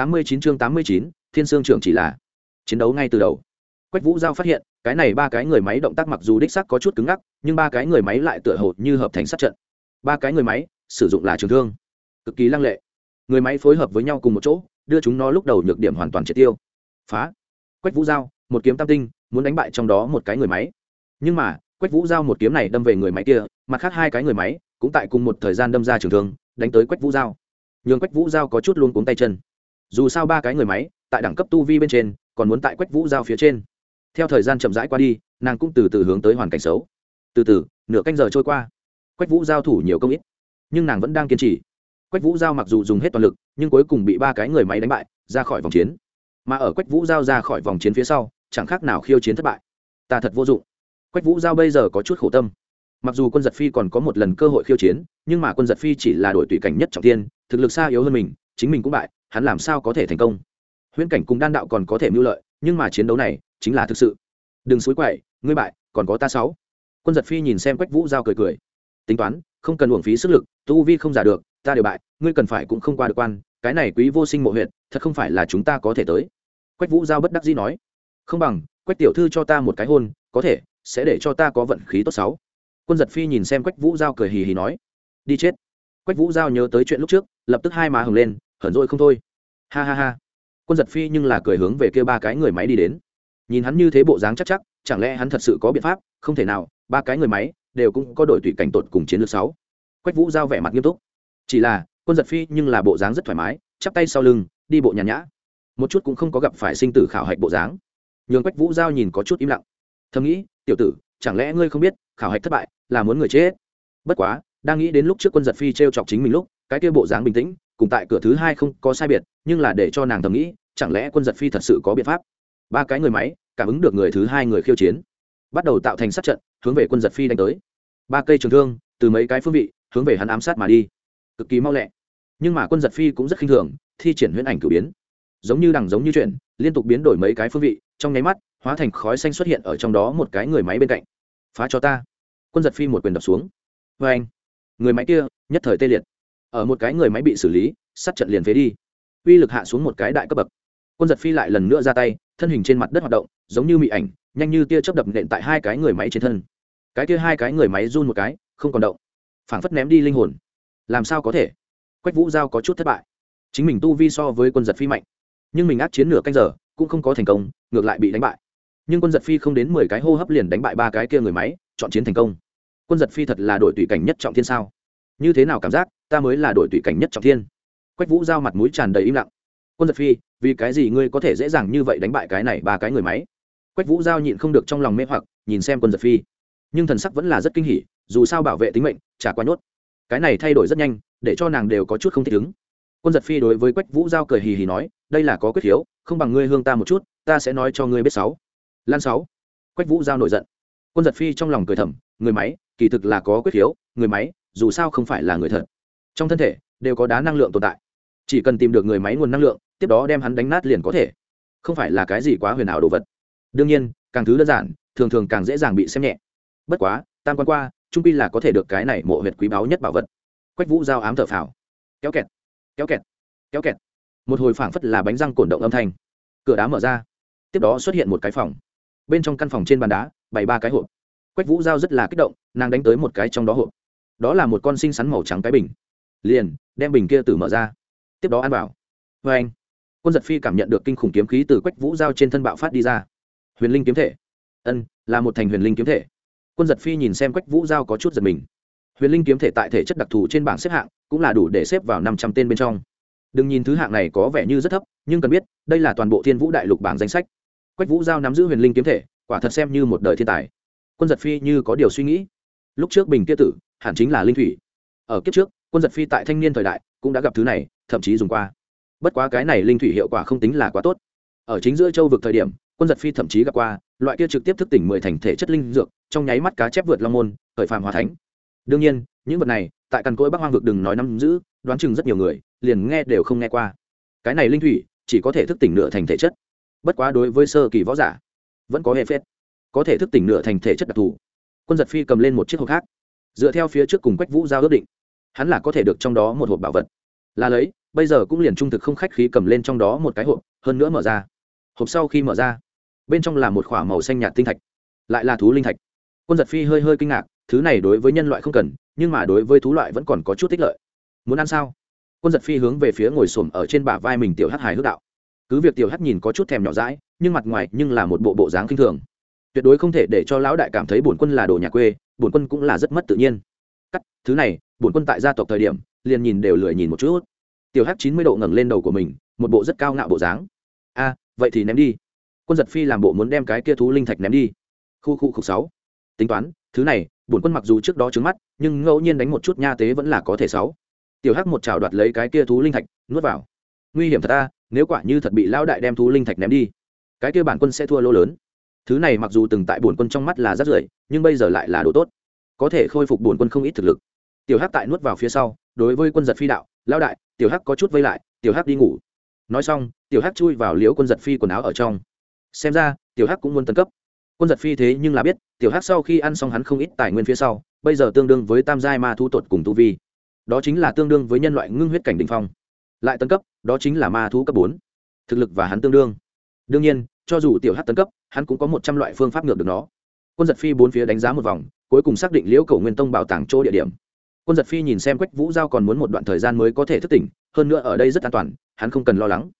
tám mươi chín chương tám mươi chín, thiên sương trưởng chỉ là chiến đấu ngay từ đầu. Quách vũ giao phát hiện, cái này ba cái người máy động tác mặc dù đích xác có chút cứng ngắc, nhưng ba cái người máy lại tựa hồ như hợp thành sát trận. Ba cái người máy sử dụng là trường thương, cực kỳ lăng lệ. Người máy phối hợp với nhau cùng một chỗ, đưa chúng nó lúc đầu nhược điểm hoàn toàn triệt tiêu. Phá. Quách vũ giao, một kiếm tam tinh, muốn đánh bại trong đó một cái người máy. Nhưng mà, quách vũ giao một kiếm này đâm về người máy kia, mặt khác hai cái người máy cũng tại cùng một thời gian đâm ra trường thương, đánh tới quách vũ giao. Nhưng quách vũ giao có chút luôn cuống tay chân dù sao ba cái người máy, tại đẳng cấp tu vi bên trên, còn muốn tại quách vũ giao phía trên. Theo thời gian chậm rãi qua đi, nàng cũng từ từ hướng tới hoàn cảnh xấu. Từ từ, nửa canh giờ trôi qua. Quách vũ giao thủ nhiều công ít, nhưng nàng vẫn đang kiên trì. Quách vũ giao mặc dù dùng hết toàn lực, nhưng cuối cùng bị ba cái người máy đánh bại, ra khỏi vòng chiến. Mà ở quách vũ giao ra khỏi vòng chiến phía sau, chẳng khác nào khiêu chiến thất bại. Ta thật vô dụng. Quách vũ giao bây giờ có chút khổ tâm. Mặc dù quân giật phi còn có một lần cơ hội khiêu chiến, nhưng mà quân giật phi chỉ là đội tùy cảnh nhất trọng tiên, thực lực xa yếu hơn mình, chính mình cũng bại hắn làm sao có thể thành công? Huyễn cảnh cùng đan đạo còn có thể mưu lợi, nhưng mà chiến đấu này chính là thực sự. Đừng xối quậy, ngươi bại, còn có ta sáu. Quân giật phi nhìn xem quách vũ giao cười cười. Tính toán, không cần uổng phí sức lực, tu vi không giả được, ta đều bại, ngươi cần phải cũng không qua được quan, cái này quý vô sinh mộ huyện thật không phải là chúng ta có thể tới. Quách vũ giao bất đắc dĩ nói. Không bằng, quách tiểu thư cho ta một cái hôn, có thể, sẽ để cho ta có vận khí tốt sáu. Quân giật phi nhìn xem quách vũ giao cười hì hì nói. Đi chết. Quách vũ giao nhớ tới chuyện lúc trước, lập tức hai má hừng lên hận rồi không thôi. Ha ha ha. Quân giật phi nhưng là cười hướng về kia ba cái người máy đi đến. Nhìn hắn như thế bộ dáng chắc chắc, chẳng lẽ hắn thật sự có biện pháp? Không thể nào, ba cái người máy đều cũng có đội tùy cảnh tột cùng chiến lược sáu. Quách vũ giao vẻ mặt nghiêm túc. Chỉ là, quân giật phi nhưng là bộ dáng rất thoải mái, chắp tay sau lưng, đi bộ nhàn nhã. Một chút cũng không có gặp phải sinh tử khảo hạch bộ dáng. Nhường quách vũ giao nhìn có chút im lặng. Thầm nghĩ, tiểu tử, chẳng lẽ ngươi không biết, khảo hạch thất bại là muốn người chết? Bất quá, đang nghĩ đến lúc trước quân giật phi t r e o chọc chính mình lúc, cái kia bộ dáng bình tĩnh cùng tại cửa thứ hai không có sai biệt, nhưng là để cho nàng thầm nghĩ, chẳng lẽ quân giật phi thật sự có biện pháp? Ba cái người máy, cảm ứng được người thứ hai người khiêu chiến, bắt đầu tạo thành sát trận, hướng về quân giật phi đánh tới. Ba cây trường thương, từ mấy cái phương vị, hướng về hắn ám sát mà đi. Cực kỳ mau lẹ. Nhưng mà quân giật phi cũng rất khinh thường, thi triển huyễn ảnh cử biến. Giống như đằng giống như chuyện, liên tục biến đổi mấy cái phương vị, trong nháy mắt, hóa thành khói xanh xuất hiện ở trong đó một cái người máy bên cạnh. Phá cho ta. Quân giật phi một quyền đập xuống. Vê anh người máy kia, nhất thời tê liệt ở một cái người máy bị xử lý, sát trận liền phế đi. Uy lực hạ xuống một cái đại cấp bậc. Quân giật phi lại lần nữa ra tay, thân hình trên mặt đất hoạt động, giống như mị ảnh, nhanh như tia chớp đập nện tại hai cái người máy trên thân. Cái kia hai cái người máy run một cái, không còn động. Phảng phất ném đi linh hồn. Làm sao có thể? Quách vũ giao có chút thất bại. Chính mình tu vi so với quân giật phi mạnh, nhưng mình át chiến nửa canh giờ, cũng không có thành công, ngược lại bị đánh bại. Nhưng quân giật phi không đến mười cái hô hấp liền đánh bại ba cái kia người máy, chọn chiến thành công. Quân giật phi thật là đội tùy cảnh nhất trọng thiên sao? Như thế nào cảm giác? Ta mới là đội tùy cảnh nhất trọng thiên. Quách vũ giao mặt mũi tràn đầy im lặng. Quân giật phi vì cái gì ngươi có thể dễ dàng như vậy đánh bại cái này ba cái người máy? Quách vũ giao nhịn không được trong lòng mê hoặc nhìn xem quân giật phi. Nhưng thần sắc vẫn là rất kinh hỉ dù sao bảo vệ tính mệnh chả qua nhốt cái này thay đổi rất nhanh để cho nàng đều có chút không thích ứng. Quân giật phi đối với quách vũ giao cười hì hì nói đây là có quyết hiếu, không bằng ngươi hương ta một chút ta sẽ nói cho ngươi biết sáu. Lan sáu. Quách vũ giao nổi giận. Quân giật phi trong lòng cười thầm người máy kỳ thực là có quyết hiếu, người máy dù sao không phải là người thật trong thân thể, đều có đá năng lượng tồn tại. Chỉ cần tìm được người máy nguồn năng lượng, tiếp đó đem hắn đánh nát liền có thể. Không phải là cái gì quá huyền ảo đồ vật. Đương nhiên, càng thứ đơn giản, thường thường càng dễ dàng bị xem nhẹ. Bất quá, tam quan qua, trung pi là có thể được cái này mộ huyệt quý báu nhất bảo vật. Quách vũ giao ám thở phào. Kéo kẹt kéo kẹt kéo kẹt. Một hồi phảng phất là bánh răng cổn động âm thanh. Cửa đá mở ra. Tiếp đó xuất hiện một cái phòng. Bên trong căn phòng trên bàn đá, bày ba cái hộp. Quách vũ giao rất là kích động, nàng đánh tới một cái trong đó hộp. Đó là một con xinh xắn màu trắng cái bình liền, đem bình kia từ mở ra. Tiếp đó ăn vào. Vê anh, quân giật phi cảm nhận được kinh khủng kiếm khí từ quách vũ giao trên thân bạo phát đi ra. Huyền linh kiếm thể. Ân, là một thành huyền linh kiếm thể. Quân giật phi nhìn xem quách vũ giao có chút giật mình. Huyền linh kiếm thể tại thể chất đặc thù trên bảng xếp hạng, cũng là đủ để xếp vào năm trăm tên bên trong. Đừng nhìn thứ hạng này có vẻ như rất thấp, nhưng cần biết, đây là toàn bộ thiên vũ đại lục bảng danh sách. Quách vũ giao nắm giữ huyền linh kiếm thể, quả thật xem như một đời thiên tài. Quân giật phi như có điều suy nghĩ. Lúc trước bình kia tử, hẳn chính là linh thủy. Ở kiếp trước quân giật phi tại thanh niên thời đại cũng đã gặp thứ này, thậm chí dùng qua. Bất quá cái này linh thủy hiệu quả không tính là quá tốt. Ở chính giữa châu vực thời điểm, quân giật phi thậm chí gặp qua, loại kia trực tiếp thức tỉnh mười thành thể chất linh dược, trong nháy mắt cá chép vượt long môn, khởi phàm hòa thánh. Đương nhiên, những vật này, tại cằn cỗi bắc hoang vực đừng nói năm giữ, đoán chừng rất nhiều người, liền nghe đều không nghe qua. Cái này linh thủy, chỉ có thể thức tỉnh nửa thành thể chất. Bất quá đối với sơ kỳ võ giả, vẫn có hệ phết. Có thể thức tỉnh nửa thành thể chất đặc thù. Quân giật phi cầm lên một chiếc hộp khác. Dựa theo phía trước cùng quách vũ giao ước định hắn là có thể được trong đó một hộp bảo vật. Là lấy, bây giờ cũng liền trung thực không khách khí cầm lên trong đó một cái hộp, hơn nữa mở ra. Hộp sau khi mở ra, bên trong là một k h ỏ a màu xanh nhạt tinh thạch, lại là thú linh thạch. Quân giật phi hơi hơi kinh ngạc, thứ này đối với nhân loại không cần, nhưng mà đối với thú loại vẫn còn có chút tích lợi. Muốn ăn sao? Quân giật phi hướng về phía ngồi xổm ở trên bả vai mình tiểu hát hài hước đạo. Cứ việc tiểu hát nhìn có chút thèm nhỏ rãi nhưng mặt ngoài nhưng là một bộ bộ dáng k i n h thường. Tuyệt đối không thể để cho lão đại cảm thấy bổn quân là đồ nhà quê, bổn quân cũng là rất mất tự nhiên. Cắt, thứ này bổn quân tại gia tộc thời điểm, liền nhìn đều lười nhìn một chút. Tiểu hắc chín mươi độ ngẩng lên đầu của mình, một bộ rất cao ngạo bộ dáng. A, vậy thì ném đi. Quân giật phi làm bộ muốn đem cái kia thú linh thạch ném đi. Khu khu khu sáu. Tính toán, thứ này, bổn quân mặc dù trước đó trứng mắt, nhưng ngẫu nhiên đánh một chút nha tế vẫn là có thể sáu. Tiểu hắc một chảo đoạt lấy cái kia thú linh thạch, nuốt vào. Nguy hiểm thật ta nếu quả như thật bị lão đại đem thú linh thạch ném đi, cái kia bản quân sẽ thua lô lớn. Thứ này mặc dù từng tại bổn quân trong mắt là rất rưởi, nhưng bây giờ lại là đồ tốt. Có thể khôi phục bổn quân không ít thực lực tiểu hắc tại nuốt vào phía sau, đối với quân giật phi đạo lao đại, tiểu hắc có chút vây lại, tiểu hắc đi ngủ. Nói xong, tiểu hắc chui vào liễu quân giật phi quần áo ở trong. Xem ra, tiểu hắc cũng muốn tấn cấp. Quân giật phi thế nhưng là biết, tiểu hắc sau khi ăn xong hắn không ít tài nguyên phía sau, bây giờ tương đương với tam giai ma thu tột cùng tu vi. Đó chính là tương đương với nhân loại ngưng huyết cảnh đ ỉ n h phong. Lại tấn cấp, đó chính là ma thu cấp bốn. Thực lực và hắn tương đương. Đương nhiên, cho dù tiểu hát tấn cấp, hắn cũng có một trăm loại phương pháp ngược được nó. Quân giật phi bốn phía đánh giá một vòng, cuối cùng xác định liễu cầu nguyên tông bảo tàng chỗ địa điểm quân giật phi nhìn xem quách vũ giao còn muốn một đoạn thời gian mới có thể thức tỉnh, hơn nữa ở đây rất an toàn, hắn không cần lo lắng.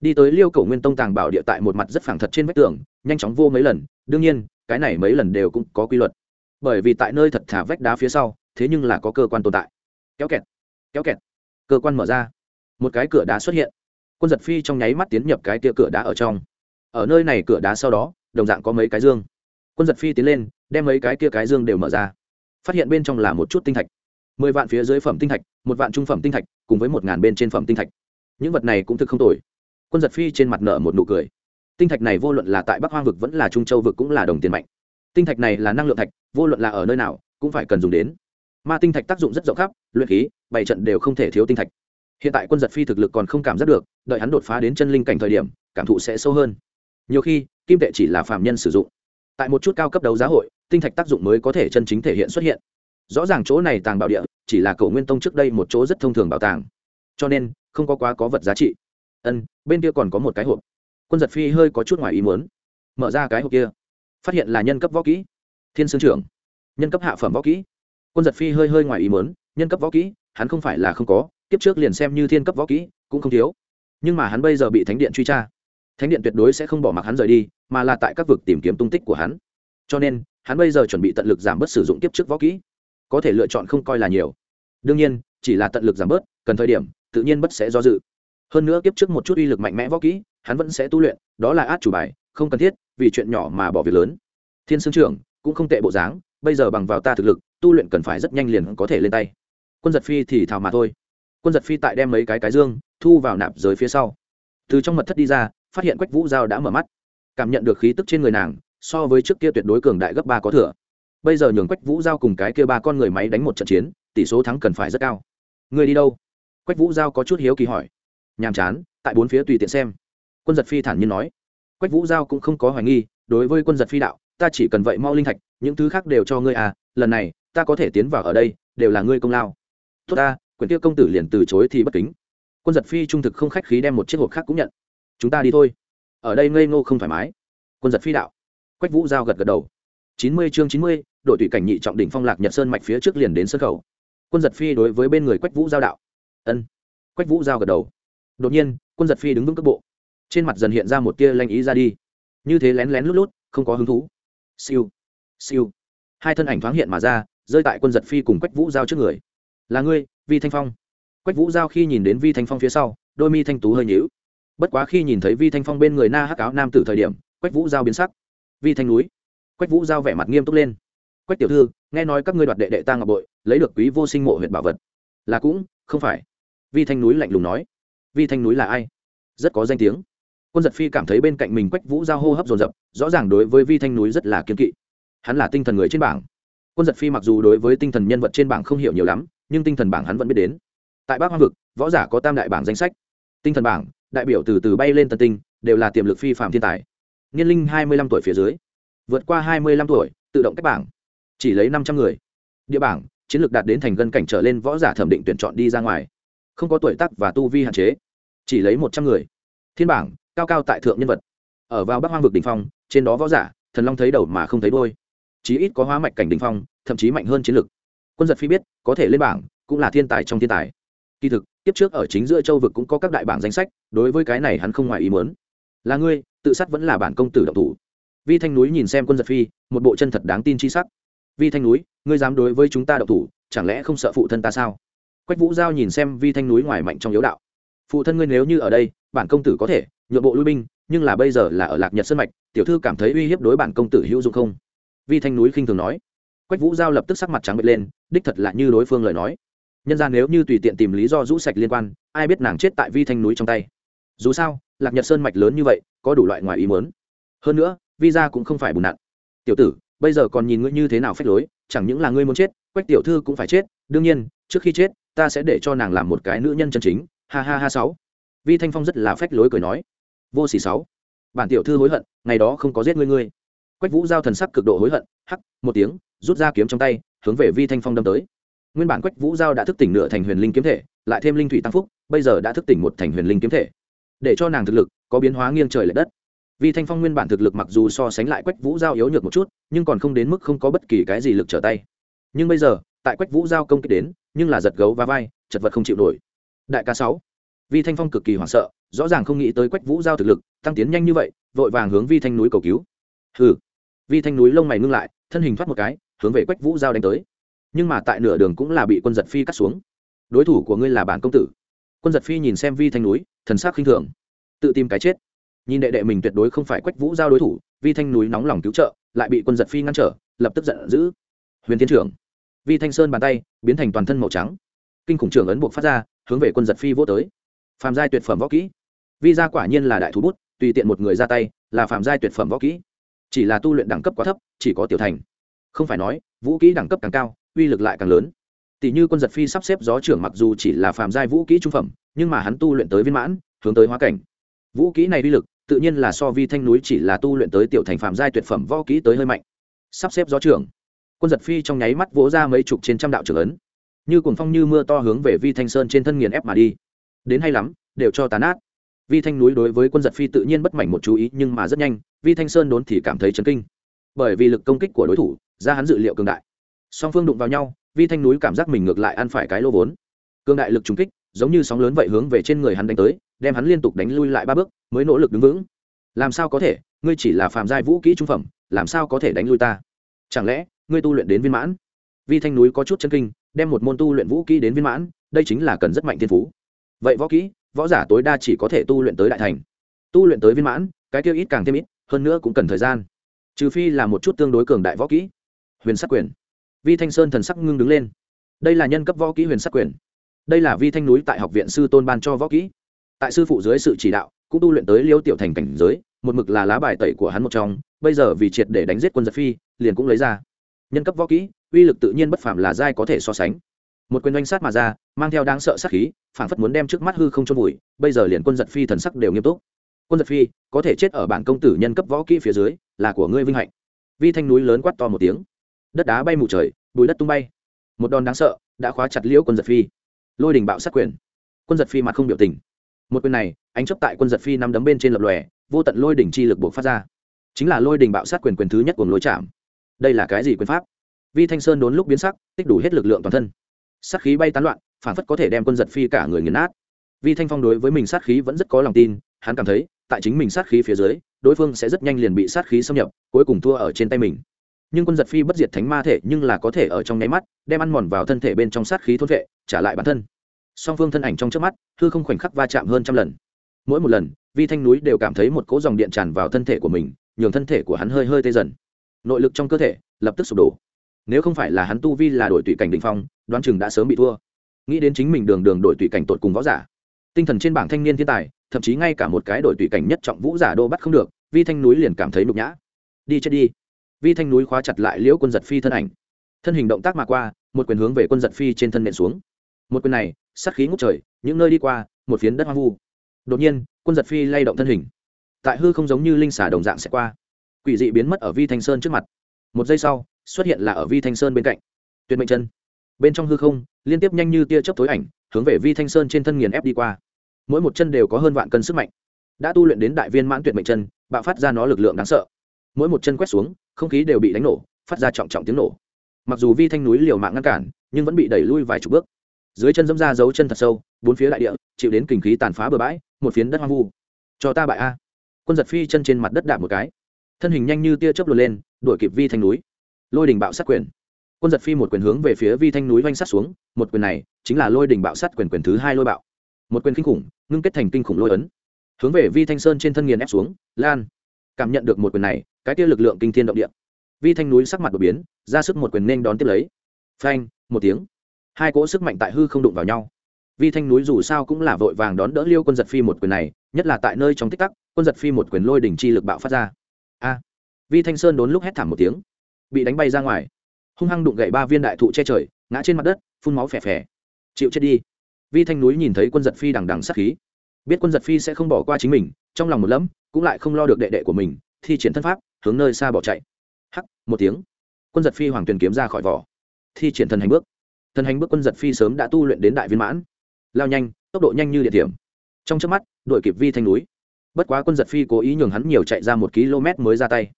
Đi tới liêu cầu nguyên tông tàng bảo địa tại một mặt rất phẳng thật trên vách tường, nhanh chóng vô mấy lần, đương nhiên, cái này mấy lần đều cũng có quy luật. Bởi vì tại nơi thật thả vách đá phía sau, thế nhưng là có cơ quan tồn tại. Kéo kẹt kéo kẹt. Cơ quan mở ra. Một cái cửa đá xuất hiện. Quân giật phi trong nháy mắt tiến nhập cái tia cửa đá ở trong. Ở nơi này cửa đá sau đó, đồng dạng có mấy cái dương. Quân giật phi tiến lên, đem mấy cái kia cái dương đều mở ra. Phát hiện bên trong là một chút tinh thạch mười vạn phía dưới phẩm tinh thạch, một vạn trung phẩm tinh thạch, cùng với một ngàn bên trên phẩm tinh thạch. Những vật này cũng thực không tồi. Quân giật phi trên mặt nở một nụ cười. Tinh thạch này vô luận là tại bắc hoang vực vẫn là trung châu vực cũng là đồng tiền mạnh. Tinh thạch này là năng lượng thạch, vô luận là ở nơi nào, cũng phải cần dùng đến. Ma tinh thạch tác dụng rất rộng khắp, luyện khí, bảy trận đều không thể thiếu tinh thạch. Hiện tại quân giật phi thực lực còn không cảm giác được, đợi hắn đột phá đến chân linh cảnh thời điểm, cảm thụ sẽ sâu hơn. Nhiều khi, kim tệ chỉ là phạm nhân sử dụng. Tại một chút cao cấp đấu giá hội, tinh thạch tác dụng mới có thể chân chính thể hiện xuất hiện rõ ràng chỗ này tàng bảo địa, chỉ là cầu nguyên tông trước đây một chỗ rất thông thường bảo tàng. Cho nên, không có quá có vật giá trị. Ân, bên kia còn có một cái hộp. Quân giật phi hơi có chút ngoài ý muốn. Mở ra cái hộp kia. Phát hiện là nhân cấp võ kỹ. Thiên sương trưởng. Nhân cấp hạ phẩm võ kỹ. Quân giật phi hơi hơi ngoài ý muốn. Nhân cấp võ kỹ, hắn không phải là không có. Kiếp trước liền xem như thiên cấp võ kỹ, cũng không thiếu. Nhưng mà hắn bây giờ bị thánh điện truy tra. Thánh điện tuyệt đối sẽ không bỏ mặc hắn rời đi, mà là tại các vực tìm kiếm tung tích của hắn. Cho nên, hắn bây giờ chuẩn bị tận lực giảm bớt sử dụng tiếp trước võ kỹ có thể lựa chọn không coi là nhiều. Đương nhiên, chỉ là tận lực giảm bớt, cần thời điểm, tự nhiên bất sẽ do dự. Hơn nữa kiếp trước một chút uy lực mạnh mẽ võ kỹ, hắn vẫn sẽ tu luyện, đó là át chủ bài, không cần thiết, vì chuyện nhỏ mà bỏ việc lớn. Thiên sương trưởng cũng không tệ bộ dáng, bây giờ bằng vào ta thực lực, tu luyện cần phải rất nhanh liền có thể lên tay. Quân giật phi thì thào mà thôi. Quân giật phi tại đem mấy cái cái dương, thu vào nạp giới phía sau. Từ trong mật thất đi ra, phát hiện quách vũ giao đã mở mắt. Cảm nhận được khí tức trên người nàng, so với trước kia tuyệt đối cường đại gấp ba có thừa bây giờ nhường quách vũ giao cùng cái kia ba con người máy đánh một trận chiến, tỷ số thắng cần phải rất cao. Người đi đâu? Quách vũ giao có chút hiếu kỳ hỏi. Nhàm chán, tại bốn phía tùy tiện xem. Quân giật phi thản nhiên nói. Quách vũ giao cũng không có hoài nghi, đối với quân giật phi đạo, ta chỉ cần vậy mau linh thạch, những thứ khác đều cho ngươi à lần này, ta có thể tiến vào ở đây, đều là ngươi công lao. Tốt ta quyền tiêu công tử liền từ chối thì bất kính. Quân giật phi trung thực không khách khí đem một chiếc hộp khác cũng nhận. Chúng ta đi thôi. Ở đây ngây ngô không thoải mái. Quân giật phi đạo. Quách vũ giao gật gật đầu. Chín mươi chương chín mươi đội tùy cảnh nhị trọng đỉnh phong lạc nhật sơn mạch phía trước liền đến sân khẩu quân giật phi đối với bên người quách vũ giao đạo. Ân. Quách vũ giao gật đầu. Đột nhiên, quân giật phi đứng vững cước bộ. Trên mặt dần hiện ra một tia lanh ý ra đi. Như thế lén lén lút lút, không có hứng thú. Siêu. Siêu. Hai thân ảnh thoáng hiện mà ra, rơi tại quân giật phi cùng quách vũ giao trước người. Là ngươi, vi thanh phong. Quách vũ giao khi nhìn đến vi thanh phong phía sau, đôi mi thanh tú hơi nhíu. Bất quá khi nhìn thấy vi thanh phong bên người na hắc áo nam tử thời điểm, quách vũ giao biến sắc. Vi thanh núi. Quách vũ giao vẻ mặt nghiêm túc lên quách tiểu thư, nghe nói các ngươi đoạt đệ đệ ta ngọc bội, lấy được quý vô sinh mộ huyện bảo vật. Là cũng, không phải. Vi thanh núi lạnh lùng nói. Vi thanh núi là ai? Rất có danh tiếng. Quân giật phi cảm thấy bên cạnh mình quách vũ giao hô hấp dồn dập, rõ ràng đối với vi thanh núi rất là kiên kỵ. Hắn là tinh thần người trên bảng. Quân giật phi mặc dù đối với tinh thần nhân vật trên bảng không hiểu nhiều lắm, nhưng tinh thần bảng hắn vẫn biết đến. Tại bắc hoang vực, võ giả có tam đại bảng danh sách. Tinh thần bảng, đại biểu từ từ bay lên tân tinh, đều là tiềm lực phi phạm thiên tài. Niên linh hai mươi năm tuổi phía dưới. Vượt qua hai mươi năm tuổi, tự động cách bảng chỉ lấy năm trăm người. Địa bảng, chiến lược đạt đến thành gân cảnh trở lên võ giả thẩm định tuyển chọn đi ra ngoài. Không có tuổi tác và tu vi hạn chế, chỉ lấy một trăm người. Thiên bảng, cao cao tại thượng nhân vật. Ở vào bắc hoang vực đ ỉ n h phong, trên đó võ giả, thần long thấy đầu mà không thấy đôi chí ít có hóa mạch cảnh đ ỉ n h phong, thậm chí mạnh hơn chiến lực quân giật phi biết, có thể lên bảng, cũng là thiên tài trong thiên tài. Kỳ thực tiếp trước ở chính giữa châu vực cũng có các đại bảng danh sách, đối với cái này hắn không ngoài ý muốn. Là ngươi, tự sát vẫn là bản công tử độc thủ. Vi thanh núi nhìn xem quân giật phi, một bộ chân thật đáng tin chi sắc vi thanh núi, ngươi dám đối với chúng ta độc thủ, chẳng lẽ không sợ phụ thân ta sao? Quách vũ giao nhìn xem vi thanh núi ngoài mạnh trong yếu đạo. Phụ thân ngươi nếu như ở đây, bản công tử có thể nhượng bộ lui binh, nhưng là bây giờ là ở lạc nhật sân mạch, tiểu thư cảm thấy uy hiếp đối bản công tử hữu dụng không? Vi thanh núi khinh thường nói. Quách vũ giao lập tức sắc mặt trắng bệch lên, đích thật là như đối phương lời nói. Nhân ra nếu như tùy tiện tìm lý do rũ sạch liên quan, ai biết nàng chết tại vi thanh núi trong tay. Dù sao, lạc nhật sơn mạch lớn như vậy, có đủ loại ngoài ý mớn hơn nữa visa cũng không phải bùn nặn. Tiểu tử bây giờ còn nhìn ngươi như thế nào phách lối, chẳng những là ngươi muốn chết, quách tiểu thư cũng phải chết, đương nhiên, trước khi chết, ta sẽ để cho nàng làm một cái nữ nhân chân chính, ha ha ha sáu. Vi thanh phong rất là phách lối cười nói. Vô xỉ sáu. Bản tiểu thư hối hận, ngày đó không có giết ngươi ngươi. Quách vũ giao thần sắc cực độ hối hận, hắc, một tiếng, rút ra kiếm trong tay, hướng về vi thanh phong đâm tới. Nguyên bản quách vũ giao đã thức tỉnh nửa thành huyền linh kiếm thể, lại thêm linh thủy tăng phúc, bây giờ đã thức tỉnh một thành huyền linh kiếm thể. Để cho nàng thực lực có biến hóa nghiêng trời l ệ đất vì thanh phong nguyên bản thực lực mặc dù so sánh lại quách vũ giao yếu nhược một chút, nhưng còn không đến mức không có bất kỳ cái gì lực trở tay. Nhưng bây giờ, tại quách vũ giao công kích đến, nhưng là giật gấu và vai, chật vật không chịu nổi. Đại ca sáu vi thanh phong cực kỳ hoảng sợ, rõ ràng không nghĩ tới quách vũ giao thực lực, tăng tiến nhanh như vậy, vội vàng hướng vi thanh núi cầu cứu. Hừ. Vi thanh núi lông mày ngưng lại, thân hình thoát một cái, hướng về quách vũ giao đánh tới. Nhưng mà tại nửa đường cũng là bị quân giật phi cắt xuống. Đối thủ của ngươi là bản công tử. Quân giật phi nhìn xem vi thanh núi, thần sắc khinh thường. Tự tìm cái chết nhìn đệ đệ mình tuyệt đối không phải quách vũ giao đối thủ, vi thanh núi nóng lòng cứu trợ, lại bị quân giật phi ngăn trở, lập tức giận dữ. Huyền thiên trưởng. Vi thanh sơn bàn tay biến thành toàn thân màu trắng. Kinh khủng trưởng ấn buộc phát ra, hướng về quân giật phi vô tới. Phàm giai tuyệt phẩm võ kỹ. Vi ra quả nhiên là đại thú bút, tùy tiện một người ra tay là phàm giai tuyệt phẩm võ kỹ. Chỉ là tu luyện đẳng cấp quá thấp, chỉ có tiểu thành. Không phải nói, vũ kỹ đẳng cấp càng cao, uy lực lại càng lớn. Tỷ như quân giật phi sắp xếp gió trưởng mặc dù chỉ là phàm giai vũ kỹ trung phẩm, nhưng mà hắn tu luyện tới viên mãn, hướng tới hóa cảnh. Vũ kỹ này uy lực tự nhiên là so vi thanh núi chỉ là tu luyện tới tiểu thành phàm giai tuyệt phẩm võ kỹ tới hơi mạnh. Sắp xếp gió trưởng, quân giật phi trong nháy mắt vỗ ra mấy chục trên trăm đạo trưởng ấn. Như cuồng phong như mưa to hướng về vi thanh sơn trên thân nghiền ép mà đi. Đến hay lắm, đều cho tán át vi thanh núi đối với quân giật phi tự nhiên bất mảnh một chú ý, nhưng mà rất nhanh, vi thanh sơn đốn thì cảm thấy chấn kinh. Bởi vì lực công kích của đối thủ, ra hắn dự liệu cường đại. Song phương đụng vào nhau, vi thanh núi cảm giác mình ngược lại ăn phải cái lô vốn. Cường đại lực trúng kích, giống như sóng lớn vậy hướng về trên người hắn đánh tới, đem hắn liên tục đánh lui lại ba bước mới nỗ lực đứng vững. Làm sao có thể? Ngươi chỉ là phàm giai vũ kỹ trung phẩm, làm sao có thể đánh lui ta? Chẳng lẽ, ngươi tu luyện đến viên mãn? Vi thanh núi có chút chân kinh, đem một môn tu luyện vũ kỹ đến viên mãn, đây chính là cần rất mạnh thiên phú. Vậy võ kỹ, võ giả tối đa chỉ có thể tu luyện tới đại thành. Tu luyện tới viên mãn, cái kia ít càng thêm ít, hơn nữa cũng cần thời gian. Trừ phi là một chút tương đối cường đại võ kỹ. Huyền sắc quyền. Vi thanh sơn thần sắc ngưng đứng lên. Đây là nhân cấp võ kỹ huyền sắc quyền. Đây là vi thanh núi tại học viện sư tôn ban cho võ kỹ. Tại sư phụ dưới sự chỉ đạo cũng tu luyện tới liêu tiểu thành cảnh giới, một mực là lá bài tẩy của hắn một trong, bây giờ vì triệt để đánh giết quân giật phi, liền cũng lấy ra. Nhân cấp võ kỹ, uy lực tự nhiên bất phàm là giai có thể so sánh. Một quyền oanh sát mà ra, mang theo đáng sợ sát khí phản phất muốn đem trước mắt hư không cho vùi, bây giờ liền quân giật phi thần sắc đều nghiêm túc. Quân giật phi, có thể chết ở bản công tử nhân cấp võ kỹ phía dưới, là của ngươi vinh hạnh. Vi thanh núi lớn quát to một tiếng. Đất đá bay mù trời, bùi đất tung bay. Một đòn đáng sợ, đã khóa chặt liễu quân giật phi. Lôi đình bạo sát quyền. Quân giật phi mặt không biểu tình. Một quyền này anh chấp tại quân giật phi năm đấm bên trên lập lòe, vô tận lôi đỉnh chi lực buộc phát ra. Chính là lôi đỉnh bạo sát quyền quyền thứ nhất của lối chạm đây là cái gì quyền pháp? Vi thanh sơn đốn lúc biến sắc, tích đủ hết lực lượng toàn thân. Sát khí bay tán loạn, phản phất có thể đem quân giật phi cả người nghiền nát. Vi thanh phong đối với mình sát khí vẫn rất có lòng tin, hắn cảm thấy, tại chính mình sát khí phía dưới, đối phương sẽ rất nhanh liền bị sát khí xâm nhập, cuối cùng thua ở trên tay mình. Nhưng quân giật phi bất diệt thánh ma thể nhưng là có thể ở trong nháy mắt, đem ăn mòn vào thân thể bên trong sát khí thôn vệ, trả lại bản thân. Song phương thân ảnh trong trước mắt thư không khoảnh khắc va chạm hơn trăm lần mỗi một lần, vi thanh núi đều cảm thấy một cỗ dòng điện tràn vào thân thể của mình, nhường thân thể của hắn hơi hơi tê dần. Nội lực trong cơ thể lập tức sụp đổ. Nếu không phải là hắn tu vi là đổi tụy cảnh đình phong, đoán chừng đã sớm bị thua. Nghĩ đến chính mình đường đường đổi tụy cảnh tột cùng võ giả. Tinh thần trên bảng thanh niên thiên tài, thậm chí ngay cả một cái đổi tụy cảnh nhất trọng vũ giả đô bắt không được, vi thanh núi liền cảm thấy nhục nhã. Đi chết đi. Vi thanh núi khóa chặt lại liễu quân giật phi thân ảnh. Thân hình động tác mà qua, một quyền hướng về quân giật phi trên thân nện xuống. Một quyền này, sát khí ngút trời, những nơi đi qua, một phiến đất hoang vu đột nhiên, quân giật phi lay động thân hình. Tại hư không giống như linh xả đồng dạng sẽ qua. Quỷ dị biến mất ở vi thanh sơn trước mặt. Một giây sau, xuất hiện là ở vi thanh sơn bên cạnh. Tuyệt mệnh chân. Bên trong hư không, liên tiếp nhanh như tia chớp tối ảnh, hướng về vi thanh sơn trên thân nghiền ép đi qua. Mỗi một chân đều có hơn vạn cân sức mạnh. Đã tu luyện đến đại viên mãn tuyệt mệnh chân, bạo phát ra nó lực lượng đáng sợ. Mỗi một chân quét xuống, không khí đều bị đánh nổ, phát ra trọng trọng tiếng nổ. Mặc dù vi thanh núi liều mạng ngăn cản, nhưng vẫn bị đẩy lui vài chục bước. Dưới chân dẫm ra dấu chân thật sâu, bốn phía đại địa, chịu đến kinh khí tàn phá bừa bãi một phiến đất hoang vu. Cho ta bại a. Quân giật phi chân trên mặt đất đạp một cái. Thân hình nhanh như tia chớp lùi lên, đuổi kịp vi thanh núi. Lôi đình bạo sát quyền. Quân giật phi một quyền hướng về phía vi thanh núi vanh sát xuống, một quyền này chính là lôi đình bạo sát quyền quyền thứ hai lôi bạo. Một quyền kinh khủng, ngưng kết thành kinh khủng lôi ấn. Hướng về vi thanh sơn trên thân nghiền ép xuống, lan. Cảm nhận được một quyền này, cái tia lực lượng kinh thiên động địa. Vi thanh núi sắc mặt đột biến, ra sức một quyền nên đón tiếp lấy. Phanh, một tiếng. Hai cỗ sức mạnh tại hư không đụng vào nhau vi thanh núi dù sao cũng là vội vàng đón đỡ liêu quân giật phi một quyền này, nhất là tại nơi trong tích tắc, quân giật phi một quyền lôi đỉnh chi lực bạo phát ra. A. Vi thanh sơn đốn lúc hét thảm một tiếng, bị đánh bay ra ngoài. Hung hăng đụng gậy ba viên đại thụ che trời, ngã trên mặt đất, phun máu phè phè. Chịu chết đi. Vi thanh núi nhìn thấy quân giật phi đằng đằng sát khí. Biết quân giật phi sẽ không bỏ qua chính mình, trong lòng một lẫm, cũng lại không lo được đệ đệ của mình, thi triển thân pháp, hướng nơi xa bỏ chạy. Hắc, một tiếng. Quân giật phi hoàng tuyền kiếm ra khỏi vỏ. Thi triển thần hành bước. Thần hành bước quân giật phi sớm đã tu luyện đến đại viên mãn lao nhanh, tốc độ nhanh như địa điểm trong trước mắt đội kịp vi thanh núi. Bất quá quân giật phi cố ý nhường hắn nhiều chạy ra một km mới ra tay.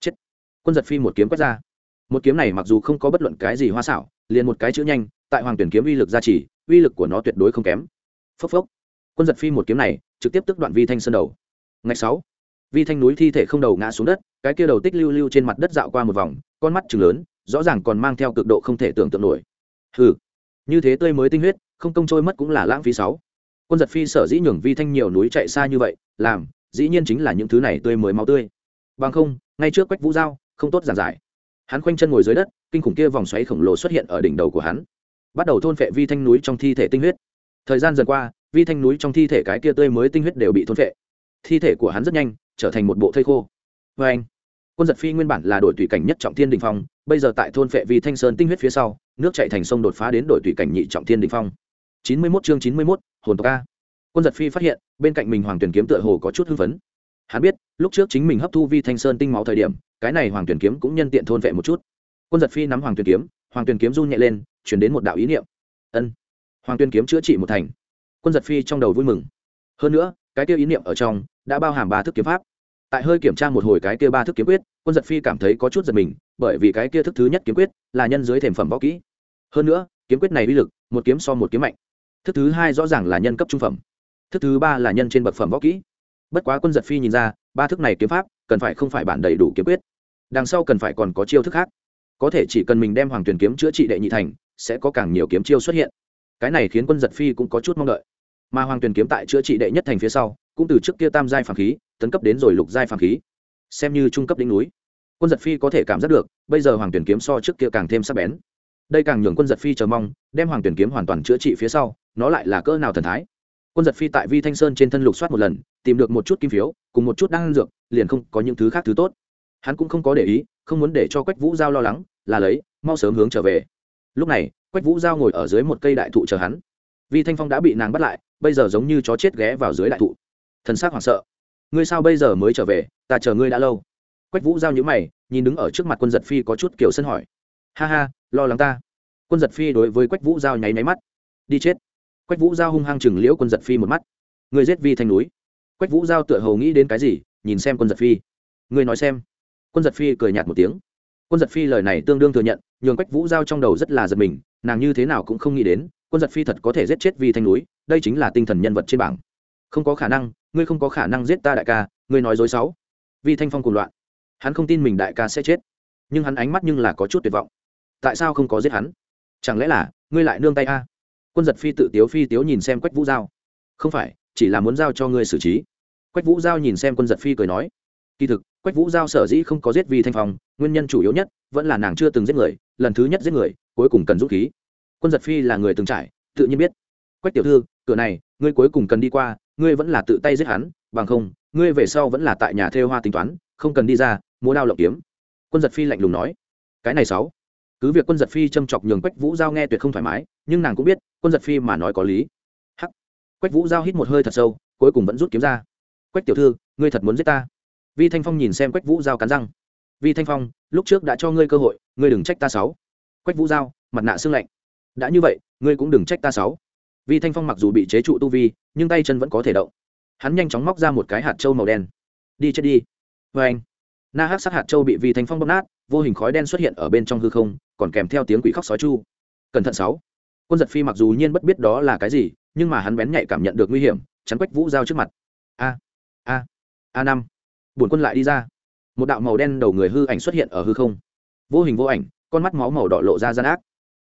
Chết. Quân giật phi một kiếm quét ra. Một kiếm này mặc dù không có bất luận cái gì hoa xảo, liền một cái chữ nhanh, tại hoàng tuyển kiếm uy lực gia trì, uy lực của nó tuyệt đối không kém. Phốc phốc. Quân giật phi một kiếm này, trực tiếp tức đoạn vi thanh sơn đầu. Ngày sáu, vi thanh núi thi thể không đầu ngã xuống đất, cái kia đầu tích lưu lưu trên mặt đất dạo qua một vòng, con mắt chừng lớn, rõ ràng còn mang theo cực độ không thể tưởng tượng nổi. Hừ. Như thế tươi mới tinh huyết không công trôi mất cũng là lãng phí sáu. Quân giật phi sở dĩ nhường vi thanh nhiều núi chạy xa như vậy, làm, dĩ nhiên chính là những thứ này tươi mới máu tươi. Bằng không, ngay trước quách vũ giao, không tốt giản giải. Hắn khoanh chân ngồi dưới đất, kinh khủng kia vòng xoáy khổng lồ xuất hiện ở đỉnh đầu của hắn. Bắt đầu thôn phệ vi thanh núi trong thi thể tinh huyết. Thời gian dần qua, vi thanh núi trong thi thể cái kia tươi mới tinh huyết đều bị thôn phệ. Thi thể của hắn rất nhanh, trở thành một bộ thây khô. Vê anh, quân giật phi nguyên bản là đội tùy cảnh nhất trọng thiên đình phong, bây giờ tại thôn phệ vi thanh sơn tinh huyết phía sau, nước chạy thành sông đột phá đến đội tùy cảnh nhị trọng thiên đình phong chín mươi mốt chương chín mươi mốt, hồn tộc a. Quân giật phi phát hiện, bên cạnh mình hoàng tuyển kiếm tựa hồ có chút hưng phấn. Hắn biết, lúc trước chính mình hấp thu vi thanh sơn tinh máu thời điểm, cái này hoàng tuyển kiếm cũng nhân tiện thôn vệ một chút. Quân giật phi nắm hoàng tuyển kiếm, hoàng tuyển kiếm run nhẹ lên truyền đến một đạo ý niệm. Ân. Hoàng tuyển kiếm chữa trị một thành. Quân giật phi trong đầu vui mừng. Hơn nữa, cái kia ý niệm ở trong đã bao hàm ba thức kiếm pháp. Tại hơi kiểm tra một hồi cái kia ba thức kiếm quyết, quân giật phi cảm thấy có chút giật mình, bởi vì cái kia thức thứ nhất kiếm quyết là nhân dưới thềm phẩm võ kỹ. Hơn nữa, kiếm quyết này uy lực, một kiếm so một kiếm mạnh thức thứ hai rõ ràng là nhân cấp trung phẩm. Thức thứ ba là nhân trên bậc phẩm võ kỹ. Bất quá quân giật phi nhìn ra, ba thức này kiếm pháp cần phải không phải bản đầy đủ kiếm quyết. Đằng sau cần phải còn có chiêu thức khác. Có thể chỉ cần mình đem hoàng tuyển kiếm chữa trị đệ nhị thành, sẽ có càng nhiều kiếm chiêu xuất hiện. Cái này khiến quân giật phi cũng có chút mong đợi. Mà hoàng tuyển kiếm tại chữa trị đệ nhất thành phía sau, cũng từ trước kia tam giai phàm khí, tấn cấp đến rồi lục giai phàm khí. Xem như trung cấp đỉnh núi. Quân giật phi có thể cảm giác được, bây giờ hoàng tuyển kiếm so trước kia càng thêm sắc bén đây càng nhường quân giật phi chờ mong, đem hoàng tuyển kiếm hoàn toàn chữa trị phía sau, nó lại là cỡ nào thần thái. Quân giật phi tại vi thanh sơn trên thân lục soát một lần, tìm được một chút kim phiếu, cùng một chút đan dược, liền không có những thứ khác thứ tốt. Hắn cũng không có để ý, không muốn để cho quách vũ giao lo lắng, là lấy, mau sớm hướng trở về. Lúc này, quách vũ giao ngồi ở dưới một cây đại thụ chờ hắn. Vi thanh phong đã bị nàng bắt lại, bây giờ giống như chó chết ghé vào dưới đại thụ. Thần s c hoảng sợ. Ngươi sao bây giờ mới trở về, ta chờ ngươi đã lâu. Quách vũ giao nhữ mày, nhìn đứng ở trước mặt quân giật phi có chút kiểu sân hỏi. Ha ha lo lắng ta. Quân giật phi đối với quách vũ giao nháy máy mắt. Đi chết. Quách vũ giao hung hăng chừng liễu quân giật phi một mắt. Người giết vi thanh núi. Quách vũ giao tựa hầu nghĩ đến cái gì, nhìn xem quân giật phi. Người nói xem. Quân giật phi cười nhạt một tiếng. Quân giật phi lời này tương đương thừa nhận, nhường quách vũ giao trong đầu rất là giật mình, nàng như thế nào cũng không nghĩ đến, quân giật phi thật có thể giết chết vi thanh núi, đây chính là tinh thần nhân vật trên bảng. Không có khả năng, ngươi không có khả năng giết ta đại ca, ngươi nói dối sáu vi thanh phong cùng loạn. Hắn không tin mình đại ca sẽ chết. Nhưng hắn ánh mắt nhưng là có chút tuyệt vọng tại sao không có giết hắn? Chẳng lẽ là, ngươi lại nương tay a? Quân giật phi tự tiếu phi tiếu nhìn xem quách vũ giao. Không phải, chỉ là muốn giao cho ngươi xử trí. Quách vũ giao nhìn xem quân giật phi cười nói. Kỳ thực, quách vũ giao sở dĩ không có giết vi thanh phong, nguyên nhân chủ yếu nhất vẫn là nàng chưa từng giết người, lần thứ nhất giết người, cuối cùng cần rút khí. Quân giật phi là người từng trải, tự nhiên biết. Quách tiểu thư, cửa này, ngươi cuối cùng cần đi qua, ngươi vẫn là tự tay giết hắn, bằng không, ngươi về sau vẫn là tại nhà thêu hoa tính toán, không cần đi ra, múa đao lộng kiếm. Quân giật phi lạnh lùng nói. Cái này sáu cứ việc quân giật phi châm chọc nhường quách vũ giao nghe tuyệt không thoải mái, nhưng nàng cũng biết, quân giật phi mà nói có lý. Hắc. Quách vũ giao hít một hơi thật sâu, cuối cùng vẫn rút kiếm ra. Quách tiểu thư, ngươi thật muốn giết ta? Vi thanh phong nhìn xem quách vũ giao cắn răng. Vi thanh phong, lúc trước đã cho ngươi cơ hội, ngươi đừng trách ta sáu quách vũ giao, mặt nạ xương lạnh. Đã như vậy, ngươi cũng đừng trách ta sáu vi thanh phong mặc dù bị chế trụ tu vi, nhưng tay chân vẫn có thể động. Hắn nhanh chóng móc ra một cái hạt trâu màu đen. Đi chết đi. Vê anh na hát sát hạt trâu bị vi thanh phong bóp nát, vô hình khói đen xuất hiện ở bên trong hư không còn kèm theo tiếng quỷ khóc sói chu. Cẩn thận sáu. Quân giật phi mặc dù nhiên bất biết đó là cái gì, nhưng mà hắn bén nhạy cảm nhận được nguy hiểm, chắn quách vũ giao trước mặt. A a a năm. Bổn quân lại đi ra. Một đạo màu đen đầu người hư ảnh xuất hiện ở hư không. Vô hình vô ảnh, con mắt máu màu đỏ lộ ra gian ác.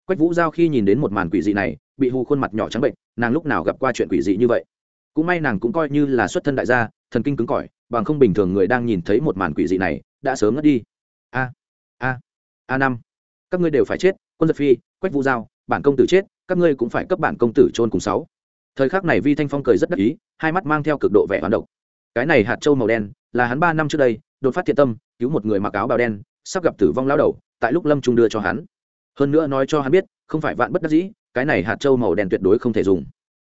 Quách vũ giao khi nhìn đến một màn quỷ dị này, bị hù khuôn mặt nhỏ trắng bệnh, nàng lúc nào gặp qua chuyện quỷ dị như vậy? Cũng may nàng cũng coi như là xuất thân đại gia, thần kinh cứng cỏi, bằng không bình thường người đang nhìn thấy một màn quỷ dị này, đã sớm ngất đi. A a a năm các ngươi đều phải chết, quân giật phi, quách vũ giao, bản công tử chết, các ngươi cũng phải cấp bản công tử trôn cùng sáu. Thời khắc này vi thanh phong cười rất đắc ý, hai mắt mang theo cực độ vẻ hoán độc. Cái này hạt trâu màu đen, là hắn ba năm trước đây, đột phát thiện tâm, cứu một người mặc áo bào đen, sắp gặp tử vong lao đầu, tại lúc lâm trung đưa cho hắn. Hơn nữa nói cho hắn biết, không phải vạn bất đắc dĩ, cái này hạt trâu màu đen tuyệt đối không thể dùng.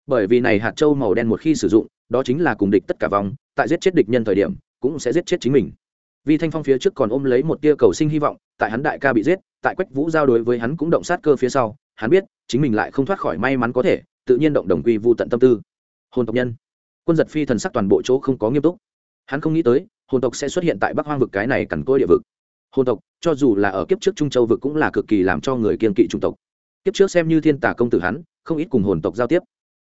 Bởi vì này hạt trâu màu đen một khi sử dụng, đó chính là cùng địch tất cả vòng tại giết chết địch nhân thời điểm, cũng sẽ giết chết chính mình. Vi thanh phong phía trước còn ôm lấy một tia cầu sinh hy vọng, tại hắn đại ca bị giết tại quách vũ giao đối với hắn cũng động sát cơ phía sau, hắn biết, chính mình lại không thoát khỏi may mắn có thể, tự nhiên động đồng quy vô tận tâm tư. Hồn tộc nhân. Quân giật phi thần sắc toàn bộ chỗ không có nghiêm túc. Hắn không nghĩ tới, hồn tộc sẽ xuất hiện tại bắc hoang vực cái này cằn côi địa vực. Hồn tộc, cho dù là ở kiếp trước trung châu vực cũng là cực kỳ làm cho người kiên kỵ trung tộc. Kiếp trước xem như thiên tả công tử hắn, không ít cùng hồn tộc giao tiếp.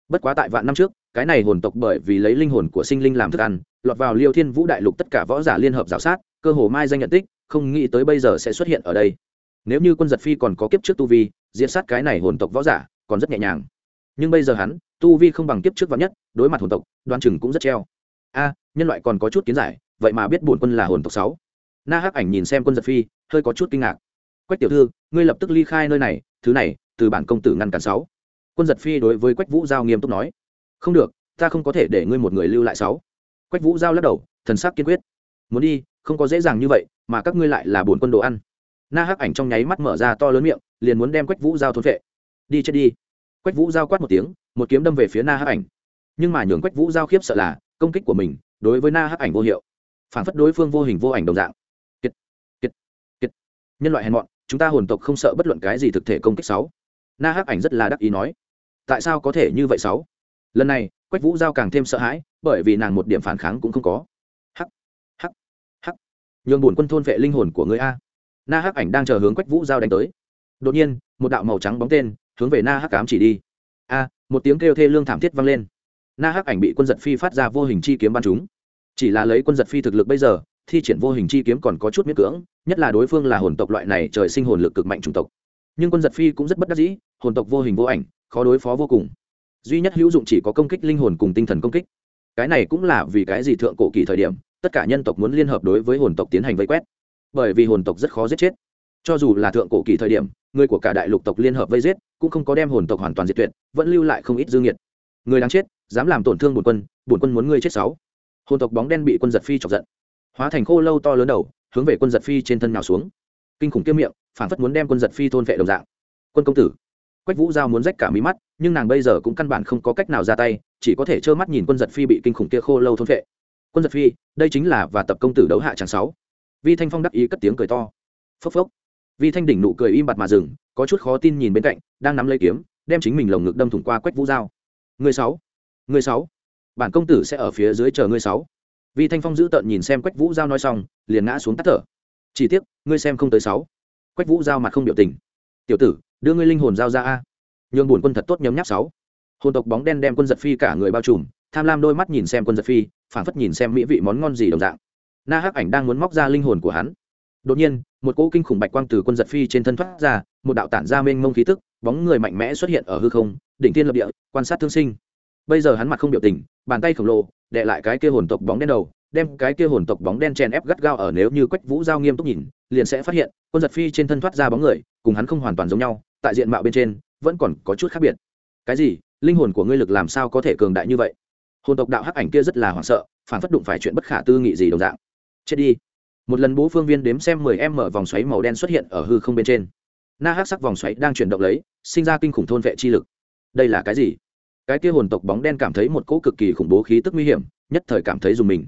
Bất quá tại vạn năm trước, cái này hồn tộc bởi vì lấy linh hồn của sinh linh làm thức ăn, lọt vào liêu thiên vũ đại lục tất cả võ giả liên hợp giáo sát, cơ hồ mai danh nhận tích, không nghĩ tới bây giờ sẽ xuất hiện ở đây nếu như quân giật phi còn có kiếp trước tu vi diễn sát cái này hồn tộc võ giả, còn rất nhẹ nhàng. Nhưng bây giờ hắn, tu vi không bằng kiếp trước vạn nhất, đối mặt hồn tộc, đoan chừng cũng rất treo. A, nhân loại còn có chút kiến giải, vậy mà biết bổn quân là hồn tộc sáu. Na hắc ảnh nhìn xem quân giật phi, hơi có chút kinh ngạc. Quách tiểu thư, ngươi lập tức ly khai nơi này, thứ này, từ bản công tử ngăn cản sáu. Quân giật phi đối với quách vũ giao nghiêm túc nói. Không được, ta không có thể để ngươi một người lưu lại sáu. Quách vũ giao lắc đầu, thần sắc kiên quyết. Muốn đi, không có dễ dàng như vậy, mà các ngươi lại là bổn quân đồ ăn na hắc ảnh trong nháy mắt mở ra to lớn miệng, liền muốn đem quách vũ giao thôn vệ đi chết đi. Quách vũ giao quát một tiếng, một kiếm đâm về phía na hắc ảnh. Nhưng mà nhường quách vũ giao khiếp sợ là, công kích của mình đối với na hắc ảnh vô hiệu. Phản phất đối phương vô hình vô ảnh đồng dạng. Kiệt kiệt kiệt. Nhân loại hèn mọn, chúng ta hồn tộc không sợ bất luận cái gì thực thể công kích sáu. Na hắc ảnh rất là đắc ý nói. Tại sao có thể như vậy sáu? Lần này, quách vũ giao càng thêm sợ hãi, bởi vì nàng một điểm phản kháng cũng không có. Hắc hắc hắc. Nhường bổn quân thôn vệ linh hồn của người a na hắc ảnh đang chờ hướng quách vũ giao đánh tới. Đột nhiên, một đạo màu trắng bóng tên hướng về na hắc cám chỉ đi. A, một tiếng kêu thê lương thảm thiết vang lên. Na hắc ảnh bị quân giật phi phát ra vô hình chi kiếm bắn chúng chỉ là lấy quân giật phi thực lực bây giờ, thi triển vô hình chi kiếm còn có chút miễn cưỡng, nhất là đối phương là hồn tộc loại này trời sinh hồn lực cực mạnh chủng tộc. Nhưng quân giật phi cũng rất bất đắc dĩ, hồn tộc vô hình vô ảnh, khó đối phó vô cùng. Duy nhất hữu dụng chỉ có công kích linh hồn cùng tinh thần công kích. Cái này cũng là vì cái gì thượng cổ kỳ thời điểm, tất cả nhân tộc muốn liên hợp đối với hồn tộc tiến hành vây quét bởi vì hồn tộc rất khó giết chết. Cho dù là thượng cổ kỳ thời điểm, người của cả đại lục tộc liên hợp vây giết, cũng không có đem hồn tộc hoàn toàn diệt tuyệt, vẫn lưu lại không ít dương nhiệt người đáng chết, dám làm tổn thương bổn quân bổn quân muốn ngươi chết sáu. Hồn tộc bóng đen bị quân giật phi chọc giận. Hóa thành khô lâu to lớn đầu, hướng về quân giật phi trên thân nào xuống. Kinh khủng kiêm miệng, phản phất muốn đem quân giật phi thôn vệ đồng dạng. Quân công tử, quách vũ giao muốn rách cả mí mắt, nhưng nàng bây giờ cũng căn bản không có cách nào ra tay, chỉ có thể trơ mắt nhìn quân giật phi bị kinh khủng kia khô lâu thôn vệ. Quân giật phi, đây chính là và tập công tử đấu hạ tràng sáu vi thanh phong đắc ý cất tiếng cười to. Phốc phốc. Vi thanh đỉnh nụ cười im bặt mà dừng, có chút khó tin nhìn bên cạnh, đang nắm lấy kiếm, đem chính mình lồng ngực đâm thủng qua quách vũ giao người sáu. Người sáu. Bản công tử sẽ ở phía dưới chờ ngươi sáu. Vi thanh phong giữ tợn nhìn xem quách vũ giao nói xong, liền ngã xuống tắt thở. Chỉ tiếc, ngươi xem không tới sáu. Quách vũ giao mặt không biểu tình. Tiểu tử, đưa ngươi linh hồn giao ra a. Nhường buồn quân thật tốt nhấm nháp sáu. Hồn tộc bóng đen đem quân giật phi cả người bao trùm, tham lam đôi mắt nhìn xem quân giật phi, phảng phất nhìn xem mỹ vị món ngon gì đồng dạng na hắc ảnh đang muốn móc ra linh hồn của hắn. Đột nhiên, một cỗ kinh khủng bạch quang từ quân giật phi trên thân thoát ra, một đạo tản ra mênh mông khí tức, bóng người mạnh mẽ xuất hiện ở hư không, đỉnh thiên lập địa, quan sát thương sinh. Bây giờ hắn mặt không biểu tình, bàn tay khổng lồ đệ lại cái kia hồn tộc bóng đen đầu, đem cái kia hồn tộc bóng đen chèn ép gắt gao ở nếu như quách vũ giao nghiêm túc nhìn, liền sẽ phát hiện, quân giật phi trên thân thoát ra bóng người, cùng hắn không hoàn toàn giống nhau, tại diện mạo bên trên, vẫn còn có chút khác biệt. Cái gì? Linh hồn của ngươi lực làm sao có thể cường đại như vậy? Hồn tộc đạo hắc ảnh kia rất là hoảng sợ phản phất đụng phải chuyện bất khả tư nghị gì đồng dạng chết đi. Một lần bố phương viên đếm xem mười em mở vòng xoáy màu đen xuất hiện ở hư không bên trên. Na hắc sắc vòng xoáy đang chuyển động lấy, sinh ra kinh khủng thôn vệ chi lực. Đây là cái gì? Cái kia hồn tộc bóng đen cảm thấy một cỗ cực kỳ khủng bố khí tức nguy hiểm, nhất thời cảm thấy dùng mình.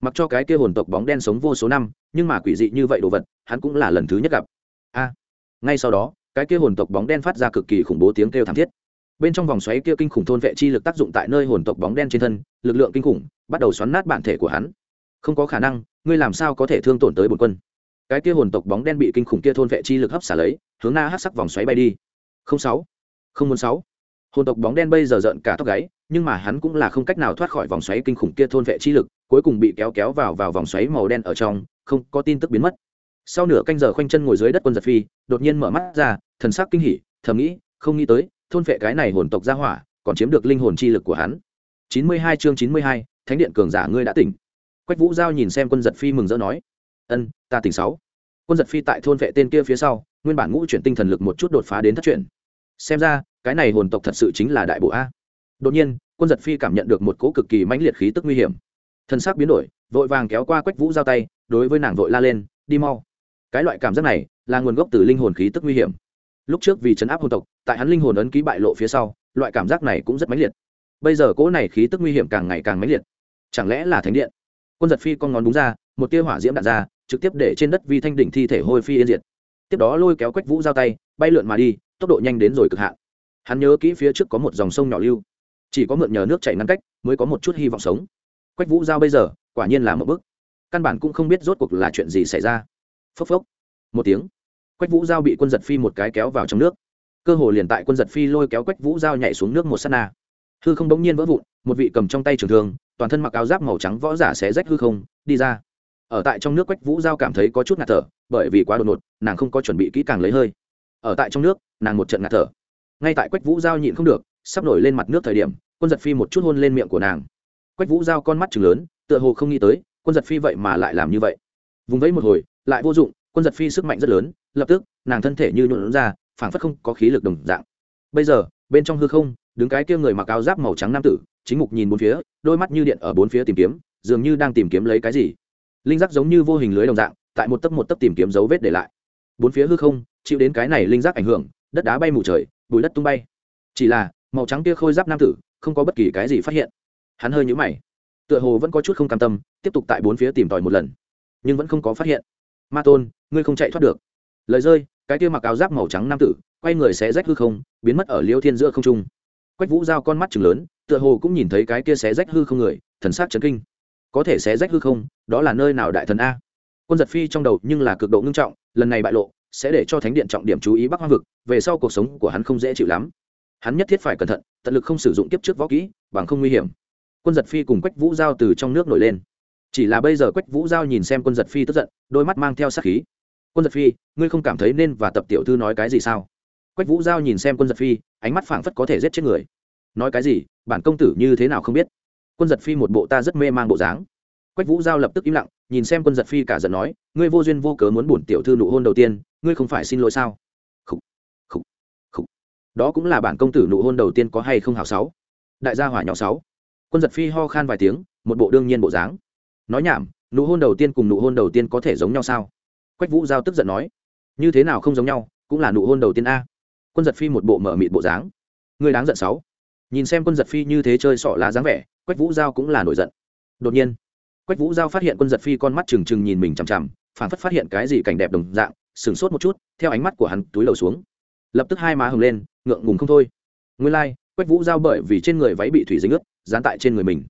Mặc cho cái kia hồn tộc bóng đen sống vô số năm, nhưng mà quỷ dị như vậy đồ vật, hắn cũng là lần thứ nhất gặp. A! Ngay sau đó, cái kia hồn tộc bóng đen phát ra cực kỳ khủng bố tiếng kêu thảm thiết. Bên trong vòng xoáy kia kinh khủng thôn vệ chi lực tác dụng tại nơi hồn tộc bóng đen trên thân, lực lượng kinh khủng, bắt đầu xoắn nát bản thể của hắn không có khả năng, ngươi làm sao có thể thương tổn tới bổn quân? Cái kia hồn tộc bóng đen bị kinh khủng kia thôn vệ chi lực hấp xả lấy, hướng na hát sắc vòng xoáy bay đi. Không sáu, không muốn sáu. Hồn tộc bóng đen bây giờ giận cả tóc gáy, nhưng mà hắn cũng là không cách nào thoát khỏi vòng xoáy kinh khủng kia thôn vệ chi lực, cuối cùng bị kéo kéo vào vào vòng xoáy màu đen ở trong, không có tin tức biến mất. Sau nửa canh giờ khoanh chân ngồi dưới đất quân giật phi, đột nhiên mở mắt ra, thần sắc kinh hỉ, thầm nghĩ, không nghĩ tới, thôn vệ cái này hồn tộc ra hỏa, còn chiếm được linh hồn chi lực của hắn. Chín mươi hai chương chín mươi hai, thánh điện cường giả ngươi đã tỉnh quách vũ giao nhìn xem quân giật phi mừng rỡ nói, ân, ta tỉnh sáu. Quân giật phi tại thôn vệ tên kia phía sau, nguyên bản ngũ chuyển tinh thần lực một chút đột phá đến thất chuyển. Xem ra, cái này hồn tộc thật sự chính là đại bộ a. Đột nhiên, quân giật phi cảm nhận được một cỗ cực kỳ mãnh liệt khí tức nguy hiểm. Thân xác biến đổi, vội vàng kéo qua quách vũ giao tay, đối với nàng vội la lên, đi mau. Cái loại cảm giác này, là nguồn gốc từ linh hồn khí tức nguy hiểm. Lúc trước vì chấn áp hồn tộc, tại hắn linh hồn ấn ký bại lộ phía sau, loại cảm giác này cũng rất mãnh liệt. Bây giờ cỗ này khí tức nguy hiểm càng ngày càng mãnh liệt. Chẳng lẽ là thánh điện? Quân giật phi con ngón búng ra, một tia hỏa diễm đạn ra, trực tiếp để trên đất vi thanh đỉnh thi thể hôi phi yên diệt. Tiếp đó lôi kéo quách vũ giao tay, bay lượn mà đi, tốc độ nhanh đến rồi cực hạn. Hắn nhớ kỹ phía trước có một dòng sông nhỏ lưu. Chỉ có mượn nhờ nước chảy ngăn cách, mới có một chút hy vọng sống. Quách vũ giao bây giờ, quả nhiên là một bước. Căn bản cũng không biết rốt cuộc là chuyện gì xảy ra. Phốc phốc. Một tiếng. Quách vũ giao bị quân giật phi một cái kéo vào trong nước. Cơ hồ liền tại quân giật phi lôi kéo quách vũ giao nhảy xuống nước một s á t na. Hư không đống nhiên vỡ vụn, một vị cầm trong tay trường thương toàn thân mặc áo giáp màu trắng võ giả xé rách hư không, đi ra. Ở tại trong nước quách vũ giao cảm thấy có chút ngạt thở, bởi vì quá đột ngột, nàng không có chuẩn bị kỹ càng lấy hơi. Ở tại trong nước, nàng một trận ngạt thở. Ngay tại quách vũ giao nhịn không được, sắp nổi lên mặt nước thời điểm, quân giật phi một chút hôn lên miệng của nàng. Quách vũ giao con mắt chừng lớn, tựa hồ không nghĩ tới, quân giật phi vậy mà lại làm như vậy. Vùng vẫy một hồi, lại vô dụng, quân giật phi sức mạnh rất lớn, lập tức, nàng thân thể như nhuộn ra, phảng phất không có khí lực đồng dạng. Bây giờ, bên trong hư không, đứng cái kia người mặc áo giáp màu trắng nam tử chính mục nhìn bốn phía, đôi mắt như điện ở bốn phía tìm kiếm, dường như đang tìm kiếm lấy cái gì. Linh giác giống như vô hình lưới đồng dạng, tại một tấc một tấc tìm kiếm dấu vết để lại. Bốn phía hư không, chịu đến cái này linh giác ảnh hưởng, đất đá bay mù trời, bụi đất tung bay. Chỉ là, màu trắng kia khôi giáp nam tử, không có bất kỳ cái gì phát hiện. Hắn hơi nhũ mày. Tựa hồ vẫn có chút không cam tâm, tiếp tục tại bốn phía tìm tòi một lần. Nhưng vẫn không có phát hiện. Ma tôn, ngươi không chạy thoát được. Lời rơi, cái kia mặc áo giáp màu trắng nam tử, quay người sẽ rách hư không, biến mất ở liêu thiên giữa không trung quách vũ giao con mắt chừng lớn, tựa hồ cũng nhìn thấy cái kia xé rách hư không người, thần sắc chấn kinh. Có thể xé rách hư không, đó là nơi nào đại thần a? Quân giật phi trong đầu nhưng là cực độ ngưng trọng, lần này bại lộ, sẽ để cho thánh điện trọng điểm chú ý bắc hoang vực, về sau cuộc sống của hắn không dễ chịu lắm. Hắn nhất thiết phải cẩn thận, tận lực không sử dụng kiếp trước võ kỹ, bằng không nguy hiểm. Quân giật phi cùng quách vũ giao từ trong nước nổi lên. Chỉ là bây giờ quách vũ giao nhìn xem quân giật phi tức giận, đôi mắt mang theo sát khí. Quân giật phi, ngươi không cảm thấy nên và tập tiểu thư nói cái gì sao? Quách vũ giao nhìn xem quân giật phi ánh mắt phảng phất có thể giết chết người. Nói cái gì bản công tử như thế nào không biết? Quân giật phi một bộ ta rất mê mang bộ dáng. Quách vũ giao lập tức im lặng nhìn xem quân giật phi cả giận nói ngươi vô duyên vô cớ muốn bổn tiểu thư nụ hôn đầu tiên ngươi không phải xin lỗi sao? Khủ, khủ, khủ. đó cũng là bản công tử nụ hôn đầu tiên có hay không hào sáu. Đại gia hỏa nhỏ sáu. Quân giật phi ho khan vài tiếng một bộ đương nhiên bộ dáng. Nói nhảm nụ hôn đầu tiên cùng nụ hôn đầu tiên có thể giống nhau sao? Quách vũ giao tức giận nói như thế nào không giống nhau cũng là nụ hôn đầu tiên a quân giật phi một bộ mở mịt bộ dáng. Người đáng giận sáu. Nhìn xem quân giật phi như thế chơi sọ lá dáng vẻ quách vũ giao cũng là nổi giận. Đột nhiên quách vũ giao phát hiện quân giật phi con mắt trừng trừng nhìn mình chằm chằm phản phất phát hiện cái gì cảnh đẹp đồng dạng sửng sốt một chút theo ánh mắt của hắn túi lầu xuống. Lập tức hai má hừng lên ngượng ngùng không thôi. Nguyên lai、like, quách vũ giao bởi vì trên người váy bị thủy dính ướt dán tại trên người mình.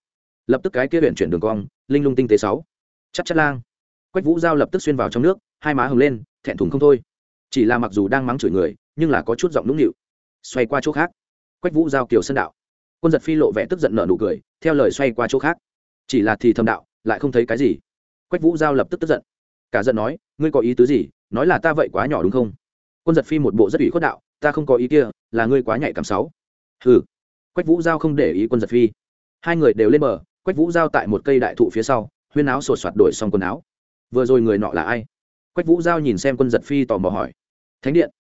Lập tức cái kia huyện chuyển đường cong linh lung tinh tế sáu. Chắc chắc lang. Quách vũ giao lập tức xuyên vào trong nước hai má hừng lên thẹn thùng không thôi. Chỉ là mặc dù đang mắng chửi người nhưng là có chút giọng nũng nịu. Xoay qua chỗ khác. Quách vũ giao kiều sân đạo. Quân giật phi lộ vẻ tức giận nở nụ cười, theo lời xoay qua chỗ khác. Chỉ là thì thầm đạo, lại không thấy cái gì. Quách vũ giao lập tức tức giận. Cả giận nói, ngươi có ý tứ gì? Nói là ta vậy quá nhỏ đúng không? Quân giật phi một bộ rất ủy khuất đạo, ta không có ý kia, là ngươi quá nhạy cảm sáu. Hừ. Quách vũ giao không để ý quân giật phi. Hai người đều lên bờ, quách vũ giao tại một cây đại thụ phía sau, huyên áo sột soạt đổi xong quần áo. Vừa rồi người nọ là ai? Quách vũ giao nhìn xem quân giật phi tò mò hỏi. Thánh điện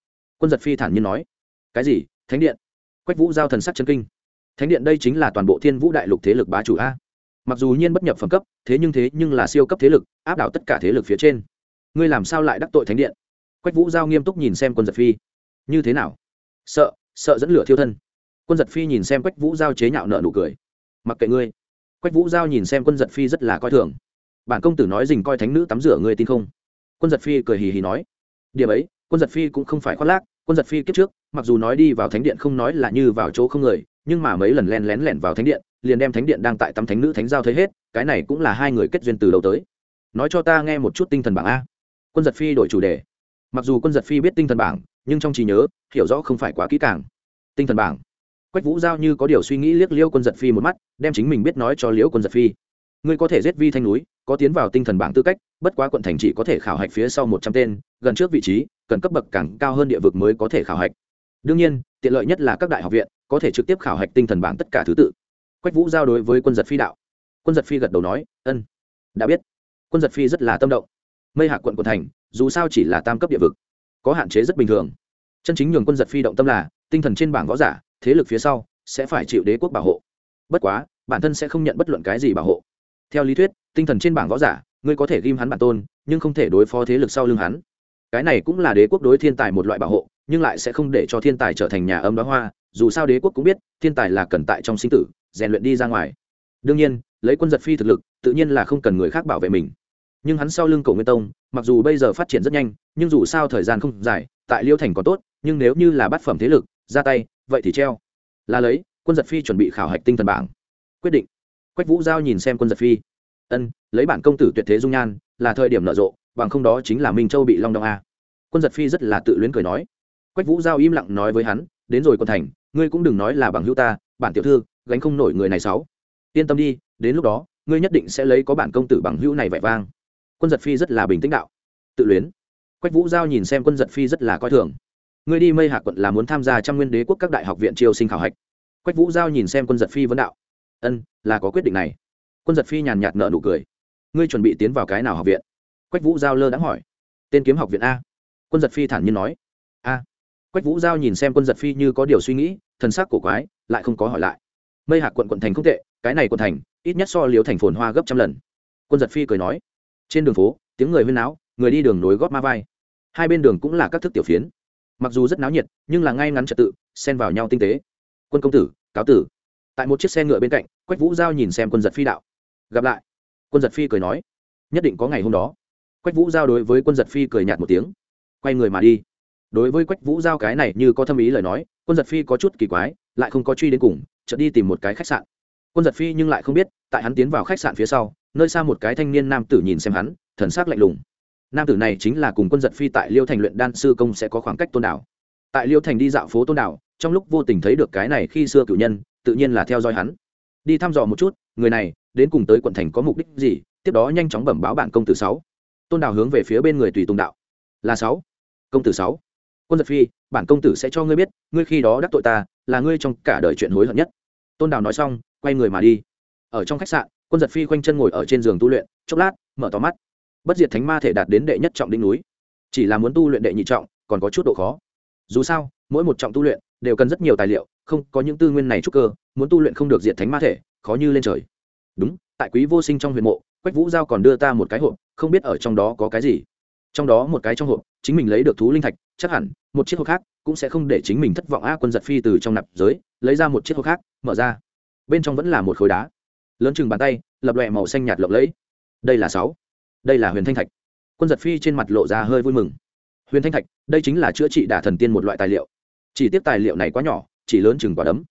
quân giật phi thản nhiên nói, cái gì? Thánh điện? Quách vũ giao thần sắc chân kinh. Thánh điện đây chính là toàn bộ thiên vũ đại lục thế lực bá chủ a. Mặc dù nhiên bất nhập phẩm cấp, thế nhưng thế nhưng là siêu cấp thế lực, áp đảo tất cả thế lực phía trên. Ngươi làm sao lại đắc tội thánh điện? Quách vũ giao nghiêm túc nhìn xem quân giật phi. Như thế nào? Sợ sợ dẫn lửa thiêu thân. Quân giật phi nhìn xem quách vũ giao chế nhạo nợ nụ cười. Mặc kệ ngươi. Quách vũ giao nhìn xem quân giật phi rất là coi thường. Bản công tử nói dình coi thánh nữ tắm rửa ngươi tin không? Quân giật phi cười hì hì nói. Điểm ấy, quân giật phi cũng không phải khoác lác quân giật phi kiếp trước, mặc dù nói đi vào thánh điện không nói là như vào chỗ không người, nhưng mà mấy lần len lén lẻn vào thánh điện, liền đem thánh điện đang tại tắm thánh nữ thánh giao thấy hết, cái này cũng là hai người kết duyên từ đầu tới. Nói cho ta nghe một chút tinh thần bảng a. Quân giật phi đổi chủ đề. Mặc dù quân giật phi biết tinh thần bảng, nhưng trong trí nhớ, hiểu rõ không phải quá kỹ càng. Tinh thần bảng. Quách vũ giao như có điều suy nghĩ liếc liêu quân giật phi một mắt, đem chính mình biết nói cho liễu quân giật phi. Ngươi có thể giết vi thanh núi, có tiến vào tinh thần bảng tư cách, bất quá quận thành chỉ có thể khảo hạch phía sau một trăm tên, gần trước vị trí cần cấp bậc càng cao hơn địa vực mới có thể khảo hạch. Đương nhiên, tiện lợi nhất là các đại học viện, có thể trực tiếp khảo hạch tinh thần bảng tất cả thứ tự. Quách vũ giao đối với quân giật phi đạo. Quân giật phi gật đầu nói, ân, đã biết. Quân giật phi rất là tâm động. Mây hạ quận quận thành, dù sao chỉ là tam cấp địa vực, có hạn chế rất bình thường. Chân chính nhường quân giật phi động tâm là, tinh thần trên bảng võ giả, thế lực phía sau, sẽ phải chịu đế quốc bảo hộ. Bất quá, bản thân sẽ không nhận bất luận cái gì bảo hộ. Theo lý thuyết, tinh thần trên bảng võ giả, ngươi có thể ghim hắn bản tôn, nhưng không thể đối phó thế lực sau lưng hắn cái này cũng là đế quốc đối thiên tài một loại bảo hộ, nhưng lại sẽ không để cho thiên tài trở thành nhà âm đó hoa. Dù sao đế quốc cũng biết, thiên tài là cần tại trong sinh tử, rèn luyện đi ra ngoài. Đương nhiên, lấy quân giật phi thực lực, tự nhiên là không cần người khác bảo vệ mình. Nhưng hắn sau lưng cổ nguyên tông, mặc dù bây giờ phát triển rất nhanh, nhưng dù sao thời gian không dài, tại liêu thành còn tốt, nhưng nếu như là bát phẩm thế lực, ra tay, vậy thì treo. Là lấy, quân giật phi chuẩn bị khảo hạch tinh thần bảng. Quyết định. Quách vũ giao nhìn xem quân giật phi ân, lấy bản công tử tuyệt thế dung nhan, là thời điểm nở rộ, bằng không đó chính là minh châu bị long đong a. Quân giật phi rất là tự luyến cười nói. Quách vũ giao im lặng nói với hắn, đến rồi còn thành, ngươi cũng đừng nói là bằng hữu ta, bản tiểu thư, gánh không nổi người này sáu. Yên tâm đi, đến lúc đó, ngươi nhất định sẽ lấy có bản công tử bằng hữu này vẻ vang. Quân giật phi rất là bình tĩnh đạo. Tự luyến. Quách vũ giao nhìn xem quân giật phi rất là coi thường. Ngươi đi mây hạ quận là muốn tham gia trăm nguyên đế quốc các đại học viện triều sinh khảo hạch. Quách vũ giao nhìn xem quân giật phi vấn đạo. Ân, là có quyết định này quân giật phi nhàn nhạt nợ nụ cười. Ngươi chuẩn bị tiến vào cái nào học viện? Quách vũ giao lơ đã hỏi. Tên kiếm học viện a. Quân giật phi thản nhiên nói. A. Quách vũ giao nhìn xem quân giật phi như có điều suy nghĩ, thần sắc cổ quái, lại không có hỏi lại. Mây hạc quận quận thành không tệ, cái này quận thành, ít nhất so liếu thành phồn hoa gấp trăm lần. Quân giật phi cười nói. Trên đường phố, tiếng người huyên náo, người đi đường nối góp ma vai. Hai bên đường cũng là các thức tiểu phiến. Mặc dù rất náo nhiệt, nhưng là ngay ngắn trật tự, xen vào nhau tinh tế. Quân công tử, cáo tử. Tại một chiếc xe ngựa bên cạnh, quách vũ giao nhìn xem quân giật phi đạo gặp lại. Quân giật phi cười nói, nhất định có ngày hôm đó. Quách vũ giao đối với quân giật phi cười nhạt một tiếng, quay người mà đi. Đối với quách vũ giao cái này như có thâm ý lời nói, quân giật phi có chút kỳ quái, lại không có truy đến cùng, chợt đi tìm một cái khách sạn. Quân giật phi nhưng lại không biết, tại hắn tiến vào khách sạn phía sau, nơi xa một cái thanh niên nam tử nhìn xem hắn, thần s ắ c lạnh lùng. Nam tử này chính là cùng quân giật phi tại liêu thành luyện đan sư công sẽ có khoảng cách tôn đảo. Tại liêu thành đi dạo phố tôn đảo, trong lúc vô tình thấy được cái này khi xưa cử nhân, tự nhiên là theo dõi hắn đi thăm dò một chút, người này, đến cùng tới quận thành có mục đích gì, tiếp đó nhanh chóng bẩm báo bạn công tử sáu. Tôn Đào hướng về phía bên người tùy tùng đạo. Là sáu. Công tử sáu. Quân giật phi bản công tử sẽ cho ngươi biết, ngươi khi đó đắc tội ta, là ngươi trong cả đời chuyện hối hận nhất. Tôn đào nói xong, quay người mà đi. Ở trong khách sạn, quân giật phi khoanh chân ngồi ở trên giường tu luyện, chốc lát, mở tò mắt. Bất diệt thánh ma thể đạt đến đệ nhất trọng đỉnh núi. Chỉ là muốn tu luyện đệ nhị trọng, còn có chút độ khó. Dù sao, mỗi một trọng tu luyện đều cần rất nhiều tài liệu, không có những tư nguyên này trúc cơ, muốn tu luyện không được diệt thánh ma thể, khó như lên trời. Đúng, tại quý vô sinh trong huyền mộ, quách vũ giao còn đưa ta một cái hộp, không biết ở trong đó có cái gì. Trong đó một cái trong hộp, chính mình lấy được thú linh thạch, chắc hẳn một chiếc hộp khác cũng sẽ không để chính mình thất vọng a quân giật phi từ trong nạp giới, lấy ra một chiếc hộp khác, mở ra. Bên trong vẫn là một khối đá. Lớn chừng bàn tay, lập lòe màu xanh nhạt lộng lẫy. Đây là sáu. Đây là huyền thanh thạch. Quân giật phi trên mặt lộ ra hơi vui mừng. Huyền thanh thạch, đây chính là chữa trị đả thần tiên một loại tài liệu chỉ tiếp tài liệu này quá nhỏ, chỉ lớn chừng quả đấm.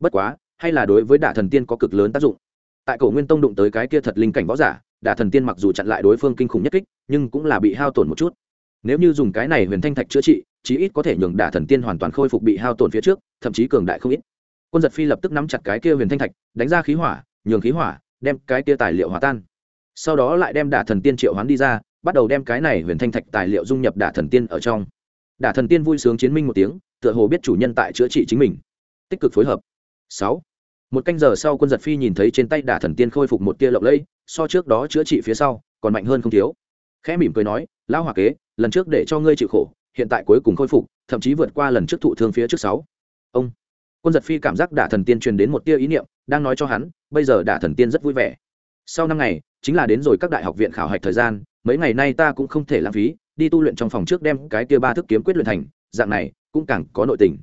Bất quá, hay là đối với đả thần tiên có cực lớn tác dụng. Tại cổ nguyên tông đụng tới cái kia thật linh cảnh võ giả, đả thần tiên mặc dù chặn lại đối phương kinh khủng nhất kích, nhưng cũng là bị hao tổn một chút. Nếu như dùng cái này huyền thanh thạch chữa trị, chí ít có thể nhường đả thần tiên hoàn toàn khôi phục bị hao tổn phía trước, thậm chí cường đại không ít. Quân giật phi lập tức nắm chặt cái kia huyền thanh thạch, đánh ra khí hỏa, nhường khí hỏa đem cái kia tài liệu hòa tan. Sau đó lại đem đả thần tiên triệu hoán đi ra, bắt đầu đem cái này huyền thanh thạch tài liệu dung nhập đả thần tiên ở trong. Đả thần tiên vui sướng chiến minh một tiếng tựa hồ biết chủ nhân tại chữa trị chính mình. Tích cực phối hợp. Sáu. Một canh giờ sau quân giật phi nhìn thấy trên tay đả thần tiên khôi phục một tia lộng lẫy, so trước đó chữa trị phía sau, còn mạnh hơn không thiếu. Khẽ mỉm cười nói, lão hòa kế, lần trước để cho ngươi chịu khổ, hiện tại cuối cùng khôi phục, thậm chí vượt qua lần trước thụ thương phía trước sáu. Ông. Quân giật phi cảm giác đả thần tiên truyền đến một tia ý niệm, đang nói cho hắn, bây giờ đả thần tiên rất vui vẻ. Sau năm ngày, chính là đến rồi các đại học viện khảo hạch thời gian, mấy ngày nay ta cũng không thể lãng phí, đi tu luyện trong phòng trước đem cái tia ba thức kiếm quyết luyện thành, dạng này cũng càng có nội tình.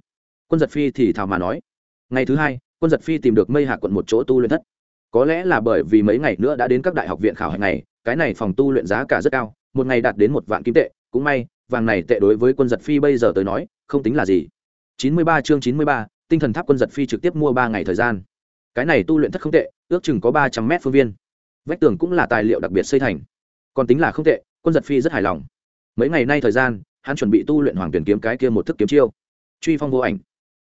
Quân giật phi thì thào mà nói, ngày thứ hai, quân giật phi tìm được mây hạ quận một chỗ tu luyện thất. Có lẽ là bởi vì mấy ngày nữa đã đến các đại học viện khảo hạch này, cái này phòng tu luyện giá cả rất cao, một ngày đạt đến một vạn kim tệ, cũng may, vàng này tệ đối với quân giật phi bây giờ tới nói, không tính là gì. Chín mươi ba chương chín mươi ba, tinh thần tháp quân giật phi trực tiếp mua ba ngày thời gian. Cái này tu luyện thất không tệ, ước chừng có ba trăm mét phương viên. Vách tường cũng là tài liệu đặc biệt xây thành. Còn tính là không tệ, quân giật phi rất hài lòng. Mấy ngày nay thời gian hắn chuẩn bị tu luyện hoàng tuyển kiếm cái kia một thức kiếm chiêu. Truy phong vô ảnh.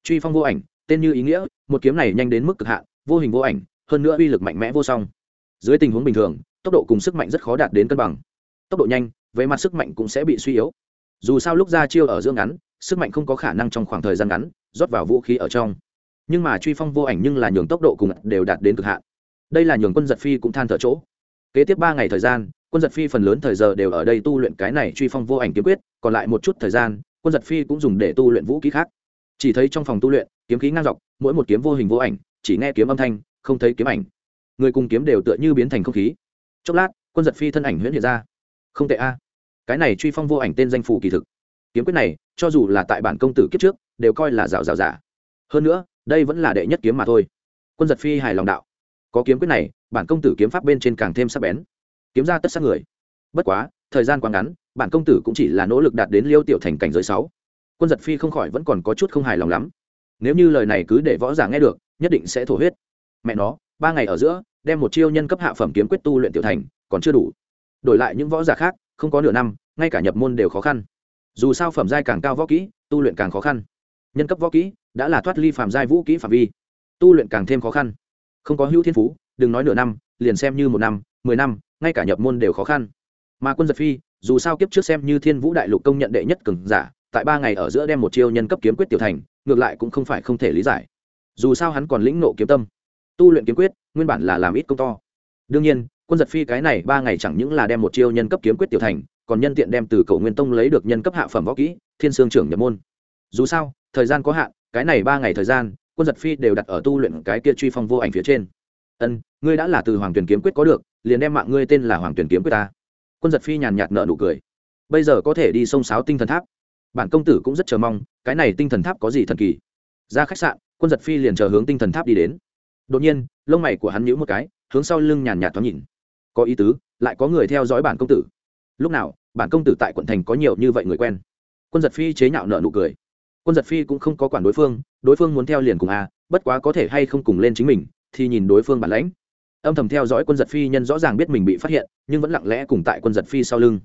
Truy phong vô ảnh, tên như ý nghĩa, một kiếm này nhanh đến mức cực hạn, vô hình vô ảnh, hơn nữa uy lực mạnh mẽ vô song. Dưới tình huống bình thường, tốc độ cùng sức mạnh rất khó đạt đến cân bằng. Tốc độ nhanh, về mặt sức mạnh cũng sẽ bị suy yếu. Dù sao lúc ra chiêu ở giữa ngắn, sức mạnh không có khả năng trong khoảng thời gian ngắn rót vào vũ khí ở trong. Nhưng mà truy phong vô ảnh nhưng là nhường tốc độ cùng đều đạt đến cực hạn. Đây là nhường quân giật phi cũng than thở chỗ. Kế tiếp ba ngày thời gian quân giật phi phần lớn thời giờ đều ở đây tu luyện cái này truy phong vô ảnh kiếm quyết, còn lại một chút thời gian, quân giật phi cũng dùng để tu luyện vũ khí khác. Chỉ thấy trong phòng tu luyện, kiếm khí ngang dọc, mỗi một kiếm vô hình vô ảnh, chỉ nghe kiếm âm thanh, không thấy kiếm ảnh. Người cùng kiếm đều tựa như biến thành không khí. Chốc lát, quân giật phi thân ảnh huyễn hiện ra. Không tệ a. Cái này truy phong vô ảnh tên danh phủ kỳ thực. Kiếm quyết này, cho dù là tại bản công tử kiếp trước, đều coi là rào rào giả. Hơn nữa, đây vẫn là đệ nhất kiếm mà thôi. Quân giật phi hài lòng đạo. Có kiếm quyết này, bản công tử kiếm pháp bên trên càng thêm sắc bén kiếm ra tất sát người. Bất quá, thời gian quá ngắn, bản công tử cũng chỉ là nỗ lực đạt đến liêu tiểu thành cảnh giới sáu. Quân giật phi không khỏi vẫn còn có chút không hài lòng lắm. Nếu như lời này cứ để võ giả nghe được, nhất định sẽ thổ huyết. Mẹ nó, ba ngày ở giữa, đem một chiêu nhân cấp hạ phẩm kiếm quyết tu luyện tiểu thành, còn chưa đủ. Đổi lại những võ giả khác, không có nửa năm, ngay cả nhập môn đều khó khăn. Dù sao phẩm giai càng cao võ kỹ, tu luyện càng khó khăn. Nhân cấp võ kỹ, đã là thoát ly phạm giai vũ kỹ phạm vi. Tu luyện càng thêm khó khăn. Không có hữu thiên phú, đừng nói nửa năm, liền xem như một năm, mười năm ngay cả nhập môn đều khó khăn. Mà quân giật phi, dù sao kiếp trước xem như thiên vũ đại lục công nhận đệ nhất cường giả, tại ba ngày ở giữa đem một chiêu nhân cấp kiếm quyết tiểu thành, ngược lại cũng không phải không thể lý giải. Dù sao hắn còn lĩnh nộ kiếm tâm. Tu luyện kiếm quyết, nguyên bản là làm ít công to. Đương nhiên, quân giật phi cái này ba ngày chẳng những là đem một chiêu nhân cấp kiếm quyết tiểu thành, còn nhân tiện đem từ cầu nguyên tông lấy được nhân cấp hạ phẩm võ kỹ, thiên sương trưởng nhập môn. Dù sao, thời gian có hạn, cái này ba ngày thời gian, quân giật phi đều đặt ở tu luyện cái kia truy phong vô ảnh phía trên. Ân, ngươi đã là từ hoàng tuyển kiếm quyết có được liền đem mạng ngươi tên là hoàng tuyển kiếm quyết ta. Quân giật phi nhàn nhạt nợ nụ cười. Bây giờ có thể đi sông sáo tinh thần tháp. Bản công tử cũng rất chờ mong, cái này tinh thần tháp có gì thần kỳ. Ra khách sạn, quân giật phi liền chờ hướng tinh thần tháp đi đến. Đột nhiên, lông mày của hắn nhữ một cái, hướng sau lưng nhàn nhạt thoáng nhìn. Có ý tứ, lại có người theo dõi bản công tử. Lúc nào, bản công tử tại quận thành có nhiều như vậy người quen? Quân giật phi chế nhạo nợ nụ cười. Quân giật phi cũng không có quản đối phương đối phương muốn theo liền cùng a, bất quá có thể hay không cùng lên chính mình, thì nhìn đối phương bản lãnh âm thầm theo dõi quân giật phi nhân rõ ràng biết mình bị phát hiện, nhưng vẫn lặng lẽ cùng tại quân giật phi sau lưng.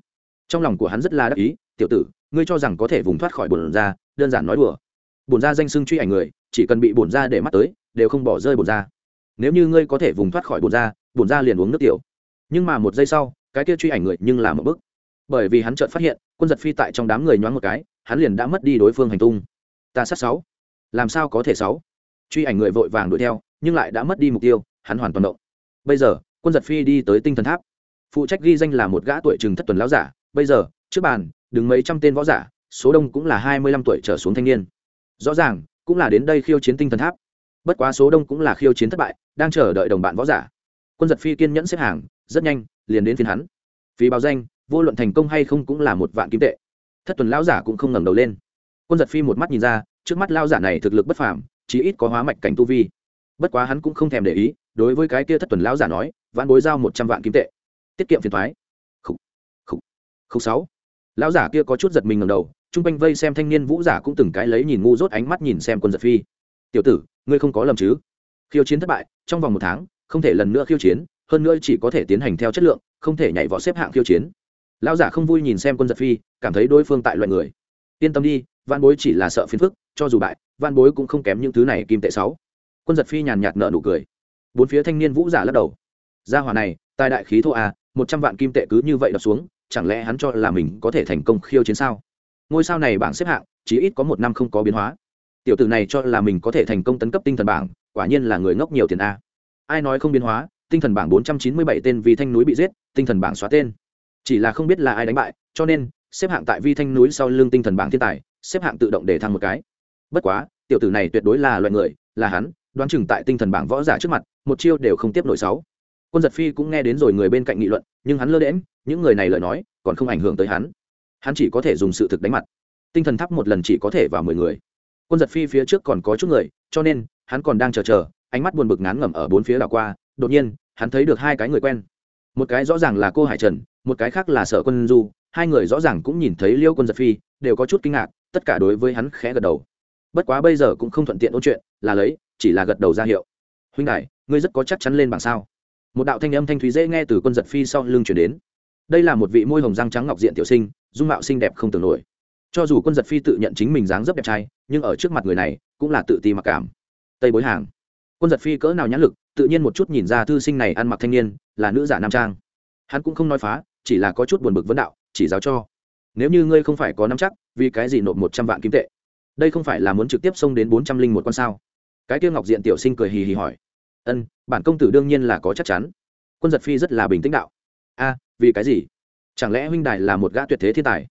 Trong lòng của hắn rất là đắc ý, tiểu tử, ngươi cho rằng có thể vùng thoát khỏi bổn ra đơn giản nói đùa. Bổn ra danh xưng truy ảnh người, chỉ cần bị bổn ra để mắt tới, đều không bỏ rơi bổn ra nếu như ngươi có thể vùng thoát khỏi bổn ra bổn ra liền uống nước tiểu. Nhưng mà một giây sau, cái kia truy ảnh người nhưng là một bức bởi vì hắn chợt phát hiện, quân giật phi tại trong đám người nhoáng một cái, hắn liền đã mất đi đối phương hành tung. Ta sát sáu, làm sao có thể sáu? Truy ảnh người vội vàng đuổi theo, nhưng lại đã mất đi mục tiêu, hắn hoàn toàn động bây giờ, quân giật phi đi tới tinh thần tháp. Phụ trách ghi danh là một gã tuổi chừng thất tuần lão giả. Bây giờ, trước bàn, đứng mấy trăm tên võ giả, số đông cũng là hai mươi lăm tuổi trở xuống thanh niên. Rõ ràng, cũng là đến đây khiêu chiến tinh thần tháp. Bất quá số đông cũng là khiêu chiến thất bại, đang chờ đợi đồng bạn võ giả. Quân giật phi kiên nhẫn xếp hàng, rất nhanh, liền đến phiên hắn. Vì báo danh, vô luận thành công hay không cũng là một vạn kim tệ. Thất tuần lão giả cũng không ngẩng đầu lên. Quân giật phi một mắt nhìn ra, trước mắt lao giả này thực lực bất phàm, chí ít có hóa mạch cảnh tu vi. Bất quá hắn cũng không thèm để ý đối với cái kia thất tuần lão giả nói, vãn bối giao một trăm vạn kim tệ, tiết kiệm phiền thoái. Khúc khúc khúc sáu. Lão giả kia có chút giật mình ngầm đầu, chung quanh vây xem thanh niên vũ giả cũng từng cái lấy nhìn ngu dốt ánh mắt nhìn xem quân giật phi. Tiểu tử, ngươi không có lầm chứ? Khiêu chiến thất bại, trong vòng một tháng, không thể lần nữa khiêu chiến, hơn nữa chỉ có thể tiến hành theo chất lượng, không thể nhảy võ xếp hạng khiêu chiến. Lão giả không vui nhìn xem quân giật phi, cảm thấy đối phương tại loại người. Yên tâm đi văn bối chỉ là sợ phiền phức, cho dù bại văn bối cũng không kém những thứ này kim tệ sáu. Quân giật phi nhàn nhạt nợ nụ cười bốn phía thanh niên vũ giả lắc đầu. Gia hỏa này, tài đại khí thô à một trăm vạn kim tệ cứ như vậy đập xuống, chẳng lẽ hắn cho là mình có thể thành công khiêu chiến sao? Ngôi sao này bảng xếp hạng chỉ ít có một năm không có biến hóa. Tiểu tử này cho là mình có thể thành công tấn cấp tinh thần bảng, quả nhiên là người ngốc nhiều tiền a. Ai nói không biến hóa, tinh thần bảng bốn trăm chín mươi bảy tên vì thanh núi bị giết, tinh thần bảng xóa tên. Chỉ là không biết là ai đánh bại, cho nên, xếp hạng tại vi thanh núi sau lưng tinh thần bảng thiên tài, xếp hạng tự động để thăng một cái. Bất quá, tiểu tử này tuyệt đối là loại người, là hắn đoán chừng tại tinh thần bảng võ giả trước mặt, một chiêu đều không tiếp nổi sáu. Quân giật phi cũng nghe đến rồi người bên cạnh nghị luận, nhưng hắn lơ đễm những người này lời nói còn không ảnh hưởng tới hắn. Hắn chỉ có thể dùng sự thực đánh mặt. Tinh thần tháp một lần chỉ có thể vào mười người. Quân giật phi phía trước còn có chút người, cho nên, hắn còn đang chờ chờ, ánh mắt buồn bực ngán ngẩm ở bốn phía đảo qua, đột nhiên, hắn thấy được hai cái người quen. Một cái rõ ràng là cô hải trần, một cái khác là sở quân du, hai người rõ ràng cũng nhìn thấy liêu quân giật phi, đều có chút kinh ngạc, tất cả đối với hắn khẽ gật đầu. Bất quá bây giờ cũng không thuận tiện ôn chuyện, là lấy chỉ là gật đầu ra hiệu. Huynh đại ngươi rất có chắc chắn lên bảng sao? Một đạo thanh âm thanh thúy dễ nghe từ quân giật phi sau lưng chuyển đến. Đây là một vị môi hồng răng trắng ngọc diện tiểu sinh, dung mạo xinh đẹp không tưởng nổi. Cho dù quân giật phi tự nhận chính mình dáng dấp đẹp trai, nhưng ở trước mặt người này, cũng là tự ti mặc cảm. Tây bối hàng. Quân giật phi cỡ nào nhãn lực, tự nhiên một chút nhìn ra thư sinh này ăn mặc thanh niên, là nữ giả nam trang. Hắn cũng không nói phá, chỉ là có chút buồn bực vấn đạo, chỉ giáo cho. Nếu như ngươi không phải có năm chắc, vì cái gì nộp một trăm vạn kim tệ? Đây không phải là muốn trực tiếp xông đến bốn trăm linh một con sao? Cái kia ngọc diện tiểu sinh cười hì hì hỏi. Ân, bản công tử đương nhiên là có chắc chắn. Quân giật phi rất là bình tĩnh đạo. A, vì cái gì? Chẳng lẽ huynh đài là một gã tuyệt thế thiên tài?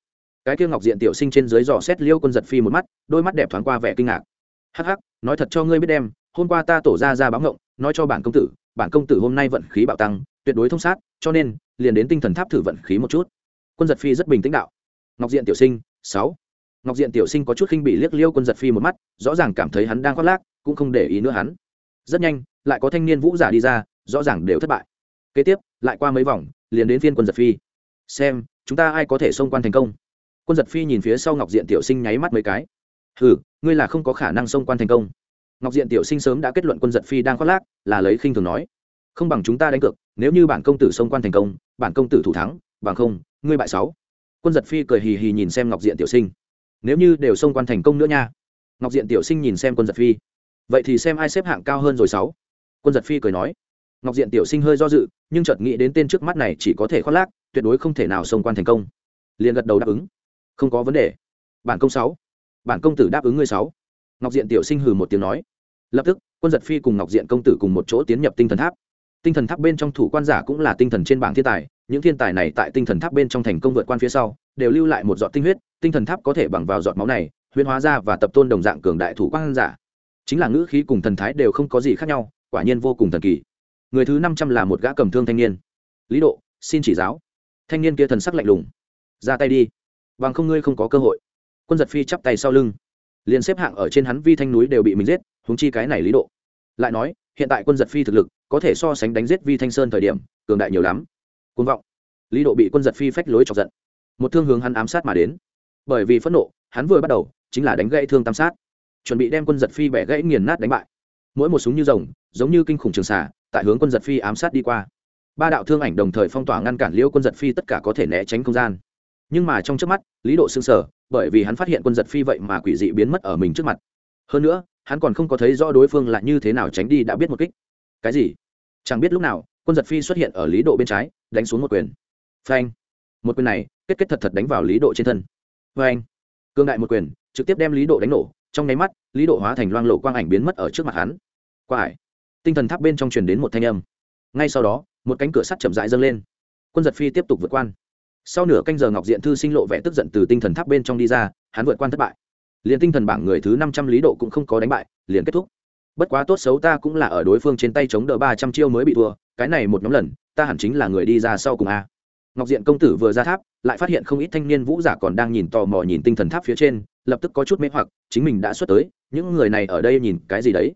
Cái kia ngọc diện tiểu sinh trên dưới dò xét liêu quân giật phi một mắt, đôi mắt đẹp thoáng qua vẻ kinh ngạc. Hắc hắc, nói thật cho ngươi biết đem, hôm qua ta tổ ra ra báo ngộng, nói cho bản công tử, bản công tử hôm nay vận khí bạo tăng, tuyệt đối thông sát, cho nên, liền đến tinh thần tháp thử vận khí một chút. Quân giật phi rất bình tĩnh đạo. Ngọc diện tiểu sinh, sáu. Ngọc diện tiểu sinh có chút khinh bị liếc liêu quân giật phi một mắt, rõ ràng cảm thấy hắn đang khoác lác cũng không để ý nữa hắn. Rất nhanh, lại có thanh niên vũ giả đi ra, rõ ràng đều thất bại. Kế tiếp, lại qua mấy vòng, liền đến phiên quân giật phi. Xem, chúng ta ai có thể xông quan thành công? Quân giật phi nhìn phía sau ngọc diện tiểu sinh nháy mắt mấy cái. Ừ ngươi là không có khả năng xông quan thành công. Ngọc diện tiểu sinh sớm đã kết luận quân giật phi đang khoác lác, là lấy khinh thường nói. Không bằng chúng ta đánh cược, nếu như bản công tử xông quan thành công, bản công tử thủ thắng, bằng không, ngươi bại sáu. Quân giật phi cười hì hì nhìn xem ngọc diện tiểu sinh. Nếu như đều xông quan thành công nữa nha. Ngọc diện tiểu sinh nhìn xem quân giật phi vậy thì xem ai xếp hạng cao hơn rồi sáu. Quân giật phi cười nói. Ngọc diện tiểu sinh hơi do dự, nhưng chợt nghĩ đến tên trước mắt này chỉ có thể khoác lác, tuyệt đối không thể nào xông quan thành công. Liền gật đầu đáp ứng. Không có vấn đề. Bản công sáu. Bản công tử đáp ứng ngươi sáu. Ngọc diện tiểu sinh hừ một tiếng nói. Lập tức, quân giật phi cùng ngọc diện công tử cùng một chỗ tiến nhập tinh thần tháp. Tinh thần tháp bên trong thủ quan giả cũng là tinh thần trên bảng thiên tài, những thiên tài này tại tinh thần tháp bên trong thành công vượt quan phía sau, đều lưu lại một giọt tinh huyết, tinh thần tháp có thể bằng vào giọt máu này huyên hóa ra và tập tôn đồng dạng cường đại thủ quan giả chính là ngữ khí cùng thần thái đều không có gì khác nhau, quả nhiên vô cùng thần kỳ. Người thứ năm trăm là một gã cầm thương thanh niên. Lý độ, xin chỉ giáo. Thanh niên kia thần sắc lạnh lùng. Ra tay đi. Bằng không ngươi không có cơ hội. Quân giật phi chắp tay sau lưng. Liền xếp hạng ở trên hắn vi thanh núi đều bị mình giết húng chi cái này lý độ. Lại nói, hiện tại quân giật phi thực lực, có thể so sánh đánh giết vi thanh sơn thời điểm, cường đại nhiều lắm. Côn vọng. Lý độ bị quân giật phi phách lối chọc giận. Một thương hướng hắn ám sát mà đến. Bởi vì phẫn nộ, hắn vừa bắt đầu, chính là đánh gãy thương tam sát chuẩn bị đem quân giật phi bẻ gãy nghiền nát đánh bại. Mỗi một súng như rồng, giống như kinh khủng trường xả tại hướng quân giật phi ám sát đi qua. Ba đạo thương ảnh đồng thời phong tỏa ngăn cản liễu quân giật phi tất cả có thể né tránh không gian. Nhưng mà trong trước mắt, lý độ xương sở bởi vì hắn phát hiện quân giật phi vậy mà quỷ dị biến mất ở mình trước mặt. Hơn nữa, hắn còn không có thấy rõ đối phương là như thế nào tránh đi đã biết một kích. Cái gì? Chẳng biết lúc nào, quân giật phi xuất hiện ở lý độ bên trái, đánh xuống một quyền. Phanh. Một quyền này, kết kết thật thật đánh vào lý độ trên thân. Phanh. Cương đại một quyền, trực tiếp đem lý độ đánh nổ trong nháy mắt, lý độ hóa thành loang lộ quang ảnh biến mất ở trước mặt hắn. Qua ải tinh thần tháp bên trong truyền đến một thanh âm. Ngay sau đó, một cánh cửa sắt chậm rãi dâng lên. Quân giật phi tiếp tục vượt quan. Sau nửa canh giờ ngọc diện thư sinh lộ vẻ tức giận từ tinh thần tháp bên trong đi ra, hắn vượt quan thất bại. Liền tinh thần bảng người thứ năm trăm lý độ cũng không có đánh bại, liền kết thúc. Bất quá tốt xấu ta cũng là ở đối phương trên tay chống đỡ ba trăm chiêu mới bị thua, cái này một nhóm lần, ta hẳn chính là người đi ra sau cùng a ngọc diện công tử vừa ra tháp lại phát hiện không ít thanh niên vũ giả còn đang nhìn tò mò nhìn tinh thần tháp phía trên lập tức có chút mê hoặc chính mình đã xuất tới những người này ở đây nhìn cái gì đấy?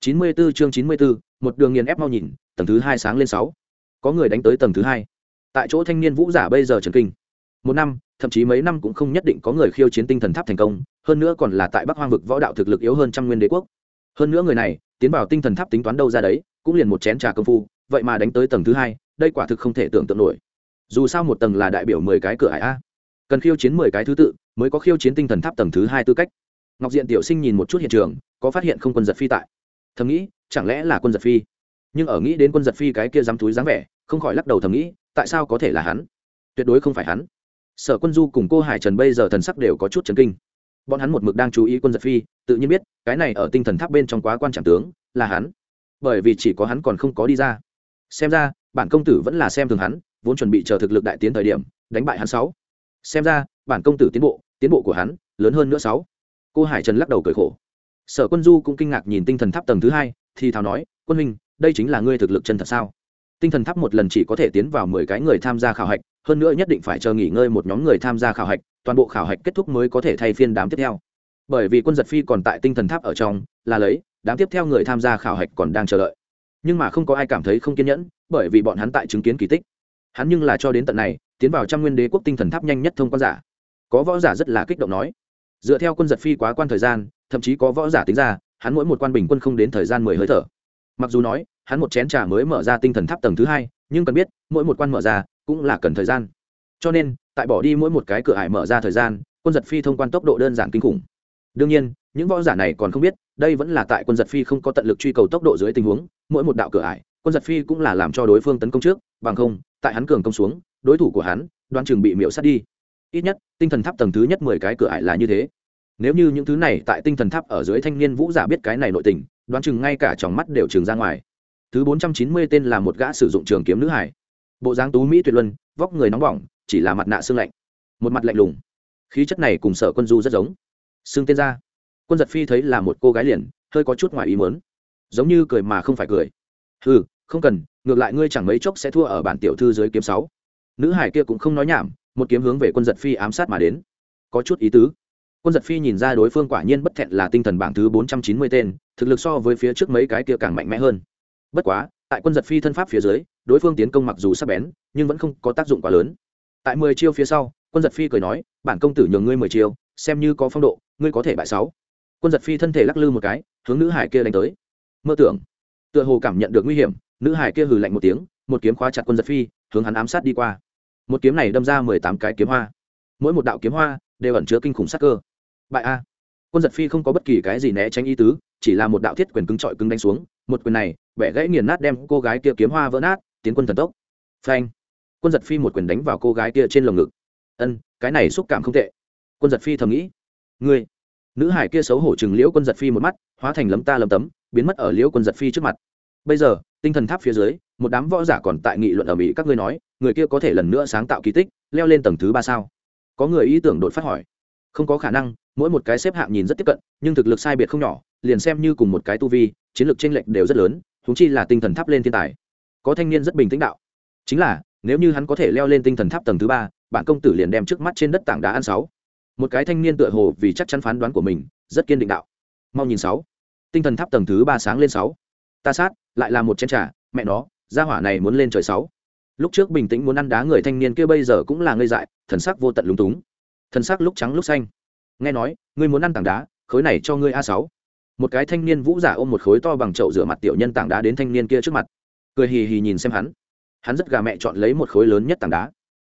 Chín mươi 94 chương chín mươi 94, một đường nghiền ép mau nhìn tầng thứ hai sáng lên sáu. Có người đánh tới tầng thứ hai. Tại chỗ thanh niên vũ giả bây giờ trần kinh. Một năm thậm chí mấy năm cũng không nhất định có người khiêu chiến tinh thần tháp thành công hơn nữa còn là tại bắc hoang vực võ đạo thực lực yếu hơn trăm nguyên đế quốc. Hơn nữa người này tiến vào tinh thần tháp tính toán đâu ra đấy cũng liền một chén trà công phu vậy mà đánh tới tầng thứ hai đây quả thực không thể tưởng tượng nổi dù sao một tầng là đại biểu mười cái cửa ải a. Cần khiêu chiến mười cái thứ tự, mới có khiêu chiến tinh thần tháp tầng thứ hai tư cách. Ngọc diện tiểu sinh nhìn một chút hiện trường, có phát hiện không quân giật phi tại. Thầm nghĩ, chẳng lẽ là quân giật phi? Nhưng ở nghĩ đến quân giật phi cái kia dám túi dáng vẻ, không khỏi lắc đầu thầm nghĩ, tại sao có thể là hắn? Tuyệt đối không phải hắn. Sở quân du cùng cô hải trần bây giờ thần sắc đều có chút chấn kinh. Bọn hắn một mực đang chú ý quân giật phi, tự nhiên biết, cái này ở tinh thần tháp bên trong quá quan trọng tướng, là hắn. Bởi vì chỉ có hắn còn không có đi ra. Xem ra, bản công tử vẫn là xem thường hắn vốn chuẩn bị chờ thực lực đại tiến thời điểm, đánh bại hắn sáu. Xem ra, bản công tử tiến bộ tiến bộ của hắn lớn hơn nữa sáu. Cô hải trần lắc đầu cười khổ. Sở quân du cũng kinh ngạc nhìn tinh thần tháp tầng thứ hai, thì thào nói, quân minh đây chính là ngươi thực lực chân thật sao? Tinh thần tháp một lần chỉ có thể tiến vào mười cái người tham gia khảo hạch, hơn nữa nhất định phải chờ nghỉ ngơi một nhóm người tham gia khảo hạch, toàn bộ khảo hạch kết thúc mới có thể thay phiên đám tiếp theo. Bởi vì quân giật phi còn tại tinh thần tháp ở trong, là lấy, đám tiếp theo người tham gia khảo hạch còn đang chờ đợi. Nhưng mà không có ai cảm thấy không kiên nhẫn, bởi vì bọn hắn tại chứng kiến kỳ tích hắn nhưng là cho đến tận này, tiến vào trăm nguyên đế quốc tinh thần tháp nhanh nhất thông quan giả. Có võ giả rất là kích động nói. Dựa theo quân giật phi quá quan thời gian, thậm chí có võ giả tính ra, hắn mỗi một quan bình quân không đến thời gian mười hơi thở. Mặc dù nói, hắn một chén trà mới mở ra tinh thần tháp tầng thứ hai, nhưng cần biết, mỗi một quan mở ra, cũng là cần thời gian. Cho nên, tại bỏ đi mỗi một cái cửa ải mở ra thời gian, quân giật phi thông quan tốc độ đơn giản kinh khủng. Đương nhiên, những võ giả này còn không biết, đây vẫn là tại quân giật phi không có tận lực truy cầu tốc độ dưới tình huống, mỗi một đạo cửa ải quân giật phi cũng là làm cho đối phương tấn công trước, bằng không, tại hắn cường công xuống, đối thủ của hắn đoan chừng bị miễu sát đi. Ít nhất, tinh thần tháp tầng thứ nhất mười cái cửa ải là như thế. Nếu như những thứ này tại tinh thần tháp ở dưới thanh niên vũ giả biết cái này nội tình, đoán chừng ngay cả tròng mắt đều trường ra ngoài. Thứ bốn trăm chín mươi tên là một gã sử dụng trường kiếm nữ hải. Bộ dáng tú mỹ tuyệt luân, vóc người nóng bỏng, chỉ là mặt nạ xương lạnh. Một mặt lạnh lùng. Khí chất này cùng sở quân du rất giống. Xương tên ra. Quân giật phi thấy là một cô gái liền, hơi có chút ngoài ý mớn giống như cười mà không phải cười. Ừ không cần, ngược lại ngươi chẳng mấy chốc sẽ thua ở bản tiểu thư dưới kiếm sáu. Nữ hải kia cũng không nói nhảm, một kiếm hướng về quân giật phi ám sát mà đến. Có chút ý tứ. Quân giật phi nhìn ra đối phương quả nhiên bất thẹn là tinh thần bảng thứ bốn trăm chín mươi tên, thực lực so với phía trước mấy cái kia càng mạnh mẽ hơn. Bất quá, tại quân giật phi thân pháp phía dưới, đối phương tiến công mặc dù sắc bén, nhưng vẫn không có tác dụng quá lớn. Tại mười chiêu phía sau, quân giật phi cười nói, bản công tử nhường ngươi mười chiêu, xem như có phong độ, ngươi có thể bại sáu. Quân giật phi thân thể lắc lư một cái, hướng nữ hải kia đánh tới. Mơ tưởng tựa hồ cảm nhận được nguy hiểm, nữ hải kia hừ lạnh một tiếng, một kiếm khóa chặt quân giật phi, hướng hắn ám sát đi qua. Một kiếm này đâm ra mười tám cái kiếm hoa. Mỗi một đạo kiếm hoa đều ẩn chứa kinh khủng sắc cơ. Bại a. Quân giật phi không có bất kỳ cái gì né tránh ý tứ, chỉ là một đạo thiết quyền cứng trọi cứng đánh xuống, một quyền này, bẻ gãy nghiền nát đem cô gái kia kiếm hoa vỡ nát, tiến quân thần tốc. Phanh. Quân giật phi một quyền đánh vào cô gái kia trên lồng ngực. Ân, cái này xúc cảm không tệ. Quân giật phi thầm nghĩ. Ngươi. Nữ hải kia xấu hổ chừng liễu quân giật phi một mắt, hóa thành lấm ta lấm tấm biến mất ở liễu quân giật phi trước mặt. Bây giờ, tinh thần tháp phía dưới, một đám võ giả còn tại nghị luận ở mỹ, các ngươi nói, người kia có thể lần nữa sáng tạo kỳ tích, leo lên tầng thứ ba sao? Có người ý tưởng đột phát hỏi. Không có khả năng, mỗi một cái xếp hạng nhìn rất tiếp cận, nhưng thực lực sai biệt không nhỏ, liền xem như cùng một cái tu vi, chiến lược t r ê n lệch đều rất lớn thúng chi là tinh thần tháp lên thiên tài. Có thanh niên rất bình tĩnh đạo. Chính là, nếu như hắn có thể leo lên tinh thần tháp tầng thứ ba bản công tử liền đem trước mắt trên đất tảng đá ăn sáu. Một cái thanh niên tựa hồ vì chắc chắn phán đoán của mình, rất kiên định đạo. Mau nhìn sáu tinh thần tháp tầng thứ ba sáng lên sáu. Ta sát, lại là một chén trà, mẹ nó, gia hỏa này muốn lên trời sáu. Lúc trước bình tĩnh muốn ăn đá người thanh niên kia bây giờ cũng là ngây dại, thần sắc vô tận lúng túng. Thần sắc lúc trắng lúc xanh. Nghe nói, ngươi muốn ăn tảng đá, khối này cho ngươi a sáu. Một cái thanh niên vũ giả ôm một khối to bằng chậu rửa mặt tiểu nhân tảng đá đến thanh niên kia trước mặt. Cười hì hì nhìn xem hắn. Hắn rất gà mẹ chọn lấy một khối lớn nhất tảng đá.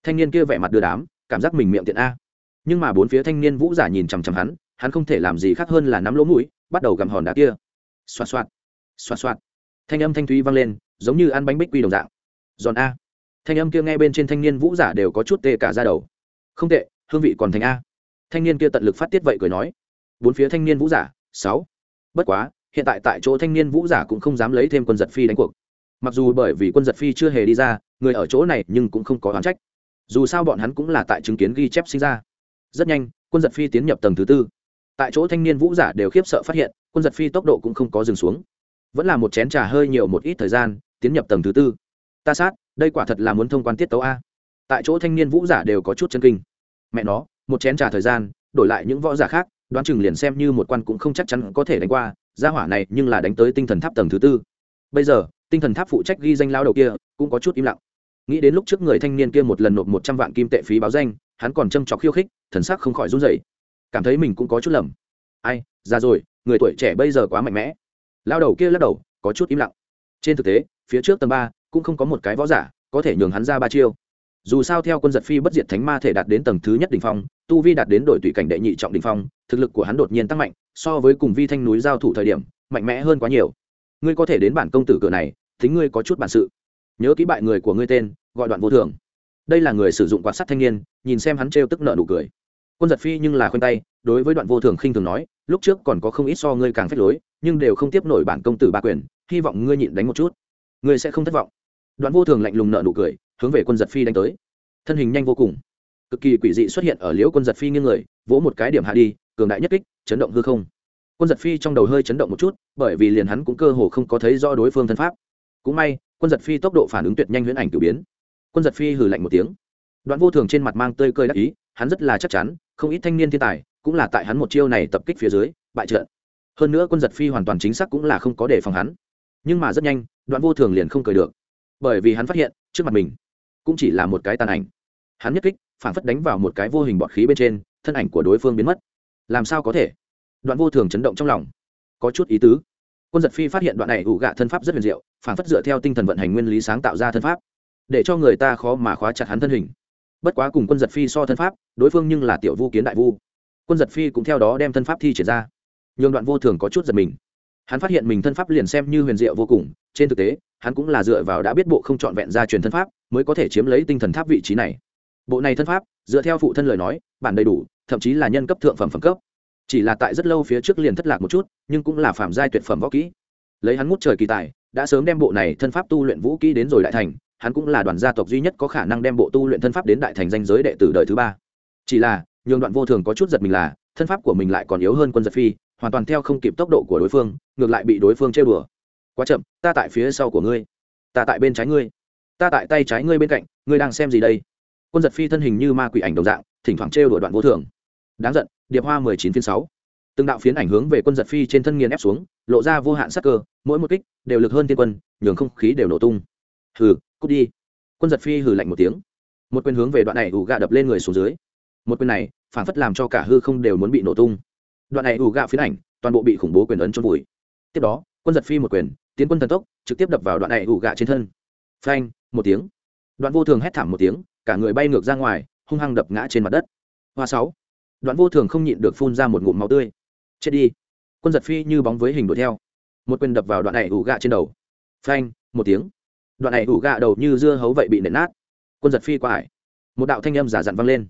Thanh niên kia vẻ mặt đưa đám, cảm giác mình miệng tiện a. Nhưng mà bốn phía thanh niên vũ giả nhìn chằm chằm hắn hắn không thể làm gì khác hơn là nắm lỗ mũi bắt đầu gặm hòn đá kia. Xoa xoạt xoa xoạt. Thanh âm thanh thúy vang lên, giống như ăn bánh bích quy đồng dạng. Giòn a. Thanh âm kia nghe bên trên thanh niên vũ giả đều có chút tê cả ra đầu. Không tệ, hương vị còn thành a. Thanh niên kia tận lực phát tiết vậy cười nói. Bốn phía thanh niên vũ giả, sáu. Bất quá, hiện tại tại chỗ thanh niên vũ giả cũng không dám lấy thêm quân giật phi đánh cuộc. Mặc dù bởi vì quân giật phi chưa hề đi ra, người ở chỗ này nhưng cũng không có oán trách. Dù sao bọn hắn cũng là tại chứng kiến ghi chép sinh ra. Rất nhanh, quân giật phi tiến nhập tầng thứ tư tại chỗ thanh niên vũ giả đều khiếp sợ phát hiện, quân giật phi tốc độ cũng không có dừng xuống. Vẫn là một chén trà hơi nhiều một ít thời gian, tiến nhập tầng thứ tư. Ta sát, đây quả thật là muốn thông quan tiết tấu a. Tại chỗ thanh niên vũ giả đều có chút chân kinh. Mẹ nó, một chén trà thời gian, đổi lại những võ giả khác, đoán chừng liền xem như một quan cũng không chắc chắn có thể đánh qua, gia hỏa này nhưng là đánh tới tinh thần tháp tầng thứ tư. Bây giờ, tinh thần tháp phụ trách ghi danh lao đầu kia, cũng có chút im lặng. Nghĩ đến lúc trước người thanh niên kia một lần nộp một trăm vạn kim tệ phí báo danh, hắn còn châm trọc khiêu khích, thần sắc không khỏi run rẩy cảm thấy mình cũng có chút lầm. Ai ra rồi, người tuổi trẻ bây giờ quá mạnh mẽ. Lao đầu kia lắc đầu, có chút im lặng. Trên thực tế, phía trước tầng ba cũng không có một cái võ giả có thể nhường hắn ra ba chiêu. Dù sao theo quân giật phi bất diệt thánh ma thể đạt đến tầng thứ nhất đ ỉ n h phong, tu vi đạt đến đội tùy cảnh đệ nhị trọng đ ỉ n h phong, thực lực của hắn đột nhiên tăng mạnh, so với cùng vi thanh núi giao thủ thời điểm, mạnh mẽ hơn quá nhiều. Ngươi có thể đến bản công tử cửa này, thính ngươi có chút bản sự. Nhớ kỹ bại người của ngươi tên, gọi đoạn vô thường. Đây là người sử dụng quạt sắt thanh niên, nhìn xem hắn trêu tức nợ nụ cười quân giật phi nhưng là khoanh tay, đối với đoạn vô thường khinh thường nói, lúc trước còn có không ít so ngươi càng phép lối, nhưng đều không tiếp nổi bản công tử ba quyền, hy vọng ngươi nhịn đánh một chút. Ngươi sẽ không thất vọng. Đoạn vô thường lạnh lùng nợ nụ cười, hướng về quân giật phi đánh tới. Thân hình nhanh vô cùng. Cực kỳ quỷ dị xuất hiện ở liễu quân giật phi nghiêng người, vỗ một cái điểm hạ đi, cường đại nhất kích, chấn động hư không. Quân giật phi trong đầu hơi chấn động một chút, bởi vì liền hắn cũng cơ hồ không có thấy do đối phương thân pháp. Cũng may, quân giật phi tốc độ phản ứng tuyệt nhanh huyễn ảnh cử biến. Quân giật phi hừ lạnh một tiếng. Đoạn vô thường trên mặt mang tơi cơi đắc ý hắn rất là chắc chắn, không ít thanh niên thiên tài cũng là tại hắn một chiêu này tập kích phía dưới, bại trận. Hơn nữa quân giật phi hoàn toàn chính xác cũng là không có đề phòng hắn. Nhưng mà rất nhanh, đoạn vô thường liền không cười được. Bởi vì hắn phát hiện, trước mặt mình cũng chỉ là một cái tàn ảnh. Hắn nhất kích, phản phất đánh vào một cái vô hình bọt khí bên trên, thân ảnh của đối phương biến mất. Làm sao có thể? Đoạn vô thường chấn động trong lòng. Có chút ý tứ. Quân giật phi phát hiện đoạn này ủ gạ thân pháp rất huyền diệu, phản phất dựa theo tinh thần vận hành nguyên lý sáng tạo ra thân pháp, để cho người ta khó mà khóa chặt hắn thân hình bất quá cùng quân giật phi so thân pháp, đối phương nhưng là tiểu vu kiến đại vu. Quân giật phi cũng theo đó đem thân pháp thi triển ra. Nhường đoạn vô thường có chút giật mình. Hắn phát hiện mình thân pháp liền xem như huyền diệu vô cùng, trên thực tế, hắn cũng là dựa vào đã biết bộ không trọn vẹn ra truyền thân pháp, mới có thể chiếm lấy tinh thần tháp vị trí này. Bộ này thân pháp, dựa theo phụ thân lời nói, bản đầy đủ, thậm chí là nhân cấp thượng phẩm phẩm cấp. Chỉ là tại rất lâu phía trước liền thất lạc một chút, nhưng cũng là phạm giai tuyệt phẩm võ kỹ. Lấy hắn ngút trời kỳ tài, đã sớm đem bộ này thân pháp tu luyện vũ kỹ đến rồi đại thành hắn cũng là đoàn gia tộc duy nhất có khả năng đem bộ tu luyện thân pháp đến đại thành danh giới đệ tử đời thứ ba. Chỉ là, nhường đoạn vô thường có chút giật mình là, thân pháp của mình lại còn yếu hơn quân giật phi, hoàn toàn theo không kịp tốc độ của đối phương, ngược lại bị đối phương chơi bừa quá chậm, ta tại phía sau của ngươi. Ta tại bên trái ngươi. Ta tại tay trái ngươi bên cạnh, ngươi đang xem gì đây? Quân giật phi thân hình như ma quỷ ảnh đồng dạng, thỉnh thoảng trêu đuổi đoạn vô thường. Đáng giận, điệp hoa mười chín phiên sáu. Từng đạo phiến ảnh hướng về quân giật phi trên thân nghiền ép xuống, lộ ra vô hạn sắc cơ, mỗi một kích đều lực hơn thiên quân, nhường không khí đều nổ tung. Hừ cút đi. Quân giật phi hừ lạnh một tiếng. Một quyền hướng về đoạn này ủ gạ đập lên người xuống dưới. Một quyền này, phản phất làm cho cả hư không đều muốn bị nổ tung. Đoạn này ủ gạ phiến ảnh, toàn bộ bị khủng bố quyền ấn trôn vùi. Tiếp đó, quân giật phi một quyền, tiến quân thần tốc, trực tiếp đập vào đoạn này ủ gạ trên thân. Phanh, một tiếng. Đoạn vô thường hét thảm một tiếng, cả người bay ngược ra ngoài, hung hăng đập ngã trên mặt đất. Hoa sáu. Đoạn vô thường không nhịn được phun ra một ngụm máu tươi. Chết đi. Quân giật phi như bóng với hình đuổi theo. Một quyền đập vào đoạn này ủ gạ trên đầu. Phanh, một tiếng đoạn này ủ gạ đầu như dưa hấu vậy bị nện nát. Quân giật phi qua ải. Một đạo thanh âm giả dặn vang lên.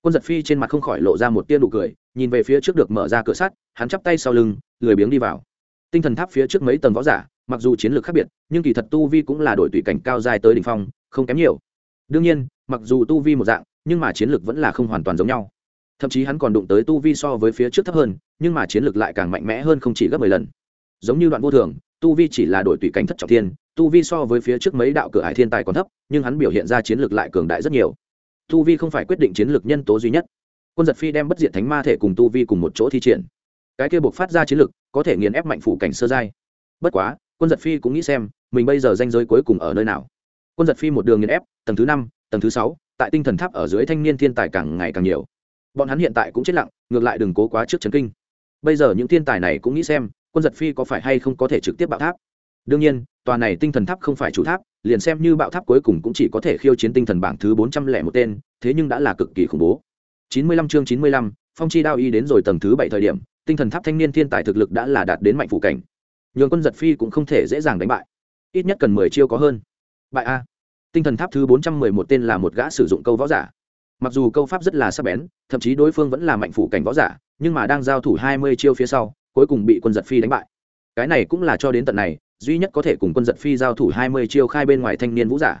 Quân giật phi trên mặt không khỏi lộ ra một tia nụ cười, nhìn về phía trước được mở ra cửa sắt, hắn chắp tay sau lưng, lười biếng đi vào. Tinh thần tháp phía trước mấy tầng võ giả, mặc dù chiến lược khác biệt, nhưng kỳ thật tu vi cũng là đội tùy cảnh cao dài tới đ ỉ n h phong, không kém nhiều. Đương nhiên, mặc dù tu vi một dạng, nhưng mà chiến lược vẫn là không hoàn toàn giống nhau. Thậm chí hắn còn đụng tới tu vi so với phía trước thấp hơn, nhưng mà chiến lược lại càng mạnh mẽ hơn không chỉ gấp mười lần. Giống như đoạn vô thường, tu vi chỉ là đội tùy cảnh thất trọng thiên tu vi so với phía trước mấy đạo cửa hải thiên tài còn thấp, nhưng hắn biểu hiện ra chiến lược lại cường đại rất nhiều. Tu vi không phải quyết định chiến lược nhân tố duy nhất. Quân giật phi đem bất diện thánh ma thể cùng tu vi cùng một chỗ thi triển. Cái kia buộc phát ra chiến lược, có thể nghiền ép mạnh phủ cảnh sơ giai. Bất quá, quân giật phi cũng nghĩ xem, mình bây giờ danh giới cuối cùng ở nơi nào. Quân giật phi một đường nghiền ép, tầng thứ năm, tầng thứ sáu, tại tinh thần tháp ở dưới thanh niên thiên tài càng ngày càng nhiều. Bọn hắn hiện tại cũng chết lặng, ngược lại đừng cố quá trước chấn kinh. Bây giờ những thiên tài này cũng nghĩ xem, quân giật phi có phải hay không có thể trực tiếp bạo tháp? Đương nhiên, tòa này tinh thần tháp không phải chủ tháp, liền xem như bạo tháp cuối cùng cũng chỉ có thể khiêu chiến tinh thần bảng thứ bốn trăm lẻ một tên, thế nhưng đã là cực kỳ khủng bố. chín mươi lăm chương chín mươi lăm, phong chi đao y đến rồi tầng thứ bảy thời điểm, tinh thần tháp thanh niên thiên tài thực lực đã là đạt đến mạnh phụ cảnh. Nhường quân giật phi cũng không thể dễ dàng đánh bại. Ít nhất cần mười chiêu có hơn. Bại a. Tinh thần tháp thứ bốn trăm mười một tên là một gã sử dụng câu võ giả. Mặc dù câu pháp rất là sắc bén, thậm chí đối phương vẫn là mạnh phủ cảnh võ giả, nhưng mà đang giao thủ hai mươi chiêu phía sau, cuối cùng bị quân giật phi đánh bại. Cái này cũng là cho đến tận này duy nhất có thể cùng quân giật phi giao thủ hai mươi chiêu khai bên ngoài thanh niên vũ giả.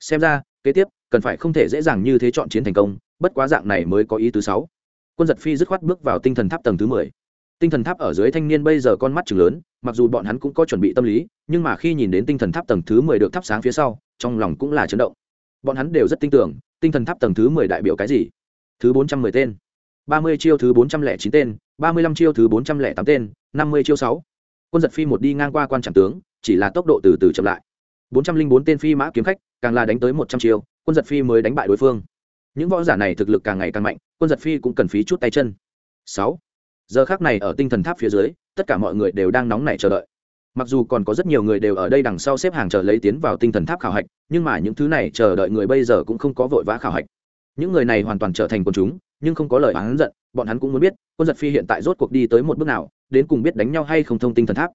Xem ra, kế tiếp, cần phải không thể dễ dàng như thế chọn chiến thành công, bất quá dạng này mới có ý thứ sáu. Quân giật phi dứt khoát bước vào tinh thần tháp tầng thứ mười. Tinh thần tháp ở dưới thanh niên bây giờ con mắt chừng lớn, mặc dù bọn hắn cũng có chuẩn bị tâm lý, nhưng mà khi nhìn đến tinh thần tháp tầng thứ mười được thắp sáng phía sau, trong lòng cũng là chấn động. Bọn hắn đều rất tin tưởng, tinh thần tháp tầng thứ mười đại biểu cái gì? Thứ bốn trăm mười tên. ba mươi chiêu thứ bốn trăm lẻ chín tên, ba mươi lăm chiêu thứ bốn trăm lẻ tám tên, năm mươi chiêu sáu quân giật phi một đi ngang qua quan trạm tướng, chỉ là tốc độ từ từ chậm lại. bốn trăm linh bốn tên phi mã kiếm khách, càng là đánh tới một trăm chiêu, quân giật phi mới đánh bại đối phương. Những võ giả này thực lực càng ngày càng mạnh, quân giật phi cũng cần phí chút tay chân. Sáu. Giờ khác này ở tinh thần tháp phía dưới, tất cả mọi người đều đang nóng nảy chờ đợi. Mặc dù còn có rất nhiều người đều ở đây đằng sau xếp hàng chờ lấy tiến vào tinh thần tháp khảo hạch, nhưng mà những thứ này chờ đợi người bây giờ cũng không có vội vã khảo hạch. Những người này hoàn toàn trở thành quần chúng, nhưng không có lời oán giận, bọn hắn cũng muốn biết, quân giật phi hiện tại rốt cuộc đi tới một bước nào đến cùng biết đánh nhau hay không thông tin thần tháp.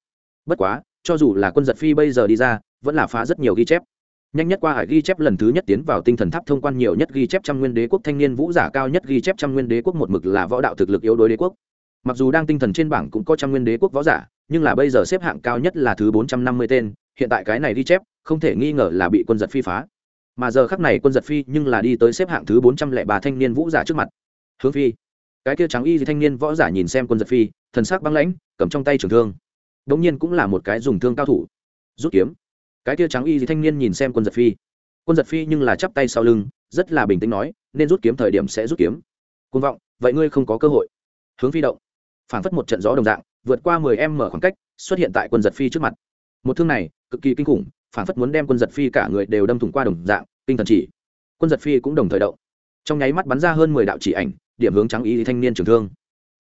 Bất quá, cho dù là quân giật phi bây giờ đi ra, vẫn là phá rất nhiều ghi chép. Nhanh nhất qua hải ghi chép lần thứ nhất tiến vào tinh thần tháp thông quan nhiều nhất ghi chép trăm nguyên đế quốc, thanh niên vũ giả cao nhất ghi chép trăm nguyên đế quốc, một mực là võ đạo thực lực yếu đối đế quốc. Mặc dù đang tinh thần trên bảng cũng có trăm nguyên đế quốc võ giả, nhưng là bây giờ xếp hạng cao nhất là thứ bốn trăm năm mươi tên, hiện tại cái này ghi chép, không thể nghi ngờ là bị quân giật phi phá. Mà giờ khắc này quân giật phi nhưng là đi tới xếp hạng thứ bốn trăm lẻ ba thanh niên vũ giả trước mặt. Hướng phi. Cái kia trắng y gì thanh niên võ giả nhìn xem quân giật phi thần sắc băng lãnh, cầm trong tay trường thương. Đống nhiên cũng là một cái dùng thương cao thủ. Rút kiếm. Cái kia trắng y gì thanh niên nhìn xem quân giật phi. Quân giật phi nhưng là chắp tay sau lưng, rất là bình tĩnh nói, nên rút kiếm thời điểm sẽ rút kiếm. Côn vọng, vậy ngươi không có cơ hội. Hướng phi động. Phản phất một trận gió đồng dạng, vượt qua mười em mở khoảng cách, xuất hiện tại quân giật phi trước mặt. Một thương này, cực kỳ kinh khủng, phản phất muốn đem quân giật phi cả người đều đâm thủng qua đồng dạng, kinh thần chỉ. Quân giật phi cũng đồng thời động. Trong nháy mắt bắn ra hơn mười đạo chỉ ảnh, điểm hướng trắng y thanh niên trường thương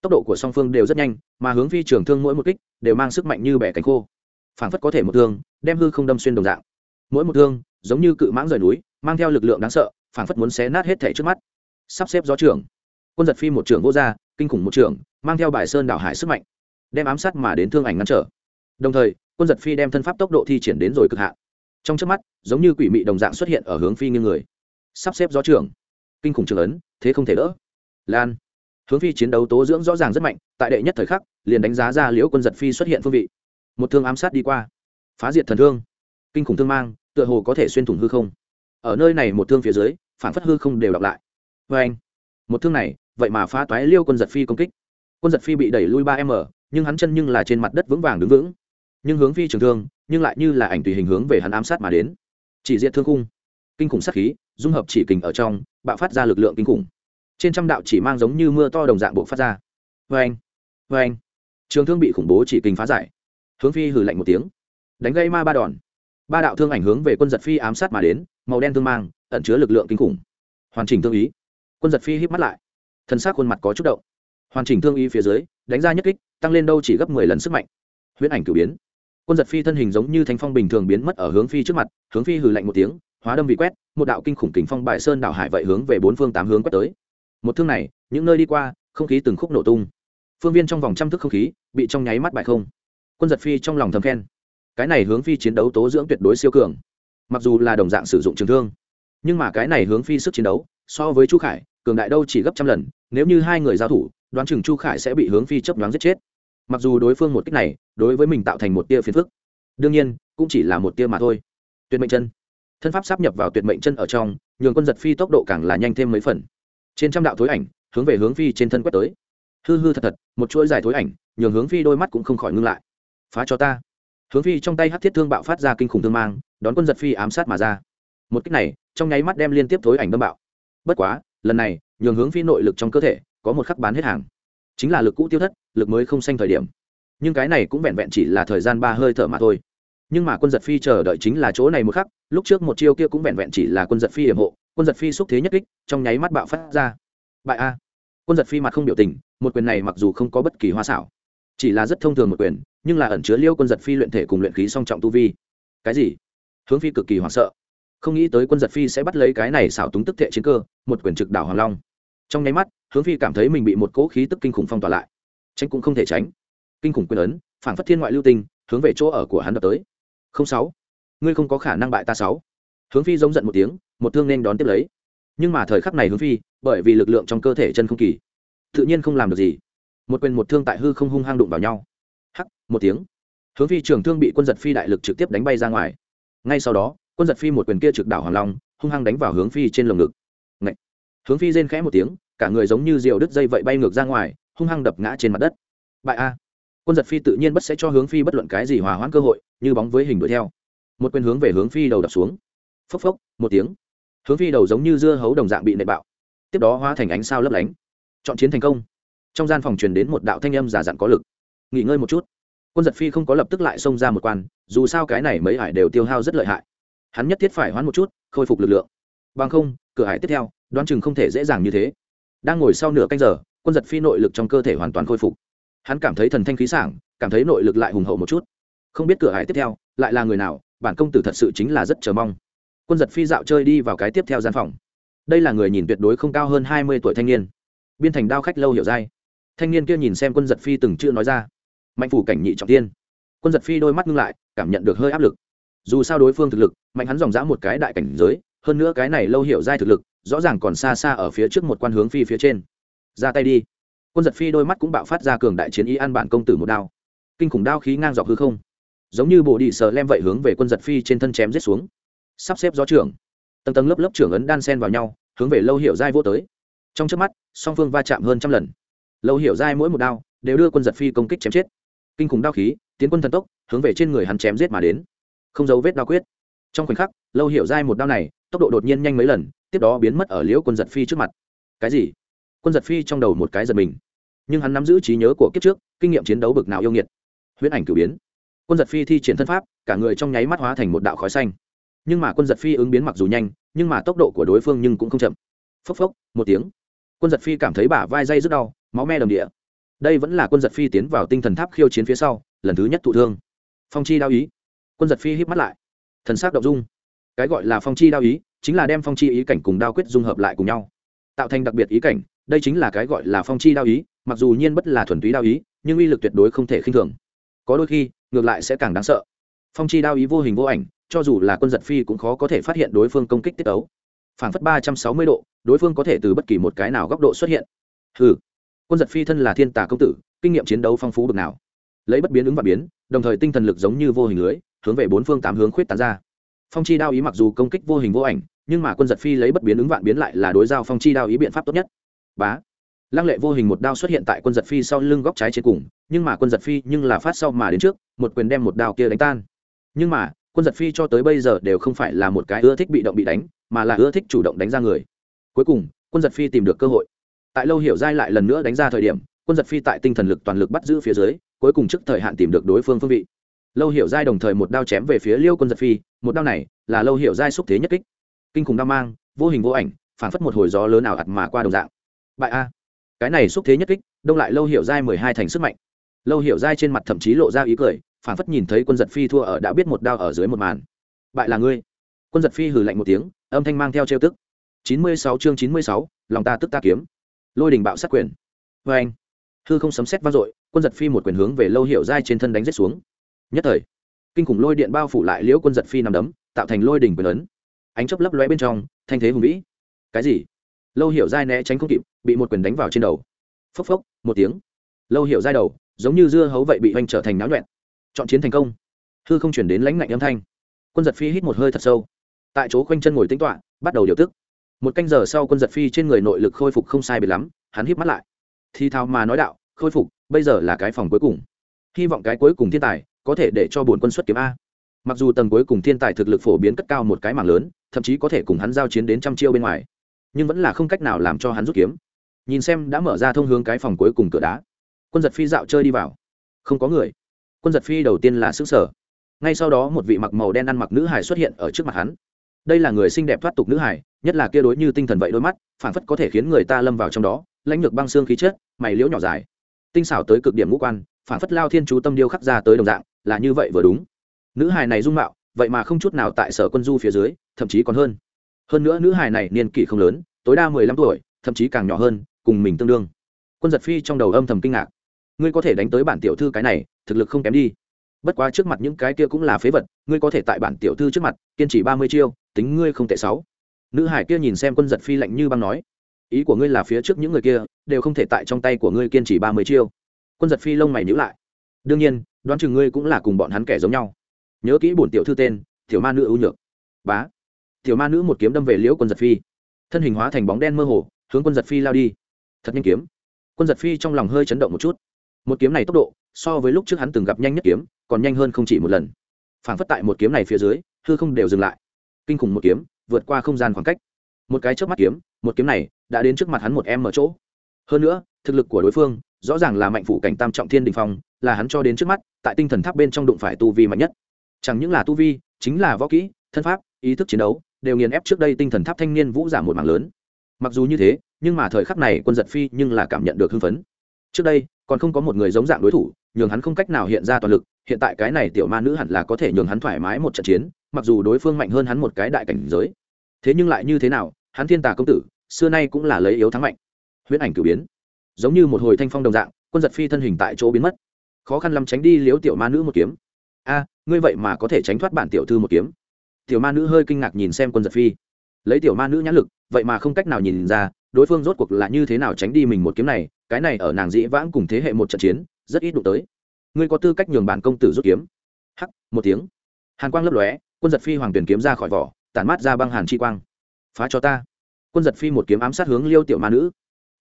tốc độ của song phương đều rất nhanh, mà hướng phi trường thương mỗi một kích đều mang sức mạnh như bẻ cánh khô. Phảng phất có thể một thương, đem hư không đâm xuyên đồng dạng. Mỗi một thương, giống như cự mãng rời núi, mang theo lực lượng đáng sợ phảng phất muốn xé nát hết thể trước mắt. Sắp xếp gió trưởng. Quân giật phi một trưởng vô gia, kinh khủng một trưởng, mang theo bài sơn đảo hải sức mạnh, đem ám sát mà đến thương ảnh ngăn trở. Đồng thời, quân giật phi đem thân pháp tốc độ thi triển đến rồi cực hạn. Trong trước mắt, giống như quỷ mị đồng dạng xuất hiện ở hướng phi như người. Sắp xếp gió trưởng. Kinh khủng trường ấn, thế không thể đỡ. Lan hướng phi chiến đấu tố dưỡng rõ ràng rất mạnh, tại đệ nhất thời khắc, liền đánh giá ra liễu quân giật phi xuất hiện phương vị. Một thương ám sát đi qua. Phá diệt thần thương. Kinh khủng thương mang, tựa hồ có thể xuyên thủng hư không. Ở nơi này một thương phía dưới, phản phất hư không đều đọc lại. Vê anh, một thương này, vậy mà phá toái liêu quân giật phi công kích. Quân giật phi bị đẩy lui ba m, nhưng hắn chân nhưng là trên mặt đất vững vàng đứng vững. Nhưng hướng phi trường thương, nhưng lại như là ảnh tùy hình hướng về hắn ám sát mà đến. Chỉ diện thương khung. Kinh khủng sát khí, dung hợp chỉ kình ở trong, bạo phát ra lực lượng kinh khủng trên trăm đạo chỉ mang giống như mưa to đồng dạng bộ phát ra. Vê anh vê anh trường thương bị khủng bố chỉ kình phá giải. Hướng phi hử lạnh một tiếng. Đánh gây ma ba đòn. Ba đạo thương ảnh hướng về quân giật phi ám sát mà đến, màu đen thương mang, ẩn chứa lực lượng kinh khủng. Hoàn chỉnh thương ý. Quân giật phi híp mắt lại. Thân xác khuôn mặt có chút động. Hoàn chỉnh thương ý phía dưới, đánh ra nhất kích, tăng lên đâu chỉ gấp mười lần sức mạnh. Huyễn ảnh cử biến. Quân giật phi thân hình giống như thanh phong bình thường biến mất ở hướng phi trước mặt, hướng phi hừ lạnh một tiếng, hóa đâm vị quét, một đạo kinh khủng kính phong bài sơn đảo hải vậy hướng về bốn phương tám hướng quét tới một thương này, những nơi đi qua, không khí từng khúc nổ tung. Phương viên trong vòng trăm thước không khí bị trong nháy mắt bại không. Quân giật phi trong lòng thầm khen. Cái này hướng phi chiến đấu tố dưỡng tuyệt đối siêu cường. Mặc dù là đồng dạng sử dụng trường thương, nhưng mà cái này hướng phi sức chiến đấu, so với chu khải, cường đại đâu chỉ gấp trăm lần, nếu như hai người giao thủ, đoán chừng chu khải sẽ bị hướng phi chấp đoán giết chết. Mặc dù đối phương một cách này, đối với mình tạo thành một tia phiền phức, đương nhiên, cũng chỉ là một tia mà thôi. Tuyệt mệnh chân. Thân pháp sắp nhập vào tuyệt mệnh chân ở trong, nhường quân giật phi tốc độ càng là nhanh thêm mấy phần trên trăm đạo thối ảnh, hướng về hướng phi trên thân quét tới. Hư hư thật thật, một chuỗi dài thối ảnh, nhường hướng phi đôi mắt cũng không khỏi ngưng lại. Phá cho ta. Hướng phi trong tay hát thiết thương bạo phát ra kinh khủng thương mang, đón quân giật phi ám sát mà ra. Một cách này, trong nháy mắt đem liên tiếp thối ảnh đâm bạo. Bất quá, lần này, nhường hướng phi nội lực trong cơ thể có một khắc bán hết hàng. Chính là lực cũ tiêu thất, lực mới không xanh thời điểm. Nhưng cái này cũng vẹn vẹn chỉ là thời gian ba hơi thở mà thôi. Nhưng mà quân giật phi chờ đợi chính là chỗ này một khắc, lúc trước một chiêu kia cũng vẹn vẹn chỉ là quân giật phi hiểm hộ quân giật phi xúc thế nhất kích, trong nháy mắt bạo phát ra. Bại a. Quân giật phi mặt không biểu tình, một quyền này mặc dù không có bất kỳ hoa xảo, chỉ là rất thông thường một quyền, nhưng là ẩn chứa liêu quân giật phi luyện thể cùng luyện khí song trọng tu vi. Cái gì? Hướng phi cực kỳ hoảng sợ. Không nghĩ tới quân giật phi sẽ bắt lấy cái này xảo túng tức thệ chiến cơ, một quyền trực đảo hoàng long. Trong nháy mắt, hướng phi cảm thấy mình bị một cỗ khí tức kinh khủng phong tỏa lại. Tránh cũng không thể tránh. Kinh khủng quyền ấn phản phất thiên ngoại lưu tinh, hướng về chỗ ở của hắn đập tới. Không sáu. Ngươi không có khả năng bại ta sáu hướng phi giống giận một tiếng, một thương nên đón tiếp lấy. Nhưng mà thời khắc này hướng phi, bởi vì lực lượng trong cơ thể chân không kỳ, tự nhiên không làm được gì. Một quyền một thương tại hư không hung hăng đụng vào nhau. Hắc, một tiếng. Hướng phi trường thương bị quân giật phi đại lực trực tiếp đánh bay ra ngoài. Ngay sau đó, quân giật phi một quyền kia trực đảo hoàng long, hung hăng đánh vào hướng phi trên lồng ngực. Ngậy. hướng phi rên khẽ một tiếng, cả người giống như diều đứt dây vậy bay ngược ra ngoài, hung hăng đập ngã trên mặt đất. Bại a. Quân giật phi tự nhiên bất sẽ cho hướng phi bất luận cái gì hòa hoãn cơ hội, như bóng với hình đuổi theo. Một quyền hướng về hướng phi đầu đập xuống phốc phốc, một tiếng. Hướng phi đầu giống như dưa hấu đồng dạng bị nệ bạo. Tiếp đó hóa thành ánh sao lấp lánh. Chọn chiến thành công. Trong gian phòng truyền đến một đạo thanh âm giả dặn có lực. Nghỉ ngơi một chút. Quân giật phi không có lập tức lại xông ra một quan, dù sao cái này mấy hải đều tiêu hao rất lợi hại. Hắn nhất thiết phải hoán một chút, khôi phục lực lượng. Bằng không, cửa hải tiếp theo, đoán chừng không thể dễ dàng như thế. Đang ngồi sau nửa canh giờ, quân giật phi nội lực trong cơ thể hoàn toàn khôi phục. Hắn cảm thấy thần thanh khí sảng, cảm thấy nội lực lại hùng hậu một chút. Không biết cửa hải tiếp theo, lại là người nào, bản công tử thật sự chính là rất chờ mong quân giật phi dạo chơi đi vào cái tiếp theo gian phòng. Đây là người nhìn tuyệt đối không cao hơn hai mươi tuổi thanh niên. Biên thành đao khách lâu hiểu dai. Thanh niên kia nhìn xem quân giật phi từng chưa nói ra. Mạnh phủ cảnh nhị trọng tiên. Quân giật phi đôi mắt ngưng lại, cảm nhận được hơi áp lực. Dù sao đối phương thực lực, mạnh hắn dòng dã một cái đại cảnh giới, hơn nữa cái này lâu hiểu dai thực lực, rõ ràng còn xa xa ở phía trước một quan hướng phi phía trên. Ra tay đi. Quân giật phi đôi mắt cũng bạo phát ra cường đại chiến ý an bản công tử một đao. Kinh khủng đao khí ngang dọc hư không. Giống như bộ đi sờ lem vậy hướng về quân giật phi trên thân chém giết xuống sắp xếp gió trưởng. Tầng tầng lớp lớp trưởng ấn đan sen vào nhau, hướng về lâu hiểu giai vô tới. Trong trước mắt, song phương va chạm hơn trăm lần. Lâu hiểu giai mỗi một đao đều đưa quân giật phi công kích chém chết. Kinh khủng đao khí, tiến quân thần tốc, hướng về trên người hắn chém giết mà đến. Không dấu vết đao quyết. Trong khoảnh khắc, lâu hiểu giai một đao này, tốc độ đột nhiên nhanh mấy lần, tiếp đó biến mất ở liễu quân giật phi trước mặt. Cái gì? Quân giật phi trong đầu một cái giật mình. Nhưng hắn nắm giữ trí nhớ của kiếp trước, kinh nghiệm chiến đấu bực nào yêu nghiệt. Huyễn ảnh cử biến. Quân giật phi thi triển thân pháp, cả người trong nháy mắt hóa thành một đạo khói xanh nhưng mà quân giật phi ứng biến mặc dù nhanh, nhưng mà tốc độ của đối phương nhưng cũng không chậm. Phốc phốc, một tiếng. Quân giật phi cảm thấy bả vai dây rất đau, máu me đầm địa. Đây vẫn là quân giật phi tiến vào tinh thần tháp khiêu chiến phía sau, lần thứ nhất thụ thương. Phong chi đao ý. Quân giật phi híp mắt lại. Thần sắc động dung. Cái gọi là phong chi đao ý, chính là đem phong chi ý cảnh cùng đao quyết dung hợp lại cùng nhau. Tạo thành đặc biệt ý cảnh, đây chính là cái gọi là phong chi đao ý, mặc dù nhiên bất là thuần túy đao ý, nhưng uy lực tuyệt đối không thể khinh thường. Có đôi khi, ngược lại sẽ càng đáng sợ. Phong chi đao ý vô hình vô ảnh cho dù là quân giật phi cũng khó có thể phát hiện đối phương công kích tiết ấu phảng phất ba trăm sáu mươi độ, đối phương có thể từ bất kỳ một cái nào góc độ xuất hiện. Ừ quân giật phi thân là thiên tà công tử, kinh nghiệm chiến đấu phong phú bực nào. Lấy bất biến ứng và biến, đồng thời tinh thần lực giống như vô hình lưới, hướng về bốn phương tám hướng khuyết tán ra. Phong chi đao ý mặc dù công kích vô hình vô ảnh, nhưng mà quân giật phi lấy bất biến ứng vạn biến lại là đối giao phong chi đao ý biện pháp tốt nhất. Bá. Lăng lệ vô hình một đao xuất hiện tại quân giật phi sau lưng góc trái trên cùng, nhưng mà quân giật phi nhưng là phát sau mà đến trước, một quyền đem một đao kia đánh tan. Nhưng mà quân giật phi cho tới bây giờ đều không phải là một cái ưa thích bị động bị đánh, mà là ưa thích chủ động đánh ra người. Cuối cùng, quân giật phi tìm được cơ hội. Tại lâu hiểu giai lại lần nữa đánh ra thời điểm, quân giật phi tại tinh thần lực toàn lực bắt giữ phía dưới, cuối cùng trước thời hạn tìm được đối phương phương vị. Lâu hiểu giai đồng thời một đao chém về phía liêu quân giật phi, một đao này là lâu hiểu giai xúc thế nhất kích. Kinh khủng đao mang, vô hình vô ảnh, phản phất một hồi gió lớn ảo ạt mà qua đồng dạng. Bại a. Cái này xúc thế nhất kích, đông lại lâu hiểu giai mười hai thành sức mạnh. Lâu hiểu giai trên mặt thậm chí lộ ra ý cười phản phất nhìn thấy quân giật phi thua ở đã biết một đao ở dưới một màn. Bại là ngươi. Quân giật phi hừ lạnh một tiếng, âm thanh mang theo trêu tức. Chín mươi sáu chương chín mươi sáu, lòng ta tức ta kiếm. Lôi đình bạo sát quyền. Vê anh, hư không sấm xét vang dội, quân giật phi một quyền hướng về lâu hiểu dai trên thân đánh rết xuống. Nhất thời, kinh khủng lôi điện bao phủ lại liễu quân giật phi nằm đấm, tạo thành lôi đỉnh quyền lớn ánh chấp lấp lóe bên trong, thanh thế hùng vĩ. Cái gì? Lâu hiểu dai né tránh không kịp, bị một quyền đánh vào trên đầu. Phốc phốc, một tiếng. Lâu hiểu dai đầu, giống như dưa hấu vậy bị oanh trở thành náo nhuẹn chọn chiến thành công. Hư không chuyển đến lãnh ngạnh âm thanh. Quân giật phi hít một hơi thật sâu. Tại chỗ khoanh chân ngồi tính tọa, bắt đầu điều tức. Một canh giờ sau quân giật phi trên người nội lực khôi phục không sai biệt lắm hắn hít mắt lại. Thì thao mà nói đạo khôi phục bây giờ là cái phòng cuối cùng. Hy vọng cái cuối cùng thiên tài có thể để cho bổn quân xuất kiếm a. Mặc dù tầng cuối cùng thiên tài thực lực phổ biến cất cao một cái mảng lớn thậm chí có thể cùng hắn giao chiến đến trăm chiêu bên ngoài nhưng vẫn là không cách nào làm cho hắn rút kiếm. Nhìn xem đã mở ra thông hướng cái phòng cuối cùng cửa đá quân giật phi dạo chơi đi vào. Không có người quân giật phi đầu tiên là xứ sở. Ngay sau đó một vị mặc màu đen ăn mặc nữ hải xuất hiện ở trước mặt hắn. Đây là người xinh đẹp thoát tục nữ hải nhất là kia đối như tinh thần vậy đôi mắt phản phất có thể khiến người ta lâm vào trong đó, lãnh lược băng xương khí chất, mày liễu nhỏ dài. Tinh xảo tới cực điểm ngũ quan phản phất lao thiên chú tâm điêu khắc ra tới đồng dạng, là như vậy vừa đúng. Nữ hài này dung mạo, vậy mà không chút nào tại sở quân du phía dưới, thậm chí còn hơn. Hơn nữa nữ hài này niên kỷ không lớn, tối đa mười lăm tuổi, thậm chí càng nhỏ hơn, cùng mình tương đương. Quân giật phi trong đầu âm thầm kinh ngạc. Ngươi có thể đánh tới bản tiểu thư cái này thực lực không kém đi. Bất quá trước mặt những cái kia cũng là phế vật, ngươi có thể tại bản tiểu thư trước mặt kiên trì ba mươi chiêu, tính ngươi không tệ sáu. Nữ hải kia nhìn xem quân giật phi lạnh như băng nói, ý của ngươi là phía trước những người kia đều không thể tại trong tay của ngươi kiên trì ba mươi chiêu. Quân giật phi lông mày nhữ lại. Đương nhiên, đoán chừng ngươi cũng là cùng bọn hắn kẻ giống nhau. Nhớ kỹ bổn tiểu thư tên, tiểu ma nữ ưu nhược. Bá. Tiểu ma nữ một kiếm đâm về liễu quân giật phi. Thân hình hóa thành bóng đen mơ hồ, hướng quân giật phi lao đi. Thật nhanh kiếm. Quân giật phi trong lòng hơi chấn động một chút. Một kiếm này tốc độ so với lúc trước hắn từng gặp nhanh nhất kiếm, còn nhanh hơn không chỉ một lần. Phảng phất tại một kiếm này phía dưới, hư không đều dừng lại. Kinh khủng một kiếm, vượt qua không gian khoảng cách. Một cái trước mắt kiếm, một kiếm này đã đến trước mặt hắn một em ở chỗ. Hơn nữa, thực lực của đối phương rõ ràng là mạnh phủ cảnh tam trọng thiên đình phong, là hắn cho đến trước mắt, tại tinh thần tháp bên trong đụng phải tu vi mạnh nhất. Chẳng những là tu vi, chính là võ kỹ, thân pháp, ý thức chiến đấu, đều nghiền ép trước đây tinh thần tháp thanh niên vũ giảm một mảng lớn. Mặc dù như thế, nhưng mà thời khắc này quân giật phi nhưng là cảm nhận được hưng phấn. Trước đây, còn không có một người giống dạng đối thủ nhường hắn không cách nào hiện ra toàn lực, hiện tại cái này tiểu ma nữ hẳn là có thể nhường hắn thoải mái một trận chiến, mặc dù đối phương mạnh hơn hắn một cái đại cảnh giới. Thế nhưng lại như thế nào, hắn thiên tà công tử, xưa nay cũng là lấy yếu thắng mạnh. Huyễn ảnh cử biến. Giống như một hồi thanh phong đồng dạng, quân giật phi thân hình tại chỗ biến mất. Khó khăn lắm tránh đi liếu tiểu ma nữ một kiếm. A, ngươi vậy mà có thể tránh thoát bản tiểu thư một kiếm. Tiểu ma nữ hơi kinh ngạc nhìn xem quân giật phi. Lấy tiểu ma nữ nhãn lực, vậy mà không cách nào nhìn ra, đối phương rốt cuộc là như thế nào tránh đi mình một kiếm này, cái này ở nàng dĩ vãng cùng thế hệ một trận chiến rất ít đụng tới. Ngươi có tư cách nhường bản công tử rút kiếm. Hắc, một tiếng. Hàn quang lấp lóe, quân giật phi hoàng tuyển kiếm ra khỏi vỏ, tản mát ra băng hàn chi quang. Phá cho ta. Quân giật phi một kiếm ám sát hướng liêu tiểu ma nữ.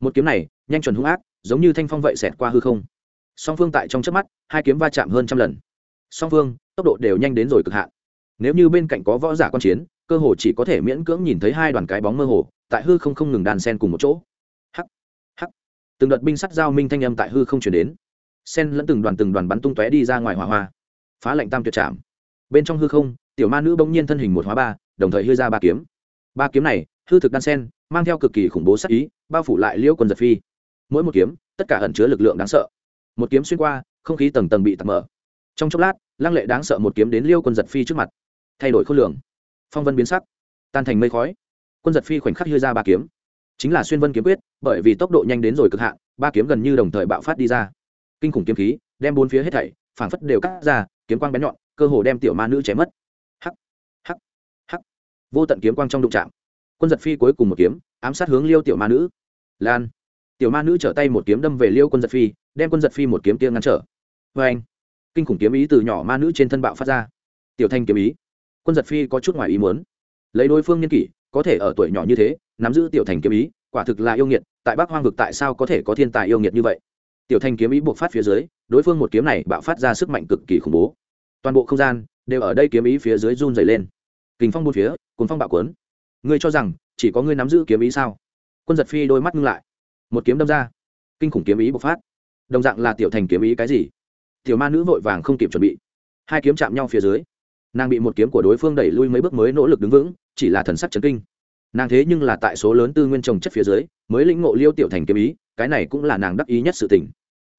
Một kiếm này, nhanh chuẩn hung ác, giống như thanh phong vậy xẹt qua hư không. Song phương tại trong trước mắt, hai kiếm va chạm hơn trăm lần. Song phương, tốc độ đều nhanh đến rồi cực hạn. Nếu như bên cạnh có võ giả quan chiến, cơ hồ chỉ có thể miễn cưỡng nhìn thấy hai đoàn cái bóng mơ hồ, tại hư không không ngừng đàn sen cùng một chỗ. Hắc hắc. Từng đợt binh sắt giao minh thanh âm tại hư không chuyển đến sen lẫn từng đoàn từng đoàn bắn tung tóe đi ra ngoài hỏa hoa. Phá lệnh tam tuyệt chạm bên trong hư không, tiểu ma nữ bỗng nhiên thân hình một hóa ba, đồng thời hư ra ba kiếm. Ba kiếm này, hư thực đan sen, mang theo cực kỳ khủng bố sắc ý, bao phủ lại liễu quân giật phi. Mỗi một kiếm, tất cả ẩn chứa lực lượng đáng sợ. Một kiếm xuyên qua, không khí tầng tầng bị tạt mở. Trong chốc lát, lăng lệ đáng sợ một kiếm đến liêu quân giật phi trước mặt. Thay đổi khối lượng. Phong vân biến sắc, tan thành mây khói. Quân giật phi khoảnh khắc hư ra ba kiếm. Chính là xuyên vân kiếm quyết, bởi vì tốc độ nhanh đến rồi cực hạn, ba kiếm gần như đồng thời bạo phát đi ra kinh khủng kiếm khí, đem bốn phía hết thảy, phảng phất đều cắt ra, kiếm quang bén nhọn, cơ hồ đem tiểu ma nữ chém mất. Hắc hắc hắc. Vô tận kiếm quang trong đụng chạm. Quân giật phi cuối cùng một kiếm, ám sát hướng liêu tiểu ma nữ. Lan. Tiểu ma nữ trở tay một kiếm đâm về liêu quân giật phi, đem quân giật phi một kiếm kia ngăn trở. Vê anh kinh khủng kiếm ý từ nhỏ ma nữ trên thân bạo phát ra. Tiểu thanh kiếm ý. Quân giật phi có chút ngoài ý muốn. Lấy đối phương nhân kỷ, có thể ở tuổi nhỏ như thế, nắm giữ tiểu thành kiếm ý, quả thực là yêu nghiệt, tại bắc hoang vực tại sao có thể có thiên tài yêu nghiệt như vậy? Tiểu Thanh kiếm ý buộc phát phía dưới, đối phương một kiếm này bạo phát ra sức mạnh cực kỳ khủng bố. Toàn bộ không gian đều ở đây kiếm ý phía dưới run dày lên. Kình phong bốn phía cuốn phong bạo cuốn. Ngươi cho rằng chỉ có ngươi nắm giữ kiếm ý sao? Quân giật phi đôi mắt ngưng lại. Một kiếm đâm ra, kinh khủng kiếm ý bộc phát. Đồng dạng là tiểu thành kiếm ý cái gì? Tiểu ma nữ vội vàng không kịp chuẩn bị. Hai kiếm chạm nhau phía dưới, nàng bị một kiếm của đối phương đẩy lui mấy bước mới nỗ lực đứng vững, chỉ là thần sắc chấn kinh nàng thế nhưng là tại số lớn tư nguyên trồng chất phía dưới, mới lĩnh ngộ liêu tiểu thành kiếm ý, cái này cũng là nàng đắc ý nhất sự tình.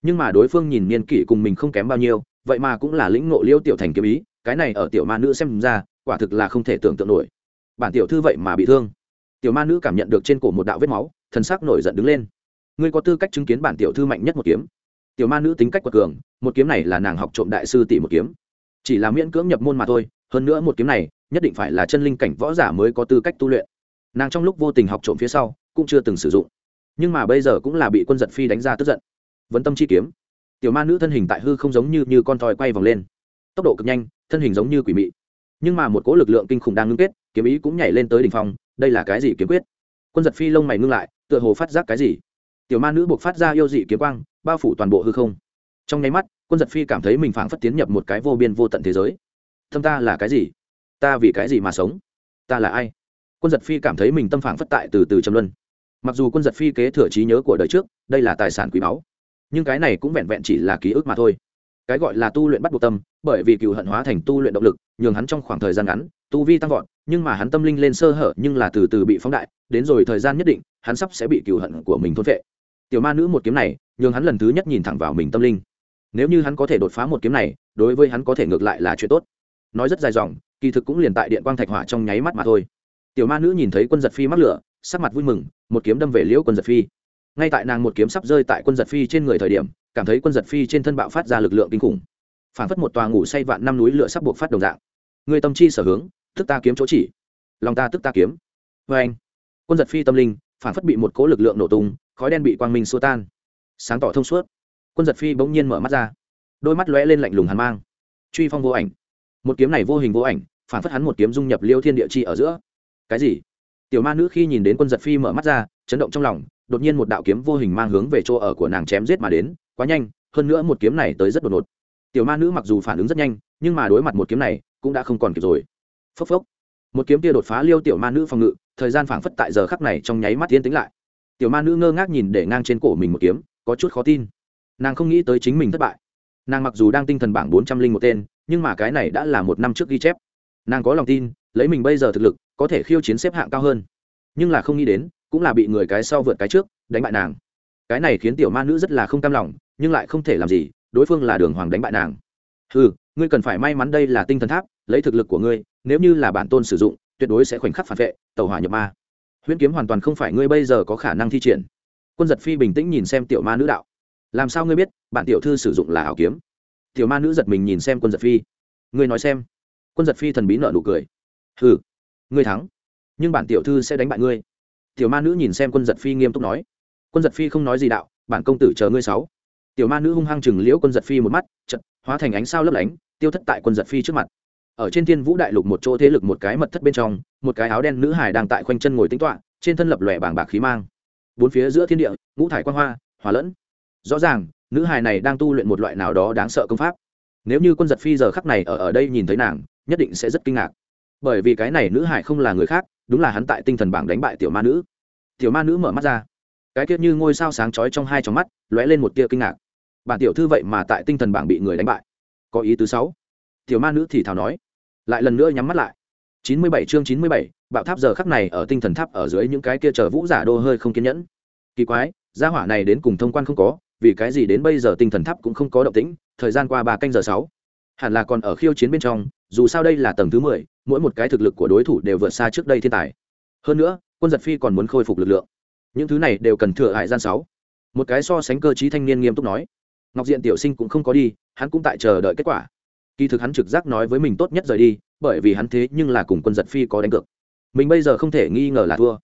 Nhưng mà đối phương nhìn niên kỷ cùng mình không kém bao nhiêu, vậy mà cũng là lĩnh ngộ liêu tiểu thành kiếm ý, cái này ở tiểu ma nữ xem ra, quả thực là không thể tưởng tượng nổi. Bản tiểu thư vậy mà bị thương. Tiểu ma nữ cảm nhận được trên cổ một đạo vết máu, thần sắc nổi giận đứng lên. Ngươi có tư cách chứng kiến bản tiểu thư mạnh nhất một kiếm. Tiểu ma nữ tính cách quật cường, một kiếm này là nàng học trộm đại sư tỷ một kiếm. Chỉ là miễn cưỡng nhập môn mà thôi, hơn nữa một kiếm này, nhất định phải là chân linh cảnh võ giả mới có tư cách tu luyện nàng trong lúc vô tình học trộm phía sau, cũng chưa từng sử dụng. Nhưng mà bây giờ cũng là bị quân giật phi đánh ra tức giận. Vấn tâm chi kiếm. Tiểu ma nữ thân hình tại hư không giống như như con thoi quay vòng lên. Tốc độ cực nhanh, thân hình giống như quỷ mị. Nhưng mà một cỗ lực lượng kinh khủng đang ngưng kết, kiếm ý cũng nhảy lên tới đỉnh phong, đây là cái gì kiếm quyết? Quân giật phi lông mày ngưng lại, tựa hồ phát giác cái gì? Tiểu ma nữ buộc phát ra yêu dị kiếm quang, bao phủ toàn bộ hư không. Trong nháy mắt, quân giật phi cảm thấy mình phảng phất tiến nhập một cái vô biên vô tận thế giới. Thâm ta là cái gì? Ta vì cái gì mà sống? Ta là ai? Quân giật phi cảm thấy mình tâm phảng phất tại từ từ trầm luân. Mặc dù quân giật phi kế thừa trí nhớ của đời trước, đây là tài sản quý báu, nhưng cái này cũng vẹn vẹn chỉ là ký ức mà thôi. Cái gọi là tu luyện bắt buộc tâm, bởi vì cựu hận hóa thành tu luyện động lực, nhường hắn trong khoảng thời gian ngắn, tu vi tăng vọt, nhưng mà hắn tâm linh lên sơ hở nhưng là từ từ bị phóng đại, đến rồi thời gian nhất định, hắn sắp sẽ bị cựu hận của mình thôn vệ tiểu ma nữ một kiếm này, nhường hắn lần thứ nhất nhìn thẳng vào mình tâm linh. Nếu như hắn có thể đột phá một kiếm này, đối với hắn có thể ngược lại là chuyện tốt. Nói rất dài dòng, kỳ thực cũng liền tại điện quang thạch hỏa trong nháy mắt mà thôi tiểu ma nữ nhìn thấy quân giật phi mắc lửa, sắc mặt vui mừng, một kiếm đâm về liễu quân giật phi. Ngay tại nàng một kiếm sắp rơi tại quân giật phi trên người thời điểm, cảm thấy quân giật phi trên thân bạo phát ra lực lượng kinh khủng. Phản phất một tòa ngủ say vạn năm núi lửa sắp buộc phát đồng dạng. Người tâm chi sở hướng tức ta kiếm chỗ chỉ. Lòng ta tức ta kiếm. Vê anh, quân giật phi tâm linh, phản phất bị một cố lực lượng nổ tung, khói đen bị quang minh xua tan. Sáng tỏ thông suốt. Quân giật phi bỗng nhiên mở mắt ra. Đôi mắt lóe lên lạnh lùng hàn mang. Truy phong vô ảnh. Một kiếm này vô hình vô ảnh, phản phất hắn một kiếm dung nhập liêu thiên địa chi ở giữa cái gì? Tiểu ma nữ khi nhìn đến quân giật phi mở mắt ra, chấn động trong lòng, đột nhiên một đạo kiếm vô hình mang hướng về chỗ ở của nàng chém giết mà đến, quá nhanh, hơn nữa một kiếm này tới rất đột ngột. Tiểu ma nữ mặc dù phản ứng rất nhanh, nhưng mà đối mặt một kiếm này, cũng đã không còn kịp rồi. Phốc phốc. Một kiếm kia đột phá liêu tiểu ma nữ phòng ngự, thời gian phảng phất tại giờ khắc này trong nháy mắt tiến tính lại. Tiểu ma nữ ngơ ngác nhìn để ngang trên cổ mình một kiếm, có chút khó tin. Nàng không nghĩ tới chính mình thất bại. Nàng mặc dù đang tinh thần bảng bốn trăm linh một tên, nhưng mà cái này đã là một năm trước ghi chép. Nàng có lòng tin, lấy mình bây giờ thực lực có thể khiêu chiến xếp hạng cao hơn. Nhưng là không nghĩ đến, cũng là bị người cái sau vượt cái trước, đánh bại nàng. Cái này khiến tiểu ma nữ rất là không cam lòng, nhưng lại không thể làm gì, đối phương là đường hoàng đánh bại nàng. Ừ ngươi cần phải may mắn đây là tinh thần tháp, lấy thực lực của ngươi, nếu như là bản tôn sử dụng, tuyệt đối sẽ khoảnh khắc phản vệ, tàu hỏa nhập ma. Huyễn kiếm hoàn toàn không phải ngươi bây giờ có khả năng thi triển. Quân giật phi bình tĩnh nhìn xem tiểu ma nữ đạo. Làm sao ngươi biết, bản tiểu thư sử dụng là ảo kiếm? Tiểu ma nữ giật mình nhìn xem quân giật phi. Ngươi nói xem. Quân giật phi thần bí nợ nụ cười. Ừ ngươi thắng, nhưng bản tiểu thư sẽ đánh bại ngươi. Tiểu ma nữ nhìn xem quân giật phi nghiêm túc nói. Quân giật phi không nói gì đạo, bản công tử chờ ngươi sáu. Tiểu ma nữ hung hăng chừng liễu quân giật phi một mắt chật hóa thành ánh sao lấp lánh, tiêu thất tại quân giật phi trước mặt. Ở trên thiên vũ đại lục một chỗ thế lực một cái mật thất bên trong, một cái áo đen nữ hải đang tại khoanh chân ngồi tính toạ trên thân lập lòe bảng bạc khí mang. Bốn phía giữa thiên địa, ngũ thải quan hoa, hòa lẫn. Rõ ràng, nữ hải này đang tu luyện một loại nào đó đáng sợ công pháp. Nếu như quân giật phi giờ khắc này ở ở đây nhìn thấy nàng, nhất định sẽ rất kinh ngạc bởi vì cái này nữ hải không là người khác, đúng là hắn tại tinh thần bảng đánh bại tiểu ma nữ. Tiểu ma nữ mở mắt ra. Cái tiết như ngôi sao sáng chói trong hai trong mắt, lóe lên một tia kinh ngạc. Bản tiểu thư vậy mà tại tinh thần bảng bị người đánh bại. Có ý tứ sáu. Tiểu ma nữ thì thào nói. Lại lần nữa nhắm mắt lại. Chín mươi bảy chương chín mươi bảy, bạo tháp giờ khắc này ở tinh thần tháp ở dưới những cái kia chờ vũ giả đô hơi không kiên nhẫn. Kỳ quái, gia hỏa này đến cùng thông quan không có, vì cái gì đến bây giờ tinh thần tháp cũng không có động tĩnh, thời gian qua ba canh giờ sáu. Hẳn là còn ở khiêu chiến bên trong, dù sao đây là tầng thứ mười mỗi một cái thực lực của đối thủ đều vượt xa trước đây thiên tài. Hơn nữa, quân giật phi còn muốn khôi phục lực lượng. Những thứ này đều cần thừa hại gian sáu. Một cái so sánh cơ chí thanh niên nghiêm túc nói. Ngọc diện tiểu sinh cũng không có đi, hắn cũng tại chờ đợi kết quả. Kỳ thực hắn trực giác nói với mình tốt nhất rời đi, bởi vì hắn thế nhưng là cùng quân giật phi có đánh cược. Mình bây giờ không thể nghi ngờ là thua,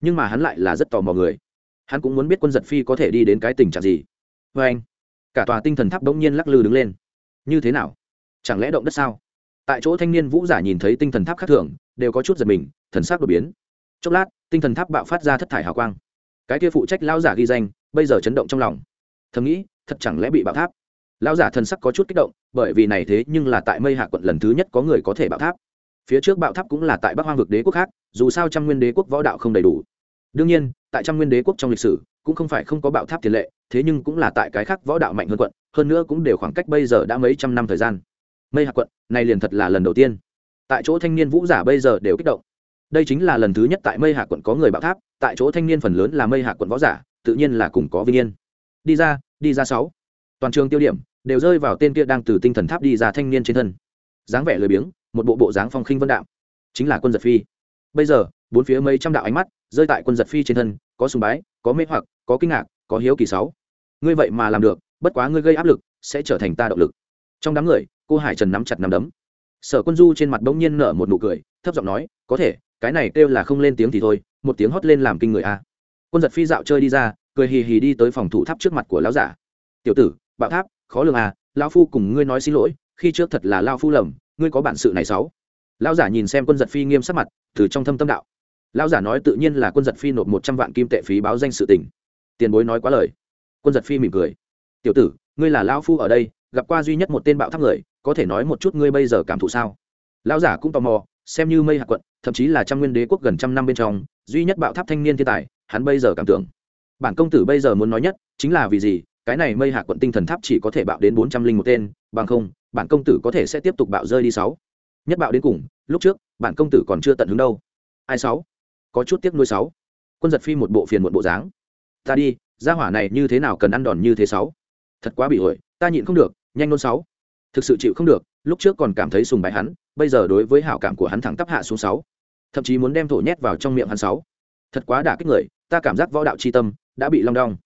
nhưng mà hắn lại là rất tò mò người. Hắn cũng muốn biết quân giật phi có thể đi đến cái tình trạng gì. Vê anh cả tòa tinh thần tháp bỗng nhiên lắc lư đứng lên. Như thế nào? Chẳng lẽ động đất sao? Tại chỗ thanh niên vũ giả nhìn thấy tinh thần tháp khác thường, đều có chút giật mình, thần sắc đột biến. Chốc lát, tinh thần tháp bạo phát ra thất thải hào quang. Cái kia phụ trách lão giả ghi danh, bây giờ chấn động trong lòng. Thầm nghĩ, thật chẳng lẽ bị bạo tháp? Lão giả thần sắc có chút kích động, bởi vì này thế nhưng là tại mây hạ quận lần thứ nhất có người có thể bạo tháp. Phía trước bạo tháp cũng là tại bắc hoang vực đế quốc khác, dù sao trăm nguyên đế quốc võ đạo không đầy đủ. Đương nhiên, tại trăm nguyên đế quốc trong lịch sử, cũng không phải không có bạo tháp tiền lệ, thế nhưng cũng là tại cái khác võ đạo mạnh hơn quận, hơn nữa cũng đều khoảng cách bây giờ đã mấy trăm năm thời gian mây hạ quận này liền thật là lần đầu tiên. Tại chỗ thanh niên vũ giả bây giờ đều kích động. Đây chính là lần thứ nhất tại mây hạ quận có người bạo tháp, tại chỗ thanh niên phần lớn là mây hạ quận võ giả, tự nhiên là cùng có vinh yên. Đi ra đi ra sáu. Toàn trường tiêu điểm đều rơi vào tên kia đang từ tinh thần tháp đi ra thanh niên trên thân. Dáng vẻ lười biếng, một bộ bộ dáng phong khinh vân đạo. Chính là quân giật phi. Bây giờ, bốn phía mấy trăm đạo ánh mắt rơi tại quân giật phi trên thân, có sùng bái, có mê hoặc, có kinh ngạc, có hiếu kỳ sáu. Ngươi vậy mà làm được, bất quá ngươi gây áp lực, sẽ trở thành ta động lực. Trong đám người cô hải trần nắm chặt nắm đấm. Sở quân du trên mặt bỗng nhiên nở một nụ cười, thấp giọng nói, có thể, cái này kêu là không lên tiếng thì thôi, một tiếng hót lên làm kinh người a. Quân giật phi dạo chơi đi ra, cười hì hì đi tới phòng thủ tháp trước mặt của lão giả. Tiểu tử, bạo tháp, khó lường à lão phu cùng ngươi nói xin lỗi, khi trước thật là lao phu lầm, ngươi có bản sự này sáu. Lão giả nhìn xem quân giật phi nghiêm sắc mặt, từ trong thâm tâm đạo. Lão giả nói tự nhiên là quân giật phi nộp một trăm vạn kim tệ phí báo danh sự tình. Tiền bối nói quá lời. Quân giật phi mỉm cười. Tiểu tử, ngươi là lao phu ở đây gặp qua duy nhất một tên bạo tháp người, có thể nói một chút ngươi bây giờ cảm thụ sao? Lão giả cũng tò mò, xem như mây hạ quận, thậm chí là trăm nguyên đế quốc gần trăm năm bên trong, duy nhất bạo tháp thanh niên thiên tài, hắn bây giờ cảm tưởng. Bản công tử bây giờ muốn nói nhất, chính là vì gì? Cái này mây hạ quận tinh thần tháp chỉ có thể bạo đến bốn trăm linh một tên, bằng không, bản công tử có thể sẽ tiếp tục bạo rơi đi sáu. Nhất bạo đến cùng, lúc trước, bản công tử còn chưa tận hứng đâu. Ai sáu? Có chút tiếc nuôi sáu. Quân giật phi một bộ phiền một bộ dáng. Ta đi, gia hỏa này như thế nào cần ăn đòn như thế sáu? Thật quá bị ổi ta nhịn không được nhanh nôn sáu. Thực sự chịu không được, lúc trước còn cảm thấy sùng bái hắn, bây giờ đối với hảo cảm của hắn thẳng tắp hạ xuống sáu. Thậm chí muốn đem thổ nhét vào trong miệng hắn sáu. Thật quá đả kích người, ta cảm giác võ đạo c h i tâm đã bị long đong.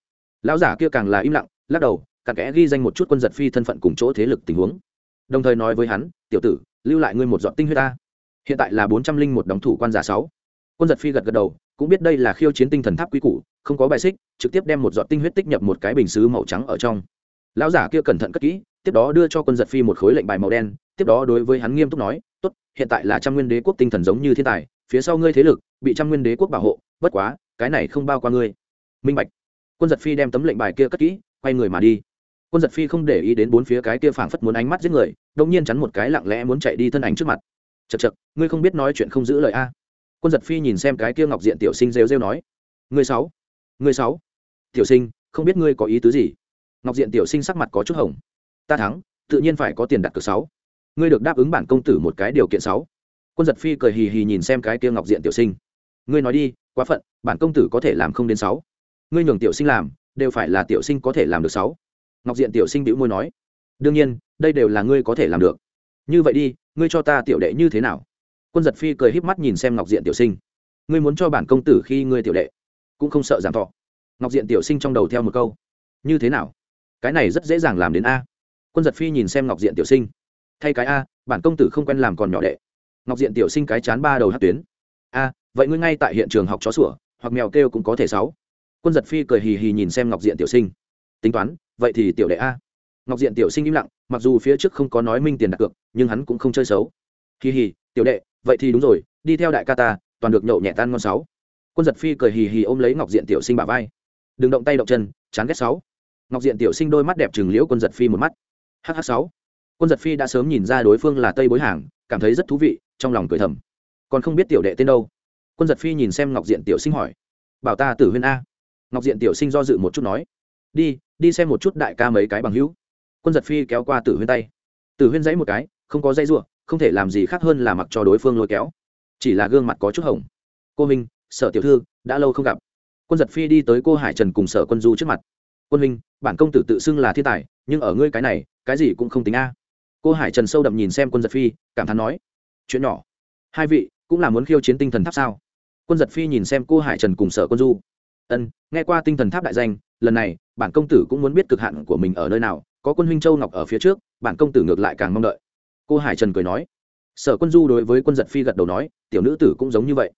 Lão giả kia càng là im lặng, lắc đầu cặn kẽ ghi danh một chút quân giật phi thân phận cùng chỗ thế lực tình huống. Đồng thời nói với hắn, tiểu tử, lưu lại ngươi một dọn tinh huyết ta. Hiện tại là bốn trăm linh một đóng thủ quan giả sáu. Quân giật phi gật gật đầu, cũng biết đây là khiêu chiến tinh thần tháp quý củ, không có bài xích, trực tiếp đem một giọt tinh huyết tích nhập một cái bình xứ màu trắng ở trong lão giả kia cẩn thận cất kỹ, tiếp đó đưa cho quân giật phi một khối lệnh bài màu đen, tiếp đó đối với hắn nghiêm túc nói, tốt, hiện tại là trăm nguyên đế quốc tinh thần giống như thiên tài, phía sau ngươi thế lực bị trăm nguyên đế quốc bảo hộ, bất quá, cái này không bao qua ngươi. Minh bạch. Quân giật phi đem tấm lệnh bài kia cất kỹ, quay người mà đi. Quân giật phi không để ý đến bốn phía cái kia phảng phất muốn ánh mắt giết người đông nhiên chắn một cái lặng lẽ muốn chạy đi thân ảnh trước mặt. Chật chật ngươi không biết nói chuyện không giữ lời a? Quân giật phi nhìn xem cái kia ngọc diện tiểu sinh rêu rêu nói. Ngươi sáu ngươi sáu, tiểu sinh, không biết ngươi có ý tứ gì? Ngọc diện tiểu sinh sắc mặt có chút hồng. Ta thắng, tự nhiên phải có tiền đặt cược sáu. Ngươi được đáp ứng bản công tử một cái điều kiện sáu. Quân giật phi cười hì hì nhìn xem cái kia ngọc diện tiểu sinh. Ngươi nói đi, quá phận, bản công tử có thể làm không đến sáu. Ngươi nhường tiểu sinh làm, đều phải là tiểu sinh có thể làm được sáu. Ngọc diện tiểu sinh bĩu môi nói. Đương nhiên, đây đều là ngươi có thể làm được. Như vậy đi, ngươi cho ta tiểu đệ như thế nào? Quân giật phi cười híp mắt nhìn xem ngọc diện tiểu sinh. Ngươi muốn cho bản công tử khi ngươi tiểu đệ, cũng không sợ giảm thọ. Ngọc diện tiểu sinh trong đầu theo một câu. Như thế nào? Cái này rất dễ dàng làm đến a. Quân giật phi nhìn xem ngọc diện tiểu sinh. Thay cái a, bản công tử không quen làm còn nhỏ đệ. Ngọc diện tiểu sinh cái chán ba đầu hát tuyến. A, vậy ngươi ngay tại hiện trường học chó sủa, hoặc mèo kêu cũng có thể sáu. Quân giật phi cười hì hì nhìn xem ngọc diện tiểu sinh. Tính toán, vậy thì tiểu đệ a. Ngọc diện tiểu sinh im lặng, mặc dù phía trước không có nói minh tiền đặt cược, nhưng hắn cũng không chơi xấu. Hì hì, tiểu đệ, vậy thì đúng rồi, đi theo đại ca ta, toàn được nhậu nhẹ tan ngon sáu. Quân giật phi cười hì hì ôm lấy ngọc diện tiểu sinh bả vai. Đừng động tay động chân, chán ghét sáu ngọc diện tiểu sinh đôi mắt đẹp chừng liễu quân giật phi một mắt. Hh sáu. Quân giật phi đã sớm nhìn ra đối phương là tây bối hàng, cảm thấy rất thú vị, trong lòng cười thầm. Còn không biết tiểu đệ tên đâu. Quân giật phi nhìn xem ngọc diện tiểu sinh hỏi. Bảo ta tử huyên a. Ngọc diện tiểu sinh do dự một chút nói. Đi đi xem một chút đại ca mấy cái bằng hữu. Quân giật phi kéo qua tử huyên tay. Tử huyên dãy một cái, không có dây r u ộ không thể làm gì khác hơn là mặc cho đối phương lôi kéo. Chỉ là gương mặt có chút hồng. Cô minh, sở tiểu thư, đã lâu không gặp. Quân giật phi đi tới cô hải trần cùng sở quân du trước mặt quân huynh, bản công tử tự xưng là thiên tài, nhưng ở ngươi cái này, cái gì cũng không tính a. Cô hải trần sâu đậm nhìn xem quân giật phi, cảm thán nói, chuyện nhỏ. Hai vị, cũng là muốn khiêu chiến tinh thần tháp sao? Quân giật phi nhìn xem cô hải trần cùng sở quân du. Ân, nghe qua tinh thần tháp đại danh, lần này, bản công tử cũng muốn biết cực hạn của mình ở nơi nào, có quân huynh châu ngọc ở phía trước, bản công tử ngược lại càng mong đợi. Cô hải trần cười nói. Sở quân du đối với quân giật phi gật đầu nói, tiểu nữ tử cũng giống như vậy.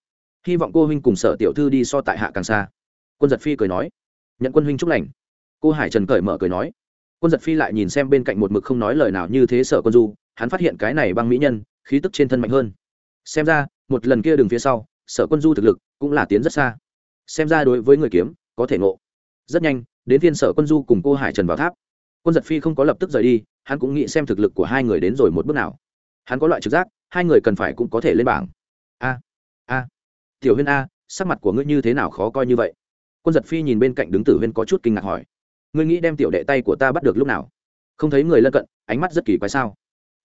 Hy vọng cô huynh cùng sở tiểu thư đi so tại hạ càng xa. Quân giật phi cười nói. Nhận quân huynh chúc lành cô hải trần cởi mở cười nói. Quân giật phi lại nhìn xem bên cạnh một mực không nói lời nào như thế sở quân du, hắn phát hiện cái này băng mỹ nhân, khí tức trên thân mạnh hơn. Xem ra, một lần kia đường phía sau, sở quân du thực lực cũng là tiến rất xa. Xem ra đối với người kiếm, có thể ngộ. Rất nhanh, đến phiên sở quân du cùng cô hải trần vào tháp. Quân giật phi không có lập tức rời đi, hắn cũng nghĩ xem thực lực của hai người đến rồi một bước nào. Hắn có loại trực giác, hai người cần phải cũng có thể lên bảng. A a. Tiểu huyên a, sắc mặt của ngươi như thế nào khó coi như vậy? Quân giật phi nhìn bên cạnh đứng tử huyên có chút kinh ngạc hỏi ngươi nghĩ đem tiểu đệ tay của ta bắt được lúc nào? Không thấy người lân cận, ánh mắt rất kỳ quái sao?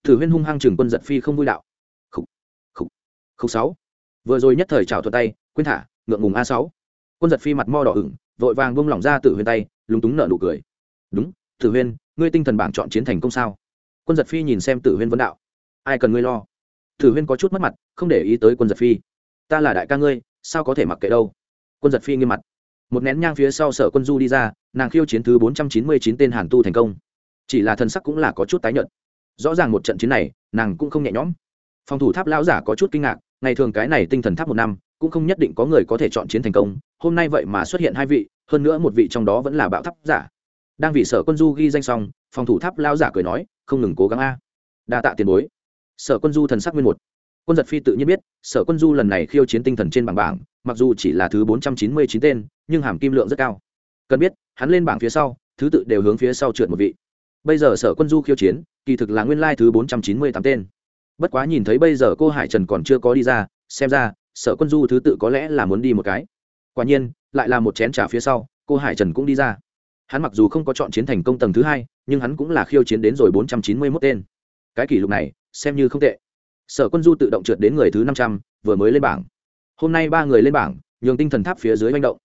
Thử huyên hung hăng chừng quân giật phi không vui đạo. Khúc khúc khúc sáu. Vừa rồi nhất thời trào thuật tay, quên thả, ngượng ngùng a sáu. Quân giật phi mặt mo đỏ ửng, vội vàng bông lỏng ra tử huyên tay, lúng túng nợ nụ cười. Đúng tử huyên, ngươi tinh thần bảng chọn chiến thành công sao? Quân giật phi nhìn xem tử huyên vấn đạo. Ai cần ngươi lo? Tử huyên có chút mất mặt, không để ý tới quân giật phi. Ta là đại ca ngươi, sao có thể mặc kệ đâu? Quân giật phi nghiêm mặt một nén nhang phía sau sở quân du đi ra, nàng khiêu chiến thứ bốn trăm chín mươi chín tên hàn tu thành công. Chỉ là thần sắc cũng là có chút tái nhợt. Rõ ràng một trận chiến này, nàng cũng không nhẹ nhõm. Phòng thủ tháp lão giả có chút kinh ngạc, ngày thường cái này tinh thần tháp một năm, cũng không nhất định có người có thể chọn chiến thành công, hôm nay vậy mà xuất hiện hai vị, hơn nữa một vị trong đó vẫn là bạo tháp giả. Đang vì sở quân du ghi danh xong, phòng thủ tháp lão giả cười nói, không ngừng cố gắng a. Đa tạ tiền bối. Sở quân du thần sắc nguyên một. Quân giật phi tự nhiên biết, sở quân du lần này khiêu chiến tinh thần trên bảng bảng mặc dù chỉ là thứ bốn trăm chín mươi chín tên, nhưng hàm kim lượng rất cao. Cần biết, hắn lên bảng phía sau, thứ tự đều hướng phía sau trượt một vị. Bây giờ sở quân du khiêu chiến, kỳ thực là nguyên lai thứ bốn trăm chín mươi tám tên. Bất quá nhìn thấy bây giờ cô hải trần còn chưa có đi ra, xem ra, sở quân du thứ tự có lẽ là muốn đi một cái. Quả nhiên, lại là một chén trà phía sau, cô hải trần cũng đi ra. Hắn mặc dù không có chọn chiến thành công tầng thứ hai, nhưng hắn cũng là khiêu chiến đến rồi bốn trăm chín mươi mốt tên. Cái kỷ lục này, xem như không tệ. Sở quân du tự động trượt đến người thứ năm trăm, vừa mới lên bảng hôm nay ba người lên bảng, nhường tinh thần tháp phía dưới manh động.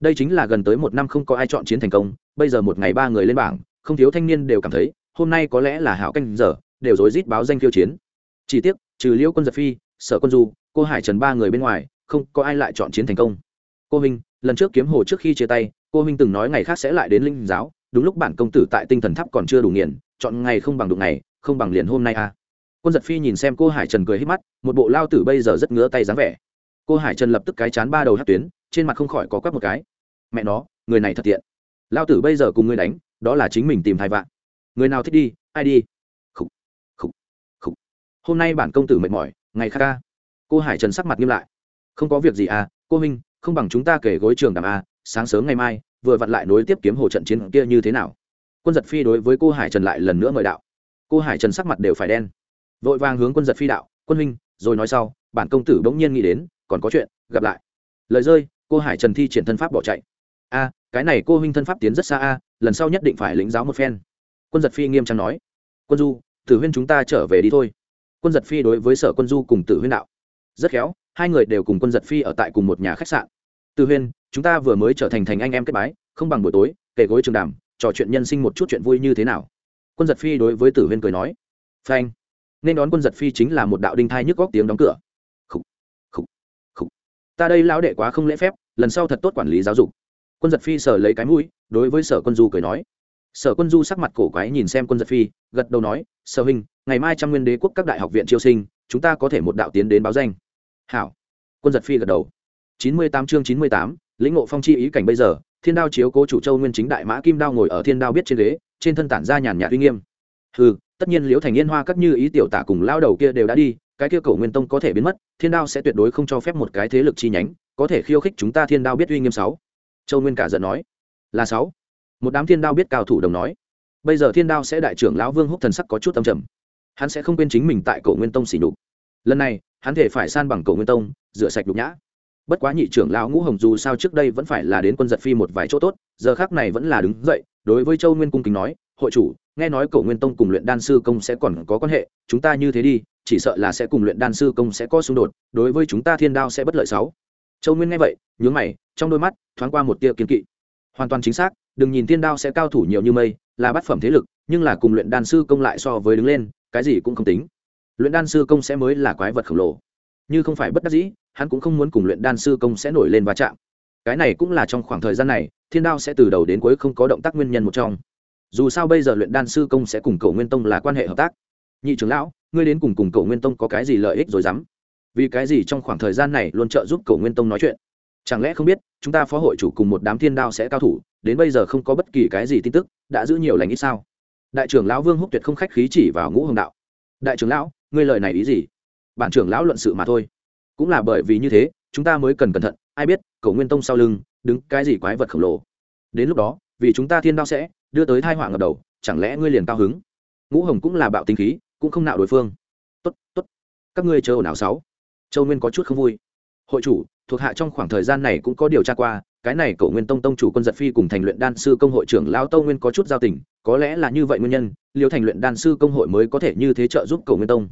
Đây chính là gần tới một năm không có ai chọn chiến thành công, bây giờ một ngày ba người lên bảng, không thiếu thanh niên đều cảm thấy, hôm nay có lẽ là hảo canh giờ, đều rối rít báo danh khiêu chiến. Chỉ tiếc, trừ liễu quân giật phi, sở quân du, cô hải trần ba người bên ngoài, không có ai lại chọn chiến thành công. Cô minh, lần trước kiếm hồ trước khi chia tay, cô minh từng nói ngày khác sẽ lại đến linh giáo, đúng lúc bản công tử tại tinh thần tháp còn chưa đủ nghiền, chọn ngày không bằng đụng ngày, không bằng liền hôm nay à. Quân giật phi nhìn xem cô hải trần cười hết mắt, một bộ lao tử bây giờ rất ngứa tay dáng vẻ cô hải trần lập tức cái chán ba đầu hát tuyến trên mặt không khỏi có quắc một cái. Mẹ nó người này thật tiện. Lao tử bây giờ cùng ngươi đánh đó là chính mình tìm thai vạn. Người nào thích đi ai đi? Khủ, khủ, khủ. hôm nay bản công tử mệt mỏi ngày kha ca. Cô hải trần sắc mặt nghiêm lại. Không có việc gì à cô minh không bằng chúng ta kể gối trường đàm à sáng sớm ngày mai vừa vặn lại nối tiếp kiếm hồ trận chiến kia như thế nào. Quân giật phi đối với cô hải trần lại lần nữa mời đạo. Cô hải trần sắc mặt đều phải đen. Vội vàng hướng quân giật phi đạo quân huynh rồi nói sau. Bản công tử bỗng nhiên nghĩ đến còn có chuyện, gặp lại. Lời rơi, cô hải trần thi triển thân pháp bỏ chạy. A, cái này cô huynh thân pháp tiến rất xa a, lần sau nhất định phải lĩnh giáo một phen. Quân giật phi nghiêm trang nói. Quân du, tử huyên chúng ta trở về đi thôi. Quân giật phi đối với sở quân du cùng tử huyên đạo. Rất khéo, hai người đều cùng quân giật phi ở tại cùng một nhà khách sạn. Tử huyên, chúng ta vừa mới trở thành thành anh em kết bái, không bằng buổi tối, kể gối trường đàm, trò chuyện nhân sinh một chút chuyện vui như thế nào? Quân giật phi đối với tử huyên cười nói. Phanh. Nên đón quân giật phi chính là một đạo đinh thai nhức góc tiếng đóng cửa ta đây lão đệ quá không lễ phép, lần sau thật tốt quản lý giáo dục. Quân giật phi sở lấy cái mũi, đối với sở quân du cười nói. Sở quân du sắc mặt cổ quái nhìn xem quân giật phi, gật đầu nói, sở huynh, ngày mai trăm nguyên đế quốc các đại học viện triêu sinh, chúng ta có thể một đạo tiến đến báo danh. Hảo. Quân giật phi gật đầu. Chín mươi tám chương chín mươi tám, lĩnh ngộ phong chi ý cảnh bây giờ, thiên đao chiếu cố chủ châu nguyên chính đại mã kim đao ngồi ở thiên đao biết trên ghế, trên thân tản ra nhàn nhạt uy nghiêm. Hừ tất nhiên liễu thành yên hoa các như ý tiểu tả cùng lao đầu kia đều đã đi, cái kia cầu nguyên tông có thể biến mất, thiên đao sẽ tuyệt đối không cho phép một cái thế lực chi nhánh, có thể khiêu khích chúng ta thiên đao biết uy nghiêm sáu. Châu nguyên cả giận nói. Là sáu. Một đám thiên đao biết cao thủ đồng nói. Bây giờ thiên đao sẽ đại trưởng lão vương húc thần sắc có chút âm trầm. Hắn sẽ không quên chính mình tại cổ nguyên tông xỉ đục lần này, hắn thể phải san bằng cổ nguyên tông, rửa sạch đục nhã. Bất quá nhị trưởng lão ngũ hồng dù sao trước đây vẫn phải là đến quân giật phi một vài chỗ tốt, giờ khác này vẫn là đứng dậy, đối với châu nguyên cung kính nói, hội chủ nghe nói cổ nguyên tông cùng luyện đan sư công sẽ còn có quan hệ, chúng ta như thế đi, chỉ sợ là sẽ cùng luyện đan sư công sẽ có xung đột, đối với chúng ta thiên đao sẽ bất lợi sáu. Châu nguyên nghe vậy, nhướng mày, trong đôi mắt, thoáng qua một tia kiên kỵ. Hoàn toàn chính xác, đừng nhìn thiên đao sẽ cao thủ nhiều như mây, là bát phẩm thế lực, nhưng là cùng luyện đan sư công lại so với đứng lên, cái gì cũng không tính. Luyện đan sư công sẽ mới là quái vật khổng lồ. Như không phải bất đắc dĩ, hắn cũng không muốn cùng luyện đan sư công sẽ nổi lên va chạm. Cái này cũng là trong khoảng thời gian này, thiên đao sẽ từ đầu đến cuối không có động tác nguyên nhân một trong dù sao bây giờ luyện đan sư công sẽ cùng cầu nguyên tông là quan hệ hợp tác. Nhị trưởng lão, ngươi đến cùng cùng cầu nguyên tông có cái gì lợi ích rồi dám? Vì cái gì trong khoảng thời gian này luôn trợ giúp cầu nguyên tông nói chuyện? Chẳng lẽ không biết, chúng ta phó hội chủ cùng một đám thiên đao sẽ cao thủ, đến bây giờ không có bất kỳ cái gì tin tức, đã giữ nhiều lành ít sao? Đại trưởng lão vương húc tuyệt không khách khí chỉ vào ngũ hồng đạo. Đại trưởng lão, ngươi lời này ý gì? Bản trưởng lão luận sự mà thôi. Cũng là bởi vì như thế, chúng ta mới cần cẩn thận. Ai biết, cầu nguyên tông sau lưng, đứng cái gì quái vật khổng lồ? Đến lúc đó, vì chúng ta thiên đao sẽ đưa tới thai họa ngập đầu chẳng lẽ ngươi liền cao hứng? Ngũ hồng cũng là bạo tính khí cũng không nạo đối phương. Tốt tốt các ngươi chờ ồn ào sáu. Châu nguyên có chút không vui. Hội chủ thuộc hạ trong khoảng thời gian này cũng có điều tra qua cái này cậu nguyên tông tông chủ quân giật phi cùng thành luyện đan sư công hội trưởng lão tâu nguyên có chút giao tình có lẽ là như vậy nguyên nhân liêu thành luyện đan sư công hội mới có thể như thế trợ giúp cậu nguyên tông.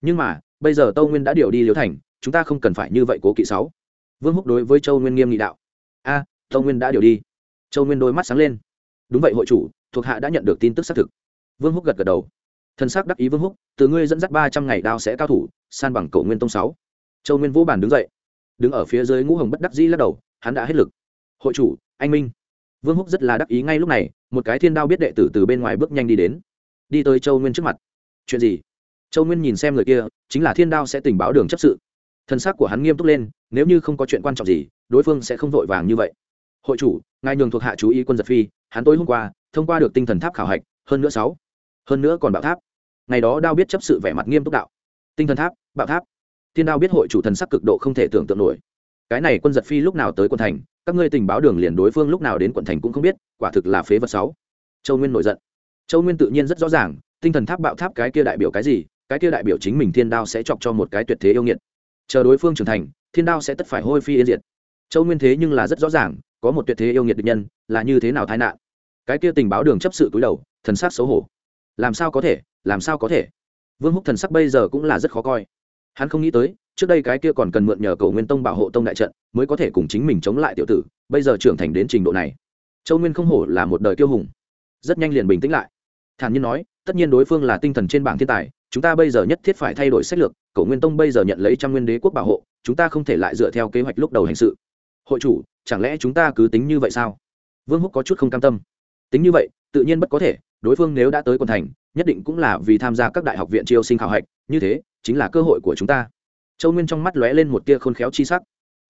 Nhưng mà bây giờ tâu nguyên đã điều đi liêu thành chúng ta không cần phải như vậy cố kỵ sáu. Vương húc đối với châu nguyên nghiêm nghị đạo. A à, tâu nguyên đã điều đi. Châu nguyên đôi mắt sáng lên đúng vậy hội chủ, thuộc hạ đã nhận được tin tức xác thực. Vương húc gật gật đầu. Thân xác đắc ý vương húc, từ ngươi dẫn dắt ba trăm ngày đao sẽ cao thủ, san bằng cậu nguyên tông sáu. Châu nguyên vũ bản đứng dậy. Đứng ở phía dưới ngũ hồng bất đắc dĩ lắc đầu, hắn đã hết lực. Hội chủ, anh minh. Vương húc rất là đắc ý ngay lúc này, một cái thiên đao biết đệ tử từ bên ngoài bước nhanh đi đến. Đi tới châu nguyên trước mặt. Chuyện gì? Châu nguyên nhìn xem người kia, chính là thiên đao sẽ tình báo đường chấp sự. Thân xác của hắn nghiêm túc lên, nếu như không có chuyện quan trọng gì, đối phương sẽ không vội vàng như vậy hội chủ, ngài nhường thuộc hạ chú ý quân giật phi, hắn tối hôm qua, thông qua được tinh thần tháp khảo hạch, hơn nữa sáu, hơn nữa còn bạo tháp. Ngày đó đao biết chấp sự vẻ mặt nghiêm túc đạo. Tinh thần tháp, bạo tháp. Thiên đao biết hội chủ thần sắc cực độ không thể tưởng tượng nổi. Cái này quân giật phi lúc nào tới quận thành, các ngươi tình báo đường liền đối phương lúc nào đến quận thành cũng không biết, quả thực là phế vật sáu. Châu nguyên nổi giận. Châu nguyên tự nhiên rất rõ ràng, tinh thần tháp bạo tháp cái kia đại biểu cái gì, cái kia đại biểu chính mình thiên đao sẽ chọc cho một cái tuyệt thế yêu nghiệt. Chờ đối phương trưởng thành, thiên đao sẽ tất phải hôi phi yên diệt. Châu nguyên thế nhưng là rất rõ ràng có một tuyệt thế yêu nghiệt địch nhân, là như thế nào tai nạn? Cái kia tình báo đường chấp sự túi đầu, thần sắc xấu hổ. Làm sao có thể, làm sao có thể? Vương húc thần sắc bây giờ cũng là rất khó coi. Hắn không nghĩ tới, trước đây cái kia còn cần mượn nhờ cầu nguyên tông bảo hộ tông đại trận, mới có thể cùng chính mình chống lại tiểu tử, bây giờ trưởng thành đến trình độ này. Châu nguyên không hổ là một đời kiêu hùng. Rất nhanh liền bình tĩnh lại. Thản nhiên nói, tất nhiên đối phương là tinh thần trên bảng thiên tài, chúng ta bây giờ nhất thiết phải thay đổi sách lược, cầu nguyên tông bây giờ nhận lấy trăm nguyên đế quốc bảo hộ, chúng ta không thể lại dựa theo kế hoạch lúc đầu hành sự hội chủ, chẳng lẽ chúng ta cứ tính như vậy sao? Vương húc có chút không cam tâm. Tính như vậy, tự nhiên bất có thể, đối phương nếu đã tới quận thành, nhất định cũng là vì tham gia các đại học viện triêu sinh khảo hạch, như thế, chính là cơ hội của chúng ta. Châu nguyên trong mắt lóe lên một tia khôn khéo chi sắc.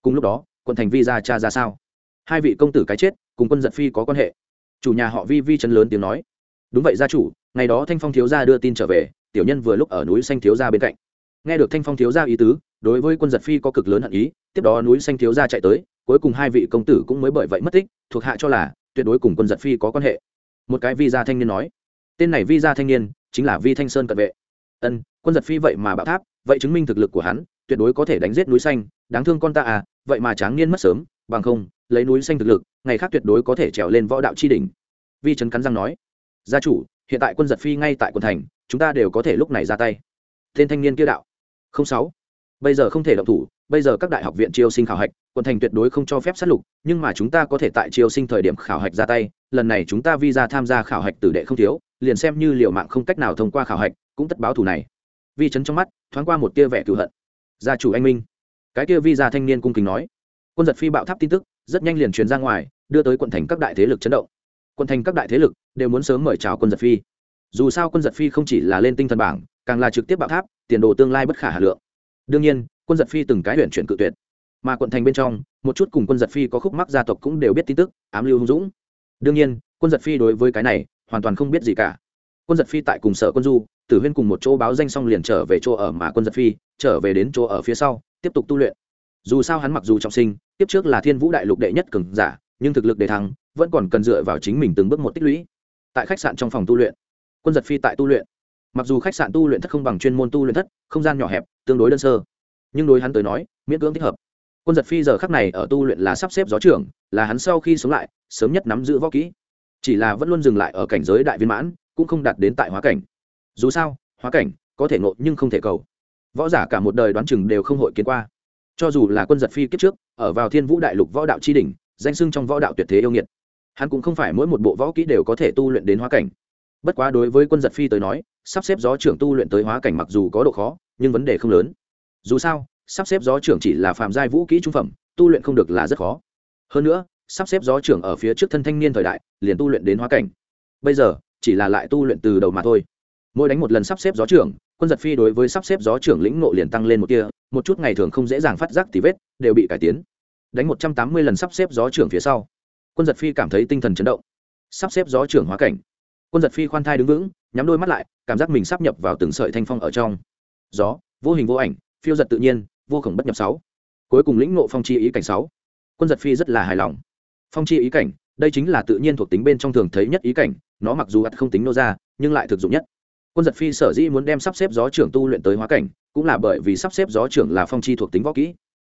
Cùng lúc đó, quận thành vi ra cha ra sao? Hai vị công tử cái chết, cùng quân giật phi có quan hệ. Chủ nhà họ vi vi chấn lớn tiếng nói. Đúng vậy gia chủ, ngày đó thanh phong thiếu gia đưa tin trở về, tiểu nhân vừa lúc ở núi xanh thiếu gia bên cạnh. Nghe được thanh phong thiếu gia ý tứ, đối với quân giật phi có cực lớn hận ý, tiếp đó núi xanh thiếu gia chạy tới cuối cùng hai vị công tử cũng mới bởi vậy mất tích, thuộc hạ cho là tuyệt đối cùng quân giật phi có quan hệ. Một cái vi gia thanh niên nói, tên này vi gia thanh niên chính là vi thanh sơn cận vệ. Ân, quân giật phi vậy mà bạo tháp, vậy chứng minh thực lực của hắn, tuyệt đối có thể đánh giết núi xanh, đáng thương con ta à vậy mà tráng niên mất sớm, bằng không, lấy núi xanh thực lực, ngày khác tuyệt đối có thể trèo lên võ đạo chi đỉnh. Vi trấn cắn răng nói, gia chủ, hiện tại quân giật phi ngay tại quận thành, chúng ta đều có thể lúc này ra tay. Tên thanh niên kia đạo, không sáu, bây giờ không thể động thủ bây giờ các đại học viện triều sinh khảo hạch, quận thành tuyệt đối không cho phép sát lục, nhưng mà chúng ta có thể tại triều sinh thời điểm khảo hạch ra tay, lần này chúng ta visa tham gia khảo hạch tử đệ không thiếu, liền xem như liệu mạng không cách nào thông qua khảo hạch, cũng tất báo thù này. Vi chấn trong mắt thoáng qua một tia vẻ cựu hận. Gia chủ anh minh. Cái kia vi gia thanh niên cung kính nói. Quân giật phi bạo tháp tin tức, rất nhanh liền truyền ra ngoài, đưa tới quận thành các đại thế lực chấn động. Quận thành các đại thế lực đều muốn sớm mời chào quân giật phi. Dù sao quân giật phi không chỉ là lên tinh thần bảng, càng là trực tiếp bạo tháp, tiền đồ tương lai bất khả hà lượng. Đương nhiên quân giật phi từng cái huyện chuyển cự tuyệt. Mà quận thành bên trong, một chút cùng quân giật phi có khúc mắc gia tộc cũng đều biết tin tức, ám lưu hung dũng. Đương nhiên, quân giật phi đối với cái này, hoàn toàn không biết gì cả. Quân giật phi tại cùng sở quân du, tử huyên cùng một chỗ báo danh xong liền trở về chỗ ở mà quân giật phi trở về đến chỗ ở phía sau, tiếp tục tu luyện. Dù sao hắn mặc dù trọng sinh, tiếp trước là thiên vũ đại lục đệ nhất cường giả, nhưng thực lực để thắng vẫn còn cần dựa vào chính mình từng bước một tích lũy. Tại khách sạn trong phòng tu luyện, quân giật phi tại tu luyện. Mặc dù khách sạn tu luyện thất không bằng chuyên môn tu luyện thất, không gian nhỏ hẹp, tương đối đơn sơ nhưng đối hắn tới nói, miễn cưỡng thích hợp. Quân giật phi giờ khắc này ở tu luyện là sắp xếp gió trưởng, là hắn sau khi sống lại, sớm nhất nắm giữ võ kỹ. Chỉ là vẫn luôn dừng lại ở cảnh giới đại viên mãn, cũng không đạt đến tại hóa cảnh. Dù sao, hóa cảnh, có thể ngộ nhưng không thể cầu. Võ giả cả một đời đoán chừng đều không hội kiến qua. Cho dù là quân giật phi kiếp trước, ở vào thiên vũ đại lục võ đạo tri h danh sưng trong võ đạo tuyệt thế yêu nghiệt, hắn cũng không phải mỗi một bộ võ kỹ đều có thể tu luyện đến hóa cảnh. Bất quá đối với quân giật phi tới nói, sắp xếp gió trưởng tu luyện tới hóa cảnh mặc dù có độ khó, nhưng vấn đề không lớn dù sao, sắp xếp gió trưởng chỉ là phạm giai vũ kỹ trung phẩm, tu luyện không được là rất khó. Hơn nữa, sắp xếp gió trưởng ở phía trước thân thanh niên thời đại, liền tu luyện đến hóa cảnh. Bây giờ, chỉ là lại tu luyện từ đầu mà thôi. Mỗi đánh một lần sắp xếp gió trưởng, quân giật phi đối với sắp xếp gió trưởng lĩnh nộ liền tăng lên một kia một chút ngày thường không dễ dàng phát giác thì vết, đều bị cải tiến. Đánh một trăm tám mươi lần sắp xếp gió trưởng phía sau, quân giật phi cảm thấy tinh thần chấn động. Sắp xếp gió trưởng hóa cảnh. Quân giật phi khoan thai đứng vững, nhắm đôi mắt lại, cảm giác mình sắp nhập vào từng sợi thanh phong ở trong. Gió, vô hình vô ảnh phiêu giật tự nhiên, vô khổng bất nhập sáu. Cuối cùng lĩnh ngộ phong chi ý cảnh sáu. Quân giật phi rất là hài lòng. Phong chi ý cảnh, đây chính là tự nhiên thuộc tính bên trong thường thấy nhất ý cảnh, nó mặc dù ắt không tính nô ra, nhưng lại thực dụng nhất. Quân giật phi sở dĩ muốn đem sắp xếp gió trưởng tu luyện tới hóa cảnh, cũng là bởi vì sắp xếp gió trưởng là phong chi thuộc tính võ kỹ.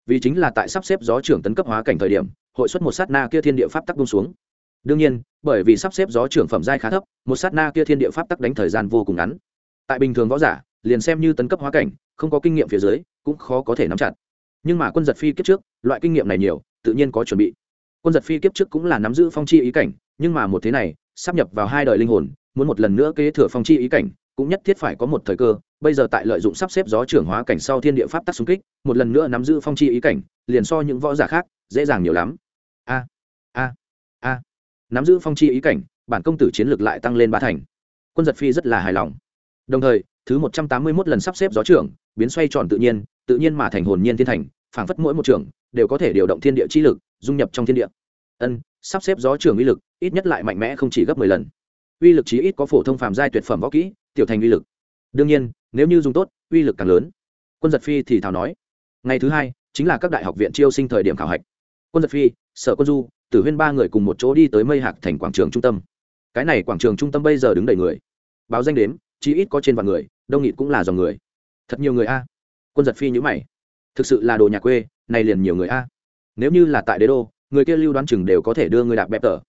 Vì chính là tại sắp xếp gió trưởng tấn cấp hóa cảnh thời điểm, hội xuất một sát na kia thiên địa pháp tắc bung xuống. Đương nhiên, bởi vì sắp xếp gió trưởng phẩm giai khá thấp, một sát na kia thiên địa pháp tắc đánh thời gian vô cùng ngắn. Tại bình thường võ giả liền xem như tấn cấp hóa cảnh, không có kinh nghiệm phía dưới, cũng khó có thể nắm chặt. Nhưng mà quân giật phi kiếp trước, loại kinh nghiệm này nhiều, tự nhiên có chuẩn bị. Quân giật phi kiếp trước cũng là nắm giữ phong chi ý cảnh, nhưng mà một thế này, sắp nhập vào hai đời linh hồn, muốn một lần nữa kế thừa phong chi ý cảnh, cũng nhất thiết phải có một thời cơ. Bây giờ tại lợi dụng sắp xếp gió trưởng hóa cảnh sau thiên địa pháp tắc xung kích, một lần nữa nắm giữ phong chi ý cảnh, liền so những võ giả khác, dễ dàng nhiều lắm. A a a. Nắm giữ phong chi ý cảnh, bản công tử chiến lược lại tăng lên ba thành. Quân giật phi rất là hài lòng. Đồng thời thứ một trăm tám mươi mốt lần sắp xếp gió trưởng, biến xoay tròn tự nhiên tự nhiên mà thành hồn nhiên thiên thành, phảng phất mỗi một trưởng đều có thể điều động thiên địa chi lực, dung nhập trong thiên địa. Ân, sắp xếp gió trưởng uy lực ít nhất lại mạnh mẽ không chỉ gấp mười lần. Uy lực chí ít có phổ thông phàm giai tuyệt phẩm võ kỹ, tiểu thành uy lực. Đương nhiên, nếu như dùng tốt, uy lực càng lớn. Quân giật phi thì thảo nói, ngày thứ hai chính là các đại học viện chiêu sinh thời điểm khảo hạch. Quân giật phi, sở quân du, tử huyên ba người cùng một chỗ đi tới mây hạc thành quảng trường trung tâm. Cái này quảng trường trung tâm bây giờ đứng đầy người. Báo danh đếm, chí ít có trên vạn người đông nghịt cũng là dòng người. Thật nhiều người a. Quân giật phi nhữ mày. Thực sự là đồ nhà quê, này liền nhiều người a. Nếu như là tại đế đô, người kia lưu đoán chừng đều có thể đưa người đạp bẹp tờ.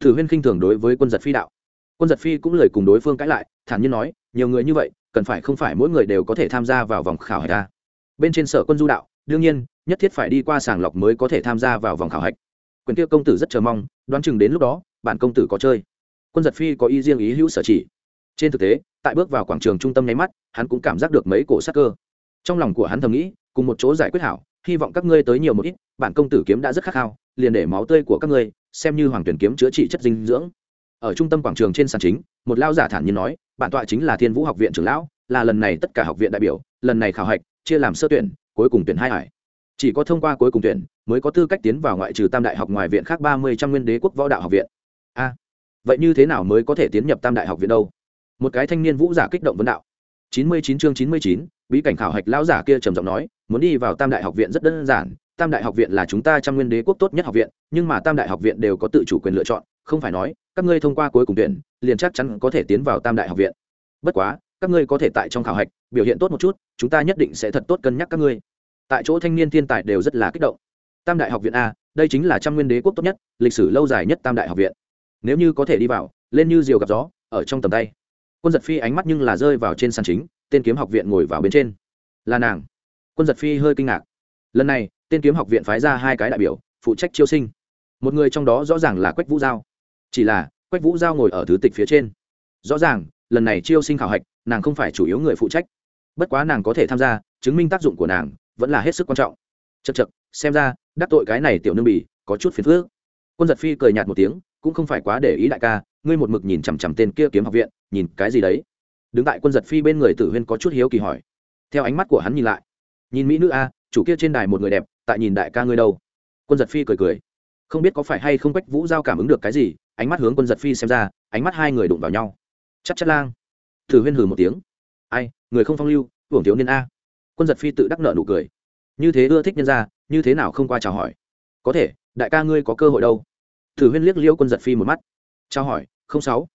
Thử huyên khinh thường đối với quân giật phi đạo. Quân giật phi cũng lời cùng đối phương cãi lại, thản nhiên nói, nhiều người như vậy, cần phải không phải mỗi người đều có thể tham gia vào vòng khảo hạch a? Bên trên sở quân du đạo, đương nhiên, nhất thiết phải đi qua sàng lọc mới có thể tham gia vào vòng khảo hạch. Quyền tiêu công tử rất chờ mong, đoán chừng đến lúc đó, bản công tử có chơi. Quân giật phi có ý riêng ý hữu sở chỉ trên thực tế, tại bước vào quảng trường trung tâm nháy mắt, hắn cũng cảm giác được mấy cổ sắc cơ. Trong lòng của hắn thầm nghĩ, cùng một chỗ giải quyết hảo, hy vọng các ngươi tới nhiều một ít bản công tử kiếm đã rất khát khao, liền để máu tươi của các ngươi, xem như hoàng tuyển kiếm chữa trị chất dinh dưỡng. Ở trung tâm quảng trường trên sàn chính, một lao giả thản nhiên nói, bản tọa chính là thiên vũ học viện trưởng lão, là lần này tất cả học viện đại biểu, lần này khảo hạch, chia làm sơ tuyển, cuối cùng tuyển hai hải. Chỉ có thông qua cuối cùng tuyển, mới có tư cách tiến vào ngoại trừ tam đại học ngoài viện khác ba mươi trăm nguyên đế quốc võ đạo học viện. A, vậy như thế nào mới có thể tiến nhập tam đại học viện đâu? Một cái thanh niên vũ giả kích động vấn đạo. Chín mươi chín chương chín mươi chín, bí cảnh khảo hạch lão giả kia trầm giọng nói, muốn đi vào tam đại học viện rất đơn giản, tam đại học viện là chúng ta trăm nguyên đế quốc tốt nhất học viện, nhưng mà tam đại học viện đều có tự chủ quyền lựa chọn, không phải nói, các ngươi thông qua cuối cùng tuyển, liền chắc chắn có thể tiến vào tam đại học viện. Bất quá, các ngươi có thể tại trong khảo hạch, biểu hiện tốt một chút, chúng ta nhất định sẽ thật tốt cân nhắc các ngươi. Tại chỗ thanh niên thiên tài đều rất là kích động. Tam đại học viện a, đây chính là trăm nguyên đế quốc tốt nhất, lịch sử lâu dài nhất tam đại học viện. Nếu như có thể đi vào, lên như diều gặp gió, ở trong tầm tay quân giật phi ánh mắt nhưng là rơi vào trên sàn chính, tên kiếm học viện ngồi vào bên trên. Là nàng. Quân giật phi hơi kinh ngạc. Lần này, tên kiếm học viện phái ra hai cái đại biểu, phụ trách chiêu sinh. Một người trong đó rõ ràng là quách vũ giao. Chỉ là, quách vũ giao ngồi ở thứ tịch phía trên. Rõ ràng, lần này chiêu sinh khảo hạch, nàng không phải chủ yếu người phụ trách. Bất quá nàng có thể tham gia, chứng minh tác dụng của nàng, vẫn là hết sức quan trọng. Chật chật xem ra, đắc tội cái này tiểu nương bỉ có chút phiền phước quân giật phi cười nhạt một tiếng cũng không phải quá để ý đại ca, ngươi một mực nhìn chằm chằm tên kia kiếm học viện, nhìn cái gì đấy? Đứng tại quân giật phi bên người tử huyên có chút hiếu kỳ hỏi. Theo ánh mắt của hắn nhìn lại, nhìn mỹ nữ a, chủ kia trên đài một người đẹp, tại nhìn đại ca ngươi đâu? Quân giật phi cười cười. Không biết có phải hay không quách vũ giao cảm ứng được cái gì, ánh mắt hướng quân giật phi xem ra, ánh mắt hai người đụng vào nhau. Chắc chắc lang. Thử huyên hừ một tiếng. Ai, người không phong lưu, hưởng thiếu niên a. Quân giật phi tự đắc nợ nụ cười. Như thế ưa thích nhân ra, như thế nào không qua chào hỏi? Có thể, đại ca ngươi có cơ hội đâu thử huyên liếc liêu quân giật phi một mắt. Chào hỏi, không sáu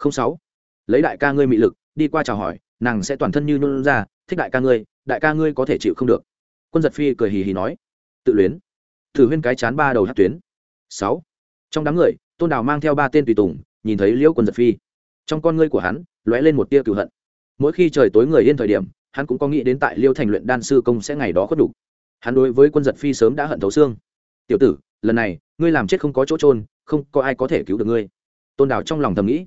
không sáu. Lấy đại ca ngươi mị lực, đi qua chào hỏi, nàng sẽ toàn thân như nôn ra, thích đại ca ngươi, đại ca ngươi có thể chịu không được. Quân giật phi cười hì hì nói. Tự luyến. Thử huyên cái chán ba đầu hát tuyến. Sáu. Trong đám người, tôn đào mang theo ba tên tùy tùng, nhìn thấy liễu quân giật phi. Trong con ngươi của hắn, lóe lên một tia cựu hận. Mỗi khi trời tối người yên thời điểm, hắn cũng có nghĩ đến tại liêu thành luyện đan sư công sẽ ngày đó khuất đủ. Hắn đối với quân giật phi sớm đã hận thấu xương. Tiểu tử, lần này ngươi làm chết không có chỗ trôn không có ai có thể cứu được ngươi. Tôn đào trong lòng thầm nghĩ,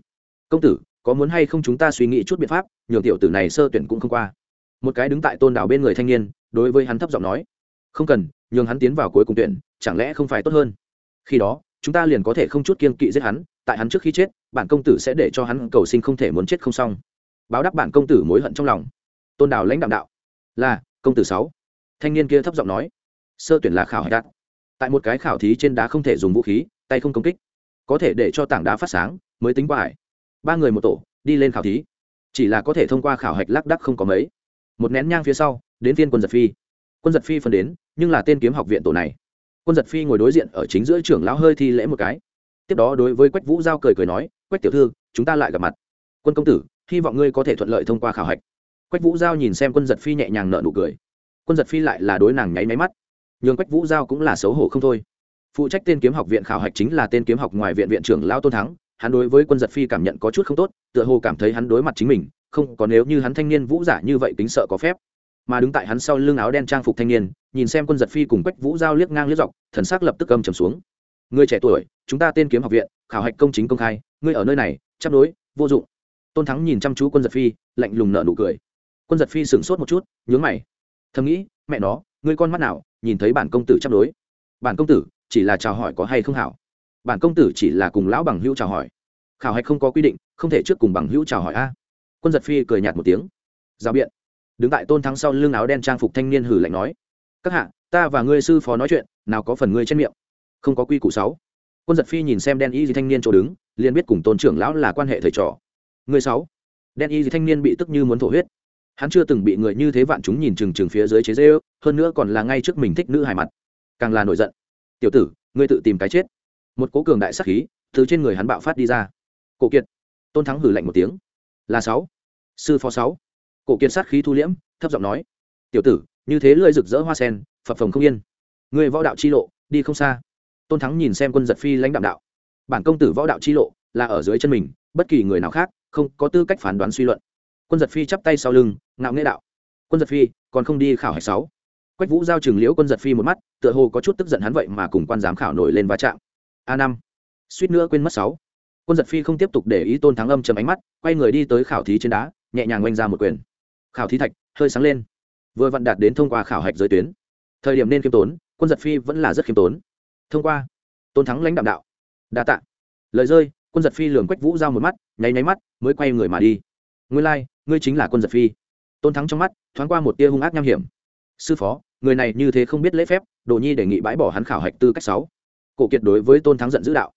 công tử, có muốn hay không chúng ta suy nghĩ chút biện pháp, nhường tiểu tử này sơ tuyển cũng không qua. Một cái đứng tại tôn đào bên người thanh niên, đối với hắn thấp giọng nói, không cần, nhường hắn tiến vào cuối cùng tuyển, chẳng lẽ không phải tốt hơn? Khi đó, chúng ta liền có thể không chút kiên kỵ giết hắn, tại hắn trước khi chết, bản công tử sẽ để cho hắn cầu sinh không thể muốn chết không xong. Báo đáp bản công tử mối hận trong lòng. Tôn đào lãnh đạo đạo, là, công tử sáu. Thanh niên kia thấp giọng nói, sơ tuyển là khảo hạch đạt tại một cái khảo thí trên đá không thể dùng vũ khí, tay không công kích. Có thể để cho tảng đá phát sáng, mới tính qua hải ba người một tổ, đi lên khảo thí. Chỉ là có thể thông qua khảo hạch lác đắc không có mấy. Một nén nhang phía sau, đến viên quân giật phi. Quân giật phi phân đến, nhưng là tên kiếm học viện tổ này. Quân giật phi ngồi đối diện ở chính giữa trưởng lão hơi thi lễ một cái. Tiếp đó đối với quách vũ giao cười cười nói, quách tiểu thư, chúng ta lại gặp mặt. Quân công tử, hy vọng ngươi có thể thuận lợi thông qua khảo hạch. Quách vũ giao nhìn xem quân giật phi nhẹ nhàng nợ nụ cười. Quân giật phi lại là đối nàng nháy máy mắt nhường quách vũ giao cũng là xấu hổ không thôi. Phụ trách tên kiếm học viện khảo hạch chính là tên kiếm học ngoài viện viện trưởng lao tôn thắng, hắn đối với quân giật phi cảm nhận có chút không tốt, tựa hồ cảm thấy hắn đối mặt chính mình, không có nếu như hắn thanh niên vũ giả như vậy tính sợ có phép. Mà đứng tại hắn sau lưng áo đen trang phục thanh niên, nhìn xem quân giật phi cùng quách vũ giao liếc ngang liếc dọc, thần sắc lập tức cầm trầm xuống. Người trẻ tuổi, chúng ta tên kiếm học viện, khảo hạch công chính công khai, ngươi ở nơi này chắc đối vô dụng. Tôn thắng nhìn chăm chú quân giật phi, lạnh lùng nợ nụ cười. Quân giật phi sửng sốt một chút, nhướng mày. Thầm nghĩ, mẹ nó, ngươi con mắt nào nhìn thấy bản công tử chấp đối. Bản công tử, chỉ là chào hỏi có hay không hảo? Bản công tử chỉ là cùng lão bằng hữu chào hỏi. Khảo hạch không có quy định, không thể trước cùng bằng hữu chào hỏi a. Quân giật phi cười nhạt một tiếng. Giao biện. Đứng tại tôn thắng sau lưng áo đen trang phục thanh niên hử lạnh nói. Các hạ, ta và ngươi sư phó nói chuyện, nào có phần ngươi trên miệng. Không có quy củ sáu. Quân giật phi nhìn xem đen y gì thanh niên chỗ đứng, liền biết cùng tôn trưởng lão là quan hệ thầy trò. Người sáu. Đen y gì thanh niên bị tức như muốn thổ huyết hắn chưa từng bị người như thế vạn chúng nhìn chừng chừng phía dưới chế dê hơn nữa còn là ngay trước mình thích nữ hài mặt. Càng là nổi giận. Tiểu tử, ngươi tự tìm cái chết. Một cố cường đại sắc khí từ trên người hắn bạo phát đi ra. Cổ kiệt. Tôn thắng hử lạnh một tiếng. Là sáu. Sư phó sáu. Cổ kiệt sát khí thu liễm, thấp giọng nói. Tiểu tử, như thế lưỡi rực rỡ hoa sen, phập phồng không yên. Người võ đạo chi lộ, đi không xa. Tôn thắng nhìn xem quân giật phi lãnh đạo đạo. Bản công tử võ đạo chi lộ là ở dưới chân mình, bất kỳ người nào khác không có tư cách phán đoán suy luận quân giật phi chắp tay sau lưng ngạo nghễ đạo. Quân giật phi còn không đi khảo hạch sáu. Quách vũ giao chừng liễu quân giật phi một mắt tựa hồ có chút tức giận hắn vậy mà cùng quan giám khảo nổi lên va chạm. A năm. Suýt nữa quên mất sáu. Quân giật phi không tiếp tục để ý tôn thắng âm chầm ánh mắt quay người đi tới khảo thí trên đá nhẹ nhàng oanh ra một quyền. Khảo thí thạch hơi sáng lên. Vừa vặn đạt đến thông qua khảo hạch giới tuyến. Thời điểm nên khiêm tốn quân giật phi vẫn là rất khiêm tốn. Thông qua. Tôn thắng lãnh đạm đạo. Đa tạ. Lời rơi quân giật phi lường quách vũ giao một mắt nháy nháy mắt mới quay người mà đi. Ngươi lai、like, ngươi chính là quân giật phi. Tôn thắng trong mắt thoáng qua một tia hung ác nham hiểm. Sư phó, người này như thế không biết lễ phép, đồ nhi đề nghị bãi bỏ hắn khảo hạch tư cách sáu. Cổ kiệt đối với tôn thắng giận dữ đạo.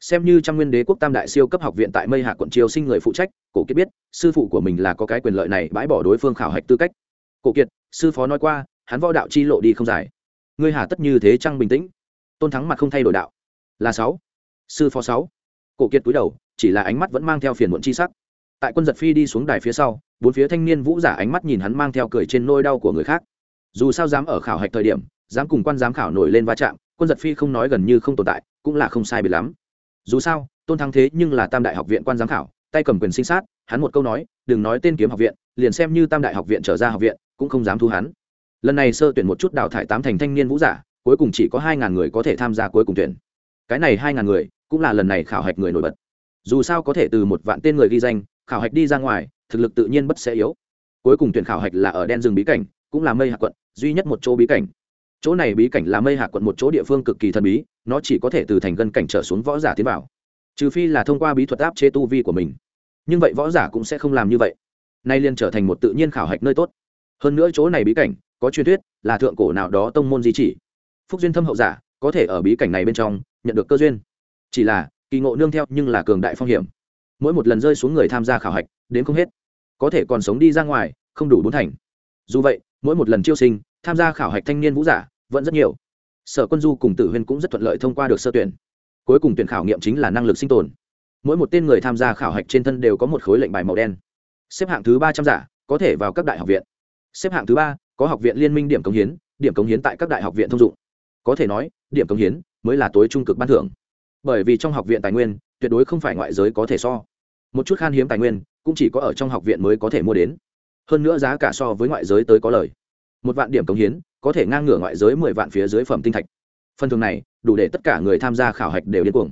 Xem như trăm nguyên đế quốc tam đại siêu cấp học viện tại mây hạ quận triều sinh người phụ trách, cổ kiệt biết, sư phụ của mình là có cái quyền lợi này bãi bỏ đối phương khảo hạch tư cách. Cổ kiệt, sư phó nói qua, hắn võ đạo chi lộ đi không dài. Ngươi hà tất như thế trăng bình tĩnh. Tôn thắng mặt không thay đổi đạo. Là sáu. Sư phó sáu. Cổ kiệt cúi đầu, chỉ là ánh mắt vẫn mang theo phiền muộn chi sắc tại quân giật phi đi xuống đài phía sau, bốn phía thanh niên vũ giả ánh mắt nhìn hắn mang theo cười trên nôi đau của người khác. Dù sao dám ở khảo hạch thời điểm, dám cùng quan giám khảo nổi lên va chạm, quân giật phi không nói gần như không tồn tại, cũng là không sai bị lắm. Dù sao, tôn thắng thế nhưng là tam đại học viện quan giám khảo, tay cầm quyền sinh sát, hắn một câu nói, đừng nói tên kiếm học viện, liền xem như tam đại học viện trở ra học viện, cũng không dám thu hắn. Lần này sơ tuyển một chút đào thải tám thành thanh niên vũ giả, cuối cùng chỉ có hai ngàn người có thể tham gia cuối cùng tuyển. Cái này hai ngàn người, cũng là lần này khảo hạch người nổi bật. Dù sao có thể từ một vạn tên người ghi danh khảo hạch đi ra ngoài, thực lực tự nhiên bất sẽ yếu. Cuối cùng tuyển khảo hạch là ở đen rừng bí cảnh, cũng là mây hạ quận, duy nhất một chỗ bí cảnh. Chỗ này bí cảnh là mây hạ quận một chỗ địa phương cực kỳ thần bí, nó chỉ có thể từ thành gân cảnh trở xuống võ giả tiến vào. Trừ phi là thông qua bí thuật áp chế tu vi của mình. Nhưng vậy võ giả cũng sẽ không làm như vậy. Nay liền trở thành một tự nhiên khảo hạch nơi tốt. Hơn nữa chỗ này bí cảnh, có truyền thuyết là thượng cổ nào đó tông môn di chỉ. Phúc duyên thâm hậu giả, có thể ở bí cảnh này bên trong, nhận được cơ duyên. Chỉ là, kỳ ngộ nương theo nhưng là cường đại phong hiểm mỗi một lần rơi xuống người tham gia khảo hạch, đến không hết. Có thể còn sống đi ra ngoài, không đủ bốn thành. Dù vậy, mỗi một lần chiêu sinh, tham gia khảo hạch thanh niên vũ giả vẫn rất nhiều. Sở quân du cùng tử huyên cũng rất thuận lợi thông qua được sơ tuyển. Cuối cùng tuyển khảo nghiệm chính là năng lực sinh tồn. Mỗi một tên người tham gia khảo hạch trên thân đều có một khối lệnh bài màu đen. Xếp hạng thứ ba trăm giả, có thể vào các đại học viện. Xếp hạng thứ ba, có học viện liên minh điểm cống hiến, điểm cống hiến tại các đại học viện thông dụng. Có thể nói, điểm cống hiến mới là tối trung cực ban thưởng. Bởi vì trong học viện tài nguyên, tuyệt đối không phải ngoại giới có thể so một chút khan hiếm tài nguyên, cũng chỉ có ở trong học viện mới có thể mua đến. Hơn nữa giá cả so với ngoại giới tới có lời. Một vạn điểm cống hiến, có thể ngang ngửa ngoại giới mười vạn phía dưới phẩm tinh thạch. Phần thường này, đủ để tất cả người tham gia khảo hạch đều điên cuồng.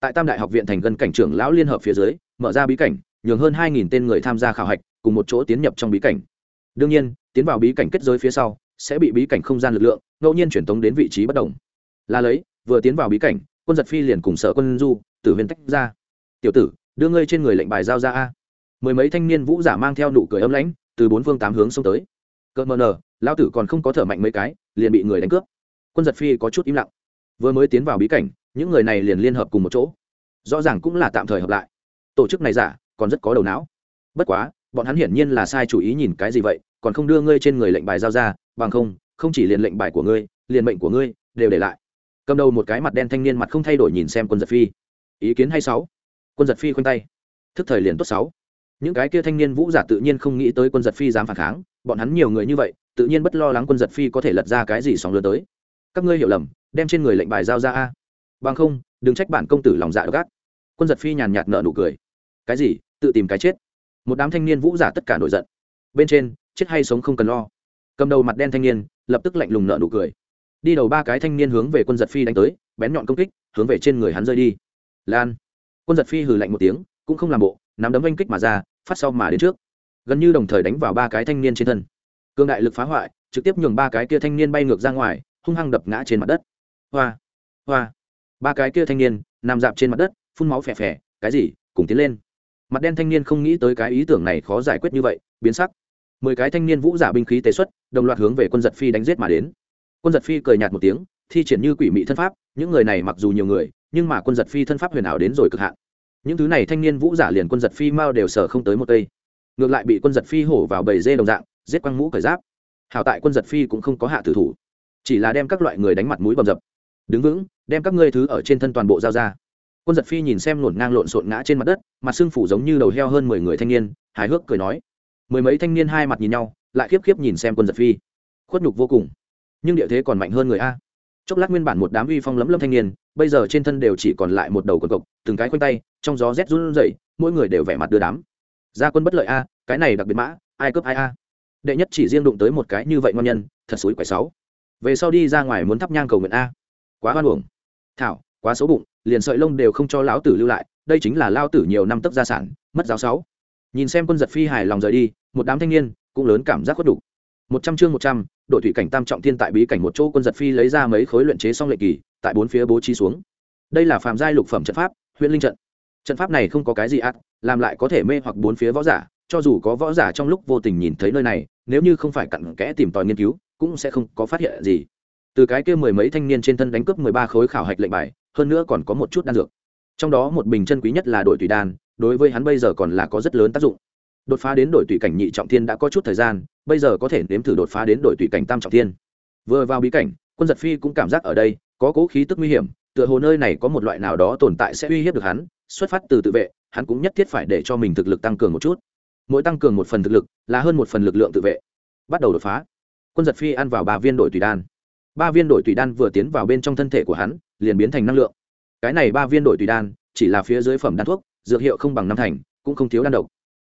Tại tam đại học viện thành gần cảnh trưởng lão liên hợp phía dưới, mở ra bí cảnh, nhường hơn hai tên người tham gia khảo hạch cùng một chỗ tiến nhập trong bí cảnh. Đương nhiên, tiến vào bí cảnh kết giới phía sau, sẽ bị bí cảnh không gian lực lượng, ngẫu nhiên chuyển tống đến vị trí bất đồng là lấy, vừa tiến vào bí cảnh, quân giật phi liền cùng sở quân du, tử huyền tách ra. Tiểu tử đưa ngươi trên người lệnh bài giao ra a. Mười mấy thanh niên vũ giả mang theo nụ cười ấm lãnh, từ bốn phương tám hướng xông tới. Cợt mờ nờ lao tử còn không có thở mạnh mấy cái, liền bị người đánh cướp. Quân giật phi có chút im lặng. Vừa mới tiến vào bí cảnh, những người này liền liên hợp cùng một chỗ. Rõ ràng cũng là tạm thời hợp lại. Tổ chức này giả, còn rất có đầu não. Bất quá, bọn hắn hiển nhiên là sai chủ ý nhìn cái gì vậy, còn không đưa ngươi trên người lệnh bài giao ra, bằng không không chỉ liền lệnh bài của ngươi, liền mệnh của ngươi, đều để lại. Cầm đầu một cái mặt đen thanh niên mặt không thay đổi nhìn xem quân giật phi. Ý kiến hay sáu? Quân giật phi khoanh tay. Thức thời liền tốt sáu. Những cái kia thanh niên vũ giả tự nhiên không nghĩ tới quân giật phi dám phản kháng, bọn hắn nhiều người như vậy, tự nhiên bất lo lắng quân giật phi có thể lật ra cái gì sóng lớn tới. Các ngươi hiểu lầm, đem trên người lệnh bài giao ra a. Bằng không, đừng trách bản công tử lòng dạ gác quân giật phi nhàn nhạt nợ nụ cười. Cái gì? Tự tìm cái chết. Một đám thanh niên vũ giả tất cả nổi giận. Bên trên, chết hay sống không cần lo. Cầm đầu mặt đen thanh niên, lập tức lạnh lùng nợ nụ cười. Đi đầu ba cái thanh niên hướng về quân giật phi đánh tới, bén nhọn công kích, hướng về trên người hắn rơi đi. Lan quân giật phi hừ lạnh một tiếng, cũng không làm bộ, nắm đấm oanh kích mà ra, phát sau mà đến trước. Gần như đồng thời đánh vào ba cái thanh niên trên thân. Cương đại lực phá hoại, trực tiếp nhường ba cái kia thanh niên bay ngược ra ngoài, hung hăng đập ngã trên mặt đất. Hoa hoa. Ba cái kia thanh niên nằm dạp trên mặt đất, phun máu phè phè, cái gì, cùng tiến lên. Mặt đen thanh niên không nghĩ tới cái ý tưởng này khó giải quyết như vậy, biến sắc. Mười cái thanh niên vũ giả binh khí tế xuất, đồng loạt hướng về quân giật phi đánh giết mà đến. Quân giật phi cười nhạt một tiếng, thi triển như quỷ mị thân pháp, những người này mặc dù nhiều người nhưng mà quân giật phi thân pháp huyền ảo đến rồi cực hạn. Những thứ này thanh niên vũ giả liền quân giật phi mao đều sở không tới một cây. Ngược lại bị quân giật phi hổ vào bầy dê đồng dạng, giết quăng mũ cởi giáp. Hảo tại quân giật phi cũng không có hạ tử thủ, chỉ là đem các loại người đánh mặt mũi bầm dập. Đứng vững, đem các ngươi thứ ở trên thân toàn bộ giao ra. Quân giật phi nhìn xem nổn ngang lộn xộn ngã trên mặt đất, mặt xương phủ giống như đầu heo hơn mười người thanh niên, hài hước cười nói. Mười mấy thanh niên hai mặt nhìn nhau, lại khiếp khiếp nhìn xem quân giật phi. Khuất nhục vô cùng. Nhưng địa thế còn mạnh hơn người a. Chốc lát nguyên bản một đám uy phong lấm lâm thanh niên bây giờ trên thân đều chỉ còn lại một đầu cột cộc, từng cái khoanh tay, trong gió rét run rẩy, mỗi người đều vẻ mặt đưa đám. Gia quân bất lợi a, cái này đặc biệt mã, ai cướp ai a? Đệ nhất chỉ riêng đụng tới một cái như vậy ngon nhân, thật suối quẻ sáu. Về sau đi ra ngoài muốn thắp nhang cầu nguyện a. Quá hoan uổng. Thảo, quá xấu bụng, liền sợi lông đều không cho lão tử lưu lại, đây chính là lao tử nhiều năm tấc gia sản, mất giáo sáu. Nhìn xem quân giật phi hài lòng rời đi, một đám thanh niên cũng lớn cảm giác khuất đủ. Một trăm chương một trăm, đội thủy cảnh tam trọng thiên tại bí cảnh một chỗ quân giật phi lấy ra mấy khối luyện chế xong lệ kỳ tại bốn phía bố trí xuống. Đây là phàm giai lục phẩm trận pháp huyện linh trận. Trận pháp này không có cái gì ác, làm lại có thể mê hoặc bốn phía võ giả, cho dù có võ giả trong lúc vô tình nhìn thấy nơi này, nếu như không phải cặn kẽ tìm tòi nghiên cứu, cũng sẽ không có phát hiện gì. Từ cái kia mười mấy thanh niên trên thân đánh cướp mười ba khối khảo hạch lệnh bài, hơn nữa còn có một chút đan dược. Trong đó một bình chân quý nhất là đội tùy đan, đối với hắn bây giờ còn là có rất lớn tác dụng. Đột phá đến đội tùy cảnh nhị trọng thiên đã có chút thời gian, bây giờ có thể nếm thử đột phá đến đội tùy cảnh tam trọng thiên. Vừa vào bí cảnh, quân giật phi cũng cảm giác ở đây có cố khí tức nguy hiểm, tựa hồ nơi này có một loại nào đó tồn tại sẽ uy hiếp được hắn, xuất phát từ tự vệ, hắn cũng nhất thiết phải để cho mình thực lực tăng cường một chút. Mỗi tăng cường một phần thực lực, là hơn một phần lực lượng tự vệ. Bắt đầu đột phá. Quân giật phi ăn vào ba viên đội tùy đan. Ba viên đội tùy đan vừa tiến vào bên trong thân thể của hắn, liền biến thành năng lượng. Cái này ba viên đội tùy đan, chỉ là phía dưới phẩm đan thuốc, dược hiệu không bằng năm thành, cũng không thiếu đan độc.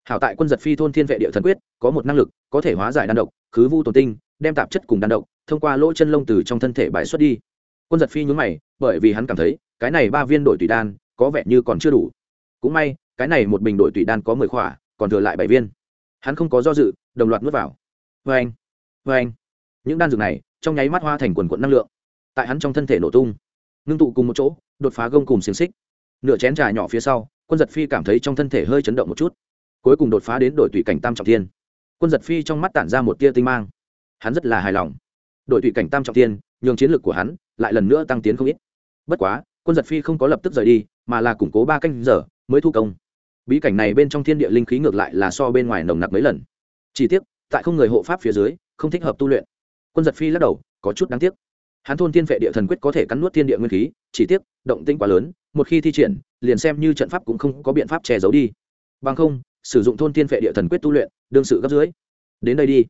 Hảo tại quân giật phi thôn thiên vệ địa thần quyết, có một năng lực, có thể hóa giải đan độc, khứ vu tồn tinh, đem tạp chất cùng đan độc thông qua lỗ chân lông từ trong thân thể bài xuất đi quân giật phi nhún mày, bởi vì hắn cảm thấy, cái này ba viên đội tùy đan, có vẻ như còn chưa đủ. Cũng may, cái này một bình đội tùy đan có mười khỏa, còn thừa lại bảy viên. Hắn không có do dự, đồng loạt nuốt vào. Vê anh vê anh những đan dược này, trong nháy mắt hoa thành quần quận năng lượng. Tại hắn trong thân thể nổ tung. Ngưng tụ cùng một chỗ, đột phá gông cùng xiềng xích. Nửa chén trà nhỏ phía sau, quân giật phi cảm thấy trong thân thể hơi chấn động một chút. Cuối cùng đột phá đến đội tùy cảnh tam trọng thiên. Quân giật phi trong mắt tản ra một tia tinh mang. Hắn rất là hài lòng. Đội tùy cảnh tam trọng thiên, nhường chiến lược của hắn lại lần nữa tăng tiến không ít. Bất quá, quân giật phi không có lập tức rời đi, mà là củng cố ba canh giờ mới thu công. Bí cảnh này bên trong thiên địa linh khí ngược lại là so bên ngoài nồng nặc mấy lần. Chỉ tiếc, tại không người hộ pháp phía dưới, không thích hợp tu luyện. Quân giật phi lắc đầu, có chút đáng tiếc. Hắn thôn thiên vệ địa thần quyết có thể cắn nuốt thiên địa nguyên khí, chỉ tiếc, động tinh quá lớn, một khi thi triển, liền xem như trận pháp cũng không có biện pháp che giấu đi. Bằng không, sử dụng thôn thiên vệ địa thần quyết tu luyện, đương sự gấp dưới đến đây đi.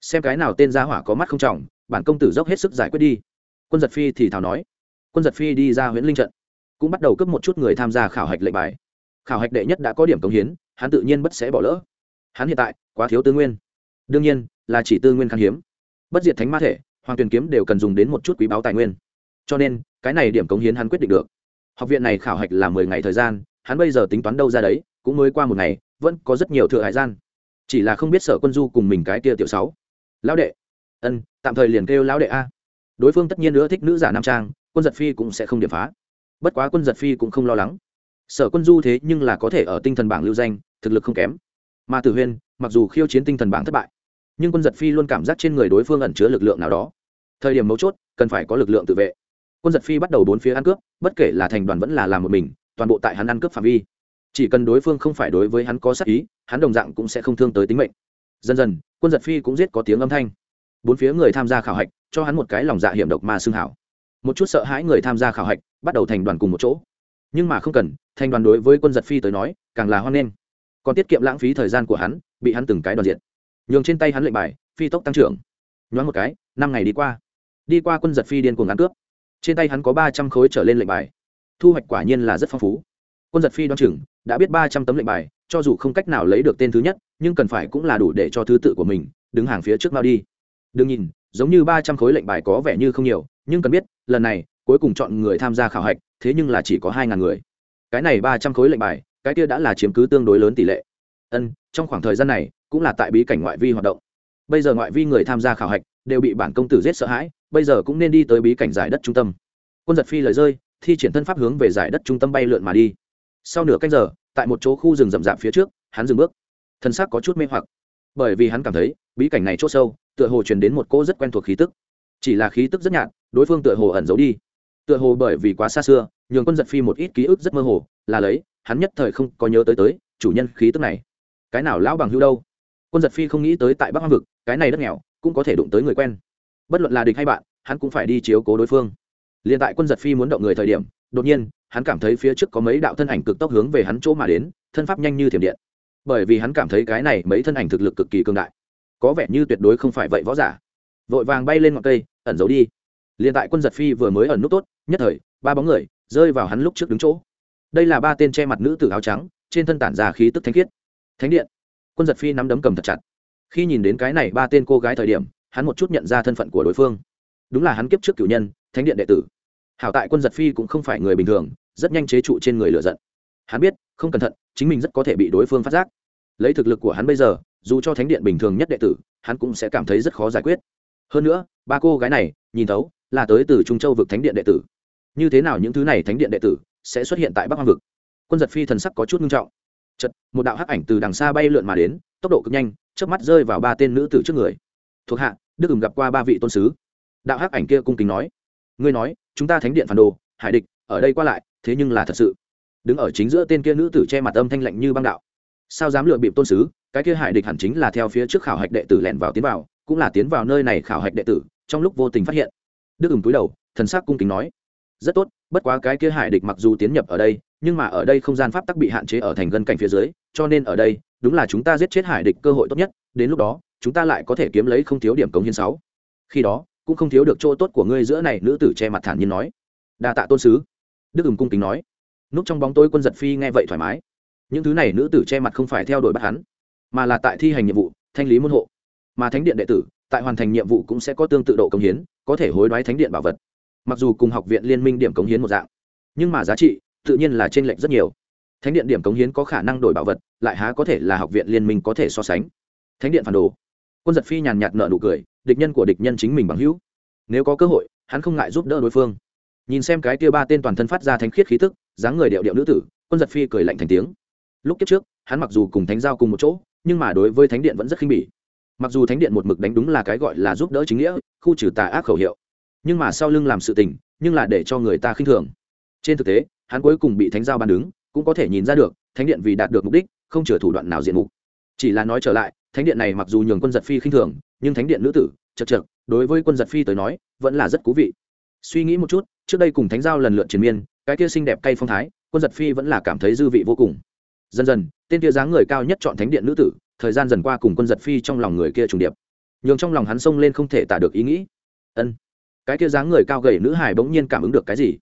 Xem cái nào tên gia hỏa có mắt không trọng, bản công tử dốc hết sức giải quyết đi quân giật phi thì thảo nói, quân giật phi đi ra huyện linh trận, cũng bắt đầu cấp một chút người tham gia khảo hạch lệnh bài. Khảo hạch đệ nhất đã có điểm cống hiến, hắn tự nhiên bất sẽ bỏ lỡ. Hắn hiện tại quá thiếu tư nguyên. Đương nhiên, là chỉ tư nguyên khan hiếm. Bất diệt thánh ma thể, hoàng tuyền kiếm đều cần dùng đến một chút quý báo tài nguyên. Cho nên, cái này điểm cống hiến hắn quyết định được. Học viện này khảo hạch là mười ngày thời gian, hắn bây giờ tính toán đâu ra đấy, cũng mới qua một ngày, vẫn có rất nhiều thừa hải gian. Chỉ là không biết sở quân du cùng mình cái kia tiểu sáu. Lão đệ. Ân, tạm thời liền kêu lão đệ a đối phương tất nhiên nữa thích nữ giả nam trang, quân giật phi cũng sẽ không điểm phá. Bất quá quân giật phi cũng không lo lắng. Sở quân du thế nhưng là có thể ở tinh thần bảng lưu danh, thực lực không kém. Mà tử huyên mặc dù khiêu chiến tinh thần bảng thất bại, nhưng quân giật phi luôn cảm giác trên người đối phương ẩn chứa lực lượng nào đó. Thời điểm mấu chốt, cần phải có lực lượng tự vệ. Quân giật phi bắt đầu bốn phía ăn cướp, bất kể là thành đoàn vẫn là làm một mình, toàn bộ tại hắn ăn cướp phạm vi. Chỉ cần đối phương không phải đối với hắn có sắc ý, hắn đồng dạng cũng sẽ không thương tới tính mệnh. Dần dần, quân giật phi cũng giết có tiếng âm thanh bốn phía người tham gia khảo hạch, cho hắn một cái lòng dạ hiểm độc mà xương hảo. Một chút sợ hãi người tham gia khảo hạch, bắt đầu thành đoàn cùng một chỗ. Nhưng mà không cần, thành đoàn đối với quân giật phi tới nói, càng là hoan nghênh. Còn tiết kiệm lãng phí thời gian của hắn, bị hắn từng cái đoàn diện. Nhường trên tay hắn lệnh bài, phi tốc tăng trưởng. Nhoáng một cái, năm ngày đi qua. Đi qua quân giật phi điên cuồng ngắn cướp. Trên tay hắn có ba trăm khối trở lên lệnh bài. Thu hoạch quả nhiên là rất phong phú. Quân giật phi đoan chừng, đã biết ba trăm tấm lệnh bài, cho dù không cách nào lấy được tên thứ nhất, nhưng cần phải cũng là đủ để cho thứ tự của mình, đứng hàng phía trước mao đi đừng nhìn, giống như ba trăm khối lệnh bài có vẻ như không nhiều, nhưng cần biết, lần này, cuối cùng chọn người tham gia khảo hạch, thế nhưng là chỉ có hai ngàn người. Cái này ba trăm khối lệnh bài, cái kia đã là chiếm cứ tương đối lớn tỷ lệ. Ân, trong khoảng thời gian này, cũng là tại bí cảnh ngoại vi hoạt động. Bây giờ ngoại vi người tham gia khảo hạch đều bị bản công tử giết sợ hãi, bây giờ cũng nên đi tới bí cảnh giải đất trung tâm. Quân giật phi lời rơi, thi triển thân pháp hướng về giải đất trung tâm bay lượn mà đi. Sau nửa canh giờ, tại một chỗ khu rừng rậm rạp phía trước, hắn dừng bước. Thân xác có chút mê hoặc bởi vì hắn cảm thấy, bí cảnh này c h ỗ sâu, tựa hồ truyền đến một cô rất quen thuộc khí tức. Chỉ là khí tức rất nhạt, đối phương tựa hồ ẩn giấu đi. Tựa hồ bởi vì quá xa xưa, nhường quân giật phi một ít ký ức rất mơ hồ, là lấy, hắn nhất thời không có nhớ tới tới, chủ nhân khí tức này. Cái nào lão bằng hưu đâu? Quân giật phi không nghĩ tới tại bắc hoang vực, cái này đất nghèo, cũng có thể đụng tới người quen. Bất luận là địch hay bạn, hắn cũng phải đi chiếu cố đối phương. Liền tại quân giật phi muốn động người thời điểm, đột nhiên, hắn cảm thấy phía trước có mấy đạo thân ảnh cực tốc hướng về hắn chỗ mà đến, thân pháp nhanh như thiểm điện bởi vì hắn cảm thấy cái này mấy thân ảnh thực lực cực kỳ cương đại. Có vẻ như tuyệt đối không phải vậy võ giả. Vội vàng bay lên ngọn cây, ẩn giấu đi. Liền tại quân giật phi vừa mới ẩn nút tốt, nhất thời, ba bóng người rơi vào hắn lúc trước đứng chỗ. Đây là ba tên che mặt nữ tử áo trắng, trên thân tản ra khí tức thánh khiết. Thánh điện. Quân giật phi nắm đấm cầm thật chặt. Khi nhìn đến cái này ba tên cô gái thời điểm, hắn một chút nhận ra thân phận của đối phương. Đúng là hắn kiếp trước cử nhân, thánh điện đệ tử. Hảo tại quân giật phi cũng không phải người bình thường, rất nhanh chế trụ trên người lựa giận. Hắn biết, không cẩn thận, chính mình rất có thể bị đối phương phát giác lấy thực lực của hắn bây giờ, dù cho thánh điện bình thường nhất đệ tử, hắn cũng sẽ cảm thấy rất khó giải quyết. Hơn nữa, ba cô gái này, nhìn thấu, là tới từ trung châu vực thánh điện đệ tử. Như thế nào những thứ này thánh điện đệ tử sẽ xuất hiện tại bắc hoang vực? Quân giật phi thần sắc có chút nghiêm trọng. Chật một đạo hắc ảnh từ đằng xa bay lượn mà đến, tốc độ cực nhanh trước mắt rơi vào ba tên nữ tử trước người. Thuộc hạ, đức ừng gặp qua ba vị tôn sứ. Đạo hắc ảnh kia cung kính nói. Ngươi nói, chúng ta thánh điện phản đồ, hải địch, ở đây qua lại, thế nhưng là thật sự. Đứng ở chính giữa tên kia nữ tử che mặt âm thanh lạnh như băng đạo sao dám lựa bịp tôn sứ, cái kia hải địch hẳn chính là theo phía trước khảo hạch đệ tử lẻn vào tiến vào, cũng là tiến vào nơi này khảo hạch đệ tử, trong lúc vô tình phát hiện. Đức ửng túi đầu, thần sắc cung kính nói, rất tốt, bất quá cái kia hải địch mặc dù tiến nhập ở đây, nhưng mà ở đây không gian pháp tắc bị hạn chế ở thành gân cảnh phía dưới, cho nên ở đây, đúng là chúng ta giết chết hải địch cơ hội tốt nhất, đến lúc đó, chúng ta lại có thể kiếm lấy không thiếu điểm cống hiến sáu. Khi đó, cũng không thiếu được chỗ tốt của ngươi giữa này, nữ tử che mặt thản nhiên nói, đa tạ tôn sứ. Đức ửng cung kính nói, núp trong bóng tối quân giật phi nghe vậy thoải mái những thứ này nữ tử che mặt không phải theo đuổi bắt hắn, mà là tại thi hành nhiệm vụ, thanh lý môn hộ. Mà thánh điện đệ tử, tại hoàn thành nhiệm vụ cũng sẽ có tương tự độ công hiến, có thể hối đoái thánh điện bảo vật. Mặc dù cùng học viện liên minh điểm cống hiến một dạng, nhưng mà giá trị tự nhiên là t r ê n lệch rất nhiều. Thánh điện điểm cống hiến có khả năng đổi bảo vật, lại há có thể là học viện liên minh có thể so sánh. Thánh điện phản đồ. Quân giật phi nhàn nhạt nợ nụ cười, địch nhân của địch nhân chính mình bằng hữu. Nếu có cơ hội, hắn không ngại giúp đỡ đối phương. Nhìn xem cái kia ba tên toàn thân phát ra thánh khiết khí tức, dáng người điệu điệu nữ tử, quân giật phi cười lạnh thành tiếng lúc kiếp trước, hắn mặc dù cùng thánh giao cùng một chỗ, nhưng mà đối với thánh điện vẫn rất khinh bỉ. Mặc dù thánh điện một mực đánh đúng là cái gọi là giúp đỡ chính nghĩa, khu trừ tà ác khẩu hiệu, nhưng mà sau lưng làm sự tình, nhưng là để cho người ta khinh thường. Trên thực tế, hắn cuối cùng bị thánh giao ban đứng, cũng có thể nhìn ra được, thánh điện vì đạt được mục đích, không chừa thủ đoạn nào diện mục. Chỉ là nói trở lại, thánh điện này mặc dù nhường quân giật phi khinh thường, nhưng thánh điện nữ tử, chật chật đối với quân giật phi tới nói, vẫn là rất thú vị. Suy nghĩ một chút, trước đây cùng thánh giao lần lượt triền miên, cái kia xinh đẹp cay phong thái, quân giật phi vẫn là cảm thấy dư vị vô cùng dần dần, tên kia dáng người cao nhất chọn thánh điện nữ tử, thời gian dần qua cùng quân giật phi trong lòng người kia trùng điệp. Nhường trong lòng hắn xông lên không thể tả được ý nghĩ. Ân, cái kia dáng người cao gầy nữ hải bỗng nhiên cảm ứng được cái gì?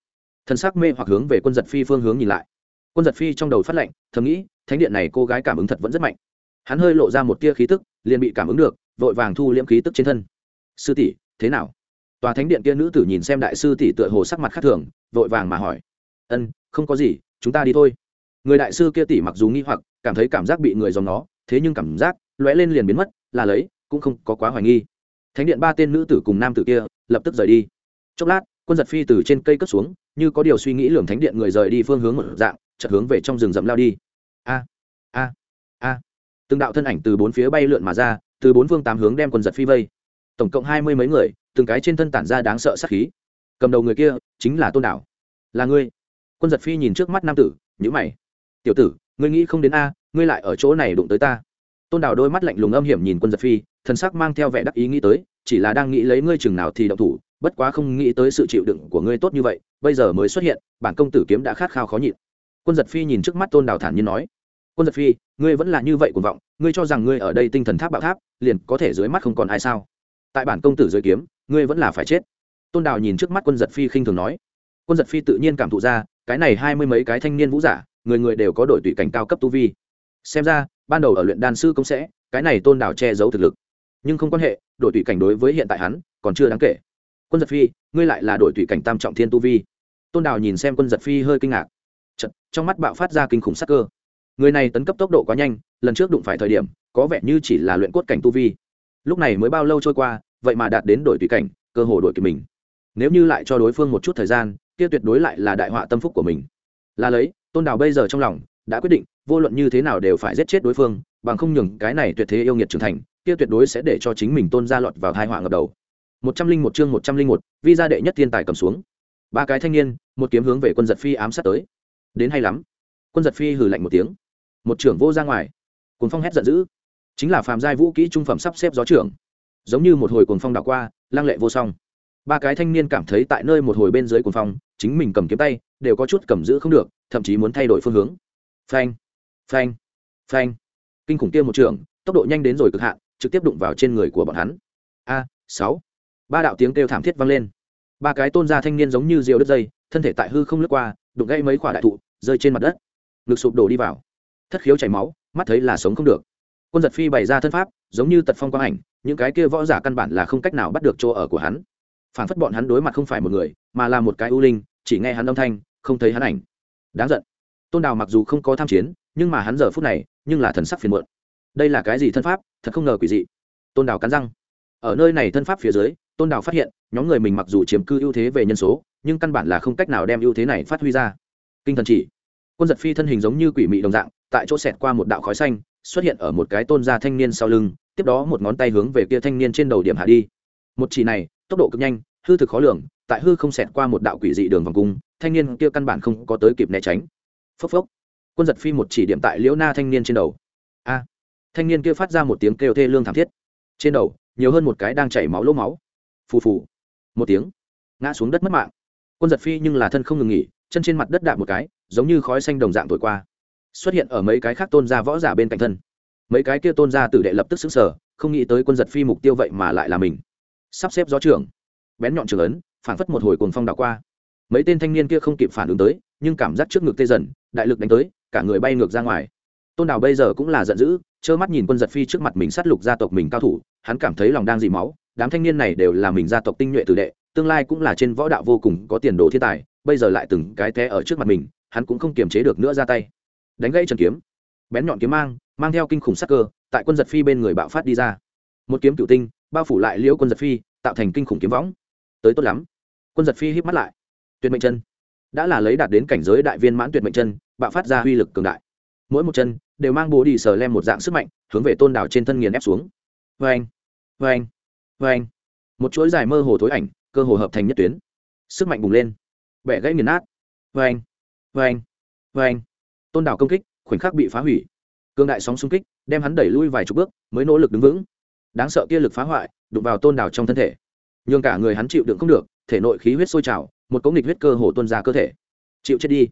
Thân xác mê hoặc hướng về quân giật phi phương hướng nhìn lại. Quân giật phi trong đầu phát lệnh, thầm nghĩ, thánh điện này cô gái cảm ứng thật vẫn rất mạnh. Hắn hơi lộ ra một tia khí tức, liền bị cảm ứng được, vội vàng thu liễm khí tức trên thân. Sư tỷ, thế nào? Tòa thánh điện kia nữ tử nhìn xem đại sư tỷ tựa hồ sắc mặt khác thường, vội vàng mà hỏi. Ân, không có gì, chúng ta đi thôi người đại sư kia tỷ mặc dù nghi hoặc, cảm thấy cảm giác bị người dòng nó, thế nhưng cảm giác lóe lên liền biến mất, là lấy, cũng không có quá hoài nghi. Thánh điện ba tên nữ tử cùng nam tử kia lập tức rời đi. Chốc lát, quân giật phi từ trên cây cất xuống, như có điều suy nghĩ lường thánh điện người rời đi phương hướng một dạng, chợt hướng về trong rừng rậm lao đi. A a a. Từng đạo thân ảnh từ bốn phía bay lượn mà ra, từ bốn phương tám hướng đem quân giật phi vây. Tổng cộng hai mươi mấy người, từng cái trên thân tản ra đáng sợ sát khí. Cầm đầu người kia chính là tôn đảo. Là ngươi. Quân giật phi nhìn trước mắt nam tử nhữ mày tiểu tử, ngươi nghĩ không đến a, ngươi lại ở chỗ này đụng tới ta. Tôn đảo đôi mắt lạnh lùng âm hiểm nhìn quân giật phi, thần sắc mang theo vẻ đắc ý nghĩ tới, chỉ là đang nghĩ lấy ngươi chừng nào thì động thủ, bất quá không nghĩ tới sự chịu đựng của ngươi tốt như vậy, bây giờ mới xuất hiện, bản công tử kiếm đã khát khao khó nhịn. Quân giật phi nhìn trước mắt tôn đào thản nhiên nói, quân giật phi, ngươi vẫn là như vậy cuồng vọng, ngươi cho rằng ngươi ở đây tinh thần tháp bạo tháp, liền có thể dưới mắt không còn ai sao? Tại bản công tử dưới kiếm, ngươi vẫn là phải chết. Tôn đào nhìn trước mắt quân giật phi khinh thường nói. Quân giật phi tự nhiên cảm thụ ra, cái này hai mươi mấy cái thanh niên vũ giả người người đều có đội tùy cảnh cao cấp tu vi. Xem ra ban đầu ở luyện đan sư công sẽ cái này tôn đào che giấu thực lực. Nhưng không quan hệ đội tùy cảnh đối với hiện tại hắn còn chưa đáng kể. Quân giật phi ngươi lại là đội tùy cảnh tam trọng thiên tu vi. Tôn đào nhìn xem quân giật phi hơi kinh ngạc. Chật, trong mắt bạo phát ra kinh khủng sắc cơ. Người này tấn cấp tốc độ quá nhanh lần trước đụng phải thời điểm có vẻ như chỉ là luyện cốt cảnh tu vi. Lúc này mới bao lâu trôi qua vậy mà đạt đến đổi tùy cảnh cơ hồ đổi kịp mình. Nếu như lại cho đối phương một chút thời gian kia tuyệt đối lại là đại họa tâm phúc của mình. Là lấy tôn đào bây giờ trong lòng đã quyết định, vô luận như thế nào đều phải giết chết đối phương, bằng không nhường cái này tuyệt thế yêu nghiệt trưởng thành, kia tuyệt đối sẽ để cho chính mình tôn ra lọt vào hai họa ngập đầu. Một trăm linh một chương một trăm linh một, vi gia đệ nhất thiên tài cầm xuống. Ba cái thanh niên, một kiếm hướng về quân giật phi ám sát tới. Đến hay lắm. Quân giật phi hừ lạnh một tiếng. Một trưởng vô ra ngoài. Cuốn phong hét giận dữ. Chính là phàm giai vũ kỹ trung phẩm sắp xếp gió trưởng. Giống như một hồi cuồng phong đảo qua, lăng lệ vô song. Ba cái thanh niên cảm thấy tại nơi một hồi bên dưới cuồng phong, chính mình cầm kiếm tay, đều có chút cầm giữ không được thậm chí muốn thay đổi phương hướng. Phanh phanh phanh. Kinh khủng kia một trường, tốc độ nhanh đến rồi cực hạn, trực tiếp đụng vào trên người của bọn hắn. A, sáu. Ba đạo tiếng kêu thảm thiết vang lên. Ba cái tôn gia thanh niên giống như diều đứt dây, thân thể tại hư không lướt qua, đụng gây mấy quả đại thụ, rơi trên mặt đất. Ngực sụp đổ đi vào. Thất khiếu chảy máu, mắt thấy là sống không được. Quân giật phi bày ra thân pháp, giống như tật phong quang ảnh, những cái kia võ giả căn bản là không cách nào bắt được chỗ ở của hắn. Phản phất bọn hắn đối mặt không phải một người, mà là một cái ưu linh, chỉ nghe hắn âm thanh, không thấy hắn ảnh đáng giận. Tôn đào mặc dù không có tham chiến, nhưng mà hắn giờ phút này, nhưng là thần sắc phiền muộn. Đây là cái gì thân pháp? Thật không ngờ quỷ dị. Tôn đào cắn răng. Ở nơi này thân pháp phía dưới, tôn đào phát hiện, nhóm người mình mặc dù chiếm cư ưu thế về nhân số, nhưng căn bản là không cách nào đem ưu thế này phát huy ra. Kinh thần chỉ. Quân giật phi thân hình giống như quỷ mị đồng dạng, tại chỗ xẹt qua một đạo khói xanh, xuất hiện ở một cái tôn gia thanh niên sau lưng, tiếp đó một ngón tay hướng về kia thanh niên trên đầu điểm hạ đi. Một chỉ này, tốc độ cực nhanh hư thực khó lường, tại hư không xẹt qua một đạo quỷ dị đường vòng cung, thanh niên kia căn bản không có tới kịp né tránh. Phốc phốc. Quân giật phi một chỉ điểm tại liễu na thanh niên trên đầu. A. Thanh niên kia phát ra một tiếng kêu thê lương thảm thiết. Trên đầu, nhiều hơn một cái đang chảy máu lỗ máu. Phù phù. Một tiếng. Ngã xuống đất mất mạng. Quân giật phi nhưng là thân không ngừng nghỉ, chân trên mặt đất đạp một cái, giống như khói xanh đồng dạng thổi qua. Xuất hiện ở mấy cái khác tôn gia võ giả bên cạnh thân. Mấy cái kia tôn gia tử đệ lập tức xứng sở không nghĩ tới quân giật phi mục tiêu vậy mà lại là mình. Sắp xếp gió trưởng bén nhọn trường ấn phản phất một hồi cuồng phong đảo qua. Mấy tên thanh niên kia không kịp phản ứng tới, nhưng cảm giác trước ngực tê dần, đại lực đánh tới, cả người bay ngược ra ngoài. Tôn đào bây giờ cũng là giận dữ, trơ mắt nhìn quân giật phi trước mặt mình sát lục gia tộc mình cao thủ, hắn cảm thấy lòng đang dì máu, đám thanh niên này đều là mình gia tộc tinh nhuệ tử đệ, tương lai cũng là trên võ đạo vô cùng có tiền đồ thiên tài, bây giờ lại từng cái té ở trước mặt mình, hắn cũng không kiềm chế được nữa ra tay. Đánh gãy trần kiếm. Bén nhọn kiếm mang mang theo kinh khủng sắc cơ, tại quân giật phi bên người bạo phát đi ra. Một kiếm cựu tinh, bao phủ lại liễu quân giật phi, tạo thành kinh khủng kiếm võng tới tốt lắm. Quân giật phi hít mắt lại. Tuyệt mệnh chân. Đã là lấy đạt đến cảnh giới đại viên mãn tuyệt mệnh chân, bạo phát ra uy lực cường đại. Mỗi một chân đều mang bố đi sờ lem một dạng sức mạnh, hướng về tôn đảo trên thân nghiền ép xuống. Vê anh vê anh vê anh một chuỗi dài mơ hồ thối ảnh, cơ hồ hợp thành nhất tuyến. Sức mạnh bùng lên. Bẻ gãy nghiền nát. Vê anh vê anh vê anh tôn đảo công kích, khoảnh khắc bị phá hủy. Cương đại sóng xung kích, đem hắn đẩy lui vài chục bước, mới nỗ lực đứng vững. Đáng sợ kia lực phá hoại, đụng vào tôn đảo trong thân thể nhường cả người hắn chịu đựng không được, thể nội khí huyết sôi trào, một cống nghịch huyết cơ hồ tuôn ra cơ thể. Chịu chết đi.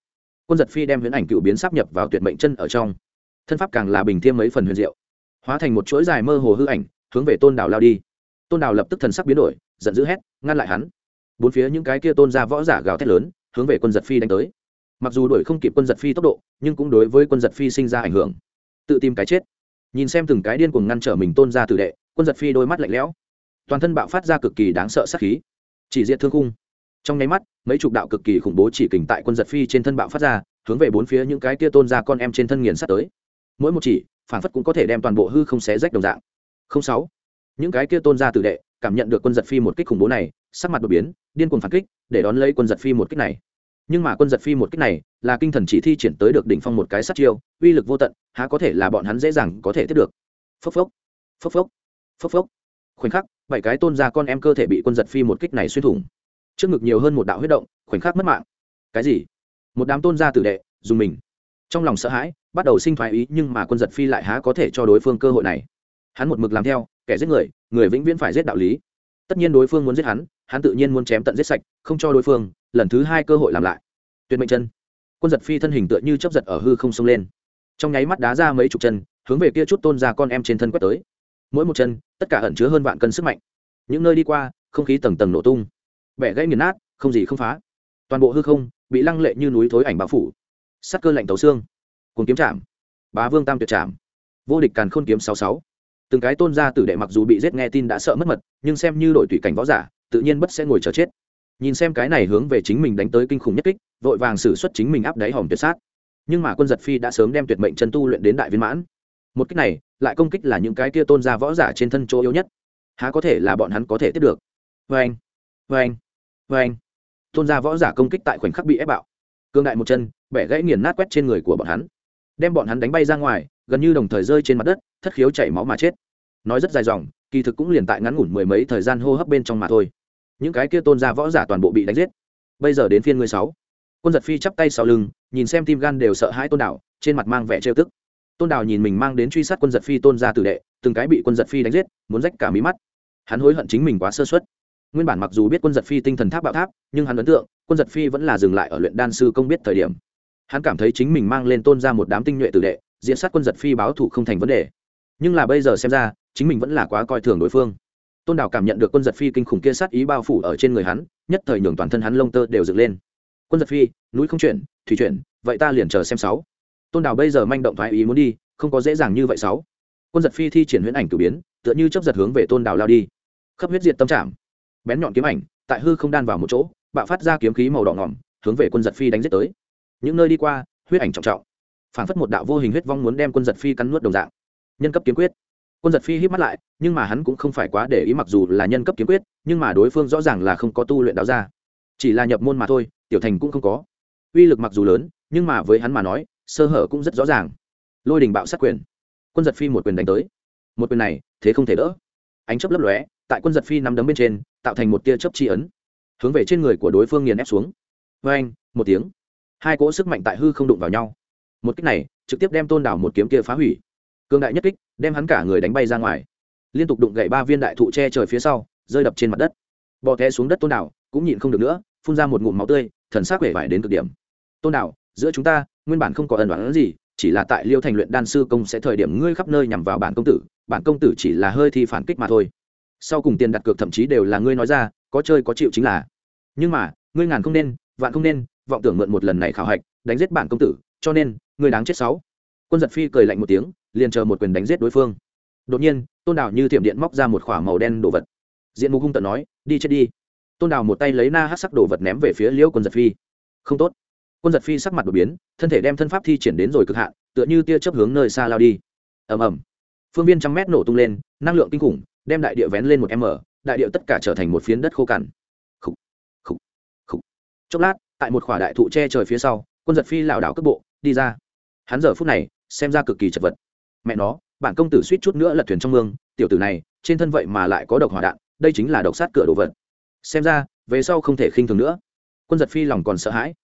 Quân giật phi đem huyễn ảnh cựu biến sắp nhập vào tuyệt mệnh chân ở trong. Thân pháp càng là bình thêm mấy phần huyền diệu. Hóa thành một chuỗi dài mơ hồ hư ảnh, hướng về tôn đảo lao đi. Tôn đảo lập tức thần sắc biến đổi, giận dữ hét, ngăn lại hắn. Bốn phía những cái kia tôn ra võ giả gào thét lớn, hướng về quân giật phi đánh tới. Mặc dù đuổi không kịp quân giật phi tốc độ, nhưng cũng đối với quân giật phi sinh ra ảnh hưởng. Tự tìm cái chết. Nhìn xem từng cái điên cuồng ngăn trở mình tôn ra tử đệ, quân giật phi đôi mắt lạnh lẽo toàn thân bạo phát ra cực kỳ đáng sợ sát khí. Chỉ diệt thương khung. Trong nháy mắt, mấy chục đạo cực kỳ khủng bố chỉ kình tại quân giật phi trên thân bạo phát ra, hướng về bốn phía những cái tia tôn ra con em trên thân nghiền sát tới. Mỗi một chỉ, phản phất cũng có thể đem toàn bộ hư không xé rách đồng dạng. Không sáu. Những cái kia tôn ra tử đệ cảm nhận được quân giật phi một kích khủng bố này, sắc mặt đột biến, điên cuồng phản kích, để đón lấy quân giật phi một kích này. Nhưng mà quân giật phi một kích này là kinh thần chỉ thi triển tới được đỉnh phong một cái sát chiêu, uy lực vô tận, há có thể là bọn hắn dễ dàng có thể tiếp được. Phốc phốc. Phốc phốc. Phốc phốc. Khoảnh khắc bảy cái tôn ra con em cơ thể bị quân giật phi một kích này xuyên thủng. Trước ngực nhiều hơn một đạo huyết động, khoảnh khắc mất mạng. Cái gì? Một đám tôn gia tử đệ, dùng mình. Trong lòng sợ hãi, bắt đầu sinh thoái ý, nhưng mà quân giật phi lại há có thể cho đối phương cơ hội này. Hắn một mực làm theo, kẻ giết người người vĩnh viễn phải giết đạo lý. Tất nhiên đối phương muốn giết hắn hắn tự nhiên muốn chém tận giết sạch, không cho đối phương, lần thứ hai cơ hội làm lại. Tuyệt mệnh chân. Quân giật phi thân hình tựa như chấp giật ở hư không xông lên. Trong nháy mắt đá ra mấy chục chân, hướng về kia chút tôn ra con em trên thân quét tới mỗi một chân, tất cả ẩn chứa hơn vạn cân sức mạnh. Những nơi đi qua, không khí tầng tầng nổ tung. Bẻ gãy nghiền nát, không gì không phá. Toàn bộ hư không bị lăng lệ như núi thối ảnh bao phủ. Sắt cơ lạnh tấu xương. Cùng kiếm chạm. Bá vương tam tuyệt chạm. Vô địch càn khôn kiếm sáu sáu. Từng cái tôn gia tử đệ mặc dù bị giết nghe tin đã sợ mất mật, nhưng xem như đội tùy cảnh võ giả, tự nhiên bất sẽ ngồi chờ chết. Nhìn xem cái này hướng về chính mình đánh tới kinh khủng nhất kích, vội vàng xử xuất chính mình áp đáy hòm tuyệt sát. Nhưng mà quân giật phi đã sớm đem tuyệt mệnh chân tu luyện đến đại viên mãn một kích này, lại công kích là những cái kia tôn gia võ giả trên thân chỗ yếu nhất. Há có thể là bọn hắn có thể tiếp được? Vê anh vê anh vê anh tôn gia võ giả công kích tại khoảnh khắc bị ép bạo. Cương đại một chân, bẻ gãy nghiền nát quét trên người của bọn hắn. Đem bọn hắn đánh bay ra ngoài, gần như đồng thời rơi trên mặt đất, thất khiếu chảy máu mà chết. Nói rất dài dòng, kỳ thực cũng liền tại ngắn ngủn mười mấy thời gian hô hấp bên trong mà thôi. Những cái kia tôn gia võ giả toàn bộ bị đánh giết. Bây giờ đến phiên người sáu. Quân giật phi chắp tay sau lưng, nhìn xem tim gan đều sợ hãi tôn đảo trên mặt mang vẻ trêu tức tôn Đào nhìn mình mang đến truy sát quân giật phi tôn gia tử đệ, từng cái bị quân giật phi đánh giết, muốn rách cả mí mắt. Hắn hối hận chính mình quá sơ xuất nguyên bản mặc dù biết quân giật phi tinh thần tháp bạo tháp, nhưng hắn ấn tượng, quân giật phi vẫn là dừng lại ở luyện đan sư công biết thời điểm. Hắn cảm thấy chính mình mang lên tôn ra một đám tinh nhuệ tử đệ, diễn sát quân giật phi báo thủ không thành vấn đề. Nhưng là bây giờ xem ra, chính mình vẫn là quá coi thường đối phương. Tôn Đào cảm nhận được quân giật phi kinh khủng kia sát ý bao phủ ở trên người hắn, nhất thời nhường toàn thân hắn lông tơ đều dựng lên. Quân giật phi, núi không chuyển, thủy chuyển, vậy ta liền chờ xem sáu tôn đảo bây giờ manh động thoái ý muốn đi, không có dễ dàng như vậy sáu. Quân giật phi thi triển huyễn ảnh cử biến, tựa như chấp giật hướng về tôn đảo lao đi. Khắp huyết diệt tâm trạng. Bén nhọn kiếm ảnh, tại hư không đan vào một chỗ, bạo phát ra kiếm khí màu đỏ ngỏm, hướng về quân giật phi đánh giết tới. Những nơi đi qua, huyết ảnh trọng trọng. Phản phất một đạo vô hình huyết vong muốn đem quân giật phi cắn nuốt đồng dạng. Nhân cấp kiếm quyết. Quân giật phi hít mắt lại, nhưng mà hắn cũng không phải quá để ý mặc dù là nhân cấp kiếm quyết, nhưng mà đối phương rõ ràng là không có tu luyện đáo ra chỉ là nhập môn mà thôi, tiểu thành cũng không có. Uy lực mặc dù lớn, nhưng mà với hắn mà nói sơ hở cũng rất rõ ràng. Lôi đình bạo sát quyền. Quân giật phi một quyền đánh tới. Một quyền này, thế không thể đỡ. Ánh chấp lấp lóe, tại quân giật phi nắm đấm bên trên, tạo thành một tia chớp chi ấn. Hướng về trên người của đối phương nghiền ép xuống. Vê anh một tiếng. Hai cỗ sức mạnh tại hư không đụng vào nhau. Một kích này, trực tiếp đem tôn đảo một kiếm kia phá hủy. Cương đại nhất kích, đem hắn cả người đánh bay ra ngoài. Liên tục đụng gậy ba viên đại thụ che trời phía sau, rơi đập trên mặt đất. Bò té xuống đất tôn đảo, cũng nhịn không được nữa, phun ra một ngụm máu tươi, thần sắc vẻ vải đến cực điểm. Tôn đảo, giữa chúng ta nguyên bản không có ẩn đoán gì, chỉ là tại liêu thành luyện đan sư công sẽ thời điểm ngươi khắp nơi nhằm vào bản công tử, bản công tử chỉ là hơi thi phản kích mà thôi. Sau cùng tiền đặt cược thậm chí đều là ngươi nói ra, có chơi có chịu chính là. Nhưng mà, ngươi ngàn không nên, vạn không nên, vọng tưởng mượn một lần này khảo hạch, đánh giết bản công tử, cho nên, ngươi đáng chết sáu. Quân giật phi cười lạnh một tiếng, liền chờ một quyền đánh giết đối phương. Đột nhiên, tôn đào như thiểm điện móc ra một khỏa màu đen đồ vật. Diện mục hung tận nói, đi chết đi. Tôn đào một tay lấy na hát sắc đồ vật ném về phía liễu quân giật phi. Không tốt quân giật phi sắc mặt đột biến thân thể đem thân pháp thi triển đến rồi cực hạn tựa như tia chấp hướng nơi xa lao đi. Ầm ầm. Phương viên trăm mét nổ tung lên năng lượng kinh khủng đem đại địa vén lên một m đại địa tất cả trở thành một phiến đất khô cằn. Khúc, khúc, khúc. chốc lát tại một khỏa đại thụ che trời phía sau quân giật phi lảo đảo cước bộ đi ra. Hắn giờ phút này xem ra cực kỳ chật vật. Mẹ nó bản công tử suýt chút nữa lật thuyền trong mương tiểu tử này trên thân vậy mà lại có độc hỏa đạn đây chính là độc sát cửa đồ vật. Xem ra về sau không thể khinh thường nữa. Quân giật phi lòng còn sợ hãi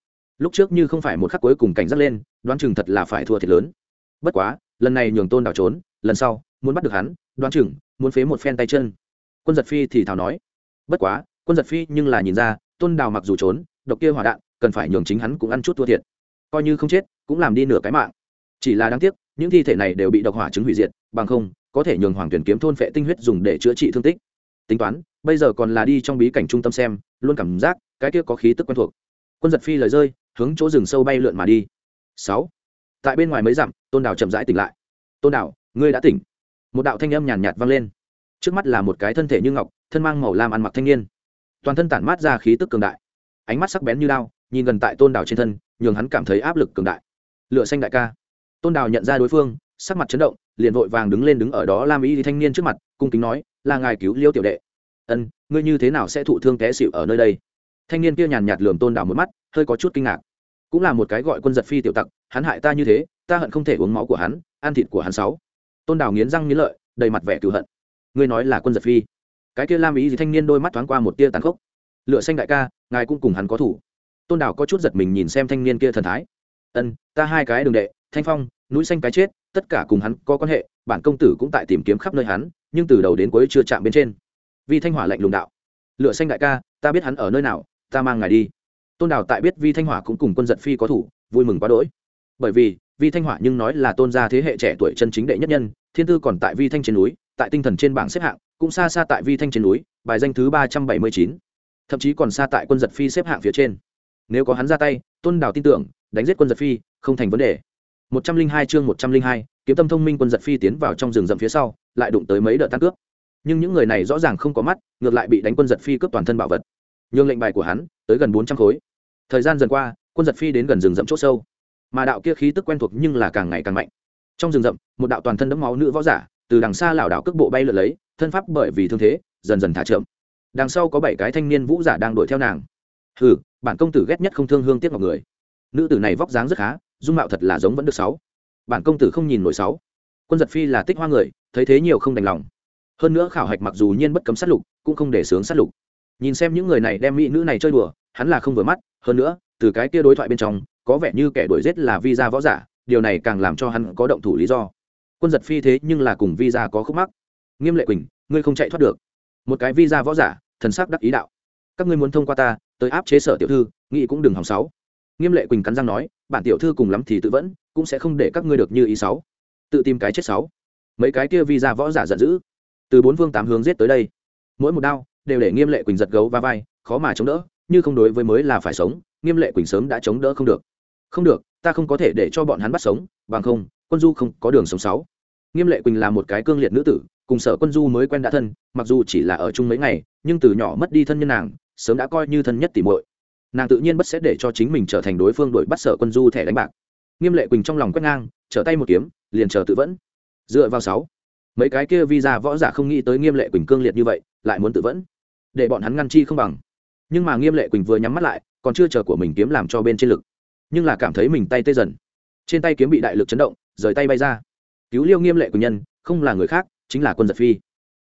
lúc trước như không phải một khắc cuối cùng cảnh giác lên, đoán chừng thật là phải thua thiệt lớn. Bất quá, lần này nhường tôn đảo trốn, lần sau, muốn bắt được hắn, đoán chừng, muốn phế một phen tay chân. Quân giật phi thì thào nói, bất quá, quân giật phi nhưng là nhìn ra, tôn đào mặc dù trốn, độc kia hỏa đạn, cần phải nhường chính hắn cũng ăn chút thua thiệt. Coi như không chết, cũng làm đi nửa cái mạng. Chỉ là đáng tiếc, những thi thể này đều bị độc hỏa chứng hủy diệt, bằng không, có thể nhường hoàng tuyển kiếm thôn phệ tinh huyết dùng để chữa trị thương tích. Tính toán, bây giờ còn là đi trong bí cảnh trung tâm xem, luôn cảm giác, cái kia có khí tức quen thuộc. Quân giật phi lời rơi hướng chỗ rừng sâu bay lượn mà đi. Sáu. Tại bên ngoài mấy dặm, tôn đào chậm rãi tỉnh lại. Tôn đào, ngươi đã tỉnh. Một đạo thanh âm nhàn nhạt vang lên. Trước mắt là một cái thân thể như ngọc, thân mang màu lam ăn mặc thanh niên. Toàn thân tản mát ra khí tức cường đại. Ánh mắt sắc bén như đao, nhìn gần tại tôn đào trên thân, nhường hắn cảm thấy áp lực cường đại. Lựa xanh đại ca. Tôn đào nhận ra đối phương, sắc mặt chấn động, liền vội vàng đứng lên đứng ở đó lam y thanh niên trước mặt, cung kính nói, là ngài cứu liêu tiểu đệ. Ân, ngươi như thế nào sẽ thụ thương té xịu ở nơi đây? Thanh niên kia nhàn nhạt lườm tôn đào một mắt hơi có chút kinh ngạc. Cũng là một cái gọi quân giật phi tiểu tặc, hắn hại ta như thế, ta hận không thể uống máu của hắn, ăn thịt của hắn sáu. Tôn đào nghiến răng nghiến lợi, đầy mặt vẻ cựu hận. Ngươi nói là quân giật phi. Cái kia lam ý gì thanh niên đôi mắt thoáng qua một tia tàn khốc. Lựa xanh đại ca, ngài cũng cùng hắn có thủ. Tôn đào có chút giật mình nhìn xem thanh niên kia thần thái. Ân, ta hai cái đường đệ, thanh phong, núi xanh cái chết, tất cả cùng hắn có quan hệ, bản công tử cũng tại tìm kiếm khắp nơi hắn, nhưng từ đầu đến cuối chưa chạm bên trên. Vi thanh hỏa lạnh lùng đạo. Lựa xanh đại ca, ta biết hắn ở nơi nào, ta mang ngài đi tôn đào tại biết vi thanh hỏa cũng cùng quân giật phi có thủ, vui mừng quá đỗi. Bởi vì, vi thanh hỏa nhưng nói là tôn gia thế hệ trẻ tuổi chân chính đệ nhất nhân, thiên tư còn tại vi thanh trên núi, tại tinh thần trên bảng xếp hạng, cũng xa xa tại vi thanh trên núi, bài danh thứ ba trăm bảy mươi chín. Thậm chí còn xa tại quân giật phi xếp hạng phía trên. Nếu có hắn ra tay, tôn đào tin tưởng, đánh giết quân giật phi, không thành vấn đề. một trăm linh hai chương một trăm linh hai, kiếm tâm thông minh quân giật phi tiến vào trong rừng rậm phía sau, lại đụng tới mấy đợt tăng cướp. Nhưng những người này rõ ràng không có mắt, ngược lại bị đánh quân giật phi cướp toàn thân bảo vật. Nhường lệnh bài của hắn, tới gần bốn trăm khối thời gian dần qua, quân giật phi đến gần rừng rậm c h ỗ sâu. Mà đạo kia khí tức quen thuộc nhưng là càng ngày càng mạnh. Trong rừng rậm, một đạo toàn thân đẫm máu nữ võ giả, từ đằng xa lảo đảo cước bộ bay lượt lấy, thân pháp bởi vì thương thế, dần dần thả trượm đằng sau có bảy cái thanh niên vũ giả đang đuổi theo nàng. Ừ bản công tử ghét nhất không thương hương tiếc ngọc người. Nữ tử này vóc dáng rất khá, dung mạo thật là giống vẫn được sáu. Bản công tử không nhìn nổi sáu. Quân giật phi là tích hoa người, thấy thế nhiều không đành lòng. Hơn nữa khảo hạch mặc dù nhiên bất cấm sát lục, cũng không để sướng sát lục. Nhìn xem những người này đem mỹ nữ này chơi đùa, hắn là không vừa mắt hơn nữa, từ cái kia đối thoại bên trong, có vẻ như kẻ đuổi giết là visa võ giả, điều này càng làm cho hắn có động thủ lý do. Quân giật phi thế nhưng là cùng visa có khúc mắc. Nghiêm lệ quỳnh, ngươi không chạy thoát được. Một cái visa võ giả, thần sắc đắc ý đạo. Các ngươi muốn thông qua ta, tới áp chế sở tiểu thư, nghĩ cũng đừng hòng sáu. Nghiêm lệ quỳnh cắn răng nói, bản tiểu thư cùng lắm thì tự vẫn, cũng sẽ không để các ngươi được như ý sáu. Tự tìm cái chết sáu. Mấy cái kia visa võ giả giận dữ. Từ bốn phương tám hướng giết tới đây. Mỗi một đao, đều để nghiêm lệ quỳnh giật gấu va vai, khó mà chống đỡ như không đối với mới là phải sống, nghiêm lệ quỳnh sớm đã chống đỡ không được. Không được, ta không có thể để cho bọn hắn bắt sống, bằng không, quân du không có đường sống sáu. Nghiêm lệ quỳnh là một cái cương liệt nữ tử, cùng sở quân du mới quen đã thân, mặc dù chỉ là ở chung mấy ngày, nhưng từ nhỏ mất đi thân nhân nàng, sớm đã coi như thân nhất tỉ muội. Nàng tự nhiên bất sẽ để cho chính mình trở thành đối phương đuổi bắt sở quân du thẻ đánh bạc. Nghiêm lệ quỳnh trong lòng quét ngang, trở tay một kiếm, liền chờ tự vẫn. Dựa vào sáu. Mấy cái kia visa võ giả không nghĩ tới nghiêm lệ quỳnh cương liệt như vậy, lại muốn tự vẫn. Để bọn hắn ngăn chi không bằng nhưng mà nghiêm lệ quỳnh vừa nhắm mắt lại còn chưa chờ của mình kiếm làm cho bên trên lực nhưng là cảm thấy mình tay tê dần trên tay kiếm bị đại lực chấn động rời tay bay ra cứu liêu nghiêm lệ quỳnh nhân không là người khác chính là quân giật phi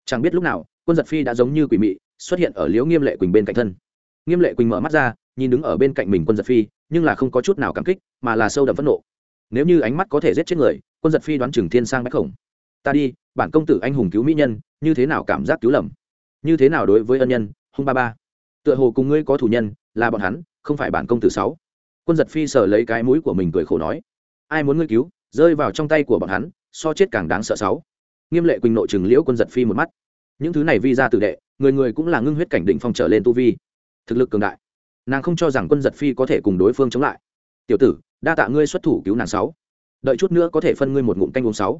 chẳng biết lúc nào quân giật phi đã giống như quỷ mị xuất hiện ở liễu nghiêm lệ quỳnh bên cạnh thân nghiêm lệ quỳnh mở mắt ra nhìn đứng ở bên cạnh mình quân giật phi nhưng là không có chút nào cảm kích mà là sâu đậm phẫn nộ nếu như ánh mắt có thể giết chết người quân giật phi đoán chừng thiên sang bách khổng ta đi bản công tử anh hùng cứu mỹ nhân như thế nào cảm giác cứu lầm như thế nào đối với ân nhân hung ba ba tựa hồ cùng ngươi có thủ nhân, là bọn hắn, không phải bản công tử sáu. Quân giật phi sờ lấy cái mũi của mình cười khổ nói, ai muốn ngươi cứu, rơi vào trong tay của bọn hắn, so chết càng đáng sợ sáu. Nghiêm lệ quỳnh nội chừng liễu quân giật phi một mắt. Những thứ này vi ra tự đệ, người người cũng là ngưng huyết cảnh định phong trở lên tu vi. Thực lực cường đại. Nàng không cho rằng quân giật phi có thể cùng đối phương chống lại. Tiểu tử, đa tạ ngươi xuất thủ cứu nàng sáu. Đợi chút nữa có thể phân ngươi một ngụm canh uống sáu.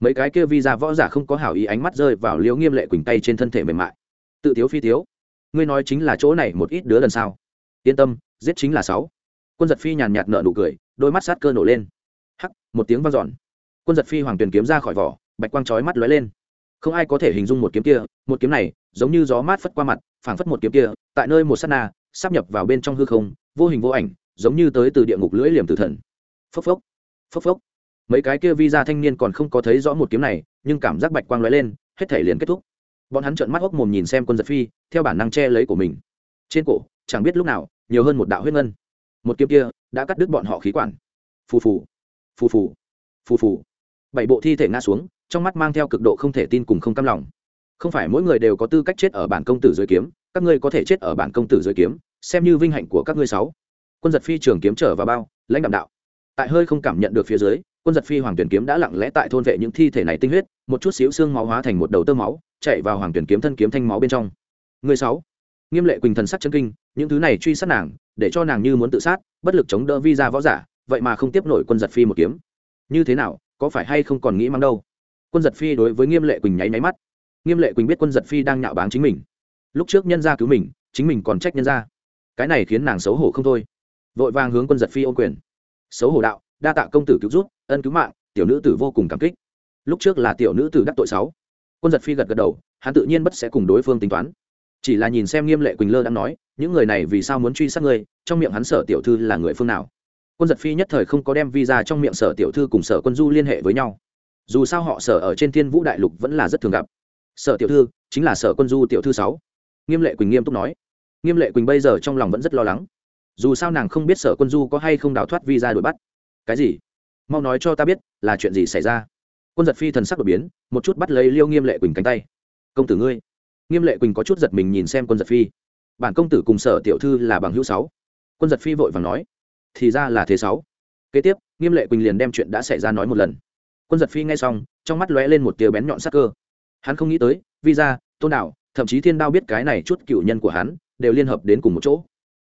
Mấy cái kia vi ra võ giả không có hảo ý ánh mắt rơi vào liễu nghiêm lệ quỳnh tay trên thân thể mềm mại. Tự thiếu phi thiếu ngươi nói chính là chỗ này một ít đứa lần sau. Yên tâm, giết chính là sáu. Quân giật phi nhàn nhạt nợ nụ cười, đôi mắt sát cơ nổ lên. Hắc, một tiếng vang dọn. Quân giật phi hoàng tuyền kiếm ra khỏi vỏ, bạch quang chói mắt lóe lên. Không ai có thể hình dung một kiếm kia, một kiếm này, giống như gió mát phất qua mặt, phảng phất một kiếm kia, tại nơi một sát na, sắp nhập vào bên trong hư không, vô hình vô ảnh, giống như tới từ địa ngục lưỡi liềm tử thần. Phốc phốc phốc phốc. Mấy cái kia vi ra thanh niên còn không có thấy rõ một kiếm này, nhưng cảm giác bạch quang lóe lên, hết thể liền kết thúc bọn hắn trợn mắt hốc mồm nhìn xem quân giật phi, theo bản năng che lấy của mình. Trên cổ, chẳng biết lúc nào, nhiều hơn một đạo huyết ngân. Một kiếm kia đã cắt đứt bọn họ khí quản. Phù phù phù phù phù phù. Bảy bộ thi thể ngã xuống, trong mắt mang theo cực độ không thể tin cùng không cam lòng. Không phải mỗi người đều có tư cách chết ở bản công tử dưới kiếm, các ngươi có thể chết ở bản công tử dưới kiếm, xem như vinh hạnh của các ngươi sáu. Quân giật phi trường kiếm trở vào bao, lãnh đạm đạo. Tại hơi không cảm nhận được phía dưới, quân giật phi hoàng tuyển kiếm đã lặng lẽ tại thôn vệ những thi thể này tinh huyết, một chút xíu xương máu hóa thành một đầu tơ máu chạy vào hoàng tuyển kiếm thân kiếm thanh máu bên trong. Người sáu, nghiêm lệ quỳnh thần sắc chân kinh, những thứ này truy sát nàng, để cho nàng như muốn tự sát, bất lực chống đỡ vi ra võ giả, vậy mà không tiếp nổi quân giật phi một kiếm. Như thế nào, có phải hay không còn nghĩ mang đâu? Quân giật phi đối với nghiêm lệ quỳnh nháy máy mắt. Nghiêm lệ quỳnh biết quân giật phi đang nhạo báng chính mình. Lúc trước nhân gia cứu mình, chính mình còn trách nhân gia. Cái này khiến nàng xấu hổ không thôi. Vội vàng hướng quân giật phi ô quyền. Xấu hổ đạo, đa tạ công tử cứu rút ân cứu mạng, tiểu nữ tử vô cùng cảm kích. Lúc trước là tiểu nữ tử đắc tội sáu quân giật phi gật gật đầu, hắn tự nhiên bất sẽ cùng đối phương tính toán. Chỉ là nhìn xem nghiêm lệ quỳnh lơ đang nói, những người này vì sao muốn truy sát ngươi, trong miệng hắn sở tiểu thư là người phương nào? Quân giật phi nhất thời không có đem visa trong miệng sở tiểu thư cùng sở quân du liên hệ với nhau. Dù sao họ sở ở trên thiên vũ đại lục vẫn là rất thường gặp. Sở tiểu thư, chính là sở quân du tiểu thư sáu. Nghiêm lệ quỳnh nghiêm túc nói. Nghiêm lệ quỳnh bây giờ trong lòng vẫn rất lo lắng. Dù sao nàng không biết sở quân du có hay không đào thoát visa đuổi bắt. Cái gì? Mau nói cho ta biết, là chuyện gì xảy ra? Quân giật phi thần sắc đột biến, một chút bắt lấy liêu nghiêm lệ quỳnh cánh tay. Công tử ngươi. Nghiêm lệ quỳnh có chút giật mình nhìn xem quân giật phi. Bản công tử cùng sở tiểu thư là bằng hữu sáu. Quân giật phi vội vàng nói, thì ra là thế sáu. Kế tiếp, nghiêm lệ quỳnh liền đem chuyện đã xảy ra nói một lần. Quân giật phi nghe xong, trong mắt lóe lên một tia bén nhọn sắc cơ. Hắn không nghĩ tới, Vi ra tôn đạo thậm chí thiên đao biết cái này chút cựu nhân của hắn, đều liên hợp đến cùng một chỗ.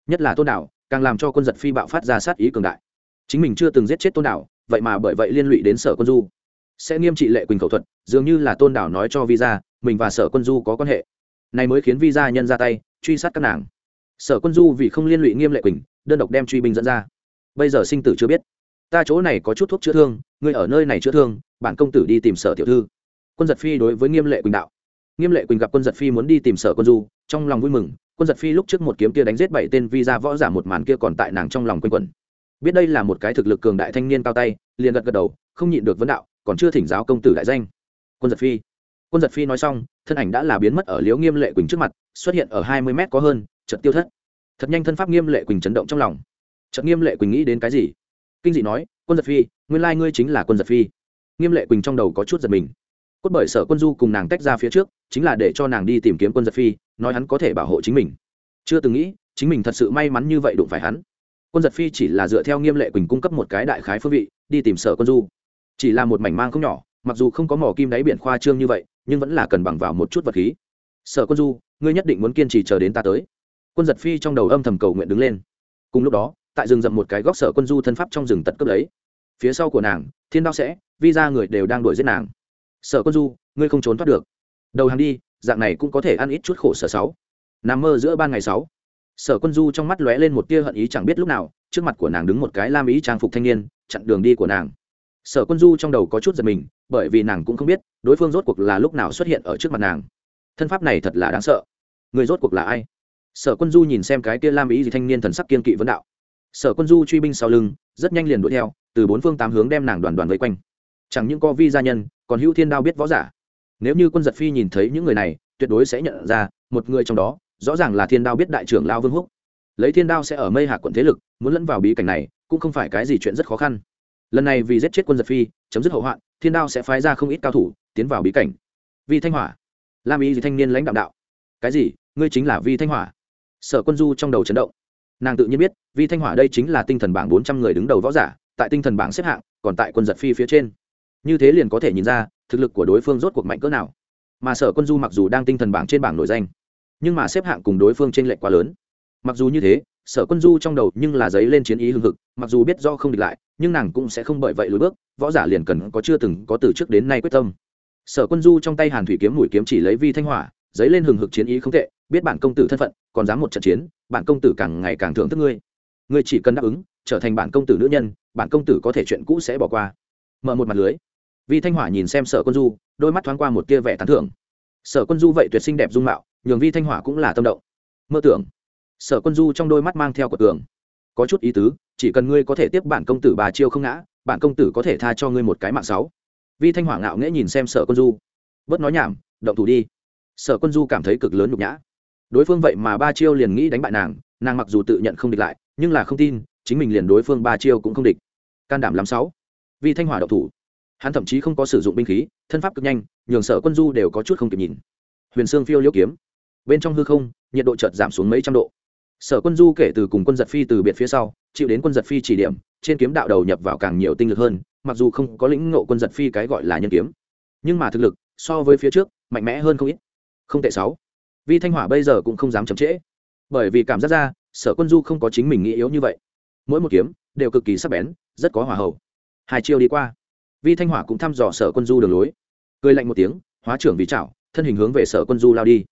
Nhất là tôn đạo càng làm cho quân giật phi bạo phát ra sát ý cường đại. Chính mình chưa từng giết chết tôn đạo vậy mà bởi vậy liên lụy đến sở quân du sẽ nghiêm trị lệ quỳnh khẩu thuật, dường như là tôn đảo nói cho visa mình và sở quân du có quan hệ. Này mới khiến visa nhân ra tay, truy sát các nàng. Sở quân du vì không liên lụy nghiêm lệ quỳnh, đơn độc đem truy binh dẫn ra. Bây giờ sinh tử chưa biết. Ta chỗ này có chút thuốc chữa thương, ngươi ở nơi này chữa thương, bản công tử đi tìm sở tiểu thư. Quân giật phi đối với nghiêm lệ quỳnh đạo. Nghiêm lệ quỳnh gặp quân giật phi muốn đi tìm sở quân du, trong lòng vui mừng. Quân giật phi lúc trước một kiếm kia đánh giết bảy tên vi ra võ giả một màn kia còn tại nàng trong lòng quanh quẩn. Biết đây là một cái thực lực cường đại thanh niên cao tay, liền gật gật đầu, không nhịn được vấn đạo còn chưa thỉnh giáo công tử đại danh. Quân giật phi. Quân giật phi nói xong, thân ảnh đã là biến mất ở liễu nghiêm lệ quỳnh trước mặt, xuất hiện ở hai mươi mét có hơn, chợt tiêu thất. Thật nhanh thân pháp nghiêm lệ quỳnh chấn động trong lòng. Chợt nghiêm lệ quỳnh nghĩ đến cái gì? Kinh dị nói, quân giật phi, nguyên lai ngươi chính là quân giật phi. Nghiêm lệ quỳnh trong đầu có chút giật mình. Cốt bởi sở quân du cùng nàng tách ra phía trước, chính là để cho nàng đi tìm kiếm quân giật phi, nói hắn có thể bảo hộ chính mình. Chưa từng nghĩ, chính mình thật sự may mắn như vậy đụng phải hắn. Quân giật phi chỉ là dựa theo nghiêm lệ quỳnh cung cấp một cái đại khái phương vị, đi tìm sở quân du chỉ là một mảnh mang không nhỏ, mặc dù không có mỏ kim đáy biển khoa trương như vậy, nhưng vẫn là cần bằng vào một chút vật khí. Sở quân du, ngươi nhất định muốn kiên trì chờ đến ta tới. Quân giật phi trong đầu âm thầm cầu nguyện đứng lên. Cùng lúc đó, tại rừng rậm một cái góc sở quân du thân pháp trong rừng tật cướp lấy. Phía sau của nàng, thiên đao sẽ, vi ra người đều đang đuổi giết nàng. Sở quân du, ngươi không trốn thoát được. Đầu hàng đi, dạng này cũng có thể ăn ít chút khổ sở sáu. Nằm mơ giữa ban ngày sáu. Sở quân du trong mắt lóe lên một tia hận ý chẳng biết lúc nào, trước mặt của nàng đứng một cái lam ý trang phục thanh niên, chặn đường đi của nàng sở quân du trong đầu có chút giật mình, bởi vì nàng cũng không biết, đối phương rốt cuộc là lúc nào xuất hiện ở trước mặt nàng. Thân pháp này thật là đáng sợ. Người rốt cuộc là ai? Sở quân du nhìn xem cái kia lam ý gì thanh niên thần sắc kiên kỵ vấn đạo. Sở quân du truy binh sau lưng, rất nhanh liền đuổi theo, từ bốn phương tám hướng đem nàng đoàn đoàn vây quanh. Chẳng những có vi gia nhân, còn hữu thiên đao biết võ giả. Nếu như quân giật phi nhìn thấy những người này, tuyệt đối sẽ nhận ra, một người trong đó, rõ ràng là thiên đao biết đại trưởng lao vương húc. Lấy thiên đao sẽ ở mây hạ quận thế lực, muốn lẫn vào bí cảnh này, cũng không phải cái gì chuyện rất khó khăn lần này vì giết chết quân giật phi, chấm dứt hậu hoạn, thiên đao sẽ phái ra không ít cao thủ, tiến vào bí cảnh. Vi thanh hỏa. Lam ý gì thanh niên lãnh đạo đạo. Cái gì? Ngươi chính là vi thanh hỏa? Sở quân du trong đầu chấn động. Nàng tự nhiên biết, vi thanh hỏa đây chính là tinh thần bảng bốn trăm người đứng đầu võ giả, tại tinh thần bảng xếp hạng, còn tại quân giật phi phía trên. Như thế liền có thể nhìn ra, thực lực của đối phương rốt cuộc mạnh cỡ nào. Mà sở quân du mặc dù đang tinh thần bảng trên bảng nổi danh, nhưng mà xếp hạng cùng đối phương t r ê n lệch quá lớn. Mặc dù như thế sở quân du trong đầu nhưng là giấy lên chiến ý hưng hực, mặc dù biết do không địch lại, nhưng nàng cũng sẽ không bởi vậy lùi bước, võ giả liền cần có chưa từng có từ trước đến nay quyết tâm. Sở quân du trong tay hàn thủy kiếm mũi kiếm chỉ lấy vi thanh hỏa giấy lên hừng hực chiến ý không tệ, biết bản công tử thân phận, còn dám một trận chiến, bản công tử càng ngày càng thưởng thức ngươi. Ngươi chỉ cần đáp ứng, trở thành bản công tử nữ nhân, bản công tử có thể chuyện cũ sẽ bỏ qua. Mở một mặt lưới. Vi thanh hỏa nhìn xem sở quân du, đôi mắt thoáng qua một tia vẻ tán thưởng. Sở quân du vậy tuyệt sinh đẹp dung mạo, nhường vi thanh hỏa cũng là tâm động. Mơ tưởng sở quân du trong đôi mắt mang theo của tường có chút ý tứ, chỉ cần ngươi có thể tiếp bản công tử bà chiêu không ngã, bản công tử có thể tha cho ngươi một cái mạng sáu. Vi thanh hỏa ngạo nghễ nhìn xem sở quân du. Bớt nói nhảm, động thủ đi. Sở quân du cảm thấy cực lớn nhục nhã. Đối phương vậy mà ba chiêu liền nghĩ đánh bại nàng nàng mặc dù tự nhận không địch lại, nhưng là không tin, chính mình liền đối phương ba chiêu cũng không địch. Can đảm lắm sáu. Vi thanh hỏa động thủ. Hắn thậm chí không có sử dụng binh khí, thân pháp cực nhanh, nhường sở quân du đều có chút không kịp nhìn. Huyền sương phiêu liễu kiếm. Bên trong hư không, nhiệt độ chợt giảm xuống mấy trăm độ sở quân du kể từ cùng quân giật phi từ biệt phía sau, chịu đến quân giật phi chỉ điểm, trên kiếm đạo đầu nhập vào càng nhiều tinh lực hơn, mặc dù không có lĩnh ngộ quân giật phi cái gọi là nhân kiếm. Nhưng mà thực lực, so với phía trước, mạnh mẽ hơn không ít. Không tệ sáu. Vi thanh hỏa bây giờ cũng không dám chậm trễ. Bởi vì cảm giác ra, sở quân du không có chính mình nghĩ yếu như vậy. Mỗi một kiếm, đều cực kỳ sắc bén, rất có hỏa hậu hai chiêu đi qua, vi thanh hỏa cũng thăm dò sở quân du đường lối. Cười lạnh một tiếng, hóa trưởng vì chảo, thân hình hướng về sở quân du lao đi.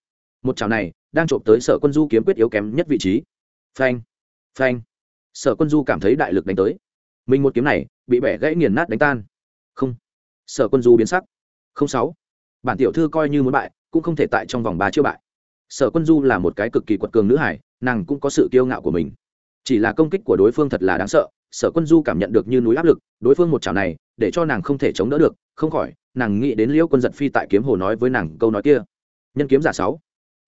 Một chảo này đang trộm tới sở quân du kiếm quyết yếu kém nhất vị trí. Phanh phanh. Sở quân du cảm thấy đại lực đánh tới. Mình một kiếm này, bị bẻ gãy nghiền nát đánh tan. Không. Sở quân du biến sắc. Không sáu. Bản tiểu thư coi như muốn bại, cũng không thể tại trong vòng ba chiêu bại. Sở quân du là một cái cực kỳ quật cường nữ hải nàng cũng có sự kiêu ngạo của mình. Chỉ là công kích của đối phương thật là đáng sợ, sở quân du cảm nhận được như núi áp lực, đối phương một chảo này, để cho nàng không thể chống đỡ được, không khỏi, nàng nghĩ đến liễu quân giật phi tại kiếm hồ nói với nàng câu nói kia. Nhân kiếm giả sáu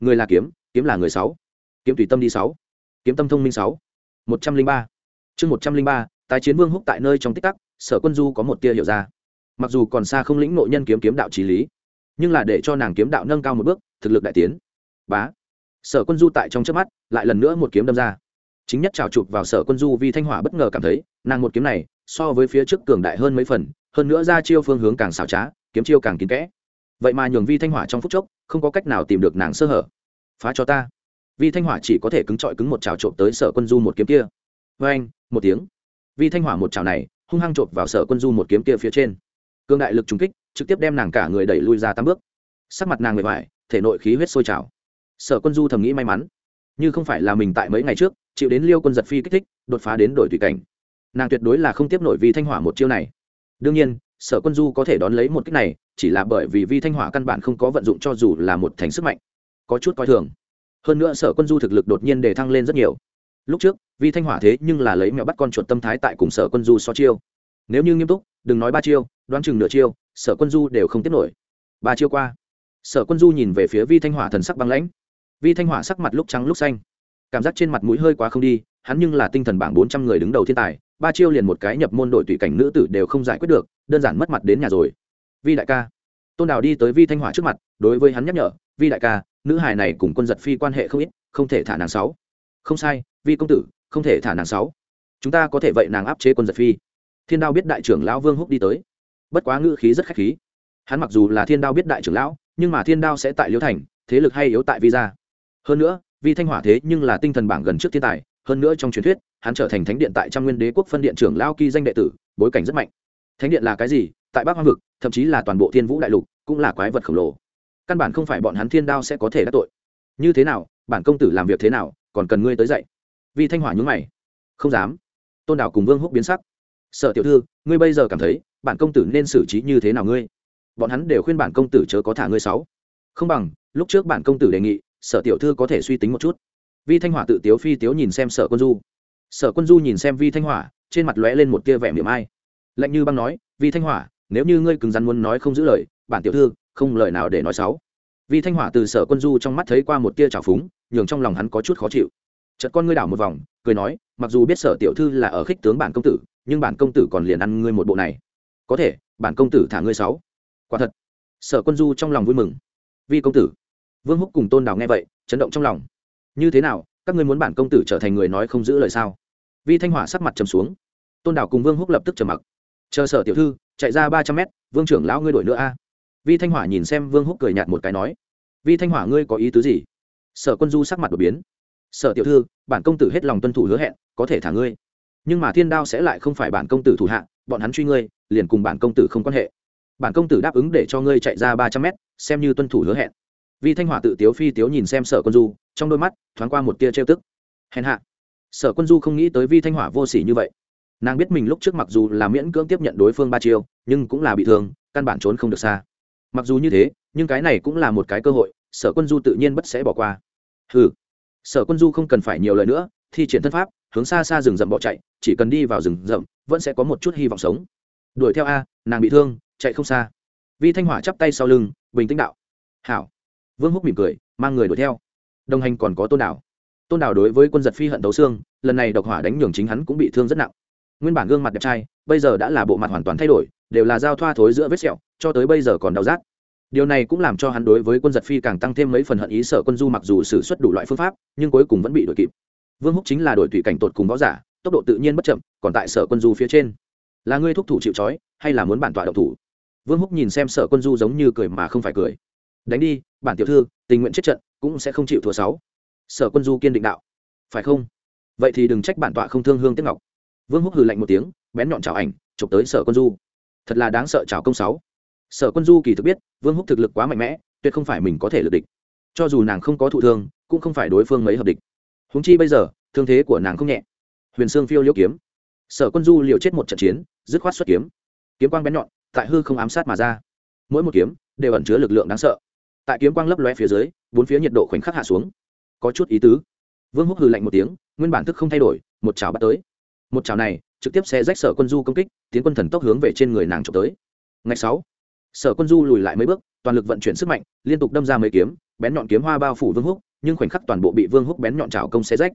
người là kiếm kiếm là người sáu. Kiếm tùy tâm đi sáu. Kiếm tâm thông minh sáu. Một trăm linh ba. Chương một trăm linh ba, tái chiến vương húc tại nơi trong tích tắc, sở quân du có một tia hiểu ra. Mặc dù còn xa không lĩnh nội nhân kiếm kiếm đạo trí lý, nhưng là để cho nàng kiếm đạo nâng cao một bước, thực lực đại tiến. Bá. Sở quân du tại trong trước mắt, lại lần nữa một kiếm đâm ra. Chính nhất trào chụp vào sở quân du vì thanh hỏa bất ngờ cảm thấy, nàng một kiếm này, so với phía trước cường đại hơn mấy phần, hơn nữa ra chiêu phương hướng càng xảo trá, kiếm chiêu càng kín kẽ vậy mà nhường vi thanh hỏa trong phút chốc không có cách nào tìm được nàng sơ hở. Phá cho ta. Vi thanh hỏa chỉ có thể cứng trọi cứng một trào trộm tới sở quân du một kiếm kia. Vê anh, một tiếng. Vi thanh hỏa một trào này hung hăng trộm vào sở quân du một kiếm kia phía trên. Cương đại lực trúng kích trực tiếp đem nàng cả người đẩy lui ra tám bước. Sắc mặt nàng người vải thể nội khí huyết sôi trào. Sở quân du thầm nghĩ may mắn, như không phải là mình tại mấy ngày trước chịu đến liêu quân giật phi kích thích, đột phá đến đổi tùy cảnh. Nàng tuyệt đối là không tiếp nổi vi thanh hỏa một chiêu này. Đương nhiên sở quân du có thể đón lấy một kích này, chỉ là bởi vì vi thanh hỏa căn bản không có vận dụng cho dù là một thành sức mạnh. Có chút coi thường. Hơn nữa sở quân du thực lực đột nhiên đề thăng lên rất nhiều. Lúc trước, vi thanh hỏa thế nhưng là lấy mẹo bắt con chuột tâm thái tại cùng sở quân du so chiêu. Nếu như nghiêm túc, đừng nói ba chiêu, đoán chừng nửa chiêu, sở quân du đều không tiếp nổi. Ba chiêu qua, sở quân du nhìn về phía vi thanh hỏa thần sắc băng lãnh. Vi thanh hỏa sắc mặt lúc trắng lúc xanh. Cảm giác trên mặt mũi hơi quá không đi, hắn nhưng là tinh thần bảng bốn trăm người đứng đầu thiên tài ba chiêu liền một cái nhập môn đội tùy cảnh nữ tử đều không giải quyết được, đơn giản mất mặt đến nhà rồi. Vi đại ca. Tôn đào đi tới vi thanh hỏa trước mặt, đối với hắn nhắc nhở, vi đại ca, nữ hài này cùng quân giật phi quan hệ không ít, không thể thả nàng sáu. Không sai, vi công tử, không thể thả nàng sáu. Chúng ta có thể vậy nàng áp chế quân giật phi. Thiên đao biết đại trưởng lão vương húc đi tới. Bất quá ngữ khí rất khách khí. Hắn mặc dù là thiên đao biết đại trưởng lão, nhưng mà thiên đao sẽ tại liễu thành, thế lực hay yếu tại vi gia. Hơn nữa, vi thanh hỏa thế nhưng là tinh thần bảng gần trước thiên tài hơn nữa trong truyền thuyết, hắn trở thành thánh điện tại trăm nguyên đế quốc phân điện trưởng lao kỳ danh đệ tử, bối cảnh rất mạnh. Thánh điện là cái gì? Tại bắc hoang vực, thậm chí là toàn bộ thiên vũ đại lục, cũng là quái vật khổng lồ. Căn bản không phải bọn hắn thiên đao sẽ có thể đắc tội. Như thế nào? Bản công tử làm việc thế nào? Còn cần ngươi tới dạy. Vì thanh hỏa nhúng mày. Không dám. Tôn đảo cùng vương húc biến sắc. Sợ tiểu thư, ngươi bây giờ cảm thấy, bản công tử nên xử trí như thế nào ngươi? Bọn hắn đều khuyên bản công tử chớ có thả ngươi sáu không bằng, lúc trước bản công tử đề nghị, sở tiểu thư có thể suy tính một chút vi thanh hỏa tự tiếu phi tiếu nhìn xem sở quân du. Sở quân du nhìn xem vi thanh hỏa, trên mặt lóe lên một tia vẻ miệng ai lạnh như băng nói, vi thanh hỏa, nếu như ngươi cứng rắn muốn nói không giữ lời, bản tiểu thư, không lời nào để nói xấu. Vi thanh hỏa từ sở quân du trong mắt thấy qua một tia trào phúng, nhường trong lòng hắn có chút khó chịu. Chợt con ngươi đảo một vòng, cười nói, mặc dù biết sở tiểu thư là ở khích tướng bản công tử, nhưng bản công tử còn liền ăn ngươi một bộ này. Có thể, bản công tử thả ngươi sáu. Quả thật. Sở quân du trong lòng vui mừng. Vi công tử. Vương húc cùng tôn đào nghe vậy, chấn động trong lòng như thế nào, các ngươi muốn bản công tử trở thành người nói không giữ lời sao? Vi thanh hỏa sắc mặt trầm xuống. Tôn đảo cùng vương húc lập tức trầm mặc. Chờ sở tiểu thư, chạy ra ba trăm mét, vương trưởng lão ngươi đổi nữa a. Vi thanh hỏa nhìn xem vương húc cười nhạt một cái nói. Vi thanh hỏa ngươi có ý tứ gì? Sở quân du sắc mặt đột biến. Sở tiểu thư, bản công tử hết lòng tuân thủ hứa hẹn, có thể thả ngươi. Nhưng mà thiên đao sẽ lại không phải bản công tử thủ hạ, bọn hắn truy ngươi, liền cùng bản công tử không quan hệ. Bản công tử đáp ứng để cho ngươi chạy ra ba trăm mét, xem như tuân thủ hứa hẹn. Vi thanh hỏa tự tiếu phi tiếu nhìn xem sở quân du trong đôi mắt thoáng qua một tia trêu tức. Hèn hạ, sở quân du không nghĩ tới vi thanh hỏa vô s ỉ như vậy. Nàng biết mình lúc trước mặc dù là miễn cưỡng tiếp nhận đối phương ba chiêu, nhưng cũng là bị thương, căn bản trốn không được xa. Mặc dù như thế, nhưng cái này cũng là một cái cơ hội, sở quân du tự nhiên bất sẽ bỏ qua. Ừ sở quân du không cần phải nhiều lời nữa, thi triển thân pháp, hướng xa xa rừng rậm bỏ chạy, chỉ cần đi vào rừng rậm, vẫn sẽ có một chút hy vọng sống. Đuổi theo a, nàng bị thương, chạy không xa. Vi thanh hỏa chắp tay sau lưng, bình tĩnh đạo. Hảo. Vương húc mỉm cười, mang người đuổi theo đồng hành còn có tôn đảo. Tôn đảo đối với quân giật phi hận đấu xương, lần này độc hỏa đánh nhường chính hắn cũng bị thương rất nặng. Nguyên bản gương mặt đẹp trai, bây giờ đã là bộ mặt hoàn toàn thay đổi, đều là giao thoa thối giữa vết sẹo, cho tới bây giờ còn đau rát. Điều này cũng làm cho hắn đối với quân giật phi càng tăng thêm mấy phần hận ý sở quân du mặc dù xử suất đủ loại phương pháp, nhưng cuối cùng vẫn bị đuổi kịp. Vương húc chính là đổi thủy cảnh tột cùng võ giả, tốc độ tự nhiên bất chậm, còn tại sở quân du phía trên. Là ngươi thúc thủ chịu trói, hay là muốn bản tọa độc thủ? Vương húc nhìn xem sở quân du giống như cười mà không phải cười. Đánh đi, bản tiểu thư, tình nguyện chết trận cũng sẽ không chịu thua sáu. Sở quân du kiên định đạo. Phải không? Vậy thì đừng trách bản tọa không thương hương tiếc ngọc. Vương húc hừ lạnh một tiếng, bén nhọn chảo ảnh, chụp tới sở quân du. Thật là đáng sợ chảo công sáu. Sở quân du kỳ thực biết, vương húc thực lực quá mạnh mẽ, tuyệt không phải mình có thể lực địch. Cho dù nàng không có thụ thương, cũng không phải đối phương mấy hợp địch. Húng chi bây giờ, thương thế của nàng không nhẹ. Huyền sương phiêu liễu kiếm. Sở quân du liều chết một trận chiến, dứt khoát xuất kiếm. Kiếm quang bén nhọn, tại hư không ám sát mà ra. Mỗi một kiếm, đều ẩn chứa lực lượng đáng sợ tại kiếm quang lấp loe phía dưới, bốn phía nhiệt độ khoảnh khắc hạ xuống. Có chút ý tứ. Vương húc hừ lạnh một tiếng, nguyên bản thức không thay đổi, một chảo bắt tới. Một chảo này, trực tiếp xe rách sở quân du công kích, tiến quân thần tốc hướng về trên người nàng trộm tới. Ngày sáu, sở quân du lùi lại mấy bước, toàn lực vận chuyển sức mạnh, liên tục đâm ra mấy kiếm, bén nhọn kiếm hoa bao phủ vương húc nhưng khoảnh khắc toàn bộ bị vương húc bén nhọn chảo công xé rách.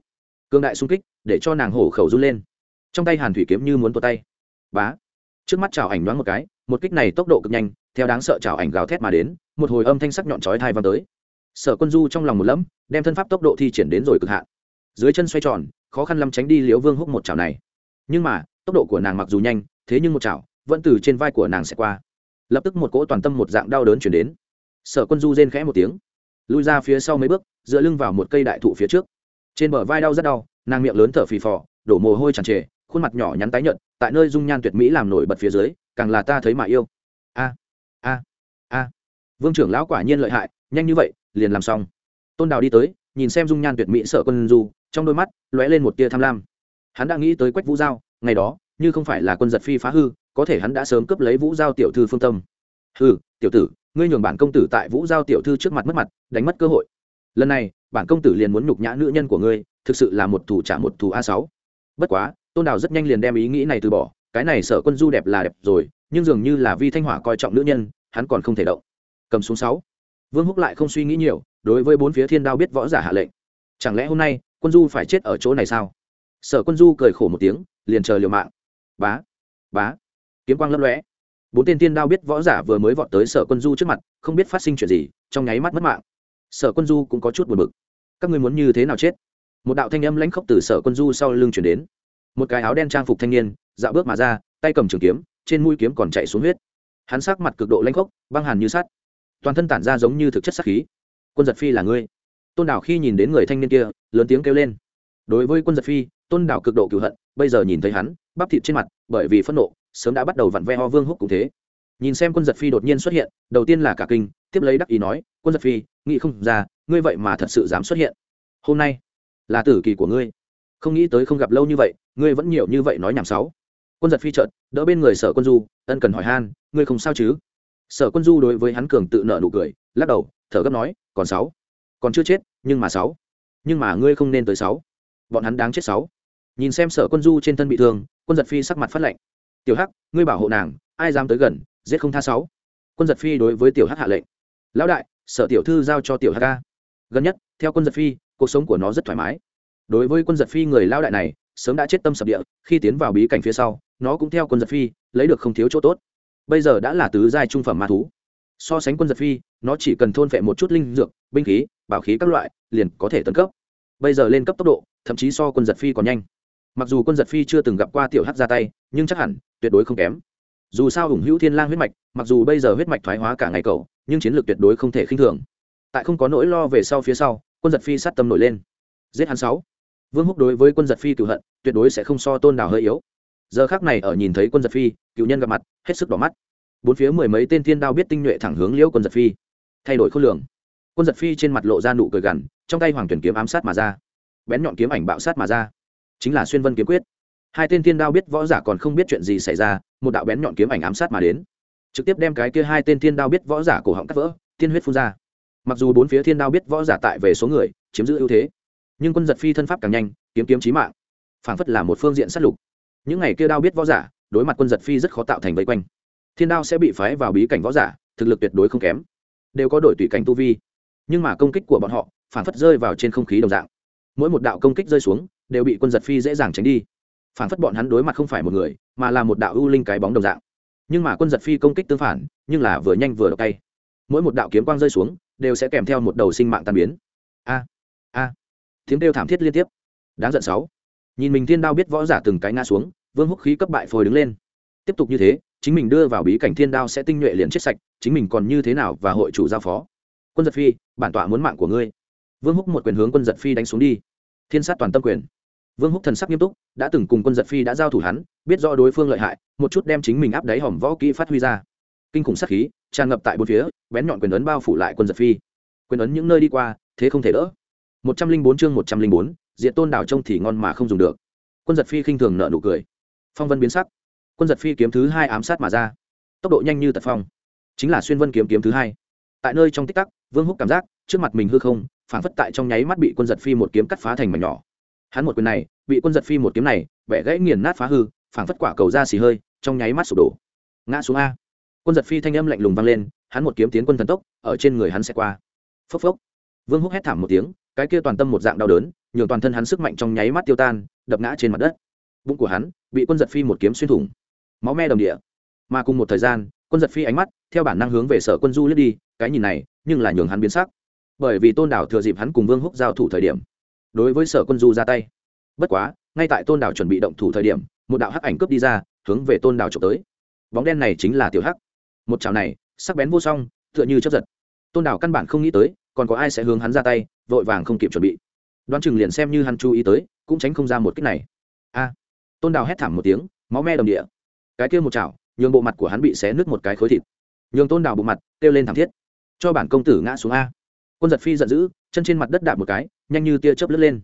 Cương đại xung kích, để cho nàng hổ khẩu run lên. Trong tay hàn thủy kiếm như muốn tuột tay. Bá. Trước mắt chảo ảnh đoán một cái một kích này tốc độ cực nhanh, theo đáng sợ chảo ảnh gào thét mà đến, một hồi âm thanh sắc nhọn chói thai vang tới. Sở quân du trong lòng một lẫm, đem thân pháp tốc độ thi triển đến rồi cực hạn. Dưới chân xoay tròn, khó khăn lắm tránh đi liễu vương húc một chảo này. Nhưng mà, tốc độ của nàng mặc dù nhanh, thế nhưng một chảo vẫn từ trên vai của nàng sẽ qua. Lập tức một cỗ toàn tâm một dạng đau đớn chuyển đến. Sở quân du rên khẽ một tiếng, lui ra phía sau mấy bước, dựa lưng vào một cây đại thụ phía trước. Trên bờ vai đau rất đau, nàng miệng lớn thở phì phò, đổ mồ hôi tràn trề, khuôn mặt nhỏ nhắn tái nhợt, tại nơi dung nhan tuyệt mỹ làm nổi bật phía dưới càng là ta thấy mà yêu. A a a. Vương trưởng lão quả nhiên lợi hại, nhanh như vậy, liền làm xong. Tôn đào đi tới, nhìn xem dung nhan tuyệt mỹ sợ quân du, trong đôi mắt lóe lên một tia tham lam. Hắn đã nghĩ tới quách vũ giao, ngày đó, như không phải là quân giật phi phá hư, có thể hắn đã sớm cướp lấy vũ giao tiểu thư phương tâm. Hư tiểu tử, ngươi nhường bản công tử tại vũ giao tiểu thư trước mặt mất mặt, đánh mất cơ hội. Lần này, bản công tử liền muốn nhục nhã nữ nhân của ngươi, thực sự là một thủ trả một thủ a sáu. Bất quá, tôn đào rất nhanh liền đem ý nghĩ này từ bỏ cái này sở quân du đẹp là đẹp rồi, nhưng dường như là vi thanh hỏa coi trọng nữ nhân, hắn còn không thể động. Cầm xuống sáu. Vương húc lại không suy nghĩ nhiều, đối với bốn phía thiên đao biết võ giả hạ lệnh. Chẳng lẽ hôm nay, quân du phải chết ở chỗ này sao? Sở quân du cười khổ một tiếng, liền chờ liều mạng. Bá bá. Kiếm quang lấp lóe. Bốn tên tiên đao biết võ giả vừa mới vọt tới sở quân du trước mặt, không biết phát sinh chuyện gì, trong nháy mắt mất mạng. Sở quân du cũng có chút buồn bực. Các ngươi muốn như thế nào chết? Một đạo thanh âm lãnh khốc từ sở quân du sau lưng chuyển đến một cái áo đen trang phục thanh niên, dạo bước mà ra, tay cầm trường kiếm, trên mũi kiếm còn chạy xuống huyết. Hắn sắc mặt cực độ lanh khốc, băng hàn như sắt. Toàn thân tản ra giống như thực chất sắc khí. Quân giật phi là ngươi. Tôn đảo khi nhìn đến người thanh niên kia, lớn tiếng kêu lên. Đối với quân giật phi, tôn đảo cực độ cựu hận, bây giờ nhìn thấy hắn, bắp thịt trên mặt, bởi vì phẫn nộ, sớm đã bắt đầu vặn ve ho vương húc cũng thế. Nhìn xem quân giật phi đột nhiên xuất hiện, đầu tiên là cả kinh, tiếp lấy đắc ý nói, quân giật phi, nghĩ không ra, ngươi vậy mà thật sự dám xuất hiện. Hôm nay là tử kỳ của ngươi. Không nghĩ tới không gặp lâu như vậy ngươi vẫn nhiều như vậy nói nhảm sáu. Quân giật phi trợt đỡ bên người sở quân du, ân cần hỏi han, ngươi không sao chứ? Sở quân du đối với hắn cường tự nợ nụ cười, lắc đầu, thở gấp nói, còn sáu. Còn chưa chết, nhưng mà sáu. Nhưng mà ngươi không nên tới sáu. Bọn hắn đáng chết sáu. Nhìn xem sở quân du trên thân bị thương, quân giật phi sắc mặt phát lệnh tiểu hắc, ngươi bảo hộ nàng, ai dám tới gần, giết không tha sáu. Quân giật phi đối với tiểu hắc hạ lệnh. Lão đại, sở tiểu thư giao cho tiểu hắc ca. Gần nhất, theo quân giật phi, cuộc sống của nó rất thoải mái. Đối với quân giật phi người lao đại này sớm đã chết tâm sập địa, khi tiến vào bí cảnh phía sau, nó cũng theo quân giật phi, lấy được không thiếu chỗ tốt. Bây giờ đã là tứ giai trung phẩm ma thú. So sánh quân giật phi, nó chỉ cần thôn phệ một chút linh dược, binh khí, bảo khí các loại, liền có thể tấn cấp. Bây giờ lên cấp tốc độ, thậm chí so quân giật phi còn nhanh. Mặc dù quân giật phi chưa từng gặp qua tiểu hắc ra tay, nhưng chắc hẳn, tuyệt đối không kém. Dù sao ủng hữu thiên lang huyết mạch, mặc dù bây giờ huyết mạch thoái hóa cả ngày cầu, nhưng chiến lược tuyệt đối không thể khinh thường. Tại không có nỗi lo về sau phía sau, quân giật phi sát tâm nổi lên. Giết hắn sáu vương húc đối với quân giật phi cựu hận, tuyệt đối sẽ không so tôn đào hơi yếu. Giờ khác này ở nhìn thấy quân giật phi, cựu nhân gặp mặt, hết sức đỏ mắt. Bốn phía mười mấy tên thiên đao biết tinh nhuệ thẳng hướng liễu quân giật phi. Thay đổi khối lượng. Quân giật phi trên mặt lộ ra nụ cười gằn, trong tay hoàng tuyển kiếm ám sát mà ra. Bén nhọn kiếm ảnh bạo sát mà ra. Chính là xuyên vân kiếm quyết. Hai tên thiên đao biết võ giả còn không biết chuyện gì xảy ra, một đạo bén nhọn kiếm ảnh ám sát mà đến. Trực tiếp đem cái kia hai tên thiên đao biết võ giả cổ họng cắt vỡ, tiên huyết phun ra. Mặc dù bốn phía thiên đao biết võ giả tại về số người, chiếm giữ ưu thế nhưng quân giật phi thân pháp càng nhanh, kiếm kiếm chí mạng. Phảng phất là một phương diện sát lục. Những ngày kia đao biết võ giả, đối mặt quân giật phi rất khó tạo thành vây quanh. Thiên đao sẽ bị phái vào bí cảnh võ giả, thực lực tuyệt đối không kém. Đều có đổi tùy cảnh tu vi. Nhưng mà công kích của bọn họ, phảng phất rơi vào trên không khí đồng dạng. Mỗi một đạo công kích rơi xuống, đều bị quân giật phi dễ dàng tránh đi. Phảng phất bọn hắn đối mặt không phải một người, mà là một đạo ưu linh cái bóng đồng dạng. Nhưng mà quân giật phi công kích tương phản, nhưng là vừa nhanh vừa độc tay. Mỗi một đạo kiếm quang rơi xuống, đều sẽ kèm theo một đầu sinh mạng tàn biến. A a tiếng kêu thảm thiết liên tiếp. Đáng giận sáu. Nhìn mình thiên đao biết võ giả từng cái ngã xuống, vương húc khí cấp bại phồi đứng lên. Tiếp tục như thế, chính mình đưa vào bí cảnh thiên đao sẽ tinh nhuệ liền chết sạch, chính mình còn như thế nào và hội chủ giao phó? Quân giật phi, bản tọa muốn mạng của ngươi. Vương húc một quyền hướng quân giật phi đánh xuống đi. Thiên sát toàn tâm quyền. Vương húc thần sắc nghiêm túc, đã từng cùng quân giật phi đã giao thủ hắn, biết do đối phương lợi hại, một chút đem chính mình áp đáy hòm võ kỹ phát huy ra. Kinh khủng sát khí, tràn ngập tại bốn phía, bén nhọn quyền ấn bao phủ lại quân giật phi. Quyền ấn những nơi đi qua, thế không thể đỡ một trăm linh bốn chương một trăm linh bốn diện tôn đảo trông thì ngon mà không dùng được. Quân giật phi khinh thường nợ nụ cười. Phong vân biến sắc. Quân giật phi kiếm thứ hai ám sát mà ra. Tốc độ nhanh như tật phong. Chính là xuyên vân kiếm kiếm thứ hai. Tại nơi trong tích tắc, vương húc cảm giác, trước mặt mình hư không phản phất tại trong nháy mắt bị quân giật phi một kiếm cắt phá thành mảnh nhỏ. Hắn một quyền này, bị quân giật phi một kiếm này, bẻ gãy nghiền nát phá hư phản phất quả cầu ra xì hơi, trong nháy mắt sụp đổ. Ngã xuống a. Quân giật phi thanh âm lạnh lùng vang lên, hắn một kiếm tiến quân thần tốc, ở trên người hắn sẽ qua. Phốc phốc. Vương húc hét thảm một tiếng cái kia toàn tâm một dạng đau đớn, nhường toàn thân hắn sức mạnh trong nháy mắt tiêu tan, đập ngã trên mặt đất. Bụng của hắn bị quân giật phi một kiếm xuyên thủng. Máu me đồng địa. Mà cùng một thời gian, quân giật phi ánh mắt theo bản năng hướng về sở quân du lướt đi, cái nhìn này, nhưng là nhường hắn biến sắc. Bởi vì tôn đảo thừa dịp hắn cùng vương húc giao thủ thời điểm, đối với sở quân du ra tay. Bất quá, ngay tại tôn đảo chuẩn bị động thủ thời điểm, một đạo hắc ảnh cướp đi ra, hướng về tôn đảo trộm tới. Bóng đen này chính là tiểu hắc. Một chảo này, sắc bén vô song, tựa như chấp giật. Tôn đảo căn bản không nghĩ tới, còn có ai sẽ hướng hắn ra tay vội vàng không kịp chuẩn bị. Đoán chừng liền xem như hắn chú ý tới, cũng tránh không ra một cách này. A! Tôn đào hét thảm một tiếng, máu me đồng địa. Cái kia một chảo, nhường bộ mặt của hắn bị xé nứt một cái khối thịt. Nhường tôn đào bộ mặt, kêu lên thảm thiết. Cho bản công tử ngã xuống a. Quân giật phi giận dữ, chân trên mặt đất đạp một cái, nhanh như tia chớp lướt lên.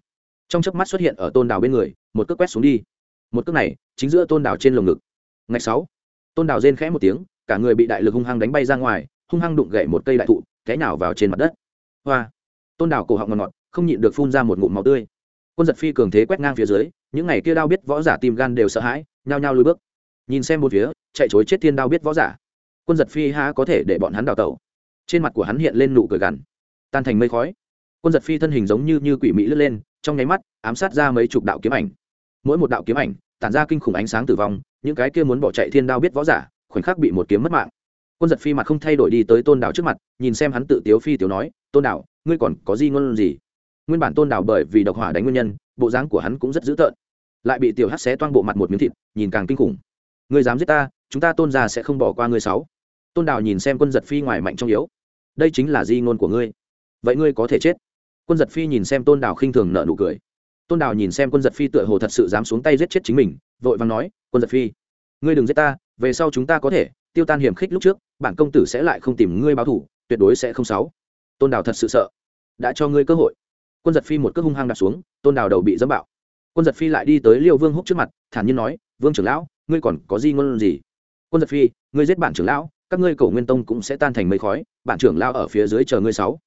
Trong chớp mắt xuất hiện ở tôn đào bên người, một cước quét xuống đi. Một cước này, chính giữa tôn đào trên lồng ngực. Ngày sáu, tôn đào rên khẽ một tiếng, cả người bị đại lực hung hăng đánh bay ra ngoài, hung hăng đụng gậy một cây đại thụ, té nào vào trên mặt đất. Hoa! Tôn Đảo cổ họng ngọt ngọt, không nhịn được phun ra một ngụm máu tươi. Quân giật phi cường thế quét ngang phía dưới, những ngày kia đao biết võ giả tim gan đều sợ hãi, nhao nhao lùi bước. Nhìn xem một phía, chạy chối chết thiên đao biết võ giả. Quân giật phi há có thể để bọn hắn đào tẩu. Trên mặt của hắn hiện lên nụ cười gằn, tan thành mây khói. Quân giật phi thân hình giống như như quỷ mỹ lướt lên, trong nháy mắt, ám sát ra mấy chục đạo kiếm ảnh. Mỗi một đạo kiếm ảnh, tản ra kinh khủng ánh sáng tử vong, những cái kia muốn bỏ chạy thiên đao biết võ giả, khoảnh khắc bị một kiếm mất mạng. Quân giật phi mặt không thay đổi đi tới tôn đảo trước mặt, nhìn xem hắn tự tiếu phi tiếu nói, tôn đảo ngươi còn có gì ngôn gì? Nguyên bản tôn đảo bởi vì độc hỏa đánh nguyên nhân, bộ dáng của hắn cũng rất dữ tợn. Lại bị tiểu hắc xé toang bộ mặt một miếng thịt, nhìn càng kinh khủng. Ngươi dám giết ta, chúng ta tôn già sẽ không bỏ qua ngươi sáu. Tôn đảo nhìn xem quân giật phi ngoài mạnh trong yếu. Đây chính là di ngôn của ngươi. Vậy ngươi có thể chết? Quân giật phi nhìn xem tôn đảo khinh thường nợ nụ cười. Tôn đảo nhìn xem quân giật phi tựa hồ thật sự dám xuống tay giết chết chính mình, vội vàng nói, quân giật phi, ngươi đừng giết ta, về sau chúng ta có thể tiêu tan hiểm khích lúc trước, bản công tử sẽ lại không tìm ngươi báo thủ tuyệt đối sẽ không sáu tôn đào thật sự sợ. Đã cho ngươi cơ hội. Quân giật phi một cước hung hăng đặt xuống, tôn đào đầu bị dẫm bạo. Quân giật phi lại đi tới liêu vương húc trước mặt, thản nhiên nói, vương trưởng lão, ngươi còn có gì ngôn gì? Quân giật phi, ngươi giết bản trưởng lão, các ngươi cổ nguyên tông cũng sẽ tan thành mây khói, bản trưởng lão ở phía dưới chờ ngươi sáu.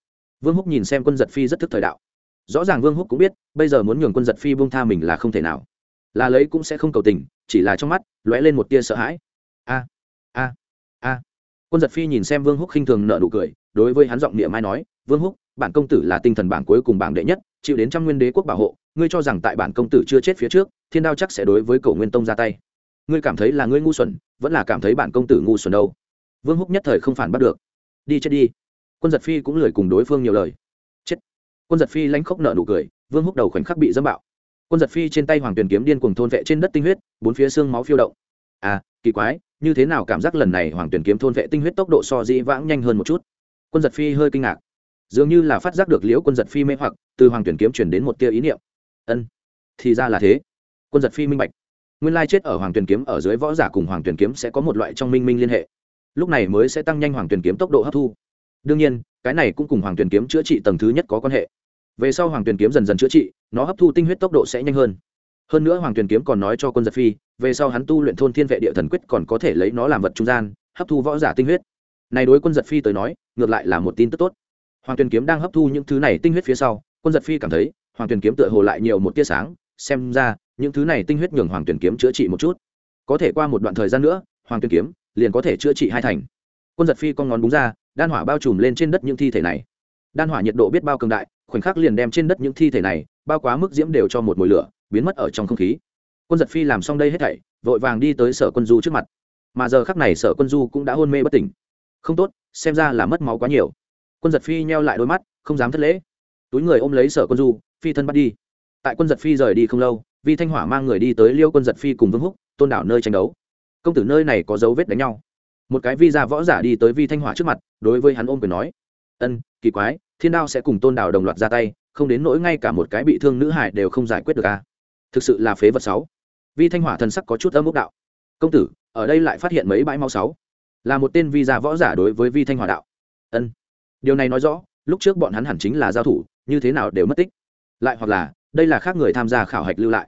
Vương húc nhìn xem quân giật phi rất thức thời đạo. Rõ ràng vương húc cũng biết, bây giờ muốn nhường quân giật phi buông tha mình là không thể nào. Là lấy cũng sẽ không cầu tình, chỉ là trong mắt, lóe lên một tia sợ hãi. A a a. Quân giật phi nhìn xem vương húc khinh thường nợ nụ cười đối với hắn giọng niệm mai nói, vương húc, bản công tử là tinh thần bảng cuối cùng bảng đệ nhất, chịu đến trăm nguyên đế quốc bảo hộ, ngươi cho rằng tại bản công tử chưa chết phía trước, thiên đao chắc sẽ đối với cầu nguyên tông ra tay. Ngươi cảm thấy là ngươi ngu xuẩn, vẫn là cảm thấy bản công tử ngu xuẩn đâu. Vương húc nhất thời không phản bắt được. Đi chết đi. Quân giật phi cũng lười cùng đối phương nhiều lời. Chết. Quân giật phi lãnh khốc nợ nụ cười, vương húc đầu khoảnh khắc bị dâm bạo. Quân giật phi trên tay hoàng tuyền kiếm điên cùng thôn vệ trên đất tinh huyết, bốn phía xương máu phiêu động. À kỳ quái, như thế nào cảm giác lần này hoàng tuyền kiếm thôn vệ tinh huyết tốc độ so dĩ vãng nhanh hơn một chút? Quân giật phi hơi kinh ngạc. Dường như là phát giác được liễu quân giật phi mê hoặc, từ hoàng tuyển kiếm chuyển đến một tia ý niệm. Ân, thì ra là thế. Quân giật phi minh bạch. Nguyên lai chết ở hoàng tuyển kiếm ở dưới võ giả cùng hoàng tuyển kiếm sẽ có một loại trong minh minh liên hệ. Lúc này mới sẽ tăng nhanh hoàng tuyển kiếm tốc độ hấp thu. Đương nhiên, cái này cũng cùng hoàng tuyển kiếm chữa trị tầng thứ nhất có quan hệ. Về sau hoàng tuyển kiếm dần dần chữa trị, nó hấp thu tinh huyết tốc độ sẽ nhanh hơn. Hơn nữa hoàng tuyền kiếm còn nói cho quân giật phi, về sau hắn tu luyện thôn thiên vệ địa thần quyết còn có thể lấy nó làm vật trung gian, hấp thu võ giả tinh huyết này đối quân giật phi tới nói, ngược lại là một tin tức tốt. Hoàng tuyền kiếm đang hấp thu những thứ này tinh huyết phía sau, quân giật phi cảm thấy, hoàng tuyền kiếm tựa hồ lại nhiều một tia sáng, xem ra, những thứ này tinh huyết nhường hoàng tuyền kiếm chữa trị một chút. Có thể qua một đoạn thời gian nữa, hoàng tuyền kiếm liền có thể chữa trị hai thành. Quân giật phi con ngón búng ra, đan hỏa bao trùm lên trên đất những thi thể này. Đan hỏa nhiệt độ biết bao cường đại, khoảnh khắc liền đem trên đất những thi thể này, bao quá mức diễm đều cho một mùi lửa, biến mất ở trong không khí. Quân giật phi làm xong đây hết thảy, vội vàng đi tới sở quân du trước mặt. Mà giờ khắc này sở quân du cũng đã hôn mê bất tỉnh không tốt, xem ra là mất máu quá nhiều. Quân giật phi nheo lại đôi mắt, không dám thất lễ. Túi người ôm lấy sở quân du, phi thân bắt đi. Tại quân giật phi rời đi không lâu, vi thanh hỏa mang người đi tới liêu quân giật phi cùng vương húc, tôn đảo nơi tranh đấu. Công tử nơi này có dấu vết đánh nhau. Một cái vi ra võ giả đi tới vi thanh hỏa trước mặt, đối với hắn ôm quyền nói, ân, kỳ quái, thiên đao sẽ cùng tôn đảo đồng loạt ra tay, không đến nỗi ngay cả một cái bị thương nữ hải đều không giải quyết được à? Thực sự là phế vật sáu. Vi thanh hỏa thần sắc có chút âm ốc đạo, công tử, ở đây lại phát hiện mấy bãi máu sáu là một tên vi gia võ giả đối với vi thanh hòa đạo. Ân, điều này nói rõ, lúc trước bọn hắn hẳn chính là giao thủ, như thế nào đều mất tích. Lại hoặc là, đây là khác người tham gia khảo hạch lưu lại.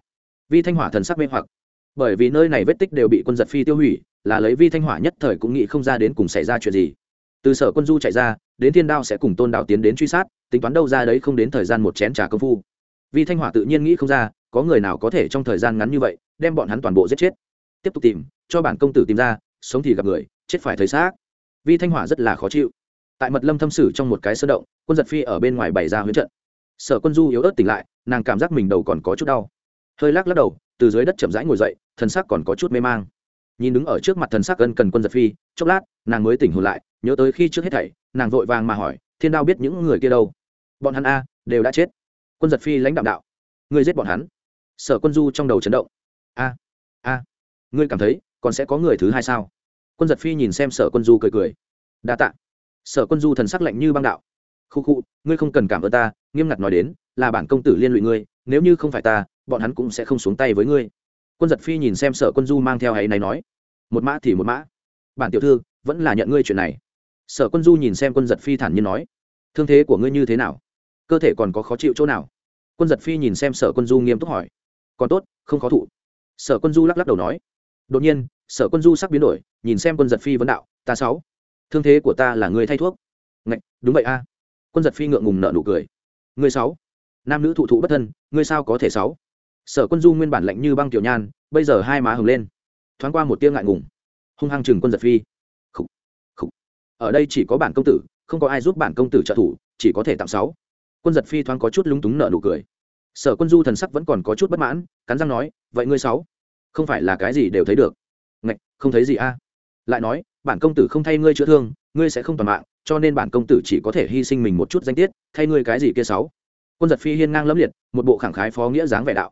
Vi thanh hỏa thần sắc mê hoặc. Bởi vì nơi này vết tích đều bị quân giật phi tiêu hủy, là lấy vi thanh hỏa nhất thời cũng nghĩ không ra đến cùng xảy ra chuyện gì. Từ sở quân du chạy ra, đến thiên đao sẽ cùng tôn đạo tiến đến truy sát, tính toán đâu ra đấy không đến thời gian một chén trà công phu. Vi thanh hỏa tự nhiên nghĩ không ra, có người nào có thể trong thời gian ngắn như vậy, đem bọn hắn toàn bộ giết chết. Tiếp tục tìm, cho bản công tử tìm ra, sống thì gặp người chết phải thấy xác. Vi thanh hỏa rất là khó chịu. Tại mật lâm thâm sử trong một cái sơ động, quân giật phi ở bên ngoài bày ra huyễn trận. Sở quân du yếu ớt tỉnh lại, nàng cảm giác mình đầu còn có chút đau. Hơi lắc lắc đầu, từ dưới đất chậm rãi ngồi dậy, thần sắc còn có chút mê mang. Nhìn đứng ở trước mặt thần sắc ân cần quân giật phi, chốc lát, nàng mới tỉnh hồn lại, nhớ tới khi trước hết thảy, nàng vội vàng mà hỏi, thiên đao biết những người kia đâu? Bọn hắn a, đều đã chết. Quân giật phi lãnh đạo đạo, ngươi giết bọn hắn? Sở quân du trong đầu chấn động, a a, ngươi cảm thấy, còn sẽ có người thứ hai sao? Quân giật phi nhìn xem sở quân du cười cười. Đa t ạ sở quân du thần sắc lạnh như băng đạo. Khu khu, ngươi không cần cảm ơn ta, nghiêm ngặt nói đến, là bản công tử liên lụy ngươi, nếu như không phải ta, bọn hắn cũng sẽ không xuống tay với ngươi. Quân giật phi nhìn xem sở quân du mang theo hay này nói. Một mã thì một mã. Bản tiểu thư, vẫn là nhận ngươi chuyện này. Sở quân du nhìn xem quân giật phi thản nhiên nói. Thương thế của ngươi như thế nào? Cơ thể còn có khó chịu chỗ nào? Quân giật phi nhìn xem sở quân du nghiêm túc hỏi. Còn tốt, không khó thụ. Sở quân du lắc lắc đầu nói. Đột nhiên sở quân du sắc biến đổi, nhìn xem quân giật phi vấn đạo, ta sáu, thương thế của ta là người thay thuốc. Ngạch, đúng vậy a. Quân giật phi ngượng ngùng nợ nụ cười. Người sáu, nam nữ thụ thụ bất thân, ngươi sao có thể sáu? Sở quân du nguyên bản lạnh như băng tiểu nhan, bây giờ hai má hừng lên. Thoáng qua một tiếng ngại ngùng. Hung hăng chừng quân giật phi. Khủ. Khủ. ở đây chỉ có bản công tử, không có ai giúp bản công tử trợ thủ, chỉ có thể tặng sáu. Quân giật phi thoáng có chút lúng túng nợ nụ cười. Sở quân du thần sắc vẫn còn có chút bất mãn, cắn răng nói, vậy ngươi sáu, không phải là cái gì đều thấy được ngạch, không thấy gì a. Lại nói, bản công tử không thay ngươi chữa thương, ngươi sẽ không toàn mạng, cho nên bản công tử chỉ có thể hy sinh mình một chút danh tiết, thay ngươi cái gì kia sáu. Quân giật phi hiên ngang lẫm liệt, một bộ khẳng khái phó nghĩa dáng vẻ đạo.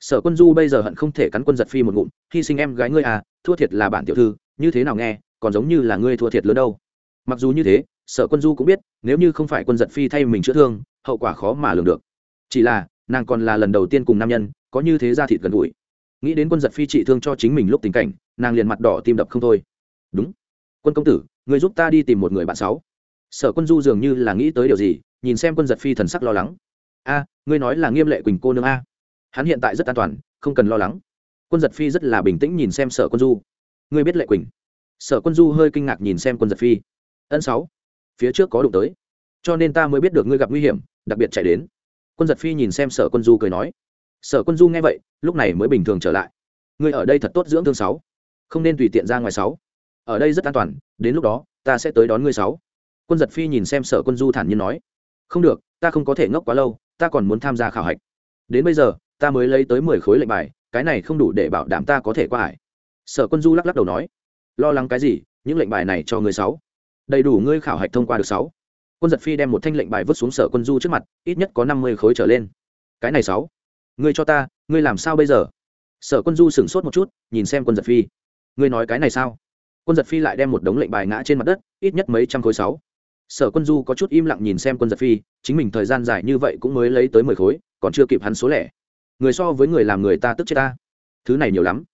Sở quân du bây giờ hận không thể cắn quân giật phi một ngụm, hy sinh em gái ngươi à thua thiệt là bản tiểu thư, như thế nào nghe, còn giống như là ngươi thua thiệt lớn đâu. Mặc dù như thế, sở quân du cũng biết, nếu như không phải quân giật phi thay mình chữa thương, hậu quả khó mà lường được. Chỉ là, nàng còn là lần đầu tiên cùng nam nhân, có như thế ra thịt gần gũi nghĩ đến quân giật phi trị thương cho chính mình lúc tình cảnh, nàng liền mặt đỏ tim đập không thôi. Đúng. Quân công tử, người giúp ta đi tìm một người bạn sáu. Sở quân du dường như là nghĩ tới điều gì, nhìn xem quân giật phi thần sắc lo lắng. A, ngươi nói là nghiêm lệ quỳnh cô nương a. Hắn hiện tại rất an toàn, không cần lo lắng. Quân giật phi rất là bình tĩnh nhìn xem sở quân du. Ngươi biết lệ quỳnh. Sở quân du hơi kinh ngạc nhìn xem quân giật phi. Ân sáu, phía trước có đụng tới, cho nên ta mới biết được ngươi gặp nguy hiểm, đặc biệt chạy đến. Quân giật phi nhìn xem sở quân du cười nói sở quân du nghe vậy, lúc này mới bình thường trở lại. Ngươi ở đây thật tốt dưỡng thương sáu. Không nên tùy tiện ra ngoài sáu. Ở đây rất an toàn, đến lúc đó, ta sẽ tới đón ngươi sáu. Quân giật phi nhìn xem sở quân du thản nhiên nói. Không được, ta không có thể ngốc quá lâu, ta còn muốn tham gia khảo hạch. Đến bây giờ, ta mới lấy tới mười khối lệnh bài, cái này không đủ để bảo đảm ta có thể qua hải. Sở quân du lắc lắc đầu nói. Lo lắng cái gì, những lệnh bài này cho người sáu. Đầy đủ ngươi khảo hạch thông qua được sáu. Quân giật phi đem một thanh lệnh bài vứt xuống sở quân du trước mặt, ít nhất có năm mươi khối trở lên. Cái này sáu ngươi cho ta, ngươi làm sao bây giờ? Sở quân du sửng sốt một chút, nhìn xem quân giật phi. Ngươi nói cái này sao? Quân giật phi lại đem một đống lệnh bài ngã trên mặt đất, ít nhất mấy trăm khối sáu. Sở quân du có chút im lặng nhìn xem quân giật phi, chính mình thời gian dài như vậy cũng mới lấy tới mười khối, còn chưa kịp hắn số lẻ. Người so với người làm người ta tức chết ta. Thứ này nhiều lắm.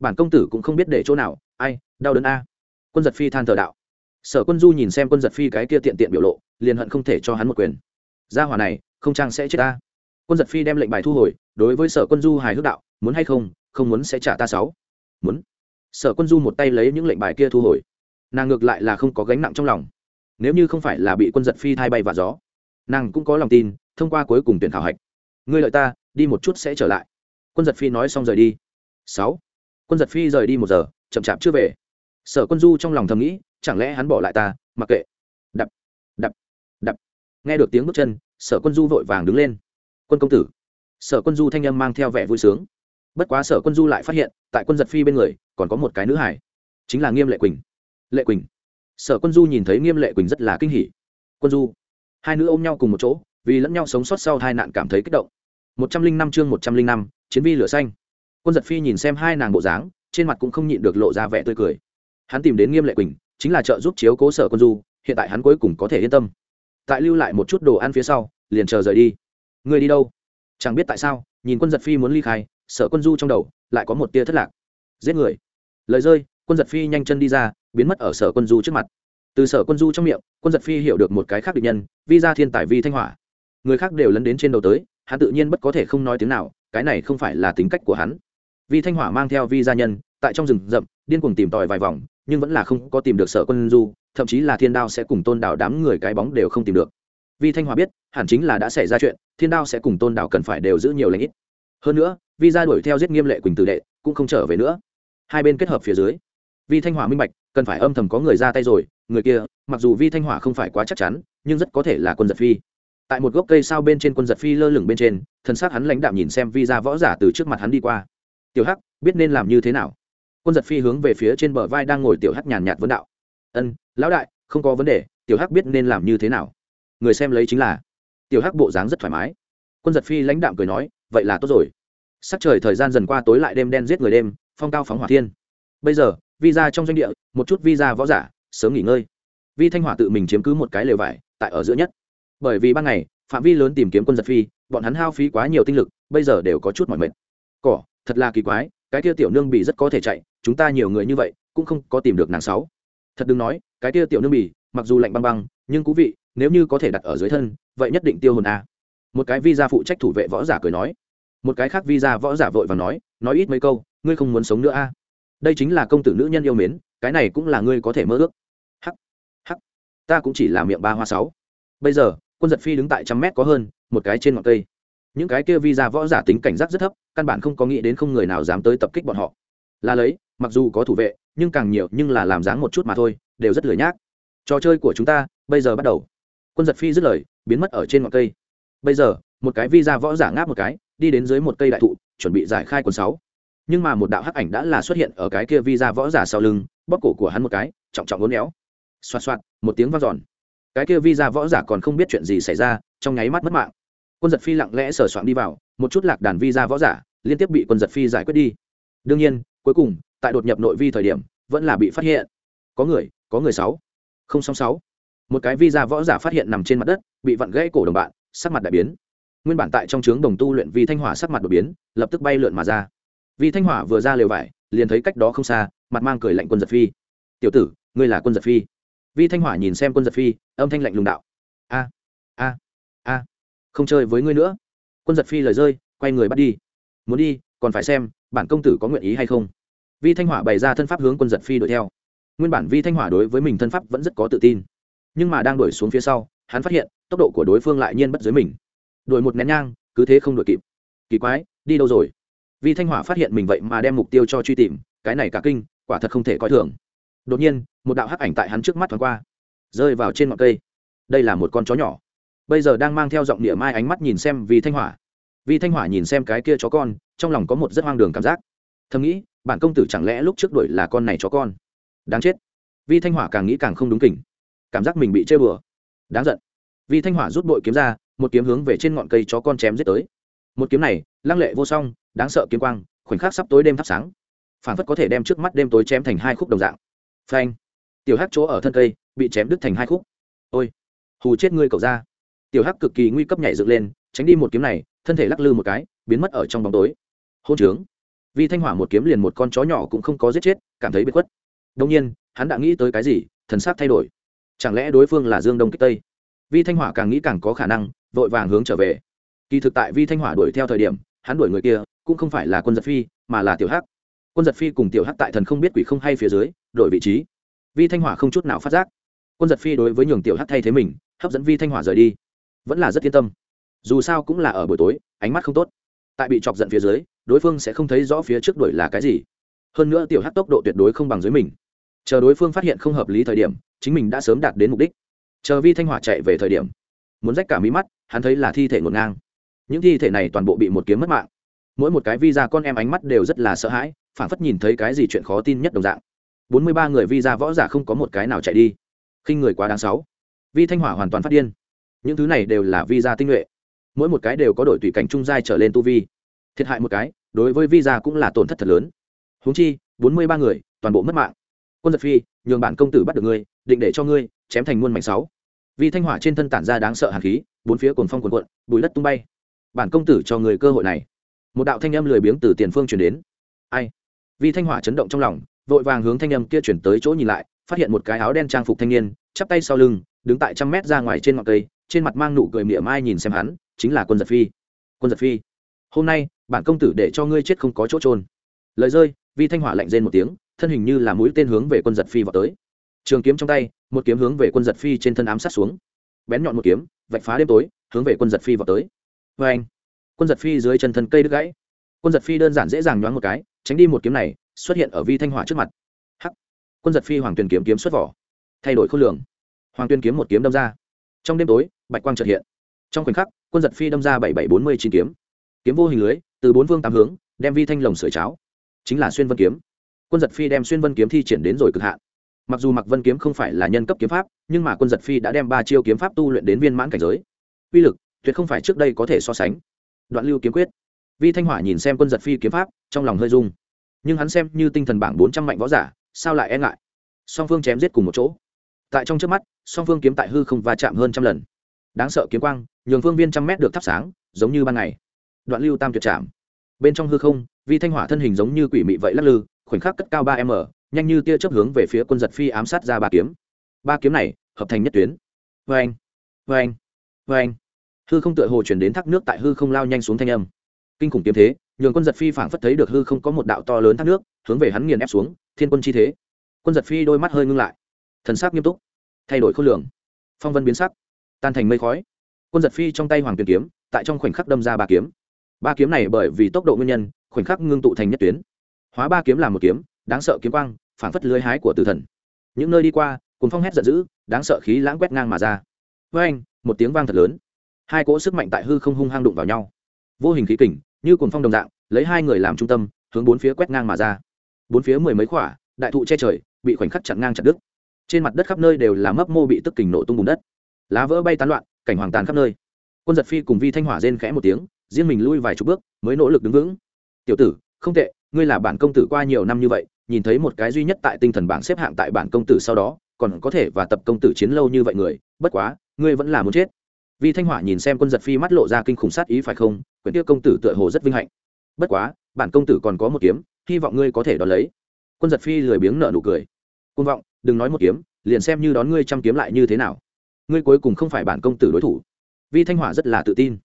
Bản công tử cũng không biết để chỗ nào. Ai, đau đớn a. Quân giật phi than thờ đạo. Sở quân du nhìn xem quân giật phi cái kia tiện tiện biểu lộ, liền hận không thể cho hắn một quyền. Gia hỏa này, không trang sẽ chết ta quân giật phi đem lệnh bài thu hồi, đối với sở quân du hài hước đạo, muốn hay không không muốn sẽ trả ta sáu. Muốn. Sở quân du một tay lấy những lệnh bài kia thu hồi. Nàng ngược lại là không có gánh nặng trong lòng. Nếu như không phải là bị quân giật phi thay bay và gió, nàng cũng có lòng tin, thông qua cuối cùng tuyển khảo hạch. Ngươi lợi ta, đi một chút sẽ trở lại. Quân giật phi nói xong rời đi. Sáu. Quân giật phi rời đi một giờ, chậm chạp chưa về. Sở quân du trong lòng thầm nghĩ, chẳng lẽ hắn bỏ lại ta, mặc kệ. Đập đập đập. Nghe được tiếng bước chân, sở quân du vội vàng đứng lên quân công tử. Sở quân du thanh âm mang theo vẻ vui sướng. Bất quá sở quân du lại phát hiện, tại quân giật phi bên người, còn có một cái nữ hải chính là nghiêm lệ quỳnh. Lệ quỳnh. Sở quân du nhìn thấy nghiêm lệ quỳnh rất là kinh hỉ. Quân du. Hai nữ ôm nhau cùng một chỗ, vì lẫn nhau sống sót sau hai nạn cảm thấy kích động. Một trăm linh năm chương một trăm linh năm, chiến vi lửa xanh. Quân giật phi nhìn xem hai nàng bộ dáng, trên mặt cũng không nhịn được lộ ra vẻ tươi cười. Hắn tìm đến nghiêm lệ quỳnh, chính là trợ giúp chiếu cố sở quân du, hiện tại hắn cuối cùng có thể yên tâm. Tại lưu lại một chút đồ ăn phía sau, liền chờ rời đi người đi đâu? Chẳng biết tại sao, nhìn quân giật phi muốn ly khai sở quân du trong đầu lại có một tia thất lạc. Giết người. Lời rơi, quân giật phi nhanh chân đi ra, biến mất ở sở quân du trước mặt. Từ sở quân du trong miệng, quân giật phi hiểu được một cái khác định nhân, vi ra thiên tài vi thanh hỏa. Người khác đều lấn đến trên đầu tới, hắn tự nhiên bất có thể không nói tiếng nào, cái này không phải là tính cách của hắn. Vi thanh hỏa mang theo vi gia nhân, tại trong rừng rậm, điên cuồng tìm tòi vài vòng, nhưng vẫn là không có tìm được sở quân du, thậm chí là thiên đao sẽ cùng tôn đảo đám người cái bóng đều không tìm được vi thanh hòa biết, hẳn chính là đã xảy ra chuyện, thiên đao sẽ cùng tôn đảo cần phải đều giữ nhiều lãnh ít. Hơn nữa, vi ra đuổi theo giết nghiêm lệ quỳnh tử đệ, cũng không trở về nữa. Hai bên kết hợp phía dưới, vi thanh hòa minh bạch, cần phải âm thầm có người ra tay rồi, người kia, mặc dù vi thanh hòa không phải quá chắc chắn, nhưng rất có thể là quân giật phi. Tại một gốc cây sao bên trên quân giật phi lơ lửng bên trên thân xác hắn lãnh đạm nhìn xem vi ra võ giả từ trước mặt hắn đi qua. Tiểu hắc, biết nên làm như thế nào? Quân giật phi hướng về phía trên bờ vai đang ngồi tiểu hắc nhàn nhạt vấn đạo. Ân, lão đại, không có vấn đề, tiểu hắc biết nên làm như thế nào người xem lấy chính là tiểu hắc bộ dáng rất thoải mái. Quân giật phi lãnh đạm cười nói, vậy là tốt rồi. Sắc trời thời gian dần qua tối lại đêm đen giết người đêm, phong cao phóng hỏa thiên. Bây giờ, visa trong doanh địa, một chút visa võ giả, sớm nghỉ ngơi. Vi thanh hỏa tự mình chiếm cứ một cái lều vải, tại ở giữa nhất. Bởi vì ban ngày, phạm vi lớn tìm kiếm quân giật phi, bọn hắn hao phí quá nhiều tinh lực, bây giờ đều có chút mỏi mệt. Cỏ, thật là kỳ quái, cái kia tiểu nương bị rất có thể chạy, chúng ta nhiều người như vậy, cũng không có tìm được nàng sáu. Thật đừng nói, cái kia tiểu nương bì, mặc dù lạnh băng băng, nhưng cú vị nếu như có thể đặt ở dưới thân, vậy nhất định tiêu hồn a. Một cái visa phụ trách thủ vệ võ giả cười nói. Một cái khác visa võ giả vội và nói nói ít mấy câu, ngươi không muốn sống nữa a. Đây chính là công tử nữ nhân yêu mến, cái này cũng là ngươi có thể mơ ước. Hắc hắc. Ta cũng chỉ là miệng ba hoa sáu. Bây giờ, quân giật phi đứng tại trăm mét có hơn, một cái trên ngọn cây. Những cái kia visa võ giả tính cảnh giác rất thấp, căn bản không có nghĩ đến không người nào dám tới tập kích bọn họ. Là lấy, mặc dù có thủ vệ, nhưng càng nhiều nhưng là làm dáng một chút mà thôi, đều rất lười nhác. Trò chơi của chúng ta, bây giờ bắt đầu quân giật phi dứt lời, biến mất ở trên ngọn cây. Bây giờ, một cái vi ra võ giả ngáp một cái, đi đến dưới một cây đại thụ, chuẩn bị giải khai quần sáu. Nhưng mà một đạo hắc ảnh đã là xuất hiện ở cái kia vi ra võ giả sau lưng, bóp cổ của hắn một cái, trọng trọng uốn éo. Xoạt xoạt, một tiếng vang giòn cái kia vi ra võ giả còn không biết chuyện gì xảy ra, trong nháy mắt mất mạng. Quân giật phi lặng lẽ sờ soạn đi vào, một chút lạc đàn vi ra võ giả liên tiếp bị quân giật phi giải quyết đi. Đương nhiên, cuối cùng, tại đột nhập nội vi thời điểm, vẫn là bị phát hiện. Có người có người sáu. Không song sáu một cái visa võ giả phát hiện nằm trên mặt đất, bị vặn gãy cổ đồng bạn, sắc mặt đại biến. Nguyên bản tại trong trướng đồng tu luyện vi thanh hỏa sắc mặt đột biến, lập tức bay lượn mà ra. Vi thanh hỏa vừa ra lều vải, liền thấy cách đó không xa, mặt mang cười lạnh quân giật phi. Tiểu tử, ngươi là quân giật phi? Vi thanh hỏa nhìn xem quân giật phi, âm thanh lạnh lùng đạo. A a a, không chơi với ngươi nữa. Quân giật phi lời rơi, quay người bắt đi. Muốn đi, còn phải xem, bản công tử có nguyện ý hay không. Vi thanh hỏa bày ra thân pháp hướng quân giật phi đuổi theo. Nguyên bản vi thanh hỏa đối với mình thân pháp vẫn rất có tự tin nhưng mà đang đuổi xuống phía sau, hắn phát hiện, tốc độ của đối phương lại nhiên bất dưới mình. Đuổi một nén nhang, cứ thế không đuổi kịp. Kỳ quái, đi đâu rồi? Vi thanh hỏa phát hiện mình vậy mà đem mục tiêu cho truy tìm, cái này cả kinh, quả thật không thể coi thường. Đột nhiên, một đạo hắc ảnh tại hắn trước mắt thoáng qua, rơi vào trên ngọn cây. Đây là một con chó nhỏ. Bây giờ đang mang theo giọng địa mai ánh mắt nhìn xem vì thanh hỏa. Vì thanh hỏa nhìn xem cái kia chó con, trong lòng có một rất hoang đường cảm giác. Thầm nghĩ, bản công tử chẳng lẽ lúc trước đuổi là con này chó con? Đáng chết. Vi thanh hỏa càng nghĩ càng không đúng kỉnh cảm giác mình bị chơi bừa. Đáng giận. Vì thanh hỏa rút bội kiếm ra, một kiếm hướng về trên ngọn cây chó con chém giết tới. Một kiếm này, lăng lệ vô song, đáng sợ kiếm quang, khoảnh khắc sắp tối đêm thắp sáng. Phản phất có thể đem trước mắt đêm tối chém thành hai khúc đồng dạng. Phanh. Tiểu hắc chỗ ở thân cây, bị chém đứt thành hai khúc. Ôi. Hù chết ngươi cậu ra. Tiểu hắc cực kỳ nguy cấp nhảy dựng lên, tránh đi một kiếm này, thân thể lắc lư một cái, biến mất ở trong bóng tối. Hôn trướng. Vì thanh hỏa một kiếm liền một con chó nhỏ cũng không có giết chết, cảm thấy bị khuất. Đông nhiên, hắn đã nghĩ tới cái gì, thần sắc thay đổi chẳng lẽ đối phương là dương đông kích tây? Vi thanh hỏa càng nghĩ càng có khả năng, vội vàng hướng trở về. Kỳ thực tại vi thanh hỏa đuổi theo thời điểm, hắn đuổi người kia cũng không phải là quân giật phi, mà là tiểu hắc. Quân giật phi cùng tiểu hắc tại thần không biết quỷ không hay phía dưới, đổi vị trí. Vi thanh hỏa không chút nào phát giác. Quân giật phi đối với nhường tiểu hắc thay thế mình, hấp dẫn vi thanh hỏa rời đi. Vẫn là rất yên tâm. Dù sao cũng là ở buổi tối, ánh mắt không tốt. Tại bị chọc giận phía dưới, đối phương sẽ không thấy rõ phía trước đuổi là cái gì. Hơn nữa tiểu hắc tốc độ tuyệt đối không bằng dưới mình chờ đối phương phát hiện không hợp lý thời điểm, chính mình đã sớm đạt đến mục đích. Chờ vi thanh hỏa chạy về thời điểm, muốn rách cả mí mắt, hắn thấy là thi thể ngổn ngang. Những thi thể này toàn bộ bị một kiếm mất mạng. Mỗi một cái vi ra con em ánh mắt đều rất là sợ hãi phản phất nhìn thấy cái gì chuyện khó tin nhất đồng dạng. Bốn mươi ba người vi ra võ giả không có một cái nào chạy đi. Khinh người quá đáng sáu. Vi thanh hỏa hoàn toàn phát điên. Những thứ này đều là vi ra tinh nhuệ. Mỗi một cái đều có đội tùy cảnh trung giai trở lên tu vi. Thiệt hại một cái, đối với vi ra cũng là tổn thất thật lớn. Húng chi, bốn mươi ba người, toàn bộ mất mạng quân giật phi, nhường bản công tử bắt được ngươi, định để cho ngươi chém thành muôn mảnh sáu. Vì thanh hỏa trên thân tản ra đáng sợ hàn khí, bốn phía cồn phong cuồn cuộn bùi đất tung bay. Bản công tử cho người cơ hội này. Một đạo thanh âm lười biếng từ tiền phương chuyển đến. Ai? Vì thanh hỏa chấn động trong lòng, vội vàng hướng thanh âm kia chuyển tới chỗ nhìn lại, phát hiện một cái áo đen trang phục thanh niên, chắp tay sau lưng, đứng tại trăm mét ra ngoài trên ngọn cây, trên mặt mang nụ cười mỉa mai nhìn xem hắn, chính là quân giật phi. Quân giật phi, hôm nay, bản công tử để cho ngươi chết không có chỗ trôn lời rơi vi thanh hỏa lạnh rên một tiếng thân hình như là mũi tên hướng về quân giật phi vào tới. Trường kiếm trong tay, một kiếm hướng về quân giật phi trên thân ám sát xuống. Bén nhọn một kiếm, vạch phá đêm tối, hướng về quân giật phi vào tới. Vê anh, quân giật phi dưới chân thân cây đứt gãy. Quân giật phi đơn giản dễ dàng nhoáng một cái, tránh đi một kiếm này, xuất hiện ở vi thanh hỏa trước mặt. Hắc. Quân giật phi hoàng tuyền kiếm kiếm xuất vỏ. Thay đổi khối lượng. Hoàng tuyên kiếm một kiếm đâm ra. Trong đêm tối, bạch quang trợt hiện. Trong khoảnh khắc, quân giật phi đâm ra bảy bảy bốn mươi chín kiếm. Kiếm vô hình lưới, từ bốn vương tám hướng, đem vi thanh lồng sửa cháo. Chính là xuyên vân kiếm quân giật phi đem xuyên vân kiếm thi triển đến rồi cực hạn. Mặc dù mặc vân kiếm không phải là nhân cấp kiếm pháp, nhưng mà quân giật phi đã đem ba chiêu kiếm pháp tu luyện đến viên mãn cảnh giới. Uy lực tuyệt không phải trước đây có thể so sánh. Đoạn lưu kiếm quyết. Vi thanh hỏa nhìn xem quân giật phi kiếm pháp, trong lòng hơi rung. Nhưng hắn xem như tinh thần bảng bốn trăm mạnh võ giả, sao lại e ngại? Song phương chém giết cùng một chỗ. Tại trong trước mắt, song phương kiếm tại hư không va chạm hơn trăm lần. Đáng sợ kiếm quang, nhường phương viên trăm mét được thắp sáng, giống như ban ngày. Đoạn lưu tam tuyệt chạm. Bên trong hư không, vi thanh hỏa thân hình giống như quỷ mị vậy lắc lư khoảnh khắc cất cao ba m, nhanh như tia chớp hướng về phía quân giật phi ám sát ra ba kiếm. Ba kiếm này, hợp thành nhất tuyến. Vê anh vê anh vê anh hư không tựa hồ chuyển đến thác nước tại hư không lao nhanh xuống thanh âm. Kinh khủng kiếm thế, nhường quân giật phi phảng phất thấy được hư không có một đạo to lớn thác nước, hướng về hắn nghiền ép xuống, thiên quân chi thế. Quân giật phi đôi mắt hơi ngưng lại. Thần sắc nghiêm túc, thay đổi khối lượng phong vân biến sắc, tan thành mây khói. Quân giật phi trong tay hoàng tuyền kiếm, tại trong khoảnh khắc đâm ra ba kiếm. Ba kiếm này bởi vì tốc độ nguyên nhân, khoảnh khắc ngưng tụ thành nhất tuyến hóa ba kiếm làm một kiếm, đáng sợ kiếm quang phản phất lưới hái của tử thần. Những nơi đi qua cùng phong hét giận dữ, đáng sợ khí lãng quét ngang mà ra. Với anh một tiếng vang thật lớn. Hai cỗ sức mạnh tại hư không hung hang đụng vào nhau. Vô hình khí kình, như cùng phong đồng dạng, lấy hai người làm trung tâm, hướng bốn phía quét ngang mà ra. Bốn phía mười mấy khỏa, đại thụ che trời, bị khoảnh khắc chặn ngang chặt đứt. Trên mặt đất khắp nơi đều là mấp mô bị tức kình nổ tung bùn đất. Lá vỡ bay tán loạn, cảnh hoàng tàn khắp nơi. Quân giật phi cùng vi thanh hỏa rên khẽ một tiếng, riêng mình lui vài chục bước, mới nỗ lực đứng vững. Tiểu tử, không tệ ngươi là bản công tử qua nhiều năm như vậy, nhìn thấy một cái duy nhất tại tinh thần bảng xếp hạng tại bản công tử sau đó, còn có thể và tập công tử chiến lâu như vậy người, bất quá, ngươi vẫn là muốn chết. Vi thanh hỏa nhìn xem quân giật phi mắt lộ ra kinh khủng sát ý phải không? Quyển tiêu công tử tựa hồ rất vinh hạnh. Bất quá, bản công tử còn có một kiếm, hy vọng ngươi có thể đón lấy. Quân giật phi lười biếng nợ nụ cười. Côn vọng, đừng nói một kiếm, liền xem như đón ngươi trăm kiếm lại như thế nào. Ngươi cuối cùng không phải bản công tử đối thủ. Vi thanh hỏa rất là tự tin.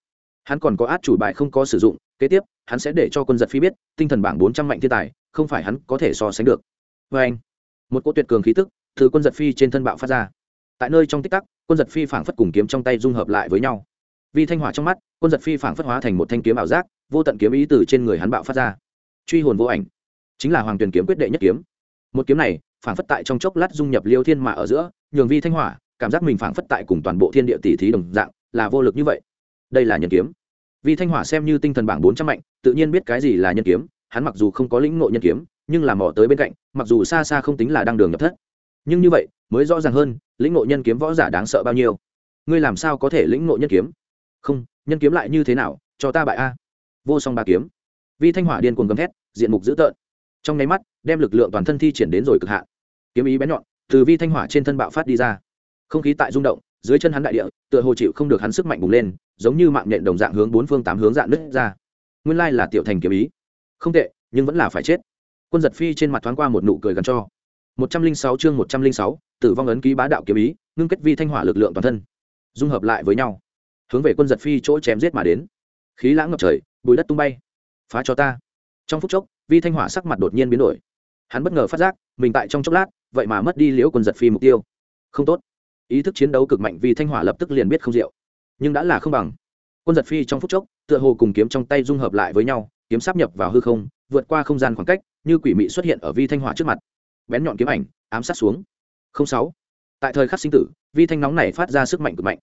Hắn còn có át chủ bài không có sử dụng kế tiếp, hắn sẽ để cho quân giật phi biết, tinh thần bảng bốn trăm mạnh thiên tài, không phải hắn có thể so sánh được. Vê anh, một cỗ tuyệt cường khí tức từ quân giật phi trên thân bạo phát ra. Tại nơi trong tích tắc, quân giật phi phảng phất cùng kiếm trong tay dung hợp lại với nhau. Vi thanh hỏa trong mắt, quân giật phi phảng phất hóa thành một thanh kiếm ảo giác, vô tận kiếm ý từ trên người hắn bạo phát ra. Truy hồn vô ảnh, chính là hoàng tuyền kiếm quyết đệ nhất kiếm. Một kiếm này, phảng phất tại trong chốc lát dung nhập liêu thiên mạ ở giữa, nhường vi thanh hỏa cảm giác mình phảng phất tại cùng toàn bộ thiên địa tỷ thí đồng dạng, là vô lực như vậy. Đây là nhân kiếm vi thanh hỏa xem như tinh thần bảng bốn trăm mạnh, tự nhiên biết cái gì là nhân kiếm, hắn mặc dù không có lĩnh ngộ nhân kiếm, nhưng là mò tới bên cạnh, mặc dù xa xa không tính là đang đường nhập thất. Nhưng như vậy, mới rõ ràng hơn, lĩnh ngộ nhân kiếm võ giả đáng sợ bao nhiêu. Ngươi làm sao có thể lĩnh ngộ nhân kiếm? Không, nhân kiếm lại như thế nào, cho ta bại a. Vô song ba kiếm. Vi thanh hỏa điên cuồng gầm thét, diện mục dữ tợn. Trong nháy mắt, đem lực lượng toàn thân thi triển đến rồi cực hạn. Kiếm ý bén nhọn, từ vi thanh hỏa trên thân bạo phát đi ra. Không khí tại rung động, dưới chân hắn đại địa, tựa hồ chịu không được hắn sức mạnh bùng lên giống như mạng nhện đồng dạng hướng bốn phương tám hướng dạng nứt ra. Nguyên lai là tiểu thành kiếm ý. Không tệ, nhưng vẫn là phải chết. Quân giật phi trên mặt thoáng qua một nụ cười gần cho. Một trăm linh sáu chương một trăm linh sáu, tử vong ấn ký bá đạo kiếm ý, ngưng kết vi thanh hỏa lực lượng toàn thân. Dung hợp lại với nhau. Hướng về quân giật phi chỗ chém giết mà đến. Khí lãng ngập trời, bùi đất tung bay. Phá cho ta. Trong phút chốc, vi thanh hỏa sắc mặt đột nhiên biến đổi. Hắn bất ngờ phát giác, mình tại trong chốc lát, vậy mà mất đi liễu quân giật phi mục tiêu. Không tốt. Ý thức chiến đấu cực mạnh vì thanh hỏa lập tức liền biết không diệu nhưng đã là không bằng. Quân giật phi trong phút chốc, tựa hồ cùng kiếm trong tay dung hợp lại với nhau, kiếm sắp nhập vào hư không, vượt qua không gian khoảng cách, như quỷ mị xuất hiện ở vi thanh hỏa trước mặt. Bén nhọn kiếm ảnh, ám sát xuống. Không sáu. Tại thời khắc sinh tử, vi thanh nóng này phát ra sức mạnh cực mạnh.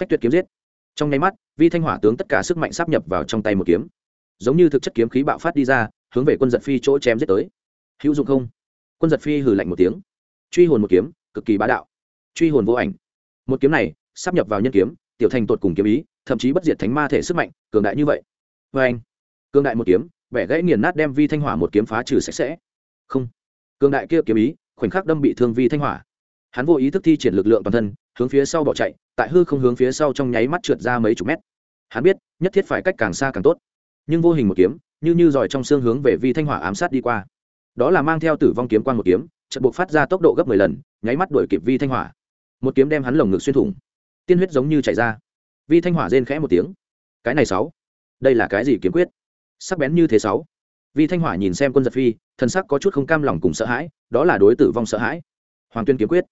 Phách tuyệt kiếm giết. Trong nháy mắt, vi thanh hỏa tướng tất cả sức mạnh sắp nhập vào trong tay một kiếm. Giống như thực chất kiếm khí bạo phát đi ra, hướng về quân giật phi chỗ chém giết tới. Hữu dụng không? Quân giật phi hử lạnh một tiếng. Truy hồn một kiếm, cực kỳ bá đạo. Truy hồn vô ảnh. Một kiếm này, sắp nhập vào nhân kiếm tiểu thành tột cùng kiếm ý, thậm chí bất diệt thánh ma thể sức mạnh, cường đại như vậy. Vê anh, cường đại một kiếm, vẻ gãy nghiền nát đem vi thanh hỏa một kiếm phá trừ sạch sẽ. Không, cường đại kia kiếm ý, khoảnh khắc đâm bị thương vi thanh hỏa. Hắn vô ý thức thi triển lực lượng toàn thân, hướng phía sau bỏ chạy, tại hư không hướng phía sau trong nháy mắt trượt ra mấy chục mét. Hắn biết, nhất thiết phải cách càng xa càng tốt. Nhưng vô hình một kiếm, như như giỏi trong xương hướng về vi thanh hỏa ám sát đi qua. Đó là mang theo tử vong kiếm quan một kiếm, chợt buộc phát ra tốc độ gấp mười lần, nháy mắt đuổi kịp vi thanh hỏa. Một kiếm đem hắn lồng ngực xuyên thủng tiên huyết giống như chảy ra. Vi thanh hỏa rên khẽ một tiếng. Cái này sáu. Đây là cái gì kiếm quyết? Sắc bén như thế sáu. Vi thanh hỏa nhìn xem quân giật phi thân sắc có chút không cam lòng cùng sợ hãi, đó là đối tử vong sợ hãi. Hoàng tuyên kiếm quyết.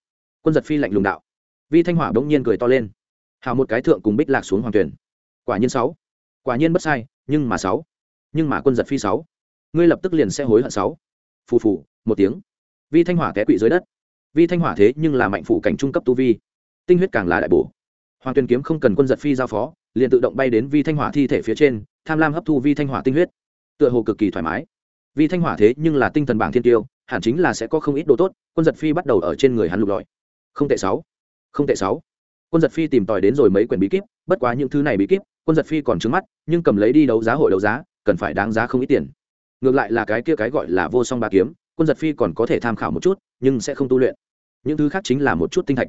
Quân giật phi lạnh lùng đạo. Vi thanh hỏa bỗng nhiên cười to lên. Hào một cái thượng cùng bích lạc xuống hoàng tuyển. Quả nhiên sáu. Quả nhiên bất sai, nhưng mà sáu. Nhưng mà quân giật phi sáu. Ngươi lập tức liền sẽ hối hận sáu. Phù phù, một tiếng. Vi thanh hỏa té quỵ dưới đất. Vi thanh hỏa thế nhưng là mạnh phủ cảnh trung cấp tu vi. Tinh huyết càng là đại bổ hoàng tuyền kiếm không cần quân giật phi giao phó, liền tự động bay đến vi thanh hỏa thi thể phía trên, tham lam hấp thu vi thanh hỏa tinh huyết. Tựa hồ cực kỳ thoải mái. Vi thanh hỏa thế nhưng là tinh thần bảng thiên tiêu, hẳn chính là sẽ có không ít đồ tốt, quân giật phi bắt đầu ở trên người hắn lục lọi. Không tệ sáu. Không tệ sáu. Quân giật phi tìm tòi đến rồi mấy quyển bí kíp, bất quá những thứ này bí kíp, quân giật phi còn trứng mắt, nhưng cầm lấy đi đấu giá hội đấu giá, cần phải đáng giá không ít tiền. Ngược lại là cái kia cái gọi là vô song ba kiếm, quân giật phi còn có thể tham khảo một chút, nhưng sẽ không tu luyện. Những thứ khác chính là một chút tinh thạch.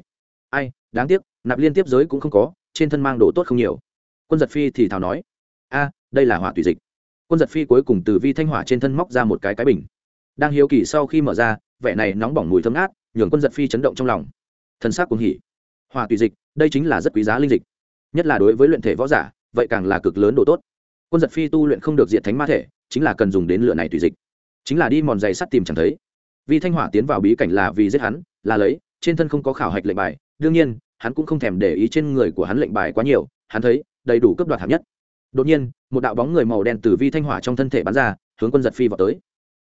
Ai, đáng tiếc nạp liên tiếp giới cũng không có, trên thân mang đồ tốt không nhiều. Quân giật phi thì thào nói, a, đây là hỏa tùy dịch. Quân giật phi cuối cùng từ vi thanh hỏa trên thân móc ra một cái cái bình. Đang hiếu kỳ sau khi mở ra, vẻ này nóng bỏng mùi thơm ngát, nhường quân giật phi chấn động trong lòng. Thân xác cũng hỉ. Hỏa tùy dịch, đây chính là rất quý giá linh dịch. Nhất là đối với luyện thể võ giả, vậy càng là cực lớn độ tốt. Quân giật phi tu luyện không được diện thánh ma thể, chính là cần dùng đến lửa này tùy dịch. Chính là đi mòn giày sắt tìm chẳng thấy. Vì thanh hỏa tiến vào bí cảnh là vì giết hắn, là lấy, trên thân không có khảo hạch lệnh bài. Đương nhiên hắn cũng không thèm để ý trên người của hắn lệnh bài quá nhiều, hắn thấy, đầy đủ cấp đoạt hạng nhất. Đột nhiên, một đạo bóng người màu đen từ vi thanh hỏa trong thân thể bắn ra, hướng quân giật phi vào tới.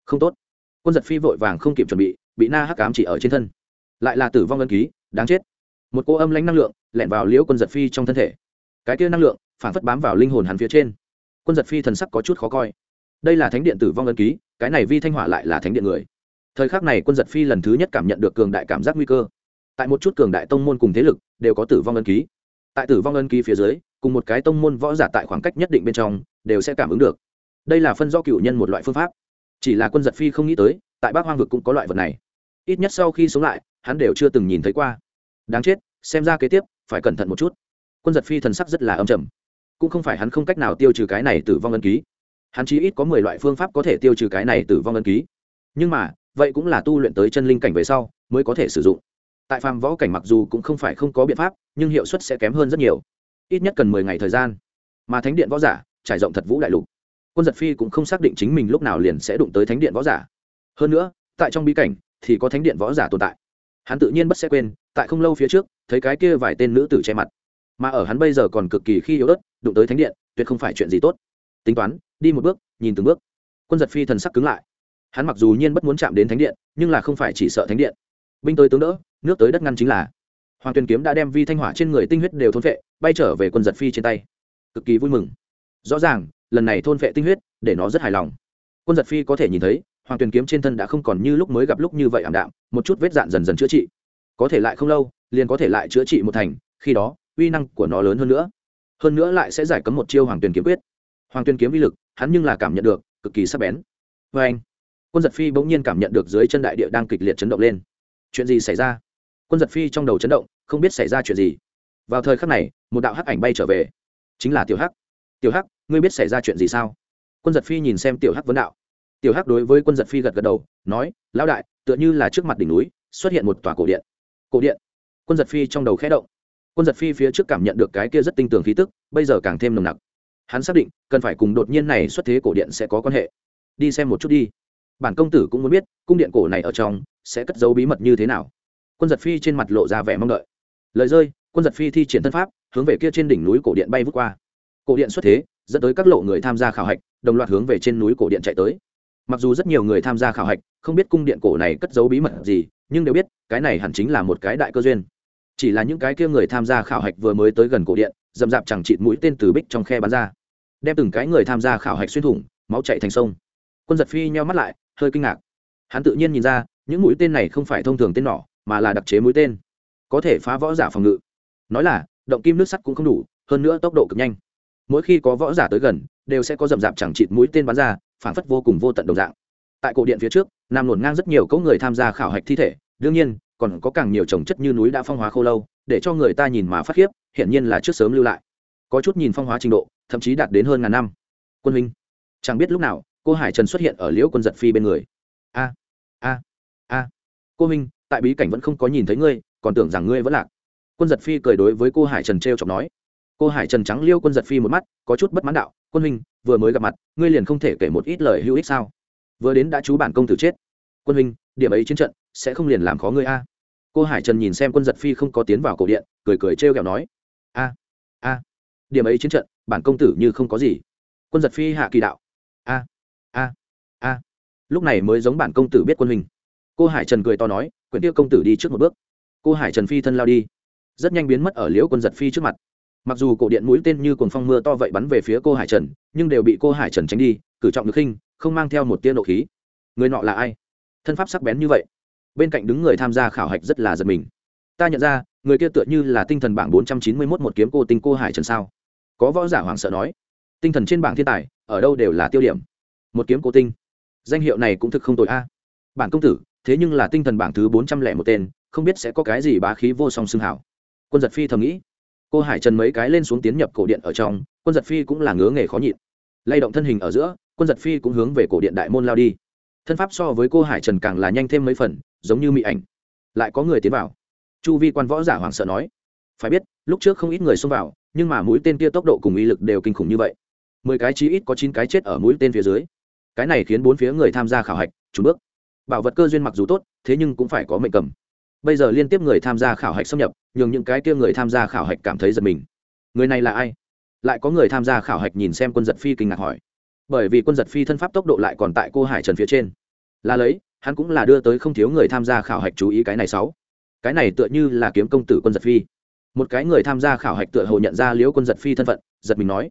Không tốt. Quân giật phi vội vàng không kịp chuẩn bị bị na hắc cám chỉ ở trên thân. Lại là tử vong ân ký, đáng chết. Một cô âm lãnh năng lượng lẹn vào liễu quân giật phi trong thân thể. Cái kia năng lượng phản phất bám vào linh hồn hắn phía trên. Quân giật phi thần sắc có chút khó coi. Đây là thánh điện tử vong ân ký, cái này vi thanh hỏa lại là thánh điện người. Thời khắc này quân giật phi lần thứ nhất cảm nhận được cường đại cảm giác nguy cơ tại một chút cường đại tông môn cùng thế lực đều có tử vong ân ký. Tại tử vong ân ký phía dưới, cùng một cái tông môn võ giả tại khoảng cách nhất định bên trong đều sẽ cảm ứng được. Đây là phân do cựu nhân một loại phương pháp. Chỉ là quân giật phi không nghĩ tới, tại bác hoang vực cũng có loại vật này. Ít nhất sau khi sống lại, hắn đều chưa từng nhìn thấy qua. Đáng chết, xem ra kế tiếp, phải cẩn thận một chút. Quân giật phi thần sắc rất là âm trầm. Cũng không phải hắn không cách nào tiêu trừ cái này tử vong ân ký. Hắn chí ít có mười loại phương pháp có thể tiêu trừ cái này tử vong ân ký. Nhưng mà, vậy cũng là tu luyện tới chân linh cảnh về sau, mới có thể sử dụng tại phàm võ cảnh mặc dù cũng không phải không có biện pháp, nhưng hiệu suất sẽ kém hơn rất nhiều. Ít nhất cần mười ngày thời gian. Mà thánh điện võ giả, trải rộng thật vũ đại lục. Quân giật phi cũng không xác định chính mình lúc nào liền sẽ đụng tới thánh điện võ giả. Hơn nữa, tại trong bí cảnh thì có thánh điện võ giả tồn tại. Hắn tự nhiên bất sẽ quên, tại không lâu phía trước, thấy cái kia vài tên nữ tử che mặt. Mà ở hắn bây giờ còn cực kỳ khi yếu ớt, đụng tới thánh điện, tuyệt không phải chuyện gì tốt. Tính toán, đi một bước, nhìn từng bước. Quân giật phi thần sắc cứng lại. Hắn mặc dù nhiên bất muốn chạm đến thánh điện, nhưng là không phải chỉ sợ thánh điện. Binh tới tướng đỡ nước tới đất ngăn chính là. Hoàng tuyền kiếm đã đem vi thanh hỏa trên người tinh huyết đều thôn vệ bay trở về quân giật phi trên tay. Cực kỳ vui mừng. Rõ ràng, lần này thôn vệ tinh huyết, để nó rất hài lòng. Quân giật phi có thể nhìn thấy, hoàng tuyền kiếm trên thân đã không còn như lúc mới gặp lúc như vậy ảm đạm, một chút vết dạn dần dần chữa trị. Có thể lại không lâu, liền có thể lại chữa trị một thành, khi đó, uy năng của nó lớn hơn nữa. Hơn nữa lại sẽ giải cấm một chiêu hoàng tuyền kiếm quyết. Hoàng tuyền kiếm vi lực, hắn nhưng là cảm nhận được, cực kỳ sắc bén. Vê anh quân giật phi bỗng nhiên cảm nhận được dưới chân đại địa đang kịch liệt chấn động lên. Chuyện gì xảy ra? Quân giật phi trong đầu chấn động, không biết xảy ra chuyện gì. Vào thời khắc này, một đạo hắc ảnh bay trở về. Chính là tiểu hắc. Tiểu hắc, ngươi biết xảy ra chuyện gì sao? Quân giật phi nhìn xem tiểu hắc vấn đạo. Tiểu hắc đối với quân giật phi gật gật đầu, nói, lão đại, tựa như là trước mặt đỉnh núi, xuất hiện một tòa cổ điện. Cổ điện? Quân giật phi trong đầu khẽ động. Quân giật phi phía trước cảm nhận được cái kia rất tinh tường khí tức, bây giờ càng thêm nồng nặc. Hắn xác định, cần phải cùng đột nhiên này xuất thế cổ điện sẽ có quan hệ. Đi xem một chút đi. Bản công tử cũng muốn biết, cung điện cổ này ở trong, sẽ cất giấu bí mật như thế nào quân giật phi trên mặt lộ ra vẻ mong đợi. Lời rơi, quân giật phi thi triển thân pháp, hướng về kia trên đỉnh núi cổ điện bay vút qua. Cổ điện xuất thế, dẫn tới các lộ người tham gia khảo hạch, đồng loạt hướng về trên núi cổ điện chạy tới. Mặc dù rất nhiều người tham gia khảo hạch, không biết cung điện cổ này cất giấu bí mật gì, nhưng đều biết, cái này hẳn chính là một cái đại cơ duyên. Chỉ là những cái kia người tham gia khảo hạch vừa mới tới gần cổ điện dầm dạp chẳng chịt mũi tên từ bích trong khe bắn ra. Đem từng cái người tham gia khảo hạch xuyên thủng, máu chạy thành sông. Quân giật phi nheo mắt lại, hơi kinh ngạc. Hắn tự nhiên nhìn ra, những mũi tên này không phải thông thường tên nỏ mà là đặc chế mũi tên. Có thể phá võ giả phòng ngự. Nói là, động kim nước sắt cũng không đủ, hơn nữa tốc độ cực nhanh. Mỗi khi có võ giả tới gần, đều sẽ có rậm rạp chẳng chịt mũi tên bắn ra, phản phất vô cùng vô tận đồng dạng. Tại cổ điện phía trước nằm nổn ngang rất nhiều cỗ người tham gia khảo hạch thi thể, đương nhiên, còn có càng nhiều trồng chất như núi đã phong hóa khô lâu, để cho người ta nhìn mà phát khiếp, hiển nhiên là trước sớm lưu lại. Có chút nhìn phong hóa trình độ, thậm chí đạt đến hơn ngàn năm. Quân huynh, chẳng biết lúc nào, cô hải trần xuất hiện ở liễu quân giật phi bên người. A a a. Cô huynh tại bí cảnh vẫn không có nhìn thấy ngươi, còn tưởng rằng ngươi vẫn lạc. Quân giật phi cười đối với cô hải trần t r e o chọc nói. Cô hải trần trắng liêu quân giật phi một mắt, có chút bất mãn đạo, quân huynh, vừa mới gặp mặt, ngươi liền không thể kể một ít lời hữu ích sao? Vừa đến đã chú bản công tử chết. Quân huynh, điểm ấy chiến trận, sẽ không liền làm khó ngươi a. Cô hải trần nhìn xem quân giật phi không có tiến vào cổ điện, cười cười trêu kẹo nói. A a, điểm ấy chiến trận, bản công tử như không có gì. Quân giật phi hạ kỳ đạo. A a a. Lúc này mới giống bản công tử biết quân huynh. Cô hải trần cười to nói quyển tiêu công tử đi trước một bước. Cô hải trần phi thân lao đi. Rất nhanh biến mất ở liễu quân giật phi trước mặt. Mặc dù cổ điện mũi tên như cồn phong mưa to vậy bắn về phía cô hải trần, nhưng đều bị cô hải trần tránh đi, cử trọng được khinh, không mang theo một tia nộ khí. Người nọ là ai? Thân pháp sắc bén như vậy. Bên cạnh đứng người tham gia khảo hạch rất là giật mình. Ta nhận ra, người kia tựa như là tinh thần bảng bốn trăm chín mươi mốt một kiếm cô tinh cô hải trần sao? Có võ giả hoàng sợ nói. Tinh thần trên bảng thiên tài, ở đâu đều là tiêu điểm. Một kiếm cô tinh. Danh hiệu này cũng thực không tội a bản công tử, thế nhưng là tinh thần bảng thứ bốn trăm lẻ một tên, không biết sẽ có cái gì bá khí vô song xưng hảo. Quân giật phi thầm nghĩ. Cô hải trần mấy cái lên xuống tiến nhập cổ điện ở trong, quân giật phi cũng là ngứa nghề khó nhịn. Lay động thân hình ở giữa, quân giật phi cũng hướng về cổ điện đại môn lao đi. Thân pháp so với cô hải trần càng là nhanh thêm mấy phần, giống như mị ảnh. Lại có người tiến vào. Chu vi quan võ giả hoảng sợ nói. Phải biết, lúc trước không ít người xông vào, nhưng mà mũi tên kia tốc độ cùng uy lực đều kinh khủng như vậy. Mười cái chí ít có chín cái chết ở mũi tên phía dưới. Cái này khiến bốn phía người tham gia khảo hạch trùn bước bảo vật cơ duyên mặc dù tốt, thế nhưng cũng phải có mệnh cầm. Bây giờ liên tiếp người tham gia khảo hạch xâm nhập, nhường những cái kia người tham gia khảo hạch cảm thấy giật mình. Người này là ai? Lại có người tham gia khảo hạch nhìn xem quân giật phi kinh ngạc hỏi. Bởi vì quân giật phi thân pháp tốc độ lại còn tại cô hải trần phía trên. Là lấy, hắn cũng là đưa tới không thiếu người tham gia khảo hạch chú ý cái này sáu. Cái này tựa như là kiếm công tử quân giật phi. Một cái người tham gia khảo hạch tựa hồ nhận ra liễu quân giật phi thân phận, giật mình nói.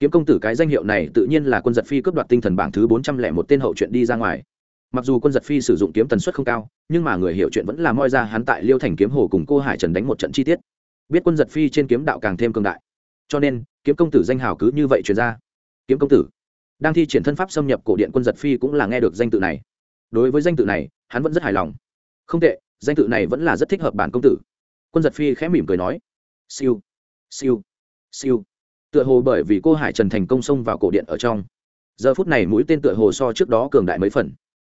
Kiếm công tử cái danh hiệu này tự nhiên là quân giật phi cướp đoạt tinh thần bảng thứ bốn trăm lẻ một tên hậu chuyện đi ra ngoài mặc dù quân giật phi sử dụng kiếm tần suất không cao, nhưng mà người hiểu chuyện vẫn là moi ra hắn tại liêu thành kiếm hồ cùng cô hải trần đánh một trận chi tiết. Biết quân giật phi trên kiếm đạo càng thêm cường đại. Cho nên, kiếm công tử danh hào cứ như vậy truyền ra. Kiếm công tử, đang thi triển thân pháp xâm nhập cổ điện quân giật phi cũng là nghe được danh tự này. Đối với danh tự này, hắn vẫn rất hài lòng. Không tệ, danh tự này vẫn là rất thích hợp bản công tử. Quân giật phi khẽ mỉm cười nói, siêu siêu siêu. Tựa hồ bởi vì cô hải trần thành công xông vào cổ điện ở trong. Giờ phút này mũi tên tựa hồ so trước đó cường đại mấy phần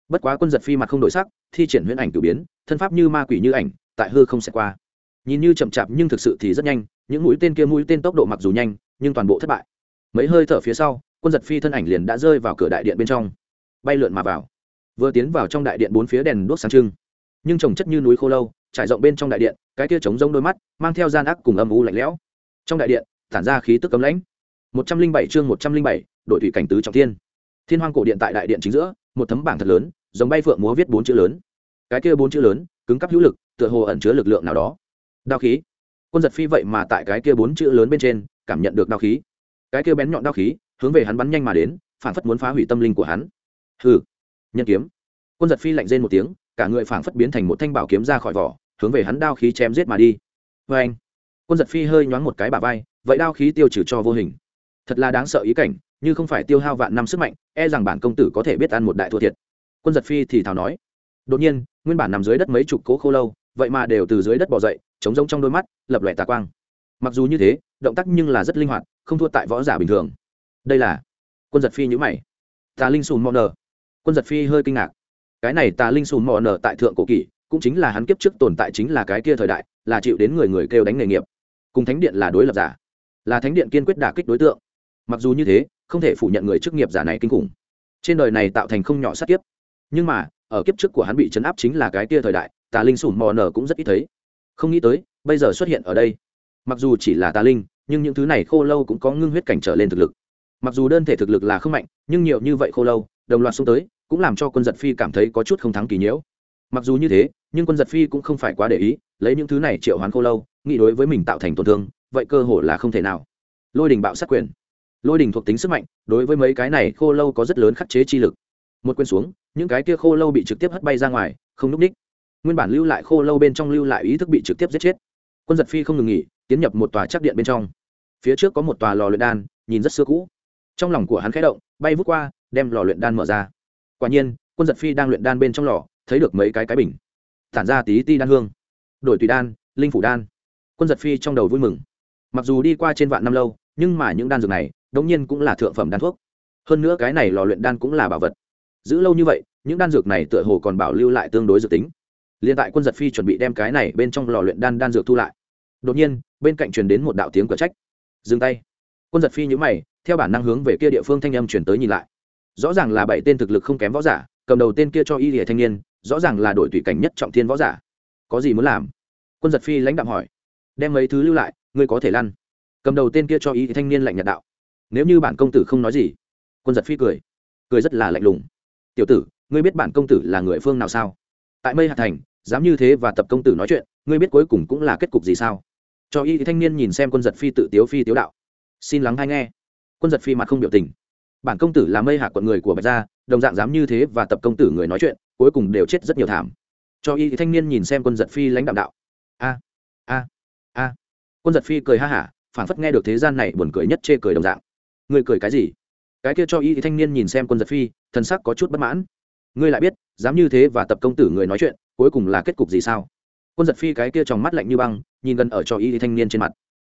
bất quá quân giật phi mặt không đổi sắc, thi triển huyễn ảnh cử biến, thân pháp như ma quỷ như ảnh, tại hư không xẹt qua. Nhìn như chậm chạp nhưng thực sự thì rất nhanh, những mũi tên kia mũi tên tốc độ mặc dù nhanh, nhưng toàn bộ thất bại. Mấy hơi thở phía sau, quân giật phi thân ảnh liền đã rơi vào cửa đại điện bên trong. Bay lượn mà vào. Vừa tiến vào trong đại điện bốn phía đèn đuốc sáng trưng. Nhưng trồng chất như núi khô lâu, trải rộng bên trong đại điện, cái kia trống rông đôi mắt, mang theo gian ác cùng âm u lạnh lẽo. Trong đại điện, tản ra khí tức cấm lãnh. Một trăm linh bảy chương một trăm linh bảy, đội thủy cảnh tứ trọng thiên. Thiên hoang cổ điện tại đại điện chính giữa, một tấm bảng thật lớn dòng bay phượng múa viết bốn chữ lớn. Cái kia bốn chữ lớn, cứng cắp hữu lực, tựa hồ ẩn chứa lực lượng nào đó. Đao khí. Quân giật phi vậy mà tại cái kia bốn chữ lớn bên trên, cảm nhận được đao khí. Cái kia bén nhọn đao khí, hướng về hắn bắn nhanh mà đến, phản phất muốn phá hủy tâm linh của hắn. Hừ. Nhân kiếm. Quân giật phi lạnh rên một tiếng, cả người phản phất biến thành một thanh bảo kiếm ra khỏi vỏ, hướng về hắn đao khí chém giết mà đi. Vê anh quân giật phi hơi nhoáng một cái bà vai, vậy đao khí tiêu trừ cho vô hình. Thật là đáng sợ ý cảnh, như không phải tiêu hao vạn năm sức mạnh e rằng bản công tử có thể biết ăn một đại thua thiệt quân giật phi thì thào nói, đột nhiên, nguyên bản nằm dưới đất mấy chục cố khô lâu, vậy mà đều từ dưới đất bỏ dậy chống rông trong đôi mắt, lập lòe tà quang. Mặc dù như thế, động tác nhưng là rất linh hoạt, không thua tại võ giả bình thường. Đây là, quân giật phi nhữ mày. Tà linh sùn mò nờ quân giật phi hơi kinh ngạc. Cái này tà linh sùn mò nờ tại thượng cổ kỷ, cũng chính là hắn kiếp trước tồn tại chính là cái kia thời đại, là chịu đến người người kêu đánh nghề nghiệp. Cùng thánh điện là đối lập giả, là thánh điện kiên quyết đả kích đối tượng. Mặc dù như thế, không thể phủ nhận người chức nghiệp giả này kinh khủng. Trên đời này tạo thành không nhỏ sát kiếp nhưng mà, ở kiếp trước của hắn bị chấn áp chính là cái kia thời đại, tà linh sùn mò nở cũng rất ít thấy. Không nghĩ tới, bây giờ xuất hiện ở đây. Mặc dù chỉ là tà linh, nhưng những thứ này khô lâu cũng có ngưng huyết cảnh trở lên thực lực. Mặc dù đơn thể thực lực là không mạnh, nhưng nhiều như vậy khô lâu, đồng loạt xuống tới, cũng làm cho quân giật phi cảm thấy có chút không thắng kỳ nhiễu. Mặc dù như thế, nhưng quân giật phi cũng không phải quá để ý, lấy những thứ này triệu hoán khô lâu, nghĩ đối với mình tạo thành tổn thương, vậy cơ hội là không thể nào. Lôi đình bạo sát quyền. Lôi đình thuộc tính sức mạnh, đối với mấy cái này khô lâu có rất lớn khắc chế chi lực. Một quyền xuống những cái kia khô lâu bị trực tiếp hất bay ra ngoài, không núp ních. Nguyên bản lưu lại khô lâu bên trong lưu lại ý thức bị trực tiếp giết chết. Quân giật phi không ngừng nghỉ, tiến nhập một tòa chắc điện bên trong. Phía trước có một tòa lò luyện đan, nhìn rất xưa cũ. Trong lòng của hắn khẽ động, bay vút qua, đem lò luyện đan mở ra. Quả nhiên, quân giật phi đang luyện đan bên trong lò, thấy được mấy cái cái bình. Tản ra tí ti đan hương. Đổi tùy đan, linh phủ đan. Quân giật phi trong đầu vui mừng. Mặc dù đi qua trên vạn năm lâu, nhưng mà những đan dược này, đống nhiên cũng là thượng phẩm đan thuốc. Hơn nữa cái này lò luyện đan cũng là bảo vật. Giữ lâu như vậy những đan dược này tựa hồ còn bảo lưu lại tương đối dược tính. Liền tại quân giật phi chuẩn bị đem cái này bên trong lò luyện đan đan dược thu lại. Đột nhiên, bên cạnh truyền đến một đạo tiếng cửa trách. Dừng tay. Quân giật phi nhữ mày, theo bản năng hướng về kia địa phương thanh âm chuyển tới nhìn lại. Rõ ràng là bảy tên thực lực không kém võ giả, cầm đầu tên kia cho y lìa thanh niên, rõ ràng là đội tùy cảnh nhất trọng thiên võ giả. Có gì muốn làm? Quân giật phi lãnh đạm hỏi. Đem mấy thứ lưu lại, ngươi có thể lăn. Cầm đầu tên kia cho y thanh niên lạnh nhạt đạo. Nếu như bản công tử không nói gì, quân giật phi cười. Cười rất là lạnh lùng. Tiểu tử ngươi biết bản công tử là người phương nào sao? Tại mây hạ thành, dám như thế và tập công tử nói chuyện, ngươi biết cuối cùng cũng là kết cục gì sao? Cho y thanh niên nhìn xem quân giật phi tự tiếu phi tiếu đạo. Xin lắng hay nghe. Quân giật phi mặt không biểu tình. Bản công tử là mây hạ quận người của bạch gia, đồng dạng dám như thế và tập công tử người nói chuyện, cuối cùng đều chết rất nhiều thảm. Cho y thanh niên nhìn xem quân giật phi lãnh đạm đạo. A a a. Quân giật phi cười ha hả phản phất nghe được thế gian này buồn cười nhất chê cười đồng dạng. Người cười cái gì? Cái kia cho y thanh niên nhìn xem quân giật phi, thần sắc có chút bất mãn ngươi lại biết, dám như thế và tập công tử người nói chuyện, cuối cùng là kết cục gì sao? Quân giật phi cái kia trong mắt lạnh như băng, nhìn gần ở cho y thanh niên trên mặt.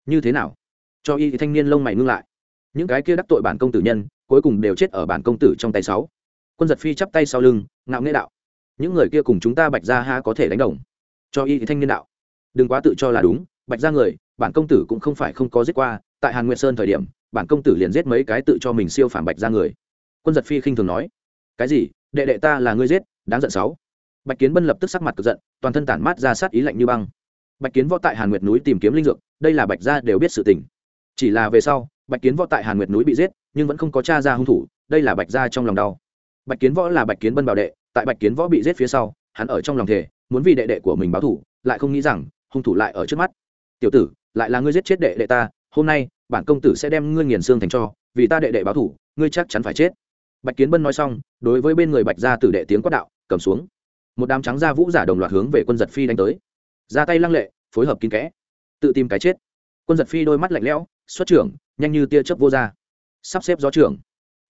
Như thế nào? Cho y thanh niên lông mày ngưng lại. Những cái kia đắc tội bản công tử nhân, cuối cùng đều chết ở bản công tử trong tay sáu. Quân giật phi chắp tay sau lưng, ngạo nghễ đạo. Những người kia cùng chúng ta bạch ra ha có thể đánh đồng. Cho y thanh niên đạo. Đừng quá tự cho là đúng, bạch ra người, bản công tử cũng không phải không có giết qua, tại hàn nguyệt sơn thời điểm, bản công tử liền giết mấy cái tự cho mình siêu phản bạch ra người. Quân giật phi khinh thường nói. Cái gì? Đệ đệ ta là ngươi giết, đáng giận sáu. Bạch kiến bân lập tức sắc mặt cực giận, toàn thân tản mát ra sát ý lạnh như băng. Bạch kiến võ tại hàn nguyệt núi tìm kiếm linh dược, đây là bạch gia đều biết sự tình. Chỉ là về sau, bạch kiến võ tại hàn nguyệt núi bị giết, nhưng vẫn không có tra ra hung thủ, đây là bạch gia trong lòng đau. Bạch kiến võ là bạch kiến bân bảo đệ, tại bạch kiến võ bị giết phía sau, hắn ở trong lòng thể muốn vì đệ đệ của mình báo thủ lại không nghĩ rằng, hung thủ lại ở trước mắt. Tiểu tử, lại là ngươi giết chết đệ đệ ta, hôm nay, bản công tử sẽ đem ngươi nghiền xương thành cho, vì ta đệ đệ báo thủ ngươi chắc chắn phải chết bạch kiến bân nói xong, đối với bên người bạch gia tử đệ tiếng quát đạo, cầm xuống. Một đám trắng da vũ giả đồng loạt hướng về quân giật phi đánh tới. Ra tay lăng lệ, phối hợp kín kẽ. Tự tìm cái chết. Quân giật phi đôi mắt lạnh lẽo, xuất trưởng, nhanh như tia chớp vô ra. Sắp xếp gió trưởng.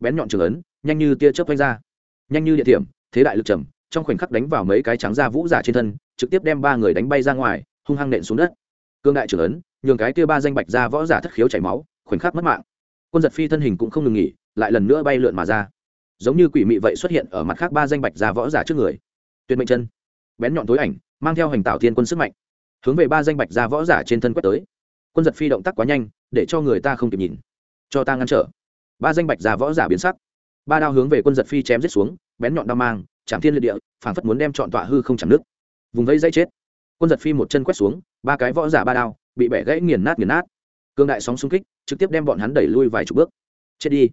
Bén nhọn trường ấn, nhanh như tia chớp vanh ra. Nhanh như địa điểm thế đại lực trầm, trong khoảnh khắc đánh vào mấy cái trắng da vũ giả trên thân, trực tiếp đem ba người đánh bay ra ngoài, hung hăng nện xuống đất. Cương đại trưởng ấn, nhường cái tia ba danh bạch ra võ giả thất khiếu chảy máu, khoảnh khắc mất mạng. Quân giật phi thân hình cũng không ngừng nghỉ, lại lần nữa bay lượn mà ra giống như quỷ mị vậy xuất hiện ở mặt khác ba danh bạch gia võ giả trước người. Tuyệt mệnh chân. Bén nhọn tối ảnh, mang theo hành tạo thiên quân sức mạnh, hướng về ba danh bạch gia võ giả trên thân quét tới. Quân giật phi động tác quá nhanh, để cho người ta không kịp nhìn. Cho ta ngăn trở. Ba danh bạch gia võ giả biến sắc. Ba đao hướng về quân giật phi chém giết xuống, bén nhọn đao mang, chạm thiên liệt địa, phảng phất muốn đem chọn tọa hư không chạm nước. Vùng vây dây chết. Quân giật phi một chân quét xuống, ba cái võ giả ba đao, bị bẻ gãy nghiền nát nghiền nát. Cương đại sóng xung kích, trực tiếp đem bọn hắn đẩy lui vài chục bước. Chết đi.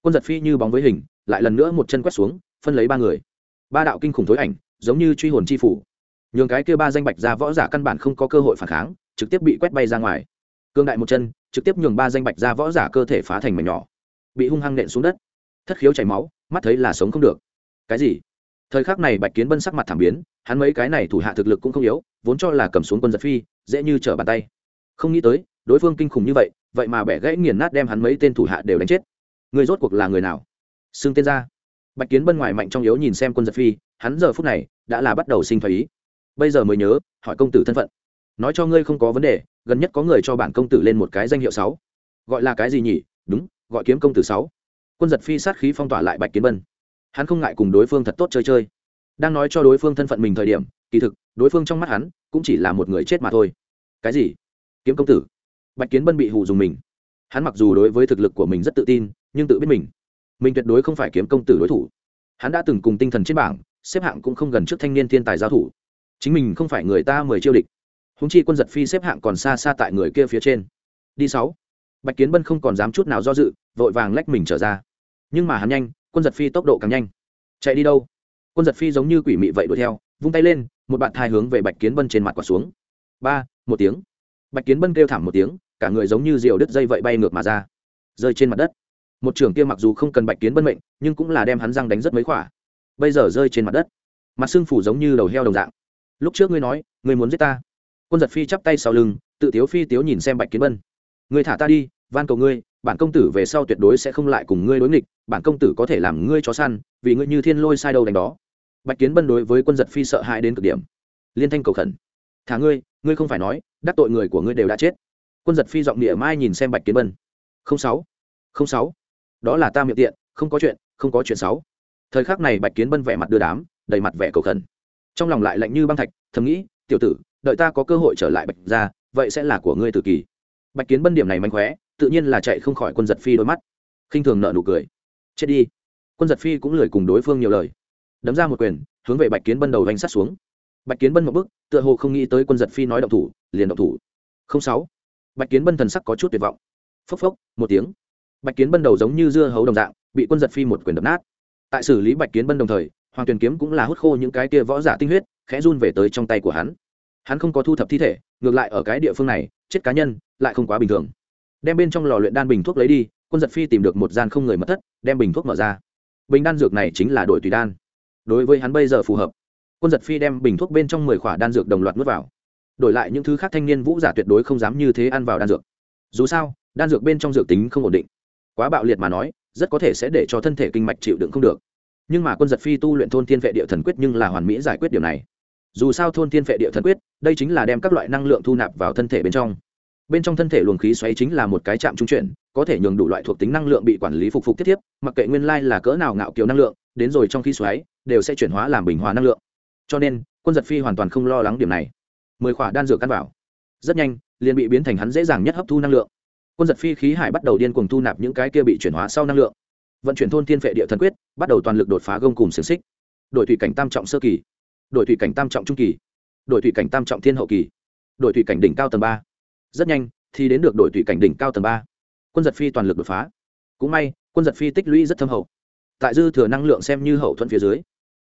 Quân giật phi như bóng với hình lại lần nữa một chân quét xuống, phân lấy ba người. Ba đạo kinh khủng thối ảnh, giống như truy hồn chi phủ. Nhường cái kia ba danh bạch ra võ giả căn bản không có cơ hội phản kháng, trực tiếp bị quét bay ra ngoài. Cương đại một chân, trực tiếp nhường ba danh bạch ra võ giả cơ thể phá thành mảnh nhỏ. Bị hung hăng nện xuống đất. Thất khiếu chảy máu, mắt thấy là sống không được. Cái gì? Thời khắc này bạch kiến bân sắc mặt thảm biến, hắn mấy cái này thủ hạ thực lực cũng không yếu, vốn cho là cầm xuống quân giật phi, dễ như trở bàn tay. Không nghĩ tới, đối phương kinh khủng như vậy vậy mà bẻ gãy nghiền nát đem hắn mấy tên thủ hạ đều đánh chết. Người rốt cuộc là người nào? Xưng tên ra. Bạch kiến bân ngoài mạnh trong yếu nhìn xem quân giật phi, hắn giờ phút này đã là bắt đầu sinh thái ý. Bây giờ mới nhớ, hỏi công tử thân phận. Nói cho ngươi không có vấn đề, gần nhất có người cho bản công tử lên một cái danh hiệu sáu. Gọi là cái gì nhỉ? Đúng, gọi kiếm công tử sáu. Quân giật phi sát khí phong tỏa lại bạch kiến bân. Hắn không ngại cùng đối phương thật tốt chơi chơi. Đang nói cho đối phương thân phận mình thời điểm, kỳ thực, đối phương trong mắt hắn cũng chỉ là một người chết mà thôi. Cái gì? Kiếm công tử. Bạch kiến bân bị hù dùng mình. Hắn mặc dù đối với thực lực của mình rất tự tin, nhưng tự biết mình mình tuyệt đối không phải kiếm công tử đối thủ. Hắn đã từng cùng tinh thần trên bảng, xếp hạng cũng không gần trước thanh niên thiên tài giao thủ. Chính mình không phải người ta mười chiêu địch. Húng chi quân giật phi xếp hạng còn xa xa tại người kia phía trên. Đi sáu. Bạch kiến bân không còn dám chút nào do dự, vội vàng lách mình trở ra. Nhưng mà hắn nhanh, quân giật phi tốc độ càng nhanh. Chạy đi đâu? Quân giật phi giống như quỷ mị vậy đuổi theo, vung tay lên, một bạn thai hướng về bạch kiến bân trên mặt quả xuống. Ba, một tiếng. Bạch kiến bân kêu thảm một tiếng, cả người giống như diều đứt dây vậy bay ngược mà ra. Rơi trên mặt đất một trưởng kia mặc dù không cần bạch kiến bân mệnh, nhưng cũng là đem hắn răng đánh rất mấy khỏa. Bây giờ rơi trên mặt đất, mặt xương phủ giống như đầu heo đồng dạng. Lúc trước ngươi nói, ngươi muốn giết ta. Quân giật phi chắp tay sau lưng, tự tiếu phi tiếu nhìn xem bạch kiến bân. Ngươi thả ta đi, van cầu ngươi, bản công tử về sau tuyệt đối sẽ không lại cùng ngươi đối nghịch, bản công tử có thể làm ngươi chó săn, vì ngươi như thiên lôi sai đầu đánh đó. Bạch kiến bân đối với quân giật phi sợ hãi đến cực điểm. Liên thanh cầu khẩn. Thả ngươi ngươi không phải nói, đắc tội người của ngươi đều đã chết. Quân giật phi giọng địa mai nhìn xem bạch kiến bân. Không sáu không sáu đó là ta miệng tiện, không có chuyện, không có chuyện sáu thời khắc này bạch kiến bân vẻ mặt đưa đám, đầy mặt vẻ cầu khẩn. Trong lòng lại lạnh như băng thạch, thầm nghĩ, tiểu tử, đợi ta có cơ hội trở lại bạch ra vậy sẽ là của ngươi tự kỳ. Bạch kiến bân điểm này manh khóe, tự nhiên là chạy không khỏi quân giật phi đôi mắt. Khinh thường nợ nụ cười. Chết đi. Quân giật phi cũng lười cùng đối phương nhiều lời. Đấm ra một quyền, hướng về bạch kiến bân đầu vanh sát xuống. Bạch kiến bân một bước, tựa hồ không nghĩ tới quân giật phi nói động thủ, liền động thủ. Không sáu. Bạch kiến bân thần sắc có chút tuyệt vọng. Phốc phốc, một tiếng bạch kiến bân đầu giống như dưa hấu đồng dạng, bị quân giật phi một quyền đập nát. Tại xử lý bạch kiến bân đồng thời, hoàng tuyền kiếm cũng là hút khô những cái kia võ giả tinh huyết, khẽ run về tới trong tay của hắn. Hắn không có thu thập thi thể, ngược lại ở cái địa phương này, chết cá nhân, lại không quá bình thường. Đem bên trong lò luyện đan bình thuốc lấy đi, quân giật phi tìm được một gian không người mất thất, đem bình thuốc mở ra. Bình đan dược này chính là đổi tùy đan. Đối với hắn bây giờ phù hợp, quân giật phi đem bình thuốc bên trong mười khỏa đan dược đồng loạt n u ố t vào. Đổi lại những thứ khác thanh niên vũ giả tuyệt đối không dám như thế ăn vào đan dược. Dù sao, đan dược bên trong dược tính không ổn định quá bạo liệt mà nói, rất có thể sẽ để cho thân thể kinh mạch chịu đựng không được. Nhưng mà quân giật phi tu luyện thôn thiên vệ địa thần quyết nhưng là hoàn mỹ giải quyết điều này. Dù sao thôn thiên vệ địa thần quyết, đây chính là đem các loại năng lượng thu nạp vào thân thể bên trong. Bên trong thân thể luồng khí xoáy chính là một cái chạm trung chuyển, có thể nhường đủ loại thuộc tính năng lượng bị quản lý phục phục thiết thiếp mặc kệ nguyên lai là cỡ nào ngạo kiều năng lượng, đến rồi trong khí xoáy, đều sẽ chuyển hóa làm bình hòa năng lượng. Cho nên, quân giật phi hoàn toàn không lo lắng điểm này. Mười khỏa đan dược căn vào. Rất nhanh, liền bị biến thành hắn dễ dàng nhất hấp thu năng lượng quân giật phi khí hải bắt đầu điên cuồng thu nạp những cái kia bị chuyển hóa sau năng lượng. Vận chuyển thôn thiên vệ địa thần quyết, bắt đầu toàn lực đột phá gông cùng xiềng xích. Đội thủy cảnh tam trọng sơ kỳ. Đội thủy cảnh tam trọng trung kỳ. Đội thủy cảnh tam trọng thiên hậu kỳ. Đội thủy cảnh đỉnh cao tầng ba. Rất nhanh, thì đến được đội thủy cảnh đỉnh cao tầng ba. Quân giật phi toàn lực đột phá. Cũng may, quân giật phi tích lũy rất thâm hậu. Tại dư thừa năng lượng xem như hậu thuận phía dưới,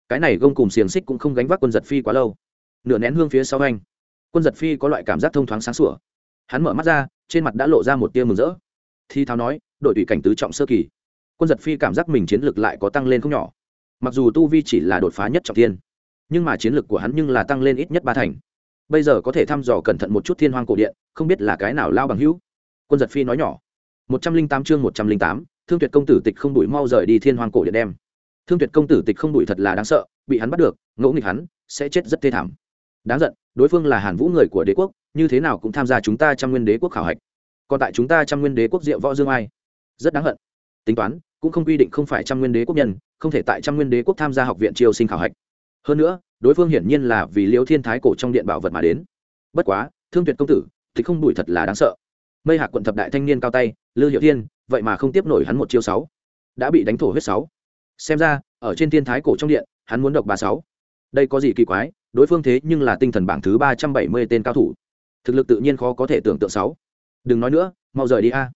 cái này gông cùng xiềng xích cũng không gánh vác quân giật phi quá lâu. Nửa nén hương phía sau anh, quân giật phi có loại cảm giác thông thoáng sáng sủa. Hắn mở mắt ra trên mặt đã lộ ra một tia mừng rỡ. Thi tháo nói, đội tùy cảnh tứ trọng sơ kỳ, quân giật phi cảm giác mình chiến lược lại có tăng lên không nhỏ. Mặc dù tu vi chỉ là đột phá nhất trọng thiên, nhưng mà chiến lược của hắn nhưng là tăng lên ít nhất ba thành. Bây giờ có thể thăm dò cẩn thận một chút thiên hoang cổ điện, không biết là cái nào lao bằng hữu. Quân giật phi nói nhỏ, một trăm linh tám chương một trăm linh tám, thương tuyệt công tử tịch không đuổi mau rời đi thiên hoang cổ điện đem. Thương tuyệt công tử tịch không đuổi thật là đáng sợ, bị hắn bắt được ngẫu nghịch hắn, sẽ chết rất thê thảm. Đáng giận, đối phương là hàn vũ người của đế quốc như thế nào cũng tham gia chúng ta trăm nguyên đế quốc khảo hạch. Còn tại chúng ta trăm nguyên đế quốc diệu võ dương ai, rất đáng hận. Tính toán, cũng không quy định không phải trăm nguyên đế quốc nhân, không thể tại trăm nguyên đế quốc tham gia học viện triều sinh khảo hạch. Hơn nữa, đối phương hiển nhiên là vì liêu thiên thái cổ trong điện bảo vật mà đến. Bất quá, thương tuyệt công tử, thì không đuổi thật là đáng sợ. Mây hạc quận thập đại thanh niên cao tay, lư hiệu thiên, vậy mà không tiếp nổi hắn một chiêu sáu. Đã bị đánh thổ huyết sáu. Xem ra, ở trên thiên thái cổ trong điện, hắn muốn độc ba sáu. Đây có gì kỳ quái, đối phương thế nhưng là tinh thần bảng thứ ba trăm bảy mươi tên cao thủ thực lực tự nhiên khó có thể tưởng tượng sáu. Đừng nói nữa, mau rời đi a.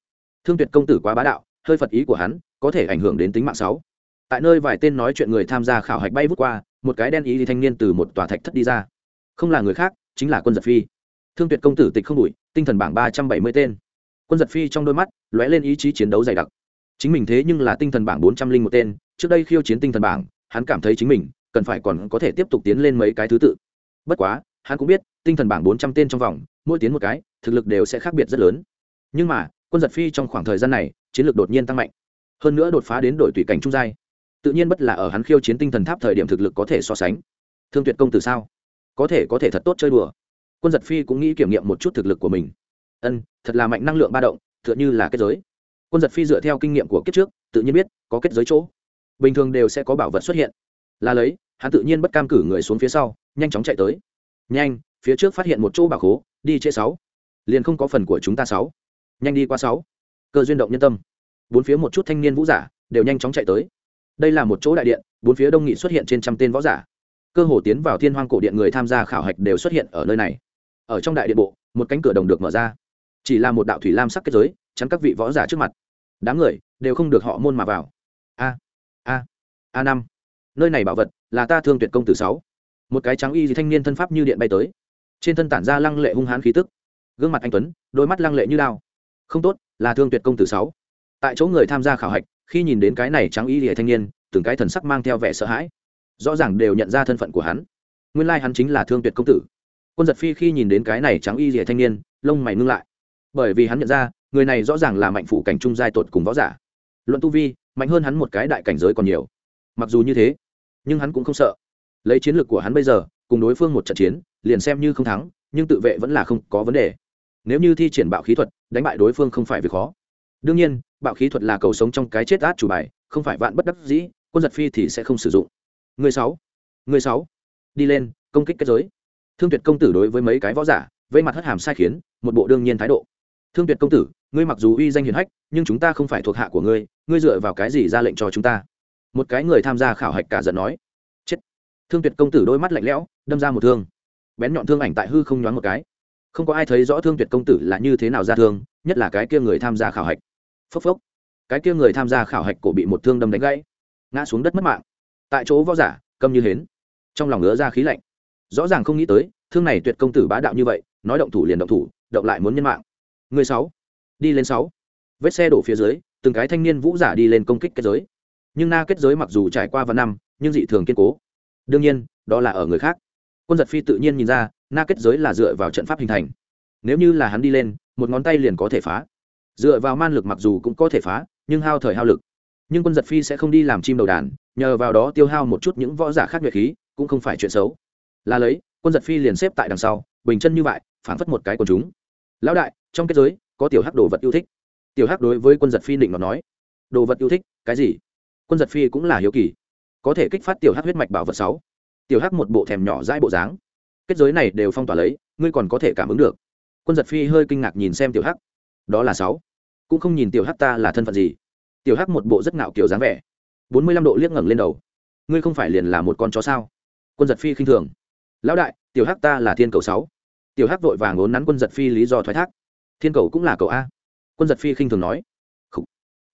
Thương tuyệt công tử quá bá đạo, hơi phật ý của hắn có thể ảnh hưởng đến tính mạng sáu. Tại nơi vài tên nói chuyện người tham gia khảo hạch bay vút qua, một cái đen ý thì thanh niên từ một tòa thạch thất đi ra. Không là người khác, chính là quân giật phi. Thương tuyệt công tử tịch không đủi tinh thần bảng ba trăm bảy mươi tên. Quân giật phi trong đôi mắt lóe lên ý chí chiến đấu dày đặc. Chính mình thế nhưng là tinh thần bảng bốn trăm linh một tên, trước đây khiêu chiến tinh thần bảng, hắn cảm thấy chính mình cần phải còn có thể tiếp tục tiến lên mấy cái thứ tự. Bất quá, hắn cũng biết, tinh thần bảng bốn trăm tên trong vòng mỗi tiến một cái, thực lực đều sẽ khác biệt rất lớn. Nhưng mà, quân giật phi trong khoảng thời gian này, chiến lược đột nhiên tăng mạnh. Hơn nữa đột phá đến đội tùy cảnh trung giai. Tự nhiên bất là ở hắn khiêu chiến tinh thần tháp thời điểm thực lực có thể so sánh. Thương tuyệt công từ sao? Có thể có thể thật tốt chơi đùa. Quân giật phi cũng nghĩ kiểm nghiệm một chút thực lực của mình. Ân, thật là mạnh năng lượng ba động t h ư ợ n h ư là kết giới. Quân giật phi dựa theo kinh nghiệm của kiếp trước, tự nhiên biết, có kết giới chỗ. Bình thường đều sẽ có bảo vật xuất hiện. Là lấy, hắn tự nhiên bất cam cử người xuống phía sau, nhanh chóng chạy tới. Nhanh, phía trước phát hiện một chỗ bảo khố đi trễ sáu. Liền không có phần của chúng ta sáu. Nhanh đi qua sáu. Cơ duyên động nhân tâm. Bốn phía một chút thanh niên vũ giả đều nhanh chóng chạy tới. Đây là một chỗ đại điện, bốn phía đông nghị xuất hiện trên trăm tên võ giả. Cơ hồ tiến vào thiên hoang cổ điện người tham gia khảo hạch đều xuất hiện ở nơi này. Ở trong đại điện bộ, một cánh cửa đồng được mở ra. Chỉ là một đạo thủy lam sắc kết giới, chắn các vị võ giả trước mặt. Đám người đều không được họ môn mà vào. A a a năm. Nơi này bảo vật là ta thương tuyệt công tử sáu. Một cái trắng y thanh niên thân pháp như điện bay tới trên thân tản ra lăng lệ hung hãn khí tức. Gương mặt anh tuấn, đôi mắt lăng lệ như đao. Không tốt, là thương tuyệt công tử sáu. Tại chỗ người tham gia khảo hạch, khi nhìn đến cái này trắng y lìa thanh niên, từng cái thần sắc mang theo vẻ sợ hãi. Rõ ràng đều nhận ra thân phận của hắn. Nguyên lai hắn chính là thương tuyệt công tử. Quân giật phi khi nhìn đến cái này trắng y lìa thanh niên, lông mày ngưng lại. Bởi vì hắn nhận ra, người này rõ ràng là mạnh phủ cảnh trung giai tột cùng võ giả. Luận tu vi, mạnh hơn hắn một cái đại cảnh giới còn nhiều. Mặc dù như thế, nhưng hắn cũng không sợ. Lấy chiến lược của hắn bây giờ, cùng đối phương một trận chiến liền xem như không thắng, nhưng tự vệ vẫn là không có vấn đề. Nếu như thi triển bạo khí thuật, đánh bại đối phương không phải việc khó. Đương nhiên, bạo khí thuật là cầu sống trong cái chết át chủ bài, không phải vạn bất đắc dĩ, quân giật phi thì sẽ không sử dụng. Người sáu người sáu, đi lên, công kích kết giới. Thương tuyệt công tử đối với mấy cái võ giả, vây mặt hất hàm sai khiến, một bộ đương nhiên thái độ. Thương tuyệt công tử, ngươi mặc dù uy danh hiền hách, nhưng chúng ta không phải thuộc hạ của ngươi ngươi dựa vào cái gì ra lệnh cho chúng ta? Một cái người tham gia khảo hạch cả giận nói. Chết. Thương tuyệt công tử đôi mắt lạnh lẽo, đâm ra một thương bén nhọn thương ảnh tại hư không nhoáng một cái. Không có ai thấy rõ thương tuyệt công tử là như thế nào ra thương, nhất là cái kia người tham gia khảo hạch. Phốc phốc. Cái kia người tham gia khảo hạch cổ bị một thương đâm đánh gãy, ngã xuống đất mất mạng. Tại chỗ võ giả, câm như hến. Trong lòng ngứa ra khí lạnh. Rõ ràng không nghĩ tới, thương này tuyệt công tử bá đạo như vậy, nói động thủ liền động thủ, động lại muốn nhân mạng. Người sáu, đi lên sáu. Vết xe đổ phía dưới, từng cái thanh niên vũ giả đi lên công kích kết giới. Nhưng na kết giới mặc dù trải qua vài năm, nhưng dị thường kiên cố. Đương nhiên, đó là ở người khác quân giật phi tự nhiên nhìn ra, na kết giới là dựa vào trận pháp hình thành. Nếu như là hắn đi lên, một ngón tay liền có thể phá. Dựa vào man lực mặc dù cũng có thể phá, nhưng hao thời hao lực. Nhưng quân giật phi sẽ không đi làm chim đầu đàn, nhờ vào đó tiêu hao một chút những võ giả khác nhuệ khí, cũng không phải chuyện xấu. Là lấy, quân giật phi liền xếp tại đằng sau, bình chân như vậy, phản phất một cái của chúng. Lão đại, trong kết giới, có tiểu hắc đồ vật yêu thích. Tiểu hắc đối với quân giật phi định nó nói. Đồ vật yêu thích, cái gì? Quân giật phi cũng là hiếu kỳ. Có thể kích phát tiểu hắc huyết mạch bảo vật sáu tiểu hắc một bộ thèm nhỏ dãi bộ dáng. Kết giới này đều phong tỏa lấy, ngươi còn có thể cảm ứng được. Quân giật phi hơi kinh ngạc nhìn xem tiểu hắc. Đó là sáu. Cũng không nhìn tiểu hắc ta là thân phận gì. Tiểu hắc một bộ rất ngạo kiểu dáng vẻ. Bốn mươi lăm độ liếc ngẩng lên đầu. Ngươi không phải liền là một con chó sao? Quân giật phi khinh thường. Lão đại, tiểu hắc ta là thiên cầu sáu. Tiểu hắc vội vàng ốn nắn quân giật phi lý do thoái thác. Thiên cầu cũng là Cầu a. Quân giật phi khinh thường nói. Khúc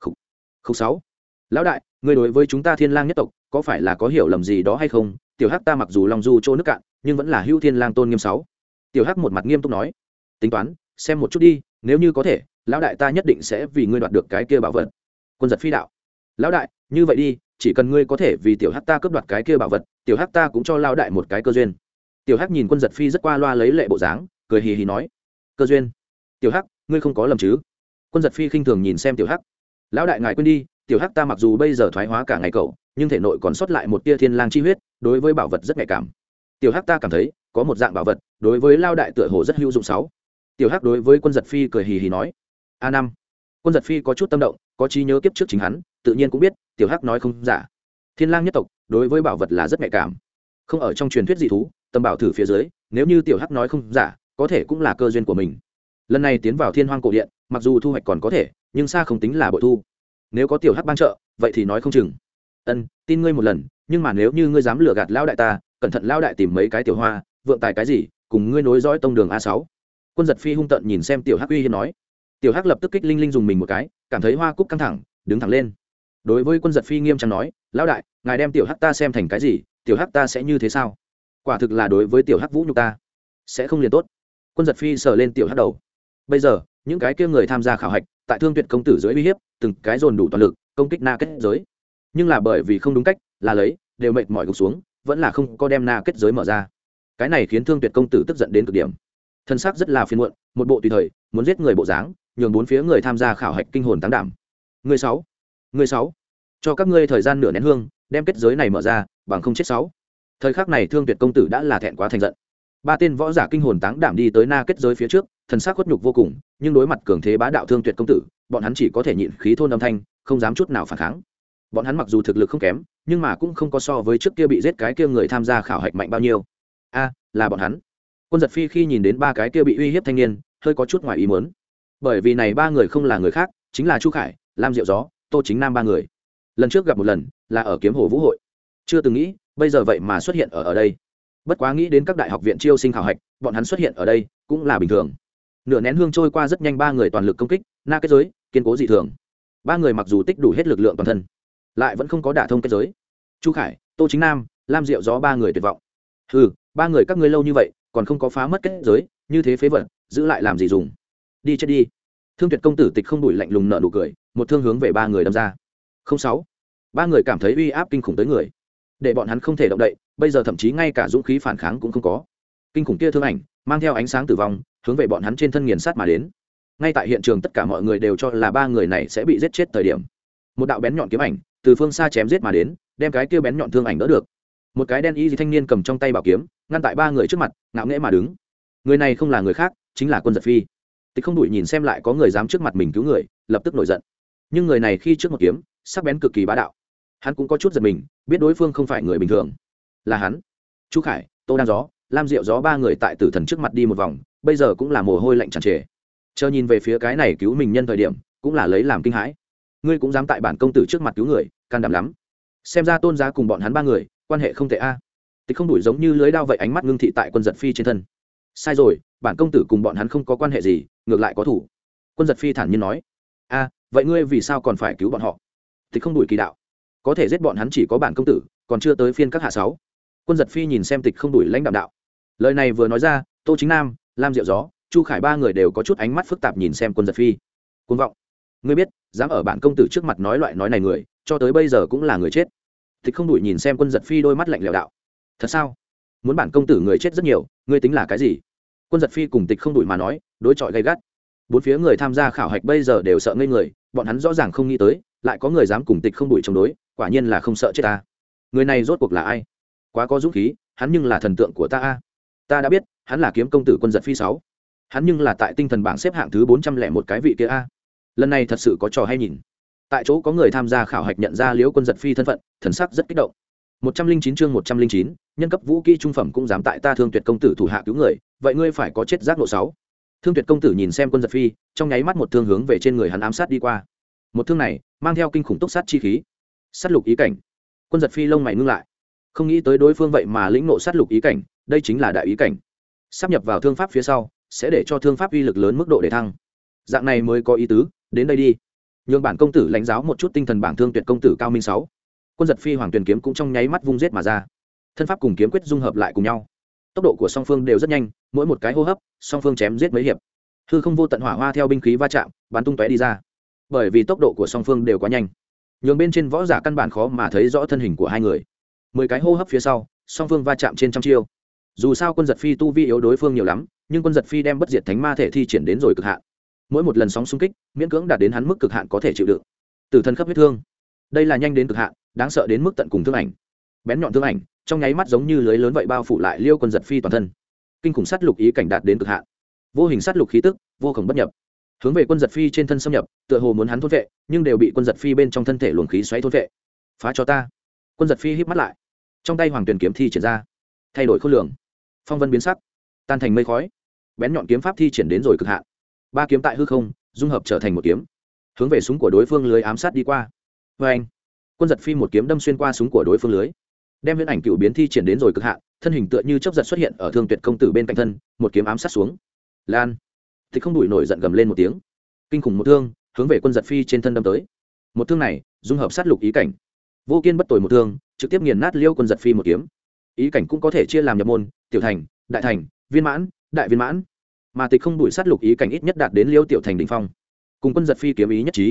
khúc khúc sáu. Lão đại, ngươi đối với chúng ta thiên lang nhất tộc, có phải là có hiểu lầm gì đó hay không? Tiểu hắc ta mặc dù long du chỗ nước cạn, nhưng vẫn là hữu thiên lang tôn nghiêm sáu. Tiểu hắc một mặt nghiêm túc nói, tính toán, xem một chút đi, nếu như có thể, lão đại ta nhất định sẽ vì ngươi đoạt được cái kia bảo vật. Quân giật phi đạo, lão đại, như vậy đi, chỉ cần ngươi có thể vì tiểu hắc ta cướp đoạt cái kia bảo vật, tiểu hắc ta cũng cho lão đại một cái cơ duyên. Tiểu hắc nhìn quân giật phi rất qua loa lấy lệ bộ dáng, cười hì hì nói, cơ duyên? Tiểu hắc, ngươi không có lầm chứ? Quân giật phi khinh thường nhìn xem tiểu hắc, lão đại ngài quên đi, tiểu hắc ta mặc dù bây giờ thoái hóa cả ngày cậu, nhưng thể nội còn sót lại một tia thiên lang chi huyết đối với bảo vật rất nhạy cảm. Tiểu hắc ta cảm thấy, có một dạng bảo vật, đối với lao đại tựa hồ rất hữu dụng sáu. Tiểu hắc đối với quân giật phi cười hì hì nói, a năm. Quân giật phi có chút tâm động, có trí nhớ kiếp trước chính hắn, tự nhiên cũng biết, tiểu hắc nói không giả. Thiên lang nhất tộc, đối với bảo vật là rất nhạy cảm. Không ở trong truyền thuyết dị thú tâm bảo thử phía dưới, nếu như tiểu hắc nói không giả, có thể cũng là cơ duyên của mình. Lần này tiến vào thiên hoang cổ điện, mặc dù thu hoạch còn có thể, nhưng xa không tính là bội thu. Nếu có tiểu hắc ban trợ, vậy thì nói không chừng ân, tin ngươi một lần, nhưng mà nếu như ngươi dám lừa gạt lão đại ta, cẩn thận lão đại tìm mấy cái tiểu hoa, vượng tài cái gì, cùng ngươi nối dõi tông đường a sáu. Quân giật phi hung tợn nhìn xem tiểu hắc uy hiếp nói. Tiểu hắc lập tức kích linh linh dùng mình một cái, cảm thấy hoa cúc căng thẳng, đứng thẳng lên. Đối với quân giật phi nghiêm trang nói, lão đại, ngài đem tiểu hắc ta xem thành cái gì, tiểu hắc ta sẽ như thế sao? Quả thực là đối với tiểu hắc vũ nhục ta, sẽ không liền tốt. Quân giật phi sờ lên tiểu hắc đầu. Bây giờ, những cái kia người tham gia khảo hạch, tại thương tuyệt công tử dưới uy hiếp, từng cái dồn đủ toàn lực, công kích na kết giới nhưng là bởi vì không đúng cách, là lấy, đều mệt mỏi gục xuống, vẫn là không có đem na kết giới mở ra. Cái này khiến thương tuyệt công tử tức giận đến cực điểm. Thân xác rất là phiền muộn, một bộ tùy thời, muốn giết người bộ dáng, nhường bốn phía người tham gia khảo hạch kinh hồn tán đảm. Người sáu người sáu, cho các ngươi thời gian nửa nén hương, đem kết giới này mở ra, bằng không chết sáu. Thời khắc này thương tuyệt công tử đã là thẹn quá thành giận. Ba tên võ giả kinh hồn táng đảm đi tới na kết giới phía trước thần sắc khuất nhục vô cùng, nhưng đối mặt cường thế bá đạo thương tuyệt công tử, bọn hắn chỉ có thể nhịn khí thôn âm thanh, không dám chút nào phản kháng bọn hắn mặc dù thực lực không kém, nhưng mà cũng không có so với trước kia bị giết cái kia người tham gia khảo hạch mạnh bao nhiêu. A, là bọn hắn. Quân giật phi khi nhìn đến ba cái kia bị uy hiếp thanh niên, hơi có chút ngoài ý muốn. Bởi vì này ba người không là người khác, chính là chu khải, lam diệu gió, tô chính nam ba người. Lần trước gặp một lần, là ở kiếm hồ vũ hội. Chưa từng nghĩ, bây giờ vậy mà xuất hiện ở ở đây. Bất quá nghĩ đến các đại học viện chiêu sinh khảo hạch, bọn hắn xuất hiện ở đây cũng là bình thường. Nửa nén hương trôi qua rất nhanh ba người toàn lực công kích, na kết giới, kiên cố dị thường. Ba người mặc dù tích đủ hết lực lượng toàn thân lại vẫn không có đả thông kết giới. Chu khải, tô chính nam, lam diệu gió ba người tuyệt vọng. Ừ ba người các ngươi lâu như vậy, còn không có phá mất kết giới, như thế phế vật, giữ lại làm gì dùng? Đi chết đi. Thương tuyệt công tử tịch không đủi lạnh lùng nợ nụ cười, một thương hướng về ba người đâm ra. Không sáu. Ba người cảm thấy uy áp kinh khủng tới người. Để bọn hắn không thể động đậy, bây giờ thậm chí ngay cả dũng khí phản kháng cũng không có. Kinh khủng kia thương ảnh, mang theo ánh sáng tử vong, hướng về bọn hắn trên thân nghiền sát mà đến. Ngay tại hiện trường tất cả mọi người đều cho là ba người này sẽ bị giết chết thời điểm, một đạo bén nhọn kiếm ảnh từ phương xa chém giết mà đến, đem cái kia bén nhọn thương ảnh đỡ được. Một cái đen y thanh niên cầm trong tay bảo kiếm, ngăn tại ba người trước mặt, ngạo nghễ mà đứng. Người này không là người khác, chính là quân giật phi. Tịch không đuổi nhìn xem lại có người dám trước mặt mình cứu người, lập tức nổi giận. Nhưng người này khi trước một kiếm, sắc bén cực kỳ bá đạo. Hắn cũng có chút giật mình, biết đối phương không phải người bình thường. Là hắn. Chu khải, tô đan gió, lam diệu gió ba người tại tử thần trước mặt đi một vòng, bây giờ cũng là mồ hôi lạnh tràn trề. Chờ nhìn về phía cái này cứu mình nhân thời điểm, cũng là lấy làm kinh hãi ngươi cũng dám tại bản công tử trước mặt cứu người, can đảm lắm. Xem ra tôn giá cùng bọn hắn ba người, quan hệ không tệ a. Tịch không đuổi giống như lưới đao vậy ánh mắt ngưng thị tại quân giật phi trên thân. Sai rồi, bản công tử cùng bọn hắn không có quan hệ gì, ngược lại có thủ. Quân giật phi thản nhiên nói. A, vậy ngươi vì sao còn phải cứu bọn họ? Tịch không đuổi kỳ đạo. Có thể giết bọn hắn chỉ có bản công tử, còn chưa tới phiên các hạ sáu. Quân giật phi nhìn xem tịch không đuổi lãnh đạo đạo. Lời này vừa nói ra, tô chính nam, lam diệu gió, chu khải ba người đều có chút ánh mắt phức tạp nhìn xem quân giật phi. Côn vọng ngươi biết, dám ở bản công tử trước mặt nói loại nói này người, cho tới bây giờ cũng là người chết. Tịch không đuổi nhìn xem quân giật phi đôi mắt lạnh lẽo đạo. Thật sao? Muốn bản công tử người chết rất nhiều, ngươi tính là cái gì? Quân giật phi cùng tịch không đuổi mà nói, đối chọi gay gắt. Bốn phía người tham gia khảo hạch bây giờ đều sợ ngây người, bọn hắn rõ ràng không nghĩ tới, lại có người dám cùng tịch không đuổi chống đối, quả nhiên là không sợ chết ta. Người này rốt cuộc là ai? Quá có dũng khí, hắn nhưng là thần tượng của ta a. Ta đã biết, hắn là kiếm công tử quân giật phi sáu. Hắn nhưng là tại tinh thần bảng xếp hạng thứ bốn trăm lẻ một cái vị kia a lần này thật sự có trò hay nhìn. Tại chỗ có người tham gia khảo hạch nhận ra liễu quân giật phi thân phận, thần sắc rất kích động. Một trăm linh chín chương một trăm linh chín, nhân cấp vũ kỹ trung phẩm cũng dám tại ta thương tuyệt công tử thủ hạ cứu người, vậy ngươi phải có chết giác nộ sáu. Thương tuyệt công tử nhìn xem quân giật phi, trong nháy mắt một thương hướng về trên người hắn ám sát đi qua. Một thương này mang theo kinh khủng túc sát chi khí. Sát lục ý cảnh. Quân giật phi lông mày ngưng lại. Không nghĩ tới đối phương vậy mà lĩnh nộ sát lục ý cảnh, đây chính là đại ý cảnh. Sắp nhập vào thương pháp phía sau, sẽ để cho thương pháp uy lực lớn mức độ để thăng. Dạng này mới có ý tứ đến đây đi. Nhường bản công tử lãnh giáo một chút tinh thần bảng thương tuyệt công tử cao minh sáu. Quân giật phi hoàng tuyền kiếm cũng trong nháy mắt vung giết mà ra. Thân pháp cùng kiếm quyết dung hợp lại cùng nhau. Tốc độ của song phương đều rất nhanh, mỗi một cái hô hấp, song phương chém giết mấy hiệp. Hư không vô tận hỏa hoa theo binh khí va chạm, bắn tung tóe đi ra. Bởi vì tốc độ của song phương đều quá nhanh. Nhường bên trên võ giả căn bản khó mà thấy rõ thân hình của hai người. Mười cái hô hấp phía sau, song phương va chạm trên trăm chiêu. Dù sao quân giật phi tu vi yếu đối phương nhiều lắm, nhưng quân giật phi đem bất diệt thánh ma thể thi triển đến rồi cực hạn mỗi một lần sóng xung kích, miễn cưỡng đạt đến hắn mức cực hạn có thể chịu đựng. Từ thân khắp huyết thương. Đây là nhanh đến cực hạn, đáng sợ đến mức tận cùng thương ảnh. Bén nhọn thương ảnh, trong nháy mắt giống như lưới lớn vậy bao phủ lại liêu quân giật phi toàn thân. Kinh khủng sát lục ý cảnh đạt đến cực hạn. Vô hình sát lục khí tức, vô cùng bất nhập. Hướng về quân giật phi trên thân xâm nhập, tựa hồ muốn hắn thốt vệ, nhưng đều bị quân giật phi bên trong thân thể luồng khí xoáy thốt vệ. Phá cho ta. Quân giật phi hít mắt lại. Trong tay hoàng tuyền kiếm thi triển ra. Thay đổi khối lượng. Phong vân biến sắc. Tan thành mây khói. Bén nhọn kiếm pháp thi triển đến rồi cực hạn ba kiếm tại hư không, dung hợp trở thành một kiếm. Hướng về súng của đối phương lưới ám sát đi qua. Vê anh, quân giật phi một kiếm đâm xuyên qua súng của đối phương lưới. Đem viễn ảnh cựu biến thi triển đến rồi cực hạ. thân hình tựa như chấp giật xuất hiện ở thương tuyệt công tử bên cạnh thân, một kiếm ám sát xuống. Lan, thì không đủi nổi giận gầm lên một tiếng. Kinh khủng một thương, hướng về quân giật phi trên thân đâm tới. Một thương này, dung hợp sát lục ý cảnh. Vô kiên bất tồi một thương, trực tiếp nghiền nát liêu quân giật phi một kiếm. Ý cảnh cũng có thể chia làm nhập môn, tiểu thành, đại thành, viên mãn, đại viên mãn mà tịch không đuổi sát lục ý cảnh ít nhất đạt đến liêu tiểu thành đ ỉ n h phong. Cùng quân giật phi kiếm ý nhất trí.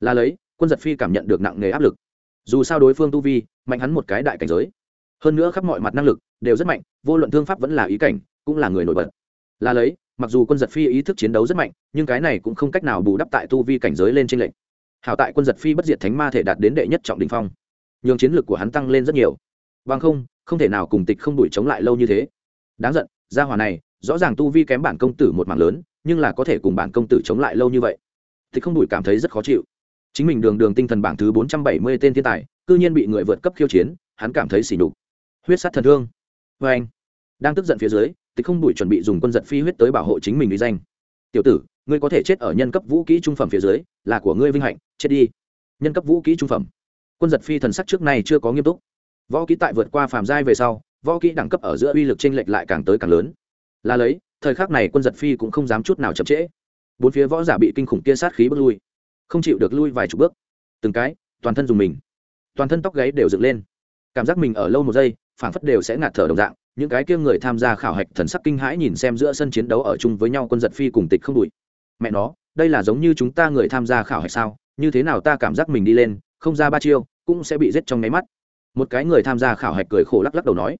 Là lấy, quân giật phi cảm nhận được nặng nề áp lực. Dù sao đối phương tu vi, mạnh hắn một cái đại cảnh giới. Hơn nữa khắp mọi mặt năng lực đều rất mạnh, vô luận thương pháp vẫn là ý cảnh, cũng là người nổi bật. Là lấy, mặc dù quân giật phi ý thức chiến đấu rất mạnh, nhưng cái này cũng không cách nào bù đắp tại tu vi cảnh giới lên trên lệnh. Hảo tại quân giật phi bất diệt thánh ma thể đạt đến đệ nhất trọng đình phong. Nhường chiến lược của hắn tăng lên rất nhiều. Bằng không không thể nào cùng tịch không đuổi chống lại lâu như thế. Đáng giận, gia hòa này rõ ràng tu vi kém bản công tử một mảng lớn, nhưng là có thể cùng bản công tử chống lại lâu như vậy, thì không đuổi cảm thấy rất khó chịu. Chính mình đường đường tinh thần bảng thứ bốn trăm bảy mươi tên thiên tài, cư nhiên bị người vượt cấp khiêu chiến, hắn cảm thấy xỉ nhục. Huyết sát thần thương. Vê anh, đang tức giận phía dưới tịch không đuổi chuẩn bị dùng quân giật phi huyết tới bảo hộ chính mình đi danh. Tiểu tử, ngươi có thể chết ở nhân cấp vũ kỹ trung phẩm phía dưới, là của ngươi vinh hạnh, chết đi. Nhân cấp vũ kỹ trung phẩm. Quân giật phi thần sắc trước này chưa có nghiêm túc. Võ kỹ tại vượt qua phàm giai về sau, võ kỹ đẳng cấp ở giữa uy lực tranh lệch lại càng tới càng lớn là lấy, thời khắc này quân giật phi cũng không dám chút nào chậm trễ. Bốn phía võ giả bị kinh khủng kia sát khí bước lui, không chịu được lui vài chục bước. Từng cái, toàn thân dùng mình, toàn thân tóc gáy đều dựng lên. Cảm giác mình ở lâu một giây, phảng phất đều sẽ ngạt thở đồng dạng, những cái kia người tham gia khảo hạch thần sắc kinh hãi nhìn xem giữa sân chiến đấu ở chung với nhau quân giật phi cùng tịch không đùi mẹ nó, đây là giống như chúng ta người tham gia khảo hạch sao? Như thế nào ta cảm giác mình đi lên, không ra ba chiêu, cũng sẽ bị giết trong nháy mắt. Một cái người tham gia khảo hạch cười khổ lắc lắc đầu nói,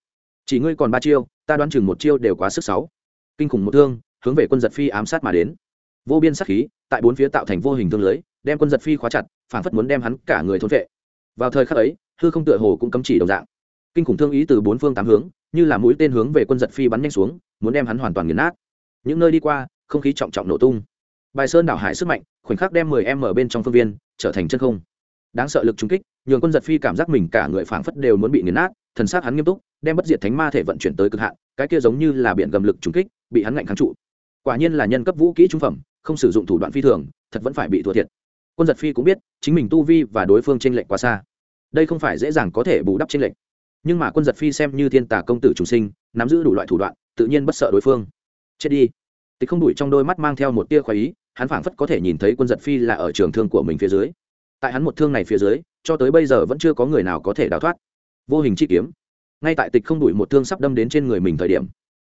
chỉ ngươi còn ba chiêu, ta đoán chừng một chiêu đều quá sức sáu kinh khủng một thương, hướng về quân giật phi ám sát mà đến. Vô biên sát khí, tại bốn phía tạo thành vô hình thương lưới, đem quân giật phi khóa chặt phản phất muốn đem hắn cả người thôn vệ. Vào thời khắc ấy, hư không tựa hồ cũng cấm chỉ đồng dạng. Kinh khủng thương ý từ bốn phương tám hướng, như là mũi tên hướng về quân giật phi bắn nhanh xuống, muốn đem hắn hoàn toàn nghiền nát. Những nơi đi qua, không khí trọng trọng nổ tung. Bài sơn đảo hải sức mạnh, khoảnh khắc đem mười em ở bên trong phương viên, trở thành chân không. Đáng sợ lực trúng kích, nhường quân giật phi cảm giác mình cả người phảng phất đều muốn bị nghiền nát, thần sát hắn nghiêm túc đem bất diệt thánh ma thể vận chuyển tới cực hạn, cái kia giống như là biển gầm lực trúng kích, bị hắn ngạnh kháng trụ. Quả nhiên là nhân cấp vũ kỹ trung phẩm, không sử dụng thủ đoạn phi thường, thật vẫn phải bị thua thiệt. Quân giật phi cũng biết, chính mình tu vi và đối phương t lệch quá xa. Đây không phải dễ dàng có thể bù đắp t lệch. Nhưng mà quân giật phi xem như thiên tà công tử chủ sinh, nắm giữ đủ loại thủ đoạn, tự nhiên bất sợ đối phương. Chết đi. Tịch không đủi trong đôi mắt mang theo một tia khoái ý, hắn phảng phất có thể nhìn thấy quân giật phi là ở trường thương của mình phía dưới. Tại hắn một thương này phía dưới, cho tới bây giờ vẫn chưa có người nào có thể đào thoát. Vô hình chi kiếm ngay tại tịch không đuổi một thương sắp đâm đến trên người mình thời điểm.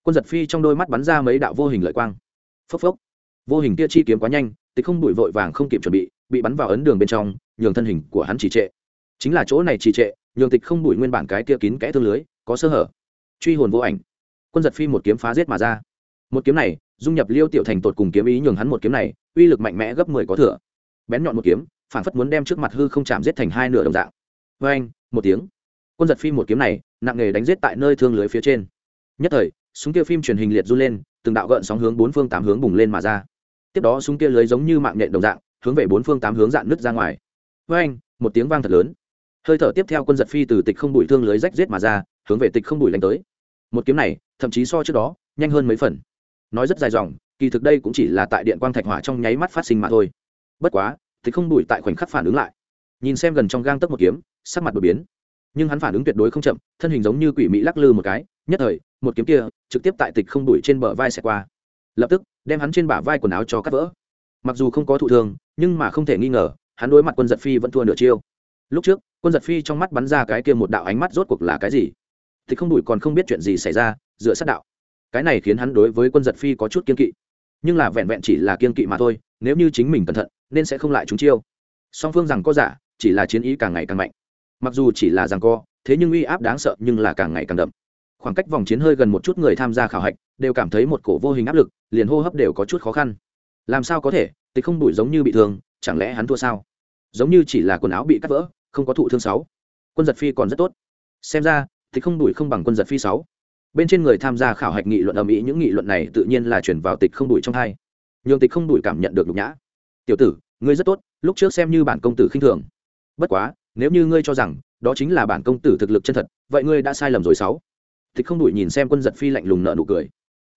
Quân giật phi trong đôi mắt bắn ra mấy đạo vô hình lợi quang. Phốc phốc. Vô hình kia chi kiếm quá nhanh, tịch không đuổi vội vàng không kịp chuẩn bị bị bắn vào ấn đường bên trong, nhường thân hình của hắn trì trệ. Chính là chỗ này trì trệ, nhường tịch không đuổi nguyên bản cái kia kín kẽ thương lưới, có sơ hở. Truy hồn vô ảnh. Quân giật phi một kiếm phá giết mà ra. Một kiếm này, dung nhập liêu tiểu thành tột cùng kiếm ý nhường hắn một kiếm này, uy lực mạnh mẽ gấp mười có thừa. Bén nhọn một kiếm, phản phất muốn đem trước mặt hư không chạm giết thành hai nửa đồng dạng. Vê anh một tiếng. Quân giật phi một kiếm này nặng nghề đánh giết tại nơi thương lưới phía trên. Nhất thời, súng kia phim truyền hình liệt run lên, từng đạo gợn sóng hướng bốn phương tám hướng bùng lên mà ra. Tiếp đó súng kia lưới giống như mạng nhện đồng dạng, hướng về bốn phương tám hướng dạn nứt ra ngoài. Với anh, một tiếng vang thật lớn. Hơi thở tiếp theo quân giật phi từ tịch không bụi thương lưới rách giết mà ra, hướng về tịch không bụi đánh tới. Một kiếm này, thậm chí so trước đó, nhanh hơn mấy phần. Nói rất dài dòng, kỳ thực đây cũng chỉ là tại điện quang thạch hỏa trong nháy mắt phát sinh mà thôi. Bất quá, tịch không bụi tại khoảnh khắc phản ứng lại. Nhìn xem gần trong gang tấc một kiếm, sắc mặt đột biến nhưng hắn phản ứng tuyệt đối không chậm, thân hình giống như quỷ mỹ lắc lư một cái, nhất thời, một kiếm kia, trực tiếp tại tịch không đuổi trên bờ vai xẻ qua. Lập tức, đem hắn trên bả vai quần áo cho cắt vỡ. Mặc dù không có thụ thương, nhưng mà không thể nghi ngờ, hắn đối mặt quân giật phi vẫn thua nửa chiêu. Lúc trước, quân giật phi trong mắt bắn ra cái kia một đạo ánh mắt rốt cuộc là cái gì? Thì không đuổi còn không biết chuyện gì xảy ra dựa sát đạo. Cái này khiến hắn đối với quân giật phi có chút kiên kỵ. Nhưng là vẹn vẹn chỉ là kiên kỵ mà thôi, nếu như chính mình cẩn thận, nên sẽ không lại trúng chiêu. Song phương rằng có giả, chỉ là chiến ý càng ngày càng mạnh mặc dù chỉ là rằng co, thế nhưng uy áp đáng sợ nhưng là càng ngày càng đậm. Khoảng cách vòng chiến hơi gần một chút người tham gia khảo hạch đều cảm thấy một cổ vô hình áp lực, liền hô hấp đều có chút khó khăn. Làm sao có thể, tịch không đuổi giống như bị thương, chẳng lẽ hắn thua sao? Giống như chỉ là quần áo bị cắt vỡ, không có thụ thương sáu. Quân giật phi còn rất tốt. Xem ra, tịch không đuổi không bằng quân giật phi sáu. Bên trên người tham gia khảo hạch nghị luận ầm ĩ, những nghị luận này tự nhiên là chuyển vào tịch không đuổi trong hai. Nhường tịch không đuổi cảm nhận được nhục nhã. Tiểu tử, ngươi rất tốt, lúc trước xem như bản công tử khinh thường. Bất quá nếu như ngươi cho rằng đó chính là bản công tử thực lực chân thật, vậy ngươi đã sai lầm rồi sáu. Tịch không đuổi nhìn xem quân giật phi lạnh lùng nợ nụ cười.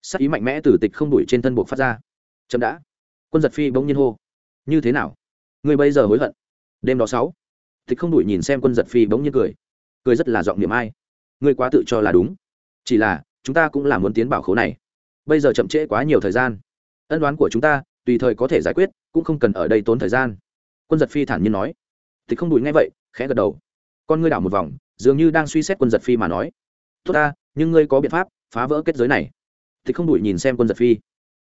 Sắc ý mạnh mẽ từ tịch không đuổi trên thân buộc phát ra. Chậm đã. Quân giật phi bỗng nhiên hô. Như thế nào? Ngươi bây giờ hối hận. Đêm đó sáu, tịch không đuổi nhìn xem quân giật phi bỗng nhiên cười. Cười rất là giọng niệm ai. Ngươi quá tự cho là đúng. Chỉ là, chúng ta cũng là muốn tiến bảo khố này. Bây giờ chậm trễ quá nhiều thời gian. Ân đoán của chúng ta, tùy thời có thể giải quyết, cũng không cần ở đây tốn thời gian. Quân giật phi thản nhiên nói. Tịch không đuổi ngay vậy khẽ gật đầu. Con ngươi đảo một vòng, dường như đang suy xét quân giật phi mà nói. Tốt ta, nhưng ngươi có biện pháp, phá vỡ kết giới này. Thì không đuổi nhìn xem quân giật phi.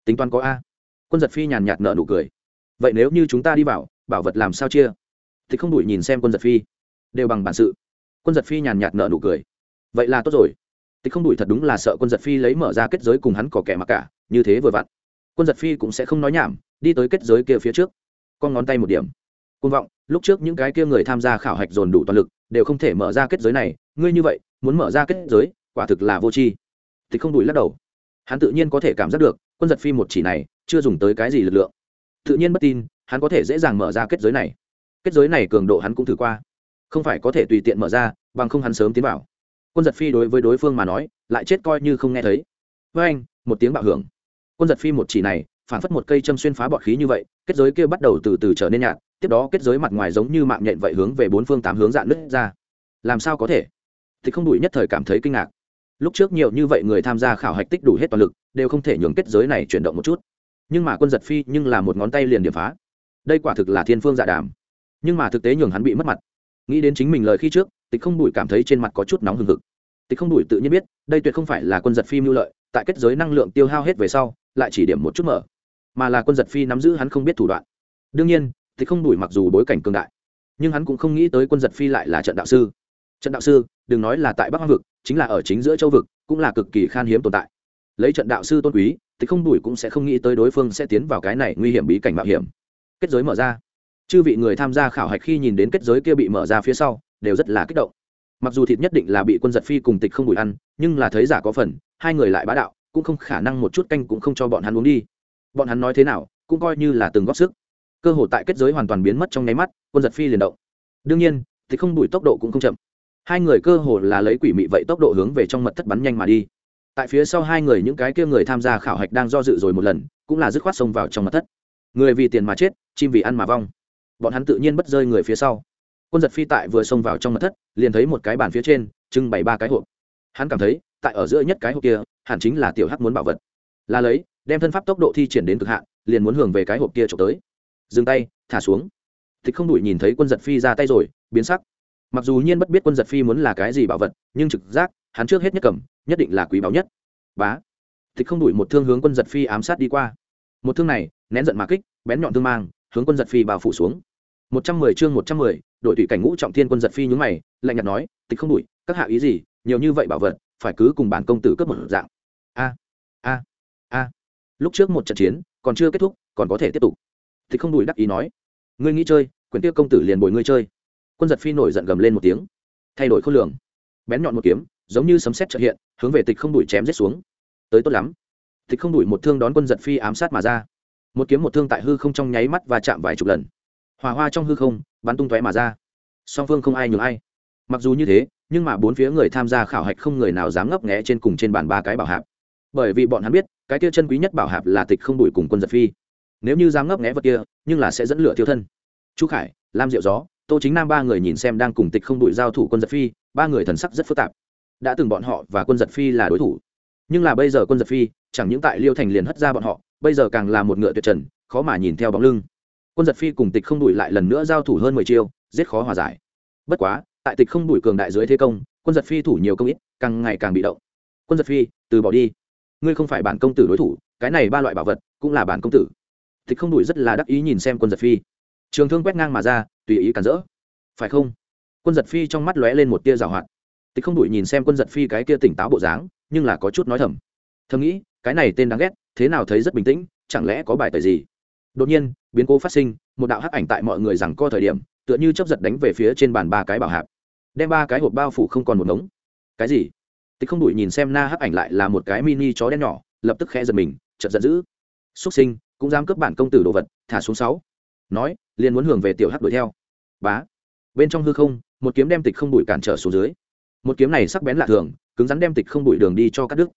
Tính toán có a. Quân giật phi nhàn nhạt nợ nụ cười. Vậy nếu như chúng ta đi vào, bảo vật làm sao chia? Thì không đuổi nhìn xem quân giật phi. Đều bằng bản sự. Quân giật phi nhàn nhạt nợ nụ cười. Vậy là tốt rồi. Thì không đuổi thật đúng là sợ quân giật phi lấy mở ra kết giới cùng hắn có kẻ mặc cả, như thế vừa vặn. Quân giật phi cũng sẽ không nói nhảm, đi tới kết giới kia phía trước. Con ngón tay một điểm côn vọng, lúc trước những cái kia người tham gia khảo hạch dồn đủ toàn lực, đều không thể mở ra kết giới này, ngươi như vậy, muốn mở ra kết giới, quả thực là vô tri. Thì không đùi lắc đầu. Hắn tự nhiên có thể cảm giác được, quân giật phi một chỉ này, chưa dùng tới cái gì lực lượng. Tự nhiên bất tin, hắn có thể dễ dàng mở ra kết giới này. Kết giới này cường độ hắn cũng thử qua. Không phải có thể tùy tiện mở ra, bằng không hắn sớm tiến vào. Quân giật phi đối với đối phương mà nói, lại chết coi như không nghe thấy. Với anh, một tiếng bạo hưởng. Quân giật phi một chỉ này phản phất một cây châm xuyên phá bọt khí như vậy, kết giới kia bắt đầu từ từ trở nên nhạt, tiếp đó kết giới mặt ngoài giống như mạng nhện vậy hướng về bốn phương tám hướng dạn nứt ra. Làm sao có thể? Thì không đủi nhất thời cảm thấy kinh ngạc. Lúc trước nhiều như vậy người tham gia khảo hạch tích đủ hết toàn lực, đều không thể nhường kết giới này chuyển động một chút. Nhưng mà quân giật phi nhưng là một ngón tay liền điểm phá. Đây quả thực là thiên phương dạ đàm. Nhưng mà thực tế nhường hắn bị mất mặt. Nghĩ đến chính mình lời khi trước tịch không đủi cảm thấy trên mặt có chút nóng hừng hực. Tịch không đủi tự nhiên biết, đây tuyệt không phải là quân giật phi mưu lợi, tại kết giới năng lượng tiêu hao hết về sau, lại chỉ điểm một chút mở mà là quân giật phi nắm giữ hắn không biết thủ đoạn. Đương nhiên, thì không đủi mặc dù bối cảnh cường đại, nhưng hắn cũng không nghĩ tới quân giật phi lại là trận đạo sư. Trận đạo sư, đừng nói là tại bắc hoang vực, chính là ở chính giữa châu vực, cũng là cực kỳ khan hiếm tồn tại. Lấy trận đạo sư tôn quý, thì không đủi cũng sẽ không nghĩ tới đối phương sẽ tiến vào cái này nguy hiểm bí cảnh mạo hiểm. Kết giới mở ra. Chư vị người tham gia khảo hạch khi nhìn đến kết giới kia bị mở ra phía sau, đều rất là kích động. Mặc dù thịt nhất định là bị quân giật phi cùng tịch không đủi ăn, nhưng là thấy giả có phần, hai người lại bá đạo, cũng không khả năng một chút canh cũng không cho bọn hắn uống đi bọn hắn nói thế nào, cũng coi như là từng góp sức. Cơ hội tại kết giới hoàn toàn biến mất trong nháy mắt, quân giật phi liền động. Đương nhiên, thì không đủi tốc độ cũng không chậm. Hai người cơ hồ là lấy quỷ mị vậy tốc độ hướng về trong mật thất bắn nhanh mà đi. Tại phía sau hai người những cái kia người tham gia khảo hạch đang do dự rồi một lần, cũng là dứt khoát xông vào trong mật thất. Người vì tiền mà chết, chim vì ăn mà vong. Bọn hắn tự nhiên bất rơi người phía sau. Quân giật phi tại vừa xông vào trong mật thất, liền thấy một cái bàn phía trên, trưng bày ba cái hộp. Hắn cảm thấy, tại ở giữa nhất cái hộp kia, hẳn chính là tiểu hắc muốn bảo vật. Là lấy đem thân pháp tốc độ thi triển đến cực hạn, liền muốn hưởng về cái hộp kia trộm tới. Dừng tay, thả xuống. Tịch không đuổi nhìn thấy quân giật phi ra tay rồi, biến sắc. Mặc dù nhiên bất biết quân giật phi muốn là cái gì bảo vật, nhưng trực giác, hắn trước hết nhất cầm, nhất định là quý báu nhất. Bá. Tịch không đuổi một thương hướng quân giật phi ám sát đi qua. Một thương này, nén giận mà kích, bén nhọn thương mang, hướng quân giật phi bao phủ xuống. Một trăm mười chương một trăm mười, đội thủy cảnh ngũ trọng thiên quân giật phi nhúng mày, lạnh nhạt nói, tịch không đuổi, các hạ ý gì? Nhiều như vậy bảo vật, phải cứ cùng bản công tử cướp một dạng. A a a lúc trước một trận chiến, còn chưa kết thúc, còn có thể tiếp tục. Thì không đuổi đắc ý nói, ngươi nghĩ chơi, quyền tiêu công tử liền bồi ngươi chơi. Quân giật phi nổi giận gầm lên một tiếng, thay đổi khối lượng bén nhọn một kiếm, giống như sấm sét trợ hiện, hướng về tịch không đuổi chém giết xuống. Tới tốt lắm. Tịch không đuổi một thương đón quân giật phi ám sát mà ra. Một kiếm một thương tại hư không trong nháy mắt và chạm vài chục lần. Hòa hoa trong hư không, bắn tung tóe mà ra. Song phương không ai nhường ai. Mặc dù như thế, nhưng mà bốn phía người tham gia khảo hạch không người nào dám ngấp nghẽ trên cùng trên bàn ba cái bảo hạp bởi vì bọn hắn biết, cái kia chân quý nhất bảo hạp là tịch không đuổi cùng quân giật phi. Nếu như dám ngấp nghẽ vật kia, nhưng là sẽ dẫn lửa tiêu thân. Chu khải, lam diệu gió, tô chính nam ba người nhìn xem đang cùng tịch không đuổi giao thủ quân giật phi, ba người thần sắc rất phức tạp. Đã từng bọn họ và quân giật phi là đối thủ. Nhưng là bây giờ quân giật phi, chẳng những tại liêu thành liền hất ra bọn họ, bây giờ càng là một ngựa tuyệt trần, khó mà nhìn theo bóng lưng. Quân giật phi cùng tịch không đuổi lại lần nữa giao thủ hơn mười chiêu, giết khó hòa giải. Bất quá, tại tịch không đuổi cường đại dưới thế công, quân giật phi thủ nhiều công ít, càng ngày càng bị động. Quân giật phi, từ bỏ đi ngươi không phải bản công tử đối thủ, cái này ba loại bảo vật cũng là bản công tử. Tịch không đủi rất là đắc ý nhìn xem quân giật phi. Trường thương quét ngang mà ra, tùy ý cản rỡ. Phải không? Quân giật phi trong mắt lóe lên một tia rào hoạt. Tịch không đủi nhìn xem quân giật phi cái kia tỉnh táo bộ dáng, nhưng là có chút nói thầm. Thầm nghĩ, cái này tên đáng ghét, thế nào thấy rất bình tĩnh, chẳng lẽ có bài tời gì? Đột nhiên, biến cố phát sinh, một đạo hắc ảnh tại mọi người rằng co thời điểm, tựa như chấp giật đánh về phía trên bàn ba cái bảo hạp. Đem ba cái hộp bao phủ không còn một ngống. Cái gì? Tịch không đuổi nhìn xem na hắc ảnh lại là một cái mini chó đen nhỏ, lập tức khẽ giật mình, chợt giận dữ. Xuất sinh, cũng dám cướp bản công tử đồ vật, thả xuống sáu. Nói, liền muốn hưởng về tiểu hắc đuổi theo. Bá. Bên trong hư không, một kiếm đem tịch không đuổi cản trở xuống dưới. Một kiếm này sắc bén lạ thường, cứng rắn đem tịch không đuổi đường đi cho các đức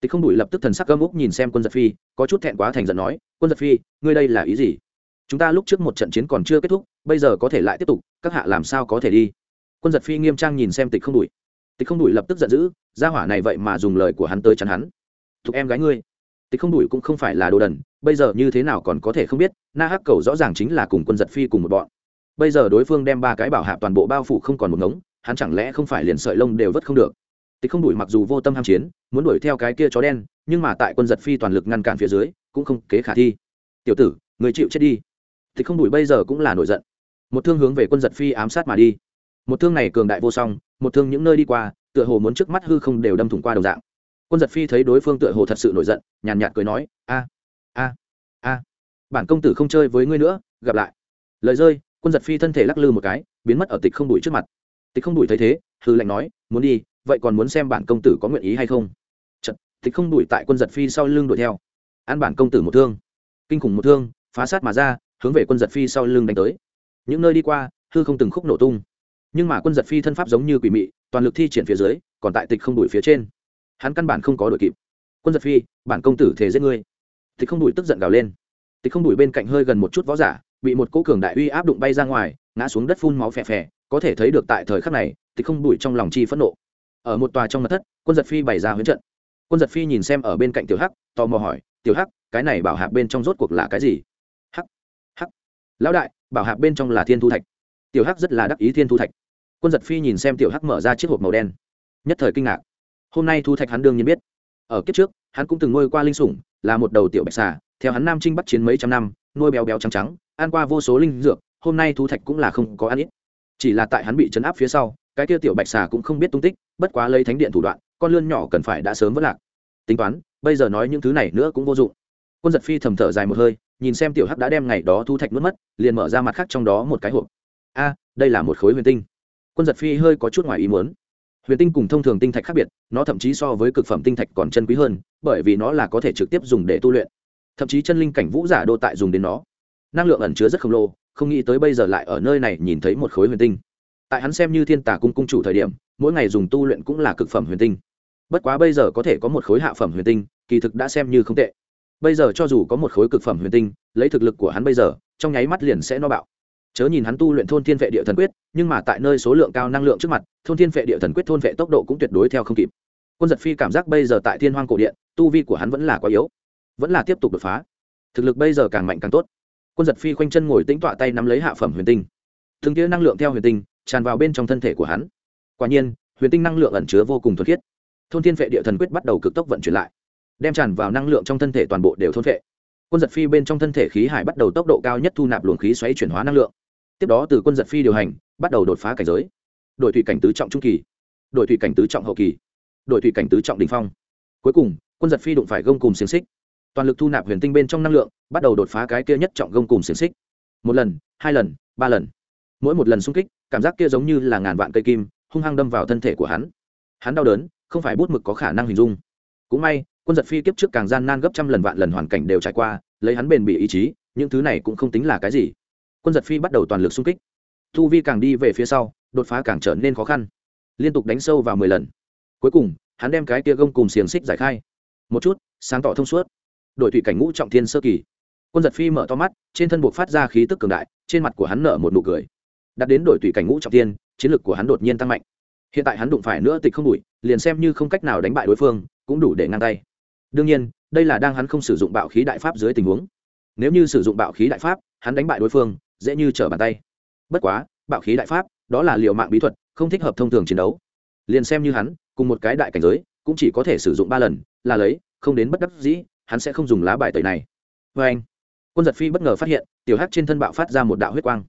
tịch không đuổi lập tức thần sắc gâm úc nhìn xem quân giật phi, có chút thẹn quá thành giận nói, quân giật phi, ngươi đây là ý gì? Chúng ta lúc trước một trận chiến còn chưa kết thúc, bây giờ có thể lại tiếp tục, các hạ làm sao có thể đi? Quân giật phi nghiêm trang nhìn xem tịch không đuổi tịch không đuổi lập tức giận dữ ra hỏa này vậy mà dùng lời của hắn tới chắn hắn. Thuộc em gái ngươi. Tịch không đuổi cũng không phải là đồ đần, bây giờ như thế nào còn có thể không biết, na hắc cầu rõ ràng chính là cùng quân giật phi cùng một bọn. Bây giờ đối phương đem ba cái bảo hạp toàn bộ bao phủ không còn một ngống, hắn chẳng lẽ không phải liền sợi lông đều vất không được? Tịch không đuổi mặc dù vô tâm ham chiến, muốn đuổi theo cái kia chó đen, nhưng mà tại quân giật phi toàn lực ngăn cản phía dưới, cũng không kế khả thi. Tiểu tử, người chịu chết đi. Tịch không đuổi bây giờ cũng là nổi giận. Một thương hướng về quân giật phi ám sát mà đi một thương này cường đại vô song một thương những nơi đi qua tựa hồ muốn trước mắt hư không đều đâm thủng qua đồng dạng. Quân giật phi thấy đối phương tựa hồ thật sự nổi giận nhàn nhạt cười nói a a a bản công tử không chơi với ngươi nữa gặp lại. Lời rơi quân giật phi thân thể lắc lư một cái biến mất ở tịch không đuổi trước mặt. Tịch không đuổi thấy thế hư lệnh nói muốn đi vậy còn muốn xem bản công tử có nguyện ý hay không? Chật, tịch không đuổi tại quân giật phi sau lưng đuổi theo. Ăn bản công tử một thương. Kinh khủng một thương phá sát mà ra hướng về quân giật phi sau lưng đánh tới. Những nơi đi qua hư không từng khúc nổ tung nhưng mà quân giật phi thân pháp giống như quỷ mị, toàn lực thi triển phía dưới, còn tại tịch không đuổi phía trên. Hắn căn bản không có đuổi kịp. Quân giật phi, bản công tử thể giết ngươi. Tịch không đuổi tức giận gào lên. Tịch không đuổi bên cạnh hơi gần một chút võ giả, bị một cỗ cường đại uy áp đụng bay ra ngoài, ngã xuống đất phun máu phè phè, có thể thấy được tại thời khắc này, tịch không đuổi trong lòng chi phẫn nộ. Ở một tòa trong mặt thất, quân giật phi bày ra huấn trận. Quân giật phi nhìn xem ở bên cạnh tiểu hắc, tò mò hỏi, tiểu hắc, cái này bảo hạc bên trong rốt cuộc là cái gì? Hắc hắc. Lão đại, bảo hạc bên trong là thiên thu thạch. Tiểu hắc rất là đắc ý thiên thu thạch quân giật phi nhìn xem tiểu hắc mở ra chiếc hộp màu đen. Nhất thời kinh ngạc. Hôm nay thu thạch hắn đương nhiên biết. Ở kiếp trước, hắn cũng từng nuôi qua linh sủng, là một đầu tiểu bạch xà, theo hắn nam trinh bắt chiến mấy trăm năm, nuôi béo béo trắng trắng, ăn qua vô số linh dược, hôm nay thu thạch cũng là không có ăn ít. Chỉ là tại hắn bị chấn áp phía sau, cái kia tiểu bạch xà cũng không biết tung tích, bất quá lấy thánh điện thủ đoạn, con lươn nhỏ cần phải đã sớm vất lạc. Tính toán, bây giờ nói những thứ này nữa cũng vô dụng. Quân giật phi thầm thở dài một hơi, nhìn xem tiểu hắc đã đem ngày đó thu thạch mất mất, liền mở ra mặt khác trong đó một cái hộp. A, đây là một khối huyền tinh quân giật phi hơi có chút ngoài ý muốn. Huyền tinh cùng thông thường tinh thạch khác biệt, nó thậm chí so với cực phẩm tinh thạch còn chân quý hơn, bởi vì nó là có thể trực tiếp dùng để tu luyện. Thậm chí chân linh cảnh vũ giả đô tại dùng đến nó. Năng lượng ẩn chứa rất khổng lồ, không nghĩ tới bây giờ lại ở nơi này nhìn thấy một khối huyền tinh. Tại hắn xem như thiên tà cung cung chủ thời điểm, mỗi ngày dùng tu luyện cũng là cực phẩm huyền tinh. Bất quá bây giờ có thể có một khối hạ phẩm huyền tinh, kỳ thực đã xem như không tệ. Bây giờ cho dù có một khối cực phẩm huyền tinh, lấy thực lực của hắn bây giờ, trong nháy mắt liền sẽ no bạo chớ nhìn hắn tu luyện thôn thiên vệ địa thần quyết, nhưng mà tại nơi số lượng cao năng lượng trước mặt, thôn thiên vệ địa thần quyết thôn vệ tốc độ cũng tuyệt đối theo không kịp. Quân giật phi cảm giác bây giờ tại thiên hoang cổ điện, tu vi của hắn vẫn là quá yếu, vẫn là tiếp tục đột phá. Thực lực bây giờ càng mạnh càng tốt. Quân giật phi khoanh chân ngồi tĩnh tọa tay nắm lấy hạ phẩm huyền tinh. Thường kia năng lượng theo huyền tinh tràn vào bên trong thân thể của hắn. Quả nhiên, huyền tinh năng lượng ẩn chứa vô cùng thuật khiết. Thôn thiên vệ địa thần quyết bắt đầu cực tốc vận chuyển lại, đem tràn vào năng lượng trong thân thể toàn bộ đều thôn vệ. Quân giật phi bên trong thân thể khí hải bắt đầu tốc độ cao nhất thu nạp luồng khí xoáy chuyển hóa năng lượng tiếp đó từ quân giật phi điều hành, bắt đầu đột phá cảnh giới. Đội thủy cảnh tứ trọng trung kỳ, đội thủy cảnh tứ trọng hậu kỳ, đội thủy cảnh tứ trọng đình phong. Cuối cùng, quân giật phi đụng phải gông cùng xiềng xích. Toàn lực thu nạp huyền tinh bên trong năng lượng, bắt đầu đột phá cái kia nhất trọng gông cùng xiềng xích. Một lần, hai lần, ba lần. Mỗi một lần xung kích, cảm giác kia giống như là ngàn vạn cây kim, hung hăng đâm vào thân thể của hắn. Hắn đau đớn, không phải bút mực có khả năng hình dung. Cũng may, quân giật phi kiếp trước càng gian nan gấp trăm lần vạn lần hoàn cảnh đều trải qua, lấy hắn bền bỉ ý chí, những thứ này cũng không tính là cái gì quân giật phi bắt đầu toàn lực xung kích. Thu vi càng đi về phía sau, đột phá càng trở nên khó khăn. Liên tục đánh sâu vào mười lần. Cuối cùng, hắn đem cái tia gông cùng xiềng xích giải khai. Một chút, sáng tỏ thông suốt. Đội thủy cảnh ngũ trọng thiên sơ kỳ. Quân giật phi mở to mắt, trên thân buộc phát ra khí tức cường đại, trên mặt của hắn nở một nụ cười. Đặt đến đội thủy cảnh ngũ trọng thiên, chiến lược của hắn đột nhiên tăng mạnh. Hiện tại hắn đụng phải nữa tịch không đủi liền xem như không cách nào đánh bại đối phương, cũng đủ để ngang tay. Đương nhiên, đây là đang hắn không sử dụng bạo khí đại pháp dưới tình huống. Nếu như sử dụng bạo khí đại pháp, hắn đánh bại đối phương dễ như trở bàn tay. Bất quá, bạo khí đại pháp, đó là liệu mạng bí thuật, không thích hợp thông thường chiến đấu. Liền xem như hắn, cùng một cái đại cảnh giới, cũng chỉ có thể sử dụng ba lần, là lấy, không đến bất đắc dĩ, hắn sẽ không dùng lá bài tẩy này. Vê anh, quân giật phi bất ngờ phát hiện, tiểu hắc trên thân bạo phát ra một đạo huyết quang.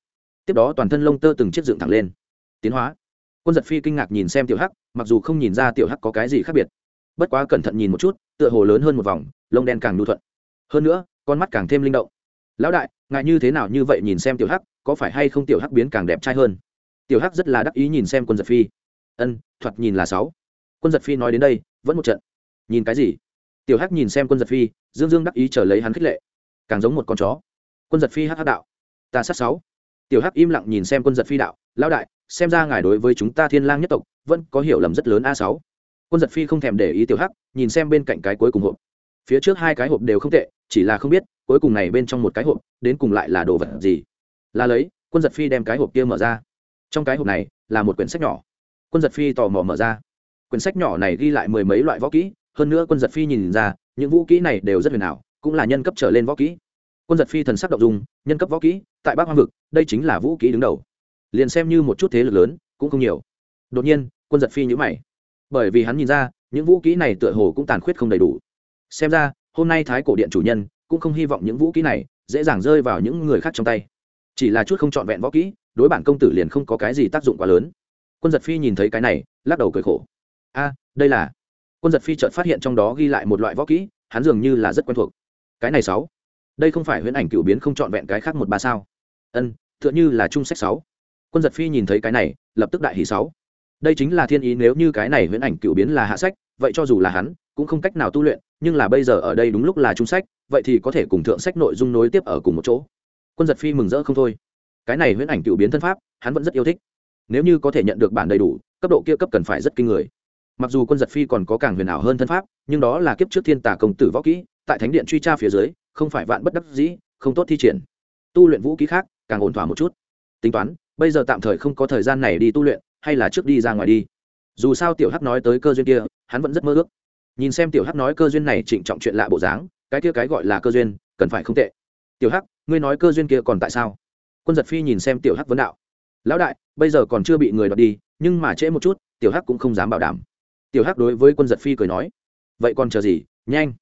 Tiếp đó toàn thân lông tơ từng chiếc dựng thẳng lên. Tiến hóa. Quân giật phi kinh ngạc nhìn xem tiểu hắc, mặc dù không nhìn ra tiểu hắc có cái gì khác biệt. Bất quá cẩn thận nhìn một chút, tựa hồ lớn hơn một vòng, lông đen càng nhu thuận. Hơn nữa, con mắt càng thêm linh động lão đại, ngài như thế nào như vậy nhìn xem tiểu hắc, có phải hay không tiểu hắc biến càng đẹp trai hơn? Tiểu hắc rất là đắc ý nhìn xem quân giật phi. Ân, thoạt nhìn là sáu. Quân giật phi nói đến đây, vẫn một trận. Nhìn cái gì? Tiểu hắc nhìn xem quân giật phi, dương dương đắc ý trở lấy hắn khích lệ. Càng giống một con chó. Quân giật phi hắc hắc đạo. Ta sát sáu. Tiểu hắc im lặng nhìn xem quân giật phi đạo. Lão đại, xem ra ngài đối với chúng ta thiên lang nhất tộc, vẫn có hiểu lầm rất lớn a sáu. Quân giật phi không thèm để ý tiểu hắc, nhìn xem bên cạnh cái cuối cùng hộp. Phía trước hai cái hộp đều không tệ chỉ là không biết, cuối cùng này bên trong một cái hộp, đến cùng lại là đồ vật gì. Là lấy, quân giật phi đem cái hộp kia mở ra. Trong cái hộp này, là một quyển sách nhỏ. Quân giật phi tò mò mở ra. Quyển sách nhỏ này ghi lại mười mấy loại võ kỹ, hơn nữa quân giật phi nhìn ra, những vũ kỹ này đều rất huyền ảo, cũng là nhân cấp trở lên võ kỹ. Quân giật phi thần sắc động dung, nhân cấp võ kỹ, tại bắc hoang vực, đây chính là vũ kỹ đứng đầu. Liền xem như một chút thế lực lớn, cũng không nhiều. Đột nhiên, quân giật phi nhữ mày. Bởi vì hắn nhìn ra, những vũ kỹ này tựa hồ cũng tàn khuyết không đầy đủ. Xem ra hôm nay thái cổ điện chủ nhân cũng không hy vọng những vũ kỹ này dễ dàng rơi vào những người khác trong tay. Chỉ là chút không trọn vẹn võ kỹ, đối bản công tử liền không có cái gì tác dụng quá lớn. Quân giật phi nhìn thấy cái này, lắc đầu cười khổ. A, đây là quân giật phi chợt phát hiện trong đó ghi lại một loại võ kỹ, hắn dường như là rất quen thuộc. Cái này sáu. Đây không phải huyễn ảnh cựu biến không trọn vẹn cái khác một ba sao? Ân t h ư ợ n h ư là trung sách sáu. Quân giật phi nhìn thấy cái này, lập tức đại hỷ sáu. Đây chính là thiên ý, nếu như cái này huyễn ảnh cựu biến là hạ sách, vậy cho dù là hắn cũng không cách nào tu luyện, nhưng là bây giờ ở đây đúng lúc là trung sách, vậy thì có thể cùng thượng sách nội dung nối tiếp ở cùng một chỗ. Quân giật phi mừng rỡ không thôi. Cái này huyễn ảnh cựu biến thân pháp, hắn vẫn rất yêu thích. Nếu như có thể nhận được bản đầy đủ, cấp độ kia cấp cần phải rất kinh người. Mặc dù quân giật phi còn có càng huyền ảo hơn thân pháp, nhưng đó là kiếp trước thiên tà công tử võ kỹ, tại thánh điện truy tra phía dưới, không phải vạn bất đắc dĩ, không tốt thi triển. Tu luyện vũ kỹ khác, càng ổn thỏa một chút. Tính toán, bây giờ tạm thời không có thời gian này đi tu luyện, hay là trước đi ra ngoài đi. Dù sao tiểu hắc nói tới cơ duyên kia, hắn vẫn rất mơ ước nhìn xem tiểu hắc nói cơ duyên này trịnh trọng chuyện lạ bộ dáng, cái kia cái gọi là cơ duyên, cần phải không tệ. Tiểu hắc, ngươi nói cơ duyên kia còn tại sao? Quân giật phi nhìn xem tiểu hắc vấn đạo. Lão đại, bây giờ còn chưa bị người đoạt đi, nhưng mà trễ một chút, tiểu hắc cũng không dám bảo đảm. Tiểu hắc đối với quân giật phi cười nói. Vậy còn chờ gì? Nhanh.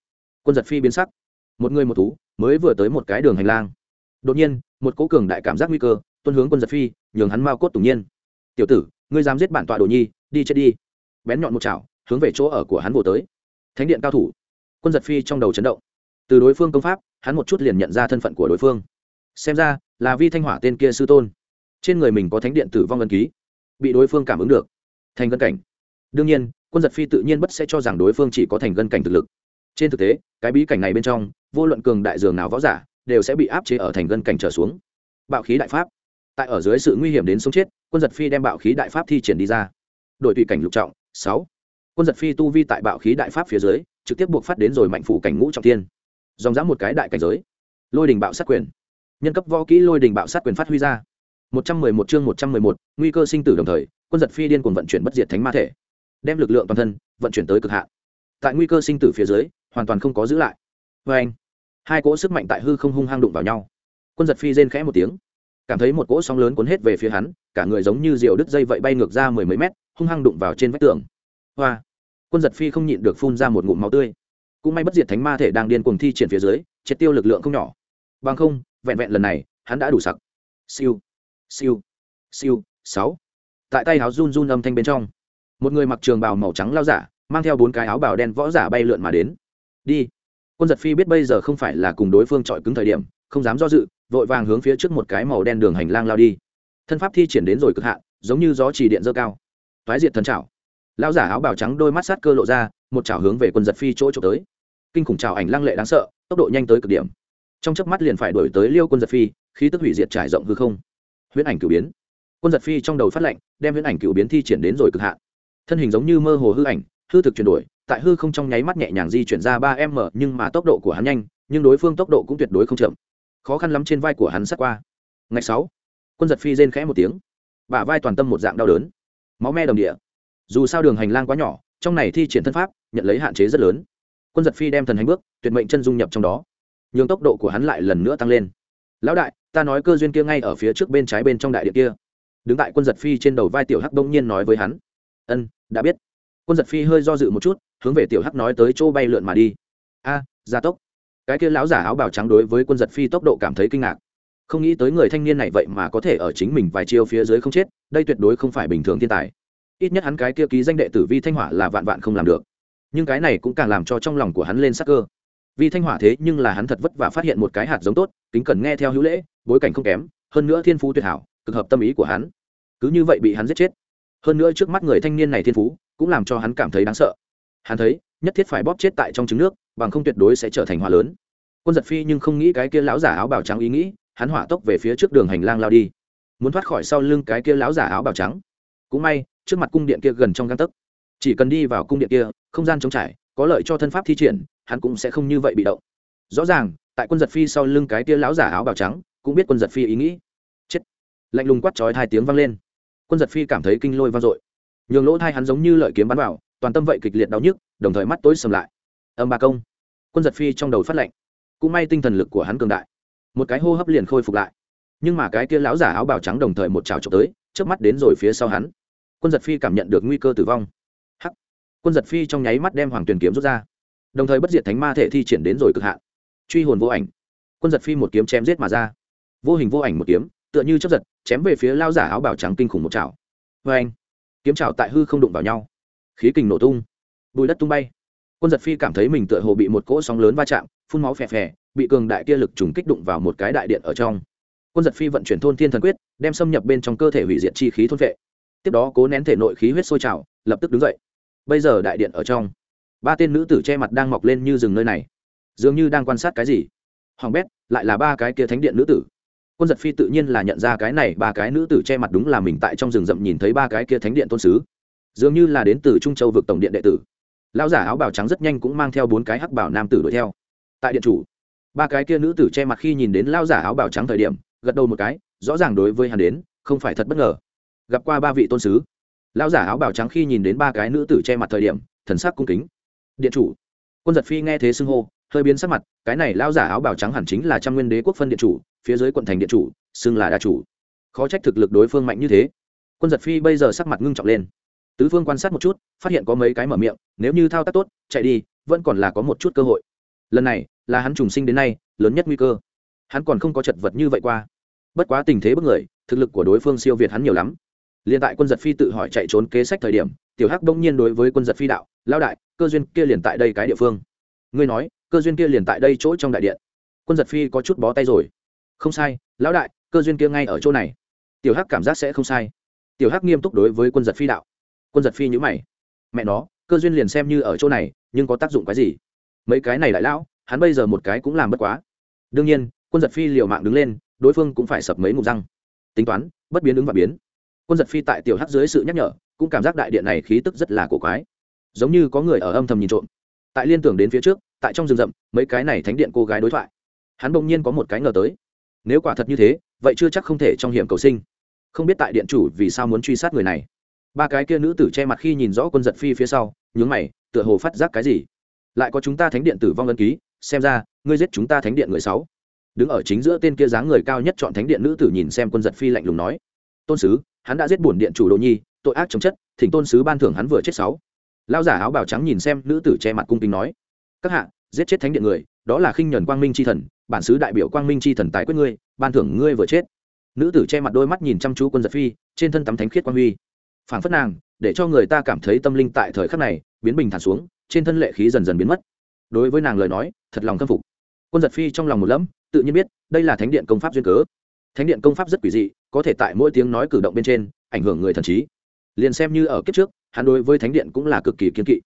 Quân giật phi biến sắc. Một người một thú, mới vừa tới một cái đường hành lang. Đột nhiên, một cố cường đại cảm giác nguy cơ, tuân hướng quân giật phi, nhường hắn mao cốt tủng nhiên. Tiểu tử, ngươi dám giết bản tọa đồ nhi, đi chết đi. Bén nhọn một chảo, hướng về chỗ ở của hắn vô tới thánh điện cao thủ. Quân giật phi trong đầu chấn động. Từ đối phương công pháp, hắn một chút liền nhận ra thân phận của đối phương. Xem ra, là vi thanh hỏa tên kia sư tôn. Trên người mình có thánh điện tử vong ân ký. Bị đối phương cảm ứng được. Thành gân cảnh. Đương nhiên, quân giật phi tự nhiên bất sẽ cho rằng đối phương chỉ có thành gân cảnh thực lực. Trên thực tế, cái bí cảnh này bên trong, vô luận cường đại dường nào võ giả, đều sẽ bị áp chế ở thành gân cảnh trở xuống. Bạo khí đại pháp. Tại ở dưới sự nguy hiểm đến sống chết, quân giật phi đem bạo khí đại pháp thi triển đi ra. Đội tùy cảnh lục trọng, sáu quân giật phi tu vi tại bạo khí đại pháp phía dưới, trực tiếp buộc phát đến rồi mạnh phủ cảnh ngũ trọng thiên. Dòng dã một cái đại cảnh giới. Lôi đình bạo sát quyền. Nhân cấp võ kỹ lôi đình bạo sát quyền phát huy ra. Một trăm mười một chương một trăm mười một, nguy cơ sinh tử đồng thời, quân giật phi điên cuồng vận chuyển bất diệt thánh ma thể. Đem lực lượng toàn thân, vận chuyển tới cực hạn. Tại nguy cơ sinh tử phía dưới, hoàn toàn không có giữ lại. Vê anh, hai cỗ sức mạnh tại hư không hung hang đụng vào nhau. Quân giật phi rên khẽ một tiếng. Cảm thấy một cỗ sóng lớn cuốn hết về phía hắn, cả người giống như diều đứt dây vậy bay ngược ra mười mấy mét, hung hăng đụng vào trên vách tường. Hoa quân giật phi không nhịn được phun ra một ngụm máu tươi. Cũng may bất diệt thánh ma thể đang điên cuồng thi triển phía dưới, triệt tiêu lực lượng không nhỏ. Bằng không, vẹn vẹn lần này, hắn đã đủ sặc. Siêu siêu siêu, sáu. Tại tay áo run run âm thanh bên trong, một người mặc trường bào màu trắng lao giả, mang theo bốn cái áo bào đen võ giả bay lượn mà đến. Đi. Quân giật phi biết bây giờ không phải là cùng đối phương chọi cứng thời điểm, không dám do dự, vội vàng hướng phía trước một cái màu đen đường hành lang lao đi. Thân pháp thi triển đến rồi cực hạn, giống như gió chỉ điện dơ cao. Toái diệt thần trảo lão giả áo bào trắng đôi mắt sát cơ lộ ra, một chảo hướng về quân giật phi chỗ trộm tới. Kinh khủng trào ảnh lăng lệ đáng sợ, tốc độ nhanh tới cực điểm. Trong chớp mắt liền phải đổi tới liêu quân giật phi khi tức hủy diệt trải rộng hư không. Huyễn ảnh cửu biến. Quân giật phi trong đầu phát lệnh, đem huyễn ảnh cửu biến thi triển đến rồi cực hạn. Thân hình giống như mơ hồ hư ảnh, hư thực chuyển đổi, tại hư không trong nháy mắt nhẹ nhàng di chuyển ra ba m nhưng mà tốc độ của hắn nhanh, nhưng đối phương tốc độ cũng tuyệt đối không chậm. Khó khăn lắm trên vai của hắn sát qua. Ngày sáu, quân giật phi rên khẽ một tiếng. Bả vai toàn tâm một dạng đau đớn. Máu me đồng địa dù sao đường hành lang quá nhỏ, trong này thi triển thân pháp, nhận lấy hạn chế rất lớn. Quân giật phi đem thần hành bước, tuyệt mệnh chân dung nhập trong đó. Nhường tốc độ của hắn lại lần nữa tăng lên. Lão đại, ta nói cơ duyên kia ngay ở phía trước bên trái bên trong đại điện kia. Đứng tại quân giật phi trên đầu vai tiểu hắc đông nhiên nói với hắn. Ân, đã biết. Quân giật phi hơi do dự một chút, hướng về tiểu hắc nói tới chỗ bay lượn mà đi. A, gia tốc. Cái kia lão giả áo bào trắng đối với quân giật phi tốc độ cảm thấy kinh ngạc. Không nghĩ tới người thanh niên này vậy mà có thể ở chính mình vài chiêu phía dưới không chết, đây tuyệt đối không phải bình thường thiên tài ít nhất hắn cái kia ký danh đệ tử vi thanh hỏa là vạn vạn không làm được. Nhưng cái này cũng càng làm cho trong lòng của hắn lên sắc cơ. Vi thanh hỏa thế nhưng là hắn thật vất vả phát hiện một cái hạt giống tốt, kính cần nghe theo hữu lễ, bối cảnh không kém, hơn nữa thiên phú tuyệt hảo, cực hợp tâm ý của hắn. Cứ như vậy bị hắn giết chết. Hơn nữa trước mắt người thanh niên này thiên phú, cũng làm cho hắn cảm thấy đáng sợ. Hắn thấy, nhất thiết phải bóp chết tại trong trứng nước, bằng không tuyệt đối sẽ trở thành hỏa lớn. Quân giật phi nhưng không nghĩ cái kia lão giả áo bào trắng ý nghĩ, hắn hỏa tốc về phía trước đường hành lang lao đi. Muốn thoát khỏi sau lưng cái kia lão giả áo bào trắng. Cũng may trước mặt cung điện kia gần trong găng tấc. Chỉ cần đi vào cung điện kia, không gian trống trải, có lợi cho thân pháp thi triển, hắn cũng sẽ không như vậy bị động. Rõ ràng, tại quân giật phi sau lưng cái kia lão giả áo bào trắng, cũng biết quân giật phi ý nghĩ. Chết! Lạnh lùng quát chói hai tiếng vang lên. Quân giật phi cảm thấy kinh lôi vang dội. Nhường lỗ thai hắn giống như lợi kiếm bắn vào, toàn tâm vậy kịch liệt đau nhức, đồng thời mắt tối sầm lại. Âm ba công. Quân giật phi trong đầu phát lệnh cũng may tinh thần lực của hắn cường đại. Một cái hô hấp liền khôi phục lại. Nhưng mà cái kia lão giả áo bào trắng đồng thời một trào trộm tới trước mắt đến rồi phía sau hắn quân giật phi cảm nhận được nguy cơ tử vong. Hắc. Quân giật phi trong nháy mắt đem hoàng tuyền kiếm rút ra. Đồng thời bất diệt thánh ma thể thi triển đến rồi cực hạn. Truy hồn vô ảnh. Quân giật phi một kiếm chém giết mà ra. Vô hình vô ảnh một kiếm, tựa như chấp giật, chém về phía lao giả áo bào trắng kinh khủng một chảo. Vê anh, kiếm chảo tại hư không đụng vào nhau. Khí kình nổ tung. Bùi đất tung bay. Quân giật phi cảm thấy mình tựa hồ bị một cỗ sóng lớn va chạm, phun máu phè phè, bị cường đại kia lực trùng kích đụng vào một cái đại điện ở trong. Quân giật phi vận chuyển thôn thiên thần quyết, đem xâm nhập bên trong cơ thể hủy diệt chi khí thôn vệ tiếp đó cố nén thể nội khí huyết sôi trào, lập tức đứng dậy. Bây giờ đại điện ở trong. Ba tên nữ tử che mặt đang mọc lên như rừng nơi này. Dường như đang quan sát cái gì. Hoàng bét, lại là ba cái kia thánh điện nữ tử. Quân giật phi tự nhiên là nhận ra cái này, ba cái nữ tử che mặt đúng là mình tại trong rừng rậm nhìn thấy ba cái kia thánh điện tôn sứ. Dường như là đến từ trung châu vực tổng điện đệ tử. Lão giả áo bào trắng rất nhanh cũng mang theo bốn cái hắc bảo nam tử đuổi theo. Tại điện chủ, ba cái kia nữ tử che mặt khi nhìn đến lao giả áo bào trắng thời điểm, gật đầu một cái, rõ ràng đối với hắn đến, không phải thật bất ngờ gặp qua ba vị tôn sứ. Lão giả áo bào trắng khi nhìn đến ba cái nữ tử che mặt thời điểm, thần sắc cung kính. Điện chủ. Quân giật phi nghe thế xưng hô, hơi biến sắc mặt, cái này lão giả áo bào trắng hẳn chính là trăm nguyên đế quốc phân điện chủ, phía dưới quận thành điện chủ, xưng là đa chủ. Khó trách thực lực đối phương mạnh như thế. Quân giật phi bây giờ sắc mặt ngưng trọng lên. Tứ phương quan sát một chút, phát hiện có mấy cái mở miệng, nếu như thao tác tốt, chạy đi, vẫn còn là có một chút cơ hội. Lần này, là hắn trùng sinh đến nay, lớn nhất nguy cơ. Hắn còn không có chật vật như vậy qua. Bất quá tình thế bất người, thực lực của đối phương siêu việt hắn nhiều lắm liền tại quân giật phi tự hỏi chạy trốn kế sách thời điểm, tiểu hắc đông nhiên đối với quân giật phi đạo lao đại, cơ duyên kia liền tại đây cái địa phương. Ngươi nói, cơ duyên kia liền tại đây chỗ trong đại điện. Quân giật phi có chút bó tay rồi. Không sai, lão đại, cơ duyên kia ngay ở chỗ này. Tiểu hắc cảm giác sẽ không sai. Tiểu hắc nghiêm túc đối với quân giật phi đạo. Quân giật phi nhữ mày. Mẹ nó, cơ duyên liền xem như ở chỗ này, nhưng có tác dụng cái gì? Mấy cái này đại lão, hắn bây giờ một cái cũng làm bất quá. Đương nhiên, quân giật phi liều mạng đứng lên, đối phương cũng phải sập mấy ngục răng. Tính toán, bất biến ứng và biến quân giật phi tại tiểu hắc dưới sự nhắc nhở, cũng cảm giác đại điện này khí tức rất là cổ quái. Giống như có người ở âm thầm nhìn trộm. Tại liên tưởng đến phía trước, tại trong rừng rậm, mấy cái này thánh điện cô gái đối thoại. Hắn bỗng nhiên có một cái ngờ tới. Nếu quả thật như thế, vậy chưa chắc không thể trong hiểm cầu sinh. Không biết tại điện chủ vì sao muốn truy sát người này. Ba cái kia nữ tử che mặt khi nhìn rõ quân giật phi phía sau, nhướng mày, tựa hồ phát giác cái gì. Lại có chúng ta thánh điện tử vong ân ký, xem ra, ngươi giết chúng ta thánh điện người sáu. Đứng ở chính giữa tên kia dáng người cao nhất chọn thánh điện nữ tử nhìn xem quân giật phi lạnh lùng nói. Tôn sứ hắn đã giết bổn điện chủ đồ nhi, tội ác chống chất, thỉnh tôn sứ ban thưởng hắn vừa chết sáu. Lao giả áo bào trắng nhìn xem nữ tử che mặt cung kính nói, các hạ, giết chết thánh điện người, đó là khinh nhuần quang minh c h i thần, bản sứ đại biểu quang minh c h i thần tài quyết ngươi, ban thưởng ngươi vừa chết. Nữ tử che mặt đôi mắt nhìn chăm chú quân giật phi, trên thân tắm thánh khiết quang huy. Phảng phất nàng, để cho người ta cảm thấy tâm linh tại thời khắc này, biến bình thản xuống, trên thân lệ khí dần dần biến mất. Đối với nàng lời nói, thật lòng khâm phục. Quân giật phi trong lòng một lẫm, tự nhiên biết, đây là thánh điện công pháp duyên cớ thánh điện công pháp rất quỷ dị, có thể tại mỗi tiếng nói cử động bên trên, ảnh hưởng người thần trí. Liền xem như ở kiếp trước, hắn đối với thánh điện cũng là cực kỳ kiên kỵ.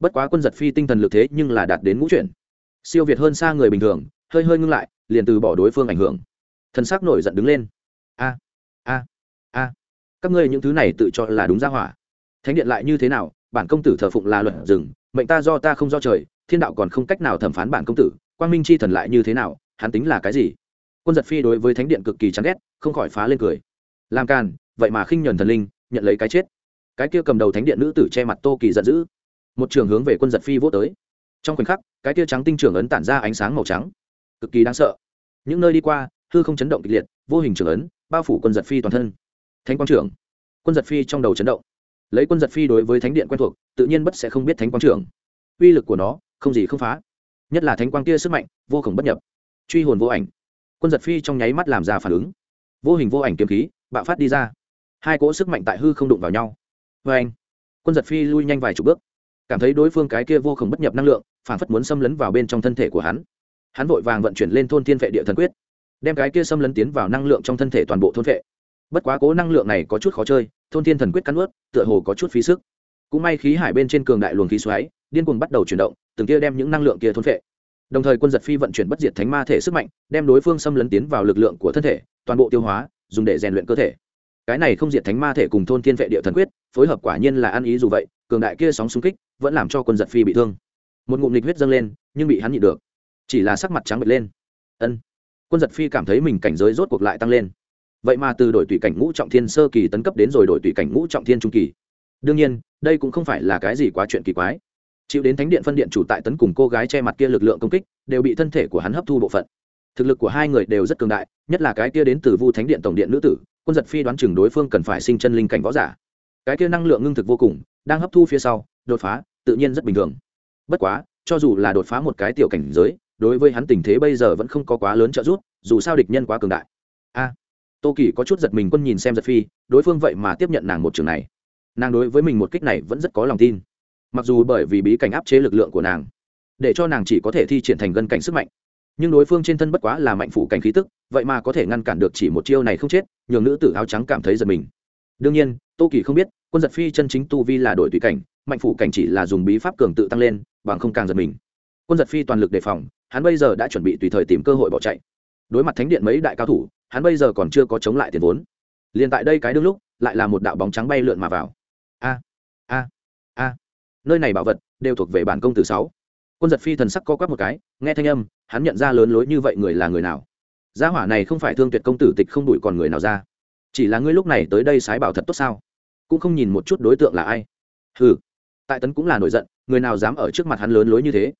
Bất quá quân giật phi tinh thần lực thế nhưng là đạt đến ngũ chuyển. Siêu việt hơn xa người bình thường, hơi hơi ngưng lại, liền từ bỏ đối phương ảnh hưởng. Thần sắc nổi giận đứng lên. A a a. Các ngươi những thứ này tự cho là đúng ra hỏa. Thánh điện lại như thế nào, bản công tử thờ phụng là luật rừng, mệnh ta do ta không do trời, thiên đạo còn không cách nào thẩm phán bản công tử, quang minh c h i thần lại như thế nào, hắn tính là cái gì? Quân giật phi đối với thánh điện cực kỳ chán ghét, không khỏi phá lên cười. Làm càn, vậy mà khinh nhuần thần linh, nhận lấy cái chết. Cái kia cầm đầu thánh điện nữ tử che mặt tô kỳ giận dữ. Một trường hướng về quân giật phi vô tới. Trong khoảnh khắc, cái kia trắng tinh trưởng ấn tản ra ánh sáng màu trắng. Cực kỳ đáng sợ. Những nơi đi qua, hư không chấn động kịch liệt, vô hình trưởng ấn, bao phủ quân giật phi toàn thân. Thánh quang trưởng. Quân giật phi trong đầu chấn động. Lấy quân giật phi đối với thánh điện quen thuộc, tự nhiên bất sẽ không biết thánh quang trưởng. Uy lực của nó, không gì không phá. Nhất là thánh quang kia sức mạnh, vô cùng bất nhập. Truy hồn vô ảnh quân giật phi trong nháy mắt làm ra phản ứng. Vô hình vô ảnh kiếm khí, bạo phát đi ra. Hai cỗ sức mạnh tại hư không đụng vào nhau. Vê anh, quân giật phi lui nhanh vài chục bước. Cảm thấy đối phương cái kia vô cùng bất nhập năng lượng, phản phất muốn xâm lấn vào bên trong thân thể của hắn. Hắn vội vàng vận chuyển lên thôn thiên vệ địa thần quyết, đem cái kia xâm lấn tiến vào năng lượng trong thân thể toàn bộ thôn vệ. Bất quá cố năng lượng này có chút khó chơi, thôn thiên thần quyết cắn ướt tựa hồ có chút phí sức. Cũng may khí hải bên trên cường đại luồng khí xoáy, điên cuồng bắt đầu chuyển động, từng kia đem những năng lượng kia thôn vệ đồng thời quân giật phi vận chuyển bất diệt thánh ma thể sức mạnh, đem đối phương xâm lấn tiến vào lực lượng của thân thể, toàn bộ tiêu hóa, dùng để rèn luyện cơ thể. Cái này không diệt thánh ma thể cùng thôn thiên vệ địa thần quyết, phối hợp quả nhiên là ăn ý dù vậy, cường đại kia sóng xung kích, vẫn làm cho quân giật phi bị thương. Một ngụm lịch huyết dâng lên, nhưng bị hắn nhịn được. Chỉ là sắc mặt trắng bệch lên. Ân. Quân giật phi cảm thấy mình cảnh giới rốt cuộc lại tăng lên. Vậy mà từ đổi tùy cảnh ngũ trọng thiên sơ kỳ tấn cấp đến rồi đổi tùy cảnh ngũ trọng thiên trung kỳ. Đương nhiên, đây cũng không phải là cái gì quá chuyện kỳ quái chịu đến thánh điện phân điện chủ tại tấn cùng cô gái che mặt kia lực lượng công kích, đều bị thân thể của hắn hấp thu bộ phận. Thực lực của hai người đều rất cường đại, nhất là cái kia đến từ vu thánh điện tổng điện nữ tử, quân giật phi đoán chừng đối phương cần phải sinh chân linh cảnh võ giả. Cái kia năng lượng ngưng thực vô cùng, đang hấp thu phía sau, đột phá, tự nhiên rất bình thường. Bất quá, cho dù là đột phá một cái tiểu cảnh giới, đối với hắn tình thế bây giờ vẫn không có quá lớn trợ giúp, dù sao địch nhân quá cường đại. A, tô kỳ có chút giật mình, quân nhìn xem giật phi, đối phương vậy mà tiếp nhận nàng một trường này. Nàng đối với mình một kích này vẫn rất có lòng tin mặc dù bởi vì bí cảnh áp chế lực lượng của nàng, để cho nàng chỉ có thể thi triển thành gân cảnh sức mạnh, nhưng đối phương trên thân bất quá là mạnh phủ cảnh khí tức, vậy mà có thể ngăn cản được chỉ một chiêu này không chết, nhường nữ tử áo trắng cảm thấy giật mình. Đương nhiên, tô kỳ không biết, quân giật phi chân chính tu vi là đổi tùy cảnh, mạnh phủ cảnh chỉ là dùng bí pháp cường tự tăng lên, bằng không càng giật mình. Quân giật phi toàn lực đề phòng, hắn bây giờ đã chuẩn bị tùy thời tìm cơ hội bỏ chạy. Đối mặt thánh điện mấy đại cao thủ, hắn bây giờ còn chưa có chống lại tiền vốn. Liền tại đây cái đương lúc, lại là một đạo bóng trắng bay lượn mà vào. A a a nơi này bảo vật đều thuộc về bản công tử sáu. Quân giật phi thần sắc co quắp một cái, nghe thanh âm, hắn nhận ra lớn lối như vậy người là người nào. Gia hỏa này không phải thương tuyệt công tử tịch không đuổi còn người nào ra. Chỉ là ngươi lúc này tới đây sái bảo thật tốt sao? Cũng không nhìn một chút đối tượng là ai. Hừ. Tại tấn cũng là nổi giận, người nào dám ở trước mặt hắn lớn lối như thế?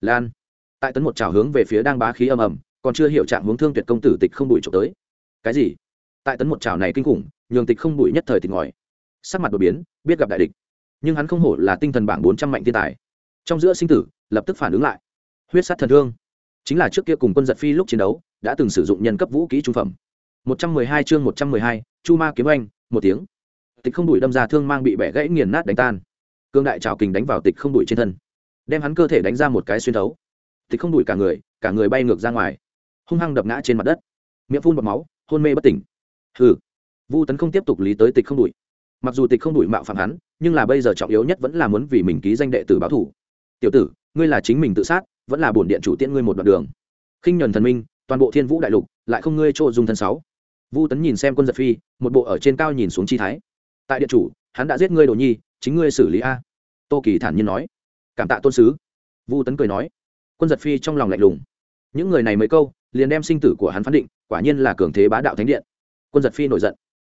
Lan. Tại tấn một trào hướng về phía đang bá khí âm ầm, còn chưa hiểu trạng hướng thương tuyệt công tử tịch không đuổi trộm tới. Cái gì? Tại tấn một trào này kinh khủng, nhường tịch không đuổi nhất thời tịch ngòi sắc mặt đột biến, biết gặp đại địch nhưng hắn không hổ là tinh thần bảng bốn trăm mạnh thiên tài. Trong giữa sinh tử, lập tức phản ứng lại. Huyết sát thần thương. Chính là trước kia cùng quân giật phi lúc chiến đấu, đã từng sử dụng nhân cấp vũ kỹ trung phẩm. Một trăm mười hai chương một trăm mười hai, chu ma kiếm anh một tiếng. Tịch không đuổi đâm ra thương mang bị bẻ gãy nghiền nát đánh tan. Cương đại trào kình đánh vào tịch không đuổi trên thân. Đem hắn cơ thể đánh ra một cái xuyên thấu. Tịch không đuổi cả người cả người bay ngược ra ngoài. Hung hăng đập ngã trên mặt đất. Miệng phun bọt máu, hôn mê bất tỉnh. Hừ. Vu tấn không tiếp tục lý tới tịch không đuổi mặc dù tịch không đuổi mạo phạm hắn nhưng là bây giờ trọng yếu nhất vẫn là muốn vì mình ký danh đệ tử báo thủ. Tiểu tử, ngươi là chính mình tự sát, vẫn là bổn điện chủ tiễn ngươi một đoạn đường. Khinh nhuần thần minh, toàn bộ thiên vũ đại lục, lại không ngươi chỗ dùng thân sáu. Vu tấn nhìn xem quân giật phi, một bộ ở trên cao nhìn xuống chi thái. Tại điện chủ, hắn đã giết ngươi đồ nhi, chính ngươi xử lý a. Tô kỳ thản nhiên nói. Cảm tạ tôn sứ. Vu tấn cười nói. Quân giật phi trong lòng lạnh lùng. Những người này mấy câu, liền đem sinh tử của hắn phán định, quả nhiên là cường thế bá đạo thánh điện. Quân giật phi nổi giận.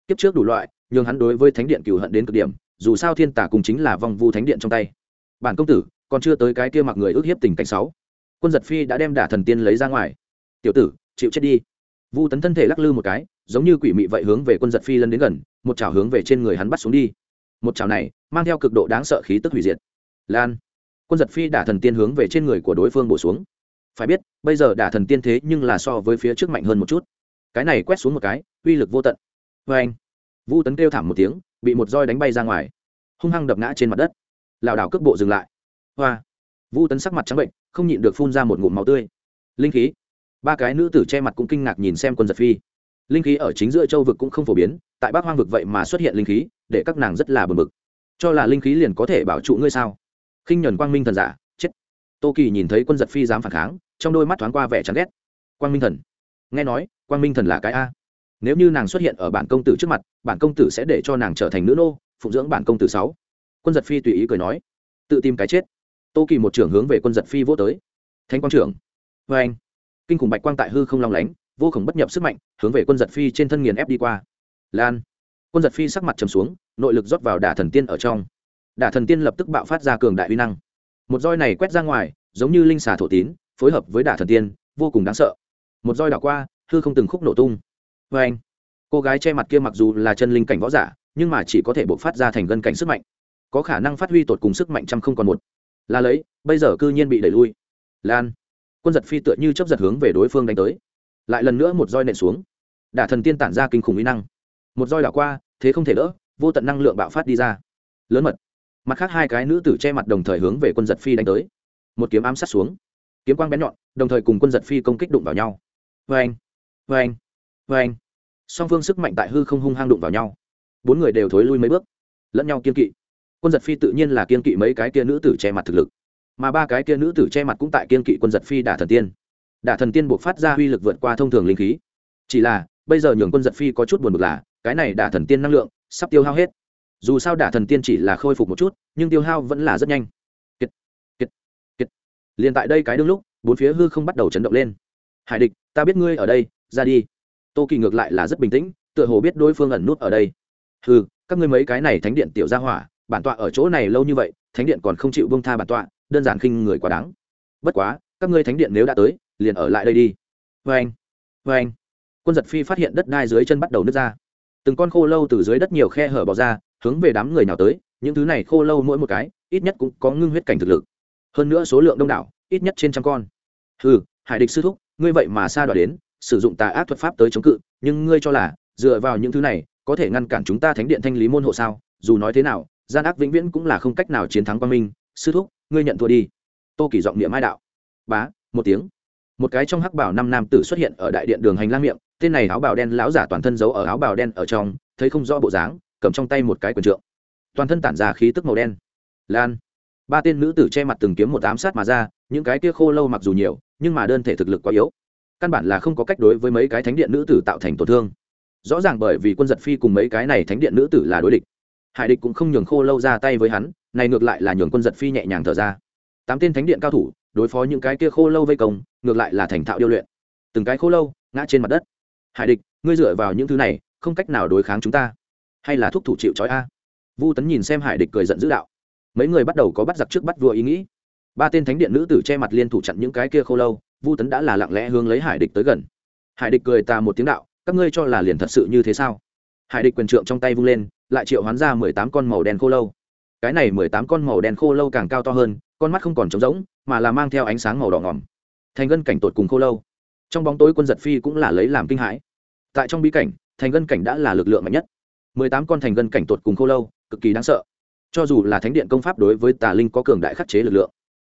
Kiếp trước đủ loại nhưng hắn đối với thánh điện cừu hận đến cực điểm dù sao thiên tả cùng chính là vong vu thánh điện trong tay. Bản công tử, còn chưa tới cái kia mặc người ước hiếp tình cảnh sáu. Quân giật phi đã đem đả thần tiên lấy ra ngoài. Tiểu tử, chịu chết đi. Vu tấn thân thể lắc lư một cái, giống như quỷ mị vậy hướng về quân giật phi lân đến gần, một chảo hướng về trên người hắn bắt xuống đi. Một chảo này, mang theo cực độ đáng sợ khí tức hủy diệt. Lan. Quân giật phi đả thần tiên hướng về trên người của đối phương bổ xuống. Phải biết, bây giờ đả thần tiên thế nhưng là so với phía trước mạnh hơn một chút. Cái này quét xuống một cái, uy lực vô tận. Vê anh vu tấn kêu thảm một tiếng bị một roi đánh bay ra ngoài. Hung hăng đập ngã trên mặt đất. Lảo đảo cước bộ dừng lại. Hoa. Vu tấn sắc mặt trắng bệnh, không nhịn được phun ra một ngụm máu tươi. Linh khí. Ba cái nữ tử che mặt cũng kinh ngạc nhìn xem quân giật phi. Linh khí ở chính giữa châu vực cũng không phổ biến, tại bắc hoang vực vậy mà xuất hiện linh khí, để các nàng rất là bực bực. Cho là linh khí liền có thể bảo trụ ngươi sao? Khinh nhuần quang minh thần giả, chết. Tô kỳ nhìn thấy quân giật phi dám phản kháng, trong đôi mắt thoáng qua vẻ chán ghét. Quang minh thần. Nghe nói, quang minh thần là cái a? Nếu như nàng xuất hiện ở bản công tử trước mặt, bản công tử sẽ để cho nàng trở thành nữ nô, phụng dưỡng bản công tử sáu. Quân giật phi tùy ý cười nói, tự tìm cái chết. Tô kỳ một trưởng hướng về quân giật phi vô tới. Thánh quang trưởng. Vê anh. Kinh khủng bạch quang tại hư không long lánh, vô khổng bất nhập sức mạnh, hướng về quân giật phi trên thân nghiền ép đi qua. Lan. Quân giật phi sắc mặt trầm xuống, nội lực rót vào đả thần tiên ở trong. Đả thần tiên lập tức bạo phát ra cường đại uy năng. Một roi này quét ra ngoài, giống như linh xà thổ tín, phối hợp với đả thần tiên, vô cùng đáng sợ. Một roi đảo qua, hư không từng khúc nổ tung vê anh. Cô gái che mặt kia mặc dù là chân linh cảnh võ giả, nhưng mà chỉ có thể bộc phát ra thành gân cảnh sức mạnh. Có khả năng phát huy tột cùng sức mạnh trăm không còn một. Là lấy, bây giờ cư nhiên bị đẩy lui. Lan. Quân giật phi tựa như chấp giật hướng về đối phương đánh tới. Lại lần nữa một roi nện xuống. Đả thần tiên tản ra kinh khủng uy năng. Một roi đảo qua, thế không thể đỡ, vô tận năng lượng bạo phát đi ra. Lớn mật. Mặt khác hai cái nữ tử che mặt đồng thời hướng về quân giật phi đánh tới. Một kiếm ám sát xuống. Kiếm quang bén nhọn, đồng thời cùng quân giật phi công kích đụng vào nhau. Vê anh. Vê anh vê anh. Song phương sức mạnh tại hư không hung hang đụng vào nhau. Bốn người đều thối lui mấy bước lẫn nhau kiên kỵ. Quân giật phi tự nhiên là kiên kỵ mấy cái kia nữ tử che mặt thực lực. Mà ba cái kia nữ tử che mặt cũng tại kiên kỵ quân giật phi đả thần tiên. Đả thần tiên buộc phát ra uy lực vượt qua thông thường linh khí. Chỉ là bây giờ nhường quân giật phi có chút buồn bực là cái này đả thần tiên năng lượng sắp tiêu hao hết. Dù sao đả thần tiên chỉ là khôi phục một chút nhưng tiêu hao vẫn là rất nhanh. Kiệt, kiệt, kiệt. liền tại đây cái đương lúc bốn phía hư không bắt đầu chấn động lên. Hải địch ta biết ngươi ở đây ra đi tô kỳ ngược lại là rất bình tĩnh, tựa hồ biết đối phương ẩn nút ở đây. Ừ các ngươi mấy cái này thánh điện tiểu ra hỏa, bản tọa ở chỗ này lâu như vậy, thánh điện còn không chịu bông tha bản tọa, đơn giản khinh người quá đáng. Bất quá, các ngươi thánh điện nếu đã tới, liền ở lại đây đi. Vê anh vê anh. Quân giật phi phát hiện đất đai dưới chân bắt đầu nứt ra. Từng con khô lâu từ dưới đất nhiều khe hở bỏ ra, hướng về đám người nào tới, những thứ này khô lâu mỗi một cái, ít nhất cũng có ngưng huyết cảnh thực lực. Hơn nữa số lượng đông đảo, ít nhất trên trăm con. Ừ hải địch sư thúc, ngươi vậy mà xa đoạt đến sử dụng tà ác thuật pháp tới chống cự, nhưng ngươi cho là, dựa vào những thứ này, có thể ngăn cản chúng ta thánh điện thanh lý môn hộ sao? Dù nói thế nào, gian ác vĩnh viễn cũng là không cách nào chiến thắng quang minh. Sư thúc, ngươi nhận thua đi. Tô kỳ giọng niệm mai đạo. Bá, một tiếng. Một cái trong hắc bảo năm nam tử xuất hiện ở đại điện đường hành lang miệng, tên này áo bào đen lão giả toàn thân giấu ở áo bào đen ở trong, thấy không rõ bộ dáng, cầm trong tay một cái quần trượng. Toàn thân tản ra khí tức màu đen. Lan. Ba tên nữ tử che mặt từng kiếm một ám sát mà ra, những cái kia khô lâu mặc dù nhiều, nhưng mà đơn thể thực lực quá yếu căn bản là không có cách đối với mấy cái thánh điện nữ tử tạo thành tổn thương. Rõ ràng bởi vì quân giật phi cùng mấy cái này thánh điện nữ tử là đối địch. Hải địch cũng không nhường khô lâu ra tay với hắn, này ngược lại là nhường quân giật phi nhẹ nhàng thở ra. Tám tên thánh điện cao thủ, đối phó những cái kia khô lâu vây công, ngược lại là thành thạo điêu luyện. Từng cái khô lâu, ngã trên mặt đất. Hải địch, ngươi dựa vào những thứ này, không cách nào đối kháng chúng ta. Hay là thúc thủ chịu trói a? Vu tấn nhìn xem hải địch cười giận dữ đạo. Mấy người bắt đầu có bắt giặc trước bắt vua ý nghĩ. Ba tên thánh điện nữ tử che mặt liên thủ chặn những cái kia khô lâu vu tấn đã là lặng lẽ hướng lấy hải địch tới gần hải địch cười ta một tiếng đạo các ngươi cho là liền thật sự như thế sao hải địch quyền trượng trong tay vung lên lại triệu hoán ra mười tám con màu đen khô lâu cái này mười tám con màu đen khô lâu càng cao to hơn con mắt không còn trống rỗng mà là mang theo ánh sáng màu đỏ ngỏm thành gân cảnh tột cùng khô lâu trong bóng tối quân giật phi cũng là lấy làm kinh hãi tại trong bí cảnh thành gân cảnh đã là lực lượng mạnh nhất mười tám con thành gân cảnh tột cùng khô lâu cực kỳ đáng sợ cho dù là thánh điện công pháp đối với tà linh có cường đại khắc chế lực lượng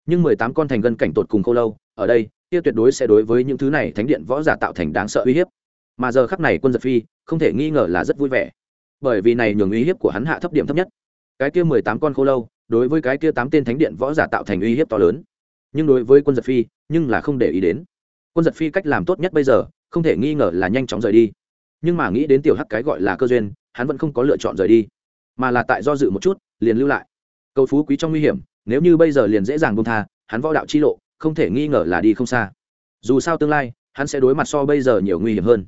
nhưng mười tám con thành gân cảnh tột cùng khô lâu ở đây, kia tuyệt đối sẽ đối với những thứ này thánh điện võ giả tạo thành đáng sợ uy hiếp. Mà giờ khắc này quân giật phi, không thể nghi ngờ là rất vui vẻ. Bởi vì này nhường uy hiếp của hắn hạ thấp điểm thấp nhất. Cái kia mười tám con khô lâu, đối với cái kia tám tên thánh điện võ giả tạo thành uy hiếp to lớn. Nhưng đối với quân giật phi, nhưng là không để ý đến. Quân giật phi cách làm tốt nhất bây giờ, không thể nghi ngờ là nhanh chóng rời đi. Nhưng mà nghĩ đến tiểu hắc cái gọi là cơ duyên, hắn vẫn không có lựa chọn rời đi, mà là tại do dự một chút, liền lưu lại. Cầu phú quý trong nguy hiểm, nếu như bây giờ liền dễ dàng buông tha, hắn võ đạo chi lộ không thể nghi ngờ là đi không xa. Dù sao tương lai, hắn sẽ đối mặt so bây giờ nhiều nguy hiểm hơn.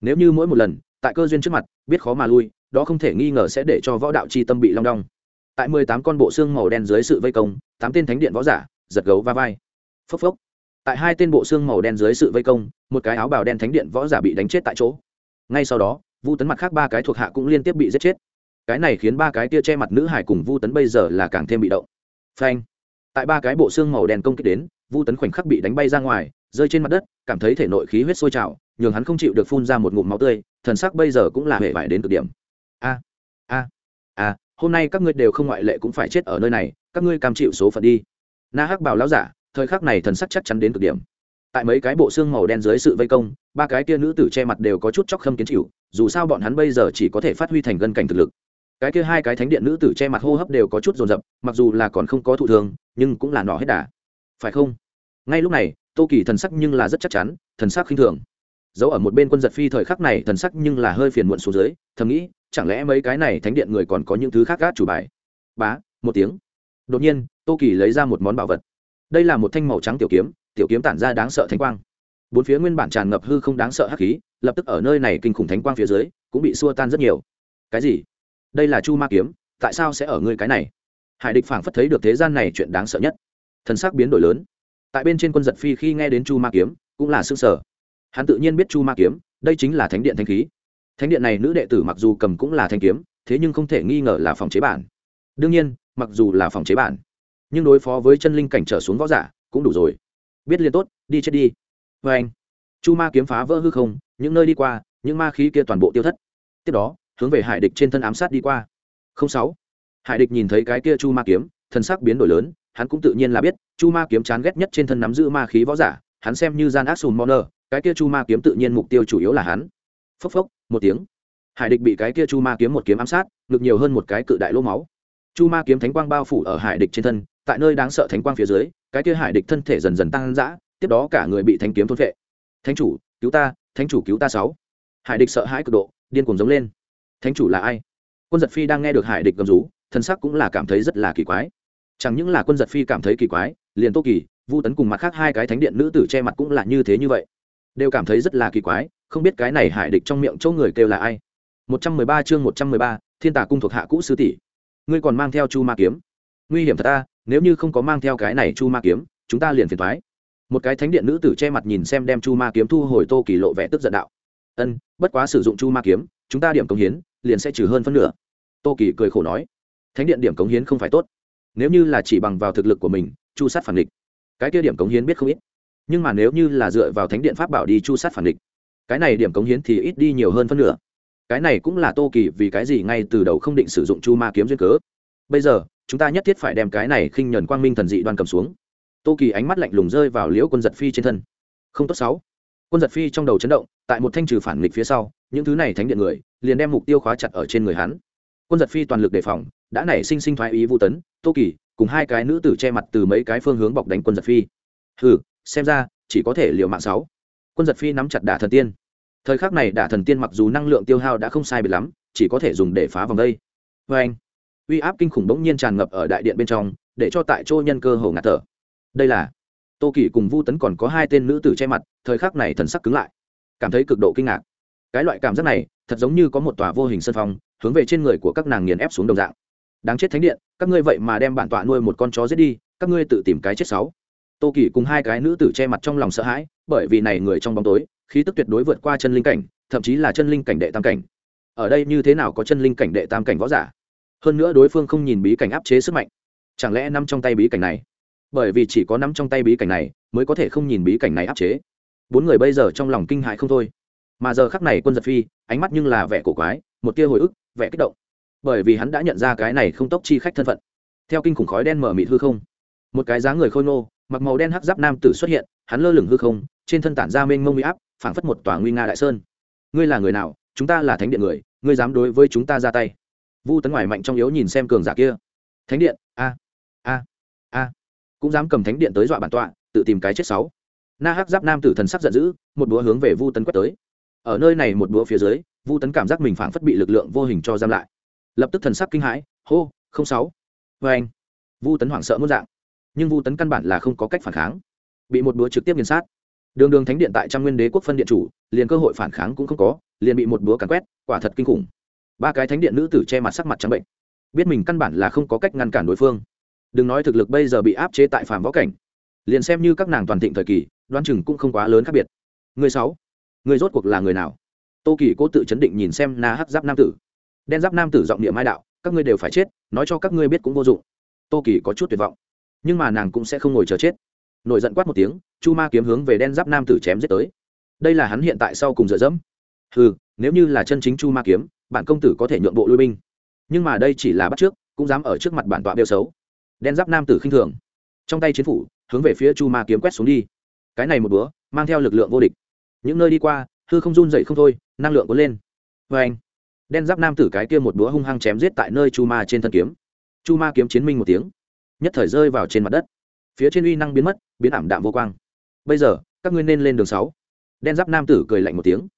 Nếu như mỗi một lần, tại cơ duyên trước mặt, biết khó mà lui, đó không thể nghi ngờ sẽ để cho võ đạo c h i tâm bị long đong. Tại mười tám con bộ xương màu đen dưới sự vây công, tám tên thánh điện võ giả, giật gấu va vai. Phốc phốc. Tại hai tên bộ xương màu đen dưới sự vây công, một cái áo bào đen thánh điện võ giả bị đánh chết tại chỗ. Ngay sau đó, vu tấn mặt khác ba cái thuộc hạ cũng liên tiếp bị giết chết. Cái này khiến ba cái tia che mặt nữ hải cùng vu tấn bây giờ là càng thêm bị động. Phanh. Tại ba cái bộ xương màu đen công kích đến vu tấn khoảnh khắc bị đánh bay ra ngoài, rơi trên mặt đất, cảm thấy thể nội khí huyết sôi trào, nhường hắn không chịu được phun ra một ngụm máu tươi, thần sắc bây giờ cũng là hệ vải đến cực điểm. A a a, hôm nay các ngươi đều không ngoại lệ cũng phải chết ở nơi này, các ngươi cam chịu số phận đi. Na hắc bảo lão giả, thời khắc này thần sắc chắc chắn đến cực điểm. Tại mấy cái bộ xương màu đen dưới sự vây công, ba cái kia nữ tử che mặt đều có chút chóc khâm kiến chịu, dù sao bọn hắn bây giờ chỉ có thể phát huy thành gân cảnh thực lực. Cái kia hai cái thánh điện nữ tử che mặt hô hấp đều có chút dồn dập, mặc dù là còn không có thụ thường nhưng cũng là nọ hết đà phải không? Ngay lúc này, tô kỳ thần sắc nhưng là rất chắc chắn, thần sắc khinh thường. Giấu ở một bên quân giật phi thời khắc này, thần sắc nhưng là hơi phiền muộn xuống dưới, thầm nghĩ, chẳng lẽ mấy cái này thánh điện người còn có những thứ khác gác chủ bài? Bá, một tiếng. Đột nhiên, tô kỳ lấy ra một món bảo vật. Đây là một thanh màu trắng tiểu kiếm tiểu kiếm tản ra đáng sợ thánh quang. Bốn phía nguyên bản tràn ngập hư không đáng sợ hắc khí, lập tức ở nơi này kinh khủng thánh quang phía dưới, cũng bị xua tan rất nhiều. Cái gì? Đây là chu ma kiếm, tại sao sẽ ở ngươi cái này? Hải địch phảng phất thấy được thế gian này chuyện đáng sợ nhất thần sắc biến đổi lớn. Tại bên trên quân giật phi khi nghe đến chu ma kiếm, cũng là s ư ơ n g sở hắn tự nhiên biết chu ma kiếm, đây chính là thánh điện thanh khí. Thánh điện này nữ đệ tử mặc dù cầm cũng là thanh kiếm, thế nhưng không thể nghi ngờ là phòng chế bản. Đương nhiên, mặc dù là phòng chế bản, nhưng đối phó với chân linh cảnh trở xuống võ giả cũng đủ rồi. Biết liền tốt, đi chết đi. Vê anh, chu ma kiếm phá vỡ hư không, những nơi đi qua, những ma khí kia toàn bộ tiêu thất. Tiếp đó, hướng về hải địch trên thân ám sát đi qua. Không sáu, hải địch nhìn thấy cái kia chu ma kiếm thân sắc biến đổi lớn hắn cũng tự nhiên là biết, chu ma kiếm chán ghét nhất trên thân nắm giữ ma khí võ giả, hắn xem như gian ác sùn moner cái kia chu ma kiếm tự nhiên mục tiêu chủ yếu là hắn. Phốc phốc, một tiếng. Hải địch bị cái kia chu ma kiếm một kiếm ám sát, ngực nhiều hơn một cái cự đại lỗ máu. Chu ma kiếm thánh quang bao phủ ở hải địch trên thân, tại nơi đáng sợ thánh quang phía dưới, cái kia hải địch thân thể dần dần tăng dã, tiếp đó cả người bị thánh kiếm thôn vệ thánh chủ, cứu ta, thánh chủ cứu ta sáu. Hải địch sợ hãi cực độ, điên cuồng giống lên. Thánh chủ là ai? Quân giật phi đang nghe được hải địch gầm rú thân sắc cũng là cảm thấy rất là kỳ quái chẳng những là quân giật phi cảm thấy kỳ quái, liền tô kỳ, vu tấn cùng mặt khác hai cái thánh điện nữ tử che mặt cũng là như thế như vậy. Đều cảm thấy rất là kỳ quái, không biết cái này hải địch trong miệng chỗ người kêu là ai. Một trăm mười ba chương một trăm mười ba, thiên tà cung thuộc hạ cũ sư tỷ. Ngươi còn mang theo chu ma kiếm? Nguy hiểm thật ta, nếu như không có mang theo cái này chu ma kiếm, chúng ta liền phiền thoái một cái thánh điện nữ tử che mặt nhìn xem đem chu ma kiếm thu hồi tô kỳ lộ vẻ tức giận đạo. Ân, bất quá sử dụng chu ma kiếm, chúng ta điểm công hiến, liền sẽ trừ hơn phân nửa. Tô kỳ cười khổ nói. Thánh điện điểm cống hiến không phải tốt nếu như là chỉ bằng vào thực lực của mình, chu sát phản địch. Cái kia điểm cống hiến biết không ít. Nhưng mà nếu như là dựa vào thánh điện pháp bảo đi chu sát phản địch, cái này điểm cống hiến thì ít đi nhiều hơn phân nửa. Cái này cũng là tô kỳ vì cái gì ngay từ đầu không định sử dụng chu ma kiếm duyên cớ. Bây giờ, chúng ta nhất thiết phải đem cái này khinh nhuần quang minh thần dị đoan cầm xuống. Tô kỳ ánh mắt lạnh lùng rơi vào liễu quân giật phi trên thân. Không tốt sáu. Quân giật phi trong đầu chấn động, tại một thanh trừ phản nghịch phía sau, những thứ này thánh điện người, liền đem mục tiêu khóa chặt ở trên người hắn quân giật phi toàn lực đề phòng, đã nảy sinh sinh thoái ý vũ tấn, tô kỳ, cùng hai cái nữ tử che mặt từ mấy cái phương hướng bọc đánh quân giật phi. Hừ, xem ra, chỉ có thể liều mạng sáu. Quân giật phi nắm chặt đả thần tiên. Thời khắc này đả thần tiên mặc dù năng lượng tiêu hao đã không sai biệt lắm, chỉ có thể dùng để phá vòng đây. Vê anh. Uy áp kinh khủng bỗng nhiên tràn ngập ở đại điện bên trong, để cho tại chỗ nhân cơ hồ ngạt thở. Đây là tô kỳ cùng vu tấn còn có hai tên nữ tử che mặt, thời khắc này thần sắc cứng lại. Cảm thấy cực độ kinh ngạc. Cái loại cảm giác này, thật giống như có một tòa vô hình sân phong hướng về trên người của các nàng nghiền ép xuống đồng dạng. Đáng chết thánh điện, các ngươi vậy mà đem bản tọa nuôi một con chó giết đi, các ngươi tự tìm cái chết sáu. Tô kỳ cùng hai cái nữ tử che mặt trong lòng sợ hãi, bởi vì này người trong bóng tối, khí tức tuyệt đối vượt qua chân linh cảnh, thậm chí là chân linh cảnh đệ tam cảnh. Ở đây như thế nào có chân linh cảnh đệ tam cảnh võ giả? Hơn nữa đối phương không nhìn bí cảnh áp chế sức mạnh. Chẳng lẽ nằm trong tay bí cảnh này? Bởi vì chỉ có nắm trong tay bí cảnh này, mới có thể không nhìn bí cảnh này áp chế. Bốn người bây giờ trong lòng kinh hại không thôi. Mà giờ khắc này quân giật phi, ánh mắt nhưng là vẻ cổ quái, một tia hồi ức vẻ kích động. Bởi vì hắn đã nhận ra cái này không tốc chi khách thân phận. Theo kinh khủng khói đen mở mịt hư không, một cái dáng người khôi nô mặc màu đen hắc giáp nam tử xuất hiện, hắn lơ lửng hư không, trên thân tản ra mênh mông uy áp, phảng phất một tòa nguy nga đại sơn. Ngươi là người nào? Chúng ta là thánh điện người, ngươi dám đối với chúng ta ra tay? Vu tấn ngoài mạnh trong yếu nhìn xem cường giả kia. Thánh điện? A a a, cũng dám cầm thánh điện tới dọa bản tọa, tự tìm cái chết sáu. Na hắc giáp nam tử thần sắc giận dữ, một búa hướng về vu tấn quét tới. Ở nơi này một búa phía dưới vu tấn cảm giác mình phảng phất bị lực lượng vô hình cho giam lại. Lập tức thần sắc kinh hãi, hô, không sáu. Vê anh, vu tấn hoảng sợ muốn dạng. Nhưng vu tấn căn bản là không có cách phản kháng. Bị một búa trực tiếp nghiền sát. Đường đường thánh điện tại trăm nguyên đế quốc phân điện chủ, liền cơ hội phản kháng cũng không có, liền bị một búa càn quét, quả thật kinh khủng. Ba cái thánh điện nữ tử che mặt sắc mặt trắng bệnh. Biết mình căn bản là không có cách ngăn cản đối phương. Đừng nói thực lực bây giờ bị áp chế tại phàm võ cảnh, liền xem như các nàng toàn thịnh thời kỳ đoan chừng cũng không quá lớn khác biệt. Người sáu, người rốt cuộc là người nào? Tô kỳ cố tự chấn định nhìn xem na hắc giáp nam tử. Đen giáp nam tử giọng địa mai đạo, các ngươi đều phải chết, nói cho các ngươi biết cũng vô dụng. Tô kỳ có chút tuyệt vọng. Nhưng mà nàng cũng sẽ không ngồi chờ chết. Nổi giận quát một tiếng, chu ma kiếm hướng về đen giáp nam tử chém giết tới. Đây là hắn hiện tại sau cùng dựa dẫm. Ừ nếu như là chân chính chu ma kiếm, bản công tử có thể nhượng bộ lui binh. Nhưng mà đây chỉ là bắt trước, cũng dám ở trước mặt bản tọa đeo xấu. Đen giáp nam tử khinh thường. Trong tay chiến phủ, hướng về phía chu ma kiếm quét xuống đi. Cái này một búa mang theo lực lượng vô địch. Những nơi đi qua, hư không run dậy không thôi năng lượng cuốn lên. Vê anh, đen giáp nam tử cái kia một búa hung hăng chém giết tại nơi chu ma trên thân kiếm. Chu ma kiếm chiến minh một tiếng, nhất thời rơi vào trên mặt đất. Phía trên uy năng biến mất, biến ảm đạm vô quang. Bây giờ, các ngươi nên lên đường sáu. Đen giáp nam tử cười lạnh một tiếng,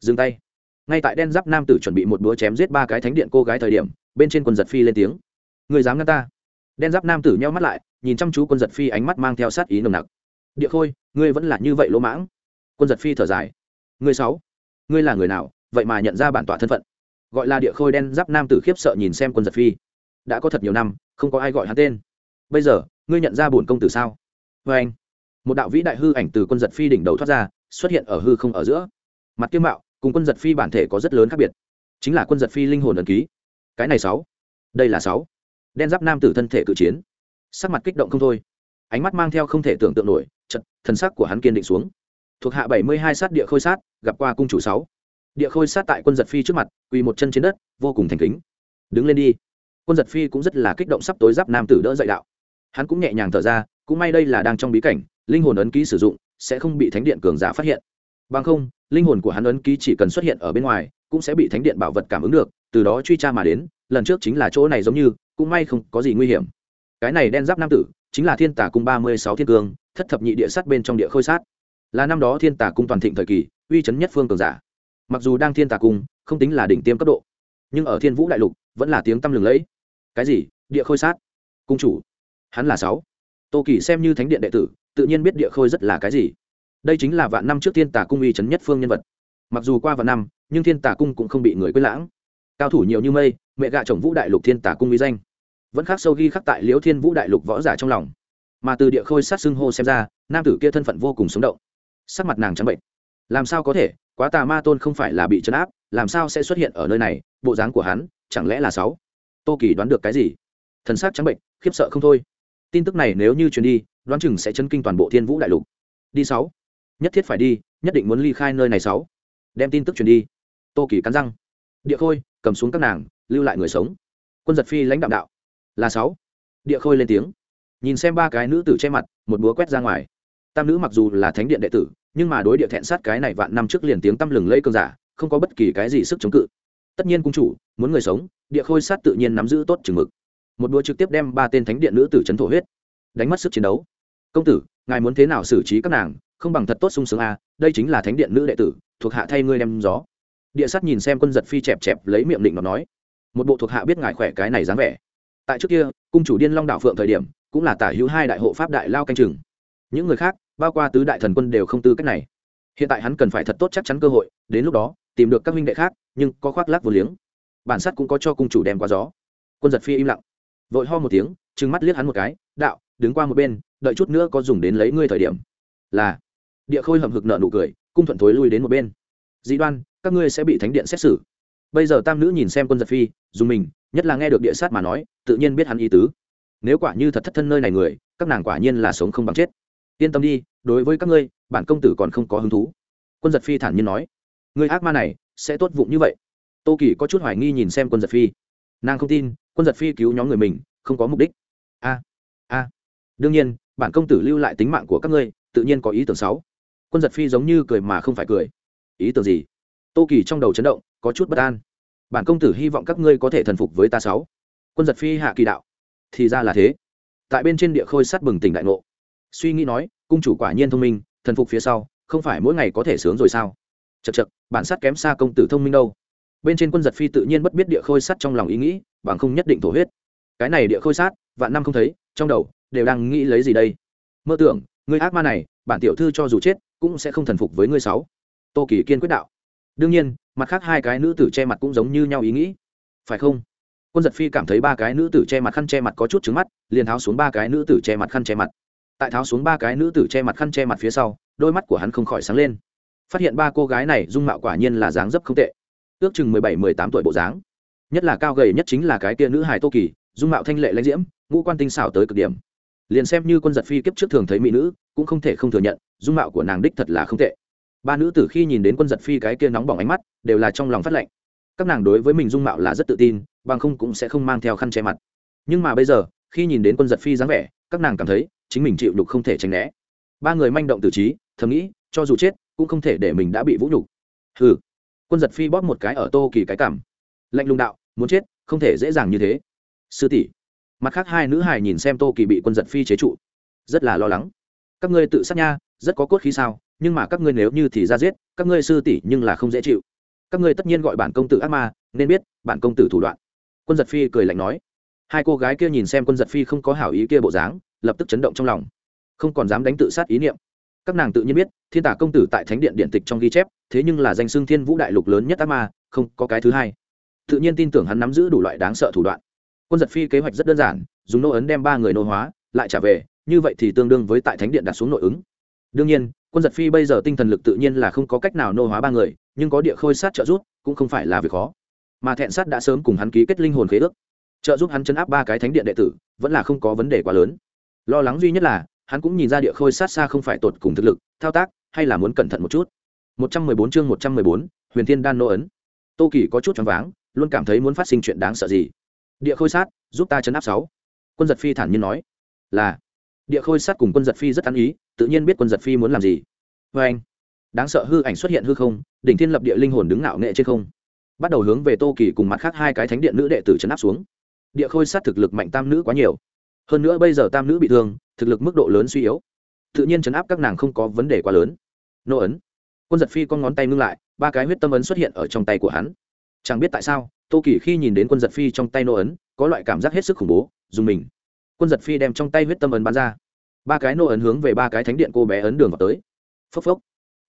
dừng tay. Ngay tại đen giáp nam tử chuẩn bị một búa chém giết ba cái thánh điện cô gái thời điểm, bên trên quân giật phi lên tiếng. Người dám ngăn ta? Đen giáp nam tử nheo mắt lại, nhìn chăm chú quân giật phi ánh mắt mang theo sát ý nồng nặc. Địa khôi, ngươi vẫn là như vậy lỗ mãng. Quân giật phi thở dài. Ngươi sáu ngươi là người nào, vậy mà nhận ra bản tọa thân phận. Gọi là địa khôi đen giáp nam tử khiếp sợ nhìn xem quân giật phi. Đã có thật nhiều năm, không có ai gọi hắn tên. Bây giờ, ngươi nhận ra bổn công tử sao? Vê anh, một đạo vĩ đại hư ảnh từ quân giật phi đỉnh đầu thoát ra, xuất hiện ở hư không ở giữa. Mặt kiêm mạo, cùng quân giật phi bản thể có rất lớn khác biệt. Chính là quân giật phi linh hồn ẩn ký. Cái này sáu, đây là sáu. Đen giáp nam tử thân thể cự chiến. Sắc mặt kích động không thôi. Ánh mắt mang theo không thể tưởng tượng nổi chật thần sắc của hắn kiên định xuống thuộc hạ bảy mươi hai sát địa khôi sát, gặp qua cung chủ sáu. Địa khôi sát tại quân giật phi trước mặt, quỳ một chân trên đất, vô cùng thành kính. Đứng lên đi. Quân giật phi cũng rất là kích động sắp tối giáp nam tử đỡ dạy đạo. Hắn cũng nhẹ nhàng thở ra, cũng may đây là đang trong bí cảnh, linh hồn ấn ký sử dụng, sẽ không bị thánh điện cường giả phát hiện. Bằng không, linh hồn của hắn ấn ký chỉ cần xuất hiện ở bên ngoài, cũng sẽ bị thánh điện bảo vật cảm ứng được, từ đó truy tra mà đến, lần trước chính là chỗ này giống như, cũng may không có gì nguy hiểm. Cái này đen giáp nam tử, chính là thiên tả cung ba mươi sáu thiên cương, thất thập nhị địa sát bên trong địa khôi sát là năm đó thiên tả cung toàn thịnh thời kỳ, uy chấn nhất phương cường giả. Mặc dù đang thiên tả cung, không tính là đỉnh tiêm cấp độ, nhưng ở thiên vũ đại lục, vẫn là tiếng tăm lừng lẫy. Cái gì? Địa khôi sát. Cung chủ. Hắn là sáu. Tô kỳ xem như thánh điện đệ tử, tự nhiên biết địa khôi rất là cái gì. Đây chính là vạn năm trước thiên tả cung uy chấn nhất phương nhân vật. Mặc dù qua vạn năm, nhưng thiên tả cung cũng không bị người quên lãng. Cao thủ nhiều như mây, mẹ gạ chồng vũ đại lục thiên tả cung uy danh. Vẫn khắc sâu ghi khắc tại liễu thiên vũ đại lục võ giả trong lòng. Mà từ địa khôi sát xưng hô xem ra, nam tử kia thân phận vô cùng sống động sắc mặt nàng trắng bệnh. Làm sao có thể? Quá tà ma tôn không phải là bị chấn áp, làm sao sẽ xuất hiện ở nơi này? Bộ dáng của hắn, chẳng lẽ là sáu? Tô kỳ đoán được cái gì? Thần sắc trắng bệnh, khiếp sợ không thôi. Tin tức này nếu như truyền đi, đoán chừng sẽ chấn kinh toàn bộ thiên vũ đại lục. Đi sáu. Nhất thiết phải đi, nhất định muốn ly khai nơi này sáu. Đem tin tức truyền đi. Tô kỳ cắn răng. Địa khôi, cầm xuống các nàng, lưu lại người sống. Quân giật phi lãnh đạo đạo. Là sáu. Địa khôi lên tiếng. Nhìn xem ba cái nữ tử che mặt, một búa quét ra ngoài. Tam nữ mặc dù là thánh điện đệ tử nhưng mà đối địa thẹn sát cái này vạn năm trước liền tiếng tăm lừng lây cơn giả, không có bất kỳ cái gì sức chống cự. Tất nhiên cung chủ, muốn người sống, địa khôi sát tự nhiên nắm giữ tốt chừng mực. Một đũa trực tiếp đem ba tên thánh điện nữ tử trấn thổ huyết, đánh mất sức chiến đấu. Công tử, ngài muốn thế nào xử trí các nàng? Không bằng thật tốt sung sướng a, đây chính là thánh điện nữ đệ tử, thuộc hạ thay ngươi đem gió. Địa sát nhìn xem quân giật phi chẹp chẹp lấy miệng định nó nói, một bộ thuộc hạ biết ngài khỏe cái này dáng vẻ. Tại trước kia, cung chủ điên long đạo phượng thời điểm, cũng là tả hữu hai đại hộ pháp đại lao canh chừng. Những người khác bao qua tứ đại thần quân đều không tư cách này. Hiện tại hắn cần phải thật tốt chắc chắn cơ hội, đến lúc đó, tìm được các minh đệ khác, nhưng có khoác lác vô liếng. Bản sắt cũng có cho cung chủ đem qua gió. Quân giật phi im lặng. Vội ho một tiếng, trừng mắt liếc hắn một cái, đạo, đứng qua một bên, đợi chút nữa có dùng đến lấy ngươi thời điểm. Là. Địa khôi hầm hực nợ nụ cười, cung thuận thối lui đến một bên. Dĩ đoan, các ngươi sẽ bị thánh điện xét xử. Bây giờ tam nữ nhìn xem quân giật phi, dùng mình, nhất là nghe được địa sát mà nói, tự nhiên biết hắn ý tứ. Nếu quả như thật thất thân nơi này người, các nàng quả nhiên là sống không bằng chết yên tâm đi, đối với các ngươi, bản công tử còn không có hứng thú. Quân giật phi thản nhiên nói. Người ác ma này, sẽ tốt vụng như vậy. Tô kỳ có chút hoài nghi nhìn xem quân giật phi. Nàng không tin, quân giật phi cứu nhóm người mình, không có mục đích. A a, đương nhiên, bản công tử lưu lại tính mạng của các ngươi, tự nhiên có ý tưởng xấu. Quân giật phi giống như cười mà không phải cười. Ý tưởng gì? Tô kỳ trong đầu chấn động, có chút bất an. Bản công tử hy vọng các ngươi có thể thần phục với ta sáu. Quân giật phi hạ kỳ đạo. Thì ra là thế. Tại bên trên địa khôi sát bừng tỉnh đại ngộ suy nghĩ nói, cung chủ quả nhiên thông minh, thần phục phía sau, không phải mỗi ngày có thể sướng rồi sao? Chật chật bản sát kém xa công tử thông minh đâu. Bên trên quân giật phi tự nhiên bất biết địa khôi sát trong lòng ý nghĩ, bằng không nhất định thổ huyết. Cái này địa khôi sát, vạn năm không thấy, trong đầu, đều đang nghĩ lấy gì đây? Mơ tưởng người ác ma này, bản tiểu thư cho dù chết, cũng sẽ không thần phục với ngươi sáu. Tô kỳ kiên quyết đạo. Đương nhiên, mặt khác hai cái nữ tử che mặt cũng giống như nhau ý nghĩ. Phải không? Quân giật phi cảm thấy ba cái nữ tử che mặt khăn che mặt có chút trứng mắt, liền tháo xuống ba cái nữ tử che mặt khăn che mặt tại tháo xuống ba cái nữ tử che mặt khăn che mặt phía sau, đôi mắt của hắn không khỏi sáng lên. Phát hiện ba cô gái này dung mạo quả nhiên là dáng dấp không tệ. Ước chừng mười bảy, mười tám tuổi bộ dáng. Nhất là cao gầy nhất chính là cái kia nữ hài tô kỳ, dung mạo thanh lệ lãnh diễm, ngũ quan tinh xảo tới cực điểm. Liền xem như quân giật phi kiếp trước thường thấy mỹ nữ, cũng không thể không thừa nhận, dung mạo của nàng đích thật là không tệ. Ba nữ tử khi nhìn đến quân giật phi cái kia nóng bỏng ánh mắt, đều là trong lòng phát lệnh. Các nàng đối với mình dung mạo là rất tự tin, bằng không cũng sẽ không mang theo khăn che mặt. Nhưng mà bây giờ, khi nhìn đến quân giật phi dáng vẻ, các nàng cảm thấy chính mình chịu đục không thể tránh né. Ba người manh động từ trí, thầm nghĩ, cho dù chết, cũng không thể để mình đã bị vũ nhục. Ừ quân giật phi bóp một cái ở tô kỳ cái cảm lạnh lùng đạo, muốn chết, không thể dễ dàng như thế. Sư tỷ. Mặt khác hai nữ hài nhìn xem tô kỳ bị quân giật phi chế trụ. Rất là lo lắng. Các ngươi tự sát nha, rất có cốt khí sao, nhưng mà các ngươi nếu như thì ra giết, các ngươi sư tỷ nhưng là không dễ chịu. Các ngươi tất nhiên gọi bản công tử ác ma, nên biết, bản công tử thủ đoạn. Quân giật phi cười lạnh nói. Hai cô gái kia nhìn xem quân giật phi không có hảo ý kia bộ dáng lập tức chấn động trong lòng. Không còn dám đánh tự sát ý niệm. Các nàng tự nhiên biết, thiên tả công tử tại thánh điện điện tịch trong ghi chép, thế nhưng là danh xưng thiên vũ đại lục lớn nhất ác ma, không có cái thứ hai. Tự nhiên tin tưởng hắn nắm giữ đủ loại đáng sợ thủ đoạn. Quân giật phi kế hoạch rất đơn giản, dùng nô ấn đem ba người nô hóa, lại trả về, như vậy thì tương đương với tại thánh điện đặt xuống nội ứng. Đương nhiên, quân giật phi bây giờ tinh thần lực tự nhiên là không có cách nào nô hóa ba người, nhưng có địa khôi sát trợ giúp, cũng không phải là việc khó. Mà thẹn sát đã sớm cùng hắn ký kết linh hồn khế ước. Trợ giúp hắn chấn áp ba cái thánh điện đệ tử, vẫn là không có vấn đề quá lớn lo lắng duy nhất là hắn cũng nhìn ra địa khôi sát xa không phải tột cùng thực lực thao tác hay là muốn cẩn thận một chút. 114 chương 114, huyền thiên đan nô ấn. Tô kỳ có chút choáng váng luôn cảm thấy muốn phát sinh chuyện đáng sợ gì. Địa khôi sát giúp ta chấn áp sáu. Quân giật phi thản nhiên nói. Là. Địa khôi sát cùng quân giật phi rất ăn ý tự nhiên biết quân giật phi muốn làm gì. Vê anh đáng sợ hư ảnh xuất hiện hư không đỉnh thiên lập địa linh hồn đứng ngạo nghệ trên không. Bắt đầu hướng về tô kỳ cùng mặt khác hai cái thánh điện nữ đệ tử chấn áp xuống. Địa khôi sát thực lực mạnh tam nữ quá nhiều hơn nữa bây giờ tam nữ bị thương, thực lực mức độ lớn suy yếu. Tự nhiên chấn áp các nàng không có vấn đề quá lớn. Nô ấn. Quân giật phi con ngón tay ngưng lại, ba cái huyết tâm ấn xuất hiện ở trong tay của hắn. Chẳng biết tại sao, tô kỳ khi nhìn đến quân giật phi trong tay nô ấn, có loại cảm giác hết sức khủng bố, dùng mình. Quân giật phi đem trong tay huyết tâm ấn bắn ra. Ba cái nô ấn hướng về ba cái thánh điện cô bé ấn đường vào tới. Phốc phốc.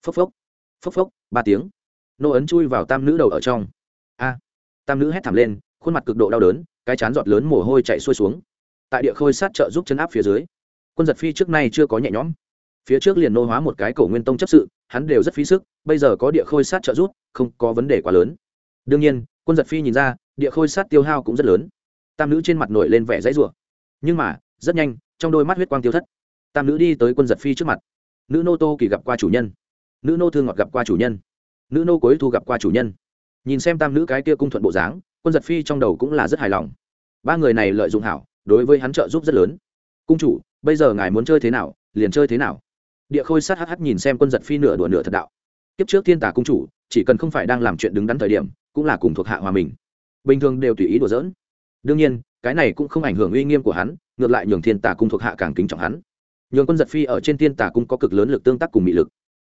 Phốc phốc. Phốc phốc, ba tiếng. Nô ấn chui vào tam nữ đầu ở trong. A. Tam nữ hét thảm lên, khuôn mặt cực độ đau đớn, cái chán giọt lớn mồ hôi chạy xuôi xuống tại địa khôi sát trợ giúp chấn áp phía dưới. Quân giật phi trước nay chưa có nhẹ nhõm. Phía trước liền nô hóa một cái cổ nguyên tông chấp sự, hắn đều rất phí sức, bây giờ có địa khôi sát trợ giúp, không có vấn đề quá lớn. Đương nhiên, quân giật phi nhìn ra, địa khôi sát tiêu hao cũng rất lớn. Tam nữ trên mặt nổi lên vẻ dãy rủa. Nhưng mà, rất nhanh, trong đôi mắt huyết quang tiêu thất. Tam nữ đi tới quân giật phi trước mặt. Nữ nô tô kỳ gặp qua chủ nhân. Nữ nô thương ngọt gặp qua chủ nhân. Nữ nô cuối thu gặp qua chủ nhân. Nhìn xem tam nữ cái kia cung thuận bộ dáng, quân giật phi trong đầu cũng là rất hài lòng. Ba người này lợi dụng hảo đối với hắn trợ giúp rất lớn. Cung chủ, bây giờ ngài muốn chơi thế nào, liền chơi thế nào. Địa khôi sát hh nhìn xem quân giật phi nửa đùa nửa thật đạo. Kiếp trước thiên tả cung chủ, chỉ cần không phải đang làm chuyện đứng đắn thời điểm, cũng là cùng thuộc hạ hòa mình. Bình thường đều tùy ý đùa giỡn. Đương nhiên, cái này cũng không ảnh hưởng uy nghiêm của hắn, ngược lại nhường thiên tả cung thuộc hạ càng kính trọng hắn. Nhường quân giật phi ở trên thiên tả cung có cực lớn lực tương tác cùng mị lực.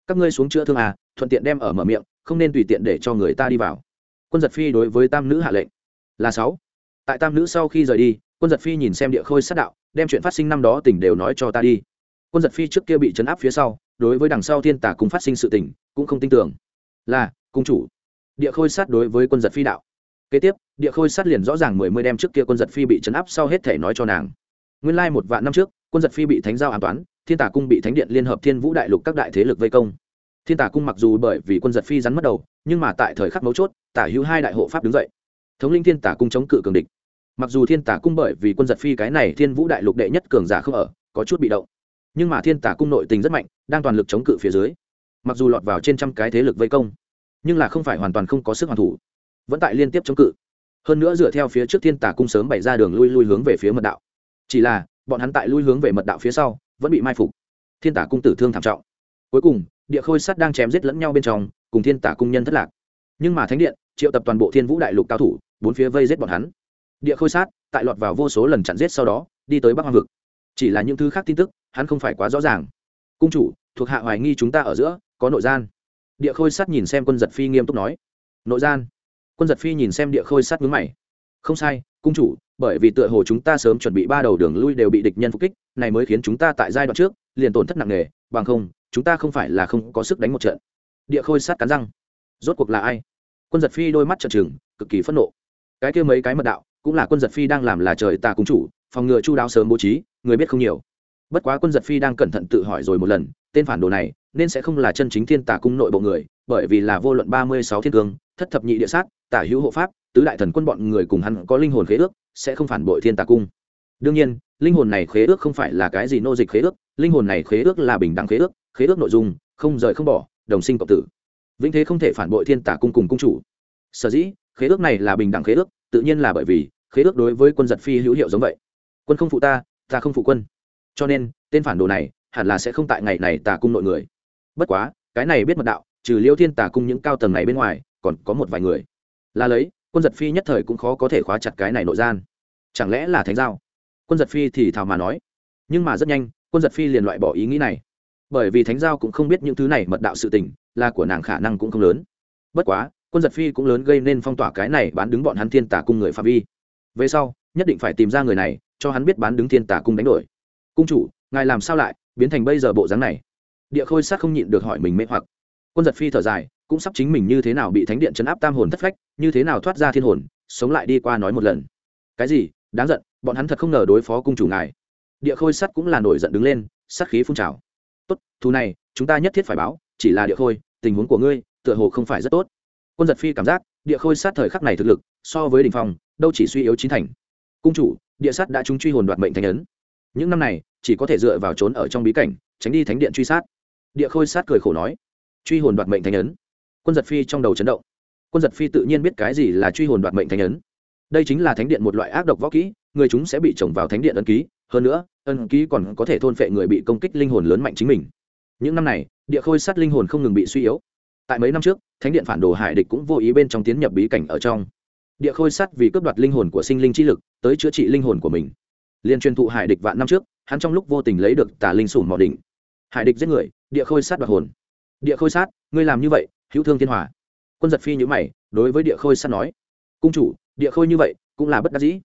Các ngươi xuống chữa thương à thuận tiện đem ở mở miệng, không nên tùy tiện để cho người ta đi vào. Quân giật phi đối với tam nữ hạ lệnh. Là sáu. Tại tam nữ sau khi rời đi quân giật phi nhìn xem địa khôi sát đạo, đem chuyện phát sinh năm đó tỉnh đều nói cho ta đi. Quân giật phi trước kia bị chấn áp phía sau, đối với đằng sau thiên tả cùng phát sinh sự tình, cũng không tin tưởng. Là, cung chủ. Địa khôi sát đối với quân giật phi đạo. Kế tiếp, địa khôi sát liền rõ ràng mười mươi đem trước kia quân giật phi bị chấn áp sau hết thể nói cho nàng. Nguyên lai một vạn năm trước, quân giật phi bị thánh giao an toán, thiên tả cung bị thánh điện liên hợp thiên vũ đại lục các đại thế lực vây công. Thiên tả cung mặc dù bởi vì quân giật phi rắn mất đầu, nhưng mà tại thời khắc mấu chốt, tả hữu hai đại hộ pháp đứng dậy. Thống linh thiên tả cung chống cự cường địch mặc dù thiên tả cung bởi vì quân giật phi cái này thiên vũ đại lục đệ nhất cường giả không ở, có chút bị động. Nhưng mà thiên tả cung nội tình rất mạnh, đang toàn lực chống cự phía dưới. Mặc dù lọt vào trên trăm cái thế lực vây công, nhưng là không phải hoàn toàn không có sức hoàn thủ. Vẫn tại liên tiếp chống cự. Hơn nữa dựa theo phía trước thiên tả cung sớm bày ra đường lui lui hướng về phía mật đạo. Chỉ là, bọn hắn tại lui hướng về mật đạo phía sau, vẫn bị mai phục. Thiên tả cung tử thương thảm trọng. Cuối cùng, địa khôi sắt đang chém giết lẫn nhau bên trong, cùng thiên tả cung nhân thất lạc. Nhưng mà thánh điện, triệu tập toàn bộ thiên vũ đại lục cao thủ, bốn phía vây giết bọn hắn địa khôi sát, tại lọt vào vô số lần chặn giết sau đó, đi tới bắc hoang vực. Chỉ là những thứ khác tin tức, hắn không phải quá rõ ràng. Cung chủ, thuộc hạ hoài nghi chúng ta ở giữa, có nội gian. Địa khôi sát nhìn xem quân giật phi nghiêm túc nói. Nội gian? Quân giật phi nhìn xem địa khôi sát mướn mày. Không sai, cung chủ, bởi vì tựa hồ chúng ta sớm chuẩn bị ba đầu đường lui đều bị địch nhân phục kích, này mới khiến chúng ta tại giai đoạn trước, liền tổn thất nặng nề, bằng không, chúng ta không phải là không có sức đánh một trận. Địa khôi sát cắn răng. Rốt cuộc là ai? Quân giật phi đôi mắt trợn trừng, cực kỳ phẫn nộ. Cái kia mấy cái mật đạo cũng là quân giật phi đang làm là trời tà cung chủ, phòng ngừa chu đáo sớm bố trí, người biết không nhiều. Bất quá quân giật phi đang cẩn thận tự hỏi rồi một lần, tên phản đồ này nên sẽ không là chân chính thiên tà cung nội bộ người, bởi vì là vô luận ba mươi sáu thiên cương, thất thập nhị địa sát, tả hữu hộ pháp, tứ đại thần quân bọn người cùng hắn có linh hồn khế ước, sẽ không phản bội thiên tà cung. Đương nhiên, linh hồn này khế ước không phải là cái gì nô dịch khế ước, linh hồn này khế ước là bình đẳng khế ước khế ước nội dung, không rời không bỏ, đồng sinh cộng tử. Vĩnh thế không thể phản bội thiên tả cung cùng cung chủ. Sở dĩ, khế ước này là bình đẳng khế ước tự nhiên là bởi vì khế ước đối với quân giật phi hữu hiệu giống vậy. Quân không phụ ta ta không phụ quân. Cho nên, tên phản đồ này hẳn là sẽ không tại ngày này tà cung nội người. Bất quá, cái này biết mật đạo, trừ liêu thiên tà cung những cao tầng này bên ngoài, còn có một vài người. Là lấy, quân giật phi nhất thời cũng khó có thể khóa chặt cái này nội gian. Chẳng lẽ là thánh giao? Quân giật phi thì thào mà nói. Nhưng mà rất nhanh, quân giật phi liền loại bỏ ý nghĩ này. Bởi vì thánh giao cũng không biết những thứ này mật đạo sự tình, là của nàng khả năng cũng không lớn. Bất quá quân giật phi cũng lớn gây nên phong tỏa cái này bán đứng bọn hắn thiên tả cung người phạm vi. Về sau, nhất định phải tìm ra người này, cho hắn biết bán đứng thiên tả cung đánh đổi. Cung chủ, ngài làm sao lại biến thành bây giờ bộ dáng này? Địa khôi sát không nhịn được hỏi mình mê hoặc. Quân giật phi thở dài, cũng sắp chính mình như thế nào bị thánh điện chấn áp tam hồn thất phách, như thế nào thoát ra thiên hồn, sống lại đi qua nói một lần. Cái gì? Đáng giận, bọn hắn thật không ngờ đối phó cung chủ ngài. Địa khôi sắt cũng là nổi giận đứng lên sắt khí phun trào. Tốt, thù này, chúng ta nhất thiết phải báo, chỉ là địa khôi, tình huống của ngươi, tựa hồ không phải rất tốt quân giật phi cảm giác địa khôi sát thời khắc này thực lực so với đình phong, đâu chỉ suy yếu chín thành. Cung chủ, địa sát đã trúng truy hồn đoạt mệnh thành ấn. Những năm này, chỉ có thể dựa vào trốn ở trong bí cảnh, tránh đi thánh điện truy sát. Địa khôi sát cười khổ nói, truy hồn đoạt mệnh thành ấn. Quân giật phi trong đầu chấn động. Quân giật phi tự nhiên biết cái gì là truy hồn đoạt mệnh thành ấn. Đây chính là thánh điện một loại ác độc võ kỹ, người chúng sẽ bị trồng vào thánh điện ấn ký. Hơn nữa, ấn ký còn có thể thôn phệ người bị công kích linh hồn lớn mạnh chính mình. Những năm này, địa khôi sát linh hồn không ngừng bị suy yếu. Tại mấy năm trước thánh điện phản đồ hải địch cũng vô ý bên trong tiến nhập bí cảnh ở trong. Địa khôi sát vì cướp đoạt linh hồn của sinh linh chi lực, tới chữa trị linh hồn của mình. Liên truyền thụ hải địch vạn năm trước, hắn trong lúc vô tình lấy được tà linh sủng mỏ đỉnh. Hải địch giết người, địa khôi sát đoạt hồn. Địa khôi sát, ngươi làm như vậy, hữu thương thiên hòa. Quân giật phi nhữ mày, đối với địa khôi sát nói, cung chủ, địa khôi như vậy cũng là bất đắc dĩ.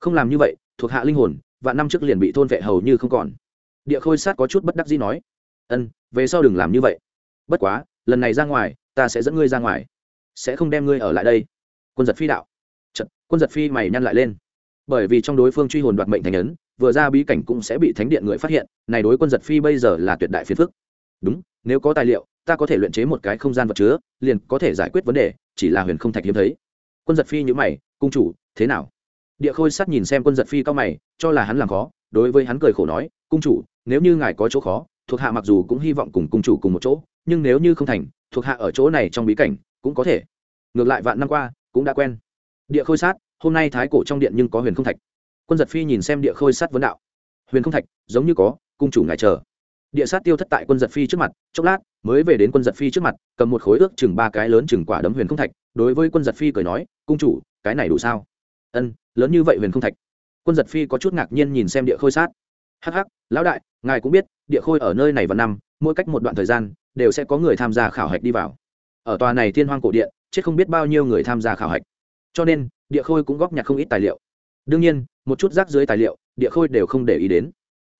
Không làm như vậy, thuộc hạ linh hồn, vạn năm trước liền bị thôn vệ hầu như không còn. Địa khôi sát có chút bất đắc dĩ nói, ân, về sau đừng làm như vậy. Bất quá, lần này ra ngoài ta sẽ dẫn ngươi ra ngoài sẽ không đem ngươi ở lại đây. Quân giật phi đạo. Chật, quân giật phi mày nhăn lại lên. Bởi vì trong đối phương truy hồn đoạt mệnh thành ấn vừa ra bí cảnh cũng sẽ bị thánh điện người phát hiện này đối quân giật phi bây giờ là tuyệt đại phiền phức. Đúng nếu có tài liệu ta có thể luyện chế một cái không gian vật chứa liền có thể giải quyết vấn đề chỉ là huyền không thạch hiếm thấy. Quân giật phi nhữ mày cung chủ thế nào? Địa khôi sát nhìn xem quân giật phi cao mày cho là hắn làm khó đối với hắn cười khổ nói cung chủ nếu như ngài có chỗ khó thuộc hạ mặc dù cũng hy vọng cùng cung chủ cùng một chỗ nhưng nếu như không thành, thuộc hạ ở chỗ này trong bí cảnh, cũng có thể. Ngược lại vạn năm qua, cũng đã quen. Địa khôi sát, hôm nay thái cổ trong điện nhưng có huyền không thạch. Quân giật phi nhìn xem địa khôi sát vấn đạo. Huyền không thạch, giống như có, cung chủ ngài chờ. Địa sát tiêu thất tại quân giật phi trước mặt, chốc lát, mới về đến quân giật phi trước mặt, cầm một khối ước chừng ba cái lớn chừng quả đấm huyền không thạch, đối với quân giật phi cười nói, cung chủ, cái này đủ sao? Ân, lớn như vậy huyền không thạch. Quân giật phi có chút ngạc nhiên nhìn xem địa khôi sát. Hắc hắc, lão đại, ngài cũng biết, địa khôi ở nơi này vào năm, mỗi cách một đoạn thời gian đều sẽ có người tham gia khảo hạch đi vào. Ở tòa này thiên hoang cổ điện, chết không biết bao nhiêu người tham gia khảo hạch. Cho nên, địa khôi cũng góp nhặt không ít tài liệu. Đương nhiên, một chút rác dưới tài liệu, địa khôi đều không để ý đến.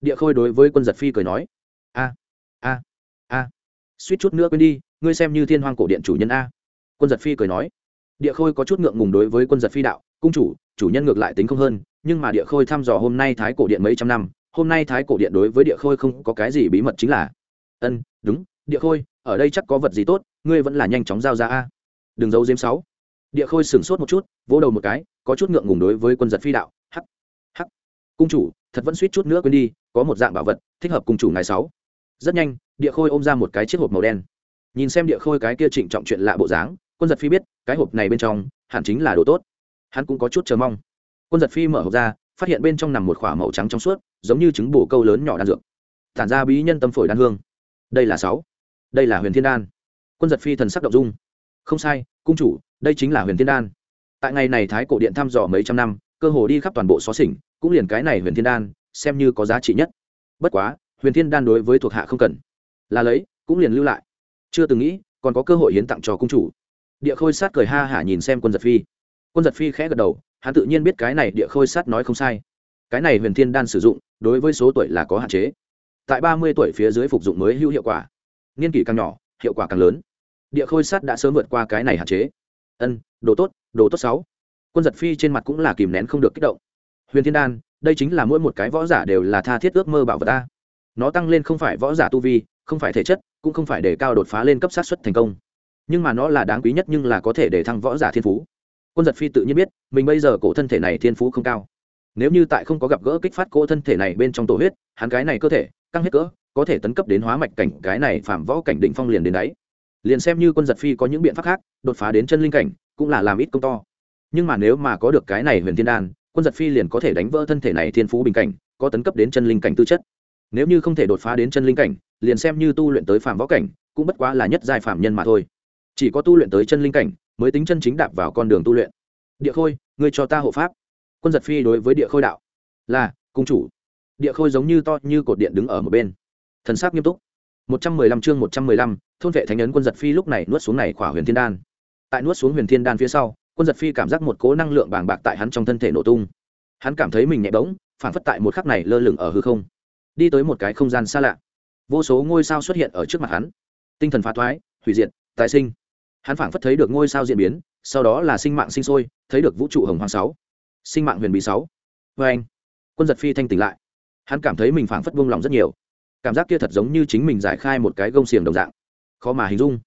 Địa khôi đối với quân giật phi cười nói, a a a. Suýt chút nữa quên đi, ngươi xem như thiên hoang cổ điện chủ nhân a. Quân giật phi cười nói, địa khôi có chút ngượng ngùng đối với quân giật phi đạo, cung chủ chủ nhân ngược lại tính không hơn, nhưng mà địa khôi thăm dò hôm nay thái cổ điện mấy trăm năm, hôm nay thái cổ điện đối với địa khôi không có cái gì bí mật chính là. Ân, đúng địa khôi, ở đây chắc có vật gì tốt, ngươi vẫn là nhanh chóng giao ra a. Đừng giấu diếm sáu. Địa khôi sửng sốt một chút, vỗ đầu một cái, có chút ngượng ngùng đối với quân giật phi đạo, hắc hắc. Cung chủ, thật vẫn suýt chút nữa quên đi, có một dạng bảo vật, thích hợp cung chủ ngày sáu. Rất nhanh, địa khôi ôm ra một cái chiếc hộp màu đen. Nhìn xem địa khôi cái kia trịnh trọng chuyện lạ bộ dáng, quân giật phi biết, cái hộp này bên trong, hẳn chính là đồ tốt. Hắn cũng có chút chờ mong. Quân giật phi mở hộp ra, phát hiện bên trong nằm một k h ỏ a màu trắng trong suốt, giống như trứng bổ câu lớn nhỏ đan dược. Tản ra bí nhân tâm phổi đan hương. Đây là sáu đây là huyền thiên đan. Quân giật phi thần sắc động dung. Không sai, cung chủ, đây chính là huyền thiên đan. Tại ngày này thái cổ điện thăm dò mấy trăm năm, cơ hồ đi khắp toàn bộ xó xỉnh, cũng liền cái này huyền thiên đan, xem như có giá trị nhất. Bất quá, huyền thiên đan đối với thuộc hạ không cần. Là lấy, cũng liền lưu lại. Chưa từng nghĩ, còn có cơ hội hiến tặng cho cung chủ. Địa khôi sát cười ha hả nhìn xem quân giật phi. Quân giật phi khẽ gật đầu, hắn tự nhiên biết cái này địa khôi sát nói không sai. Cái này huyền thiên đan sử dụng, đối với số tuổi là có hạn chế. Tại ba mươi tuổi phía dưới phục dụng mới hữu hiệu quả niên kỷ càng nhỏ, hiệu quả càng lớn. Địa khôi sát đã sớm vượt qua cái này hạn chế. Ân, đồ tốt đồ tốt sáu. Quân giật phi trên mặt cũng là kìm nén không được kích động. Huyền thiên đan, đây chính là mỗi một cái võ giả đều là tha thiết ước mơ bảo vật ta. Nó tăng lên không phải võ giả tu vi, không phải thể chất, cũng không phải để cao đột phá lên cấp sát xuất thành công. Nhưng mà nó là đáng quý nhất nhưng là có thể để thăng võ giả thiên phú. Quân giật phi tự nhiên biết, mình bây giờ cổ thân thể này thiên phú không cao. Nếu như tại không có gặp gỡ kích phát cỗ thân thể này bên trong tổ huyết, hắn cái này cơ thể, căng hết cỡ có thể tấn cấp đến hóa mạch cảnh, cái này phạm võ cảnh định phong liền đến đấy. Liền xem như quân giật phi có những biện pháp khác, đột phá đến chân linh cảnh, cũng là làm ít công to. Nhưng mà nếu mà có được cái này huyền thiên đan, quân giật phi liền có thể đánh vỡ thân thể này thiên phú bình cảnh, có tấn cấp đến chân linh cảnh tư chất. Nếu như không thể đột phá đến chân linh cảnh, liền xem như tu luyện tới phạm võ cảnh, cũng bất quá là nhất giai phạm nhân mà thôi. Chỉ có tu luyện tới chân linh cảnh, mới tính chân chính đạp vào con đường tu luyện. Địa khôi, ngươi cho ta hộ pháp. Quân giật phi đối với địa khôi đạo, là, cung chủ. Địa khôi giống như to như cột điện đứng ở một bên thần sắc nghiêm túc. Một trăm mười lăm chương một trăm mười lăm, thôn vệ thánh ấn quân giật phi lúc này nuốt xuống này khỏa huyền thiên đan. Tại nuốt xuống huyền thiên đan phía sau, quân giật phi cảm giác một cố năng lượng bàng bạc tại hắn trong thân thể nổ tung. Hắn cảm thấy mình nhẹ bỗng, phản phất tại một khắc này lơ lửng ở hư không. Đi tới một cái không gian xa lạ. Vô số ngôi sao xuất hiện ở trước mặt hắn. Tinh thần phá thoái, hủy diệt, tái sinh. Hắn phảng phất thấy được ngôi sao diễn biến, sau đó là sinh mạng sinh sôi, thấy được vũ trụ hồng hoàng sáu. Sinh mạng huyền bí sáu. Vê anh. Quân giật phi thanh tỉnh lại. Hắn cảm thấy mình phảng phất buông lòng rất nhiều cảm giác kia thật giống như chính mình giải khai một cái gông xiềng đồng dạng. Khó mà hình dung.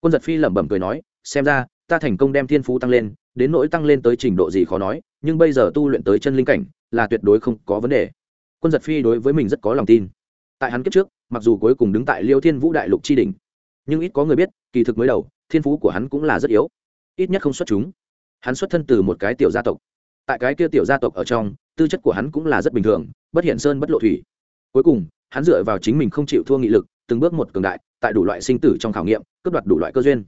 Quân giật phi lẩm bẩm cười nói, xem ra, ta thành công đem thiên phú tăng lên, đến nỗi tăng lên tới trình độ gì khó nói, nhưng bây giờ tu luyện tới chân linh cảnh, là tuyệt đối không có vấn đề. Quân giật phi đối với mình rất có lòng tin. Tại hắn kiếp trước, mặc dù cuối cùng đứng tại liêu thiên vũ đại lục tri đình nhưng ít có người biết, kỳ thực mới đầu, thiên phú của hắn cũng là rất yếu. Ít nhất không xuất chúng. Hắn xuất thân từ một cái tiểu gia tộc. Tại cái kia tiểu gia tộc ở trong, tư chất của hắn cũng là rất bình thường, bất hiện sơn bất lộ thủy. Cuối cùng hắn dựa vào chính mình không chịu thua nghị lực, từng bước một cường đại, tại đủ loại sinh tử trong khảo nghiệm, cướp đoạt đủ loại cơ duyên.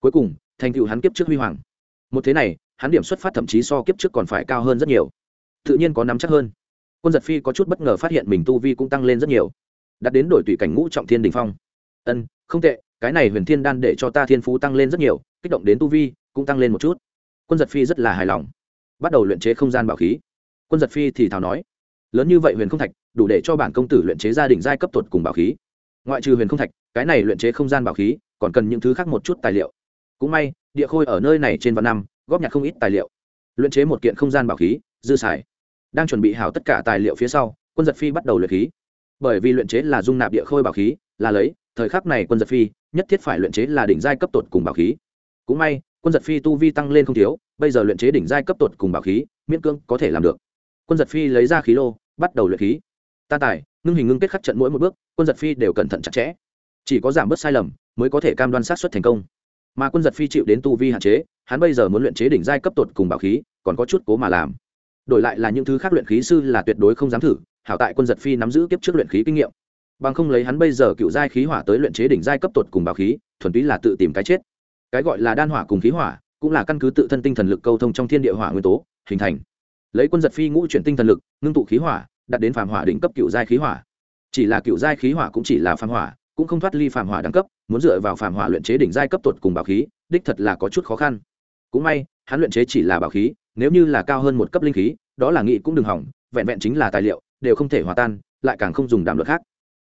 Cuối cùng, thành tựu hắn kiếp trước huy hoàng. Một thế này, hắn điểm xuất phát thậm chí so kiếp trước còn phải cao hơn rất nhiều. Tự nhiên có nắm chắc hơn. Quân giật phi có chút bất ngờ phát hiện mình tu vi cũng tăng lên rất nhiều. Đạt đến đổi tùy cảnh ngũ trọng thiên đình phong. Ân, không tệ, cái này huyền thiên đan để cho ta thiên phú tăng lên rất nhiều, kích động đến tu vi cũng tăng lên một chút. Quân giật phi rất là hài lòng. Bắt đầu luyện chế không gian bảo khí. Quân giật phi thì thào nói, lớn như vậy huyền không thạch đủ để cho bản công tử luyện chế gia đình giai cấp tuột cùng bảo khí. Ngoại trừ huyền không thạch, cái này luyện chế không gian bảo khí, còn cần những thứ khác một chút tài liệu. Cũng may, địa khôi ở nơi này trên vạn năm, góp nhặt không ít tài liệu. Luyện chế một kiện không gian bảo khí, dư xài. Đang chuẩn bị hảo tất cả tài liệu phía sau, quân giật phi bắt đầu luyện khí. Bởi vì luyện chế là dung nạp địa khôi bảo khí, là lấy, thời khắc này quân giật phi, nhất thiết phải luyện chế là đỉnh giai cấp tột cùng bảo khí. Cũng may, quân giật phi tu vi tăng lên không thiếu, bây giờ luyện chế đỉnh giai cấp tột cùng bảo khí, miễn cưỡng có thể làm được. Quân giật phi lấy ra khí lô, bắt đầu luyện khí ta tài, ngưng hình ngưng kết khắc trận mỗi một bước, quân giật phi đều cẩn thận chặt chẽ. Chỉ có giảm bớt sai lầm mới có thể cam đoan sát xuất thành công. Mà quân giật phi chịu đến tu vi hạn chế, hắn bây giờ muốn luyện chế đỉnh giai cấp tột cùng bảo khí, còn có chút cố mà làm. Đổi lại là những thứ khác luyện khí sư là tuyệt đối không dám thử, hảo tại quân giật phi nắm giữ kiếp trước luyện khí kinh nghiệm. Bằng không lấy hắn bây giờ cựu giai khí hỏa tới luyện chế đỉnh giai cấp tột cùng bảo khí, thuần túy là tự tìm cái chết. Cái gọi là đan hỏa cùng khí hỏa, cũng là căn cứ tự thân tinh thần lực câu thông trong thiên địa hỏa nguyên tố, hình thành. Lấy quân giật phi ngũ chuyển tinh thần lực, ngưng tụ khí hỏa đặt đến phàm hỏa đỉnh cấp cựu giai khí hỏa. Chỉ là cựu giai khí hỏa cũng chỉ là phàm hỏa, cũng không thoát ly phàm hỏa đẳng cấp, muốn dựa vào phàm hỏa luyện chế đỉnh giai cấp tuột cùng bảo khí, đích thật là có chút khó khăn. Cũng may, hắn luyện chế chỉ là bảo khí, nếu như là cao hơn một cấp linh khí, đó là nghị cũng đừng hỏng, vẹn vẹn chính là tài liệu, đều không thể hòa tan, lại càng không dùng đàm luật khác.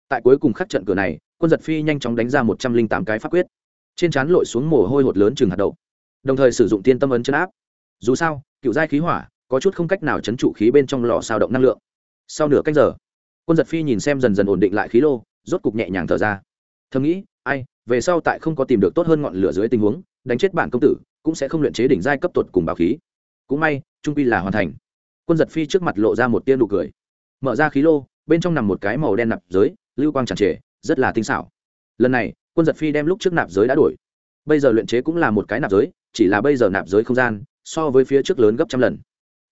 Tại cuối cùng khắc trận cửa này, quân giật phi nhanh chóng đánh ra một trăm linh tám cái pháp quyết. Trên trán lội xuống mồ hôi hột lớn chừng hạt đậu, đồng thời sử dụng tiên tâm ấn chấn áp. Dù sao, cựu giai khí hỏa có chút không cách nào chấn trụ khí bên trong lò sao động năng lượng sau nửa cách giờ, quân giật phi nhìn xem dần dần ổn định lại khí lô, rốt cục nhẹ nhàng thở ra. Thầm nghĩ, ai, về sau tại không có tìm được tốt hơn ngọn lửa dưới tình huống, đánh chết bản công tử, cũng sẽ không luyện chế đỉnh giai cấp tuột cùng bảo khí. Cũng may, trung pi là hoàn thành. Quân giật phi trước mặt lộ ra một tiên nụ cười. Mở ra khí lô, bên trong nằm một cái màu đen nạp giới, lưu quang tràn trề, rất là tinh xảo. Lần này, quân giật phi đem lúc trước nạp giới đã đổi. Bây giờ luyện chế cũng là một cái nạp giới, chỉ là bây giờ nạp giới không gian, so với phía trước lớn gấp trăm lần.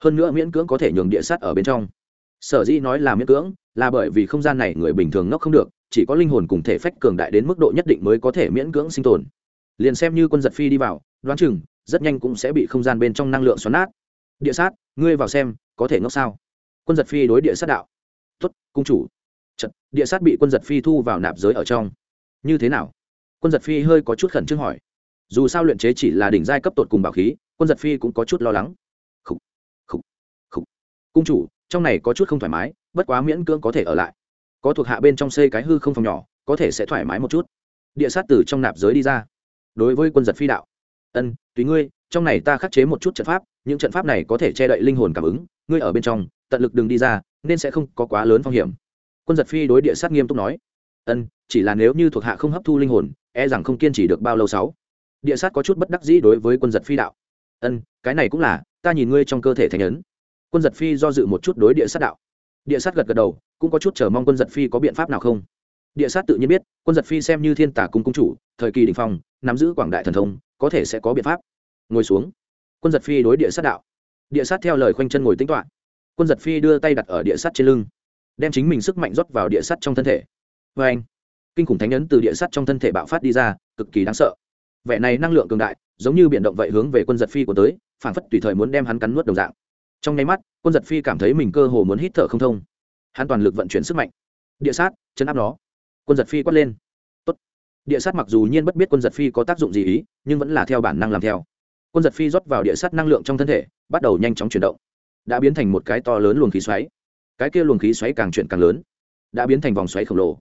Hơn nữa miễn cưỡng có thể nhường địa sắt ở bên trong sở dĩ nói là miễn cưỡng là bởi vì không gian này người bình thường ngốc không được chỉ có linh hồn cùng thể phách cường đại đến mức độ nhất định mới có thể miễn cưỡng sinh tồn. Liền xem như quân giật phi đi vào đoán chừng rất nhanh cũng sẽ bị không gian bên trong năng lượng xoắn nát. Địa sát ngươi vào xem có thể ngốc sao? Quân giật phi đối địa sát đạo. Tuất cung chủ. Chật, địa sát bị quân giật phi thu vào nạp giới ở trong. Như thế nào? Quân giật phi hơi có chút khẩn trương hỏi. Dù sao luyện chế chỉ là đỉnh giai cấp tột cùng bảo khí quân giật phi cũng có chút lo lắng. Khủ, khủ. cung chủ trong này có chút không thoải mái, bất quá miễn cưỡng có thể ở lại. Có thuộc hạ bên trong xây cái hư không phòng nhỏ, có thể sẽ thoải mái một chút. Địa sát từ trong nạp giới đi ra. Đối với quân giật phi đạo, ân, tùy ngươi, trong này ta khắc chế một chút trận pháp, những trận pháp này có thể che đậy linh hồn cảm ứng, ngươi ở bên trong, tận lực đừng đi ra, nên sẽ không có quá lớn phong hiểm. Quân giật phi đối địa sát nghiêm túc nói, ân, chỉ là nếu như thuộc hạ không hấp thu linh hồn e rằng không kiên trì được bao lâu sáu. Địa sát có chút bất đắc dĩ đối với quân giật phi đạo, ân, cái này cũng là, ta nhìn ngươi trong cơ thể thành ấn quân giật phi do dự một chút đối địa sát đạo. Địa sát gật gật đầu, cũng có chút chờ mong quân giật phi có biện pháp nào không. Địa sát tự nhiên biết, quân giật phi xem như thiên tả cung cung chủ, thời kỳ đình phong, nắm giữ quảng đại thần thông, có thể sẽ có biện pháp. Ngồi xuống. Quân giật phi đối địa sát đạo. Địa sát theo lời khoanh chân ngồi tính toạ quân giật phi đưa tay đặt ở địa sát trên lưng, đem chính mình sức mạnh rót vào địa sát trong thân thể. Vê anh, kinh khủng thánh ấn từ địa sát trong thân thể bạo phát đi ra, cực kỳ đáng sợ. Vẻ này năng lượng cường đại, giống như biển động vậy hướng về quân giật phi của tới phản phất tùy thời muốn đem hắn cắn nuốt đồng dạng trong nháy mắt, quân giật phi cảm thấy mình cơ hồ muốn hít thở không thông. Hắn toàn lực vận chuyển sức mạnh. Địa sát, chấn áp nó. Quân giật phi quát lên. Tốt. địa sát mặc dù nhiên bất biết quân giật phi có tác dụng gì ý, nhưng vẫn là theo bản năng làm theo. Quân giật phi rót vào địa sát năng lượng trong thân thể, bắt đầu nhanh chóng chuyển động. Đã biến thành một cái to lớn luồng khí xoáy. Cái kia luồng khí xoáy càng chuyển càng lớn. Đã biến thành vòng xoáy khổng lồ.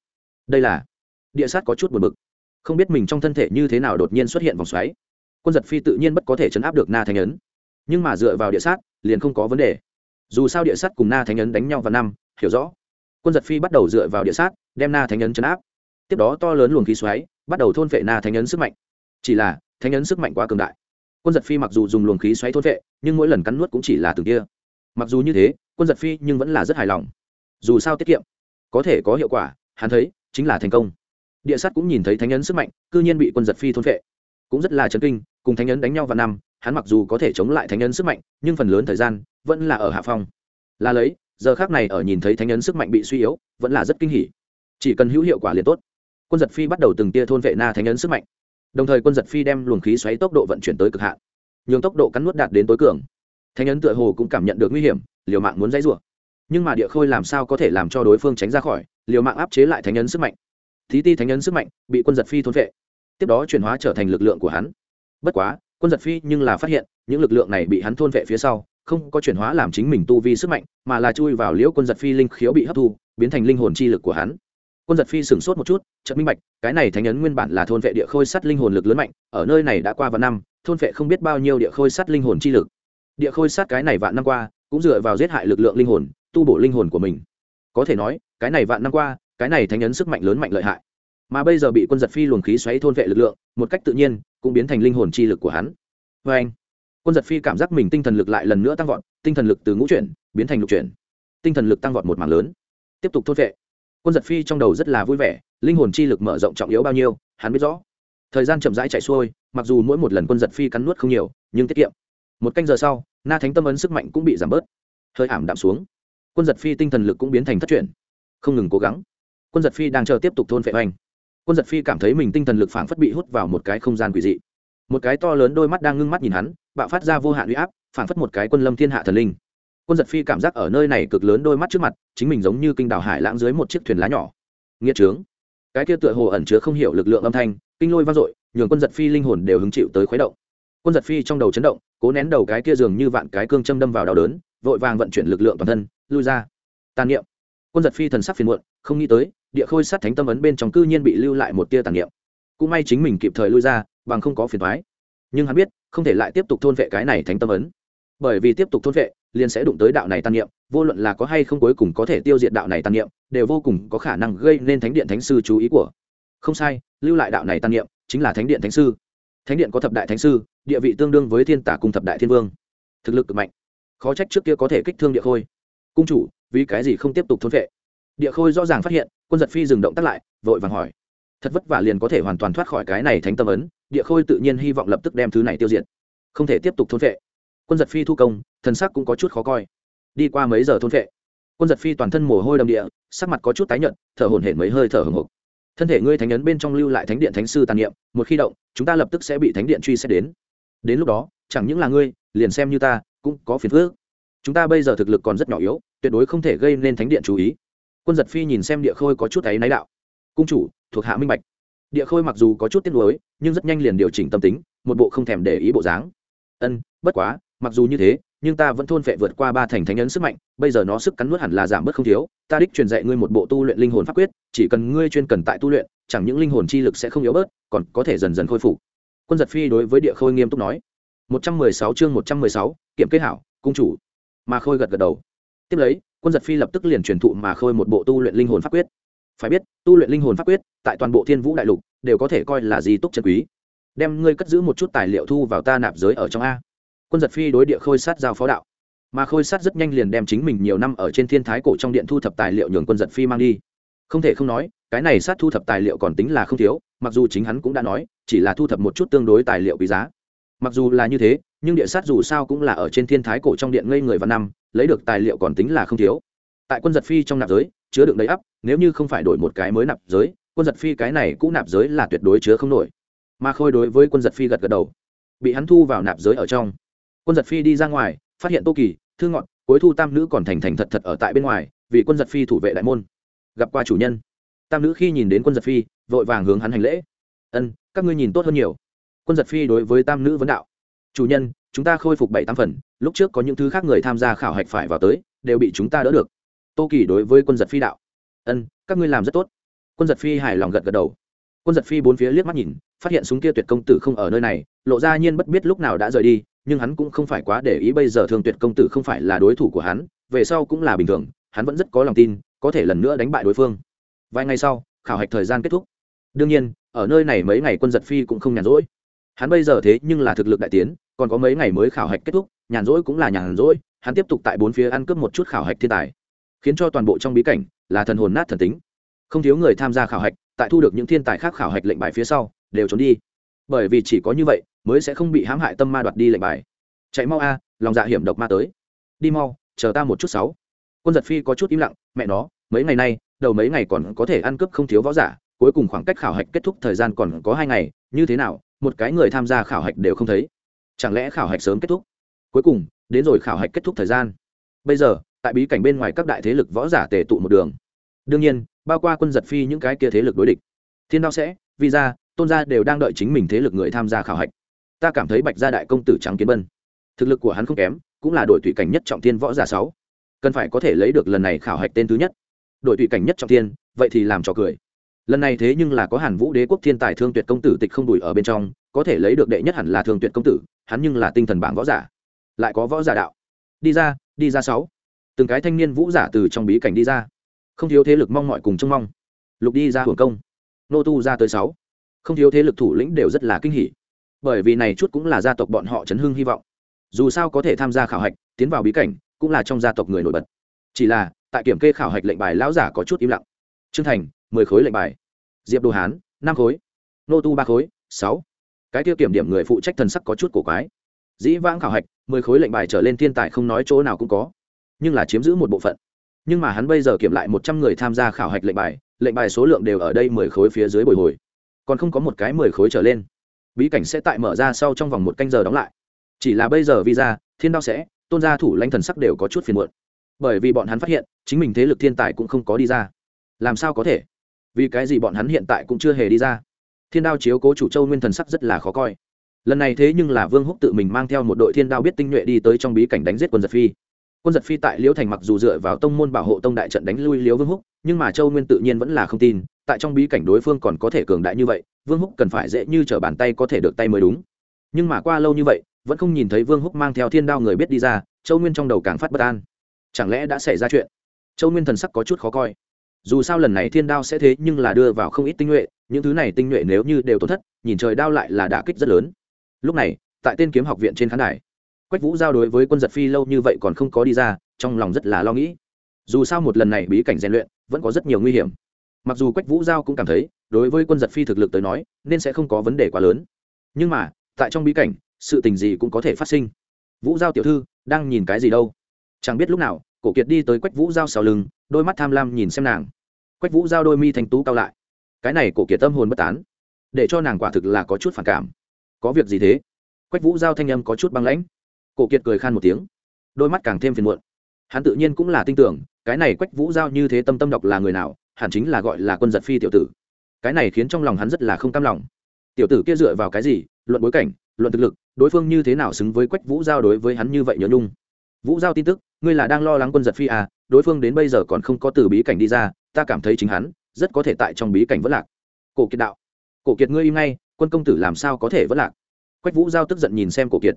Đây là địa sát có chút buồn bực. Không biết mình trong thân thể như thế nào đột nhiên xuất hiện vòng xoáy. Quân giật phi tự nhiên bất có thể chấn áp được na thanh ấn nhưng mà dựa vào địa sát, liền không có vấn đề. Dù sao địa sát cùng na thánh ấn đánh nhau vào năm, hiểu rõ. Quân giật phi bắt đầu dựa vào địa sát, đem na thánh ấn chấn áp. Tiếp đó to lớn luồng khí xoáy, bắt đầu thôn vệ na thánh ấn sức mạnh. Chỉ là, thánh ấn sức mạnh quá cường đại. Quân giật phi mặc dù dùng luồng khí xoáy thôn vệ nhưng mỗi lần cắn nuốt cũng chỉ là từng kia. Mặc dù như thế, quân giật phi nhưng vẫn là rất hài lòng. Dù sao tiết kiệm, có thể có hiệu quả, hắn thấy, chính là thành công. Địa sát cũng nhìn thấy thánh ấn sức mạnh, cư nhiên bị quân giật phi thôn vệ cũng rất là chấn kinh, cùng thánh ấn đánh nhau vào năm hắn mặc dù có thể chống lại thánh Nhân sức mạnh, nhưng phần lớn thời gian vẫn là ở hạ phong. Là lấy, giờ khác này ở nhìn thấy thánh Nhân sức mạnh bị suy yếu, vẫn là rất kinh hỉ. Chỉ cần hữu hiệu quả liền tốt. Quân giật phi bắt đầu từng tia thôn vệ na thánh Nhân sức mạnh. Đồng thời quân giật phi đem luồng khí xoáy tốc độ vận chuyển tới cực hạn. Nhường tốc độ cắn nuốt đạt đến tối cường. Thánh Nhân tựa hồ cũng cảm nhận được nguy hiểm, liều mạng muốn dãy rủa. Nhưng mà địa khôi làm sao có thể làm cho đối phương tránh ra khỏi, liều mạng áp chế lại thánh Nhân sức mạnh. Thí ti thánh Nhân sức mạnh bị quân giật phi thôn vệ. Tiếp đó chuyển hóa trở thành lực lượng của hắn. Bất quá quân giật phi nhưng là phát hiện, những lực lượng này bị hắn thôn vệ phía sau, không có chuyển hóa làm chính mình tu vi sức mạnh, mà là chui vào liễu quân giật phi linh khiếu bị hấp thu, biến thành linh hồn chi lực của hắn. Quân giật phi sửng sốt một chút, chợt minh bạch, cái này thánh ấn nguyên bản là thôn vệ địa khôi sắt linh hồn lực lớn mạnh, ở nơi này đã qua vài năm, thôn vệ không biết bao nhiêu địa khôi sắt linh hồn chi lực. Địa khôi sắt cái này vạn năm qua, cũng dựa vào giết hại lực lượng linh hồn, tu bổ linh hồn của mình. Có thể nói, cái này vạn năm qua, cái này thánh ấn sức mạnh lớn mạnh lợi hại mà bây giờ bị quân giật phi luồng khí xoáy thôn vệ lực lượng một cách tự nhiên cũng biến thành linh hồn chi lực của hắn. Vê anh quân giật phi cảm giác mình tinh thần lực lại lần nữa tăng vọt tinh thần lực từ ngũ chuyển biến thành lục chuyển. Tinh thần lực tăng vọt một mảng lớn. Tiếp tục thôn vệ. Quân giật phi trong đầu rất là vui vẻ linh hồn chi lực mở rộng trọng yếu bao nhiêu hắn biết rõ. Thời gian chậm rãi chạy xuôi mặc dù mỗi một lần quân giật phi cắn nuốt không nhiều nhưng tiết kiệm. Một canh giờ sau na thánh tâm ấn sức mạnh cũng bị giảm bớt. Hơi ảm đạm xuống. Quân giật phi tinh thần lực cũng biến thành thất chuyển, không ngừng cố gắng. Quân giật phi đang chờ tiếp tục thôn vệ hoành quân giật phi cảm thấy mình tinh thần lực phảng phất bị hút vào một cái không gian quỷ dị. Một cái to lớn đôi mắt đang ngưng mắt nhìn hắn, bạo phát ra vô hạn uy áp, phảng phất một cái quân lâm thiên hạ thần linh. Quân giật phi cảm giác ở nơi này cực lớn đôi mắt trước mặt, chính mình giống như kinh đào hải lãng dưới một chiếc thuyền lá nhỏ. Nghĩa trướng. Cái kia tựa hồ ẩn chứa không hiểu lực lượng âm thanh, kinh lôi vang dội, nhường quân giật phi linh hồn đều hứng chịu tới khuấy động. Quân giật phi trong đầu chấn động, cố nén đầu cái kia dường như vạn cái cương châm đâm vào đau đớn, vội vàng vận chuyển lực lượng toàn thân, lui ra. Tàn niệm. Quân giật phi thần sắc phiền muộn, không nghĩ tới địa khôi sát thánh tâm ấn bên trong cư nhiên bị lưu lại một tia tàn niệm. Cũng may chính mình kịp thời lui ra, bằng không có phiền thoái nhưng hắn biết, không thể lại tiếp tục thôn vệ cái này thánh tâm ấn. Bởi vì tiếp tục thôn vệ, liền sẽ đụng tới đạo này tàn niệm, vô luận là có hay không cuối cùng có thể tiêu diệt đạo này tàn niệm, đều vô cùng có khả năng gây nên thánh điện thánh sư chú ý của. Không sai, lưu lại đạo này tàn niệm, chính là thánh điện thánh sư. Thánh điện có thập đại thánh sư, địa vị tương đương với thiên tả cung thập đại thiên vương. Thực lực cực mạnh. Khó trách trước kia có thể kích thương địa khôi. Cung chủ, vì cái gì không tiếp tục thôn vệ? Địa khôi rõ ràng phát hiện, quân giật phi dừng động tắt lại, vội vàng hỏi. Thật vất vả liền có thể hoàn toàn thoát khỏi cái này thánh tâm ấn, địa khôi tự nhiên hy vọng lập tức đem thứ này tiêu diệt. Không thể tiếp tục thôn vệ quân giật phi thu công, thần sắc cũng có chút khó coi. Đi qua mấy giờ thôn vệ quân giật phi toàn thân mồ hôi đầm địa, sắc mặt có chút tái nhợt, thở hổn hển mấy hơi thở hồng hộc. Thân thể ngươi thánh ấn bên trong lưu lại thánh điện thánh sư tàn niệm, một khi động, chúng ta lập tức sẽ bị thánh điện truy xét đến. Đến lúc đó, chẳng những là ngươi, liền xem như ta, cũng có phiền phước chúng ta bây giờ thực lực còn rất nhỏ yếu, tuyệt đối không thể gây nên thánh điện chú ý quân giật phi nhìn xem địa khôi có chút ấy náy đạo. Cung chủ, thuộc hạ minh bạch. Địa khôi mặc dù có chút tiếc nuối, nhưng rất nhanh liền điều chỉnh tâm tính, một bộ không thèm để ý bộ dáng. Ân, bất quá, mặc dù như thế, nhưng ta vẫn thôn phệ vượt qua ba thành thánh ấn sức mạnh, bây giờ nó sức cắn nuốt hẳn là giảm bớt không thiếu. Ta đích truyền dạy ngươi một bộ tu luyện linh hồn pháp quyết, chỉ cần ngươi chuyên cần tại tu luyện, chẳng những linh hồn chi lực sẽ không yếu bớt, còn có thể dần dần khôi phục. Quân giật phi đối với địa khôi nghiêm túc nói. Một trăm mười sáu chương một trăm mười sáu, kiểm kết hảo, cung chủ. Mà khôi gật gật đầu. Tiếp lấy quân giật phi lập tức liền truyền thụ mà khôi một bộ tu luyện linh hồn pháp quyết. Phải biết, tu luyện linh hồn pháp quyết, tại toàn bộ thiên vũ đại lục, đều có thể coi là di túc chân quý. Đem ngươi cất giữ một chút tài liệu thu vào ta nạp giới ở trong a. Quân giật phi đối địa khôi sát giao phó đạo. Mà khôi sát rất nhanh liền đem chính mình nhiều năm ở trên thiên thái cổ trong điện thu thập tài liệu nhường quân giật phi mang đi. Không thể không nói, cái này sát thu thập tài liệu còn tính là không thiếu, mặc dù chính hắn cũng đã nói, chỉ là thu thập một chút tương đối tài liệu quý giá. Mặc dù là như thế, nhưng địa sát dù sao cũng là ở trên thiên thái cổ trong điện ngây người và năm lấy được tài liệu còn tính là không thiếu. Tại quân giật phi trong nạp giới, chứa đựng đầy ắp, nếu như không phải đổi một cái mới nạp giới, quân giật phi cái này cũng nạp giới là tuyệt đối chứa không nổi. Mà khôi đối với quân giật phi gật gật đầu. Bị hắn thu vào nạp giới ở trong. Quân giật phi đi ra ngoài, phát hiện tô kỳ thương ngọn, cuối thu tam nữ còn thành thành thật thật ở tại bên ngoài, vì quân giật phi thủ vệ đại môn. Gặp qua chủ nhân. Tam nữ khi nhìn đến quân giật phi, vội vàng hướng hắn hành lễ. Ân, các ngươi nhìn tốt hơn nhiều. Quân giật phi đối với tam nữ vấn đạo. Chủ nhân chúng ta khôi phục bảy tam phần, lúc trước có những thứ khác người tham gia khảo hạch phải vào tới, đều bị chúng ta đỡ được. Tô kỳ đối với quân giật phi đạo. Ân, các ngươi làm rất tốt. Quân giật phi hài lòng gật gật đầu. Quân giật phi bốn phía liếc mắt nhìn, phát hiện súng kia tuyệt công tử không ở nơi này, lộ ra nhiên bất biết lúc nào đã rời đi, nhưng hắn cũng không phải quá để ý bây giờ thường tuyệt công tử không phải là đối thủ của hắn, về sau cũng là bình thường, hắn vẫn rất có lòng tin, có thể lần nữa đánh bại đối phương. Vài ngày sau, khảo hạch thời gian kết thúc. Đương nhiên, ở nơi này mấy ngày quân giật phi cũng không nhàn rỗi hắn bây giờ thế nhưng là thực lực đại tiến, còn có mấy ngày mới khảo hạch kết thúc, nhàn rỗi cũng là nhàn rỗi, hắn tiếp tục tại bốn phía ăn cướp một chút khảo hạch thiên tài, khiến cho toàn bộ trong bí cảnh là thần hồn nát thần tính. Không thiếu người tham gia khảo hạch, tại thu được những thiên tài khác khảo hạch lệnh bài phía sau, đều trốn đi. Bởi vì chỉ có như vậy, mới sẽ không bị hãm hại tâm ma đoạt đi lệnh bài. Chạy mau a, lòng dạ hiểm độc ma tới. Đi mau, chờ ta một chút sáu. Quân giật phi có chút im lặng, mẹ nó, mấy ngày nay, đầu mấy ngày còn có thể ăn cướp không thiếu võ giả, cuối cùng khoảng cách khảo hạch kết thúc thời gian còn có hai ngày, như thế nào một cái người tham gia khảo hạch đều không thấy. Chẳng lẽ khảo hạch sớm kết thúc? Cuối cùng, đến rồi khảo hạch kết thúc thời gian. Bây giờ, tại bí cảnh bên ngoài các đại thế lực võ giả tề tụ một đường. Đương nhiên, bao qua quân giật phi những cái kia thế lực đối địch. Thiên đao sẽ vì ra tôn gia đều đang đợi chính mình thế lực người tham gia khảo hạch. Ta cảm thấy bạch gia đại công tử trắng kiến bân. Thực lực của hắn không kém, cũng là đội thủy cảnh nhất trọng thiên võ giả sáu. Cần phải có thể lấy được lần này khảo hạch tên thứ nhất. Đội thủy cảnh nhất trọng thiên, vậy thì làm trò cười lần này thế nhưng là có hàn vũ đế quốc thiên tài thương tuyệt công tử tịch không đùi ở bên trong, có thể lấy được đệ nhất hẳn là thương tuyệt công tử, hắn nhưng là tinh thần bảng võ giả. Lại có võ giả đạo. Đi ra đi ra sáu. Từng cái thanh niên vũ giả từ trong bí cảnh đi ra. Không thiếu thế lực mong mọi cùng trông mong. Lục đi ra hưởng công. Nô tu ra tới sáu. Không thiếu thế lực thủ lĩnh đều rất là kinh hỉ. Bởi vì này chút cũng là gia tộc bọn họ chấn hưng hy vọng. Dù sao có thể tham gia khảo hạch, tiến vào bí cảnh, cũng là trong gia tộc người nổi bật. Chỉ là, tại kiểm kê khảo hạch lệnh bài lão giả có chút im lặng. Trương thành mười khối lệnh bài. Diệp đồ hán, năm khối. Nô tu, ba khối, sáu. Cái tiêu kiểm điểm người phụ trách thần sắc có chút cổ quái. Dĩ vãng khảo hạch, mười khối lệnh bài trở lên thiên tài không nói chỗ nào cũng có. Nhưng là chiếm giữ một bộ phận. Nhưng mà hắn bây giờ kiểm lại một trăm người tham gia khảo hạch lệnh bài lệnh bài số lượng đều ở đây mười khối phía dưới bồi hồi. Còn không có một cái mười khối trở lên. Bí cảnh sẽ tại mở ra sau trong vòng một canh giờ đóng lại. Chỉ là bây giờ visa, thiên đao sẽ, tôn gia thủ lãnh thần sắc đều có chút phiền muộn. Bởi vì bọn hắn phát hiện, chính mình thế lực thiên tài cũng không có đi ra. Làm sao có thể? Vì cái gì bọn hắn hiện tại cũng chưa hề đi ra. Thiên đao chiếu cố chủ châu nguyên thần sắc rất là khó coi. Lần này thế nhưng là vương húc tự mình mang theo một đội thiên đao biết tinh nhuệ đi tới trong bí cảnh đánh giết quân giật phi. Quân giật phi tại liễu thành mặc dù dựa vào tông môn bảo hộ tông đại trận đánh lui liễu vương húc, nhưng mà châu nguyên tự nhiên vẫn là không tin, tại trong bí cảnh đối phương còn có thể cường đại như vậy, vương húc cần phải dễ như t r ở bàn tay có thể được tay mới đúng. Nhưng mà qua lâu như vậy, vẫn không nhìn thấy vương húc mang theo thiên đao người biết đi ra, châu nguyên trong đầu càng phát bất an. Chẳng lẽ đã xảy ra chuyện? Châu nguyên thần sắc có chút khó coi dù sao lần này thiên đao sẽ thế nhưng là đưa vào không ít tinh nhuệ, những thứ này tinh nhuệ nếu như đều tổn thất, nhìn trời đao lại là đả kích rất lớn. Lúc này, tại tên kiếm học viện trên khán đài, quách vũ giao đối với quân giật phi lâu như vậy còn không có đi ra, trong lòng rất là lo nghĩ. Dù sao một lần này bí cảnh rèn luyện vẫn có rất nhiều nguy hiểm. Mặc dù quách vũ giao cũng cảm thấy, đối với quân giật phi thực lực tới nói, nên sẽ không có vấn đề quá lớn. Nhưng mà, tại trong bí cảnh, sự tình gì cũng có thể phát sinh. Vũ giao tiểu thư, đang nhìn cái gì đâu? Chẳng biết lúc nào, cổ kiệt đi tới quách vũ giao sau lưng, đôi mắt tham lam nhìn xem nàng quách vũ giao đôi mi thành tú cao lại. Cái này cổ kiệt tâm hồn bất tán, để cho nàng quả thực là có chút phản cảm. Có việc gì thế? Quách vũ giao thanh âm có chút băng lãnh. Cổ kiệt cười khan một tiếng, đôi mắt càng thêm phiền muộn. Hắn tự nhiên cũng là tin tưởng, cái này quách vũ giao như thế tâm tâm độc là người nào, hẳn chính là gọi là quân giật phi tiểu tử. Cái này khiến trong lòng hắn rất là không cam lòng. Tiểu tử kia dựa vào cái gì? Luận bối cảnh, luận thực lực, đối phương như thế nào xứng với quách vũ giao đối với hắn như vậy nhớ nhung? Vũ giao tin tức, ngươi là đang lo lắng quân giật phi à đối phương đến bây giờ còn không có từ bí cảnh đi ra ta cảm thấy chính hắn rất có thể tại trong bí cảnh vất lạc. Cổ kiệt đạo. Cổ kiệt ngươi im ngay, quân công tử làm sao có thể vất lạc? Quách vũ giao tức giận nhìn xem cổ kiệt.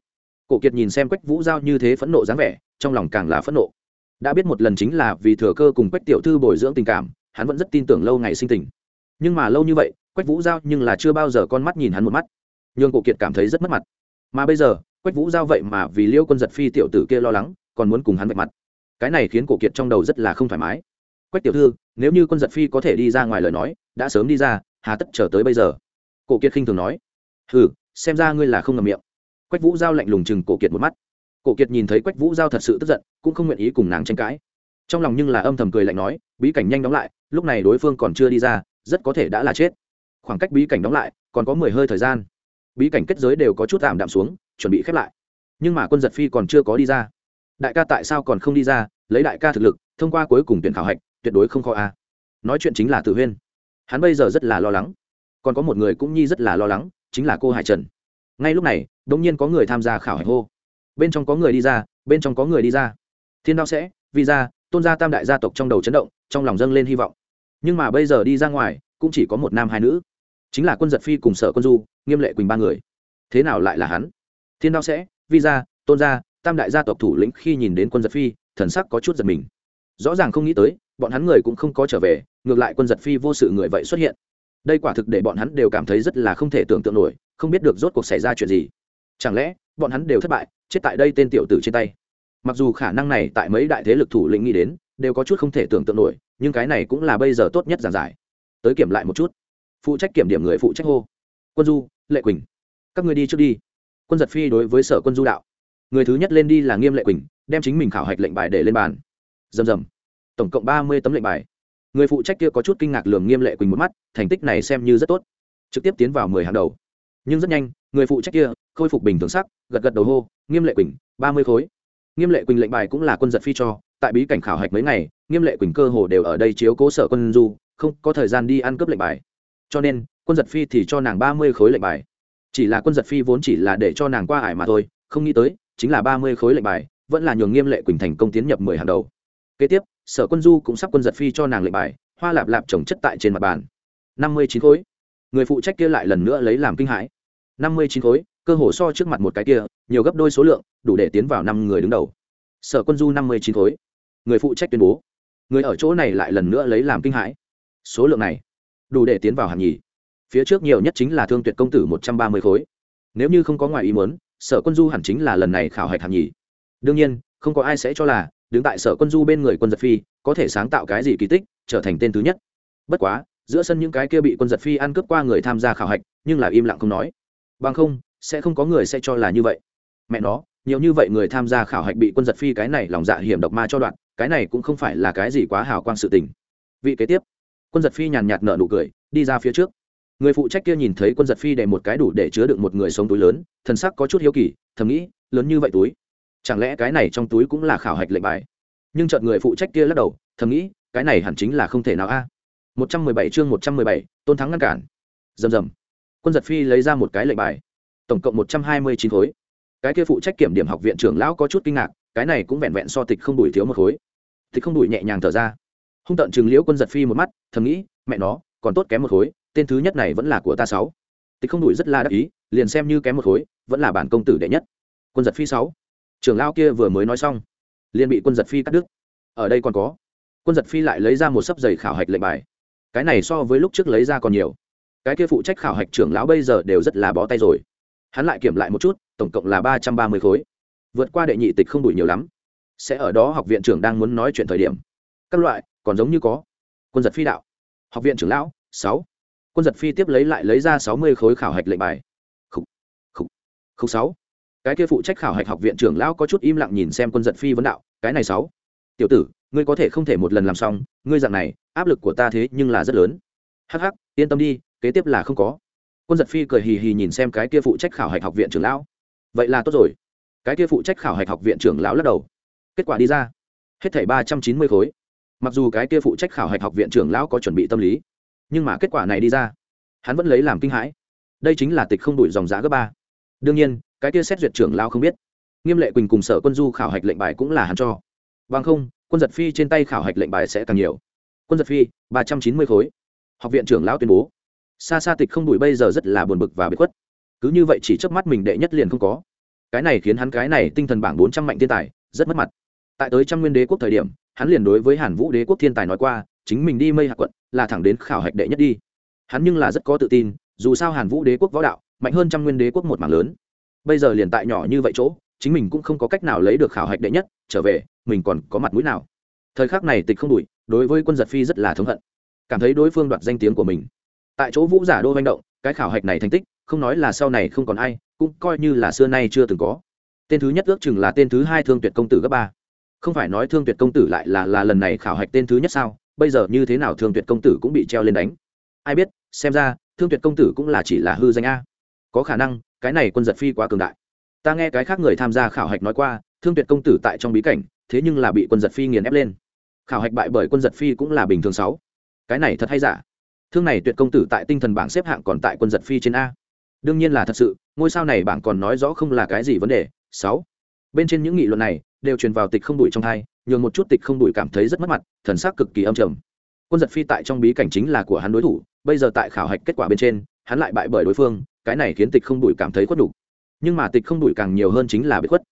Cổ kiệt nhìn xem quách vũ giao như thế phẫn nộ dáng vẻ, trong lòng càng là phẫn nộ. Đã biết một lần chính là vì thừa cơ cùng quách tiểu thư bồi dưỡng tình cảm, hắn vẫn rất tin tưởng lâu ngày sinh tình. Nhưng mà lâu như vậy, quách vũ giao nhưng là chưa bao giờ con mắt nhìn hắn một mắt. Nhường cổ kiệt cảm thấy rất mất mặt. Mà bây giờ, quách vũ giao vậy mà vì liêu quân giật phi tiểu tử kia lo lắng, còn muốn cùng hắn vạch mặt. Cái này khiến cổ kiệt trong đầu rất là không thoải mái quách tiểu thư nếu như quân giật phi có thể đi ra ngoài lời nói đã sớm đi ra hà tất chờ tới bây giờ. Cổ kiệt khinh thường nói. Hừ, xem ra ngươi là không ngầm miệng. Quách vũ giao lạnh lùng chừng cổ kiệt một mắt. Cổ kiệt nhìn thấy quách vũ giao thật sự tức giận cũng không nguyện ý cùng nàng tranh cãi. Trong lòng nhưng là âm thầm cười lạnh nói bí cảnh nhanh đóng lại lúc này đối phương còn chưa đi ra rất có thể đã là chết. Khoảng cách bí cảnh đóng lại còn có mười hơi thời gian. Bí cảnh kết giới đều có chút ảm đạm xuống chuẩn bị khép lại. Nhưng mà quân giật phi còn chưa có đi ra. Đại ca tại sao còn không đi ra lấy đại ca thực lực thông qua cuối cùng tuyển khảo hạch tuyệt đối không khó a nói chuyện chính là tự huyên. Hắn bây giờ rất là lo lắng. Còn có một người cũng nhi rất là lo lắng, chính là cô hải trần. Ngay lúc này đ ỗ n g nhiên có người tham gia khảo hạch hô. Bên trong có người đi ra, bên trong có người đi ra. Thiên đao sẽ vì ra tôn gia tam đại gia tộc trong đầu chấn động, trong lòng dâng lên hy vọng. Nhưng mà bây giờ đi ra ngoài, cũng chỉ có một nam hai nữ. Chính là quân giật phi cùng sở quân du, nghiêm lệ quỳnh ba người. Thế nào lại là hắn? Thiên đao sẽ, vi ra tôn gia, tam đại gia tộc thủ lĩnh khi nhìn đến quân giật phi, thần sắc có chút giật mình. Rõ ràng không nghĩ tới bọn hắn người cũng không có trở về, ngược lại quân giật phi vô sự người vậy xuất hiện. Đây quả thực để bọn hắn đều cảm thấy rất là không thể tưởng tượng nổi, không biết được rốt cuộc xảy ra chuyện gì. Chẳng lẽ, bọn hắn đều thất bại, chết tại đây tên tiểu tử trên tay? Mặc dù khả năng này tại mấy đại thế lực thủ lĩnh nghĩ đến, đều có chút không thể tưởng tượng nổi, nhưng cái này cũng là bây giờ tốt nhất giảng giải. Tới kiểm lại một chút. Phụ trách kiểm điểm người phụ trách hô. Quân du, lệ quỳnh. Các người đi trước đi. Quân giật phi đối với sở quân du đạo. Người thứ nhất lên đi là nghiêm lệ quỳnh, đem chính mình khảo hạch lệnh bài để lên bàn. Rầm rầm tổng cộng ba mươi tấm lệnh bài. Người phụ trách kia có chút kinh ngạc lường nghiêm lệ quỳnh một mắt, thành tích này xem như rất tốt. Trực tiếp tiến vào mười hàng đầu. Nhưng rất nhanh, người phụ trách kia khôi phục bình thường sắc, gật gật đầu hô, nghiêm lệ quỳnh, ba mươi khối. Nghiêm lệ quỳnh lệnh bài cũng là quân giật phi cho, tại bí cảnh khảo hạch mấy ngày, nghiêm lệ quỳnh cơ hồ đều ở đây chiếu cố sở quân du, không có thời gian đi ăn cướp lệnh bài. Cho nên, quân giật phi thì cho nàng ba mươi khối lệnh bài. Chỉ là quân giật phi vốn chỉ là để cho nàng qua ải mà thôi, không nghĩ tới, chính là ba mươi khối lệnh bài, vẫn là nhường nghiêm lệ quỳnh thành công tiến nhập mười hàng đầu. Kế tiếp sở quân du cũng sắp quân giật phi cho nàng lệnh bài, hoa lạp lạp trồng chất tại trên mặt bàn. Năm mươi chín khối. Người phụ trách kia lại lần nữa lấy làm kinh hãi. Năm mươi chín khối, cơ hồ so trước mặt một cái kia, nhiều gấp đôi số lượng, đủ để tiến vào năm người đứng đầu. Sở quân du năm mươi chín khối. Người phụ trách tuyên bố. Người ở chỗ này lại lần nữa lấy làm kinh hãi. Số lượng này, đủ để tiến vào hàng nhì. Phía trước nhiều nhất chính là thương tuyệt công tử một trăm ba mươi khối. Nếu như không có ngoài ý muốn, sở quân du hẳn chính là lần này khảo hạch hàng nhì. Đương nhiên, không có ai sẽ cho là đứng tại sở quân du bên người quân giật phi, có thể sáng tạo cái gì kỳ tích, trở thành tên thứ nhất. Bất quá, giữa sân những cái kia bị quân giật phi ăn cướp qua người tham gia khảo hạch, nhưng là im lặng không nói. Bằng không, sẽ không có người sẽ cho là như vậy. Mẹ nó, nhiều như vậy người tham gia khảo hạch bị quân giật phi cái này lòng dạ hiểm độc ma cho đoạn, cái này cũng không phải là cái gì quá hào quang sự tình. Vị kế tiếp, quân giật phi nhàn nhạt nở nụ cười, đi ra phía trước. Người phụ trách kia nhìn thấy quân giật phi để một cái đủ để chứa được một người sống túi lớn, thần sắc có chút hiếu kỳ, thầm nghĩ, lớn như vậy túi chẳng lẽ cái này trong túi cũng là khảo hạch lệnh bài? Nhưng chợt người phụ trách kia lắc đầu, thầm nghĩ, cái này hẳn chính là không thể nào a. Một trăm mười bảy chương một trăm mười bảy, tôn thắng ngăn cản. Rầm rầm. Quân giật phi lấy ra một cái lệnh bài. Tổng cộng một trăm hai mươi chín khối. Cái kia phụ trách kiểm điểm học viện trưởng lão có chút kinh ngạc, cái này cũng vẹn vẹn so tịch không đủi thiếu một khối. Tịch không đủi nhẹ nhàng thở ra. Hung tận chừng liễu quân giật phi một mắt, thầm nghĩ, mẹ nó, còn tốt kém một khối, tên thứ nhất này vẫn là của ta sáu. Tịch không đủi rất là đắc ý, liền xem như kém một khối, vẫn là bản công tử đệ nhất. Quân giật phi sáu trưởng lão kia vừa mới nói xong, liền bị quân giật phi cắt đứt. Ở đây còn có, quân giật phi lại lấy ra một sấp giày khảo hạch lệnh bài. Cái này so với lúc trước lấy ra còn nhiều. Cái kia phụ trách khảo hạch trưởng lão bây giờ đều rất là bó tay rồi. Hắn lại kiểm lại một chút, tổng cộng là ba trăm ba mươi khối. Vượt qua đệ nhị tịch không đủ nhiều lắm. Sẽ ở đó học viện trưởng đang muốn nói chuyện thời điểm. Các loại, còn giống như có. Quân giật phi đạo. Học viện trưởng lão, sáu. Quân giật phi tiếp lấy lại lấy ra sáu mươi khối khảo hạch lệnh bài. Khúc khúc khúc sáu cái kia phụ trách khảo hạch học viện trưởng lão có chút im lặng nhìn xem quân giật phi vấn đạo, cái này sáu, tiểu tử, ngươi có thể không thể một lần làm xong, ngươi dạng này, áp lực của ta thế nhưng là rất lớn. Hắc hắc, yên tâm đi, kế tiếp là không có. Quân giật phi cười hì hì nhìn xem cái kia phụ trách khảo hạch học viện trưởng lão. Vậy là tốt rồi. Cái kia phụ trách khảo hạch học viện trưởng lão lắc đầu. Kết quả đi ra, hết thảy ba trăm chín mươi khối. Mặc dù cái kia phụ trách khảo hạch học viện trưởng lão có chuẩn bị tâm lý, nhưng mà kết quả này đi ra, hắn vẫn lấy làm kinh hãi. Đây chính là tịch không đuổi dòng giá gấp ba đương nhiên, cái kia xét duyệt trưởng lão không biết. Nghiêm lệ quỳnh cùng sở quân du khảo hạch lệnh bài cũng là hắn cho. Bằng không, quân giật phi trên tay khảo hạch lệnh bài sẽ càng nhiều. Quân giật phi, ba trăm chín mươi khối. Học viện trưởng lão tuyên bố. Xa xa tịch không đủi bây giờ rất là buồn bực và bị khuất. Cứ như vậy chỉ chớp mắt mình đệ nhất liền không có. Cái này khiến hắn cái này tinh thần bảng bốn trăm mạnh thiên tài, rất mất mặt. Tại tới trăm nguyên đế quốc thời điểm, hắn liền đối với hàn vũ đế quốc thiên tài nói qua, chính mình đi mây hạ quận, là thẳng đến khảo hạch đệ nhất đi. Hắn nhưng là rất có tự tin, dù sao hàn vũ đế quốc võ đạo mạnh hơn trăm nguyên đế quốc một mảng lớn. Bây giờ liền tại nhỏ như vậy chỗ, chính mình cũng không có cách nào lấy được khảo hạch đệ nhất, trở về, mình còn có mặt mũi nào? Thời khắc này tịch không đủi đối với quân giật phi rất là thống hận. Cảm thấy đối phương đoạt danh tiếng của mình. Tại chỗ vũ giả đô manh động, cái khảo hạch này thành tích, không nói là sau này không còn ai, cũng coi như là xưa nay chưa từng có. Tên thứ nhất ước chừng là tên thứ hai thương tuyệt công tử gấp ba. Không phải nói thương tuyệt công tử lại là là lần này khảo hạch tên thứ nhất sao? Bây giờ như thế nào thương tuyệt công tử cũng bị treo lên đánh? Ai biết, xem ra, thương tuyệt công tử cũng là chỉ là hư danh a có khả năng, cái này quân giật phi quá cường đại. Ta nghe cái khác người tham gia khảo hạch nói qua, thương tuyệt công tử tại trong bí cảnh, thế nhưng là bị quân giật phi nghiền ép lên. Khảo hạch bại bởi quân giật phi cũng là bình thường sáu. Cái này thật hay giả? Thương này tuyệt công tử tại tinh thần bảng xếp hạng còn tại quân giật phi trên a. Đương nhiên là thật sự, ngôi sao này bảng còn nói rõ không là cái gì vấn đề, sáu. Bên trên những nghị luận này, đều truyền vào tịch không đuổi trong hai nhường một chút tịch không đuổi cảm thấy rất mất mặt, thần sắc cực kỳ âm trầm. Quân giật phi tại trong bí cảnh chính là của hắn đối thủ, bây giờ tại khảo hạch kết quả bên trên, hắn lại bại bởi đối phương cái này khiến tịch không đủi cảm thấy khuất đủ nhưng mà tịch không đủi càng nhiều hơn chính là bị khuất.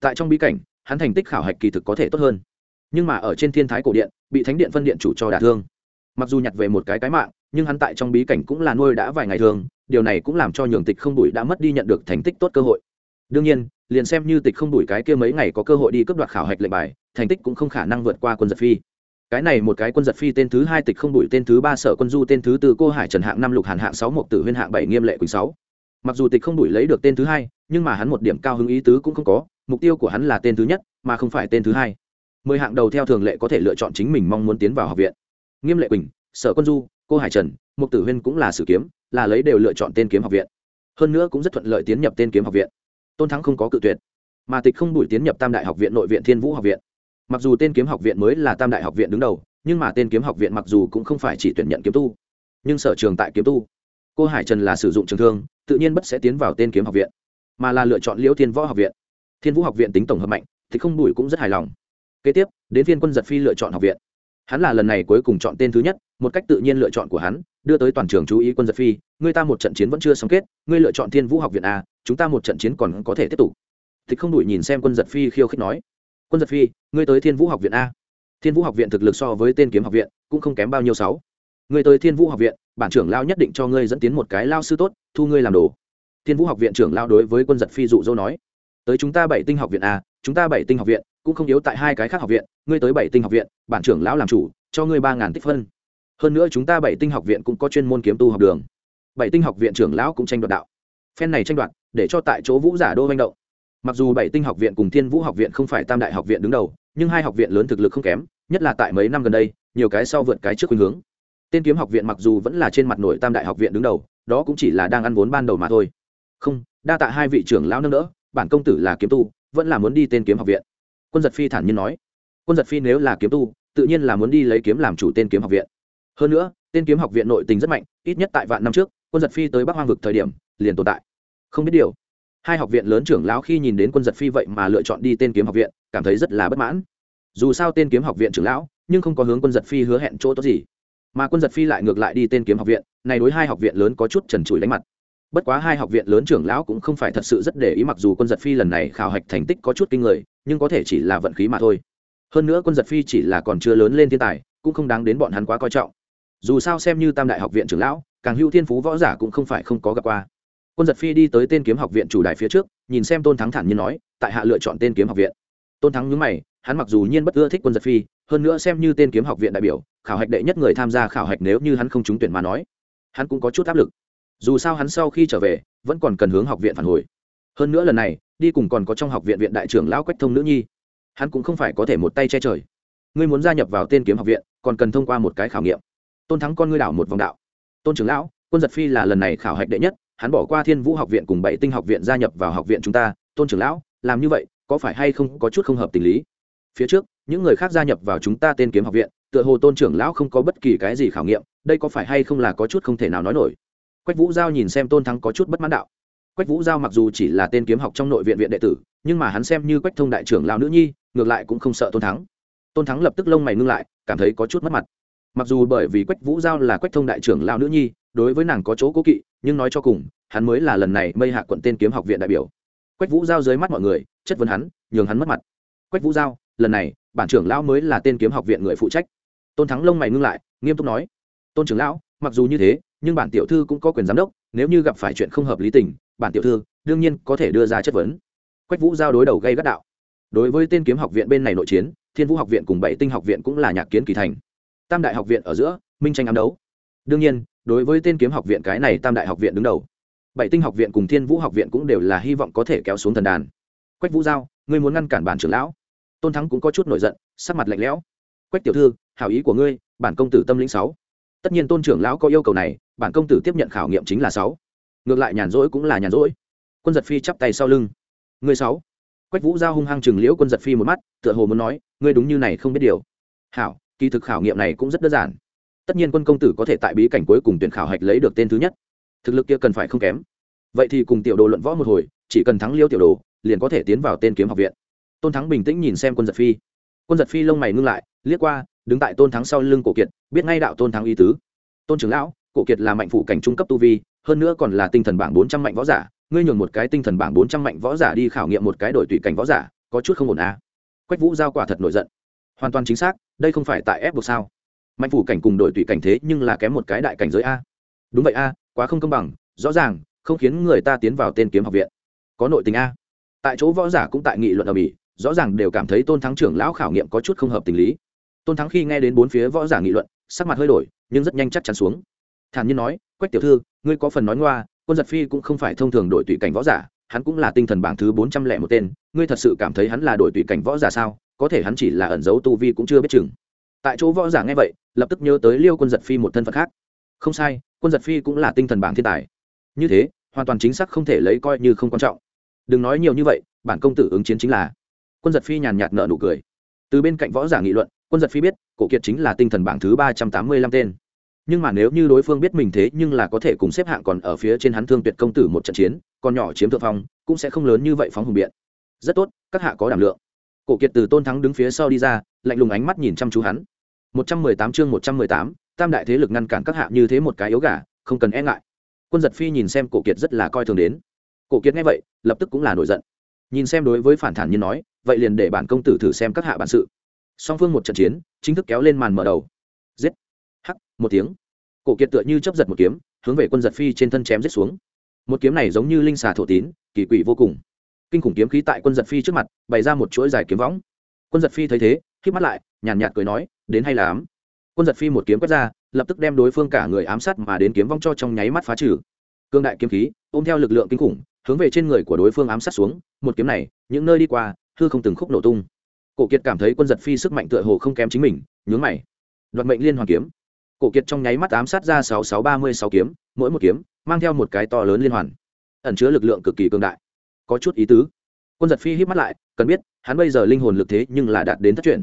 Tại trong bí cảnh, hắn thành tích khảo hạch kỳ thực có thể tốt hơn. Nhưng mà ở trên thiên thái cổ điện, bị thánh điện phân điện chủ cho đả thương. Mặc dù nhặt về một cái cái mạng, nhưng hắn tại trong bí cảnh cũng là nuôi đã vài ngày thường, điều này cũng làm cho nhường tịch không đủi đã mất đi nhận được thành tích tốt cơ hội. Đương nhiên, liền xem như tịch không đủi cái kia mấy ngày có cơ hội đi cướp đoạt khảo hạch lệnh bài, thành tích cũng không khả năng vượt qua quân giật phi cái này một cái quân giật phi tên thứ hai tịch không đuổi tên thứ ba sở quân du tên thứ tư cô hải trần hạng năm lục hàn hạng sáu một tử huyên hạng bảy nghiêm lệ quỳnh sáu. Mặc dù tịch không đuổi lấy được tên thứ hai, nhưng mà hắn một điểm cao hứng ý tứ cũng không có, mục tiêu của hắn là tên thứ nhất, mà không phải tên thứ hai. Mười hạng đầu theo thường lệ có thể lựa chọn chính mình mong muốn tiến vào học viện. Nghiêm lệ quỳnh, sở quân du, cô hải trần mục tử huyên cũng là sử kiếm, là lấy đều lựa chọn tên kiếm học viện. Hơn nữa cũng rất thuận lợi tiến nhập tên kiếm học viện. Tôn thắng không có cự tuyệt, mà tịch không đuổi tiến nhập tam đại học viện nội viện thiên vũ học viện mặc dù tên kiếm học viện mới là tam đại học viện đứng đầu, nhưng mà tên kiếm học viện mặc dù cũng không phải chỉ tuyển nhận kiếm tu. Nhưng sở trường tại kiếm tu. Cô hải trần là sử dụng trường thương, tự nhiên bất sẽ tiến vào tên kiếm học viện, mà là lựa chọn liễu thiên võ học viện. Thiên vũ học viện tính tổng hợp mạnh, thì không đuổi cũng rất hài lòng. Kế tiếp, đến phiên quân giật phi lựa chọn học viện. Hắn là lần này cuối cùng chọn tên thứ nhất, một cách tự nhiên lựa chọn của hắn, đưa tới toàn trường chú ý quân giật phi, ngươi ta một trận chiến vẫn chưa xong kết, ngươi lựa chọn thiên vũ học viện a chúng ta một trận chiến còn có thể tiếp tục. Thì không đuổi nhìn xem quân giật phi khiêu khích nói quân giật phi, ngươi tới thiên vũ học viện a. Thiên vũ học viện thực lực so với tên kiếm học viện, cũng không kém bao nhiêu sáu. Ngươi tới thiên vũ học viện, bản trưởng lao nhất định cho ngươi dẫn tiến một cái lao sư tốt, thu ngươi làm đồ. Thiên vũ học viện trưởng lao đối với quân giật phi dụ dỗ nói, tới chúng ta bảy tinh học viện a, chúng ta bảy tinh học viện cũng không yếu tại hai cái khác học viện, ngươi tới bảy tinh học viện, bản trưởng lão làm chủ, cho ngươi ba ngàn tích phân. Hơn nữa chúng ta bảy tinh học viện cũng có chuyên môn kiếm tu học đường. Bảy tinh học viện trưởng lão cũng tranh đoạt đạo. Phen này tranh đoạt, để cho tại chỗ vũ giả đô manh động mặc dù bảy tinh học viện cùng thiên vũ học viện không phải tam đại học viện đứng đầu, nhưng hai học viện lớn thực lực không kém, nhất là tại mấy năm gần đây, nhiều cái sau vượt cái trước khuynh hướng. Tên kiếm học viện mặc dù vẫn là trên mặt nổi tam đại học viện đứng đầu, đó cũng chỉ là đang ăn vốn ban đầu mà thôi. Không, đa tạ hai vị trưởng lão nâng đỡ, bản công tử là kiếm tu, vẫn là muốn đi tên kiếm học viện. Quân giật phi thản nhiên nói. Quân giật phi nếu là kiếm tu, tự nhiên là muốn đi lấy kiếm làm chủ tên kiếm học viện. Hơn nữa, tên kiếm học viện nội tình rất mạnh, ít nhất tại vạn năm trước, quân giật phi tới bắc hoang vực thời điểm, liền tồn tại. Không biết điều hai học viện lớn trưởng lão khi nhìn đến quân giật phi vậy mà lựa chọn đi tên kiếm học viện, cảm thấy rất là bất mãn. Dù sao tên kiếm học viện trưởng lão, nhưng không có hướng quân giật phi hứa hẹn chỗ tốt gì. Mà quân giật phi lại ngược lại đi tên kiếm học viện, này đối hai học viện lớn có chút trần trụi đánh mặt. Bất quá hai học viện lớn trưởng lão cũng không phải thật sự rất để ý mặc dù quân giật phi lần này khảo hạch thành tích có chút kinh người, nhưng có thể chỉ là vận khí mà thôi. Hơn nữa quân giật phi chỉ là còn chưa lớn lên thiên tài, cũng không đáng đến bọn hắn quá coi trọng. Dù sao xem như tam đại học viện trưởng lão, càng hữu thiên phú võ giả cũng không phải không có gặp qua quân giật phi đi tới tên kiếm học viện chủ đài phía trước, nhìn xem tôn thắng thản nhiên nói, tại hạ lựa chọn tên kiếm học viện. Tôn thắng nhớ mày, hắn mặc dù nhiên bất ưa thích quân giật phi, hơn nữa xem như tên kiếm học viện đại biểu, khảo hạch đệ nhất người tham gia khảo hạch nếu như hắn không trúng tuyển mà nói, hắn cũng có chút áp lực. Dù sao hắn sau khi trở về, vẫn còn cần hướng học viện phản hồi. Hơn nữa lần này, đi cùng còn có trong học viện viện đại trưởng lão quách thông nữ nhi. Hắn cũng không phải có thể một tay che trời. Ngươi muốn gia nhập vào tên kiếm học viện, còn cần thông qua một cái khảo nghiệm. Tôn thắng con ngươi đảo một vòng đạo. Tôn trưởng lão, quân giật phi là lần này khảo hạch đệ nhất hắn bỏ qua thiên vũ học viện cùng bảy tinh học viện gia nhập vào học viện chúng ta, tôn trưởng lão, làm như vậy, có phải hay không có chút không hợp tình lý? Phía trước, những người khác gia nhập vào chúng ta tên kiếm học viện, tựa hồ tôn trưởng lão không có bất kỳ cái gì khảo nghiệm, đây có phải hay không là có chút không thể nào nói nổi? Quách vũ giao nhìn xem tôn thắng có chút bất mãn đạo. Quách vũ giao mặc dù chỉ là tên kiếm học trong nội viện viện đệ tử, nhưng mà hắn xem như quách thông đại trưởng lão nữ nhi, ngược lại cũng không sợ tôn thắng. Tôn thắng lập tức lông mày ngưng lại, cảm thấy có chút mất mặt. Mặc dù bởi vì quách vũ giao là quách thông đại trưởng lão nữ nhi, đối với nàng có chỗ cố kỵ nhưng nói cho cùng, hắn mới là lần này mây hạ quận tên kiếm học viện đại biểu. Quách vũ giao dưới mắt mọi người, chất vấn hắn, nhường hắn mất mặt. Quách vũ giao, lần này, bản trưởng lão mới là tên kiếm học viện người phụ trách. Tôn thắng lông mày ngưng lại, nghiêm túc nói. Tôn trưởng lão, mặc dù như thế, nhưng bản tiểu thư cũng có quyền giám đốc, nếu như gặp phải chuyện không hợp lý tình, bản tiểu thư đương nhiên có thể đưa ra chất vấn. Quách vũ giao đối đầu gây gắt đạo. Đối với tên kiếm học viện bên này nội chiến, thiên vũ học viện cùng bảy tinh học viện cũng là nhạc kiến kỳ thành. Tam đại học viện ở giữa, minh tranh ám đấu. Đương nhiên đối với tên kiếm học viện cái này tam đại học viện đứng đầu. Bảy tinh học viện cùng thiên vũ học viện cũng đều là hy vọng có thể kéo xuống thần đàn. Quách vũ giao, ngươi muốn ngăn cản bản trưởng lão? Tôn thắng cũng có chút nổi giận, sắc mặt lạnh lẽo. Quách tiểu thư, hảo ý của ngươi, bản công tử tâm lĩnh sáu. Tất nhiên tôn trưởng lão có yêu cầu này, bản công tử tiếp nhận khảo nghiệm chính là sáu. Ngược lại nhàn rỗi cũng là nhàn rỗi. Quân giật phi chắp tay sau lưng. Người sáu. Quách vũ giao hung hăng chừng liễu quân giật phi một mắt, tựa hồ muốn nói, ngươi đúng như này không biết điều. Hảo, kỳ thực khảo nghiệm này cũng rất đơn giản tất nhiên quân công tử có thể tại bí cảnh cuối cùng tuyển khảo hạch lấy được tên thứ nhất. Thực lực kia cần phải không kém. Vậy thì cùng tiểu đồ luận võ một hồi, chỉ cần thắng liêu tiểu đồ, liền có thể tiến vào tên kiếm học viện. Tôn thắng bình tĩnh nhìn xem quân giật phi. Quân giật phi lông mày ngưng lại, liếc qua, đứng tại tôn thắng sau lưng cổ kiệt, biết ngay đạo tôn thắng y tứ. Tôn trưởng lão, cổ kiệt là mạnh phụ cảnh trung cấp tu vi, hơn nữa còn là tinh thần bảng bốn trăm mạnh võ giả, ngươi nhường một cái tinh thần bảng bốn trăm mạnh võ giả đi khảo nghiệm một cái đội tùy cảnh võ giả, có chút không ổn à. quách vũ giao quả thật nổi giận. Hoàn toàn chính xác, đây không phải tại ép buộc sao? Mạnh phủ cảnh cùng đội tùy cảnh thế nhưng là kém một cái đại cảnh giới a. Đúng vậy a, quá không công bằng, rõ ràng, không khiến người ta tiến vào tên kiếm học viện. Có nội tình a. Tại chỗ võ giả cũng tại nghị luận ở bỉ rõ ràng đều cảm thấy tôn thắng trưởng lão khảo nghiệm có chút không hợp tình lý. Tôn thắng khi nghe đến bốn phía võ giả nghị luận, sắc mặt hơi đổi, nhưng rất nhanh chắc chắn xuống. Thản nhiên nói, quách tiểu thư, ngươi có phần nói ngoa, quân giật phi cũng không phải thông thường đội tùy cảnh võ giả, hắn cũng là tinh thần bảng thứ bốn trăm lẻ một tên, ngươi thật sự cảm thấy hắn là đội tùy cảnh võ giả sao? Có thể hắn chỉ là ẩn dấu tu vi cũng chưa biết chừng tại chỗ võ giả nghe vậy, lập tức nhớ tới liêu quân giật phi một thân phận khác. Không sai, quân giật phi cũng là tinh thần bảng thiên tài. Như thế, hoàn toàn chính xác không thể lấy coi như không quan trọng. Đừng nói nhiều như vậy, bản công tử ứng chiến chính là. Quân giật phi nhàn nhạt nợ nụ cười. Từ bên cạnh võ giả nghị luận, quân giật phi biết, cổ kiệt chính là tinh thần bảng thứ ba trăm tám mươi lăm tên. Nhưng mà nếu như đối phương biết mình thế nhưng là có thể cùng xếp hạng còn ở phía trên hắn thương tuyệt công tử một trận chiến, còn nhỏ chiếm thượng phong, cũng sẽ không lớn như vậy phóng hùng biện. Rất tốt, các hạ có đảm lượng. Cổ kiệt từ tôn thắng đứng phía sau đi ra, lạnh lùng ánh mắt nhìn chăm chú hắn một trăm mười tám chương một trăm mười tám, tam đại thế lực ngăn cản các hạ như thế một cái yếu gà, không cần e ngại. Quân giật phi nhìn xem cổ kiệt rất là coi thường đến. Cổ kiệt nghe vậy, lập tức cũng là nổi giận. Nhìn xem đối với phản thản nhiên nói, vậy liền để bản công tử thử xem các hạ bản sự. Song phương một trận chiến, chính thức kéo lên màn mở đầu. Giết. Hắc, một tiếng. Cổ kiệt tựa như chớp giật một kiếm, hướng về quân giật phi trên thân chém giết xuống. Một kiếm này giống như linh xà thổ tín, kỳ quỷ vô cùng. Kinh khủng kiếm khí tại quân giật phi trước mặt, bày ra một chuỗi dài kiếm võng. Quân giật phi thấy thế k mắt lại, nhàn nhạt cười nói, đến hay là ám quân giật phi một kiếm quét ra, lập tức đem đối phương cả người ám sát mà đến kiếm vong cho trong nháy mắt phá trừ. Cương đại kiếm khí, ôm theo lực lượng kinh khủng, hướng về trên người của đối phương ám sát xuống, một kiếm này, những nơi đi qua, hư không từng khúc nổ tung. Cổ kiệt cảm thấy quân giật phi sức mạnh tựa hồ không kém chính mình, nhướng mày. Đoạt mệnh liên hoàn kiếm. Cổ kiệt trong nháy mắt ám sát ra sáu sáu ba mươi sáu kiếm, mỗi một kiếm, mang theo một cái to lớn liên hoàn. Ẩn chứa lực lượng cực kỳ cường đại. Có chút ý tứ. Quân giật phi hít mắt lại, cần biết, hắn bây giờ linh hồn lực thế nhưng là đạt đến thất truyền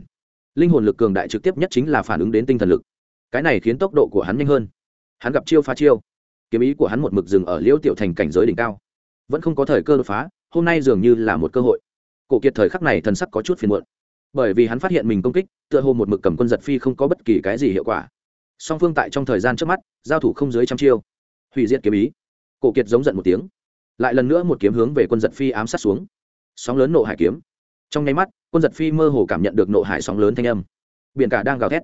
linh hồn lực cường đại trực tiếp nhất chính là phản ứng đến tinh thần lực. Cái này khiến tốc độ của hắn nhanh hơn. Hắn gặp chiêu phá chiêu. Kiếm ý của hắn một mực dừng ở liễu tiểu thành cảnh giới đỉnh cao. Vẫn không có thời cơ đột phá, hôm nay dường như là một cơ hội. Cổ kiệt thời khắc này thần sắc có chút phiền muộn. Bởi vì hắn phát hiện mình công kích, tựa hồ một mực cầm quân giật phi không có bất kỳ cái gì hiệu quả. Song phương tại trong thời gian trước mắt, giao thủ không dưới trăm chiêu. Hủy diệt kiếm ý. Cổ kiệt giống giận một tiếng. Lại lần nữa một kiếm hướng về quân giật phi ám sát xuống. Sóng lớn nộ hải kiếm trong nháy mắt, quân giật phi mơ hồ cảm nhận được nộ hải sóng lớn thanh âm. Biển cả đang gào thét,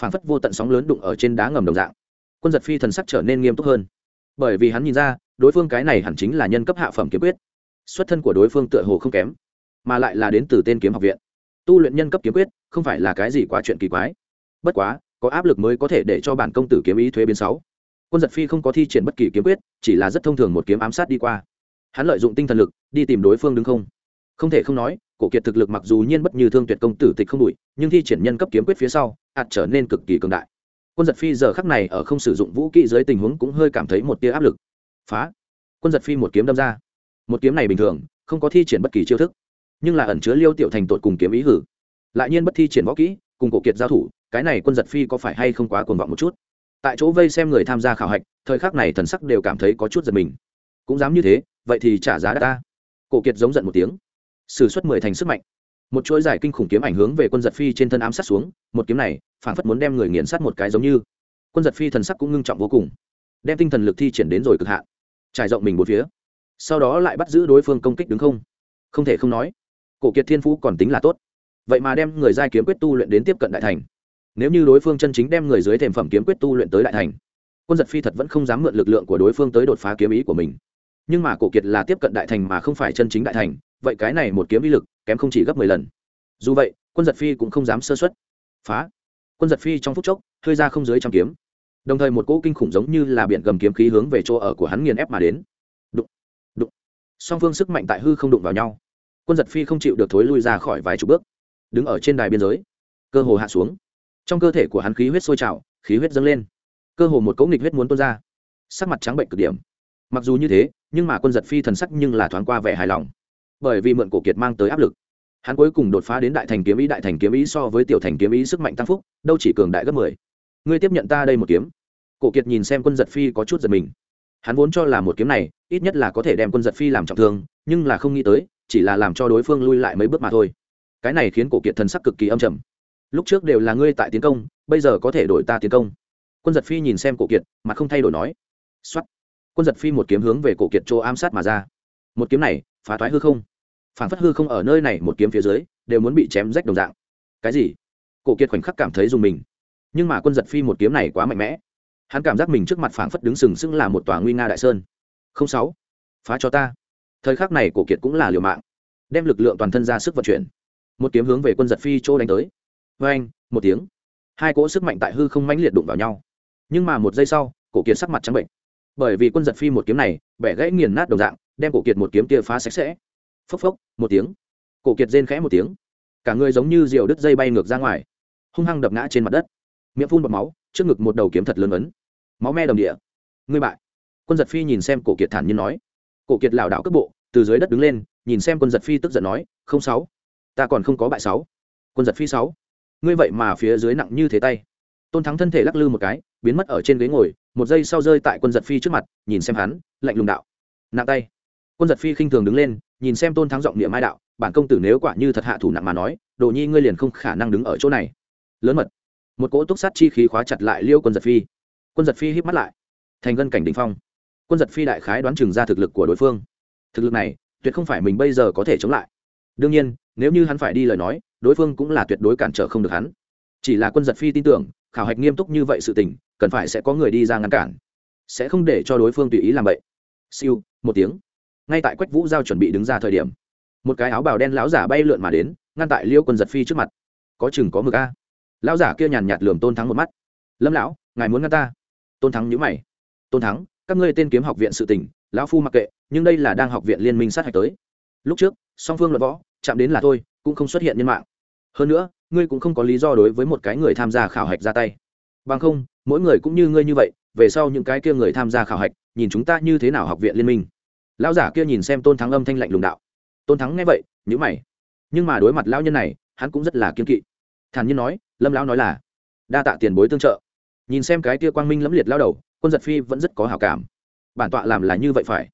phảng phất vô tận sóng lớn đụng ở trên đá ngầm đồng dạng. Quân giật phi thần sắc trở nên nghiêm túc hơn. Bởi vì hắn nhìn ra, đối phương cái này hẳn chính là nhân cấp hạ phẩm kiếm quyết. Xuất thân của đối phương tựa hồ không kém, mà lại là đến từ tên kiếm học viện. Tu luyện nhân cấp kiếm quyết, không phải là cái gì quá chuyện kỳ quái. Bất quá, có áp lực mới có thể để cho bản công tử kiếm ý thuế biến sáu. Quân giật phi không có thi triển bất kỳ kiếm quyết, chỉ là rất thông thường một kiếm ám sát đi qua. Hắn lợi dụng tinh thần lực, đi tìm đối phương đứng không. Không thể không nói cổ kiệt thực lực mặc dù nhiên bất như thương tuyệt công tử tịch không đủi nhưng thi triển nhân cấp kiếm quyết phía sau ạt trở nên cực kỳ cường đại. Quân giật phi giờ khắc này ở không sử dụng vũ kỹ dưới tình huống cũng hơi cảm thấy một tia áp lực. Phá! Quân giật phi một kiếm đâm ra. Một kiếm này bình thường, không có thi triển bất kỳ chiêu thức, nhưng là ẩn chứa liêu tiểu thành tột cùng kiếm ý hử. Lại nhiên bất thi triển võ kỹ, cùng cổ kiệt giao thủ, cái này quân giật phi có phải hay không quá cuồng vọng một chút? Tại chỗ vây xem người tham gia khảo hạch, thời khắc này thần sắc đều cảm thấy có chút giật mình. Cũng dám như thế, vậy thì trả giá đã ta. Cổ kiệt giống giận một tiếng s ử suất mười thành sức mạnh. Một chuỗi dài kinh khủng kiếm ảnh hướng về quân giật phi trên thân ám sát xuống, một kiếm này phản phất muốn đem người nghiền sát một cái giống như. Quân giật phi thần sắc cũng ngưng trọng vô cùng, đem tinh thần lực thi triển đến rồi cực hạn, trải rộng mình một phía. Sau đó lại bắt giữ đối phương công kích đứng không. Không thể không nói, cổ kiệt thiên phú còn tính là tốt. Vậy mà đem người giai kiếm quyết tu luyện đến tiếp cận đại thành. Nếu như đối phương chân chính đem người dưới thềm phẩm kiếm quyết tu luyện tới đại thành, quân giật phi thật vẫn không dám mượn lực lượng của đối phương tới đột phá kiếm ý của mình. Nhưng mà cổ kiệt là tiếp cận đại thành mà không phải chân chính đại thành vậy cái này một kiếm uy lực kém không chỉ gấp mười lần. Dù vậy, quân giật phi cũng không dám sơ xuất phá. Quân giật phi trong phút chốc, hơi ra không dưới trăm kiếm. Đồng thời một cỗ kinh khủng giống như là biển gầm kiếm khí hướng về chỗ ở của hắn nghiền ép mà đến. Đụng. Đụng. Song phương sức mạnh tại hư không đụng vào nhau. Quân giật phi không chịu được thối lui ra khỏi vài chục bước. Đứng ở trên đài biên giới. Cơ hồ hạ xuống. Trong cơ thể của hắn khí huyết sôi trào, khí huyết dâng lên. Cơ hồ một cỗ nghịch huyết muốn tuôn ra. Sắc mặt trắng bệnh cực điểm. Mặc dù như thế, nhưng mà quân giật phi thần sắc nhưng là thoáng qua vẻ hài lòng bởi vì mượn cổ kiệt mang tới áp lực. Hắn cuối cùng đột phá đến đại thành kiếm ý, đại thành kiếm ý so với tiểu thành kiếm ý sức mạnh tăng phúc, đâu chỉ cường đại gấp mười. Ngươi tiếp nhận ta đây một kiếm. Cổ kiệt nhìn xem quân giật phi có chút giật mình. Hắn vốn cho là một kiếm này, ít nhất là có thể đem quân giật phi làm trọng thương, nhưng là không nghĩ tới, chỉ là làm cho đối phương lui lại mấy bước mà thôi. Cái này khiến cổ kiệt thần sắc cực kỳ âm trầm. Lúc trước đều là ngươi tại tiến công, bây giờ có thể đổi ta tiến công. Quân giật phi nhìn xem cổ kiệt mà không thay đổi nói. X o á t quân giật phi một kiếm hướng về cổ kiệt chỗ ám sát mà ra. Một kiếm này phá thoái hư không. Phản phất hư không ở nơi này một kiếm phía dưới, đều muốn bị chém rách đồng dạng. Cái gì? Cổ kiệt khoảnh khắc cảm thấy dùng mình. Nhưng mà quân giật phi một kiếm này quá mạnh mẽ. Hắn cảm giác mình trước mặt phảng phất đứng sừng sững là một tòa nguy nga đại sơn. Không sáu. Phá cho ta. Thời khắc này cổ kiệt cũng là liều mạng. Đem lực lượng toàn thân ra sức vận chuyển. Một kiếm hướng về quân giật phi chỗ đánh tới. Vê anh một tiếng. Hai cỗ sức mạnh tại hư không mãnh liệt đụng vào nhau. Nhưng mà một giây sau, cổ kiệt sắc mặt trắng bệnh. Bởi vì quân giật phi một kiếm này, bẻ gãy nghiền nát đồng dạng đem cổ kiệt một kiếm kia phá sạch sẽ. Phốc phốc, một tiếng. Cổ kiệt rên khẽ một tiếng. Cả người giống như rượu đứt dây bay ngược ra ngoài, hung hăng đập ngã trên mặt đất. Miệng phun bọt máu, trước ngực một đầu kiếm thật lớn ấn. Máu me đồng địa. Ngươi bại. Quân giật phi nhìn xem cổ kiệt thản nhiên nói. Cổ kiệt lảo đảo cước bộ, từ dưới đất đứng lên, nhìn xem quân giật phi tức giận nói, không sáu, ta còn không có bại sáu. Quân giật phi sáu. Ngươi vậy mà phía dưới nặng như thế tay. Tôn thắng thân thể lắc lư một cái, biến mất ở trên ghế ngồi, một giây sau rơi tại quân giật phi trước mặt, nhìn xem hắn, lạnh lùng đạo. Nặng tay quân giật phi khinh thường đứng lên, nhìn xem tôn thắng giọng niệm mai đạo, bản công tử nếu quả như thật hạ thủ nặng mà nói, đồ nhi ngươi liền không khả năng đứng ở chỗ này. Lớn mật. Một cỗ túc sát chi khí khóa chặt lại liêu quân giật phi. Quân giật phi hít mắt lại. Thành gân cảnh đ ỉ n h phong. Quân giật phi đại khái đoán chừng ra thực lực của đối phương. Thực lực này, tuyệt không phải mình bây giờ có thể chống lại. Đương nhiên, nếu như hắn phải đi lời nói, đối phương cũng là tuyệt đối cản trở không được hắn. Chỉ là quân giật phi tin tưởng, khảo hạch nghiêm túc như vậy sự tình, cần phải sẽ có người đi ra ngăn cản. Sẽ không để cho đối phương tùy ý làm vậy siêu, một tiếng ngay tại quách vũ giao chuẩn bị đứng ra thời điểm một cái áo bào đen lão giả bay lượn mà đến ngăn tại liêu quân giật phi trước mặt có chừng có mực a lão giả kia nhàn nhạt lườm tôn thắng một mắt lâm lão ngài muốn ngăn ta tôn thắng nhữ mày tôn thắng các ngươi tên kiếm học viện sự tỉnh lão phu mặc kệ nhưng đây là đang học viện liên minh sát hạch tới lúc trước song phương luận võ chạm đến là thôi cũng không xuất hiện nhân mạng hơn nữa ngươi cũng không có lý do đối với một cái người tham gia khảo hạch ra tay bằng không mỗi người cũng như ngươi như vậy về sau những cái kia người tham gia khảo hạch nhìn chúng ta như thế nào học viện liên minh lão giả kia nhìn xem tôn thắng âm thanh lạnh lùng đạo. Tôn thắng nghe vậy nhữ mày. Nhưng mà đối mặt lão nhân này, hắn cũng rất là kiên kỵ. Thản nhiên nói, lâm lão nói là, đa tạ tiền bối tương trợ. Nhìn xem cái kia quang minh lẫm liệt lao đầu, quân giật phi vẫn rất có hào cảm. Bản tọa làm là như vậy phải.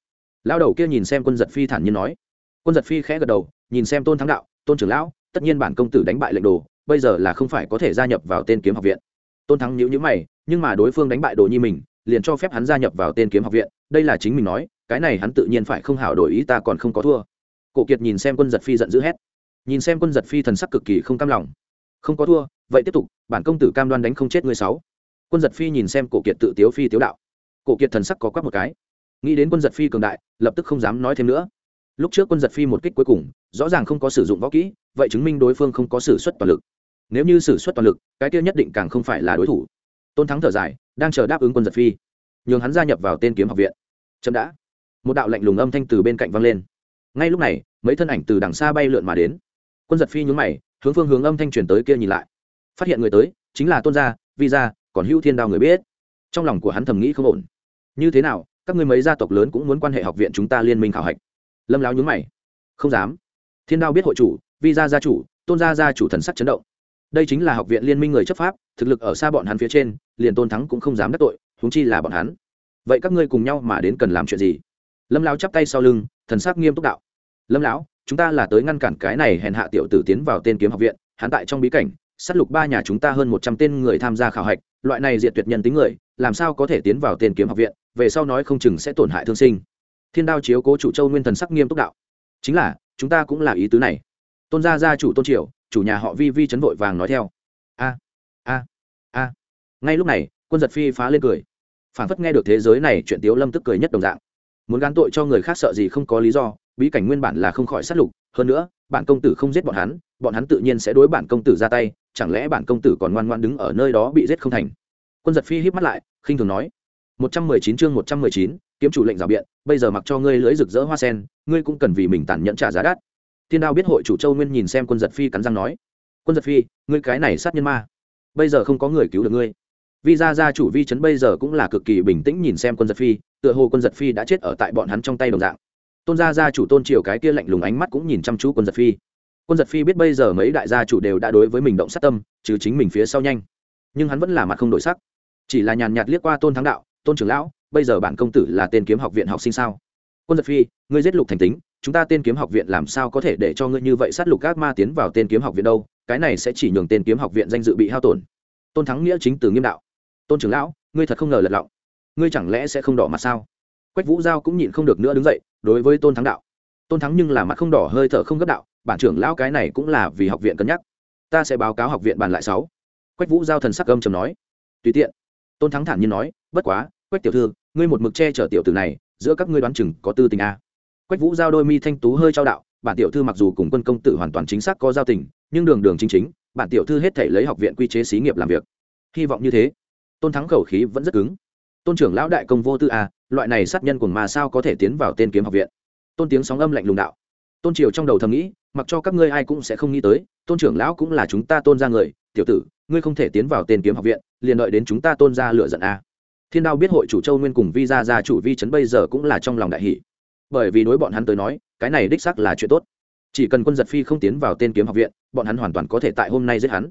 Lao đầu kia nhìn xem quân giật phi thản nhiên nói. Quân giật phi khẽ gật đầu, nhìn xem tôn thắng đạo, tôn trưởng lão, tất nhiên bản công tử đánh bại lệnh đồ, bây giờ là không phải có thể gia nhập vào tên kiếm học viện. Tôn thắng nhữ nhữ mày, nhưng mà đối phương đánh bại đồ nhi mình, liền cho phép hắn gia nhập vào tên kiếm học viện, đây là chính mình nói cái này hắn tự nhiên phải không hảo đổi ý, ta còn không có thua. Cổ kiệt nhìn xem quân giật phi giận dữ hét. Nhìn xem quân giật phi thần sắc cực kỳ không cam lòng. Không có thua, vậy tiếp tục, bản công tử cam đoan đánh không chết người sáu. Quân giật phi nhìn xem cổ kiệt tự tiếu phi tiếu đạo. Cổ kiệt thần sắc có quắc một cái. Nghĩ đến quân giật phi cường đại, lập tức không dám nói thêm nữa. Lúc trước quân giật phi một kích cuối cùng, rõ ràng không có sử dụng võ kỹ, vậy chứng minh đối phương không có sử xuất toàn lực. Nếu như sử xuất toàn lực, cái kia nhất định càng không phải là đối thủ. Tôn thắng thở dài, đang chờ đáp ứng quân giật phi. Nhường hắn gia nhập vào tên kiếm học viện. Chậm đã một đạo lạnh lùng âm thanh từ bên cạnh vang lên. Ngay lúc này, mấy thân ảnh từ đằng xa bay lượn mà đến. Quân giật phi nhún mày, hướng phương hướng âm thanh truyền tới kia nhìn lại. Phát hiện người tới, chính là tôn gia, vi gia, còn hữu thiên đao người biết. Trong lòng của hắn thầm nghĩ không ổn. Như thế nào, các ngươi mấy gia tộc lớn cũng muốn quan hệ học viện chúng ta liên minh khảo hạch? Lâm láo nhúng mày. Không dám. Thiên đao biết hội chủ, vi gia gia chủ, tôn gia gia chủ thần sắc chấn động. Đây chính là học viện liên minh người chấp pháp, thực lực ở xa bọn hắn phía trên, liền tôn thắng cũng không dám đắc tội húng chi là bọn hắn. Vậy các ngươi cùng nhau mà đến cần làm chuyện gì? Lâm lão chắp tay sau lưng, thần sắc nghiêm túc đạo. Lâm lão, chúng ta là tới ngăn cản cái này hèn hạ tiểu tử tiến vào tên kiếm học viện, hắn tại trong bí cảnh, sát lục ba nhà chúng ta hơn một trăm tên người tham gia khảo hạch, loại này diệt tuyệt nhân tính người, làm sao có thể tiến vào tên kiếm học viện, về sau nói không chừng sẽ tổn hại thương sinh. Thiên đao chiếu cố chủ châu nguyên thần sắc nghiêm túc đạo. Chính là, chúng ta cũng là ý tứ này. Tôn gia gia chủ tôn triều, chủ nhà họ vi vi chấn vội vàng nói theo. A a a. Ngay lúc này, quân giật phi phá lên cười. Phản phất nghe được thế giới này, chuyện tiếu lâm tức cười nhất đồng dạng muốn gán tội cho người khác sợ gì không có lý do, bí cảnh nguyên bản là không khỏi sát lục, hơn nữa, bản công tử không giết bọn hắn bọn hắn tự nhiên sẽ đối bản công tử ra tay, chẳng lẽ bản công tử còn ngoan ngoan đứng ở nơi đó bị giết không thành? Quân giật phi híp mắt lại, khinh thường nói, một trăm mười chín chương một trăm mười chín, kiếm chủ lệnh rào biện, bây giờ mặc cho ngươi lưỡi rực rỡ hoa sen, ngươi cũng cần vì mình tàn nhẫn trả giá đắt. Thiên đao biết hội chủ châu nguyên nhìn xem quân giật phi cắn răng nói, quân giật phi, ngươi cái này sát nhân ma, bây giờ không có người cứu được ngươi. Vi gia gia chủ vi trấn bây giờ cũng là cực kỳ bình tĩnh nhìn xem quân giật phi, tựa hồ quân giật phi đã chết ở tại bọn hắn trong tay đồng dạng. Tôn gia gia chủ tôn triều cái kia lạnh lùng ánh mắt cũng nhìn chăm chú quân giật phi. Quân giật phi biết bây giờ mấy đại gia chủ đều đã đối với mình động sát tâm trừ chính mình phía sau nhanh. Nhưng hắn vẫn là mặt không đổi sắc. Chỉ là nhàn nhạt liếc qua tôn thắng đạo, tôn trưởng lão, bây giờ bản công tử là tên kiếm học viện học sinh sao? Quân giật phi, ngươi giết lục thành tính, chúng ta tên kiếm học viện làm sao có thể để cho ngươi như vậy sát lục các ma tiến vào tên kiếm học viện đâu? Cái này sẽ chỉ nhường tên kiếm học viện danh dự bị hao tổn. Tôn thắng nghĩa chính từ nghiêm đạo tôn trưởng lão, ngươi thật không ngờ lật lọng. Ngươi chẳng lẽ sẽ không đỏ mặt sao? Quách vũ giao cũng nhịn không được nữa đứng dậy, đối với tôn thắng đạo. Tôn thắng nhưng là mặt không đỏ, hơi thở không gấp đạo, bản trưởng lão cái này cũng là vì học viện cân nhắc. Ta sẽ báo cáo học viện bàn lại sáu. Quách vũ giao thần sắc âm chầm nói. Tùy tiện. Tôn thắng thản nhiên nói, bất quá, quách tiểu thư, ngươi một mực che chở tiểu tử này, giữa các ngươi đoán chừng có tư tình a. À. quách vũ giao đôi mi thanh tú hơi trao đạo, bản tiểu thư mặc dù cùng quân công tử hoàn toàn chính xác có giao tình, nhưng đường đường chính chính, bản tiểu thư hết thể lấy học viện quy chế xí nghiệp làm việc. Hy vọng như thế tôn thắng khẩu khí vẫn rất cứng. Tôn trưởng lão đại công vô tư a loại này sát nhân cùng mà sao có thể tiến vào tên kiếm học viện? Tôn tiếng sóng âm lạnh lùng đạo. Tôn triều trong đầu thầm nghĩ, mặc cho các ngươi ai cũng sẽ không nghĩ tới, tôn trưởng lão cũng là chúng ta tôn ra người, tiểu tử, ngươi không thể tiến vào tên kiếm học viện, liền đợi đến chúng ta tôn ra lựa giận a thiên đao biết hội chủ châu nguyên cùng vi gia gia chủ vi trấn bây giờ cũng là trong lòng đại hỷ bởi vì đối bọn hắn tới nói, cái này đích sắc là chuyện tốt. Chỉ cần quân giật phi không tiến vào tên kiếm học viện, bọn hắn hoàn toàn có thể tại hôm nay giết hắn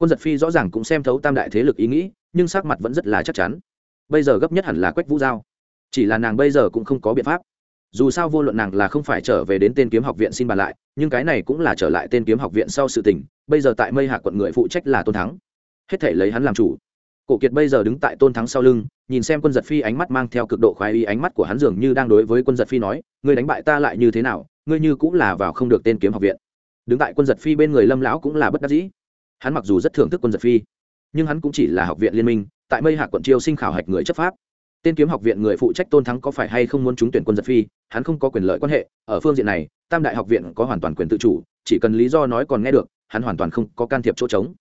quân giật phi rõ ràng cũng xem thấu tam đại thế lực ý nghĩ, nhưng sắc mặt vẫn rất là chắc chắn. Bây giờ gấp nhất hẳn là quách vũ giao. Chỉ là nàng bây giờ cũng không có biện pháp. Dù sao vô luận nàng là không phải trở về đến tên kiếm học viện xin bàn lại, nhưng cái này cũng là trở lại tên kiếm học viện sau sự tình, bây giờ tại mây hạ quận người phụ trách là tôn thắng. Hết thể lấy hắn làm chủ. Cổ kiệt bây giờ đứng tại tôn thắng sau lưng, nhìn xem quân giật phi ánh mắt mang theo cực độ khoái ý, ánh mắt của hắn dường như đang đối với quân giật phi nói, ngươi đánh bại ta lại như thế nào? Ngươi như cũng là vào không được tên kiếm học viện. Đứng tại quân giật phi bên người lâm lão cũng là bất đắc dĩ hắn mặc dù rất thưởng thức quân giật phi, nhưng hắn cũng chỉ là học viện liên minh, tại mây hạ quận chiêu sinh khảo hạch người chấp pháp. Tên kiếm học viện người phụ trách tôn thắng có phải hay không muốn trúng tuyển quân giật phi, hắn không có quyền lợi quan hệ, ở phương diện này, tam đại học viện có hoàn toàn quyền tự chủ, chỉ cần lý do nói còn nghe được, hắn hoàn toàn không có can thiệp chỗ trống.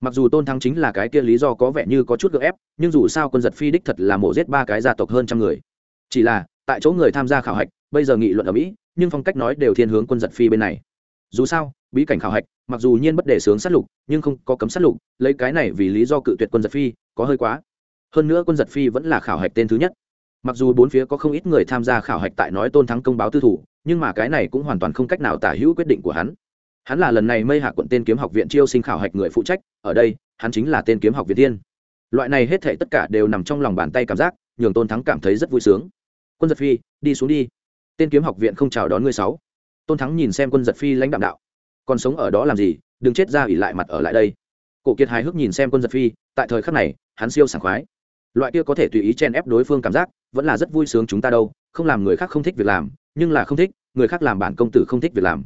Mặc dù tôn thắng chính là cái kia lý do có vẻ như có chút gợ ép, nhưng dù sao quân giật phi đích thật là mổ giết ba cái gia tộc hơn trăm người. Chỉ là, tại chỗ người tham gia khảo hạch, bây giờ nghị luận ở mỹ, nhưng phong cách nói đều thiên hướng quân giật phi bên này. Dù sao bí cảnh khảo hạch, mặc dù nhiên bất đề sướng sát lục, nhưng không có cấm sát lục, lấy cái này vì lý do cự tuyệt quân giật phi, có hơi quá. Hơn nữa quân giật phi vẫn là khảo hạch tên thứ nhất. Mặc dù bốn phía có không ít người tham gia khảo hạch tại nói tôn thắng công báo tư thủ, nhưng mà cái này cũng hoàn toàn không cách nào tả hữu quyết định của hắn. Hắn là lần này mây hạ quận tên kiếm học viện chiêu sinh khảo hạch người phụ trách, ở đây, hắn chính là tên kiếm học viện tiên loại này hết thể tất cả đều nằm trong lòng bàn tay cảm giác, nhường tôn thắng cảm thấy rất vui sướng. Quân giật phi, đi xuống đi. Tên kiếm học viện không chào đón ngươi sáu. Tôn thắng nhìn xem quân giật phi lãnh đạm đạo còn sống ở đó làm gì, đừng chết ra ỉ lại mặt ở lại đây. Cổ kiệt hài hước nhìn xem quân giật phi, tại thời khắc này, hắn siêu sảng khoái. Loại kia có thể tùy ý chen ép đối phương cảm giác, vẫn là rất vui sướng chúng ta đâu, không làm người khác không thích việc làm, nhưng là không thích, người khác làm bản công tử không thích việc làm.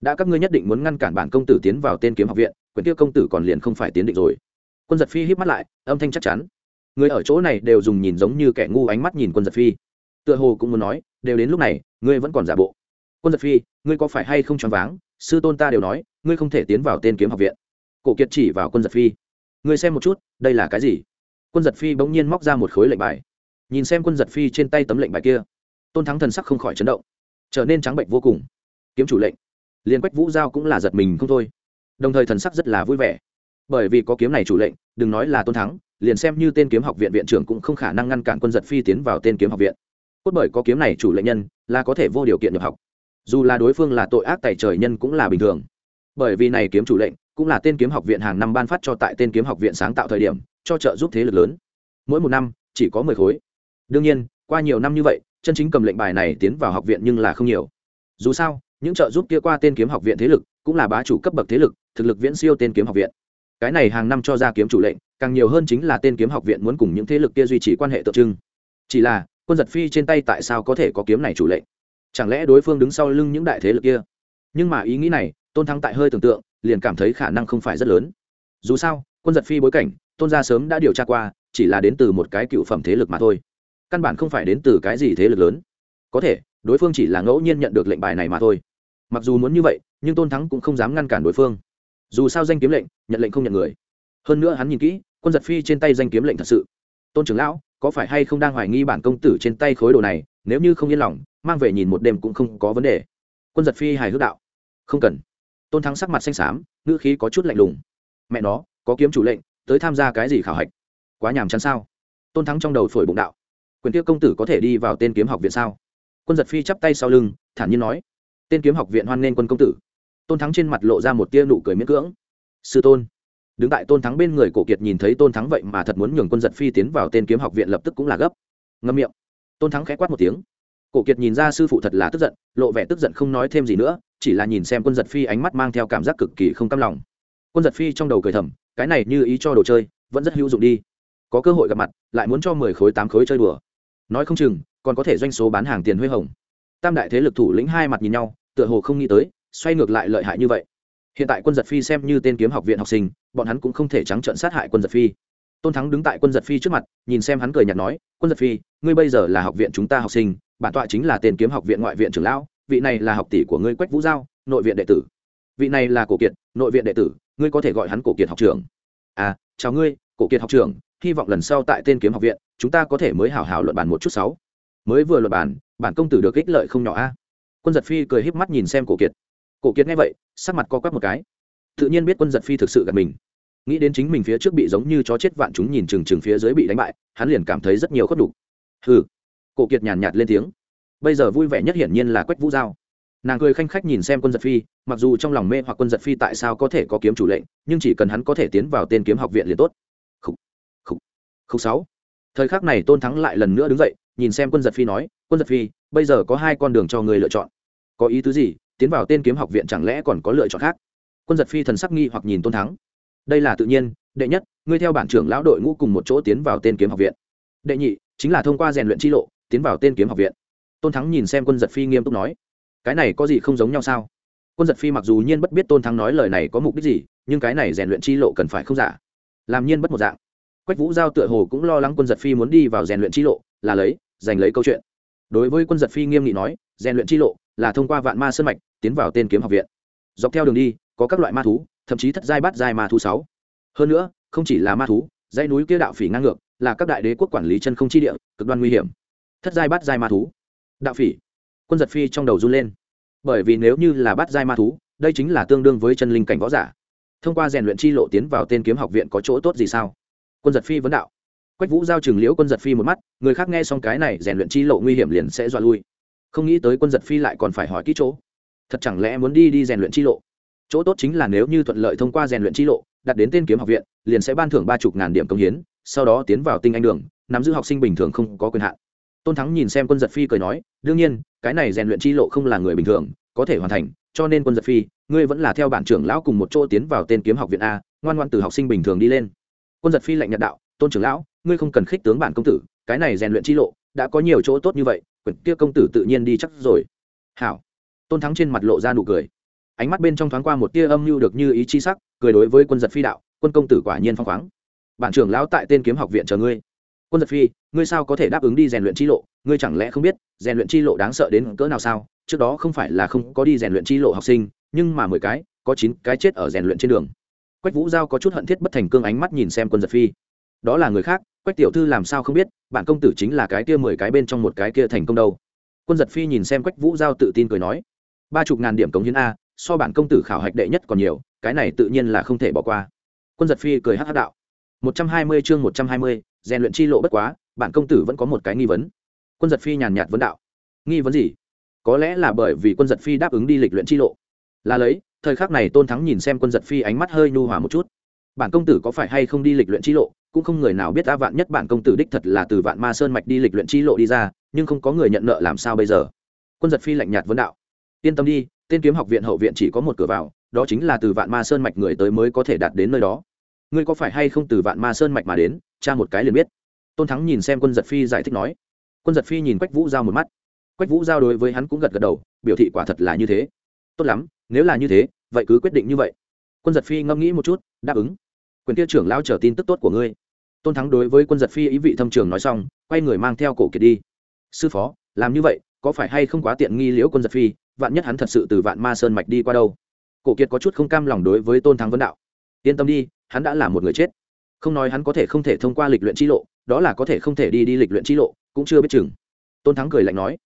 Đã các ngươi nhất định muốn ngăn cản bản công tử tiến vào tên kiếm học viện quyển tiêu công tử còn liền không phải tiến định rồi. Quân giật phi hít mắt lại, âm thanh chắc chắn. Người ở chỗ này đều dùng nhìn giống như kẻ ngu ánh mắt nhìn quân giật phi. Tựa hồ cũng muốn nói, đều đến lúc này, ngươi vẫn còn giả bộ. Quân giật phi, ngươi có phải hay không choáng váng? Sư tôn ta đều nói, ngươi không thể tiến vào tên kiếm học viện. Cổ kiệt chỉ vào quân giật phi. Ngươi xem một chút, đây là cái gì? Quân giật phi bỗng nhiên móc ra một khối lệnh bài. Nhìn xem quân giật phi trên tay tấm lệnh bài kia, tôn thắng thần sắc không khỏi chấn động. Trở nên trắng bệnh vô cùng. Kiếm chủ lệnh, liên quách vũ giao cũng là giật mình không thôi. Đồng thời thần sắc rất là vui vẻ. Bởi vì có kiếm này chủ lệnh, đừng nói là tôn thắng, liền xem như tên kiếm học viện viện trưởng cũng không khả năng ngăn cản quân giật phi tiến vào tên kiếm học viện. Cốt bởi có kiếm này chủ lệnh nhân, là có thể vô điều kiện nhập học dù là đối phương là tội ác tại trời nhân cũng là bình thường. Bởi vì này kiếm chủ lệnh cũng là tên kiếm học viện hàng năm ban phát cho tại tên kiếm học viện sáng tạo thời điểm, cho trợ giúp thế lực lớn. Mỗi một năm, chỉ có mười khối. Đương nhiên, qua nhiều năm như vậy, chân chính cầm lệnh bài này tiến vào học viện nhưng là không nhiều. Dù sao, những trợ giúp kia qua tên kiếm học viện thế lực cũng là bá chủ cấp bậc thế lực, thực lực viễn siêu tên kiếm học viện. Cái này hàng năm cho ra kiếm chủ lệnh, càng nhiều hơn chính là tên kiếm học viện muốn cùng những thế lực kia duy trì quan hệ tượng trưng. Chỉ là, quân giật phi trên tay tại sao có thể có kiếm này chủ lệnh? Chẳng lẽ đối phương đứng sau lưng những đại thế lực kia? Nhưng mà ý nghĩ này, tôn thắng tại hơi tưởng tượng, liền cảm thấy khả năng không phải rất lớn. Dù sao, quân giật phi bối cảnh, tôn gia sớm đã điều tra qua, chỉ là đến từ một cái cựu phẩm thế lực mà thôi. Căn bản không phải đến từ cái gì thế lực lớn. Có thể, đối phương chỉ là ngẫu nhiên nhận được lệnh bài này mà thôi. Mặc dù muốn như vậy, nhưng tôn thắng cũng không dám ngăn cản đối phương. Dù sao danh kiếm lệnh, nhận lệnh không nhận người. Hơn nữa hắn nhìn kỹ, quân giật phi trên tay danh kiếm lệnh thật sự. Tôn trưởng lão, có phải hay không đang hoài nghi bản công tử trên tay khối đồ này, nếu như không yên lòng mang về nhìn một đêm cũng không có vấn đề. Quân giật phi hài hước đạo. Không cần. Tôn thắng sắc mặt xanh xám, ngữ khí có chút lạnh lùng. Mẹ nó, có kiếm chủ lệnh, tới tham gia cái gì khảo hạch? Quá nhàm chán sao? Tôn thắng trong đầu phổi bụng đạo. Quyền tiêu công tử có thể đi vào tên kiếm học viện sao? Quân giật phi chắp tay sau lưng, thản nhiên nói. Tên kiếm học viện hoan nghênh quân công tử. Tôn thắng trên mặt lộ ra một tia nụ cười miễn cưỡng. Sư tôn. Đứng tại tôn thắng bên người cổ kiệt nhìn thấy tôn thắng vậy mà thật muốn nhường quân giật phi tiến vào tên kiếm học viện lập tức cũng là gấp. Ngâm miệng. Tôn thắng khẽ quát một tiếng cổ kiệt nhìn ra sư phụ thật là tức giận, lộ vẻ tức giận không nói thêm gì nữa, chỉ là nhìn xem quân giật phi ánh mắt mang theo cảm giác cực kỳ không cam lòng. Quân giật phi trong đầu cười thầm, cái này như ý cho đồ chơi, vẫn rất hữu dụng đi. Có cơ hội gặp mặt, lại muốn cho mười khối tám khối chơi đùa. Nói không chừng, còn có thể doanh số bán hàng tiền huê hồng. Tam đại thế lực thủ lĩnh hai mặt nhìn nhau, tựa hồ không nghĩ tới, xoay ngược lại lợi hại như vậy. Hiện tại quân giật phi xem như tên kiếm học viện học sinh, bọn hắn cũng không thể trắng trợn sát hại quân giật phi. Tôn thắng đứng tại quân giật phi trước mặt, nhìn xem hắn cười nhạt nói, quân giật phi, ngươi bây giờ là học viện chúng ta học sinh bản tọa chính là tên kiếm học viện ngoại viện trưởng lão, vị này là học tỷ của ngươi quách vũ giao, nội viện đệ tử. Vị này là cổ kiệt, nội viện đệ tử, ngươi có thể gọi hắn cổ kiệt học trưởng. À chào ngươi, cổ kiệt học trưởng, hy vọng lần sau tại tên kiếm học viện, chúng ta có thể mới hào hào luận bàn một chút sáu. Mới vừa luận bàn, bản công tử được ích lợi không nhỏ a. Quân giật phi cười híp mắt nhìn xem cổ kiệt. Cổ kiệt nghe vậy, sắc mặt co quắp một cái. Tự nhiên biết quân giật phi thực sự gần mình. Nghĩ đến chính mình phía trước bị giống như chó chết vạn chúng nhìn chừng chừng phía dưới bị đánh bại, hắn liền cảm thấy rất nhiều khuất đủ. hừ cổ kiệt nhàn nhạt lên tiếng. Bây giờ vui vẻ nhất hiển nhiên là quách vũ giao. Nàng cười khanh khách nhìn xem quân giật phi, mặc dù trong lòng mê hoặc quân giật phi tại sao có thể có kiếm chủ lệnh, nhưng chỉ cần hắn có thể tiến vào tên kiếm học viện liền tốt. Khúc khúc khúc sáu. Thời khắc này tôn thắng lại lần nữa đứng dậy, nhìn xem quân giật phi nói, quân giật phi, bây giờ có hai con đường cho người lựa chọn. Có ý tứ gì? Tiến vào tên kiếm học viện chẳng lẽ còn có lựa chọn khác? Quân giật phi thần sắc nghi hoặc nhìn tôn thắng. Đây là tự nhiên, đệ nhất, ngươi theo bản trưởng lão đội ngũ cùng một chỗ tiến vào tên kiếm học viện. Đệ nhị, chính là thông qua rèn luyện tri lộ tiến vào tên kiếm học viện. Tôn thắng nhìn xem quân giật phi nghiêm túc nói, cái này có gì không giống nhau sao? Quân giật phi mặc dù nhiên bất biết tôn thắng nói lời này có mục đích gì, nhưng cái này rèn luyện chi lộ cần phải không giả. Làm nhiên bất một dạng. Quách vũ giao tựa hồ cũng lo lắng quân giật phi muốn đi vào rèn luyện chi lộ, là lấy, giành lấy câu chuyện. Đối với quân giật phi nghiêm nghị nói, rèn luyện chi lộ là thông qua vạn ma sơn mạch tiến vào tên kiếm học viện. Dọc theo đường đi, có các loại ma thú, thậm chí thất giai bắt giai ma thú sáu. Hơn nữa, không chỉ là ma thú, dãy núi kia đạo phỉ ngang ngược, là các đại đế quốc quản lý chân không chi địa, cực đoan nguy hiểm thất giai bát giai ma thú. Đạo phỉ. Quân giật phi trong đầu run lên. Bởi vì nếu như là bát giai ma thú, đây chính là tương đương với chân linh cảnh võ giả. Thông qua rèn luyện chi lộ tiến vào tên kiếm học viện có chỗ tốt gì sao? Quân giật phi vấn đạo. Quách vũ giao chừng liễu quân giật phi một mắt, người khác nghe xong cái này, rèn luyện chi lộ nguy hiểm liền sẽ dọa lui. Không nghĩ tới quân giật phi lại còn phải hỏi kỹ chỗ. Thật chẳng lẽ muốn đi đi rèn luyện chi lộ? Chỗ tốt chính là nếu như thuận lợi thông qua rèn luyện chi lộ, đặt đến tên kiếm học viện, liền sẽ ban thưởng ba chục ngàn điểm công hiến, sau đó tiến vào tinh anh đường, nắm giữ học sinh bình thường không có quyền hạn tôn thắng nhìn xem quân giật phi cười nói, đương nhiên, cái này rèn luyện chi lộ không là người bình thường, có thể hoàn thành, cho nên quân giật phi, ngươi vẫn là theo bản trưởng lão cùng một chỗ tiến vào tên kiếm học viện a, ngoan ngoan từ học sinh bình thường đi lên. Quân giật phi lạnh nhật đạo, tôn trưởng lão, ngươi không cần khích tướng bản công tử, cái này rèn luyện chi lộ đã có nhiều chỗ tốt như vậy, quyển kia công tử tự nhiên đi chắc rồi. Hảo. Tôn thắng trên mặt lộ ra nụ cười. Ánh mắt bên trong thoáng qua một tia âm mưu được như ý chi sắc, cười đối với quân giật phi đạo, quân công tử quả nhiên phong khoáng. Bản trưởng lão tại tên kiếm học viện chờ ngươi quân giật phi, ngươi sao có thể đáp ứng đi rèn luyện chi lộ? Ngươi chẳng lẽ không biết, rèn luyện chi lộ đáng sợ đến cỡ nào sao? Trước đó không phải là không có đi rèn luyện chi lộ học sinh, nhưng mà mười cái, có chín cái chết ở rèn luyện trên đường. Quách vũ giao có chút hận thiết bất thành cương ánh mắt nhìn xem quân giật phi. Đó là người khác, quách tiểu thư làm sao không biết, bạn công tử chính là cái kia mười cái bên trong một cái kia thành công đâu. Quân giật phi nhìn xem quách vũ giao tự tin cười nói, ba chục ngàn điểm cống hiến a, so bản công tử khảo hạch đệ nhất còn nhiều, cái này tự nhiên là không thể bỏ qua. Quân giật phi cười hát hát đạo, một trăm hai mươi chương một trăm hai mươi rèn luyện chi lộ bất quá, bản công tử vẫn có một cái nghi vấn. Quân giật phi nhàn nhạt vấn đạo. Nghi vấn gì? Có lẽ là bởi vì quân giật phi đáp ứng đi lịch luyện chi lộ. Là lấy, thời khắc này tôn thắng nhìn xem quân giật phi ánh mắt hơi nhu hòa một chút. Bản công tử có phải hay không đi lịch luyện chi lộ? Cũng không người nào biết ta vạn nhất bản công tử đích thật là từ vạn ma sơn mạch đi lịch luyện chi lộ đi ra, nhưng không có người nhận nợ làm sao bây giờ? Quân giật phi lạnh nhạt vấn đạo. Yên tâm đi, tên kiếm học viện hậu viện chỉ có một cửa vào, đó chính là từ vạn ma sơn mạch người tới mới có thể đạt đến nơi đó. Ngươi có phải hay không từ vạn ma sơn mạch mà đến? Cha một cái liền biết. Tôn thắng nhìn xem quân giật phi giải thích nói. Quân giật phi nhìn quách vũ giao một mắt. Quách vũ giao đối với hắn cũng gật gật đầu, biểu thị quả thật là như thế. Tốt lắm, nếu là như thế, vậy cứ quyết định như vậy. Quân giật phi ngẫm nghĩ một chút, đáp ứng. Quyền tiêu trưởng lao chờ tin tức tốt của ngươi. Tôn thắng đối với quân giật phi ý vị thâm trường nói xong, quay người mang theo cổ kiệt đi. Sư phó, làm như vậy, có phải hay không quá tiện nghi liễu quân giật phi? Vạn nhất hắn thật sự từ vạn ma sơn mạch đi qua đâu? Cổ kiệt có chút không cam lòng đối với tôn thắng vấn đạo. Yên tâm đi, hắn đã là một người chết không nói hắn có thể không thể thông qua lịch luyện chi lộ, đó là có thể không thể đi đi lịch luyện chi lộ, cũng chưa biết chừng. Tôn thắng cười lạnh nói,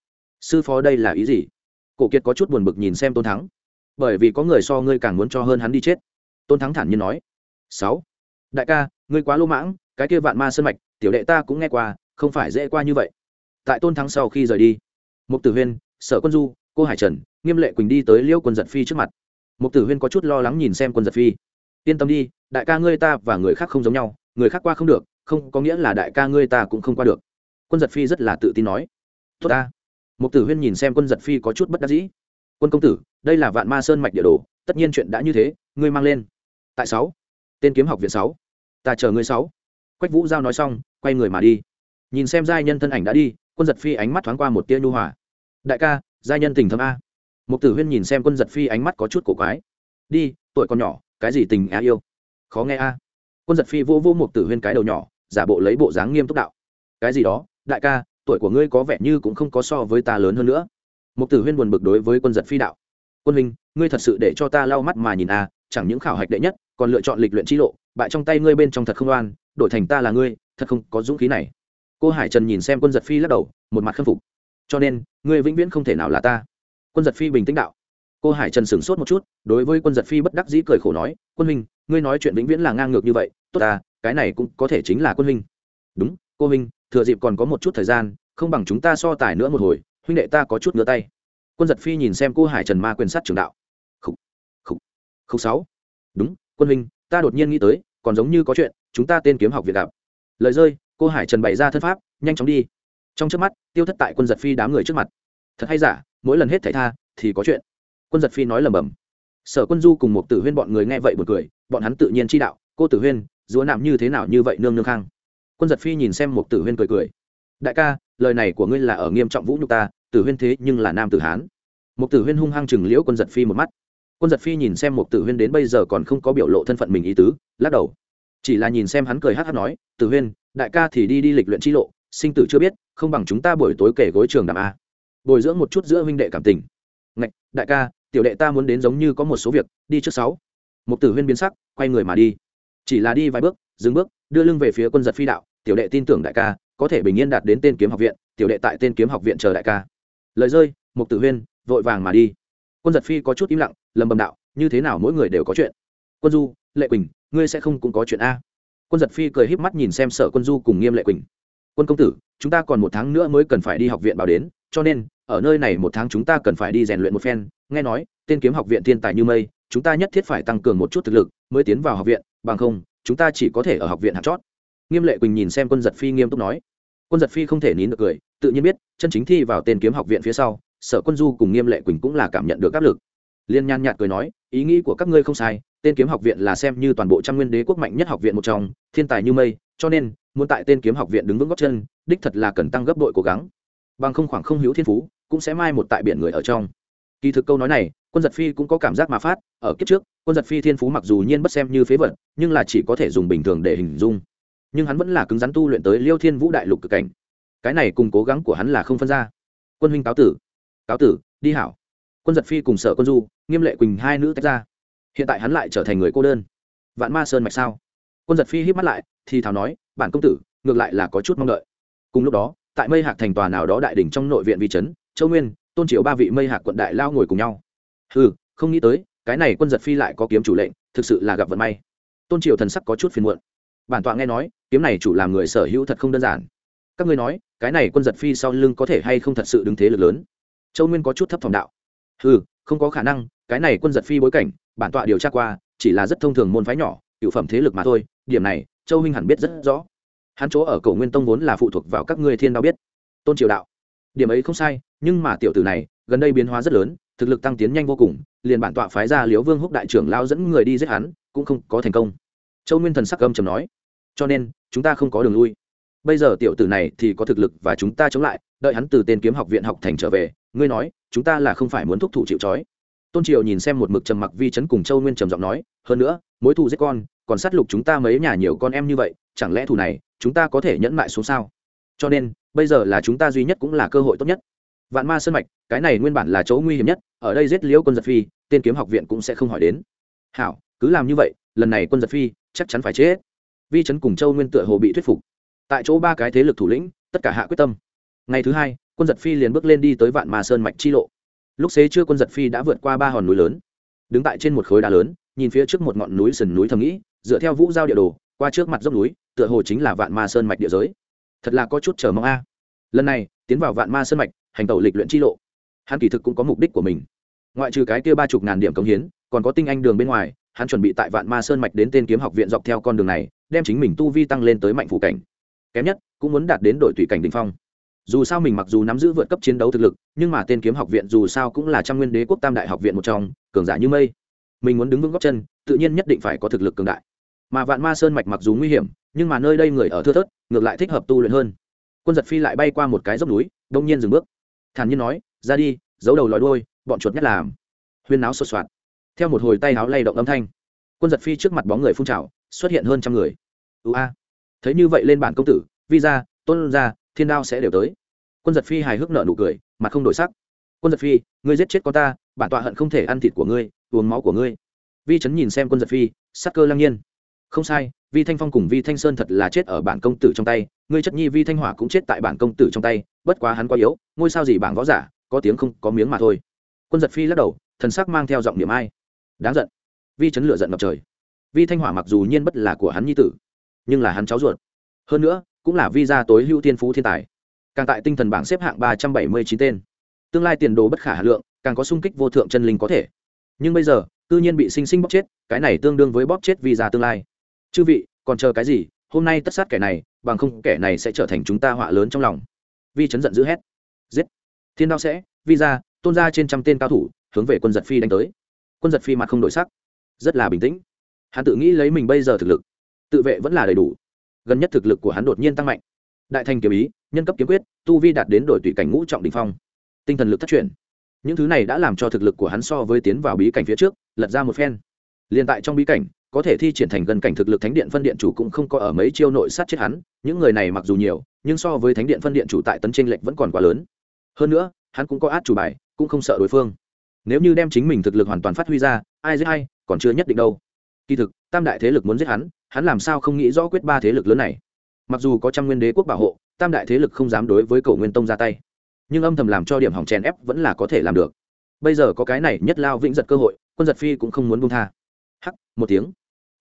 sư phó đây là ý gì? Cổ kiệt có chút buồn bực nhìn xem tôn thắng. Bởi vì có người so ngươi càng muốn cho hơn hắn đi chết. Tôn thắng thản nhiên nói, sáu, đại ca, ngươi quá lô mãng, cái kia vạn ma sơn mạch, tiểu đệ ta cũng nghe qua, không phải dễ qua như vậy. Tại tôn thắng sau khi rời đi, mục tử huyên, sở quân du, cô hải trần, nghiêm lệ quỳnh đi tới liêu quân giật phi trước mặt. Mục tử huyên có chút lo lắng nhìn xem quân giật phi. Yên tâm đi đại ca ngươi ta và người khác không giống nhau, người khác qua không được, không có nghĩa là đại ca ngươi ta cũng không qua được. Quân giật phi rất là tự tin nói. Tốt ta. Mục tử huyên nhìn xem quân giật phi có chút bất đắc dĩ. Quân công tử, đây là vạn ma sơn mạch địa đồ, tất nhiên chuyện đã như thế, ngươi mang lên. Tại sáu. Tên kiếm học viện sáu. Ta chờ ngươi sáu. Quách vũ giao nói xong, quay người mà đi. Nhìn xem giai nhân thân ảnh đã đi, quân giật phi ánh mắt thoáng qua một tia nhu hòa. Đại ca, giai nhân tình thâm a. Mục tử huyên nhìn xem quân giật phi ánh mắt có chút cổ quái. Đi, tuổi còn nhỏ, cái gì tình á yêu? Khó nghe a. Quân giật phi vô vô một tử huyên cái đầu nhỏ, giả bộ lấy bộ dáng nghiêm túc đạo. Cái gì đó, đại ca, tuổi của ngươi có vẻ như cũng không có so với ta lớn hơn nữa. Một tử huyên buồn bực đối với quân giật phi đạo. Quân huynh, ngươi thật sự để cho ta lau mắt mà nhìn a, chẳng những khảo hạch đệ nhất, còn lựa chọn lịch luyện chi lộ, bại trong tay ngươi bên trong thật không oan, đổi thành ta là ngươi, thật không có dũng khí này. Cô hải trần nhìn xem quân giật phi lắc đầu, một mặt khâm phục. Cho nên, ngươi vĩnh viễn không thể nào là ta. Quân giật phi bình tĩnh đạo cô hải trần sửng sốt một chút đối với quân giật phi bất đắc dĩ cười khổ nói quân Minh, ngươi nói chuyện vĩnh viễn là ngang ngược như vậy tốt ta cái này cũng có thể chính là quân Minh. đúng cô Minh, thừa dịp còn có một chút thời gian không bằng chúng ta so tài nữa một hồi huynh đệ ta có chút ngứa tay. Quân giật phi nhìn xem cô hải trần ma quyền sát trường đạo. Khúc khúc khúc sáu. Đúng quân Minh, ta đột nhiên nghĩ tới còn giống như có chuyện chúng ta tên kiếm học việt gặp. Lời rơi cô hải trần bày ra thân pháp nhanh chóng đi. Trong trước mắt tiêu thất tại quân giật phi đám người trước mặt. Thật hay giả mỗi lần hết thảy tha thì có chuyện quân giật phi nói lầm bầm sở quân du cùng một tử huyên bọn người nghe vậy một cười, bọn hắn tự nhiên chi đạo, cô tử huyên, dúa nạm như thế nào như vậy nương nương khang? Quân giật phi nhìn xem một tử huyên cười cười. Đại ca, lời này của ngươi là ở nghiêm trọng vũ nhục ta, tử huyên thế nhưng là nam tử hán. Một tử huyên hung hăng chừng liễu quân giật phi một mắt. Quân giật phi nhìn xem một tử huyên đến bây giờ còn không có biểu lộ thân phận mình ý tứ, lắc đầu. Chỉ là nhìn xem hắn cười hát hát nói, tử huyên, đại ca thì đi đi lịch luyện chi lộ, sinh tử chưa biết, không bằng chúng ta buổi tối kể gối trường đàm a. Bồi dưỡng một chút giữa huynh đệ cảm tình. Ngạch, đại ca tiểu đệ ta muốn đến giống như có một số việc, đi trước sáu. Mục tử huyên biến sắc, quay người mà đi. Chỉ là đi vài bước, dừng bước, đưa lưng về phía quân giật phi đạo, tiểu đệ tin tưởng đại ca, có thể bình yên đạt đến tên kiếm học viện, tiểu đệ tại tên kiếm học viện chờ đại ca. Lời rơi, Mục tử huyên, vội vàng mà đi. Quân giật phi có chút im lặng, lầm bầm đạo, như thế nào mỗi người đều có chuyện. Quân du, lệ quỳnh, ngươi sẽ không cũng có chuyện a. Quân giật phi cười híp mắt nhìn xem sở quân du cùng nghiêm lệ quỳnh. Quân công tử, chúng ta còn một tháng nữa mới cần phải đi học viện bảo đến cho nên, ở nơi này một tháng chúng ta cần phải đi rèn luyện một phen. Nghe nói, tên kiếm học viện thiên tài như mây, chúng ta nhất thiết phải tăng cường một chút thực lực mới tiến vào học viện, bằng không, chúng ta chỉ có thể ở học viện hạt chót. Nghiêm lệ quỳnh nhìn xem quân giật phi nghiêm túc nói. Quân giật phi không thể nín được cười, tự nhiên biết, chân chính thi vào tên kiếm học viện phía sau, sở quân du cùng nghiêm lệ quỳnh cũng là cảm nhận được áp lực. Liên nhan nhạt cười nói, ý nghĩ của các ngươi không sai, tên kiếm học viện là xem như toàn bộ trăm nguyên đế quốc mạnh nhất học viện một trong, thiên tài như mây, cho nên, muốn tại tên kiếm học viện đứng vững góc chân, đích thật là cần tăng gấp đội cố gắng bằng không khoảng không hữu thiên phú, cũng sẽ mai một tại biển người ở trong. Kỳ thực câu nói này, quân giật phi cũng có cảm giác mà phát, ở kiếp trước, quân giật phi thiên phú mặc dù nhiên bất xem như phế vật, nhưng là chỉ có thể dùng bình thường để hình dung. Nhưng hắn vẫn là cứng rắn tu luyện tới liêu thiên vũ đại lục cực cảnh. Cái này cùng cố gắng của hắn là không phân ra. Quân huynh cáo tử. Cáo tử, đi hảo. Quân giật phi cùng sở quân du, nghiêm lệ quỳnh hai nữ tách ra. Hiện tại hắn lại trở thành người cô đơn. Vạn ma sơn mạch sao? Quân giật phi hít mắt lại, thì thào nói, bản công tử, ngược lại là có chút mong đợi. Cùng lúc đó tại mây hạc thành tòa nào đó đại đ ỉ n h trong nội viện vi trấn, châu nguyên, tôn triệu ba vị mây hạc quận đại lao ngồi cùng nhau. Ừ không nghĩ tới, cái này quân giật phi lại có kiếm chủ lệnh, thực sự là gặp vận may. Tôn triều thần sắc có chút phiền muộn. Bản tọa nghe nói, kiếm này chủ làm người sở hữu thật không đơn giản. Các ngươi nói, cái này quân giật phi sau lưng có thể hay không thật sự đứng thế lực lớn? Châu nguyên có chút thấp thỏm đạo. Ừ không có khả năng, cái này quân giật phi bối cảnh, bản tọa điều tra qua, chỉ là rất thông thường môn phái nhỏ, cựu phẩm thế lực mà thôi, điểm này, châu huynh hẳn biết rất rõ hắn chỗ ở cổ nguyên tông vốn là phụ thuộc vào các ngươi thiên đao biết. Tôn triều đạo. Điểm ấy không sai, nhưng mà tiểu tử này, gần đây biến hóa rất lớn, thực lực tăng tiến nhanh vô cùng, liền bản tọa phái ra liếu vương húc đại trưởng lao dẫn người đi giết hắn, cũng không có thành công. Châu nguyên thần sắc âm trầm nói. Cho nên, chúng ta không có đường lui. Bây giờ tiểu tử này thì có thực lực và chúng ta chống lại, đợi hắn từ tên kiếm học viện học thành trở về, ngươi nói, chúng ta là không phải muốn thúc thủ chịu trói. Tôn triều nhìn xem một mực trầm mặc vi chấn cùng châu nguyên trầm giọng nói, hơn nữa, mối thù giết con, còn sát lục chúng ta mấy nhà nhiều con em như vậy, chẳng lẽ thù này chúng ta có thể nhẫn mại xuống sao? Cho nên, bây giờ là chúng ta duy nhất cũng là cơ hội tốt nhất. Vạn ma sơn mạch, cái này nguyên bản là chỗ nguy hiểm nhất, ở đây giết liễu quân giật phi, tên kiếm học viện cũng sẽ không hỏi đến. Hảo, cứ làm như vậy, lần này quân giật phi chắc chắn phải chết. Vi chấn cùng châu nguyên tựa hồ bị thuyết phục. Tại chỗ ba cái thế lực thủ lĩnh, tất cả hạ quyết tâm. Ngày thứ hai, quân giật phi liền bước lên đi tới vạn ma sơn mạch chi lộ. Lúc xế chưa quân giật phi đã vượt qua ba hòn núi lớn. Đứng tại trên một khối đá lớn, nhìn phía trước một ngọn núi sườn núi thầm nghĩ, dựa theo vũ giao địa đồ, qua trước mặt dốc núi tựa hồ chính là vạn ma sơn mạch địa giới. Thật là có chút chờ mong a. Lần này, tiến vào vạn ma sơn mạch, hành tẩu lịch luyện chi lộ. Hắn kỳ thực cũng có mục đích của mình. Ngoại trừ cái kia ba chục ngàn điểm cống hiến, còn có tinh anh đường bên ngoài, hắn chuẩn bị tại vạn ma sơn mạch đến tên kiếm học viện dọc theo con đường này, đem chính mình tu vi tăng lên tới mạnh phủ cảnh. Kém nhất, cũng muốn đạt đến đội tùy cảnh đình phong. Dù sao mình mặc dù nắm giữ vượt cấp chiến đấu thực lực, nhưng mà tên kiếm học viện dù sao cũng là trăm nguyên đế quốc tam đại học viện một trong, cường giả như mây. Mình muốn đứng vững góc chân, tự nhiên nhất định phải có thực lực cường đại mà vạn ma sơn mạch mặc dù nguy hiểm, nhưng mà nơi đây người ở thưa thớt, ngược lại thích hợp tu luyện hơn. Quân giật phi lại bay qua một cái dốc núi, đông nhiên dừng bước. Thản nhiên nói, ra đi, giấu đầu lòi đôi bọn chuột nhất làm. Huyên náo sột soạt. Theo một hồi tay áo lay động âm thanh, quân giật phi trước mặt bóng người phun trào, xuất hiện hơn trăm người. Ưu a. Thấy như vậy lên bản công tử, vi ra tôn ra thiên đao sẽ đều tới. Quân giật phi hài hước nợ nụ cười, mặt không đổi sắc. Quân giật phi, ngươi giết chết con ta, bản tọa hận không thể ăn thịt của ngươi, uống máu của ngươi. Vi chấn nhìn xem quân giật phi, sắc cơ lăng nhiên không sai, vi thanh phong cùng vi thanh sơn thật là chết ở bản công tử trong tay, ngươi chất nhi vi thanh hỏa cũng chết tại bản công tử trong tay, bất quá hắn quá yếu, ngôi sao gì bảng võ giả, có tiếng không, có miếng mà thôi. Quân giật phi lắc đầu, thần sắc mang theo giọng niệm ai. Đáng giận. Vi chấn lửa giận ngập trời. Vi thanh hỏa mặc dù nhiên bất là của hắn nhi tử, nhưng là hắn cháu ruột. Hơn nữa, cũng là vi gia tối hữu tiên phú thiên tài. Càng tại tinh thần bảng xếp hạng ba trăm bảy mươi chín tên. Tương lai tiền đồ bất khả hà lượng, càng có sung kích vô thượng chân linh có thể. Nhưng bây giờ tư nhiên bị sinh sinh bóp chết, cái này tương đương với bóp chết vi gia tương lai chư vị, còn chờ cái gì? Hôm nay tất sát kẻ này, bằng không kẻ này sẽ trở thành chúng ta họa lớn trong lòng. Vi chấn giận dữ hét. Giết! Thiên đao sẽ, vi ra, tôn ra trên trăm tên cao thủ, hướng về quân giật phi đánh tới. Quân giật phi mặt không đổi sắc, rất là bình tĩnh. Hắn tự nghĩ lấy mình bây giờ thực lực, tự vệ vẫn là đầy đủ. Gần nhất thực lực của hắn đột nhiên tăng mạnh. Đại thành kiếm ý, nhân cấp kiếm quyết, tu vi đạt đến đổi tùy cảnh ngũ trọng đình phong. Tinh thần lực thất truyền. Những thứ này đã làm cho thực lực của hắn so với tiến vào bí cảnh phía trước, lật ra một phen. Liền tại trong bí cảnh có thể thi triển thành gần cảnh thực lực thánh điện phân điện chủ cũng không có ở mấy chiêu nội sát chết hắn, những người này mặc dù nhiều, nhưng so với thánh điện phân điện chủ tại tấn tranh lệch vẫn còn quá lớn. Hơn nữa, hắn cũng có át chủ bài, cũng không sợ đối phương. Nếu như đem chính mình thực lực hoàn toàn phát huy ra, ai giết hay còn chưa nhất định đâu. Kỳ thực, tam đại thế lực muốn giết hắn hắn làm sao không nghĩ rõ quyết ba thế lực lớn này. Mặc dù có trăm nguyên đế quốc bảo hộ, tam đại thế lực không dám đối với cầu nguyên tông ra tay. Nhưng âm thầm làm cho điểm hỏng chèn ép vẫn là có thể làm được. Bây giờ có cái này nhất lao vĩnh giật cơ hội, quân giật phi cũng không muốn buông tha. Hắc, một tiếng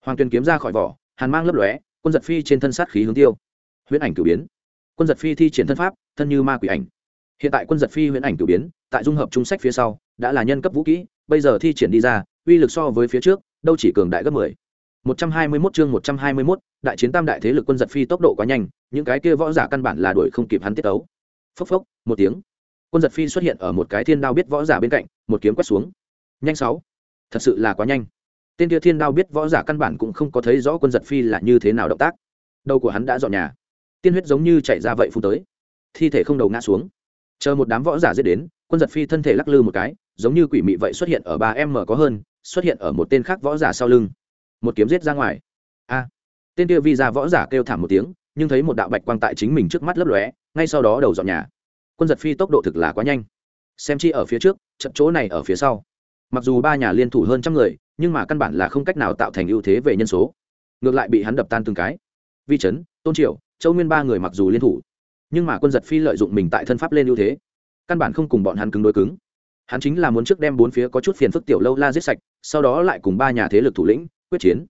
hoàng tuyền kiếm ra khỏi vỏ hàn mang lấp lóe quân giật phi trên thân sát khí hướng tiêu huyễn ảnh cử biến quân giật phi thi triển thân pháp thân như ma quỷ ảnh hiện tại quân giật phi huyễn ảnh cử biến tại dung hợp trung sách phía sau đã là nhân cấp vũ kỹ bây giờ thi triển đi ra uy lực so với phía trước đâu chỉ cường đại gấp mười 121 chương 121, đại chiến tam đại thế lực quân giật phi tốc độ quá nhanh, những cái kia võ giả căn bản là đuổi không kịp hắn tiết tấu. Phốc phốc, một tiếng. Quân giật phi xuất hiện ở một cái thiên đao biết võ giả bên cạnh, một kiếm quét xuống. Nhanh sáu. Thật sự là quá nhanh. Tên kia thiên đao biết võ giả căn bản cũng không có thấy rõ quân giật phi là như thế nào động tác. Đầu của hắn đã dọn nhà. Tiên huyết giống như chạy ra vậy phun tới. Thi thể không đầu ngã xuống. Chờ một đám võ giả giết đến, quân giật phi thân thể lắc lư một cái, giống như quỷ mị vậy xuất hiện ở ba em mở có hơn, xuất hiện ở một tên khác võ giả sau lưng một kiếm giết ra ngoài a tên kia vi ra võ giả kêu thảm một tiếng nhưng thấy một đạo bạch quang tại chính mình trước mắt lấp lóe ngay sau đó đầu dọn nhà quân giật phi tốc độ thực là quá nhanh xem chi ở phía trước trận chỗ này ở phía sau mặc dù ba nhà liên thủ hơn trăm người nhưng mà căn bản là không cách nào tạo thành ưu thế về nhân số. Ngược lại bị hắn đập tan từng cái. Vi trấn, tôn triệu châu nguyên ba người mặc dù liên thủ, nhưng mà quân giật phi lợi dụng mình tại thân pháp lên ưu thế, căn bản không cùng bọn hắn cứng đối cứng. Hắn chính là muốn trước đem bốn phía có chút phiền phức tiểu lâu la giết sạch, sau đó lại cùng ba nhà thế lực thủ lĩnh quyết chiến.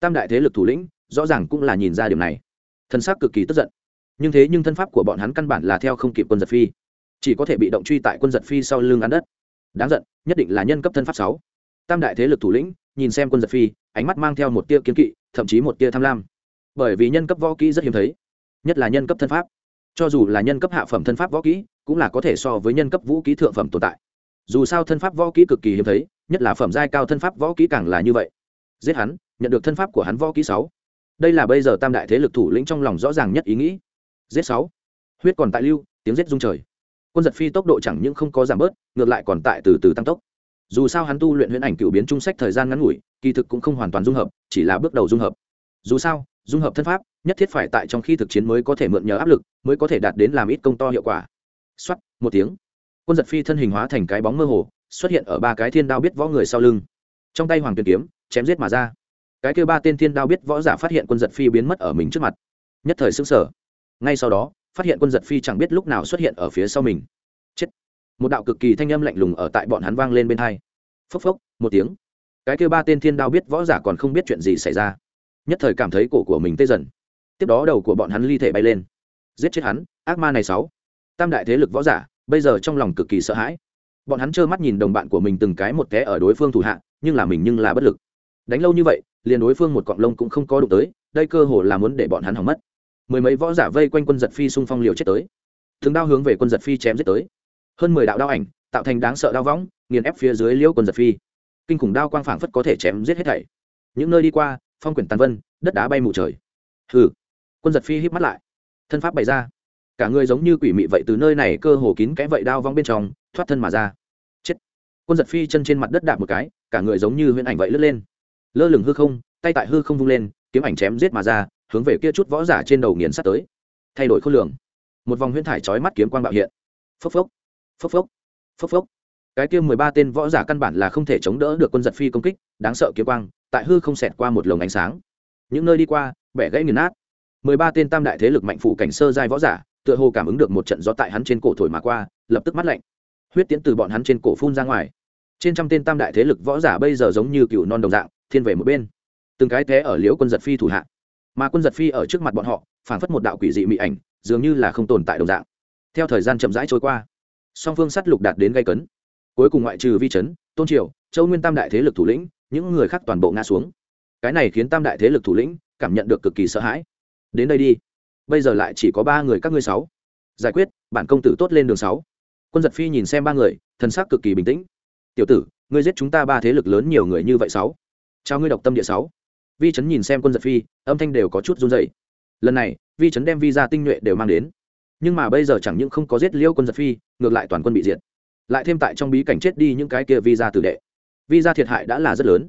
Tam đại thế lực thủ lĩnh rõ ràng cũng là nhìn ra điều này. Thân xác cực kỳ tức giận. Nhưng thế nhưng thân pháp của bọn hắn căn bản là theo không kịp quân giật phi, chỉ có thể bị động truy tại quân giật phi sau lưng ăn đất. Đáng giận, nhất định là nhân cấp thân pháp sáu tam đại thế lực thủ lĩnh, nhìn xem quân giật phi, ánh mắt mang theo một tia kiên kỵ, thậm chí một tia tham lam. Bởi vì nhân cấp võ kỹ rất hiếm thấy, nhất là nhân cấp thân pháp. Cho dù là nhân cấp hạ phẩm thân pháp võ kỹ, cũng là có thể so với nhân cấp vũ kỹ thượng phẩm tồn tại. Dù sao thân pháp võ kỹ cực kỳ hiếm thấy, nhất là phẩm giai cao thân pháp võ kỹ càng là như vậy. Giết hắn, nhận được thân pháp của hắn võ kỹ sáu. Đây là bây giờ tam đại thế lực thủ lĩnh trong lòng rõ ràng nhất ý nghĩ. Giết sáu. Huyết còn tại lưu, tiếng giết rung trời. Quân giật phi tốc độ chẳng những không có giảm bớt, ngược lại còn tại từ từ tăng tốc dù sao hắn tu luyện huyễn ảnh cựu biến trung sách thời gian ngắn ngủi, kỳ thực cũng không hoàn toàn dung hợp, chỉ là bước đầu dung hợp. Dù sao, dung hợp thân pháp, nhất thiết phải tại trong khi thực chiến mới có thể mượn nhờ áp lực, mới có thể đạt đến làm ít công to hiệu quả. Xoắt một tiếng. Quân giật phi thân hình hóa thành cái bóng mơ hồ, xuất hiện ở ba cái thiên đao biết võ người sau lưng. Trong tay hoàng tuyền kiếm, chém giết mà ra. Cái kêu ba tên thiên đao biết võ giả phát hiện quân giật phi biến mất ở mình trước mặt. Nhất thời xứng sở ngay sau đó, phát hiện quân giật phi chẳng biết lúc nào xuất hiện ở phía sau mình một đạo cực kỳ thanh âm lạnh lùng ở tại bọn hắn vang lên bên hai. Phốc phốc, một tiếng. Cái kêu ba tên thiên đao biết võ giả còn không biết chuyện gì xảy ra. Nhất thời cảm thấy cổ của mình tê dần. Tiếp đó đầu của bọn hắn ly thể bay lên. Giết chết hắn, ác ma này sáu. Tam đại thế lực võ giả, bây giờ trong lòng cực kỳ sợ hãi. Bọn hắn trơ mắt nhìn đồng bạn của mình từng cái một té ở đối phương thủ hạ, nhưng là mình nhưng là bất lực. Đánh lâu như vậy, liền đối phương một cọng lông cũng không có đụng tới, đây cơ hồ là muốn để bọn hắn hỏng mất. Mười mấy võ giả vây quanh quân giật phi xung phong liều chết tới. Thường đao hướng về quân giật phi chém giết tới hơn mười đạo đao ảnh, tạo thành đáng sợ đao võng, nghiền ép phía dưới liễu quân giật phi. Kinh khủng đao quang phảng phất có thể chém giết hết thảy. Những nơi đi qua, phong quyển tàn vân, đất đá bay mù trời. Hừ. Quân giật phi híp mắt lại. Thân pháp bày ra. Cả người giống như quỷ mị vậy từ nơi này cơ hồ kín cái vậy đao vong bên trong, thoát thân mà ra. Chết. Quân giật phi chân trên mặt đất đạp một cái, cả người giống như huyễn ảnh vậy lướt lên. Lơ lửng hư không, tay tại hư không vung lên, kiếm ảnh chém giết mà ra, hướng về kia chút võ giả trên đầu nghiền sắt tới. Thay đổi khối lượng một vòng huyễn thải chói mắt kiếm quang bạo hiện. Phốc phốc phốc phốc. Phốc phốc. Cái kia mười ba tên võ giả căn bản là không thể chống đỡ được quân giật phi công kích, đáng sợ kiếm quang, tại hư không xẹt qua một lồng ánh sáng. Những nơi đi qua, bẻ gãy nghiền nát. Mười ba tên tam đại thế lực mạnh phủ cảnh sơ giai võ giả, tựa hồ cảm ứng được một trận gió tại hắn trên cổ thổi mà qua, lập tức mắt lạnh. Huyết tiễn từ bọn hắn trên cổ phun ra ngoài. Trên trăm tên tam đại thế lực võ giả bây giờ giống như cựu non đồng dạng, thiên về một bên. Từng cái té ở liễu quân giật phi thủ hạ. Mà quân giật phi ở trước mặt bọn họ phản phất một đạo quỷ dị mị ảnh, dường như là không tồn tại đồng dạng. Theo thời gian chậm rãi trôi qua song phương sắt lục đạt đến gây cấn. Cuối cùng ngoại trừ vi trấn tôn triều, châu nguyên tam đại thế lực thủ lĩnh, những người khác toàn bộ ngã xuống. Cái này khiến tam đại thế lực thủ lĩnh cảm nhận được cực kỳ sợ hãi. Đến đây đi. Bây giờ lại chỉ có ba người các ngươi sáu. Giải quyết, bản công tử tốt lên đường sáu. Quân giật phi nhìn xem ba người, thần sắc cực kỳ bình tĩnh. Tiểu tử, ngươi giết chúng ta ba thế lực lớn nhiều người như vậy sáu. Chào ngươi độc tâm địa sáu. Vi trấn nhìn xem quân giật phi, âm thanh đều có chút run dậy lần này, vi trấn đem vi ra tinh nhuệ đều mang đến nhưng mà bây giờ chẳng những không có giết liêu quân giật phi, ngược lại toàn quân bị diệt. Lại thêm tại trong bí cảnh chết đi những cái kia vi ra tử đệ. Vi ra thiệt hại đã là rất lớn.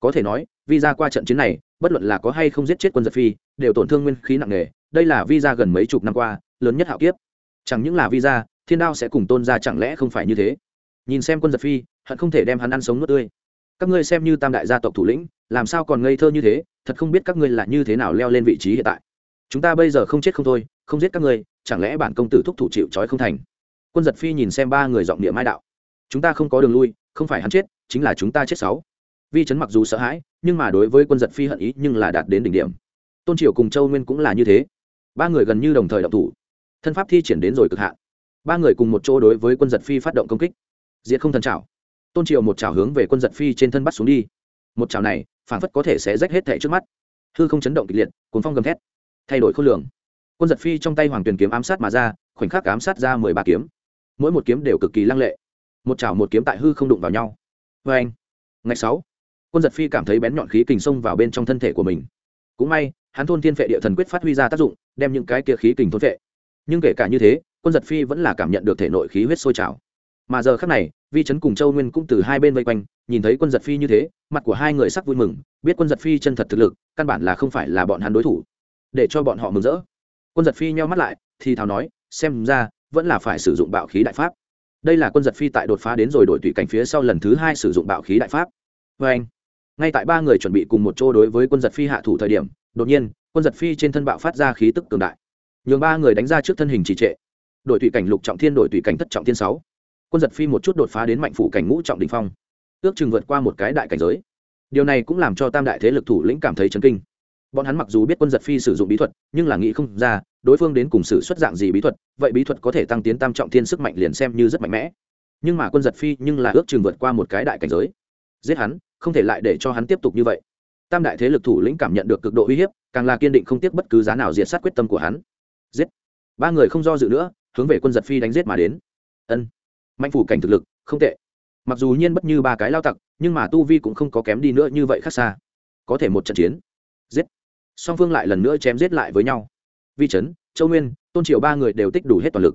Có thể nói vi ra qua trận chiến này, bất luận là có hay không giết chết quân giật phi, đều tổn thương nguyên khí nặng nề. Đây là vi ra gần mấy chục năm qua, lớn nhất hạo kiếp. Chẳng những là vi ra thiên đao sẽ cùng tôn ra chẳng lẽ không phải như thế? Nhìn xem quân giật phi, hận không thể đem hắn ăn sống nuốt tươi. Các ngươi xem như tam đại gia tộc thủ lĩnh, làm sao còn ngây thơ như thế? Thật không biết các ngươi là như thế nào leo lên vị trí hiện tại. Chúng ta bây giờ không chết không thôi không giết các ngươi, chẳng lẽ bản công tử thúc thủ chịu trói không thành? Quân giật phi nhìn xem ba người giọng địa mai đạo. Chúng ta không có đường lui, không phải hắn chết, chính là chúng ta chết sáu. Vi chấn mặc dù sợ hãi, nhưng mà đối với quân giật phi hận ý nhưng là đạt đến đỉnh điểm. Tôn triều cùng châu nguyên cũng là như thế. Ba người gần như đồng thời đọc thủ. Thân pháp thi triển đến rồi cực hạn. Ba người cùng một chỗ đối với quân giật phi phát động công kích. Diệt không thần trào tôn triều một trào hướng về quân giật phi trên thân bắt xuống đi. Một trào này phản phất có thể sẽ rách hết thẻ trước mắt. Hư không chấn động kịch liệt cuốn phong gầm thét, thay đổi khối lượng quân giật phi trong tay hoàng tuyền kiếm ám sát mà ra, khoảnh khắc ám sát ra mười ba kiếm. Mỗi một kiếm đều cực kỳ lăng lệ. Một chảo một kiếm tại hư không đụng vào nhau. Vê anh, ngày sáu, quân giật phi cảm thấy bén nhọn khí kình xông vào bên trong thân thể của mình. Cũng may, hắn thôn thiên phệ địa thần quyết phát huy ra tác dụng, đem những cái kia khí kình thôn phệ. Nhưng kể cả như thế, quân giật phi vẫn là cảm nhận được thể nội khí huyết sôi trào. Mà giờ khác này, vi trấn cùng châu nguyên cũng từ hai bên vây quanh, nhìn thấy quân giật phi như thế, mặt của hai người sắc vui mừng, biết quân giật phi chân thật thực lực, căn bản là không phải là bọn hắn đối thủ. Để cho bọn họ mừng rỡ quân giật phi nheo mắt lại, thì thào nói, xem ra, vẫn là phải sử dụng bạo khí đại pháp. Đây là quân giật phi tại đột phá đến rồi đổi tùy cảnh phía sau lần thứ hai sử dụng bạo khí đại pháp. Vê anh, ngay tại ba người chuẩn bị cùng một chỗ đối với quân giật phi hạ thủ thời điểm, đột nhiên, quân giật phi trên thân bạo phát ra khí tức cường đại. Nhường ba người đánh ra trước thân hình trì trệ. Đội tùy cảnh lục trọng thiên đội tùy cảnh thất trọng thiên sáu. Quân giật phi một chút đột phá đến mạnh phủ cảnh ngũ trọng đình phong, ước chừng vượt qua một cái đại cảnh giới. Điều này cũng làm cho tam đại thế lực thủ lĩnh cảm thấy chấn kinh. Bọn hắn mặc dù biết quân giật phi sử dụng bí thuật, nhưng là nghĩ không ra đối phương đến cùng sử xuất dạng gì bí thuật, vậy bí thuật có thể tăng tiến tam trọng thiên sức mạnh liền xem như rất mạnh mẽ. Nhưng mà quân giật phi nhưng là ước chừng vượt qua một cái đại cảnh giới. Giết hắn, không thể lại để cho hắn tiếp tục như vậy. Tam đại thế lực thủ lĩnh cảm nhận được cực độ uy hiếp, càng là kiên định không tiếc bất cứ giá nào diệt sát quyết tâm của hắn. Giết. Ba người không do dự nữa, hướng về quân giật phi đánh giết mà đến. Ân. Mạnh phủ cảnh thực lực, không tệ. Mặc dù nhiên bất như ba cái lao tặc, nhưng mà tu vi cũng không có kém đi nữa như vậy khác xa. Có thể một trận chiến. Giết. Song phương lại lần nữa chém giết lại với nhau vi trấn, châu nguyên, tôn triều ba người đều tích đủ hết toàn lực.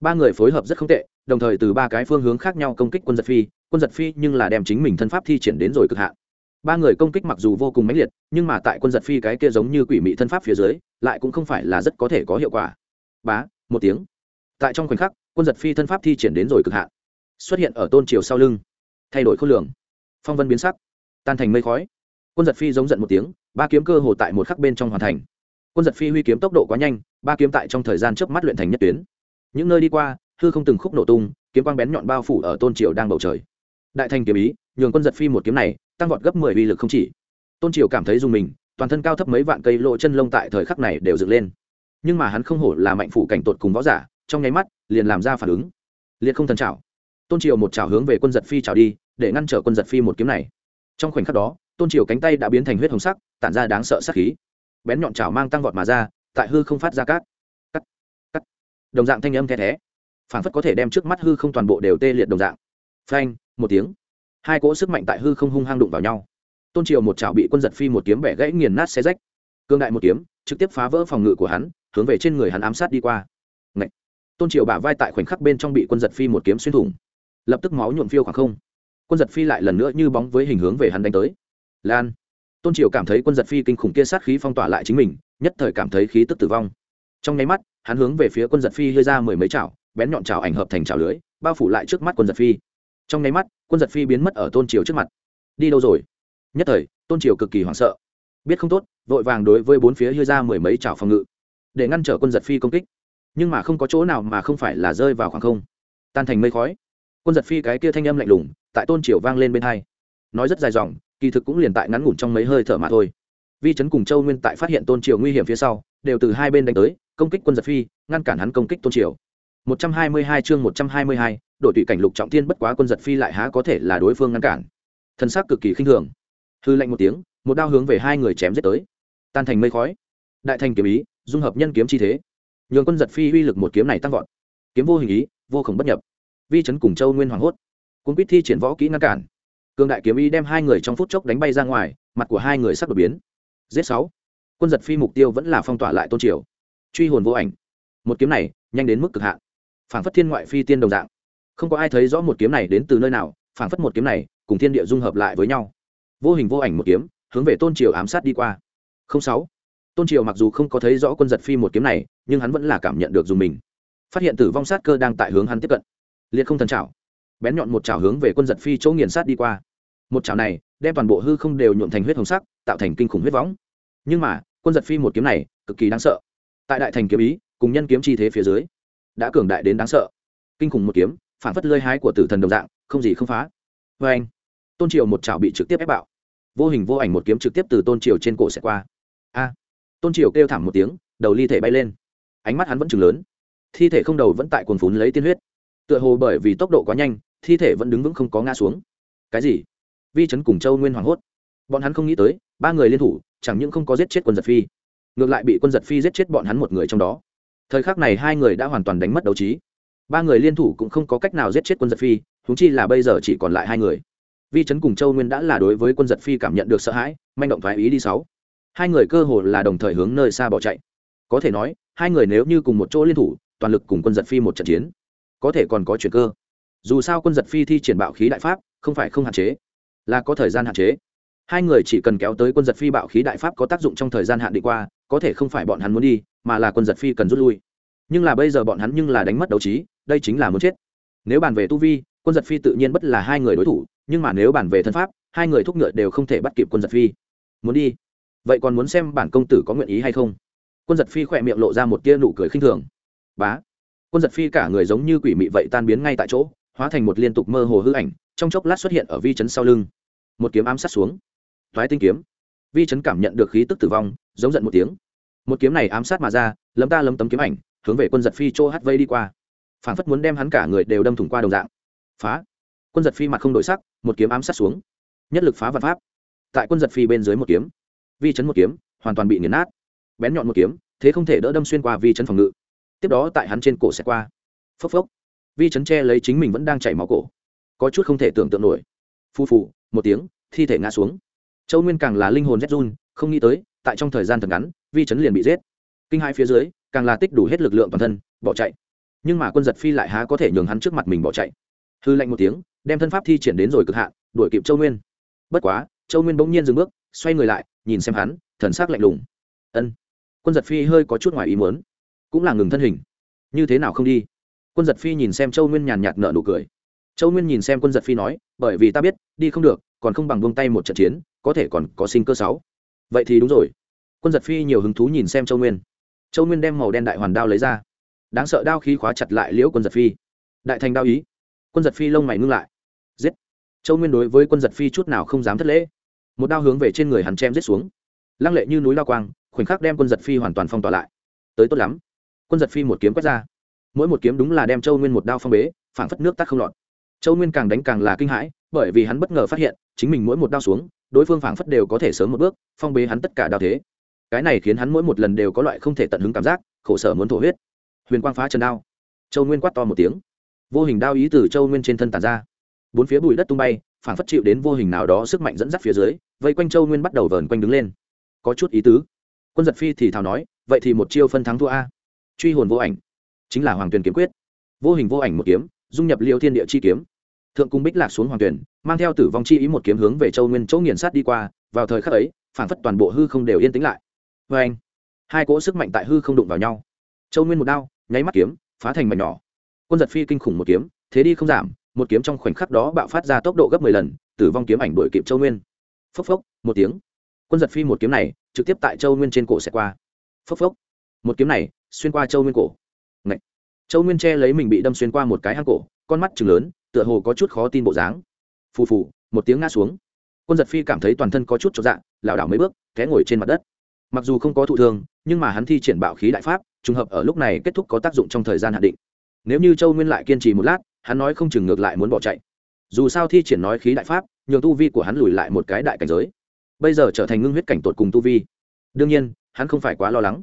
Ba người phối hợp rất không tệ, đồng thời từ ba cái phương hướng khác nhau công kích quân giật phi, quân giật phi nhưng là đem chính mình thân pháp thi triển đến rồi cực hạn. Ba người công kích mặc dù vô cùng mãnh liệt, nhưng mà tại quân giật phi cái kia giống như quỷ mị thân pháp phía dưới, lại cũng không phải là rất có thể có hiệu quả. Bá, một tiếng. Tại trong khoảnh khắc, quân giật phi thân pháp thi triển đến rồi cực hạn. Xuất hiện ở tôn triều sau lưng. Thay đổi khối lượng. Phong vân biến sắc. Tan thành mây khói. Quân giật phi giống giận một tiếng, ba kiếm cơ hồ tại một khắc bên trong hoàn thành quân giật phi huy kiếm tốc độ quá nhanh, ba kiếm tại trong thời gian trước mắt luyện thành nhất tuyến. Những nơi đi qua, hư không từng khúc nổ tung, kiếm quang bén nhọn bao phủ ở tôn triều đang bầu trời. Đại thành kiếm ý, nhường quân giật phi một kiếm này, tăng vọt gấp mười uy lực không chỉ. Tôn triều cảm thấy dùng mình, toàn thân cao thấp mấy vạn cây lộ chân lông tại thời khắc này đều dựng lên. Nhưng mà hắn không hổ là mạnh phủ cảnh tột cùng võ giả, trong nháy mắt, liền làm ra phản ứng. Liệt không thần trảo. Tôn triều một trảo hướng về quân giật phi trảo đi, để ngăn trở quân giật phi một kiếm này. Trong khoảnh khắc đó, tôn triều cánh tay đã biến thành huyết hồng sắc, tản ra đáng sợ sắc khí bén nhọn chảo mang tăng vọt mà ra, tại hư không phát ra cát. Cắt cắt đồng dạng thanh âm the thé. Phản phất có thể đem trước mắt hư không toàn bộ đều tê liệt đồng dạng. Phanh, một tiếng. Hai cỗ sức mạnh tại hư không hung hăng đụng vào nhau. Tôn triều một chảo bị quân giật phi một kiếm bẻ gãy nghiền nát xe rách. Cương đại một kiếm, trực tiếp phá vỡ phòng ngự của hắn, hướng về trên người hắn ám sát đi qua. Ngậy! tôn triều bả vai tại khoảnh khắc bên trong bị quân giật phi một kiếm xuyên thủng. Lập tức máu nhuộm phiêu khoảng không. Quân giật phi lại lần nữa như bóng với hình hướng về hắn đánh tới. Lan tôn triều cảm thấy quân giật phi kinh khủng kia sát khí phong tỏa lại chính mình, nhất thời cảm thấy khí tức tử vong. Trong nháy mắt, hắn hướng về phía quân giật phi hơi ra mười mấy chảo, bén nhọn chảo ảnh hợp thành chảo lưới, bao phủ lại trước mắt quân giật phi. Trong nháy mắt, quân giật phi biến mất ở tôn triều trước mặt. Đi đâu rồi? Nhất thời, tôn triều cực kỳ hoảng sợ. Biết không tốt, vội vàng đối với bốn phía hơi ra mười mấy chảo phòng ngự, để ngăn trở quân giật phi công kích. Nhưng mà không có chỗ nào mà không phải là rơi vào khoảng không. Tan thành mây khói. Quân giật phi cái kia thanh âm lạnh lùng, tại tôn triều vang lên bên hai. Nói rất dài dòng kỳ thực cũng liền tại ngắn ngủn trong mấy hơi thở mà thôi. Vi trấn cùng châu nguyên tại phát hiện tôn triều nguy hiểm phía sau đều từ hai bên đánh tới công kích quân giật phi ngăn cản hắn công kích tôn triều. 122 chương 122, đội tùy cảnh lục trọng thiên bất quá quân giật phi lại há có thể là đối phương ngăn cản. Thân xác cực kỳ khinh thường. Hư lạnh một tiếng một đao hướng về hai người chém giết tới. Tan thành mây khói. Đại thành kiếm ý dung hợp nhân kiếm chi thế. Nhường quân giật phi uy lực một kiếm này tăng vọt. Kiếm vô hình ý vô khổng bất nhập. Vi trấn cùng châu nguyên hoàng hốt. Cuốn quýt thi triển võ kỹ ngăn cản cương đại kiếm ý đem hai người trong phút chốc đánh bay ra ngoài, mặt của hai người sắp đột biến. Giết sáu. Quân giật phi mục tiêu vẫn là phong tỏa lại tôn triều. Truy hồn vô ảnh. Một kiếm này, nhanh đến mức cực hạn. Phảng phất thiên ngoại phi tiên đồng dạng. Không có ai thấy rõ một kiếm này đến từ nơi nào, phảng phất một kiếm này cùng thiên địa dung hợp lại với nhau. Vô hình vô ảnh một kiếm, hướng về tôn triều ám sát đi qua. Không sáu. Tôn triều mặc dù không có thấy rõ quân giật phi một kiếm này, nhưng hắn vẫn là cảm nhận được dùng mình. Phát hiện tử vong sát cơ đang tại hướng hắn tiếp cận. Liệt không thần trảo bén nhọn một chảo hướng về quân giật phi chỗ nghiền sát đi qua. Một chảo này đem toàn bộ hư không đều nhuộm thành huyết hồng sắc, tạo thành kinh khủng huyết võng. Nhưng mà, quân giật phi một kiếm này cực kỳ đáng sợ. Tại đại thành kiếm ý, cùng nhân kiếm chi thế phía dưới, đã cường đại đến đáng sợ. Kinh khủng một kiếm, phản phất lơi hái của tử thần đồng dạng, không gì không phá. Vê anh, tôn triều một chảo bị trực tiếp ép bạo. Vô hình vô ảnh một kiếm trực tiếp từ tôn triều trên cổ xẻ qua. A! Tôn triều kêu thảm một tiếng, đầu ly thể bay lên. Ánh mắt hắn vẫn chừng lớn. Thi thể không đầu vẫn tại cuồn phún lấy tiên huyết. Tựa hồ bởi vì tốc độ quá nhanh thi thể vẫn đứng vững không có ngã xuống. Cái gì? Vi trấn cùng châu nguyên hoảng hốt. Bọn hắn không nghĩ tới, ba người liên thủ, chẳng những không có giết chết quân giật phi, ngược lại bị quân giật phi giết chết bọn hắn một người trong đó. Thời khắc này hai người đã hoàn toàn đánh mất đấu trí. Ba người liên thủ cũng không có cách nào giết chết quân giật phi húng chi là bây giờ chỉ còn lại hai người. Vi trấn cùng châu nguyên đã là đối với quân giật phi cảm nhận được sợ hãi, manh động thoái ý đi sáu. Hai người cơ hồ là đồng thời hướng nơi xa bỏ chạy. Có thể nói, hai người nếu như cùng một chỗ liên thủ, toàn lực cùng quân giật phi một trận chiến, có thể còn có chuyện cơ dù sao quân giật phi thi triển bạo khí đại pháp, không phải không hạn chế, là có thời gian hạn chế. Hai người chỉ cần kéo tới quân giật phi bạo khí đại pháp có tác dụng trong thời gian hạn định qua, có thể không phải bọn hắn muốn đi, mà là quân giật phi cần rút lui. Nhưng là bây giờ bọn hắn nhưng là đánh mất đấu trí, đây chính là muốn chết. Nếu bàn về tu vi, quân giật phi tự nhiên bất là hai người đối thủ, nhưng mà nếu bàn về thân pháp, hai người thúc ngựa đều không thể bắt kịp quân giật phi. Muốn đi? Vậy còn muốn xem bản công tử có nguyện ý hay không? Quân giật phi khỏe miệng lộ ra một tia nụ cười khinh thường. Bá! Quân giật phi cả người giống như quỷ mị vậy tan biến ngay tại chỗ hóa thành một liên tục mơ hồ hư ảnh, trong chốc lát xuất hiện ở vi chấn sau lưng. Một kiếm ám sát xuống. Thoái tinh kiếm. Vi chấn cảm nhận được khí tức tử vong, giống giận một tiếng. Một kiếm này ám sát mà ra, lấm ta lấm tấm kiếm ảnh, hướng về quân giật phi chỗ hát vây đi qua. Phản phất muốn đem hắn cả người đều đâm thủng qua đồng dạng. Phá. Quân giật phi mặt không đổi sắc, một kiếm ám sát xuống. Nhất lực phá vật pháp. Tại quân giật phi bên dưới một kiếm. Vi chấn một kiếm, hoàn toàn bị nghiền nát. Bén nhọn một kiếm, thế không thể đỡ đâm xuyên qua vi chấn phòng ngự. Tiếp đó tại hắn trên cổ xẻ qua. Phốc phốc vi chấn che lấy chính mình vẫn đang chảy máu cổ. Có chút không thể tưởng tượng nổi. Phu phù một tiếng, thi thể ngã xuống. Châu nguyên càng là linh hồn rét run, không nghĩ tới, tại trong thời gian thật ngắn, vi chấn liền bị giết. Kinh hai phía dưới, càng là tích đủ hết lực lượng toàn thân, bỏ chạy. Nhưng mà quân giật phi lại há có thể nhường hắn trước mặt mình bỏ chạy. Hư lạnh một tiếng, đem thân pháp thi triển đến rồi cực hạn, đuổi kịp châu nguyên. Bất quá, châu nguyên bỗng nhiên dừng bước, xoay người lại, nhìn xem hắn, thần s ắ c lạnh lùng. Ân. Quân giật phi hơi có chút ngoài ý muốn. Cũng là ngừng thân hình. Như thế nào không đi? Quân giật phi nhìn xem châu nguyên nhàn nhạt nợ nụ cười. Châu nguyên nhìn xem quân giật phi nói, bởi vì ta biết, đi không được, còn không bằng buông tay một trận chiến, có thể còn có sinh cơ sáu. Vậy thì đúng rồi. Quân giật phi nhiều hứng thú nhìn xem châu nguyên. Châu nguyên đem màu đen đại hoàn đao lấy ra. Đáng sợ đao khí khóa chặt lại liễu quân giật phi. Đại thành đao ý. Quân giật phi lông mày ngưng lại. Giết! Châu nguyên đối với quân giật phi chút nào không dám thất lễ. Một đao hướng về trên người hắn chém giết xuống. Lăng lệ như núi lao quang, khoảnh khắc đem quân giật phi hoàn toàn phong tỏa lại. Tới tốt lắm. Quân giật phi một kiếm quét ra mỗi một kiếm đúng là đem châu nguyên một đao phong bế, phảng phất nước tắt không lọt. Châu nguyên càng đánh càng là kinh hãi, bởi vì hắn bất ngờ phát hiện, chính mình mỗi một đao xuống, đối phương phảng phất đều có thể sớm một bước, phong bế hắn tất cả đao thế. Cái này khiến hắn mỗi một lần đều có loại không thể tận hứng cảm giác, khổ sở muốn thổ huyết. Huyền quang phá trần đao. Châu nguyên quát to một tiếng. Vô hình đao ý từ châu nguyên trên thân tàn ra. Bốn phía bụi đất tung bay, phảng phất chịu đến vô hình nào đó sức mạnh dẫn dắt phía dưới, vây quanh châu nguyên bắt đầu vờn quanh đứng lên. Có chút ý tứ. Quân giật phi thì thào nói, vậy thì một chiêu phân thắng thua a. Truy hồn vô ảnh chính là hoàng tuyền kiếm quyết. Vô hình vô ảnh một kiếm, dung nhập liêu thiên địa chi kiếm. Thượng cung bích lạc xuống hoàng tuyển mang theo tử vong chi ý một kiếm hướng về châu nguyên chỗ nghiền sát đi qua, vào thời khắc ấy, phản phất toàn bộ hư không đều yên tĩnh lại. Vê anh, hai cỗ sức mạnh tại hư không đụng vào nhau. Châu nguyên một đao, nháy mắt kiếm, phá thành mảnh nhỏ. Quân giật phi kinh khủng một kiếm, thế đi không giảm, một kiếm trong khoảnh khắc đó bạo phát ra tốc độ gấp mười lần, tử vong kiếm ảnh đuổi kịp châu nguyên. Phốc phốc, một tiếng. Quân giật phi một kiếm này, trực tiếp tại châu nguyên trên cổ sẽ qua. Phốc phốc, một kiếm này, xuyên qua châu nguyên cổ châu nguyên che lấy mình bị đâm xuyên qua một cái hang cổ, con mắt chừng lớn, tựa hồ có chút khó tin bộ dáng. Phù phù, một tiếng ngã xuống. Quân giật phi cảm thấy toàn thân có chút cho dạ lảo đảo mấy bước, té ngồi trên mặt đất. Mặc dù không có thụ thương, nhưng mà hắn thi triển bạo khí đại pháp, trùng hợp ở lúc này kết thúc có tác dụng trong thời gian hạn định. Nếu như châu nguyên lại kiên trì một lát, hắn nói không chừng ngược lại muốn bỏ chạy. Dù sao thi triển nói khí đại pháp, nhường tu vi của hắn lùi lại một cái đại cảnh giới. Bây giờ trở thành ngưng huyết cảnh tột cùng tu vi. Đương nhiên, hắn không phải quá lo lắng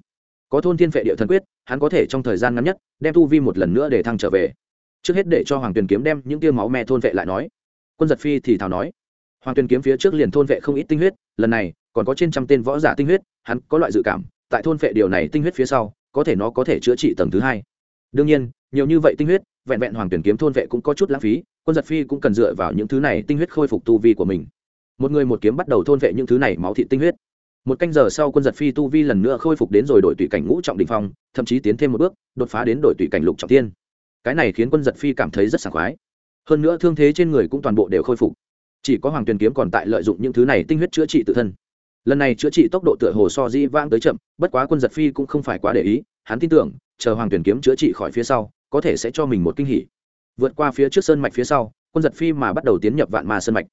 có thôn thiên vệ địa thần quyết, hắn có thể trong thời gian ngắn nhất, đem tu vi một lần nữa để thăng trở về. Trước hết để cho hoàng tuyền kiếm đem những tia máu me thôn vệ lại nói. Quân giật phi thì thào nói. Hoàng tuyền kiếm phía trước liền thôn vệ không ít tinh huyết, lần này, còn có trên trăm tên võ giả tinh huyết, hắn có loại dự cảm, tại thôn vệ điều này tinh huyết phía sau, có thể nó có thể chữa trị tầng thứ hai. Đương nhiên, nhiều như vậy tinh huyết, vẹn vẹn hoàng tuyển kiếm thôn vệ cũng có chút lãng phí, quân giật phi cũng cần dựa vào những thứ này tinh huyết khôi phục tu vi của mình. Một người một kiếm bắt đầu thôn vệ những thứ này máu thị tinh huyết một canh giờ sau quân giật phi tu vi lần nữa khôi phục đến rồi đội tùy cảnh ngũ trọng đình phong, thậm chí tiến thêm một bước, đột phá đến đội tùy cảnh lục trọng tiên cái này khiến quân giật phi cảm thấy rất sảng khoái. Hơn nữa thương thế trên người cũng toàn bộ đều khôi phục. Chỉ có hoàng tuyền kiếm còn tại lợi dụng những thứ này tinh huyết chữa trị tự thân. Lần này chữa trị tốc độ tựa hồ so di vang tới chậm, bất quá quân giật phi cũng không phải quá để ý, hắn tin tưởng, chờ hoàng tuyển kiếm chữa trị khỏi phía sau, có thể sẽ cho mình một kinh hỉ. Vượt qua phía trước sơn mạch phía sau, quân giật phi mà bắt đầu tiến nhập vạn ma sơn mạch.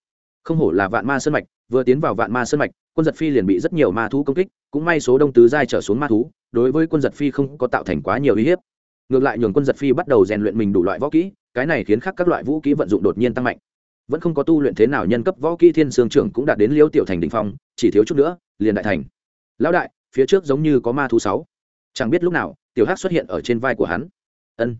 Không hổ là vạn ma sơn mạch, vừa tiến vào vạn ma sơn mạch quân giật phi liền bị rất nhiều ma thú công kích, cũng may số đông tứ giai trở xuống ma thú, đối với quân giật phi không có tạo thành quá nhiều uy hiếp. Ngược lại nhường quân giật phi bắt đầu rèn luyện mình đủ loại võ kỹ, cái này khiến khác các loại vũ kỹ vận dụng đột nhiên tăng mạnh. Vẫn không có tu luyện thế nào nhân cấp võ kỹ thiên sương trưởng cũng đạt đến liêu tiểu thành đình phong, chỉ thiếu chút nữa, liền đại thành. Lão đại, phía trước giống như có ma thú sáu. Chẳng biết lúc nào, tiểu hắc xuất hiện ở trên vai của hắn. Ân.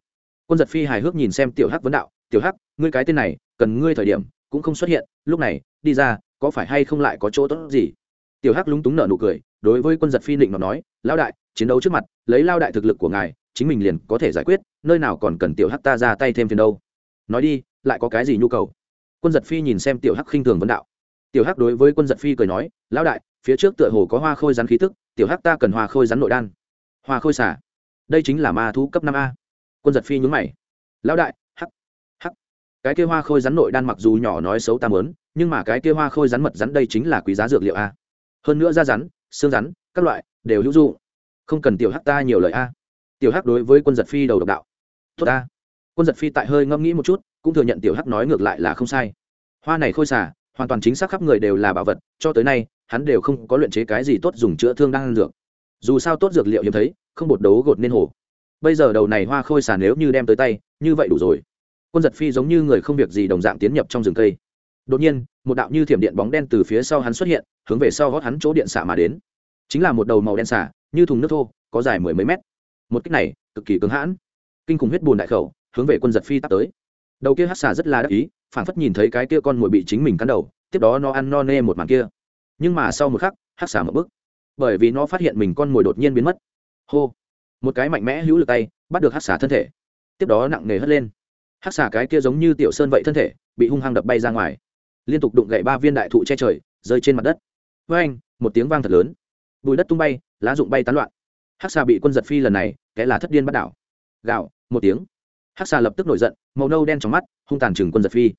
Quân giật phi hài hước nhìn xem tiểu hắc vấn đạo, tiểu hắc, ngươi cái tên này, cần ngươi thời điểm, cũng không xuất hiện, lúc này, đi ra, có phải hay không lại có chỗ tốt gì? Tiểu hắc lúng túng nở nụ cười, đối với quân giật phi định mà nói lao đại, chiến đấu trước mặt, lấy lao đại thực lực của ngài, chính mình liền có thể giải quyết, nơi nào còn cần tiểu hắc ta ra tay thêm phiền đâu. Nói đi, lại có cái gì nhu cầu? Quân giật phi nhìn xem tiểu hắc khinh thường vấn đạo. Tiểu hắc đối với quân giật phi cười nói, lão đại, phía trước tựa hồ có hoa khôi rắn khí tức, tiểu hắc ta cần hoa khôi rắn nội đan. Hoa khôi xả đây chính là ma thú cấp năm a. Quân giật phi nhúng mày. Lão đại, hắc hắc. Cái kia hoa khôi rắn nội đan mặc dù nhỏ nói xấu ta mớn nhưng mà cái kia hoa khôi rắn mật rắn đây chính là quý giá dược liệu a hơn nữa da rắn xương rắn các loại đều hữu dụng, không cần tiểu hắc ta nhiều lời a. Tiểu hắc đối với quân giật phi đầu độc đạo. Tốt ta. Quân giật phi tại hơi ngẫm nghĩ một chút cũng thừa nhận tiểu hắc nói ngược lại là không sai. Hoa này khôi xả hoàn toàn chính xác khắp người đều là bảo vật cho tới nay hắn đều không có luyện chế cái gì tốt dùng chữa thương đang ăn dược. Dù sao tốt dược liệu hiếm thấy không bột đấu gột nên hổ. bây giờ đầu này hoa khôi xả nếu như đem tới tay như vậy đủ rồi. Quân giật phi giống như người không việc gì đồng dạng tiến nhập trong rừng cây đột nhiên, một đạo như thiểm điện bóng đen từ phía sau hắn xuất hiện, hướng về sau gót hắn chỗ điện xả mà đến. Chính là một đầu màu đen xả, như thùng nước thô, có dài mười mấy mét. Một cách này, cực kỳ cứng hãn. Kinh khủng huyết bùn đại khẩu, hướng về quân giật phi tắt tới. Đầu kia hát xả rất là đắc ý phản phất nhìn thấy cái kia con mồi bị chính mình cắn đầu, tiếp đó nó ăn no nê một màn kia. Nhưng mà sau một khắc hát xả một bước. Bởi vì nó phát hiện mình con mồi đột nhiên biến mất. Hô. Một cái mạnh mẽ hữu lực tay, bắt được hát xả thân thể. Tiếp đó nặng nề hất lên. Hát xả cái kia giống như tiểu sơn vậy thân thể, bị hung hăng đập bay ra ngoài liên tục đụng gậy ba viên đại thụ che trời, rơi trên mặt đất. Với anh, một tiếng vang thật lớn. Bùi đất tung bay, lá rụng bay tán loạn. Hắc xà bị quân giật phi lần này, kẻ là thất điên bắt đảo. Gạo một tiếng. Hắc xà lập tức nổi giận, màu nâu đen trong mắt, hung tàn chừng quân giật phi.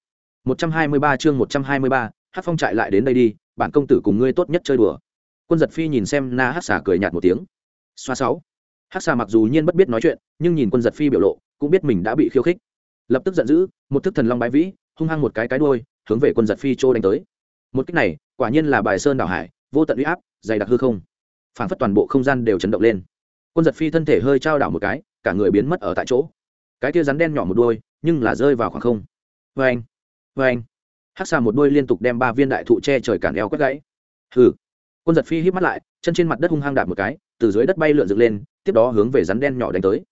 Một trăm hai mươi ba chương một trăm hai mươi ba, hắc phong trại lại đến đây đi, bản công tử cùng ngươi tốt nhất chơi đùa. Quân giật phi nhìn xem na hắc xà cười nhạt một tiếng. Xoa sáu. Hắc xà mặc dù nhiên bất biết nói chuyện, nhưng nhìn quân giật phi biểu lộ, cũng biết mình đã bị khiêu khích. Lập tức giận dữ, một thức thần long bái vĩ, hung hăng một cái cái đuôi hướng về quân giật phi trô đánh tới. Một cách này, quả nhiên là bài sơn đảo hải, vô tận uy áp, dày đặc hư không. Phản phất toàn bộ không gian đều chấn động lên. Quân giật phi thân thể hơi trao đảo một cái, cả người biến mất ở tại chỗ. Cái tia rắn đen nhỏ một đôi, nhưng là rơi vào khoảng không. Vê anh vê anh hắc xà một đôi liên tục đem ba viên đại thụ che trời cản eo quét gãy. Hừ. Quân giật phi hít mắt lại, chân trên mặt đất hung hăng đạp một cái, từ dưới đất bay lượn dựng lên, tiếp đó hướng về rắn đen nhỏ đánh tới.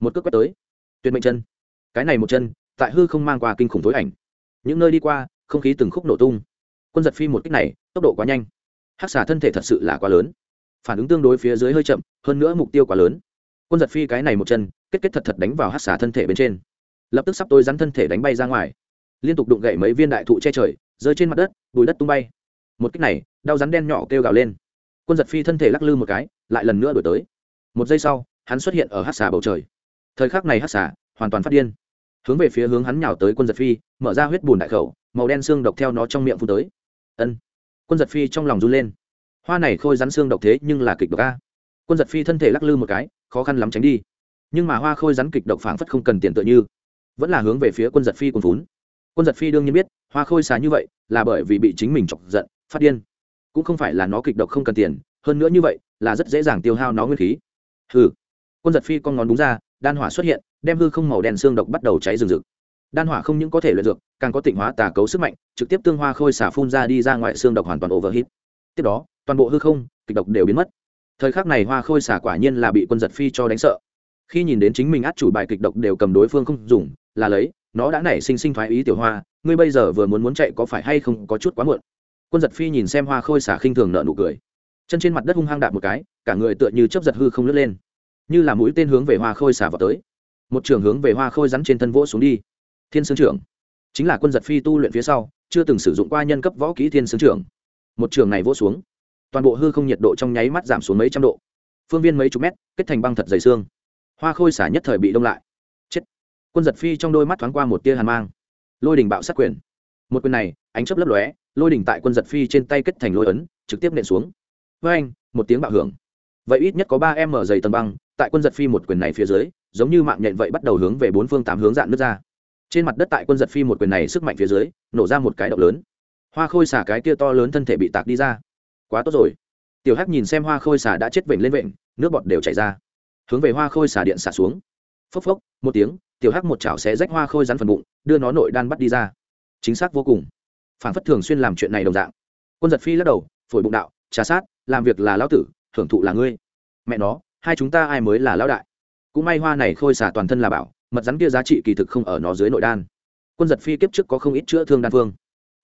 Một cước quét tới. Tuyệt mệnh chân. Cái này một chân, tại hư không mang qua kinh khủng tối ảnh. Những nơi đi qua không khí từng khúc nổ tung. Quân giật phi một kích này, tốc độ quá nhanh. Hắc xà thân thể thật sự là quá lớn. Phản ứng tương đối phía dưới hơi chậm, hơn nữa mục tiêu quá lớn. Quân giật phi cái này một chân, kết kết thật thật đánh vào hắc xà thân thể bên trên. Lập tức sắp tôi rắn thân thể đánh bay ra ngoài. Liên tục đụng gậy mấy viên đại thụ che trời, rơi trên mặt đất, bùi đất tung bay. Một cách này, đau rắn đen nhỏ kêu gào lên. Quân giật phi thân thể lắc lư một cái, lại lần nữa đổi tới. Một giây sau, hắn xuất hiện ở hát xà bầu trời. Thời khắc này hát xà hoàn toàn phát điên hướng về phía hướng hắn nhào tới quân giật phi, mở ra huyết bùn đại khẩu, màu đen xương độc theo nó trong miệng phun tới. Ân. Quân giật phi trong lòng run lên. Hoa này khôi rắn xương độc thế nhưng là kịch độc a. Quân giật phi thân thể lắc lư một cái, khó khăn lắm tránh đi. Nhưng mà hoa khôi rắn kịch độc phảng phất không cần tiền tựa như, vẫn là hướng về phía quân giật phi cuồn vốn quân giật phi đương nhiên biết, hoa khôi xà như vậy là bởi vì bị chính mình chọc giận, phát điên. Cũng không phải là nó kịch độc không cần tiền, hơn nữa như vậy là rất dễ dàng tiêu hao nó nguyên khí. Hừ. Quân giật phi con ngón đúng ra, đan hỏa xuất hiện đem hư không màu đen xương độc bắt đầu cháy rừng rực. Đan hỏa không những có thể luyện dược, càng có tịnh hóa tà cấu sức mạnh, trực tiếp tương hoa khôi xả phun ra đi ra ngoài xương độc hoàn toàn overhit tiếp đó, toàn bộ hư không, kịch độc đều biến mất. Thời khắc này hoa khôi xả quả nhiên là bị quân giật phi cho đánh sợ. Khi nhìn đến chính mình át chủ bài kịch độc đều cầm đối phương không dùng, là lấy, nó đã nảy sinh sinh thoái ý tiểu hoa, ngươi bây giờ vừa muốn muốn chạy có phải hay không có chút quá muộn? Quân giật phi nhìn xem hoa khôi xả khinh thường nợ nụ cười. Chân trên mặt đất hung hăng đạp một cái, cả người tựa như chấp giật hư không lướt lên. Như là mũi tên hướng về hoa khôi xả vào tới một trường hướng về hoa khôi rắn trên thân vỗ xuống đi. Thiên sương trưởng. Chính là quân giật phi tu luyện phía sau, chưa từng sử dụng qua nhân cấp võ kỹ thiên sướng trưởng. Một trường này vỗ xuống, toàn bộ hư không nhiệt độ trong nháy mắt giảm xuống mấy trăm độ. Phương viên mấy chục mét, kết thành băng thật dày xương. Hoa khôi xả nhất thời bị đông lại. Chết. Quân giật phi trong đôi mắt thoáng qua một tia hàn mang. Lôi đình bạo sát quyền. Một quyền này, ánh chấp lấp lóe, lôi đình tại quân giật phi trên tay kết thành lôi ấn, trực tiếp nện xuống. Với anh một tiếng bạo hưởng. Vậy ít nhất có ba em mở dày tầng băng, tại quân giật phi một quyền này phía dưới giống như mạng nhện vậy bắt đầu hướng về bốn phương tám hướng dạn nước ra. Trên mặt đất tại quân giật phi một quyền này sức mạnh phía dưới, nổ ra một cái động lớn. Hoa khôi xả cái kia to lớn thân thể bị tạc đi ra. Quá tốt rồi. Tiểu hắc nhìn xem hoa khôi xả đã chết vểnh lên vểnh, nước bọt đều chảy ra. Hướng về hoa khôi xả điện xả xuống. Phốc phốc, một tiếng, tiểu hắc một chảo xé rách hoa khôi rắn phần bụng, đưa nó nội đan bắt đi ra. Chính xác vô cùng. Phản phất thường xuyên làm chuyện này đồng dạng. Quân giật phi lắc đầu, phổi bụng đạo, trà sát, làm việc là lão tử, hưởng thụ là ngươi. Mẹ nó, hai chúng ta ai mới là lão đại? Cũng may hoa này khôi xả toàn thân là bảo, mật rắn kia giá trị kỳ thực không ở nó dưới nội đan. Quân giật phi kiếp trước có không ít chữa thương đan phương.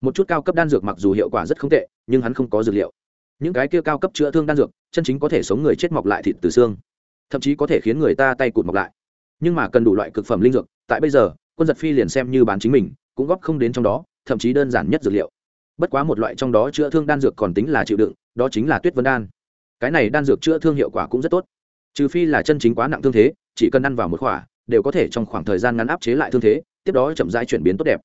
Một chút cao cấp đan dược mặc dù hiệu quả rất không tệ, nhưng hắn không có dược liệu. Những cái kia cao cấp chữa thương đan dược, chân chính có thể sống người chết mọc lại thịt từ xương. Thậm chí có thể khiến người ta tay cụt mọc lại. Nhưng mà cần đủ loại cực phẩm linh dược, tại bây giờ, quân giật phi liền xem như bán chính mình, cũng góp không đến trong đó, thậm chí đơn giản nhất dược liệu. Bất quá một loại trong đó chữa thương đan dược còn tính là chịu đựng, đó chính là tuyết vân đan. Cái này đan dược chữa thương hiệu quả cũng rất tốt trừ phi là chân chính quá nặng thương thế, chỉ cần ăn vào một khỏa, đều có thể trong khoảng thời gian ngắn áp chế lại thương thế, tiếp đó chậm rãi chuyển biến tốt đẹp.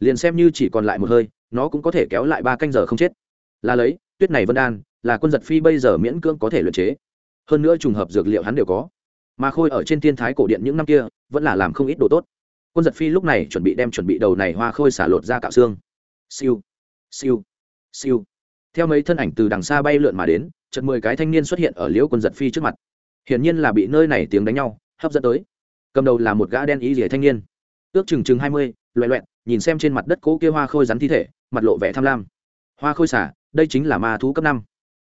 Liền xem như chỉ còn lại một hơi, nó cũng có thể kéo lại ba canh giờ không chết. Là lấy, tuyết này vân đan, là quân giật phi bây giờ miễn cưỡng có thể luyện chế. Hơn nữa trùng hợp dược liệu hắn đều có. Mà khôi ở trên thiên thái cổ điện những năm kia, vẫn là làm không ít đồ tốt. Quân giật phi lúc này chuẩn bị đem chuẩn bị đầu này hoa khôi xả lột ra cạo xương. Siêu siêu siêu. Theo mấy thân ảnh từ đằng xa bay lượn mà đến chật mười cái thanh niên xuất hiện ở liễu quân giật phi trước mặt hiển nhiên là bị nơi này tiếng đánh nhau, hấp dẫn tới. Cầm đầu là một gã đen ý rỉa thanh niên. Ước chừng chừng hai mươi, loẹ loẹn nhìn xem trên mặt đất cỗ kia hoa khôi rắn thi thể, mặt lộ vẻ tham lam. Hoa khôi xả đây chính là ma thú cấp năm.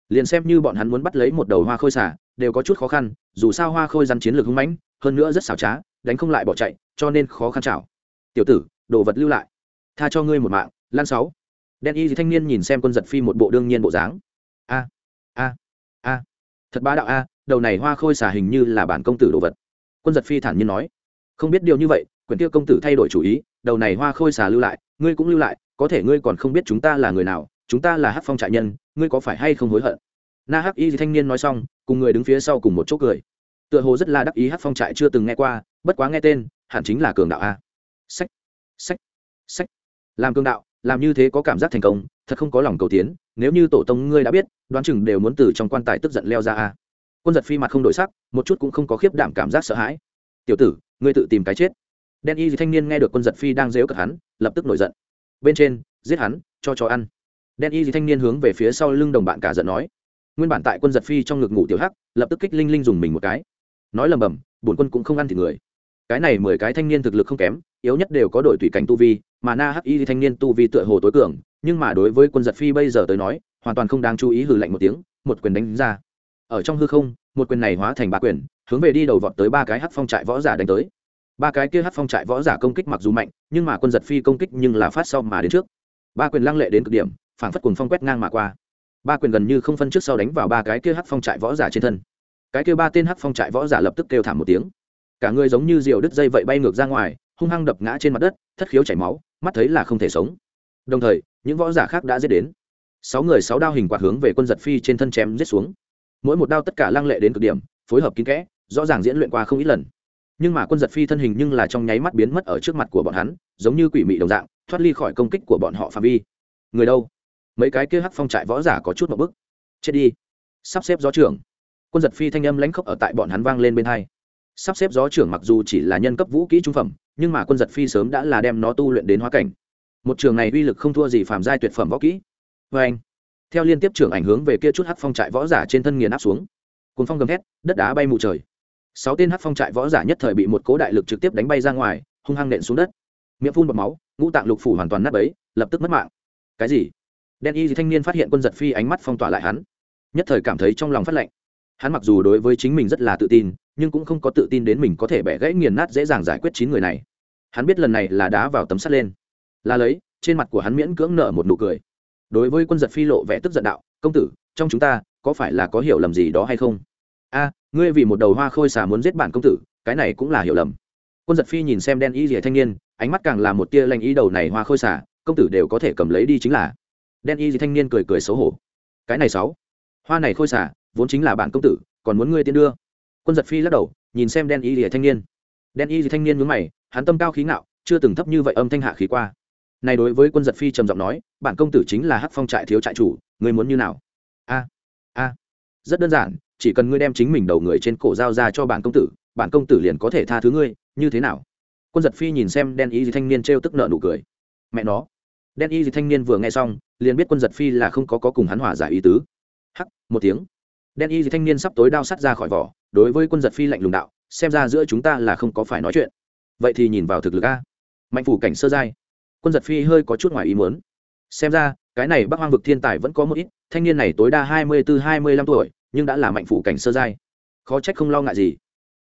Liền xem như bọn hắn muốn bắt lấy một đầu hoa khôi xả đều có chút khó khăn, dù sao hoa khôi rắn chiến lược hung mãnh, hơn nữa rất xảo trá, đánh không lại bỏ chạy, cho nên khó khăn chảo. Tiểu tử, đồ vật lưu lại. Tha cho ngươi một mạng, lan sáu. Đen y thanh niên nhìn xem quân giật phi một bộ đương nhiên bộ dáng. A a a, thật bá đạo a đầu này hoa khôi xà hình như là bản công tử đồ vật. Quân giật phi thản nhiên nói, không biết điều như vậy quyền tiêu công tử thay đổi chủ ý, đầu này hoa khôi xà lưu lại, ngươi cũng lưu lại, có thể ngươi còn không biết chúng ta là người nào, chúng ta là hát phong trại nhân, ngươi có phải hay không hối hận? Na hắc y thanh niên nói xong, cùng người đứng phía sau cùng một chỗ cười. Tựa hồ rất là đắc ý hát phong trại chưa từng nghe qua, bất quá nghe tên, hẳn chính là cường đạo a. Sách sách sách. Làm cường đạo, làm như thế có cảm giác thành công, thật không có lòng cầu tiến, nếu như tổ tông ngươi đã biết, đoán chừng đều muốn từ trong quan tài tức giận leo ra a quân giật phi mặt không đổi sắc, một chút cũng không có khiếp đảm cảm giác sợ hãi. Tiểu tử, ngươi tự tìm cái chết. Đen y thanh niên nghe được quân giật phi đang dếu cật hắn, lập tức nổi giận. Bên trên, giết hắn, cho chó ăn. Đen y thanh niên hướng về phía sau lưng đồng bạn cả giận nói. Nguyên bản tại quân giật phi trong ngực ngủ tiểu hắc, lập tức kích linh linh dùng mình một cái. Nói lầm bầm, bổn quân cũng không ăn thì người. Cái này mười cái thanh niên thực lực không kém, yếu nhất đều có đội tùy cảnh tu vi, mà na hắc y thanh niên tu vi tựa hồ tối cường, nhưng mà đối với quân giật phi bây giờ tới nói, hoàn toàn không đáng chú ý hừ lạnh một tiếng, một quyền đánh ra ở trong hư không, một quyền này hóa thành ba quyền, hướng về đi đầu vọt tới ba cái hắc phong trại võ giả đánh tới. Ba cái kia hắc phong trại võ giả công kích mặc dù mạnh, nhưng mà quân giật phi công kích nhưng là phát sau mà đến trước. Ba quyền lăng lệ đến cực điểm phản phất cùng phong quét ngang mà qua. Ba quyền gần như không phân trước sau đánh vào ba cái kia hắc phong trại võ giả trên thân. Cái kia ba tên hắc phong trại võ giả lập tức kêu thảm một tiếng. Cả người giống như diều đứt dây vậy bay ngược ra ngoài, hung hăng đập ngã trên mặt đất, thất khiếu chảy máu, mắt thấy là không thể sống. Đồng thời, những võ giả khác đã giết đến. Sáu người sáu đao hình quạt hướng về quân giật phi trên thân chém giết xuống mỗi một đao tất cả lăng lệ đến cực điểm, phối hợp kín kẽ, rõ ràng diễn luyện qua không ít lần. Nhưng mà quân giật phi thân hình nhưng là trong nháy mắt biến mất ở trước mặt của bọn hắn, giống như quỷ mị đồng dạng, thoát ly khỏi công kích của bọn họ phạm vi. Người đâu? Mấy cái kia hắc phong trại võ giả có chút một bức. Chết đi. Sắp xếp gió trưởng. Quân giật phi thanh âm lãnh khốc ở tại bọn hắn vang lên bên hai. Sắp xếp gió trưởng mặc dù chỉ là nhân cấp vũ kỹ trung phẩm, nhưng mà quân giật phi sớm đã là đem nó tu luyện đến hóa cảnh. Một trường này uy lực không thua gì phàm giai tuyệt phẩm võ kỹ. Vê anh theo liên tiếp trưởng ảnh hướng về kia chút hắc phong trại võ giả trên thân nghiền áp xuống. Cuốn phong gầm thét, đất đá bay mù trời. Sáu tên hắc phong trại võ giả nhất thời bị một cố đại lực trực tiếp đánh bay ra ngoài, hung hăng nện xuống đất. Miệng phun bọt máu, ngũ tạng lục phủ hoàn toàn nát bấy, lập tức mất mạng. Cái gì? Đen y thanh niên phát hiện quân giật phi ánh mắt phong tỏa lại hắn. Nhất thời cảm thấy trong lòng phát lạnh. Hắn mặc dù đối với chính mình rất là tự tin, nhưng cũng không có tự tin đến mình có thể bẻ gãy nghiền nát dễ dàng giải quyết chín người này. Hắn biết lần này là đá vào tấm sắt lên. Là lấy, trên mặt của hắn miễn cưỡng nở một nụ cười đối với quân giật phi lộ vẻ tức giận đạo, công tử, trong chúng ta có phải là có hiểu lầm gì đó hay không? A, ngươi vì một đầu hoa khôi xà muốn giết bản công tử, cái này cũng là hiểu lầm. Quân giật phi nhìn xem đen y rìa thanh niên, ánh mắt càng là một tia lanh ý đầu này hoa khôi xà, công tử đều có thể cầm lấy đi chính là. Đen y rìa thanh niên cười cười xấu hổ. Cái này sáu, hoa này khôi xà vốn chính là bản công tử, còn muốn ngươi tiến đưa. Quân giật phi lắc đầu, nhìn xem đen y rìa thanh niên. Đen y rìa thanh niên nhướng mày, hắn tâm cao khí ngạo, chưa từng thấp như vậy âm thanh hạ khí qua này đối với quân giật phi trầm giọng nói bản công tử chính là hắc phong trại thiếu trại chủ ngươi muốn như nào? A a. Rất đơn giản chỉ cần ngươi đem chính mình đầu người trên cổ dao ra cho bản công tử bản công tử liền có thể tha thứ ngươi như thế nào? Quân giật phi nhìn xem đen y gì thanh niên t r e o tức nợ nụ cười. Mẹ nó. Đen y gì thanh niên vừa nghe xong liền biết quân giật phi là không có, có cùng hắn hòa giải ý tứ. Hắc một tiếng. Đen y gì thanh niên sắp tối đao sắt ra khỏi vỏ đối với quân giật phi lạnh lùng đạo xem ra giữa chúng ta là không có phải nói chuyện. Vậy thì nhìn vào thực lực a. Mạnh phủ cảnh sơ giai quân giật phi hơi có chút ngoài ý muốn. Xem ra, cái này bắc hoang vực thiên tài vẫn có một ít, thanh niên này tối đa hai mươi bốn hai mươi lăm tuổi, nhưng đã là mạnh phủ cảnh sơ giai. Khó trách không lo ngại gì.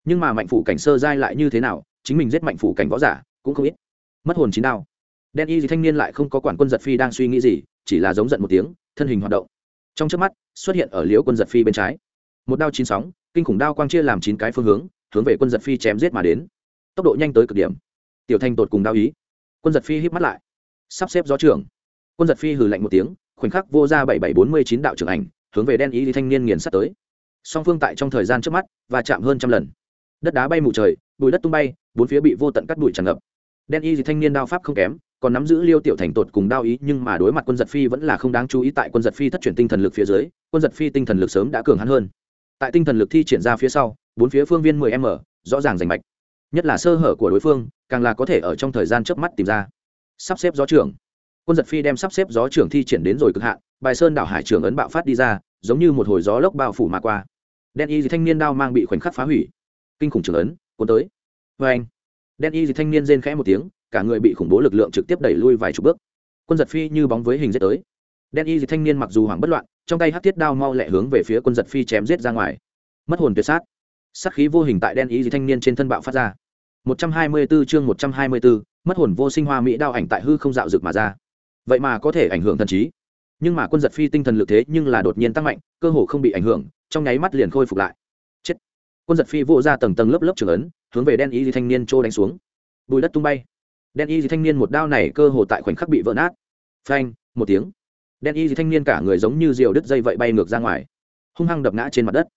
Nhưng mà mạnh phủ cảnh sơ giai lại như thế nào, chính mình giết mạnh phủ cảnh võ giả, cũng không ít. Mất hồn chín đao. Đen y gì thanh niên lại không có quản quân giật phi đang suy nghĩ gì, chỉ là giống giận một tiếng, thân hình hoạt động. Trong trước mắt, xuất hiện ở liễu quân giật phi bên trái. Một đao chín sóng, kinh khủng đao quang chia làm chín cái phương hướng hướng về quân giật phi chém giết mà đến. Tốc độ nhanh tới cực điểm. Tiểu thanh tột cùng đao ý quân giật phi híp mắt lại. Sắp xếp gió trưởng. Quân giật phi hừ lạnh một tiếng, khoảnh khắc vô ra bảy bảy bốn mươi chín đạo trưởng ảnh, hướng về đen ý thì thanh niên nghiền sắt tới. Song phương tại trong thời gian trước mắt và chạm hơn trăm lần. Đất đá bay mù trời, bụi đất tung bay, bốn phía bị vô tận cắt bụi tràn ngập. Đen y thì thanh niên đao pháp không kém, còn nắm giữ liêu tiểu thành tột cùng đao ý, nhưng mà đối mặt quân giật phi vẫn là không đáng chú ý tại quân giật phi thất chuyển tinh thần lực phía dưới, quân giật phi tinh thần lực sớm đã cường hắn hơn. Tại tinh thần lực thi triển ra phía sau, bốn phía phương viên 10 m, rõ ràng rành mạch. Nhất là sơ hở của đối phương càng là có thể ở trong thời gian chớp mắt tìm ra. Sắp xếp gió trưởng. Quân giật phi đem sắp xếp gió trưởng thi triển đến rồi cực hạn, bài sơn đảo hải trưởng ấn bạo phát đi ra, giống như một hồi gió lốc bao phủ mà qua. Đen y gì thanh niên đao mang bị khoảnh khắc phá hủy. Kinh khủng trưởng ấn, cuốn tới. Vê anh, đen y gì thanh niên rên khẽ một tiếng, cả người bị khủng bố lực lượng trực tiếp đẩy lui vài chục bước. Quân giật phi như bóng với hình dết tới. Đen y gì thanh niên mặc dù hoảng bất loạn, trong tay hát thiết đao mau lẹ hướng về phía quân giật phi chém giết ra ngoài. Mất hồn tuyệt sát. Sát khí vô hình tại đen y gì thanh niên trên thân bạo phát ra. 124 chương 124, mất hồn vô sinh hoa mỹ đao ảnh tại hư không dạo dược mà ra. Vậy mà có thể ảnh hưởng thần trí. Nhưng mà quân giật phi tinh thần lực thế nhưng là đột nhiên tăng mạnh, cơ hồ không bị ảnh hưởng, trong nháy mắt liền khôi phục lại. Chết. Quân giật phi vỗ ra tầng tầng lớp lớp trường ấn, hướng về đen y thanh niên trô đánh xuống. Bùi đất tung bay. Đen y thanh niên một đao này cơ hồ tại khoảnh khắc bị vỡ nát. Phanh, một tiếng. Đen y thanh niên cả người giống như diều đứt dây vậy bay ngược ra ngoài, hung hăng đập ngã trên mặt đất.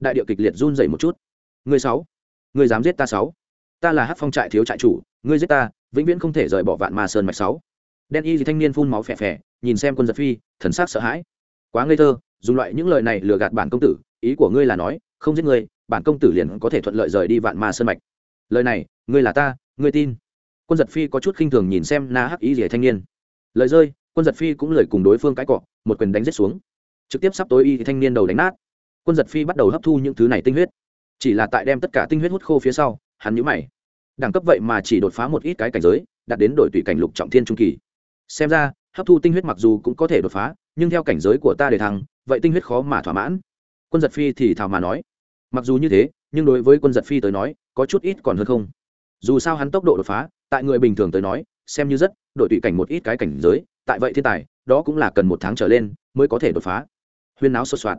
Đại địa kịch liệt run rẩy một chút. Người sáu, người dám giết ta sáu? Ta là hát phong trại thiếu trại chủ, ngươi giết ta, vĩnh viễn không thể rời bỏ vạn ma sơn mạch sáu. Đen y thì thanh niên phun máu phè phè, nhìn xem quân giật phi, thần sắc sợ hãi. Quá ngây thơ, dùng loại những lời này lừa gạt bản công tử, ý của ngươi là nói, không giết ngươi, bản công tử liền có thể thuận lợi rời đi vạn ma sơn mạch. Lời này, ngươi là ta, ngươi tin. Quân giật phi có chút khinh thường nhìn xem na hắc ý rỉa thanh niên. Lời rơi, quân giật phi cũng lời cùng đối phương cãi cọ, một quyền đánh giết xuống. Trực tiếp sắp tối y thì thanh niên đầu đánh nát. Quân giật phi bắt đầu hấp thu những thứ này tinh huyết. Chỉ là tại đem tất cả tinh huyết hút khô phía sau hắn nhíu mày. Đẳng cấp vậy mà chỉ đột phá một ít cái cảnh giới, đạt đến đội tùy cảnh lục trọng thiên trung kỳ. Xem ra, hấp thu tinh huyết mặc dù cũng có thể đột phá, nhưng theo cảnh giới của ta để thăng, vậy tinh huyết khó mà thỏa mãn. Quân giật phi thì thào mà nói. Mặc dù như thế, nhưng đối với quân giật phi tới nói, có chút ít còn hơn không. Dù sao hắn tốc độ đột phá, tại người bình thường tới nói, xem như rất đội tùy cảnh một ít cái cảnh giới, tại vậy thiên tài, đó cũng là cần một tháng trở lên mới có thể đột phá. Huyên náo sột soạt.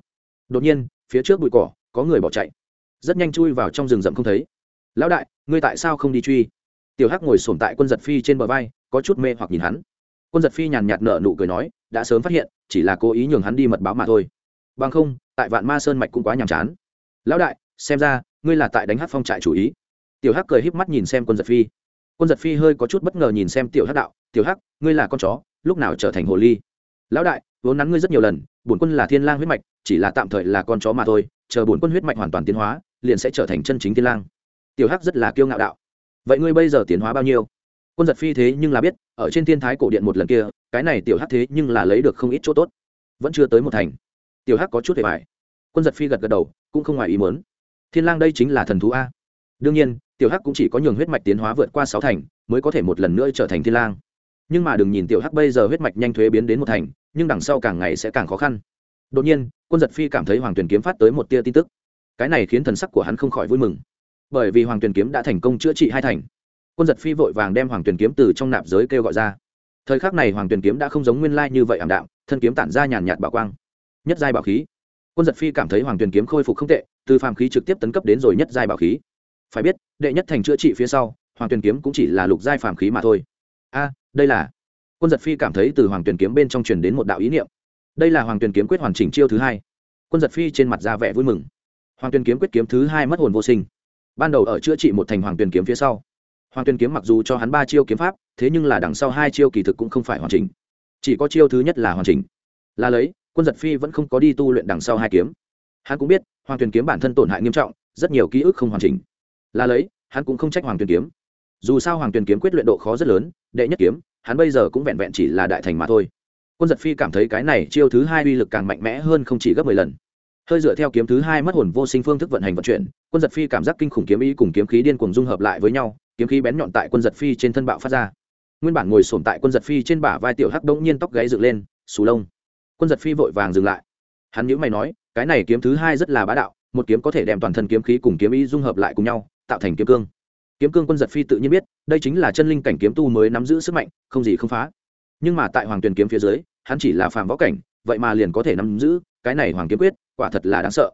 Đột nhiên, phía trước bụi cỏ, có người bỏ chạy. Rất nhanh chui vào trong rừng rậm không thấy lão đại, ngươi tại sao không đi truy? Tiểu hắc ngồi sổm tại quân giật phi trên bờ vai, có chút mê hoặc nhìn hắn. Quân giật phi nhàn nhạt nở nụ cười nói, đã sớm phát hiện, chỉ là cố ý nhường hắn đi mật báo mà thôi. Bằng không, tại vạn ma sơn mạch cũng quá nhàm chán. Lão đại, xem ra, ngươi là tại đánh hát phong trại chủ ý. Tiểu hắc cười híp mắt nhìn xem quân giật phi. Quân giật phi hơi có chút bất ngờ nhìn xem tiểu hắc đạo, tiểu hắc, ngươi là con chó, lúc nào trở thành hồ ly? Lão đại, vốn nắn ngươi rất nhiều lần, bổn quân là thiên lang huyết mạch, chỉ là tạm thời là con chó mà thôi, chờ bổn quân huyết mạch hoàn toàn tiến hóa, liền sẽ trở thành chân chính thiên lang tiểu hắc rất là kiêu ngạo đạo. Vậy ngươi bây giờ tiến hóa bao nhiêu? Quân giật phi thế nhưng là biết, ở trên thiên thái cổ điện một lần kia, cái này tiểu hắc thế nhưng là lấy được không ít chỗ tốt. Vẫn chưa tới một thành. Tiểu hắc có chút hề bài quân giật phi gật gật đầu, cũng không ngoài ý muốn. Thiên lang đây chính là thần thú a. Đương nhiên, tiểu hắc cũng chỉ có nhường huyết mạch tiến hóa vượt qua sáu thành, mới có thể một lần nữa trở thành thiên lang. Nhưng mà đừng nhìn tiểu hắc bây giờ huyết mạch nhanh thuế biến đến một thành, nhưng đằng sau càng ngày sẽ càng khó khăn. Đột nhiên, quân giật phi cảm thấy hoàng tuyền kiếm phát tới một tia tin tức. Cái này khiến thần sắc của hắn không khỏi vui mừng bởi vì hoàng tuyền kiếm đã thành công chữa trị hai thành. Quân giật phi vội vàng đem hoàng tuyền kiếm từ trong nạp giới kêu gọi ra. Thời khắc này hoàng tuyền kiếm đã không giống nguyên lai như vậy ảm đạm, thân kiếm tản ra nhàn nhạt bảo quang. Nhất giai bảo khí. Quân giật phi cảm thấy hoàng tuyền kiếm khôi phục không tệ, từ phàm khí trực tiếp tấn cấp đến rồi nhất giai bảo khí. Phải biết, đệ nhất thành chữa trị phía sau, hoàng tuyền kiếm cũng chỉ là lục giai phàm khí mà thôi. A, đây là. Quân giật phi cảm thấy từ hoàng tuyền kiếm bên trong truyền đến một đạo ý niệm. Đây là hoàng tuyền kiếm quyết hoàn chỉnh chiêu thứ hai. Quân giật phi trên mặt ra vẻ vui mừng. Hoàng tuyền kiếm quyết kiếm thứ hai mất hồn vô sinh ban đầu ở chữa trị một thành hoàng tuyền kiếm phía sau. Hoàng tuyền kiếm mặc dù cho hắn ba chiêu kiếm pháp, thế nhưng là đằng sau hai chiêu kỳ thực cũng không phải hoàn chỉnh. Chỉ có chiêu thứ nhất là hoàn chỉnh. Là lấy, quân giật phi vẫn không có đi tu luyện đằng sau hai kiếm. Hắn cũng biết, hoàng tuyền kiếm bản thân tổn hại nghiêm trọng, rất nhiều ký ức không hoàn chỉnh. Là lấy, hắn cũng không trách hoàng tuyền kiếm. Dù sao hoàng tuyền kiếm quyết luyện độ khó rất lớn, đệ nhất kiếm, hắn bây giờ cũng vẹn vẹn chỉ là đại thành mà thôi. Quân giật phi cảm thấy cái này chiêu thứ hai uy lực càng mạnh mẽ hơn không chỉ gấp mười lần hơi dựa theo kiếm thứ hai mất hồn vô sinh phương thức vận hành vận chuyển, quân giật phi cảm giác kinh khủng kiếm ý cùng kiếm khí điên cuồng dung hợp lại với nhau, kiếm khí bén nhọn tại quân giật phi trên thân bạo phát ra. Nguyên bản ngồi sổm tại quân giật phi trên bả vai tiểu hắc đống nhiên tóc gáy dựng lên xù lông. Quân giật phi vội vàng dừng lại. Hắn nhữ mày nói, cái này kiếm thứ hai rất là bá đạo, một kiếm có thể đem toàn thân kiếm khí cùng kiếm ý dung hợp lại cùng nhau, tạo thành kiếm cương. Kiếm cương quân giật phi tự nhiên biết, đây chính là chân linh cảnh kiếm tu mới nắm giữ sức mạnh, không gì không phá. Nhưng mà tại hoàng tuyền kiếm phía dưới, hắn chỉ là phàm võ cảnh vậy mà liền có thể nắm giữ, cái này hoàng kiếm quyết, quả thật là đáng sợ.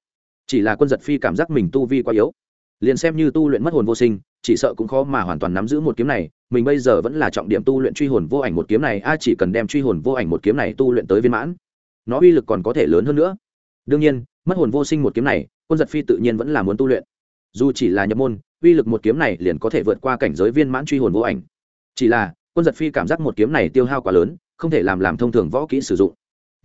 Chỉ là quân giật phi cảm giác mình tu vi quá yếu. Liền xem như tu luyện mất hồn vô sinh, chỉ sợ cũng khó mà hoàn toàn nắm giữ một kiếm này. Mình bây giờ vẫn là trọng điểm tu luyện truy hồn vô ảnh một kiếm này, a, chỉ cần đem truy hồn vô ảnh một kiếm này tu luyện tới viên mãn, nó uy lực còn có thể lớn hơn nữa. Đương nhiên, mất hồn vô sinh một kiếm này, quân giật phi tự nhiên vẫn là muốn tu luyện. Dù chỉ là nhập môn, uy lực một kiếm này liền có thể vượt qua cảnh giới viên mãn truy hồn vô ảnh. Chỉ là, quân giật phi cảm giác một kiếm này tiêu hao quá lớn, không thể làm làm thông thường võ kỹ sử dụng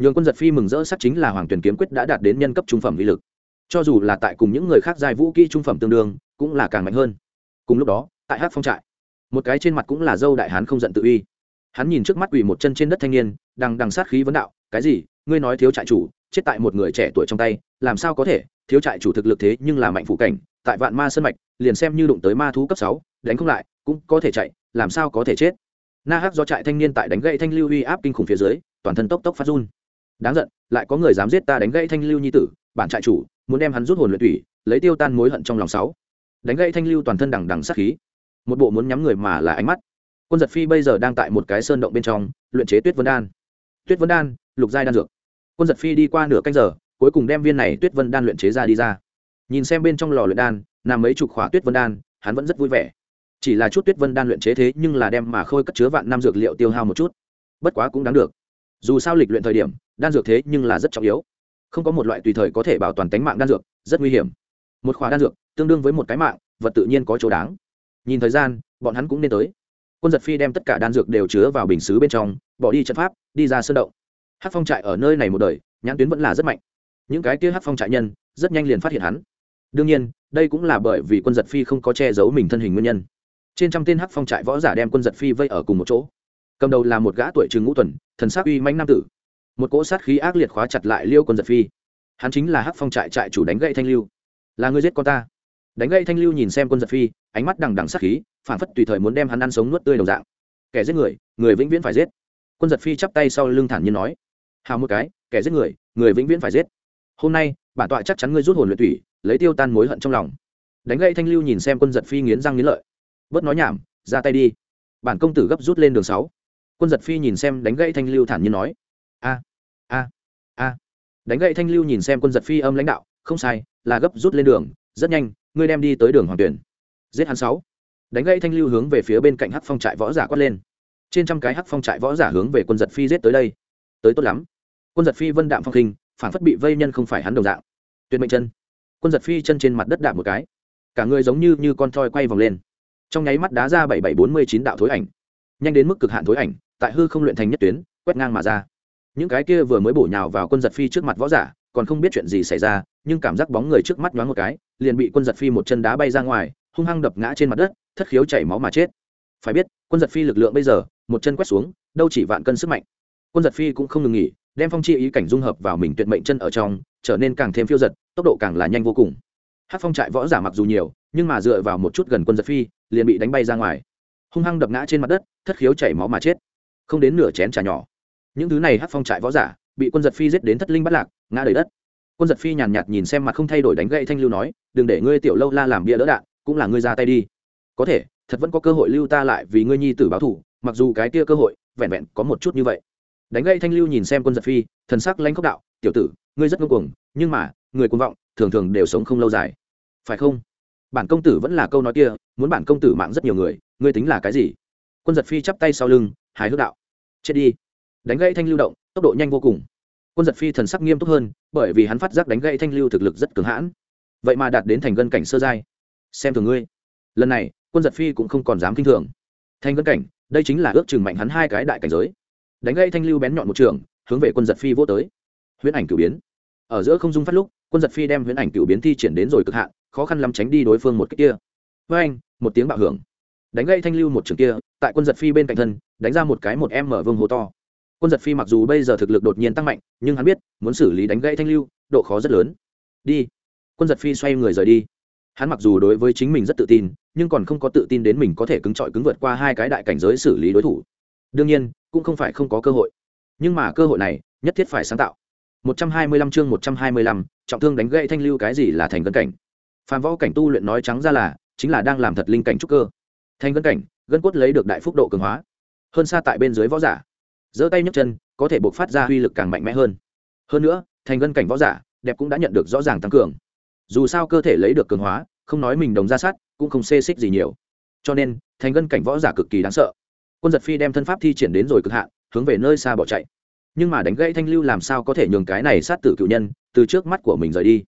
nhường quân giật phi mừng rỡ sắc chính là hoàng tuyển kiếm quyết đã đạt đến nhân cấp trung phẩm vi lực. Cho dù là tại cùng những người khác giai vũ kỹ trung phẩm tương đương, cũng là càng mạnh hơn. Cùng lúc đó, tại hát phong trại, một cái trên mặt cũng là dâu đại hán không giận tự uy. Hắn nhìn trước mắt quỳ một chân trên đất thanh niên đang đằng sát khí vấn đạo, cái gì? Ngươi nói thiếu trại chủ, chết tại một người trẻ tuổi trong tay, làm sao có thể? Thiếu trại chủ thực lực thế nhưng là mạnh phụ cảnh, tại vạn ma sân mạch, liền xem như đụng tới ma thú cấp sáu, đánh không lại, cũng có thể chạy, làm sao có thể chết? Na hắc do trại thanh niên tại đánh gậy thanh lưu uy áp kinh khủng phía dưới, toàn thân tốc tốc phát run đáng giận, lại có người dám giết ta đánh gãy thanh lưu nhi tử, bản trại chủ, muốn đem hắn rút hồn luyện thủy lấy tiêu tan mối hận trong lòng sáu. Đánh gãy thanh lưu toàn thân đằng đằng sát khí. Một bộ muốn nhắm người mà là ánh mắt. Quân giật phi bây giờ đang tại một cái sơn động bên trong, luyện chế tuyết vân đan. Tuyết vân đan, lục giai đan dược. Quân giật phi đi qua nửa canh giờ, cuối cùng đem viên này tuyết vân đan luyện chế ra đi ra. Nhìn xem bên trong lò luyện đan, nằm mấy chục khỏa tuyết vân đan, hắn vẫn rất vui vẻ. Chỉ là chút tuyết vân đan luyện chế thế nhưng là đem mà khôi cất chứa vạn năm dược liệu tiêu hao một chút. Bất quá cũng đáng được. Dù sao lịch luyện thời điểm đan dược thế nhưng là rất trọng yếu. Không có một loại tùy thời có thể bảo toàn tính mạng đan dược, rất nguy hiểm. Một khóa đan dược, tương đương với một cái mạng, vật tự nhiên có chỗ đáng. Nhìn thời gian, bọn hắn cũng nên tới. Quân giật phi đem tất cả đan dược đều chứa vào bình xứ bên trong, bỏ đi trận pháp, đi ra sơn động. Hát phong trại ở nơi này một đời, nhãn tuyến vẫn là rất mạnh. Những cái kia hát phong trại nhân, rất nhanh liền phát hiện hắn. Đương nhiên, đây cũng là bởi vì quân giật phi không có che giấu mình thân hình nguyên nhân. Trên trăm tên hát phong trại võ giả đem quân giật phi vây ở cùng một chỗ. Cầm đầu là một gã tuổi trừng ngũ tuần, thần s á c uy manh nam tử một cỗ sát khí ác liệt khóa chặt lại liêu quân giật phi. Hắn chính là hắc phong trại trại chủ đánh gậy thanh lưu. Là người giết con ta. Đánh gậy thanh lưu nhìn xem quân giật phi, ánh mắt đằng đằng sát khí phản phất tùy thời muốn đem hắn ăn sống nuốt tươi đồng dạng. Kẻ giết người người vĩnh viễn phải giết. Quân giật phi chắp tay sau lưng thản nhiên nói. Hào một cái, kẻ giết người người vĩnh viễn phải giết. Hôm nay, bản tọa chắc chắn ngươi rút hồn luyện tủy, lấy tiêu tan mối hận trong lòng. Đánh gậy thanh lưu nhìn xem quân giật phi nghiến răng nghiến lợi. Bớt nói nhảm, ra tay đi. Bản công tử gấp rút lên đường sáu. Quân giật phi nhìn xem đánh gậy thanh lưu thản nhiên nói a a a. Đánh gậy thanh lưu nhìn xem quân giật phi âm lãnh đạo, không sai, là gấp rút lên đường, rất nhanh, ngươi đem đi tới đường hoàng tuyển. Giết hắn sáu. Đánh gậy thanh lưu hướng về phía bên cạnh hắc phong trại võ giả quát lên. Trên trăm cái hắc phong trại võ giả hướng về quân giật phi giết tới đây. Tới tốt lắm. Quân giật phi vân đạm phong khinh, phản phất bị vây nhân không phải hắn đồng dạng. Tuyệt mệnh chân. Quân giật phi chân trên mặt đất đạp một cái. Cả người giống như như con thoi quay vòng lên. Trong nháy mắt đá ra bảy bảy bốn mươi chín đạo thối ảnh. Nhanh đến mức cực hạn thối ảnh, tại hư không luyện thành nhất tuyến, quét ngang mà ra những cái kia vừa mới bổ nhào vào quân giật phi trước mặt võ giả, còn không biết chuyện gì xảy ra, nhưng cảm giác bóng người trước mắt nhoáng một cái, liền bị quân giật phi một chân đá bay ra ngoài, hung hăng đập ngã trên mặt đất, thất khiếu chảy máu mà chết. Phải biết, quân giật phi lực lượng bây giờ, một chân quét xuống, đâu chỉ vạn cân sức mạnh. Quân giật phi cũng không ngừng nghỉ, đem phong chi ý cảnh dung hợp vào mình tuyệt mệnh chân ở trong, trở nên càng thêm phiêu giật, tốc độ càng là nhanh vô cùng. Hát phong trại võ giả mặc dù nhiều, nhưng mà dựa vào một chút gần quân giật phi, liền bị đánh bay ra ngoài. Hung hăng đập ngã trên mặt đất, thất khiếu chảy máu mà chết. Không đến nửa chén trà nhỏ những thứ này hát phong trại võ giả, bị quân giật phi giết đến thất linh bắt lạc, ngã đầy đất. Quân giật phi nhàn nhạt nhìn xem mặt không thay đổi đánh gậy thanh lưu nói, đừng để ngươi tiểu lâu la làm bia đỡ đạn, cũng là ngươi ra tay đi. Có thể, thật vẫn có cơ hội lưu ta lại vì ngươi nhi tử báo thủ mặc dù cái kia cơ hội, vẹn vẹn có một chút như vậy. Đánh gậy thanh lưu nhìn xem quân giật phi, thần sắc lanh khốc đạo, tiểu tử, ngươi rất ngông cuồng, nhưng mà, người cuồng vọng, thường thường đều sống không lâu dài. Phải không? Bản công tử vẫn là câu nói kia, muốn bản công tử mạng rất nhiều người, ngươi tính là cái gì? Quân giật phi chắp tay sau lưng, hài hước đạo, chết đi đánh gãy thanh lưu động, tốc độ nhanh vô cùng. Quân giật phi thần sắc nghiêm túc hơn, bởi vì hắn phát giác đánh gãy thanh lưu thực lực rất cường hãn. Vậy mà đạt đến thành gân cảnh sơ giai. Xem thường ngươi. Lần này, quân giật phi cũng không còn dám kinh thường. Thanh gân cảnh, đây chính là ước chừng mạnh hắn hai cái đại cảnh giới. Đánh gãy thanh lưu bén nhọn một trường, hướng về quân giật phi vô tới. Huyễn ảnh cửu biến. Ở giữa không dung phát lúc, quân giật phi đem huyễn ảnh cửu biến thi triển đến rồi cực hạn, khó khăn lắm tránh đi đối phương một cách kia. Với anh, một tiếng bạo hưởng. Đánh gãy thanh lưu một trường kia, tại quân giật phi bên cạnh thân, đánh ra một cái một em mở vương hố to quân giật phi mặc dù bây giờ thực lực đột nhiên tăng mạnh nhưng hắn biết muốn xử lý đánh gãy thanh lưu độ khó rất lớn. Đi. Quân giật phi xoay người rời đi. Hắn mặc dù đối với chính mình rất tự tin nhưng còn không có tự tin đến mình có thể cứng trọi cứng vượt qua hai cái đại cảnh giới xử lý đối thủ. Đương nhiên cũng không phải không có cơ hội. Nhưng mà cơ hội này nhất thiết phải sáng tạo. 125 chương 125, trọng thương đánh gãy thanh lưu cái gì là thành gân cảnh? Phàm võ cảnh tu luyện nói trắng ra là chính là đang làm thật linh cảnh trúc cơ. Thành gân cảnh gân cốt lấy được đại phúc độ cường hóa. Hơn xa tại bên dưới võ giả giơ tay nhấc chân, có thể buộc phát ra uy lực càng mạnh mẽ hơn. Hơn nữa, thành gân cảnh võ giả, đẹp cũng đã nhận được rõ ràng tăng cường. Dù sao cơ thể lấy được cường hóa, không nói mình đồng ra sát, cũng không xê xích gì nhiều. Cho nên, thành gân cảnh võ giả cực kỳ đáng sợ. Quân giật phi đem thân pháp thi triển đến rồi cực hạn, hướng về nơi xa bỏ chạy. Nhưng mà đánh gãy thanh lưu làm sao có thể nhường cái này sát tử cựu nhân, từ trước mắt của mình rời đi.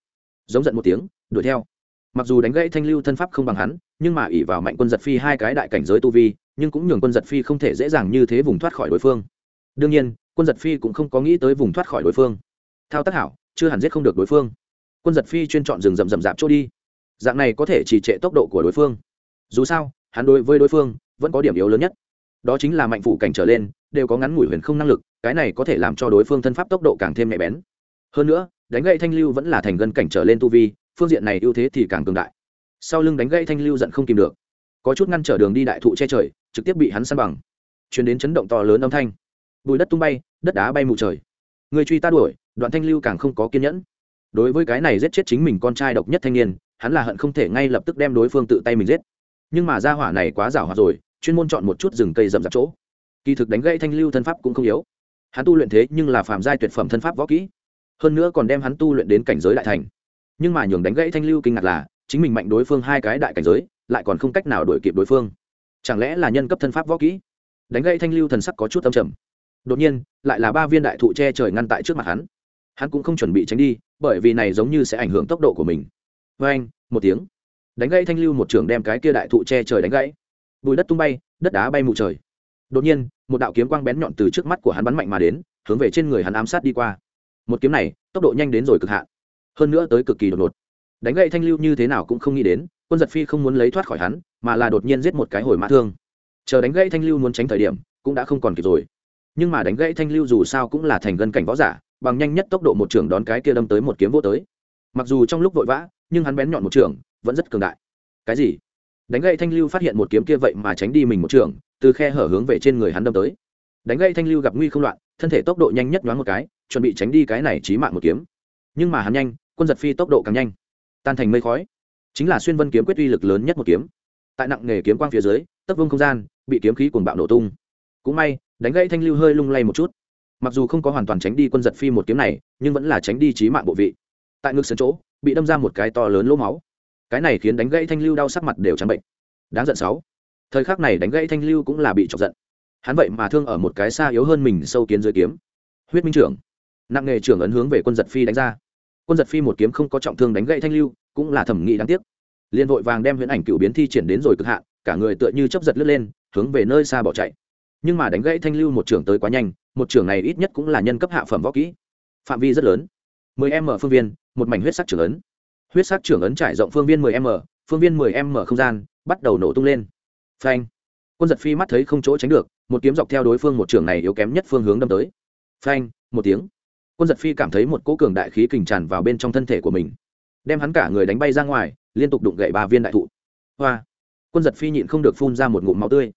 Giống giận một tiếng, đuổi theo. Mặc dù đánh gãy thanh lưu thân pháp không bằng hắn, nhưng mà ỉ vào mạnh quân giật phi hai cái đại cảnh giới tu vi, nhưng cũng nhường quân giật phi không thể dễ dàng như thế vùng thoát khỏi đối phương đương nhiên, quân giật phi cũng không có nghĩ tới vùng thoát khỏi đối phương. Thao tác hảo, chưa hẳn giết không được đối phương. Quân giật phi chuyên chọn rừng rậm rậm rạp chỗ đi. Dạng này có thể chỉ trệ tốc độ của đối phương. Dù sao, hắn đối với đối phương vẫn có điểm yếu lớn nhất. Đó chính là mạnh phụ cảnh trở lên, đều có ngắn ngủi huyền không năng lực, cái này có thể làm cho đối phương thân pháp tốc độ càng thêm nhạy bén. Hơn nữa, đánh gậy thanh lưu vẫn là thành gân cảnh trở lên tu vi, phương diện này ưu thế thì càng cường đại. Sau lưng đánh gậy thanh lưu giận không kìm được. Có chút ngăn trở đường đi đại thụ che trời, trực tiếp bị hắn săn bằng. Chuyển đến chấn động to lớn âm thanh bùi đất tung bay, đất đá bay mù trời. Người truy ta đuổi, đoạn thanh lưu càng không có kiên nhẫn. Đối với cái này giết chết chính mình con trai độc nhất thanh niên, hắn là hận không thể ngay lập tức đem đối phương tự tay mình giết. Nhưng mà ra hỏa này quá rảo hoạt rồi, chuyên môn chọn một chút rừng cây rậm rạp chỗ. Kỳ thực đánh gãy thanh lưu thân pháp cũng không yếu. Hắn tu luyện thế nhưng là phàm giai tuyệt phẩm thân pháp võ kỹ. Hơn nữa còn đem hắn tu luyện đến cảnh giới đại thành. Nhưng mà nhường đánh gãy thanh lưu kinh ngạc là, chính mình mạnh đối phương hai cái đại cảnh giới, lại còn không cách nào đuổi kịp đối phương. Chẳng lẽ là nhân cấp thân pháp võ kỹ? Đánh gãy thanh lưu thần sắc có chút âm trầm đột nhiên, lại là ba viên đại thụ che trời ngăn tại trước mặt hắn. Hắn cũng không chuẩn bị tránh đi, bởi vì này giống như sẽ ảnh hưởng tốc độ của mình. Vê anh một tiếng. Đánh gãy thanh lưu một trường đem cái kia đại thụ che trời đánh gãy. Bùi đất tung bay, đất đá bay mù trời. Đột nhiên, một đạo kiếm quang bén nhọn từ trước mắt của hắn bắn mạnh mà đến, hướng về trên người hắn ám sát đi qua. Một kiếm này, tốc độ nhanh đến rồi cực hạn. Hơn nữa tới cực kỳ đột ngột. Đánh gậy thanh lưu như thế nào cũng không nghĩ đến, quân giật phi không muốn lấy thoát khỏi hắn, mà là đột nhiên giết một cái hồi mã thương. Chờ đánh gãy thanh lưu muốn tránh thời điểm, cũng đã không còn kịp rồi nhưng mà đánh gãy thanh lưu dù sao cũng là thành gân cảnh võ giả, bằng nhanh nhất tốc độ một trường đón cái kia đâm tới một kiếm vô tới. Mặc dù trong lúc vội vã, nhưng hắn bén nhọn một trường vẫn rất cường đại. Cái gì? Đánh gãy thanh lưu phát hiện một kiếm kia vậy mà tránh đi mình một trường từ khe hở hướng về trên người hắn đâm tới. Đánh gãy thanh lưu gặp nguy không loạn, thân thể tốc độ nhanh nhất nhoáng một cái, chuẩn bị tránh đi cái này chí mạng một kiếm. Nhưng mà hắn nhanh, quân giật phi tốc độ càng nhanh. Tan thành mây khói. Chính là xuyên vân kiếm quyết uy lực lớn nhất một kiếm. Tại nặng nghề kiếm quang phía dưới tấp vương không gian, bị kiếm khí cuồng bạo nổ tung. Cũng may đánh gãy thanh lưu hơi lung lay một chút. Mặc dù không có hoàn toàn tránh đi quân giật phi một kiếm này, nhưng vẫn là tránh đi trí mạng bộ vị. Tại ngực sân chỗ, bị đâm ra một cái to lớn lỗ máu. Cái này khiến đánh gãy thanh lưu đau sắc mặt đều trắng bệnh. Đáng giận sáu. Thời khắc này đánh gãy thanh lưu cũng là bị chọc giận. Hắn vậy mà thương ở một cái xa yếu hơn mình sâu kiến dưới kiếm. Huyết minh trưởng. Nặng nghề trưởng ấn hướng về quân giật phi đánh ra. Quân giật phi một kiếm không có trọng thương đánh gãy thanh lưu, cũng là thẩm nghị đáng tiếc. Liên vội vàng đem huyễn ảnh cựu biến thi triển đến rồi cực hạn, cả người tựa như chấp giật lướt lên, hướng về nơi xa bỏ chạy nhưng mà đánh gãy thanh lưu một trưởng tới quá nhanh, một trưởng này ít nhất cũng là nhân cấp hạ phẩm võ kỹ. Phạm vi rất lớn 10 m phương viên, một mảnh huyết sắc trưởng ấn. Huyết sắc trưởng ấn trải rộng phương viên 10 m, phương viên 10 m không gian bắt đầu nổ tung lên. Phanh! Quân giật phi mắt thấy không chỗ tránh được, một kiếm dọc theo đối phương một trưởng này yếu kém nhất phương hướng đâm tới. Phanh! Một tiếng. Quân giật phi cảm thấy một cỗ cường đại khí kình tràn vào bên trong thân thể của mình. Đem hắn cả người đánh bay ra ngoài, liên tục đụng gậy ba viên đại thụ. Hoa! Quân giật phi nhịn không được phun ra một ngụm máu tươi.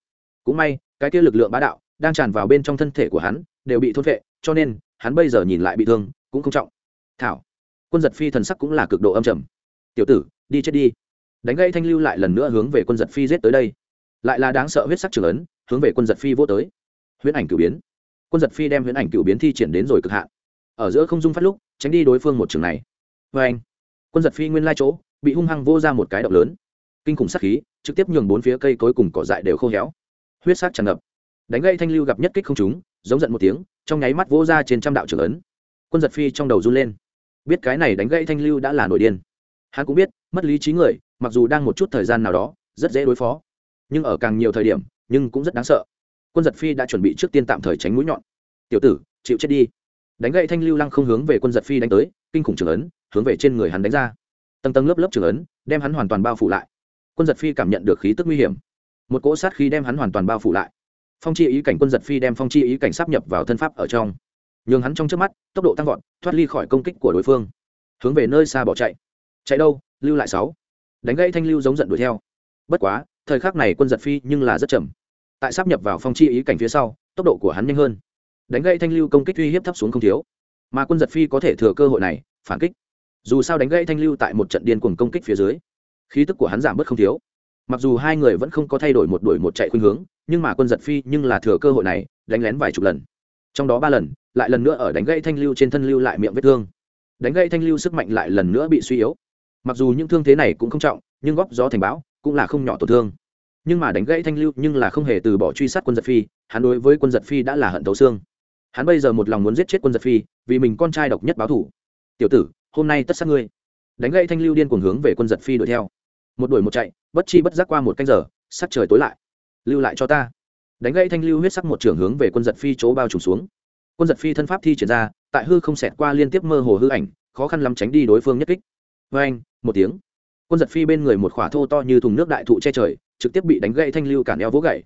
Cũng may cái kia lực lượng bá đạo đang tràn vào bên trong thân thể của hắn, đều bị thôn vệ cho nên, hắn bây giờ nhìn lại bị thương, cũng không trọng. Thảo, quân giật phi thần sắc cũng là cực độ âm trầm. Tiểu tử, đi chết đi. Đánh gây thanh lưu lại lần nữa hướng về quân giật phi giết tới đây. Lại là đáng sợ huyết sắc trường ấn, hướng về quân giật phi vô tới. Huyễn ảnh cửu biến. Quân giật phi đem huyễn ảnh cửu biến thi triển đến rồi cực hạn. Ở giữa không dung phát lúc, tránh đi đối phương một trường này. Vê anh, quân giật phi nguyên lai chỗ, bị hung hăng vô ra một cái động lớn. Kinh khủng sắc khí, trực tiếp nhường bốn phía cây cối cùng cỏ dại đều khô héo huyết sắc tràn ngập. Đánh gây thanh lưu gặp nhất kích không chúng giống giận một tiếng, trong nháy mắt vỗ ra trên trăm đạo trưởng ấn. Quân giật phi trong đầu run lên. Biết cái này đánh gãy thanh lưu đã là nổi điên. Hắn cũng biết, mất lý trí người, mặc dù đang một chút thời gian nào đó, rất dễ đối phó. Nhưng ở càng nhiều thời điểm, nhưng cũng rất đáng sợ. Quân giật phi đã chuẩn bị trước tiên tạm thời tránh mũi nhọn. Tiểu tử, chịu chết đi. Đánh gậy thanh lưu lăng không hướng về quân giật phi đánh tới, kinh khủng trường ấn, hướng về trên người hắn đánh ra. Tầng tầng lớp lớp trường ấn, đem hắn hoàn toàn bao phủ lại. Quân giật phi cảm nhận được khí tức nguy hiểm một cỗ sát khí đem hắn hoàn toàn bao phủ lại. Phong chi ý cảnh quân giật phi đem phong chi ý cảnh sắp nhập vào thân pháp ở trong. Nhường hắn trong trước mắt, tốc độ tăng vọt, thoát ly khỏi công kích của đối phương. Hướng về nơi xa bỏ chạy. Chạy đâu? Lưu lại sáu. Đánh gãy thanh lưu giống giận đuổi theo. Bất quá, thời khắc này quân giật phi nhưng là rất chậm. Tại sắp nhập vào phong chi ý cảnh phía sau, tốc độ của hắn nhanh hơn. Đánh gãy thanh lưu công kích uy hiếp thấp xuống không thiếu. Mà quân giật phi có thể thừa cơ hội này, phản kích. Dù sao đánh gãy thanh lưu tại một trận điên cuồng công kích phía dưới, khí tức của hắn giảm bớt không thiếu mặc dù hai người vẫn không có thay đổi một đuổi một chạy khuynh hướng, nhưng mà quân giật phi nhưng là thừa cơ hội này, đánh lén vài chục lần. Trong đó ba lần, lại lần nữa ở đánh gãy thanh lưu trên thân lưu lại miệng vết thương. Đánh gãy thanh lưu sức mạnh lại lần nữa bị suy yếu. Mặc dù những thương thế này cũng không trọng, nhưng góp gió thành bão cũng là không nhỏ tổn thương. Nhưng mà đánh gãy thanh lưu nhưng là không hề từ bỏ truy sát quân giật phi, hắn đối với quân giật phi đã là hận tấu xương. Hắn bây giờ một lòng muốn giết chết quân giật phi, vì mình con trai độc nhất báo thủ. Tiểu tử, hôm nay tất sát ngươi. Đánh gãy thanh lưu điên cuồng hướng về quân giật phi đuổi theo một đuổi một chạy, bất chi bất giác qua một canh giờ, sắc trời tối lại. Lưu lại cho ta. Đánh gãy thanh lưu huyết sắc một trưởng hướng về quân giật phi chỗ bao trùm xuống. Quân giật phi thân pháp thi triển ra, tại hư không xẹt qua liên tiếp mơ hồ hư ảnh, khó khăn lắm tránh đi đối phương nhất kích. Vê anh, một tiếng. Quân giật phi bên người một khỏa thô to như thùng nước đại thụ che trời, trực tiếp bị đánh gãy thanh lưu cản eo vỗ gậy.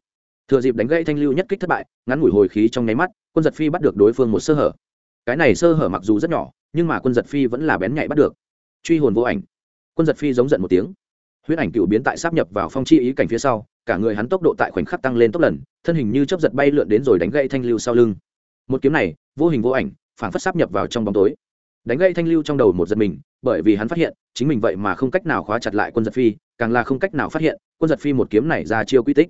Thừa dịp đánh gãy thanh lưu nhất kích thất bại, ngắn ngủi hồi khí trong nháy mắt, quân giật phi bắt được đối phương một sơ hở. Cái này sơ hở mặc dù rất nhỏ, nhưng mà quân giật phi vẫn là bén nhạy bắt được. Truy hồn vô ảnh. Quân giật phi giống giận một tiếng huyết ảnh cựu biến tại sáp nhập vào phong chi ý cảnh phía sau, cả người hắn tốc độ tại khoảnh khắc tăng lên tốc lần, thân hình như chấp giật bay lượn đến rồi đánh gãy thanh lưu sau lưng. Một kiếm này, vô hình vô ảnh, phản phất sáp nhập vào trong bóng tối. Đánh gây thanh lưu trong đầu một giật mình, bởi vì hắn phát hiện, chính mình vậy mà không cách nào khóa chặt lại quân giật phi, càng là không cách nào phát hiện, quân giật phi một kiếm này ra chiêu quy tích.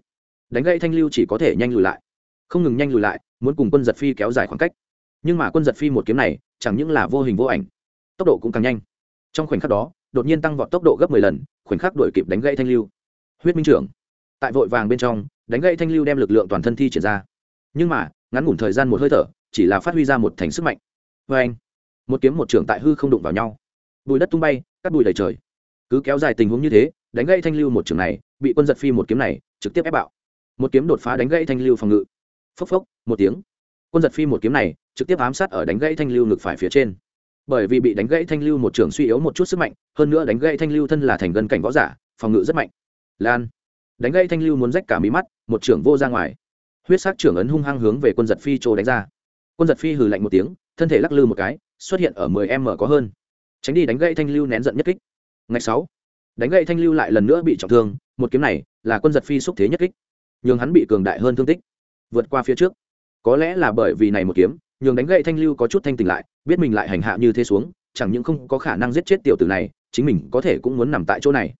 Đánh gây thanh lưu chỉ có thể nhanh lùi lại. Không ngừng nhanh lùi lại, muốn cùng quân giật phi kéo dài khoảng cách. Nhưng mà quân giật phi một kiếm này, chẳng những là vô hình vô ảnh, tốc độ cũng càng nhanh. Trong khoảnh khắc đó đột nhiên tăng vọt tốc độ gấp mười lần, khoảnh khắc đuổi kịp đánh gãy thanh lưu. Huyết minh trưởng, tại vội vàng bên trong, đánh gãy thanh lưu đem lực lượng toàn thân thi triển ra. Nhưng mà, ngắn ngủn thời gian một hơi thở, chỉ là phát huy ra một thành sức mạnh. Vê anh, một kiếm một trưởng tại hư không đụng vào nhau. Bùi đất tung bay, cắt bụi đầy trời. Cứ kéo dài tình huống như thế, đánh gãy thanh lưu một trường này, bị quân giật phi một kiếm này, trực tiếp ép bạo. Một kiếm đột phá đánh gãy thanh lưu phòng ngự. Phốc phốc, một tiếng. Quân giật phi một kiếm này, trực tiếp ám sát ở đánh gãy thanh lưu ngực phải phía trên bởi vì bị đánh gãy thanh lưu một trường suy yếu một chút sức mạnh, hơn nữa đánh gãy thanh lưu thân là thành gân cảnh võ giả, phòng ngự rất mạnh. Lan. Đánh gãy thanh lưu muốn rách cả mí mắt, một trưởng vô ra ngoài. Huyết sắc trưởng ấn hung hăng hướng về quân giật phi trô đánh ra. Quân giật phi hừ lạnh một tiếng, thân thể lắc lư một cái, xuất hiện ở mười m có hơn. Tránh đi đánh gãy thanh lưu nén giận nhất kích. Ngày sáu. Đánh gãy thanh lưu lại lần nữa bị trọng thương, một kiếm này là quân giật phi xúc thế nhất kích. Nhưng hắn bị cường đại hơn thương tích. Vượt qua phía trước. Có lẽ là bởi vì này một kiếm, nhường đánh gậy thanh lưu có chút thanh tỉnh lại biết mình lại hành hạ như thế xuống, chẳng những không có khả năng giết chết tiểu tử này, chính mình có thể cũng muốn nằm tại chỗ này.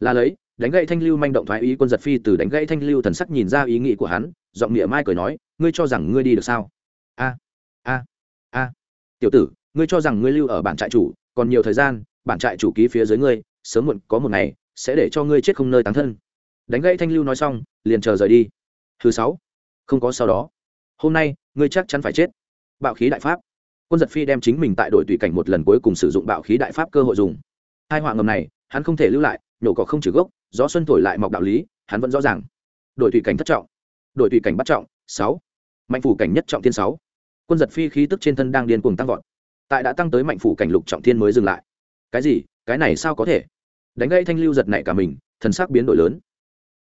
Là lấy, đánh gậy thanh lưu manh động thoái ý quân giật phi từ đánh gậy thanh lưu thần sắc nhìn ra ý nghĩ của hắn, giọng nghĩa mai cười nói, ngươi cho rằng ngươi đi được sao? A a a. Tiểu tử, ngươi cho rằng ngươi lưu ở bản trại chủ, còn nhiều thời gian, bản trại chủ ký phía dưới ngươi, sớm muộn có một ngày sẽ để cho ngươi chết không nơi tán thân. Đánh gãy thanh lưu nói xong, liền chờ rời đi. Thứ sáu, không có sau đó. Hôm nay, ngươi chắc chắn phải chết. Bạo khí đại pháp quân giật phi đem chính mình tại đội tùy cảnh một lần cuối cùng sử dụng bạo khí đại pháp cơ hội dùng. Hai họa ngầm này, hắn không thể lưu lại, nhổ cỏ không trừ gốc, gió xuân thổi lại mọc đạo lý, hắn vẫn rõ ràng. Đội tùy cảnh thất trọng đội tùy cảnh bắt trọng, sáu. Mạnh phủ cảnh nhất trọng thiên sáu. Quân giật phi khí tức trên thân đang điên cuồng tăng vọt. Tại đã tăng tới mạnh phủ cảnh lục trọng thiên mới dừng lại. Cái gì? Cái này sao có thể? Đánh gây thanh lưu giật này cả mình, thần sắc biến đổi lớn.